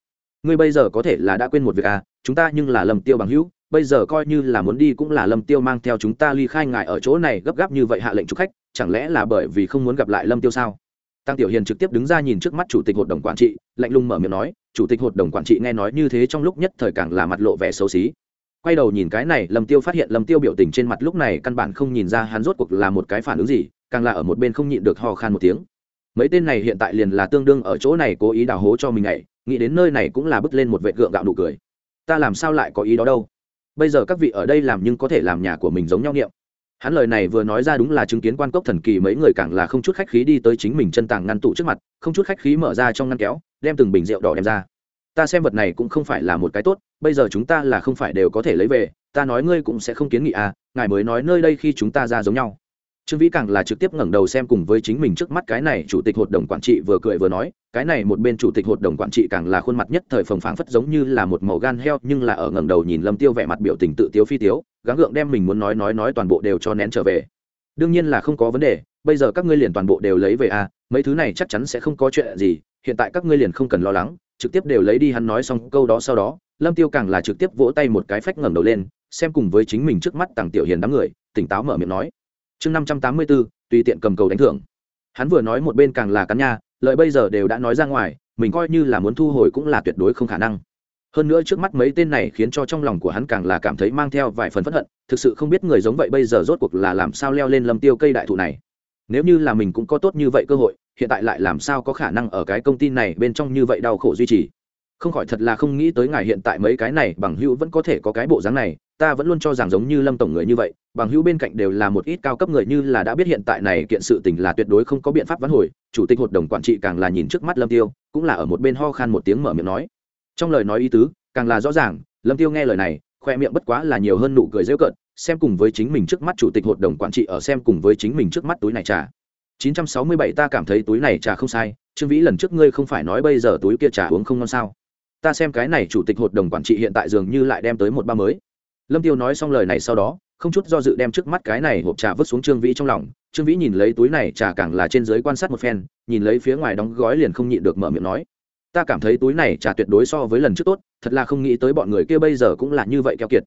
Speaker 1: Ngươi bây giờ có thể là đã quên một việc à chúng ta nhưng là lâm tiêu bằng hữu, bây giờ coi như là muốn đi cũng là lâm tiêu mang theo chúng ta ly khai ngài ở chỗ này gấp gáp như vậy hạ lệnh chúc khách, chẳng lẽ là bởi vì không muốn gặp lại lâm tiêu sao? Tăng tiểu hiền trực tiếp đứng ra nhìn trước mắt chủ tịch hội đồng quản trị, lạnh lùng mở miệng nói, chủ tịch hội đồng quản trị nghe nói như thế trong lúc nhất thời càng là mặt lộ vẻ xấu xí. Quay đầu nhìn cái này, lâm tiêu phát hiện lâm tiêu biểu tình trên mặt lúc này căn bản không nhìn ra hắn rốt cuộc là một cái phản ứng gì càng là ở một bên không nhịn được ho khan một tiếng. Mấy tên này hiện tại liền là tương đương ở chỗ này cố ý đào hố cho mình này nghĩ đến nơi này cũng là bứt lên một vệ gượng gạo nụ cười. Ta làm sao lại có ý đó đâu? Bây giờ các vị ở đây làm nhưng có thể làm nhà của mình giống nhau niệm. Hắn lời này vừa nói ra đúng là chứng kiến quan cốc thần kỳ mấy người càng là không chút khách khí đi tới chính mình chân tàng ngăn tủ trước mặt, không chút khách khí mở ra trong ngăn kéo, đem từng bình rượu đỏ đem ra. Ta xem vật này cũng không phải là một cái tốt, bây giờ chúng ta là không phải đều có thể lấy về, ta nói ngươi cũng sẽ không kiến nghị à ngài mới nói nơi đây khi chúng ta ra giống nhau trương vĩ càng là trực tiếp ngẩng đầu xem cùng với chính mình trước mắt cái này chủ tịch hội đồng quản trị vừa cười vừa nói, cái này một bên chủ tịch hội đồng quản trị càng là khuôn mặt nhất thời phồng phảng phất giống như là một màu gan heo, nhưng là ở ngẩng đầu nhìn lâm tiêu vẻ mặt biểu tình tự tiếu phi tiếu, gắng gượng đem mình muốn nói nói nói toàn bộ đều cho nén trở về. Đương nhiên là không có vấn đề, bây giờ các ngươi liền toàn bộ đều lấy về à mấy thứ này chắc chắn sẽ không có chuyện gì, hiện tại các ngươi liền không cần lo lắng, trực tiếp đều lấy đi hắn nói xong câu đó sau đó, lâm tiêu càng là trực tiếp vỗ tay một cái phách ngẩng đầu lên, xem cùng với chính mình trước mắt tàng tiểu hiền đám người, tỉnh táo mở miệng nói chương năm trăm tám mươi bốn tùy tiện cầm cầu đánh thưởng. Hắn vừa nói một bên càng là cắn nha, lợi bây giờ đều đã nói ra ngoài, mình coi như là muốn thu hồi cũng là tuyệt đối không khả năng. Hơn nữa trước mắt mấy tên này khiến cho trong lòng của hắn càng là cảm thấy mang theo vài phần p hận, thực sự không biết người giống vậy bây giờ rốt cuộc là làm sao leo lên lâm tiêu cây đại thụ này. Nếu như là mình cũng có tốt như vậy cơ hội, hiện tại lại làm sao có khả năng ở cái công ty này bên trong như vậy đau khổ duy trì? Không khỏi thật là không nghĩ tới ngài hiện tại mấy cái này bằng hữu vẫn có thể có cái bộ dáng này ta vẫn luôn cho rằng giống như lâm tổng người như vậy, bằng hữu bên cạnh đều là một ít cao cấp người như là đã biết hiện tại này kiện sự tình là tuyệt đối không có biện pháp vãn hồi, chủ tịch hội đồng quản trị càng là nhìn trước mắt lâm tiêu, cũng là ở một bên ho khan một tiếng mở miệng nói. Trong lời nói ý tứ, càng là rõ ràng, lâm tiêu nghe lời này, khoe miệng bất quá là nhiều hơn nụ cười rêu cợt, xem cùng với chính mình trước mắt chủ tịch hội đồng quản trị ở xem cùng với chính mình trước mắt túi này trà. 967 ta cảm thấy túi này trà không sai, trương vĩ lần trước ngươi không phải nói bây giờ túi kia trà uống không ngon sao? Ta xem cái này chủ tịch hội đồng quản trị hiện tại dường như lại đem tới một ba mới lâm tiêu nói xong lời này sau đó, không chút do dự đem trước mắt cái này hộp trà vứt xuống trương vĩ trong lòng. Trương vĩ nhìn lấy túi này trà càng là trên dưới quan sát một phen, nhìn lấy phía ngoài đóng gói liền không nhịn được mở miệng nói, ta cảm thấy túi này trà tuyệt đối so với lần trước tốt, thật là không nghĩ tới bọn người kia bây giờ cũng là như vậy keo kiệt.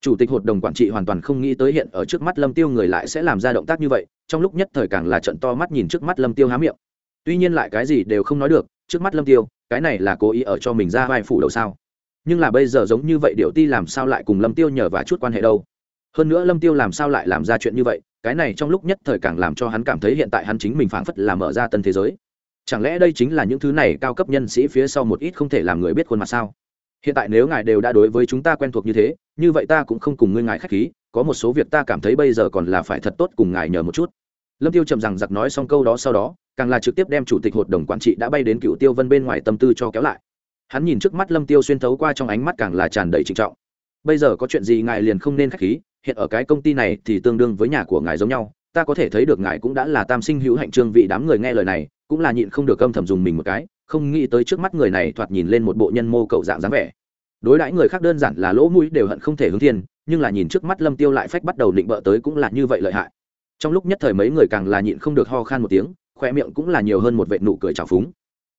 Speaker 1: Chủ tịch hội đồng quản trị hoàn toàn không nghĩ tới hiện ở trước mắt lâm tiêu người lại sẽ làm ra động tác như vậy, trong lúc nhất thời càng là trận to mắt nhìn trước mắt lâm tiêu há miệng. Tuy nhiên lại cái gì đều không nói được, trước mắt lâm tiêu, cái này là cố ý ở cho mình ra vai phủ đầu sao? Nhưng là bây giờ giống như vậy điệu ti làm sao lại cùng lâm tiêu nhờ và chút quan hệ đâu? Hơn nữa lâm tiêu làm sao lại làm ra chuyện như vậy? Cái này trong lúc nhất thời càng làm cho hắn cảm thấy hiện tại hắn chính mình phảng phất là mở ra tân thế giới. Chẳng lẽ đây chính là những thứ này cao cấp nhân sĩ phía sau một ít không thể làm người biết khuôn mặt sao? Hiện tại nếu ngài đều đã đối với chúng ta quen thuộc như thế, như vậy ta cũng không cùng ngươi ngài khách khí, có một số việc ta cảm thấy bây giờ còn là phải thật tốt cùng ngài nhờ một chút. Lâm tiêu chậm rằng giặc nói xong câu đó sau đó, càng là trực tiếp đem chủ tịch hội đồng quản trị đã bay đến cựu tiêu vân bên ngoài tâm tư cho kéo lại hắn nhìn trước mắt lâm tiêu xuyên thấu qua trong ánh mắt càng là tràn đầy trịnh trọng. Bây giờ có chuyện gì ngài liền không nên khách khí, hiện ở cái công ty này thì tương đương với nhà của ngài giống nhau. Ta có thể thấy được ngài cũng đã là tam sinh hữu hạnh trương vị đám người nghe lời này, cũng là nhịn không được âm thầm dùng mình một cái, không nghĩ tới trước mắt người này thoạt nhìn lên một bộ nhân mô cậu dạng dáng vẻ. Đối đãi người khác đơn giản là lỗ mũi đều hận không thể hướng thiên, nhưng là nhìn trước mắt lâm tiêu lại phách bắt đầu định bợ tới cũng là như vậy lợi hại. Trong lúc nhất thời mấy người càng là nhịn không được ho khan một tiếng, khoe miệng cũng là nhiều hơn một vệ nụ cười trào phúng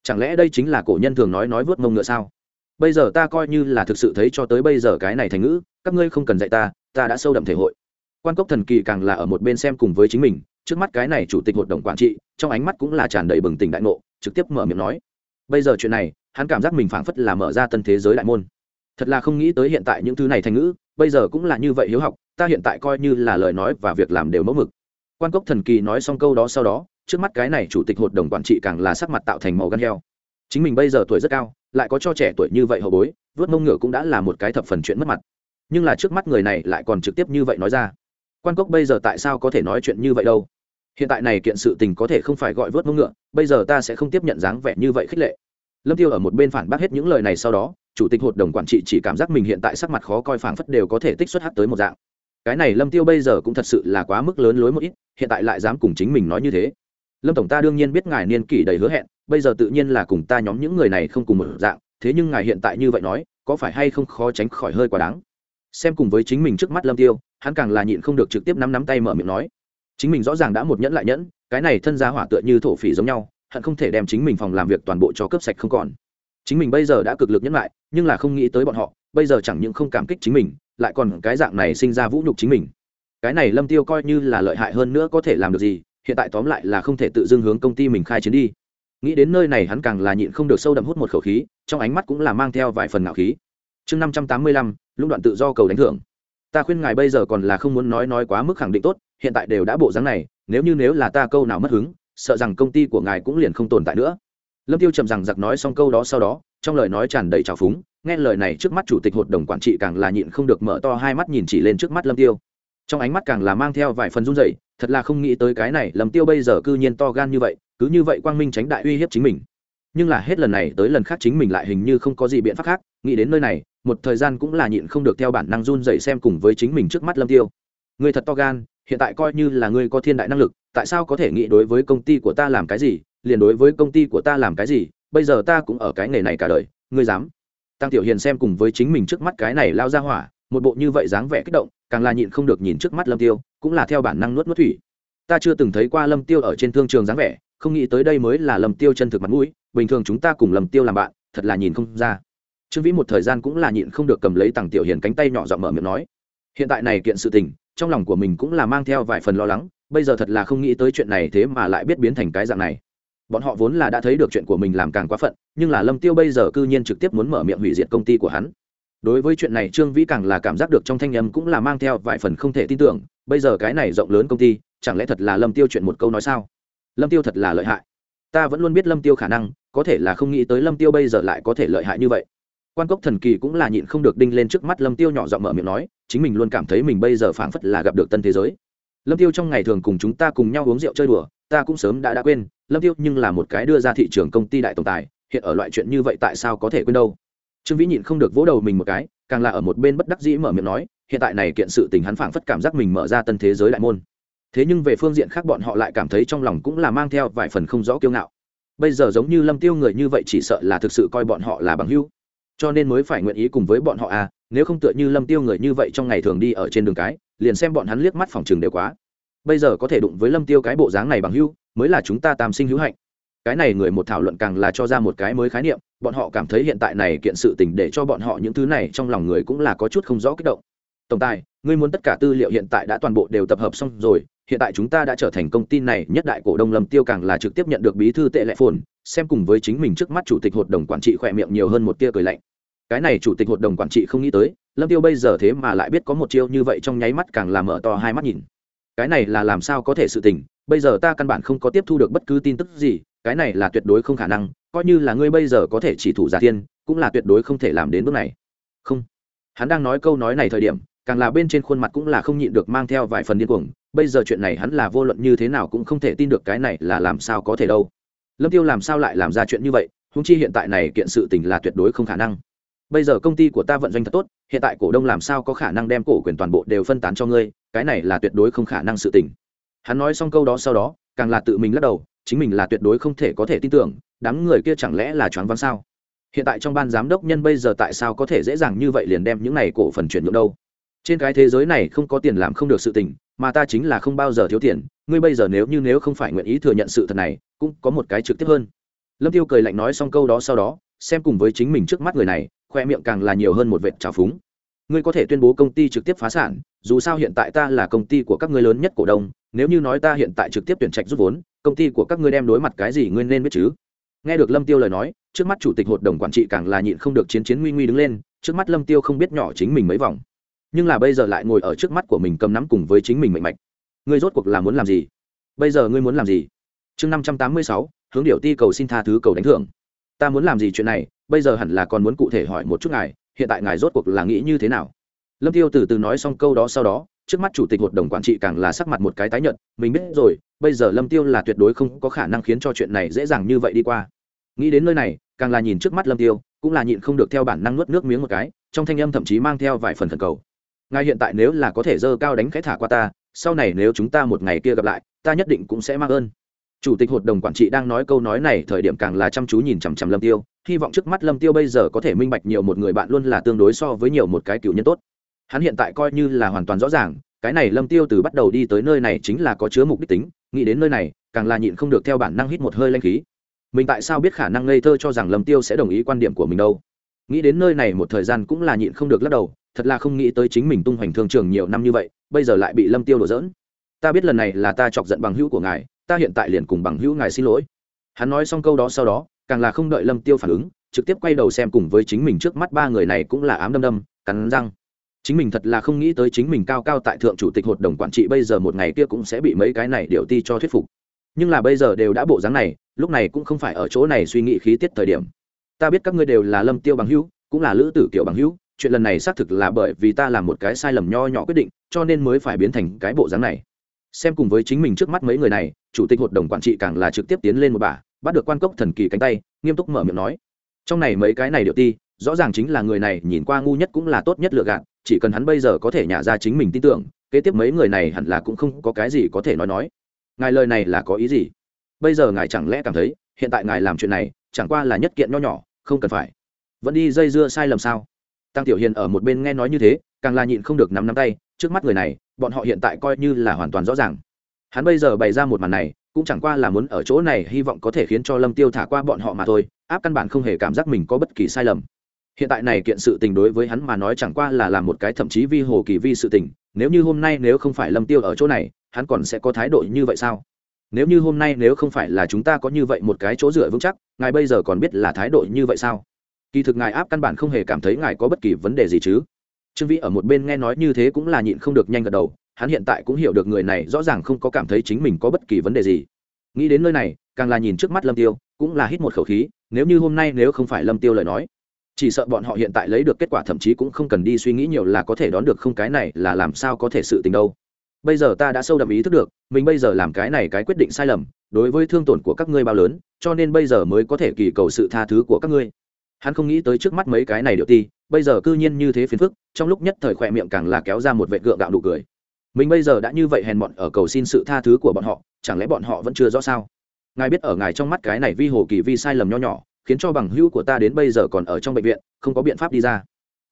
Speaker 1: chẳng lẽ đây chính là cổ nhân thường nói nói vớt mông ngựa sao? Bây giờ ta coi như là thực sự thấy cho tới bây giờ cái này thành ngữ, các ngươi không cần dạy ta ta đã sâu đậm thể hội. Quan cốc thần kỳ càng là ở một bên xem cùng với chính mình, trước mắt cái này chủ tịch hội đồng quản trị, trong ánh mắt cũng là tràn đầy bừng tỉnh đại ngộ, trực tiếp mở miệng nói. Bây giờ chuyện này, hắn cảm giác mình phảng phất là mở ra tân thế giới đại môn. Thật là không nghĩ tới hiện tại những thứ này thành ngữ, bây giờ cũng là như vậy hiếu học, ta hiện tại coi như là lời nói và việc làm đều mẫu mực. Quan cốc thần kỳ nói xong câu đó sau đó trước mắt cái này chủ tịch hội đồng quản trị càng là sắc mặt tạo thành màu gan heo. Chính mình bây giờ tuổi rất cao, lại có cho trẻ tuổi như vậy hậu bối, vớt mông ngựa cũng đã là một cái thập phần chuyện mất mặt. Nhưng là trước mắt người này lại còn trực tiếp như vậy nói ra. Quan cốc bây giờ tại sao có thể nói chuyện như vậy đâu? Hiện tại này kiện sự tình có thể không phải gọi vớt mông ngựa, bây giờ ta sẽ không tiếp nhận dáng vẻ như vậy khích lệ. Lâm tiêu ở một bên phản bác hết những lời này sau đó, chủ tịch hội đồng quản trị chỉ cảm giác mình hiện tại sắc mặt khó coi phảng phất đều có thể tích xuất hát tới một dạng. Cái này lâm tiêu bây giờ cũng thật sự là quá mức lớn lối một ít, hiện tại lại dám cùng chính mình nói như thế lâm tổng ta đương nhiên biết ngài niên kỷ đầy hứa hẹn, bây giờ tự nhiên là cùng ta nhóm những người này không cùng một dạng, thế nhưng ngài hiện tại như vậy nói, có phải hay không khó tránh khỏi hơi quá đáng? Xem cùng với chính mình trước mắt lâm tiêu, hắn càng là nhịn không được trực tiếp nắm nắm tay mở miệng nói. Chính mình rõ ràng đã một nhẫn lại nhẫn, cái này thân giá hỏa tựa như thổ phỉ giống nhau, hận không thể đem chính mình phòng làm việc toàn bộ cho cướp sạch không còn. Chính mình bây giờ đã cực lực nhẫn lại, nhưng là không nghĩ tới bọn họ, bây giờ chẳng những không cảm kích chính mình, lại còn cái dạng này sinh ra vũ nhục chính mình. Cái này lâm tiêu coi như là lợi hại hơn nữa có thể làm được gì hiện tại tóm lại là không thể tự dưng hướng công ty mình khai chiến đi. Nghĩ đến nơi này hắn càng là nhịn không được sâu đậm hút một khẩu khí, trong ánh mắt cũng là mang theo vài phần ngạo khí. Chương năm trăm tám mươi lăm, lũng đoạn tự do cầu đánh thưởng. Ta khuyên ngài bây giờ còn là không muốn nói nói quá mức khẳng định tốt, hiện tại đều đã bộ dáng này, nếu như nếu là ta câu nào mất hứng, sợ rằng công ty của ngài cũng liền không tồn tại nữa. Lâm tiêu trầm rằng giặc nói xong câu đó sau đó, trong lời nói tràn đầy trào phúng, nghe lời này trước mắt chủ tịch hội đồng quản trị càng là nhịn không được mở to hai mắt nhìn chỉ lên trước mắt lâm tiêu. Trong ánh mắt càng là mang theo vài phần run rẩy thật là không nghĩ tới cái này, lâm tiêu bây giờ cư nhiên to gan như vậy, cứ như vậy quang minh tránh đại uy hiếp chính mình. Nhưng là hết lần này tới lần khác chính mình lại hình như không có gì biện pháp khác, nghĩ đến nơi này, một thời gian cũng là nhịn không được theo bản năng run rẩy xem cùng với chính mình trước mắt lâm tiêu. Người thật to gan, hiện tại coi như là ngươi có thiên đại năng lực, tại sao có thể nghĩ đối với công ty của ta làm cái gì, liền đối với công ty của ta làm cái gì, bây giờ ta cũng ở cái nghề này cả đời, ngươi dám? Tăng tiểu hiền xem cùng với chính mình trước mắt cái này lao ra hỏa, một bộ như vậy dáng vẻ kích động, càng là nhịn không được nhìn trước mắt lâm tiêu cũng là theo bản năng nuốt nuốt thủy. Ta chưa từng thấy qua lâm tiêu ở trên thương trường dáng vẻ, không nghĩ tới đây mới là lâm tiêu chân thực mặt mũi, bình thường chúng ta cùng lâm tiêu làm bạn, thật là nhìn không ra. Trương vĩ một thời gian cũng là nhịn không được cầm lấy tằng tiểu hiền cánh tay nhỏ giọng mở miệng nói. Hiện tại này kiện sự tình, trong lòng của mình cũng là mang theo vài phần lo lắng, bây giờ thật là không nghĩ tới chuyện này thế mà lại biết biến thành cái dạng này. Bọn họ vốn là đã thấy được chuyện của mình làm càng quá phận, nhưng là lâm tiêu bây giờ cư nhiên trực tiếp muốn mở miệng hủy diệt công ty của hắn đối với chuyện này trương vĩ càng là cảm giác được trong thanh âm cũng là mang theo vài phần không thể tin tưởng, bây giờ cái này rộng lớn công ty, chẳng lẽ thật là lâm tiêu chuyện một câu nói sao? Lâm tiêu thật là lợi hại. Ta vẫn luôn biết lâm tiêu khả năng, có thể là không nghĩ tới lâm tiêu bây giờ lại có thể lợi hại như vậy. Quan cốc thần kỳ cũng là nhịn không được đinh lên trước mắt lâm tiêu nhỏ giọng mở miệng nói, chính mình luôn cảm thấy mình bây giờ phảng phất là gặp được tân thế giới. Lâm tiêu trong ngày thường cùng chúng ta cùng nhau uống rượu chơi đùa, ta cũng sớm đã đã quên, lâm tiêu nhưng là một cái đưa ra thị trường công ty đại tổng tài, hiện ở loại chuyện như vậy tại sao có thể quên đâu? Trương vĩ nhịn không được vỗ đầu mình một cái, càng là ở một bên bất đắc dĩ mở miệng nói, hiện tại này kiện sự tình hắn phảng phất cảm giác mình mở ra tân thế giới đại môn. Thế nhưng về phương diện khác bọn họ lại cảm thấy trong lòng cũng là mang theo vài phần không rõ kiêu ngạo. Bây giờ giống như lâm tiêu người như vậy chỉ sợ là thực sự coi bọn họ là bằng hữu. Cho nên mới phải nguyện ý cùng với bọn họ à nếu không tựa như lâm tiêu người như vậy trong ngày thường đi ở trên đường cái, liền xem bọn hắn liếc mắt phòng trường đều quá. Bây giờ có thể đụng với lâm tiêu cái bộ dáng này bằng hữu, mới là chúng ta tam sinh hữu hạnh cái này người một thảo luận càng là cho ra một cái mới khái niệm, bọn họ cảm thấy hiện tại này kiện sự tình để cho bọn họ những thứ này trong lòng người cũng là có chút không rõ kích động. Tổng tài, ngươi muốn tất cả tư liệu hiện tại đã toàn bộ đều tập hợp xong rồi, hiện tại chúng ta đã trở thành công ty này, nhất đại cổ đông lâm tiêu càng là trực tiếp nhận được bí thư tệ lệ phồn, xem cùng với chính mình trước mắt chủ tịch hội đồng quản trị khỏe miệng nhiều hơn một tia cười lạnh. Cái này chủ tịch hội đồng quản trị không nghĩ tới, lâm tiêu bây giờ thế mà lại biết có một chiêu như vậy trong nháy mắt càng làm mở to hai mắt nhìn. Cái này là làm sao có thể sự tình bây giờ ta căn bản không có tiếp thu được bất cứ tin tức gì, cái này là tuyệt đối không khả năng, coi như là ngươi bây giờ có thể chỉ thủ giả thiên, cũng là tuyệt đối không thể làm đến bước này. Không. Hắn đang nói câu nói này thời điểm, càng là bên trên khuôn mặt cũng là không nhịn được mang theo vài phần điên cuồng, bây giờ chuyện này hắn là vô luận như thế nào cũng không thể tin được cái này là làm sao có thể đâu. Lâm tiêu làm sao lại làm ra chuyện như vậy húng chi hiện tại này kiện sự tình là tuyệt đối không khả năng. Bây giờ công ty của ta vận doanh thật tốt, hiện tại cổ đông làm sao có khả năng đem cổ quyền toàn bộ đều phân tán cho ngươi, cái này là tuyệt đối không khả năng sự tình hắn nói xong câu đó sau đó, càng là tự mình lắc đầu, chính mình là tuyệt đối không thể có thể tin tưởng, đám người kia chẳng lẽ là choáng váng sao? Hiện tại trong ban giám đốc nhân bây giờ tại sao có thể dễ dàng như vậy liền đem những này cổ phần chuyển nhượng đâu? Trên cái thế giới này không có tiền làm không được sự tình, mà ta chính là không bao giờ thiếu tiền, ngươi bây giờ nếu như nếu không phải nguyện ý thừa nhận sự thật này, cũng có một cái trực tiếp hơn. Lâm tiêu cười lạnh nói xong câu đó sau đó, xem cùng với chính mình trước mắt người này, khoe miệng càng là nhiều hơn một vệt trào phúng ngươi có thể tuyên bố công ty trực tiếp phá sản, dù sao hiện tại ta là công ty của các ngươi lớn nhất cổ đông, nếu như nói ta hiện tại trực tiếp tuyển trạch rút vốn, công ty của các ngươi đem đối mặt cái gì ngươi nên biết chứ? Nghe được lâm tiêu lời nói, trước mắt chủ tịch hội đồng quản trị càng là nhịn không được chiến chiến nguy nguy đứng lên, trước mắt lâm tiêu không biết nhỏ chính mình mấy vòng. Nhưng là bây giờ lại ngồi ở trước mắt của mình cầm nắm cùng với chính mình mạnh mạch ngươi rốt cuộc là muốn làm gì? Bây giờ ngươi muốn làm gì? Chương năm trăm tám mươi sáu, hướng điều ti cầu xin tha thứ cầu đánh thưởng. Ta muốn làm gì chuyện này? Bây giờ hẳn là còn muốn cụ thể hỏi một chút ngài hiện tại ngài rốt cuộc là nghĩ như thế nào? Lâm tiêu từ từ nói xong câu đó sau đó, trước mắt chủ tịch hội đồng quản trị càng là sắc mặt một cái tái nhợt, mình biết rồi, bây giờ lâm tiêu là tuyệt đối không có khả năng khiến cho chuyện này dễ dàng như vậy đi qua. Nghĩ đến nơi này, càng là nhìn trước mắt lâm tiêu, cũng là nhịn không được theo bản năng nuốt nước miếng một cái, trong thanh âm thậm chí mang theo vài phần thần cầu. Ngài hiện tại nếu là có thể dơ cao đánh cái thả qua ta, sau này nếu chúng ta một ngày kia gặp lại, ta nhất định cũng sẽ mang ơn. Chủ tịch hội đồng quản trị đang nói câu nói này, thời điểm càng là chăm chú nhìn chằm chằm lâm tiêu hy vọng trước mắt lâm tiêu bây giờ có thể minh bạch nhiều một người bạn luôn là tương đối so với nhiều một cái cựu nhân tốt. Hắn hiện tại coi như là hoàn toàn rõ ràng, cái này lâm tiêu từ bắt đầu đi tới nơi này chính là có chứa mục đích tính, nghĩ đến nơi này, càng là nhịn không được theo bản năng hít một hơi lanh khí. Mình tại sao biết khả năng ngây thơ cho rằng lâm tiêu sẽ đồng ý quan điểm của mình đâu? Nghĩ đến nơi này một thời gian cũng là nhịn không được lắc đầu, thật là không nghĩ tới chính mình tung hoành thương trường nhiều năm như vậy, bây giờ lại bị lâm tiêu đổ dỡn ta biết lần này là ta chọc giận bằng hữu của ngài, ta hiện tại liền cùng bằng hữu ngài xin lỗi. Hắn nói xong câu đó sau đó càng là không đợi lâm tiêu phản ứng, trực tiếp quay đầu xem cùng với chính mình trước mắt ba người này cũng là ám đâm đâm, cắn răng. Chính mình thật là không nghĩ tới chính mình cao cao tại thượng chủ tịch hội đồng quản trị bây giờ một ngày kia cũng sẽ bị mấy cái này điều ti cho thuyết phục. Nhưng là bây giờ đều đã bộ dáng này, lúc này cũng không phải ở chỗ này suy nghĩ khí tiết thời điểm. Ta biết các ngươi đều là lâm tiêu bằng hữu, cũng là lữ tử kiểu bằng hữu, chuyện lần này xác thực là bởi vì ta làm một cái sai lầm nho nhỏ quyết định, cho nên mới phải biến thành cái bộ dáng này. Xem cùng với chính mình trước mắt mấy người này, chủ tịch hội đồng quản trị càng là trực tiếp tiến lên một bà bắt được quan cốc thần kỳ cánh tay, nghiêm túc mở miệng nói. Trong này mấy cái này điệu ti, rõ ràng chính là người này nhìn qua ngu nhất cũng là tốt nhất lựa gạn chỉ cần hắn bây giờ có thể nhả ra chính mình tin tưởng, kế tiếp mấy người này hẳn là cũng không có cái gì có thể nói nói. Ngài lời này là có ý gì? Bây giờ ngài chẳng lẽ cảm thấy, hiện tại ngài làm chuyện này, chẳng qua là nhất kiện nho nhỏ, không cần phải. Vẫn đi dây dưa sai lầm sao? Tăng tiểu hiền ở một bên nghe nói như thế, càng là nhịn không được nắm nắm tay, trước mắt người này, bọn họ hiện tại coi như là hoàn toàn rõ ràng. Hắn bây giờ bày ra một màn này cũng chẳng qua là muốn ở chỗ này hy vọng có thể khiến cho lâm tiêu thả qua bọn họ mà thôi, áp căn bản không hề cảm giác mình có bất kỳ sai lầm. Hiện tại này kiện sự tình đối với hắn mà nói chẳng qua là làm một cái thậm chí vi hồ kỳ vi sự tình, nếu như hôm nay nếu không phải lâm tiêu ở chỗ này, hắn còn sẽ có thái độ như vậy sao? Nếu như hôm nay nếu không phải là chúng ta có như vậy một cái chỗ dựa vững chắc, ngài bây giờ còn biết là thái độ như vậy sao? Kỳ thực ngài áp căn bản không hề cảm thấy ngài có bất kỳ vấn đề gì chứ. Trương vĩ ở một bên nghe nói như thế cũng là nhịn không được nhanh gật đầu hắn hiện tại cũng hiểu được người này rõ ràng không có cảm thấy chính mình có bất kỳ vấn đề gì. Nghĩ đến nơi này, càng là nhìn trước mắt lâm tiêu, cũng là hít một khẩu khí, nếu như hôm nay nếu không phải lâm tiêu lời nói, chỉ sợ bọn họ hiện tại lấy được kết quả thậm chí cũng không cần đi suy nghĩ nhiều là có thể đón được không, cái này là làm sao có thể sự tình đâu. Bây giờ ta đã sâu đậm ý thức được, mình bây giờ làm cái này cái quyết định sai lầm, đối với thương tổn của các ngươi bao lớn, cho nên bây giờ mới có thể kỳ cầu sự tha thứ của các ngươi. Hắn không nghĩ tới trước mắt mấy cái này điệu ti, bây giờ cư nhiên như thế phiền phức, trong lúc nhất thời khỏe miệng càng là kéo ra một vệ gượng gạo đủ cười mình bây giờ đã như vậy hèn bọn ở cầu xin sự tha thứ của bọn họ, chẳng lẽ bọn họ vẫn chưa rõ sao? Ngài biết ở ngài trong mắt cái này vi hồ kỳ vi sai lầm nho nhỏ, khiến cho bằng hữu của ta đến bây giờ còn ở trong bệnh viện, không có biện pháp đi ra.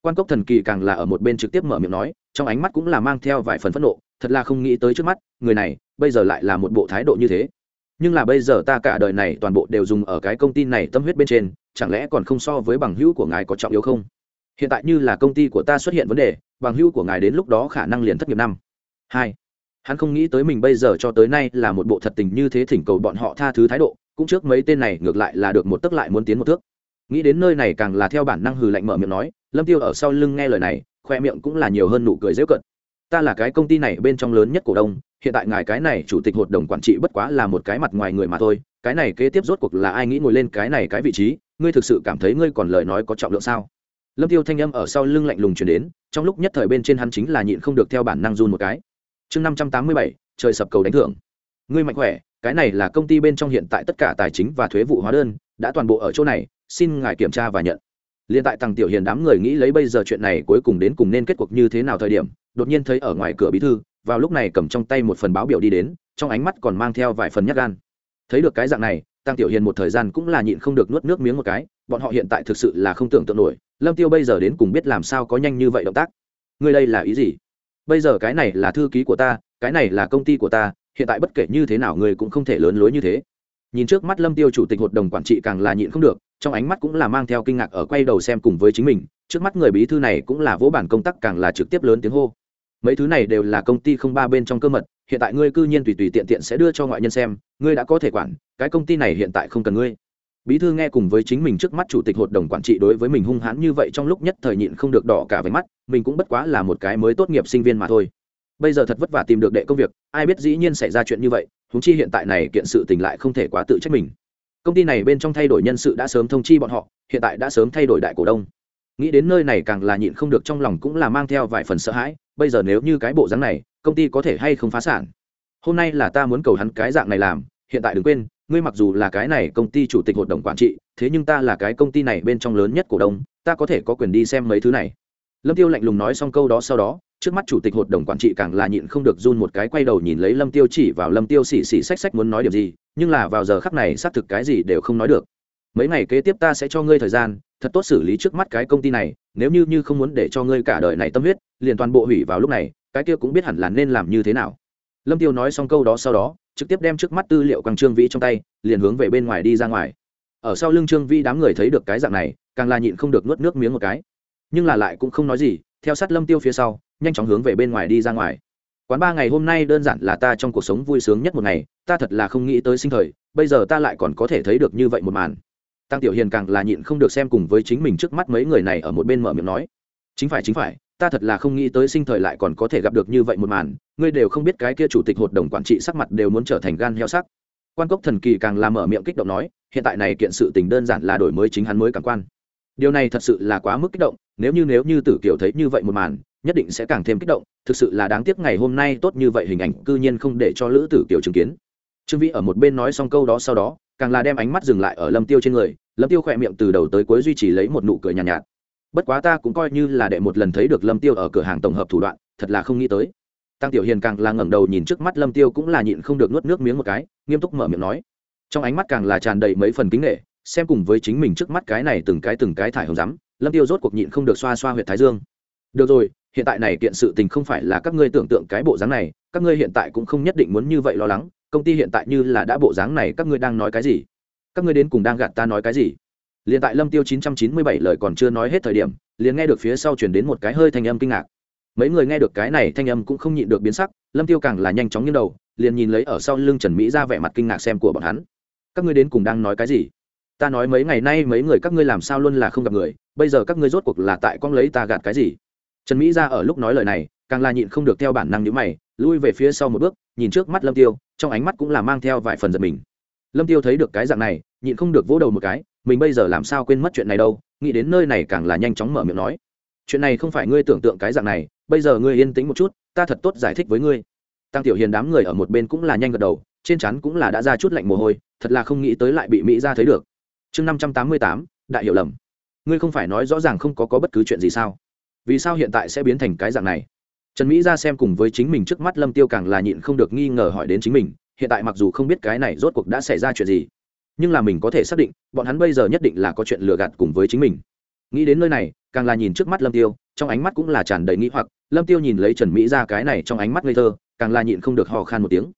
Speaker 1: Quan cốc thần kỳ càng là ở một bên trực tiếp mở miệng nói, trong ánh mắt cũng là mang theo vài phần phẫn nộ, thật là không nghĩ tới trước mắt, người này, bây giờ lại là một bộ thái độ như thế. Nhưng là bây giờ ta cả đời này toàn bộ đều dùng ở cái công ty này tâm huyết bên trên, chẳng lẽ còn không so với bằng hữu của ngài có trọng yếu không? Hiện tại như là công ty của ta xuất hiện vấn đề, bằng hữu của ngài đến lúc đó khả năng liền thất nghiệp năm hai. Hắn không nghĩ tới mình bây giờ cho tới nay là một bộ thật tình như thế thỉnh cầu bọn họ tha thứ thái độ, cũng trước mấy tên này ngược lại là được một tấc lại muốn tiến một thước. Nghĩ đến nơi này càng là theo bản năng hừ lạnh mở miệng nói, lâm tiêu ở sau lưng nghe lời này, khoe miệng cũng là nhiều hơn nụ cười dễ cận. Ta là cái công ty này bên trong lớn nhất cổ đông, hiện tại ngài cái này chủ tịch hội đồng quản trị bất quá là một cái mặt ngoài người mà thôi, cái này kế tiếp rốt cuộc là ai nghĩ ngồi lên cái này cái vị trí, ngươi thực sự cảm thấy ngươi còn lời nói có trọng lượng sao? Lâm tiêu thanh âm ở sau lưng lạnh lùng chuyển đến, trong lúc nhất thời bên trên hắn chính là nhịn không được theo bản năng run một cái chương năm trăm tám mươi bảy, trời sập cầu đánh thưởng. Ngươi mạnh khỏe, cái này là công ty bên trong hiện tại tất cả tài chính và thuế vụ hóa đơn, đã toàn bộ ở chỗ này, xin ngài kiểm tra và nhận. Liên tại tăng tiểu hiền đám người nghĩ lấy bây giờ chuyện này cuối cùng đến cùng nên kết cuộc như thế nào thời điểm, đột nhiên thấy ở ngoài cửa bí thư, vào lúc này cầm trong tay một phần báo biểu đi đến, trong ánh mắt còn mang theo vài phần nhát gan. Thấy được cái dạng này tăng tiểu hiền một thời gian cũng là nhịn không được nuốt nước miếng một cái, bọn họ hiện tại thực sự là không tưởng tượng nổi, lâm tiêu bây giờ đến cùng biết làm sao có nhanh như vậy động tác. Ngươi đây là ý gì? Bây giờ cái này là thư ký của ta, cái này là công ty của ta, hiện tại bất kể như thế nào ngươi cũng không thể lớn lối như thế. Nhìn trước mắt lâm tiêu chủ tịch hội đồng quản trị càng là nhịn không được, trong ánh mắt cũng là mang theo kinh ngạc ở quay đầu xem cùng với chính mình, trước mắt người bí thư này cũng là vỗ bản công tác càng là trực tiếp lớn tiếng hô. Mấy thứ này đều là công ty không ba bên trong cơ mật, hiện tại ngươi cư nhiên tùy tùy tiện tiện sẽ đưa cho ngoại nhân xem, ngươi đã có thể quản, cái công ty này hiện tại không cần ngươi bí thư nghe cùng với chính mình trước mắt chủ tịch hội đồng quản trị đối với mình hung hãn như vậy trong lúc nhất thời nhịn không được đỏ cả váy mắt, mình cũng bất quá là một cái mới tốt nghiệp sinh viên mà thôi. Bây giờ thật vất vả tìm được đệ công việc, ai biết dĩ nhiên xảy ra chuyện như vậy húng chi hiện tại này kiện sự tình lại không thể quá tự trách mình. Công ty này bên trong thay đổi nhân sự đã sớm thông chi bọn họ, hiện tại đã sớm thay đổi đại cổ đông. Nghĩ đến nơi này càng là nhịn không được trong lòng cũng là mang theo vài phần sợ hãi, bây giờ nếu như cái bộ dáng này, công ty có thể hay không phá sản? Hôm nay là ta muốn cầu hắn cái dạng này làm, hiện tại đừng quên ngươi mặc dù là cái này công ty chủ tịch hội đồng quản trị, thế nhưng ta là cái công ty này bên trong lớn nhất cổ đông, ta có thể có quyền đi xem mấy thứ này. Lâm tiêu lạnh lùng nói xong câu đó sau đó, trước mắt chủ tịch hội đồng quản trị càng là nhịn không được run một cái quay đầu nhìn lấy lâm tiêu chỉ vào lâm tiêu xỉ xỉ xách xách muốn nói điều gì, nhưng là vào giờ khắc này xác thực cái gì đều không nói được. Mấy ngày kế tiếp ta sẽ cho ngươi thời gian, thật tốt xử lý trước mắt cái công ty này, nếu như như không muốn để cho ngươi cả đời này tâm huyết, liền toàn bộ hủy vào lúc này, cái kia cũng biết hẳn là nên làm như thế nào lâm tiêu nói xong câu đó sau đó, trực tiếp đem trước mắt tư liệu quăng trương vĩ trong tay, liền hướng về bên ngoài đi ra ngoài. Ở sau lưng trương vĩ đám người thấy được cái dạng này, càng là nhịn không được nuốt nước miếng một cái. Nhưng là lại cũng không nói gì, theo sát lâm tiêu phía sau, nhanh chóng hướng về bên ngoài đi ra ngoài. Quán ba ngày hôm nay đơn giản là ta trong cuộc sống vui sướng nhất một ngày, ta thật là không nghĩ tới sinh thời, bây giờ ta lại còn có thể thấy được như vậy một màn. Tăng tiểu hiền càng là nhịn không được xem cùng với chính mình trước mắt mấy người này ở một bên mở miệng nói. Chính phải chính phải ta thật là không nghĩ tới sinh thời lại còn có thể gặp được như vậy một màn ngươi đều không biết cái kia chủ tịch hội đồng quản trị sắc mặt đều muốn trở thành gan heo sắc. Quan cốc thần kỳ càng làm mở miệng kích động nói hiện tại này kiện sự tình đơn giản là đổi mới chính hắn mới cảm quan. Điều này thật sự là quá mức kích động nếu như nếu như tử kiều thấy như vậy một màn nhất định sẽ càng thêm kích động thực sự là đáng tiếc ngày hôm nay tốt như vậy hình ảnh cư nhiên không để cho lữ tử kiều chứng kiến. Trương vĩ ở một bên nói xong câu đó sau đó càng là đem ánh mắt dừng lại ở lâm tiêu trên người lâm tiêu khỏe miệng từ đầu tới cuối duy trì lấy một nụ cười nhàn nhạt, nhạt bất quá ta cũng coi như là đệ một lần thấy được lâm tiêu ở cửa hàng tổng hợp thủ đoạn, thật là không nghĩ tới. Tăng tiểu hiền càng là ngẩng đầu nhìn trước mắt lâm tiêu cũng là nhịn không được nuốt nước miếng một cái, nghiêm túc mở miệng nói. Trong ánh mắt càng là tràn đầy mấy phần kính nghệ xem cùng với chính mình trước mắt cái này từng cái từng cái thải hồng rắm, lâm tiêu rốt cuộc nhịn không được xoa xoa huyệt thái dương. Được rồi, hiện tại này kiện sự tình không phải là các ngươi tưởng tượng cái bộ dáng này, các ngươi hiện tại cũng không nhất định muốn như vậy lo lắng, công ty hiện tại như là đã bộ dáng này, các ngươi đang nói cái gì? Các ngươi đến cùng đang gạt ta nói cái gì? Liền tại lâm tiêu 997 lời còn chưa nói hết thời điểm, liền nghe được phía sau chuyển đến một cái hơi thanh âm kinh ngạc. Mấy người nghe được cái này thanh âm cũng không nhịn được biến sắc, lâm tiêu càng là nhanh chóng như đầu, liền nhìn lấy ở sau lưng trần mỹ ra vẻ mặt kinh ngạc xem của bọn hắn. Các ngươi đến cùng đang nói cái gì? Ta nói mấy ngày nay mấy người các ngươi làm sao luôn là không gặp người, bây giờ các ngươi rốt cuộc là tại con lấy ta gạt cái gì? Trần mỹ ra ở lúc nói lời này, càng là nhịn không được theo bản năng nhíu mày, lui về phía sau một bước, nhìn trước mắt lâm tiêu, trong ánh mắt cũng là mang theo vài phần giật mình. Lâm tiêu thấy được cái dạng này, nhịn không được vỗ đầu một cái mình bây giờ làm sao quên mất chuyện này đâu, nghĩ đến nơi này càng là nhanh chóng mở miệng nói. Chuyện này không phải ngươi tưởng tượng cái dạng này, bây giờ ngươi yên tĩnh một chút, ta thật tốt giải thích với ngươi. Tăng tiểu hiền đám người ở một bên cũng là nhanh gật đầu, trên chắn cũng là đã ra chút lạnh mồ hôi, thật là không nghĩ tới lại bị mỹ ra thấy được. Chương năm trăm tám mươi tám, đại hiểu lầm. Ngươi không phải nói rõ ràng không có có bất cứ chuyện gì sao? Vì sao hiện tại sẽ biến thành cái dạng này? Trần mỹ ra xem cùng với chính mình trước mắt lâm tiêu càng là nhịn không được nghi ngờ hỏi đến chính mình, hiện tại mặc dù không biết cái này rốt cuộc đã xảy ra chuyện gì nhưng là mình có thể xác định, bọn hắn bây giờ nhất định là có chuyện lừa gạt cùng với chính mình. Nghĩ đến nơi này, càng là nhìn trước mắt lâm tiêu, trong ánh mắt cũng là tràn đầy nghĩ hoặc. Lâm tiêu nhìn lấy trần mỹ ra cái này trong ánh mắt ngây thơ, càng là nhịn không được hò khan một tiếng.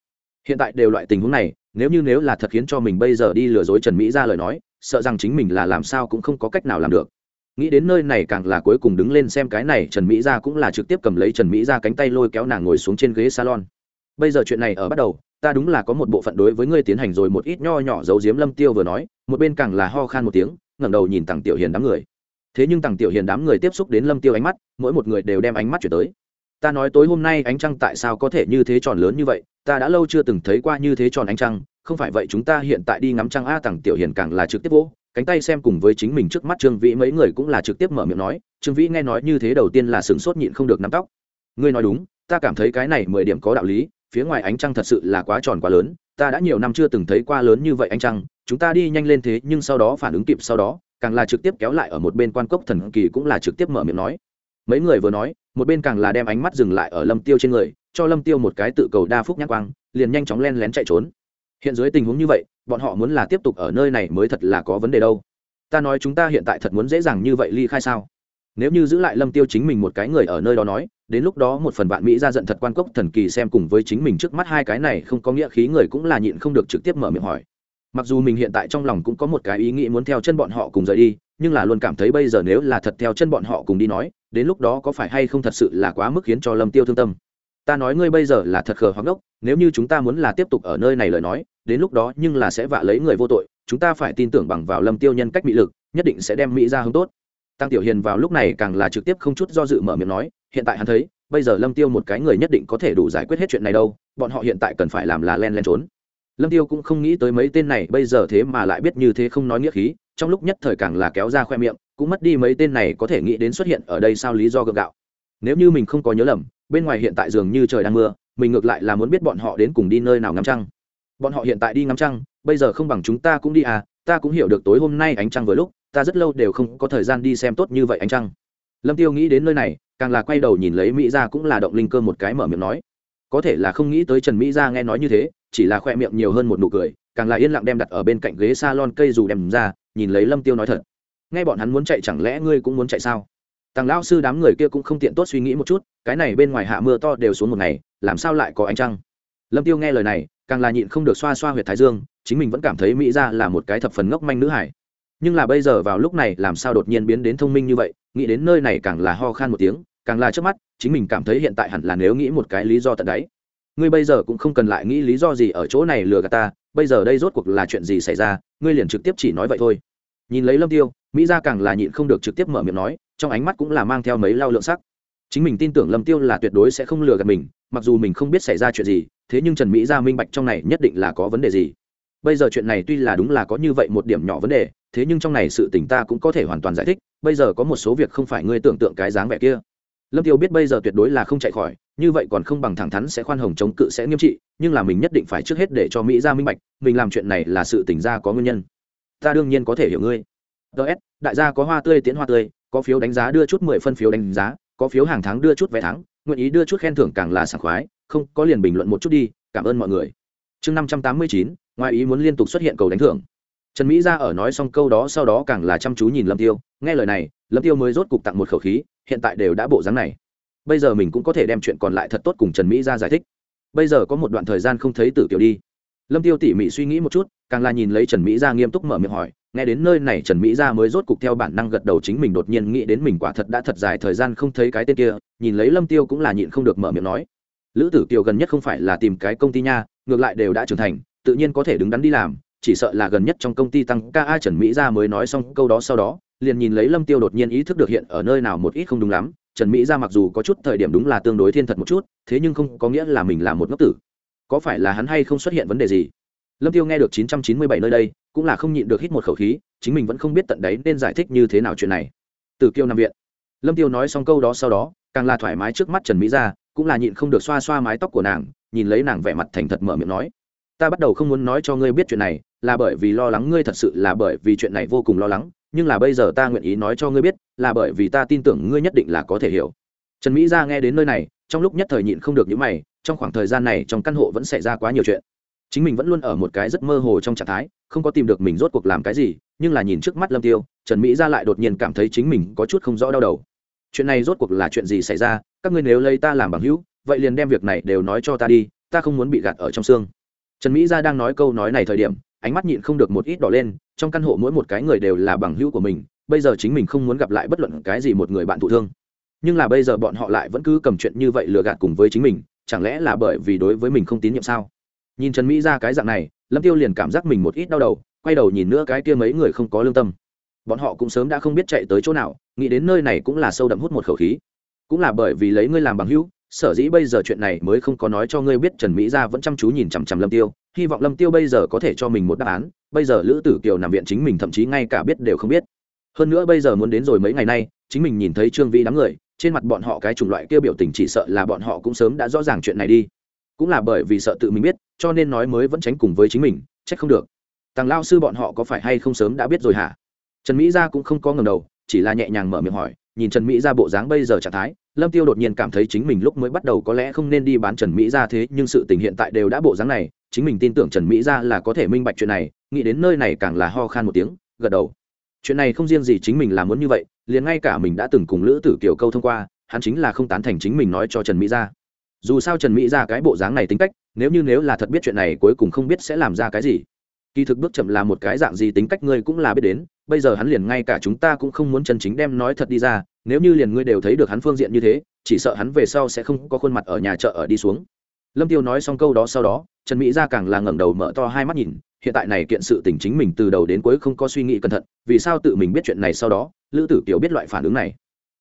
Speaker 1: Hiện tại đều loại tình huống này, nếu như nếu là thật khiến cho mình bây giờ đi lừa dối trần mỹ ra lời nói, sợ rằng chính mình là làm sao cũng không có cách nào làm được. Nghĩ đến nơi này càng là cuối cùng đứng lên xem cái này, trần mỹ ra cũng là trực tiếp cầm lấy trần mỹ ra cánh tay lôi kéo nàng ngồi xuống trên ghế salon. Bây giờ chuyện này ở bắt đầu ta đúng là có một bộ phận đối với ngươi tiến hành rồi một ít nho nhỏ giấu giếm lâm tiêu vừa nói, một bên càng là ho khan một tiếng, ngẩng đầu nhìn tằng tiểu hiền đám người. Thế nhưng tằng tiểu hiền đám người tiếp xúc đến lâm tiêu ánh mắt, mỗi một người đều đem ánh mắt chuyển tới. Ta nói tối hôm nay ánh trăng tại sao có thể như thế tròn lớn như vậy, ta đã lâu chưa từng thấy qua như thế tròn ánh trăng, không phải vậy chúng ta hiện tại đi ngắm trăng a, tằng tiểu hiền càng là trực tiếp vỗ, cánh tay xem cùng với chính mình trước mắt trương vĩ, mấy người cũng là trực tiếp mở miệng nói, trương vĩ nghe nói như thế đầu tiên là sửng sốt nhịn không được nắm tóc. Ngươi nói đúng, ta cảm thấy cái này mười điểm có đạo lý phía ngoài ánh trăng thật sự là quá tròn quá lớn, ta đã nhiều năm chưa từng thấy qua lớn như vậy ánh trăng, chúng ta đi nhanh lên thế nhưng sau đó phản ứng kịp sau đó, càng là trực tiếp kéo lại ở một bên quan cốc thần kỳ cũng là trực tiếp mở miệng nói. Mấy người vừa nói, một bên càng là đem ánh mắt dừng lại ở lâm tiêu trên người, cho lâm tiêu một cái tự cầu đa phúc nhắc quang, liền nhanh chóng len lén chạy trốn. Hiện dưới tình huống như vậy, bọn họ muốn là tiếp tục ở nơi này mới thật là có vấn đề đâu. Ta nói chúng ta hiện tại thật muốn dễ dàng như vậy ly khai sao? Nếu như giữ lại lâm tiêu chính mình một cái người ở nơi đó nói đến lúc đó một phần vạn mỹ ra giận thật quan cốc thần kỳ xem cùng với chính mình trước mắt hai cái này không có nghĩa khí người cũng là nhịn không được trực tiếp mở miệng hỏi. Mặc dù mình hiện tại trong lòng cũng có một cái ý nghĩ muốn theo chân bọn họ cùng rời đi, nhưng là luôn cảm thấy bây giờ nếu là thật theo chân bọn họ cùng đi nói, đến lúc đó có phải hay không thật sự là quá mức khiến cho lâm tiêu thương tâm? Ta nói ngươi bây giờ là thật khờ hoặc ngốc, nếu như chúng ta muốn là tiếp tục ở nơi này lời nói, đến lúc đó nhưng là sẽ vạ lấy người vô tội, chúng ta phải tin tưởng bằng vào lâm tiêu nhân cách mỹ lực, nhất định sẽ đem mỹ ra hướng tốt tăng tiểu hiền vào lúc này càng là trực tiếp không chút do dự mở miệng nói, hiện tại hắn thấy, bây giờ lâm tiêu một cái người nhất định có thể đủ giải quyết hết chuyện này đâu, bọn họ hiện tại cần phải làm là len len trốn. Lâm tiêu cũng không nghĩ tới mấy tên này bây giờ thế mà lại biết như thế không nói nghĩa khí, trong lúc nhất thời càng là kéo ra khoe miệng, cũng mất đi mấy tên này có thể nghĩ đến xuất hiện ở đây sao lý do gượng gạo. Nếu như mình không có nhớ lầm, bên ngoài hiện tại dường như trời đang mưa, mình ngược lại là muốn biết bọn họ đến cùng đi nơi nào ngắm trăng. Bọn họ hiện tại đi ngắm trăng, bây giờ không bằng chúng ta cũng đi à ta cũng hiểu được tối hôm nay ánh trăng vừa lúc ta rất lâu đều không có thời gian đi xem tốt như vậy ánh trăng. Lâm tiêu nghĩ đến nơi này, càng là quay đầu nhìn lấy mỹ ra cũng là động linh cơ một cái mở miệng nói. Có thể là không nghĩ tới trần mỹ ra nghe nói như thế, chỉ là khoe miệng nhiều hơn một nụ cười, càng là yên lặng đem đặt ở bên cạnh ghế salon cây dù đem ra, nhìn lấy lâm tiêu nói thật. Nghe bọn hắn muốn chạy chẳng lẽ ngươi cũng muốn chạy sao? Tàng lão sư đám người kia cũng không tiện tốt suy nghĩ một chút, cái này bên ngoài hạ mưa to đều xuống một ngày, làm sao lại có ánh trăng? Lâm tiêu nghe lời này, càng là nhịn không được xoa xoa huyệt thái dương, chính mình vẫn cảm thấy mỹ ra là một cái thập phần ngốc manh nữ hải nhưng là bây giờ vào lúc này, làm sao đột nhiên biến đến thông minh như vậy? Nghĩ đến nơi này càng là ho khan một tiếng, càng là trước mắt, chính mình cảm thấy hiện tại hẳn là nếu nghĩ một cái lý do tận đáy. Ngươi bây giờ cũng không cần lại nghĩ lý do gì ở chỗ này lừa gạt ta, bây giờ đây rốt cuộc là chuyện gì xảy ra? Ngươi liền trực tiếp chỉ nói vậy thôi. Nhìn lấy lâm tiêu, mỹ gia càng là nhịn không được trực tiếp mở miệng nói, trong ánh mắt cũng là mang theo mấy lao lượng sắc. Chính mình tin tưởng lâm tiêu là tuyệt đối sẽ không lừa gạt mình, mặc dù mình không biết xảy ra chuyện gì, thế nhưng trần mỹ gia minh bạch trong này nhất định là có vấn đề gì. Bây giờ chuyện này tuy là đúng là có như vậy một điểm nhỏ vấn đề thế nhưng trong này sự tình ta cũng có thể hoàn toàn giải thích, bây giờ có một số việc không phải ngươi tưởng tượng cái dáng vẻ kia. Lâm tiêu biết bây giờ tuyệt đối là không chạy khỏi, như vậy còn không bằng thẳng thắn sẽ khoan hồng chống cự sẽ nghiêm trị, nhưng là mình nhất định phải trước hết để cho mỹ ra minh bạch, mình làm chuyện này là sự tỉnh ra có nguyên nhân. Ta đương nhiên có thể hiểu ngươi. Ts đại gia có hoa tươi tiến hoa tươi, có phiếu đánh giá đưa chút mười phân phiếu đánh giá, có phiếu hàng tháng đưa chút vé tháng, nguyện ý đưa chút khen thưởng càng là sảng khoái, không, có liền bình luận một chút đi, cảm ơn mọi người. Chương năm trăm tám mươi chín, ngoài ý muốn liên tục xuất hiện cầu đánh thưởng trần mỹ ra ở nói xong câu đó sau đó càng là chăm chú nhìn lâm tiêu. Nghe lời này, lâm tiêu mới rốt cục tặng một khẩu khí, hiện tại đều đã bộ dáng này. Bây giờ mình cũng có thể đem chuyện còn lại thật tốt cùng trần mỹ ra giải thích. Bây giờ có một đoạn thời gian không thấy tử kiều đi. Lâm tiêu tỉ mỉ suy nghĩ một chút, càng là nhìn lấy trần mỹ ra nghiêm túc mở miệng hỏi, nghe đến nơi này trần mỹ ra mới rốt cục theo bản năng gật đầu chính mình đột nhiên nghĩ đến mình quả thật đã thật dài thời gian không thấy cái tên kia, nhìn lấy lâm tiêu cũng là nhịn không được mở miệng nói. Lữ tử kiều gần nhất không phải là tìm cái công ty nha, ngược lại đều đã trưởng thành, tự nhiên có thể đứng đắn đi làm chỉ sợ là gần nhất trong công ty tăng ca a trần mỹ ra mới nói xong câu đó sau đó, liền nhìn lấy lâm tiêu đột nhiên ý thức được hiện ở nơi nào một ít không đúng lắm. Trần mỹ ra mặc dù có chút thời điểm đúng là tương đối thiên thật một chút, thế nhưng không có nghĩa là mình là một ngốc tử. Có phải là hắn hay không xuất hiện vấn đề gì? Lâm tiêu nghe được 997 nơi đây, cũng là không nhịn được hít một khẩu khí, chính mình vẫn không biết tận đấy nên giải thích như thế nào chuyện này. Từ kiêu nằm viện. Lâm tiêu nói xong câu đó sau đó, càng là thoải mái trước mắt trần mỹ ra cũng là nhịn không được xoa xoa mái tóc của nàng, nhìn lấy nàng vẻ mặt thành thật mở miệng nói ta bắt đầu không muốn nói cho ngươi biết chuyện này, là bởi vì lo lắng ngươi thật sự là bởi vì chuyện này vô cùng lo lắng, nhưng là bây giờ ta nguyện ý nói cho ngươi biết, là bởi vì ta tin tưởng ngươi nhất định là có thể hiểu. Trần mỹ ra nghe đến nơi này, trong lúc nhất thời nhịn không được những mày, trong khoảng thời gian này trong căn hộ vẫn xảy ra quá nhiều chuyện. Chính mình vẫn luôn ở một cái rất mơ hồ trong trạng thái, không có tìm được mình rốt cuộc làm cái gì, nhưng là nhìn trước mắt lâm tiêu, trần mỹ ra lại đột nhiên cảm thấy chính mình có chút không rõ đau đầu. Chuyện này rốt cuộc là chuyện gì xảy ra, các ngươi nếu lấy ta làm bằng hữu, vậy liền đem việc này đều nói cho ta đi, ta không muốn bị gạt ở trong xương trần mỹ gia đang nói câu nói này thời điểm, ánh mắt nhịn không được một ít đỏ lên, trong căn hộ mỗi một cái người đều là bằng hữu của mình, bây giờ chính mình không muốn gặp lại bất luận cái gì một người bạn thụ thương. Nhưng là bây giờ bọn họ lại vẫn cứ cầm chuyện như vậy lừa gạt cùng với chính mình, chẳng lẽ là bởi vì đối với mình không tín nhiệm sao? Nhìn trần mỹ ra cái dạng này, lâm tiêu liền cảm giác mình một ít đau đầu, quay đầu nhìn nữa cái kia mấy người không có lương tâm. Bọn họ cũng sớm đã không biết chạy tới chỗ nào, nghĩ đến nơi này cũng là sâu đậm hút một khẩu khí. Cũng là bởi vì lấy ngươi làm bằng hữu sở dĩ bây giờ chuyện này mới không có nói cho ngươi biết trần mỹ gia vẫn chăm chú nhìn chằm chằm lâm tiêu, hy vọng lâm tiêu bây giờ có thể cho mình một đáp án, bây giờ lữ tử kiều nằm viện chính mình thậm chí ngay cả biết đều không biết. Hơn nữa bây giờ muốn đến rồi mấy ngày nay, chính mình nhìn thấy trương vĩ đám người, trên mặt bọn họ cái chủng loại kia biểu tình chỉ sợ là bọn họ cũng sớm đã rõ ràng chuyện này đi. Cũng là bởi vì sợ tự mình biết, cho nên nói mới vẫn tránh cùng với chính mình, trách không được. Tàng lao sư bọn họ có phải hay không sớm đã biết rồi hả? Trần mỹ gia cũng không có ngầm đầu, chỉ là nhẹ nhàng mở miệng hỏi nhìn trần mỹ ra bộ dáng bây giờ trạng thái, lâm tiêu đột nhiên cảm thấy chính mình lúc mới bắt đầu có lẽ không nên đi bán trần mỹ ra thế, nhưng sự tình hiện tại đều đã bộ dáng này, chính mình tin tưởng trần mỹ ra là có thể minh bạch chuyện này, nghĩ đến nơi này càng là ho khan một tiếng, gật đầu. Chuyện này không riêng gì chính mình làm muốn như vậy, liền ngay cả mình đã từng cùng lữ tử kiều câu thông qua, hắn chính là không tán thành chính mình nói cho trần mỹ ra dù sao trần mỹ ra cái bộ dáng này tính cách, nếu như nếu là thật biết chuyện này cuối cùng không biết sẽ làm ra cái gì kỳ thực bước chậm là một cái dạng gì tính cách ngươi cũng là biết đến, bây giờ hắn liền ngay cả chúng ta cũng không muốn chân chính đem nói thật đi ra, nếu như liền ngươi đều thấy được hắn phương diện như thế, chỉ sợ hắn về sau sẽ không có khuôn mặt ở nhà chợ ở đi xuống. Lâm tiêu nói xong câu đó sau đó, trần mỹ ra càng là ngẩng đầu mở to hai mắt nhìn, hiện tại này kiện sự tình chính mình từ đầu đến cuối không có suy nghĩ cẩn thận, vì sao tự mình biết chuyện này sau đó, lữ tử kiều biết loại phản ứng này.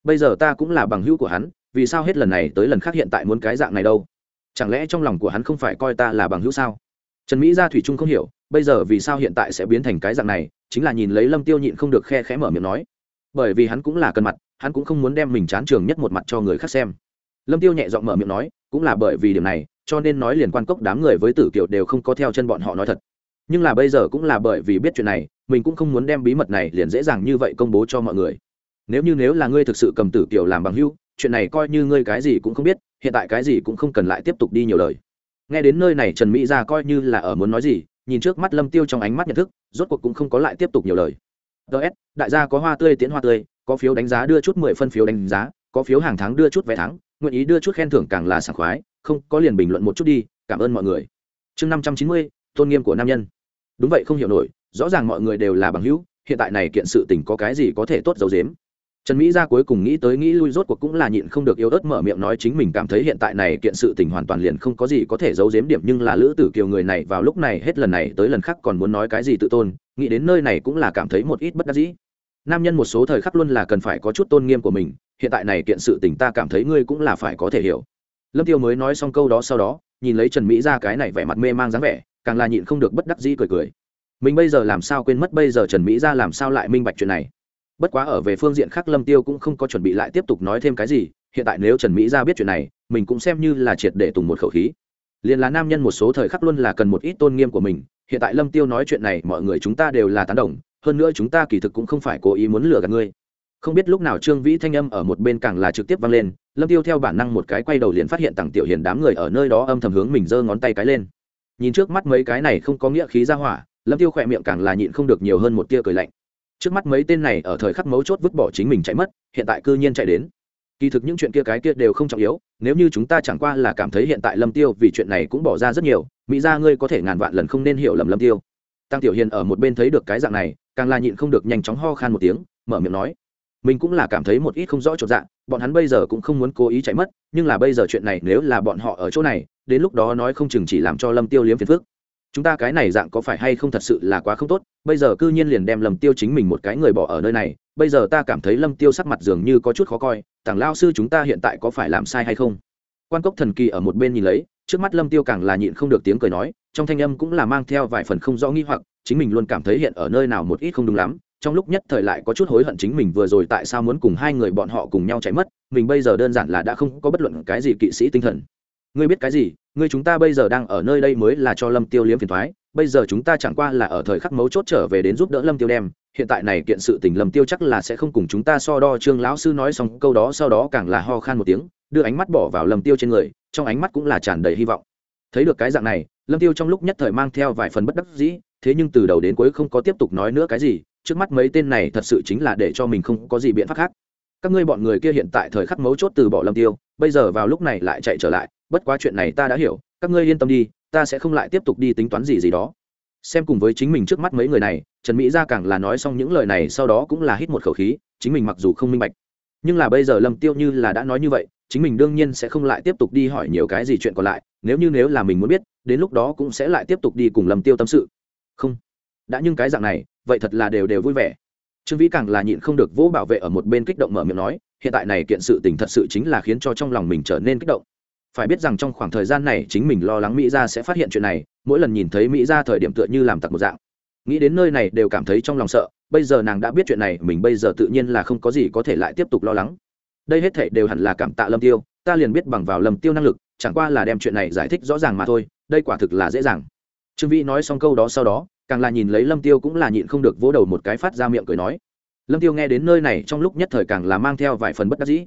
Speaker 1: Bây giờ ta cũng là bằng hữu của hắn, vì sao hết lần này tới lần khác hiện tại muốn cái dạng này đâu? Chẳng lẽ trong lòng của hắn không phải coi ta là bằng hữu sao? Trần mỹ gia thủy trung không hiểu bây giờ vì sao hiện tại sẽ biến thành cái dạng này, chính là nhìn lấy lâm tiêu nhịn không được khe khẽ mở miệng nói. Bởi vì hắn cũng là cân mặt, hắn cũng không muốn đem mình chán trường nhất một mặt cho người khác xem. Lâm tiêu nhẹ giọng mở miệng nói, cũng là bởi vì điểm này, cho nên nói liền quan cốc đám người với tử kiều đều không có theo chân bọn họ nói thật. Nhưng là bây giờ cũng là bởi vì biết chuyện này, mình cũng không muốn đem bí mật này liền dễ dàng như vậy công bố cho mọi người. Nếu như nếu là ngươi thực sự cầm tử kiều làm bằng hữu, chuyện này coi như ngươi cái gì cũng không biết, hiện tại cái gì cũng không cần lại tiếp tục đi nhiều lời. Nghe đến nơi này trần mỹ ra coi như là ở muốn nói gì nhìn trước mắt lâm tiêu trong ánh mắt nhận thức, rốt cuộc cũng không có lại tiếp tục nhiều lời. Ts đại gia có hoa tươi tiến hoa tươi, có phiếu đánh giá đưa chút mười phân phiếu đánh giá, có phiếu hàng tháng đưa chút vé thắng, nguyện ý đưa chút khen thưởng càng là sảng khoái, không, có liền bình luận một chút đi, cảm ơn mọi người. Chương năm trăm chín mươi, tôn nghiêm của nam nhân. Đúng vậy, không hiểu nổi, rõ ràng mọi người đều là bằng hữu, hiện tại này kiện sự tình có cái gì có thể tốt dấu dếm trần mỹ ra cuối cùng nghĩ tới nghĩ lui rốt cuộc cũng là nhịn không được yếu ớt mở miệng nói chính mình cảm thấy hiện tại này kiện sự tình hoàn toàn liền không có gì có thể giấu giếm điểm nhưng là lữ tử kiều người này vào lúc này hết lần này tới lần khác còn muốn nói cái gì tự tôn, nghĩ đến nơi này cũng là cảm thấy một ít bất đắc dĩ. Nam nhân một số thời khắc luôn là cần phải có chút tôn nghiêm của mình, hiện tại này kiện sự tình ta cảm thấy ngươi cũng là phải có thể hiểu. Lâm tiêu mới nói xong câu đó sau đó, nhìn lấy trần mỹ ra cái này vẻ mặt mê mang dáng vẻ, càng là nhịn không được bất đắc dĩ cười cười. Mình bây giờ làm sao quên mất bây giờ trần mỹ ra làm sao lại minh bạch chuyện này? Bất quá ở về phương diện khác lâm tiêu cũng không có chuẩn bị lại tiếp tục nói thêm cái gì, hiện tại nếu trần mỹ ra biết chuyện này, mình cũng xem như là triệt để tùng một khẩu khí. Liền là nam nhân một số thời khắc luôn là cần một ít tôn nghiêm của mình, hiện tại lâm tiêu nói chuyện này mọi người chúng ta đều là tán đồng, hơn nữa chúng ta kỳ thực cũng không phải cố ý muốn lừa gạt ngươi. Không biết lúc nào trương vĩ thanh âm ở một bên càng là trực tiếp vang lên, lâm tiêu theo bản năng một cái quay đầu liền phát hiện tặng tiểu hiền đám người ở nơi đó âm thầm hướng mình giơ ngón tay cái lên. Nhìn trước mắt mấy cái này không có nghĩa khí ra hỏa, lâm tiêu khỏe miệng càng là nhịn không được nhiều hơn một tia cười lạnh trước mắt mấy tên này ở thời khắc mấu chốt vứt bỏ chính mình chạy mất, hiện tại cư nhiên chạy đến. Kỳ thực những chuyện kia cái kia đều không trọng yếu, nếu như chúng ta chẳng qua là cảm thấy hiện tại lâm tiêu vì chuyện này cũng bỏ ra rất nhiều, mỹ ra ngươi có thể ngàn vạn lần không nên hiểu lầm lâm tiêu. Tăng tiểu hiền ở một bên thấy được cái dạng này, càng là nhịn không được nhanh chóng ho khan một tiếng, mở miệng nói, mình cũng là cảm thấy một ít không rõ chột dạng bọn hắn bây giờ cũng không muốn cố ý chạy mất, nhưng là bây giờ chuyện này nếu là bọn họ ở chỗ này, đến lúc đó nói không chừng chỉ làm cho lâm tiêu liếm phiền phức chúng ta cái này dạng có phải hay không thật sự là quá không tốt, bây giờ cư nhiên liền đem lâm tiêu chính mình một cái người bỏ ở nơi này, bây giờ ta cảm thấy lâm tiêu sắc mặt dường như có chút khó coi tàng lao sư chúng ta hiện tại có phải làm sai hay không? Quan cốc thần kỳ ở một bên nhìn lấy, trước mắt lâm tiêu càng là nhịn không được tiếng cười nói, trong thanh âm cũng là mang theo vài phần không rõ nghi hoặc, chính mình luôn cảm thấy hiện ở nơi nào một ít không đúng lắm, trong lúc nhất thời lại có chút hối hận chính mình vừa rồi tại sao muốn cùng hai người bọn họ cùng nhau chạy mất, mình bây giờ đơn giản là đã không có bất luận cái gì kỵ sĩ tinh thần ngươi biết cái gì, ngươi chúng ta bây giờ đang ở nơi đây mới là cho lâm tiêu liếm phiền thoái, bây giờ chúng ta chẳng qua là ở thời khắc mấu chốt trở về đến giúp đỡ lâm tiêu đem, hiện tại này kiện sự tình lâm tiêu chắc là sẽ không cùng chúng ta so đo, trương lão sư nói xong câu đó sau đó càng là ho khan một tiếng, đưa ánh mắt bỏ vào lâm tiêu trên người, trong ánh mắt cũng là tràn đầy hy vọng. Thấy được cái dạng này, lâm tiêu trong lúc nhất thời mang theo vài phần bất đắc dĩ, thế nhưng từ đầu đến cuối không có tiếp tục nói nữa cái gì, trước mắt mấy tên này thật sự chính là để cho mình không có gì biện pháp khác. Các ngươi bọn người kia hiện tại thời khắc mấu chốt từ bỏ lâm tiêu, bây giờ vào lúc này lại chạy trở lại bất quá chuyện này ta đã hiểu, các ngươi yên tâm đi, ta sẽ không lại tiếp tục đi tính toán gì gì đó. Xem cùng với chính mình trước mắt mấy người này, trần mỹ gia càng là nói xong những lời này sau đó cũng là hít một khẩu khí, chính mình mặc dù không minh bạch, nhưng là bây giờ lâm tiêu như là đã nói như vậy, chính mình đương nhiên sẽ không lại tiếp tục đi hỏi nhiều cái gì chuyện còn lại, nếu như nếu là mình muốn biết, đến lúc đó cũng sẽ lại tiếp tục đi cùng lâm tiêu tâm sự. Không. Đã nhưng cái dạng này, vậy thật là đều đều vui vẻ. Trương vĩ càng là nhịn không được vỗ bảo vệ ở một bên kích động mở miệng nói, hiện tại này kiện sự tình thật sự chính là khiến cho trong lòng mình trở nên kích động phải biết rằng trong khoảng thời gian này chính mình lo lắng mỹ gia sẽ phát hiện chuyện này, mỗi lần nhìn thấy mỹ gia thời điểm tựa như làm tặc một dạng. Nghĩ đến nơi này đều cảm thấy trong lòng sợ, bây giờ nàng đã biết chuyện này, mình bây giờ tự nhiên là không có gì có thể lại tiếp tục lo lắng. Đây hết thể đều hẳn là cảm tạ lâm tiêu, ta liền biết bằng vào lâm tiêu năng lực, chẳng qua là đem chuyện này giải thích rõ ràng mà thôi, đây quả thực là dễ dàng. Trương vĩ nói xong câu đó sau đó, càng là nhìn lấy lâm tiêu cũng là nhịn không được vỗ đầu một cái phát ra miệng cười nói. Lâm tiêu nghe đến nơi này trong lúc nhất thời càng là mang theo vài phần bất đắc dĩ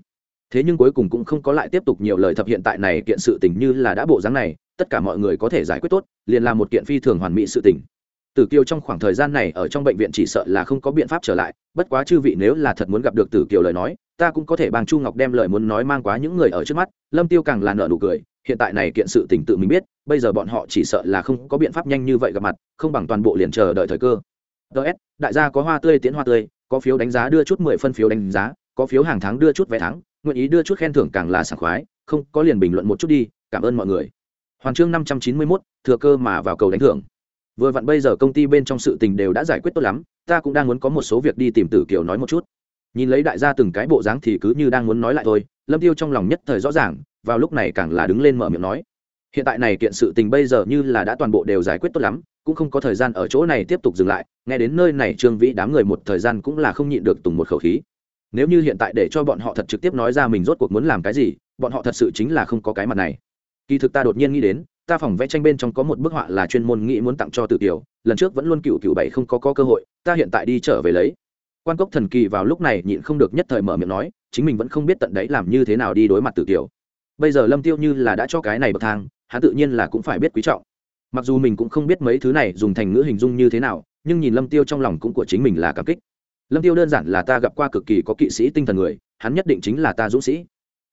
Speaker 1: thế nhưng cuối cùng cũng không có lại tiếp tục nhiều lời thập hiện tại này kiện sự tình như là đã bộ dáng này, tất cả mọi người có thể giải quyết tốt, liền là một kiện phi thường hoàn mỹ sự tình. Tử kiều trong khoảng thời gian này ở trong bệnh viện chỉ sợ là không có biện pháp trở lại, bất quá chư vị nếu là thật muốn gặp được tử kiều lời nói, ta cũng có thể bằng chu ngọc đem lời muốn nói mang quá những người ở trước mắt, lâm tiêu càng là nợ nụ cười, hiện tại này kiện sự tình tự mình biết, bây giờ bọn họ chỉ sợ là không có biện pháp nhanh như vậy gặp mặt, không bằng toàn bộ liền chờ đợi thời cơ. Ts đại gia có hoa tươi tiến hoa tươi, có phiếu đánh giá đưa chút mười phân phiếu đánh giá, có phiếu hàng tháng đưa chút vé tháng nguyện ý đưa chút khen thưởng càng là sảng khoái, không, có liền bình luận một chút đi, cảm ơn mọi người. Hoàn chương năm trăm chín mươi mốt, thừa cơ mà vào cầu đánh thưởng. Vừa vặn bây giờ công ty bên trong sự tình đều đã giải quyết tốt lắm, ta cũng đang muốn có một số việc đi tìm tử kiều nói một chút. Nhìn lấy đại gia từng cái bộ dáng thì cứ như đang muốn nói lại thôi, lâm tiêu trong lòng nhất thời rõ ràng, vào lúc này càng là đứng lên mở miệng nói. Hiện tại này kiện sự tình bây giờ như là đã toàn bộ đều giải quyết tốt lắm, cũng không có thời gian ở chỗ này tiếp tục dừng lại, nghe đến nơi này trương vĩ đám người một thời gian cũng là không nhịn được tùng một khẩu khí nếu như hiện tại để cho bọn họ thật trực tiếp nói ra mình rốt cuộc muốn làm cái gì bọn họ thật sự chính là không có cái mặt này. Kỳ thực ta đột nhiên nghĩ đến ta phòng vẽ tranh bên trong có một bức họa là chuyên môn nghĩ muốn tặng cho tự tiểu lần trước vẫn luôn cựu cựu bảy không có, có cơ hội ta hiện tại đi trở về lấy. Quan cốc thần kỳ vào lúc này nhịn không được nhất thời mở miệng nói chính mình vẫn không biết tận đấy làm như thế nào đi đối mặt tự tiểu bây giờ lâm tiêu như là đã cho cái này bậc thang hắn tự nhiên là cũng phải biết quý trọng. Mặc dù mình cũng không biết mấy thứ này dùng thành ngữ hình dung như thế nào nhưng nhìn lâm tiêu trong lòng cũng của chính mình là cảm kích lâm tiêu đơn giản là ta gặp qua cực kỳ có kỵ sĩ tinh thần người, hắn nhất định chính là ta dũng sĩ.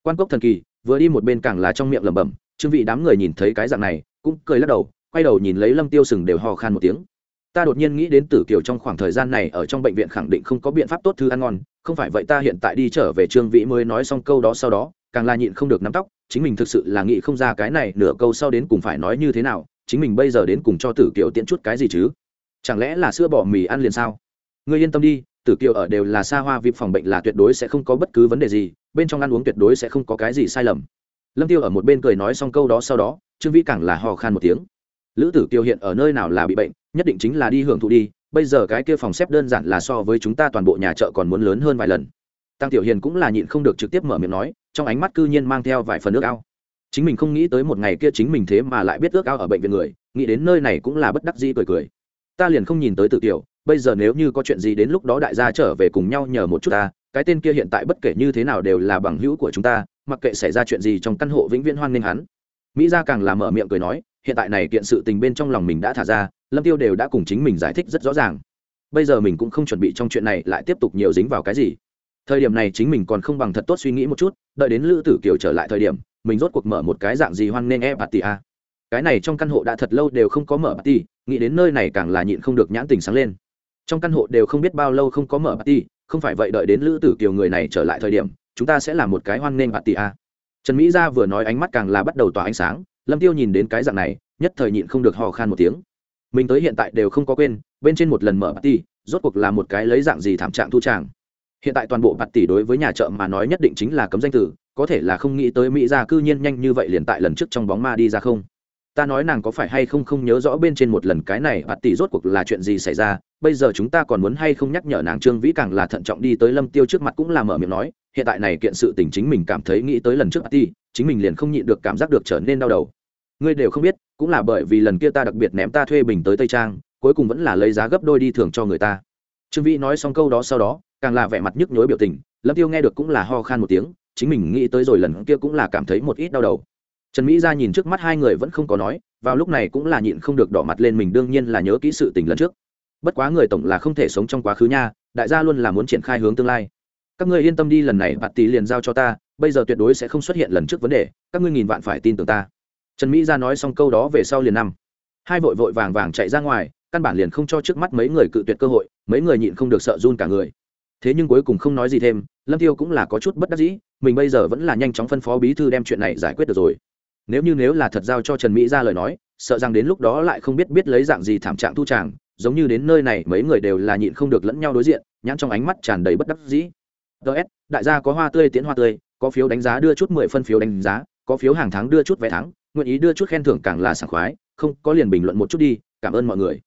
Speaker 1: Quan cốc thần kỳ, vừa đi một bên càng là trong miệng lẩm bẩm, Trương vị đám người nhìn thấy cái dạng này, cũng cười lắc đầu, quay đầu nhìn lấy lâm tiêu sừng đều hò khan một tiếng. Ta đột nhiên nghĩ đến tử kiều trong khoảng thời gian này ở trong bệnh viện khẳng định không có biện pháp tốt thư ăn ngon, không phải vậy ta hiện tại đi trở về trương vĩ mới nói xong câu đó sau đó, càng là nhịn không được nắm tóc, chính mình thực sự là nghĩ không ra cái này nửa câu sau đến cùng phải nói như thế nào, chính mình bây giờ đến cùng cho tử kiều tiễn chút cái gì chứ? Chẳng lẽ là sữa bỏ mì ăn liền sao? Ngươi yên tâm đi tử kiều ở đều là xa hoa vip phòng bệnh là tuyệt đối sẽ không có bất cứ vấn đề gì, bên trong ăn uống tuyệt đối sẽ không có cái gì sai lầm. Lâm tiêu ở một bên cười nói xong câu đó sau đó, trương vĩ càng là hò khan một tiếng. Lữ tử kiều hiện ở nơi nào là bị bệnh, nhất định chính là đi hưởng thụ đi, bây giờ cái kia phòng xếp đơn giản là so với chúng ta toàn bộ nhà chợ còn muốn lớn hơn vài lần. Tăng tiểu hiền cũng là nhịn không được trực tiếp mở miệng nói, trong ánh mắt cư nhiên mang theo vài phần nước ao. Chính mình không nghĩ tới một ngày kia chính mình thế mà lại biết ước ao ở bệnh viện người, nghĩ đến nơi này cũng là bất đắc dĩ cười cười ta liền không nhìn tới tự tiểu, bây giờ nếu như có chuyện gì đến lúc đó đại gia trở về cùng nhau nhờ một chút ta, cái tên kia hiện tại bất kể như thế nào đều là bằng hữu của chúng ta, mặc kệ xảy ra chuyện gì trong căn hộ vĩnh viễn hoan nghênh hắn. Mỹ gia càng là mở miệng cười nói, hiện tại này kiện sự tình bên trong lòng mình đã thả ra, lâm tiêu đều đã cùng chính mình giải thích rất rõ ràng. Bây giờ mình cũng không chuẩn bị trong chuyện này lại tiếp tục nhiều dính vào cái gì. Thời điểm này chính mình còn không bằng thật tốt suy nghĩ một chút, đợi đến lữ tử kiều trở lại thời điểm, mình rốt cuộc mở một cái dạng gì hoan nghênh e party a cái này trong căn hộ đã thật lâu đều không có mở party, nghĩ đến nơi này càng là nhịn không được nhãn tình sáng lên. Trong căn hộ đều không biết bao lâu không có mở party, không phải vậy đợi đến lữ tử kiều người này trở lại thời điểm, chúng ta sẽ làm một cái hoan nghênh party a trần mỹ gia vừa nói ánh mắt càng là bắt đầu tỏa ánh sáng, lâm tiêu nhìn đến cái dạng này, nhất thời nhịn không được hò khan một tiếng. Mình tới hiện tại đều không có quên, bên trên một lần mở party, rốt cuộc là một cái lấy dạng gì thảm trạng thu tràng. Hiện tại toàn bộ bạt tỷ đối với nhà chợ mà nói nhất định chính là cấm danh tử có thể là không nghĩ tới mỹ gia cư nhiên nhanh như vậy liền tại lần trước trong bóng ma đi ra không ta nói nàng có phải hay không không nhớ rõ bên trên một lần cái này bạt tỷ rốt cuộc là chuyện gì xảy ra, bây giờ chúng ta còn muốn hay không nhắc nhở nàng trương vĩ càng là thận trọng đi tới lâm tiêu trước mặt cũng là mở miệng nói, hiện tại này kiện sự tình chính mình cảm thấy nghĩ tới lần trước bạt tỷ chính mình liền không nhịn được cảm giác được trở nên đau đầu. Ngươi đều không biết, cũng là bởi vì lần kia ta đặc biệt ném ta thuê bình tới tây trang, cuối cùng vẫn là lấy giá gấp đôi đi thưởng cho người ta. Trương vĩ nói xong câu đó sau đó, càng là vẻ mặt nhức nhối biểu tình, lâm tiêu nghe được cũng là ho khan một tiếng, chính mình nghĩ tới rồi lần kia cũng là cảm thấy một ít đau đầu trần mỹ ra nhìn trước mắt hai người vẫn không có nói, vào lúc này cũng là nhịn không được đỏ mặt lên mình đương nhiên là nhớ kỹ sự tình lần trước. Bất quá người tổng là không thể sống trong quá khứ nha, đại gia luôn là muốn triển khai hướng tương lai. Các ngươi yên tâm đi, lần này bạt tỷ liền giao cho ta, bây giờ tuyệt đối sẽ không xuất hiện lần trước vấn đề, các ngươi nghìn vạn phải tin tưởng ta. Trần mỹ ra nói xong câu đó về sau liền năm hai vội vội vàng vàng chạy ra ngoài, căn bản liền không cho trước mắt mấy người cự tuyệt cơ hội, mấy người nhịn không được sợ run cả người. Thế nhưng cuối cùng không nói gì thêm, lâm tiêu cũng là có chút bất đắc dĩ, mình bây giờ vẫn là nhanh chóng phân phó bí thư đem chuyện này giải quyết được rồi nếu như nếu là thật giao cho trần mỹ ra lời nói, sợ rằng đến lúc đó lại không biết biết lấy dạng gì thảm trạng thu tràng, giống như đến nơi này mấy người đều là nhịn không được lẫn nhau đối diện, nhãn trong ánh mắt tràn đầy bất đắc dĩ. Ts đại gia có hoa tươi tiến hoa tươi, có phiếu đánh giá đưa chút mười phân phiếu đánh giá, có phiếu hàng tháng đưa chút vé tháng, nguyện ý đưa chút khen thưởng càng là sảng khoái, không, có liền bình luận một chút đi, cảm ơn mọi người.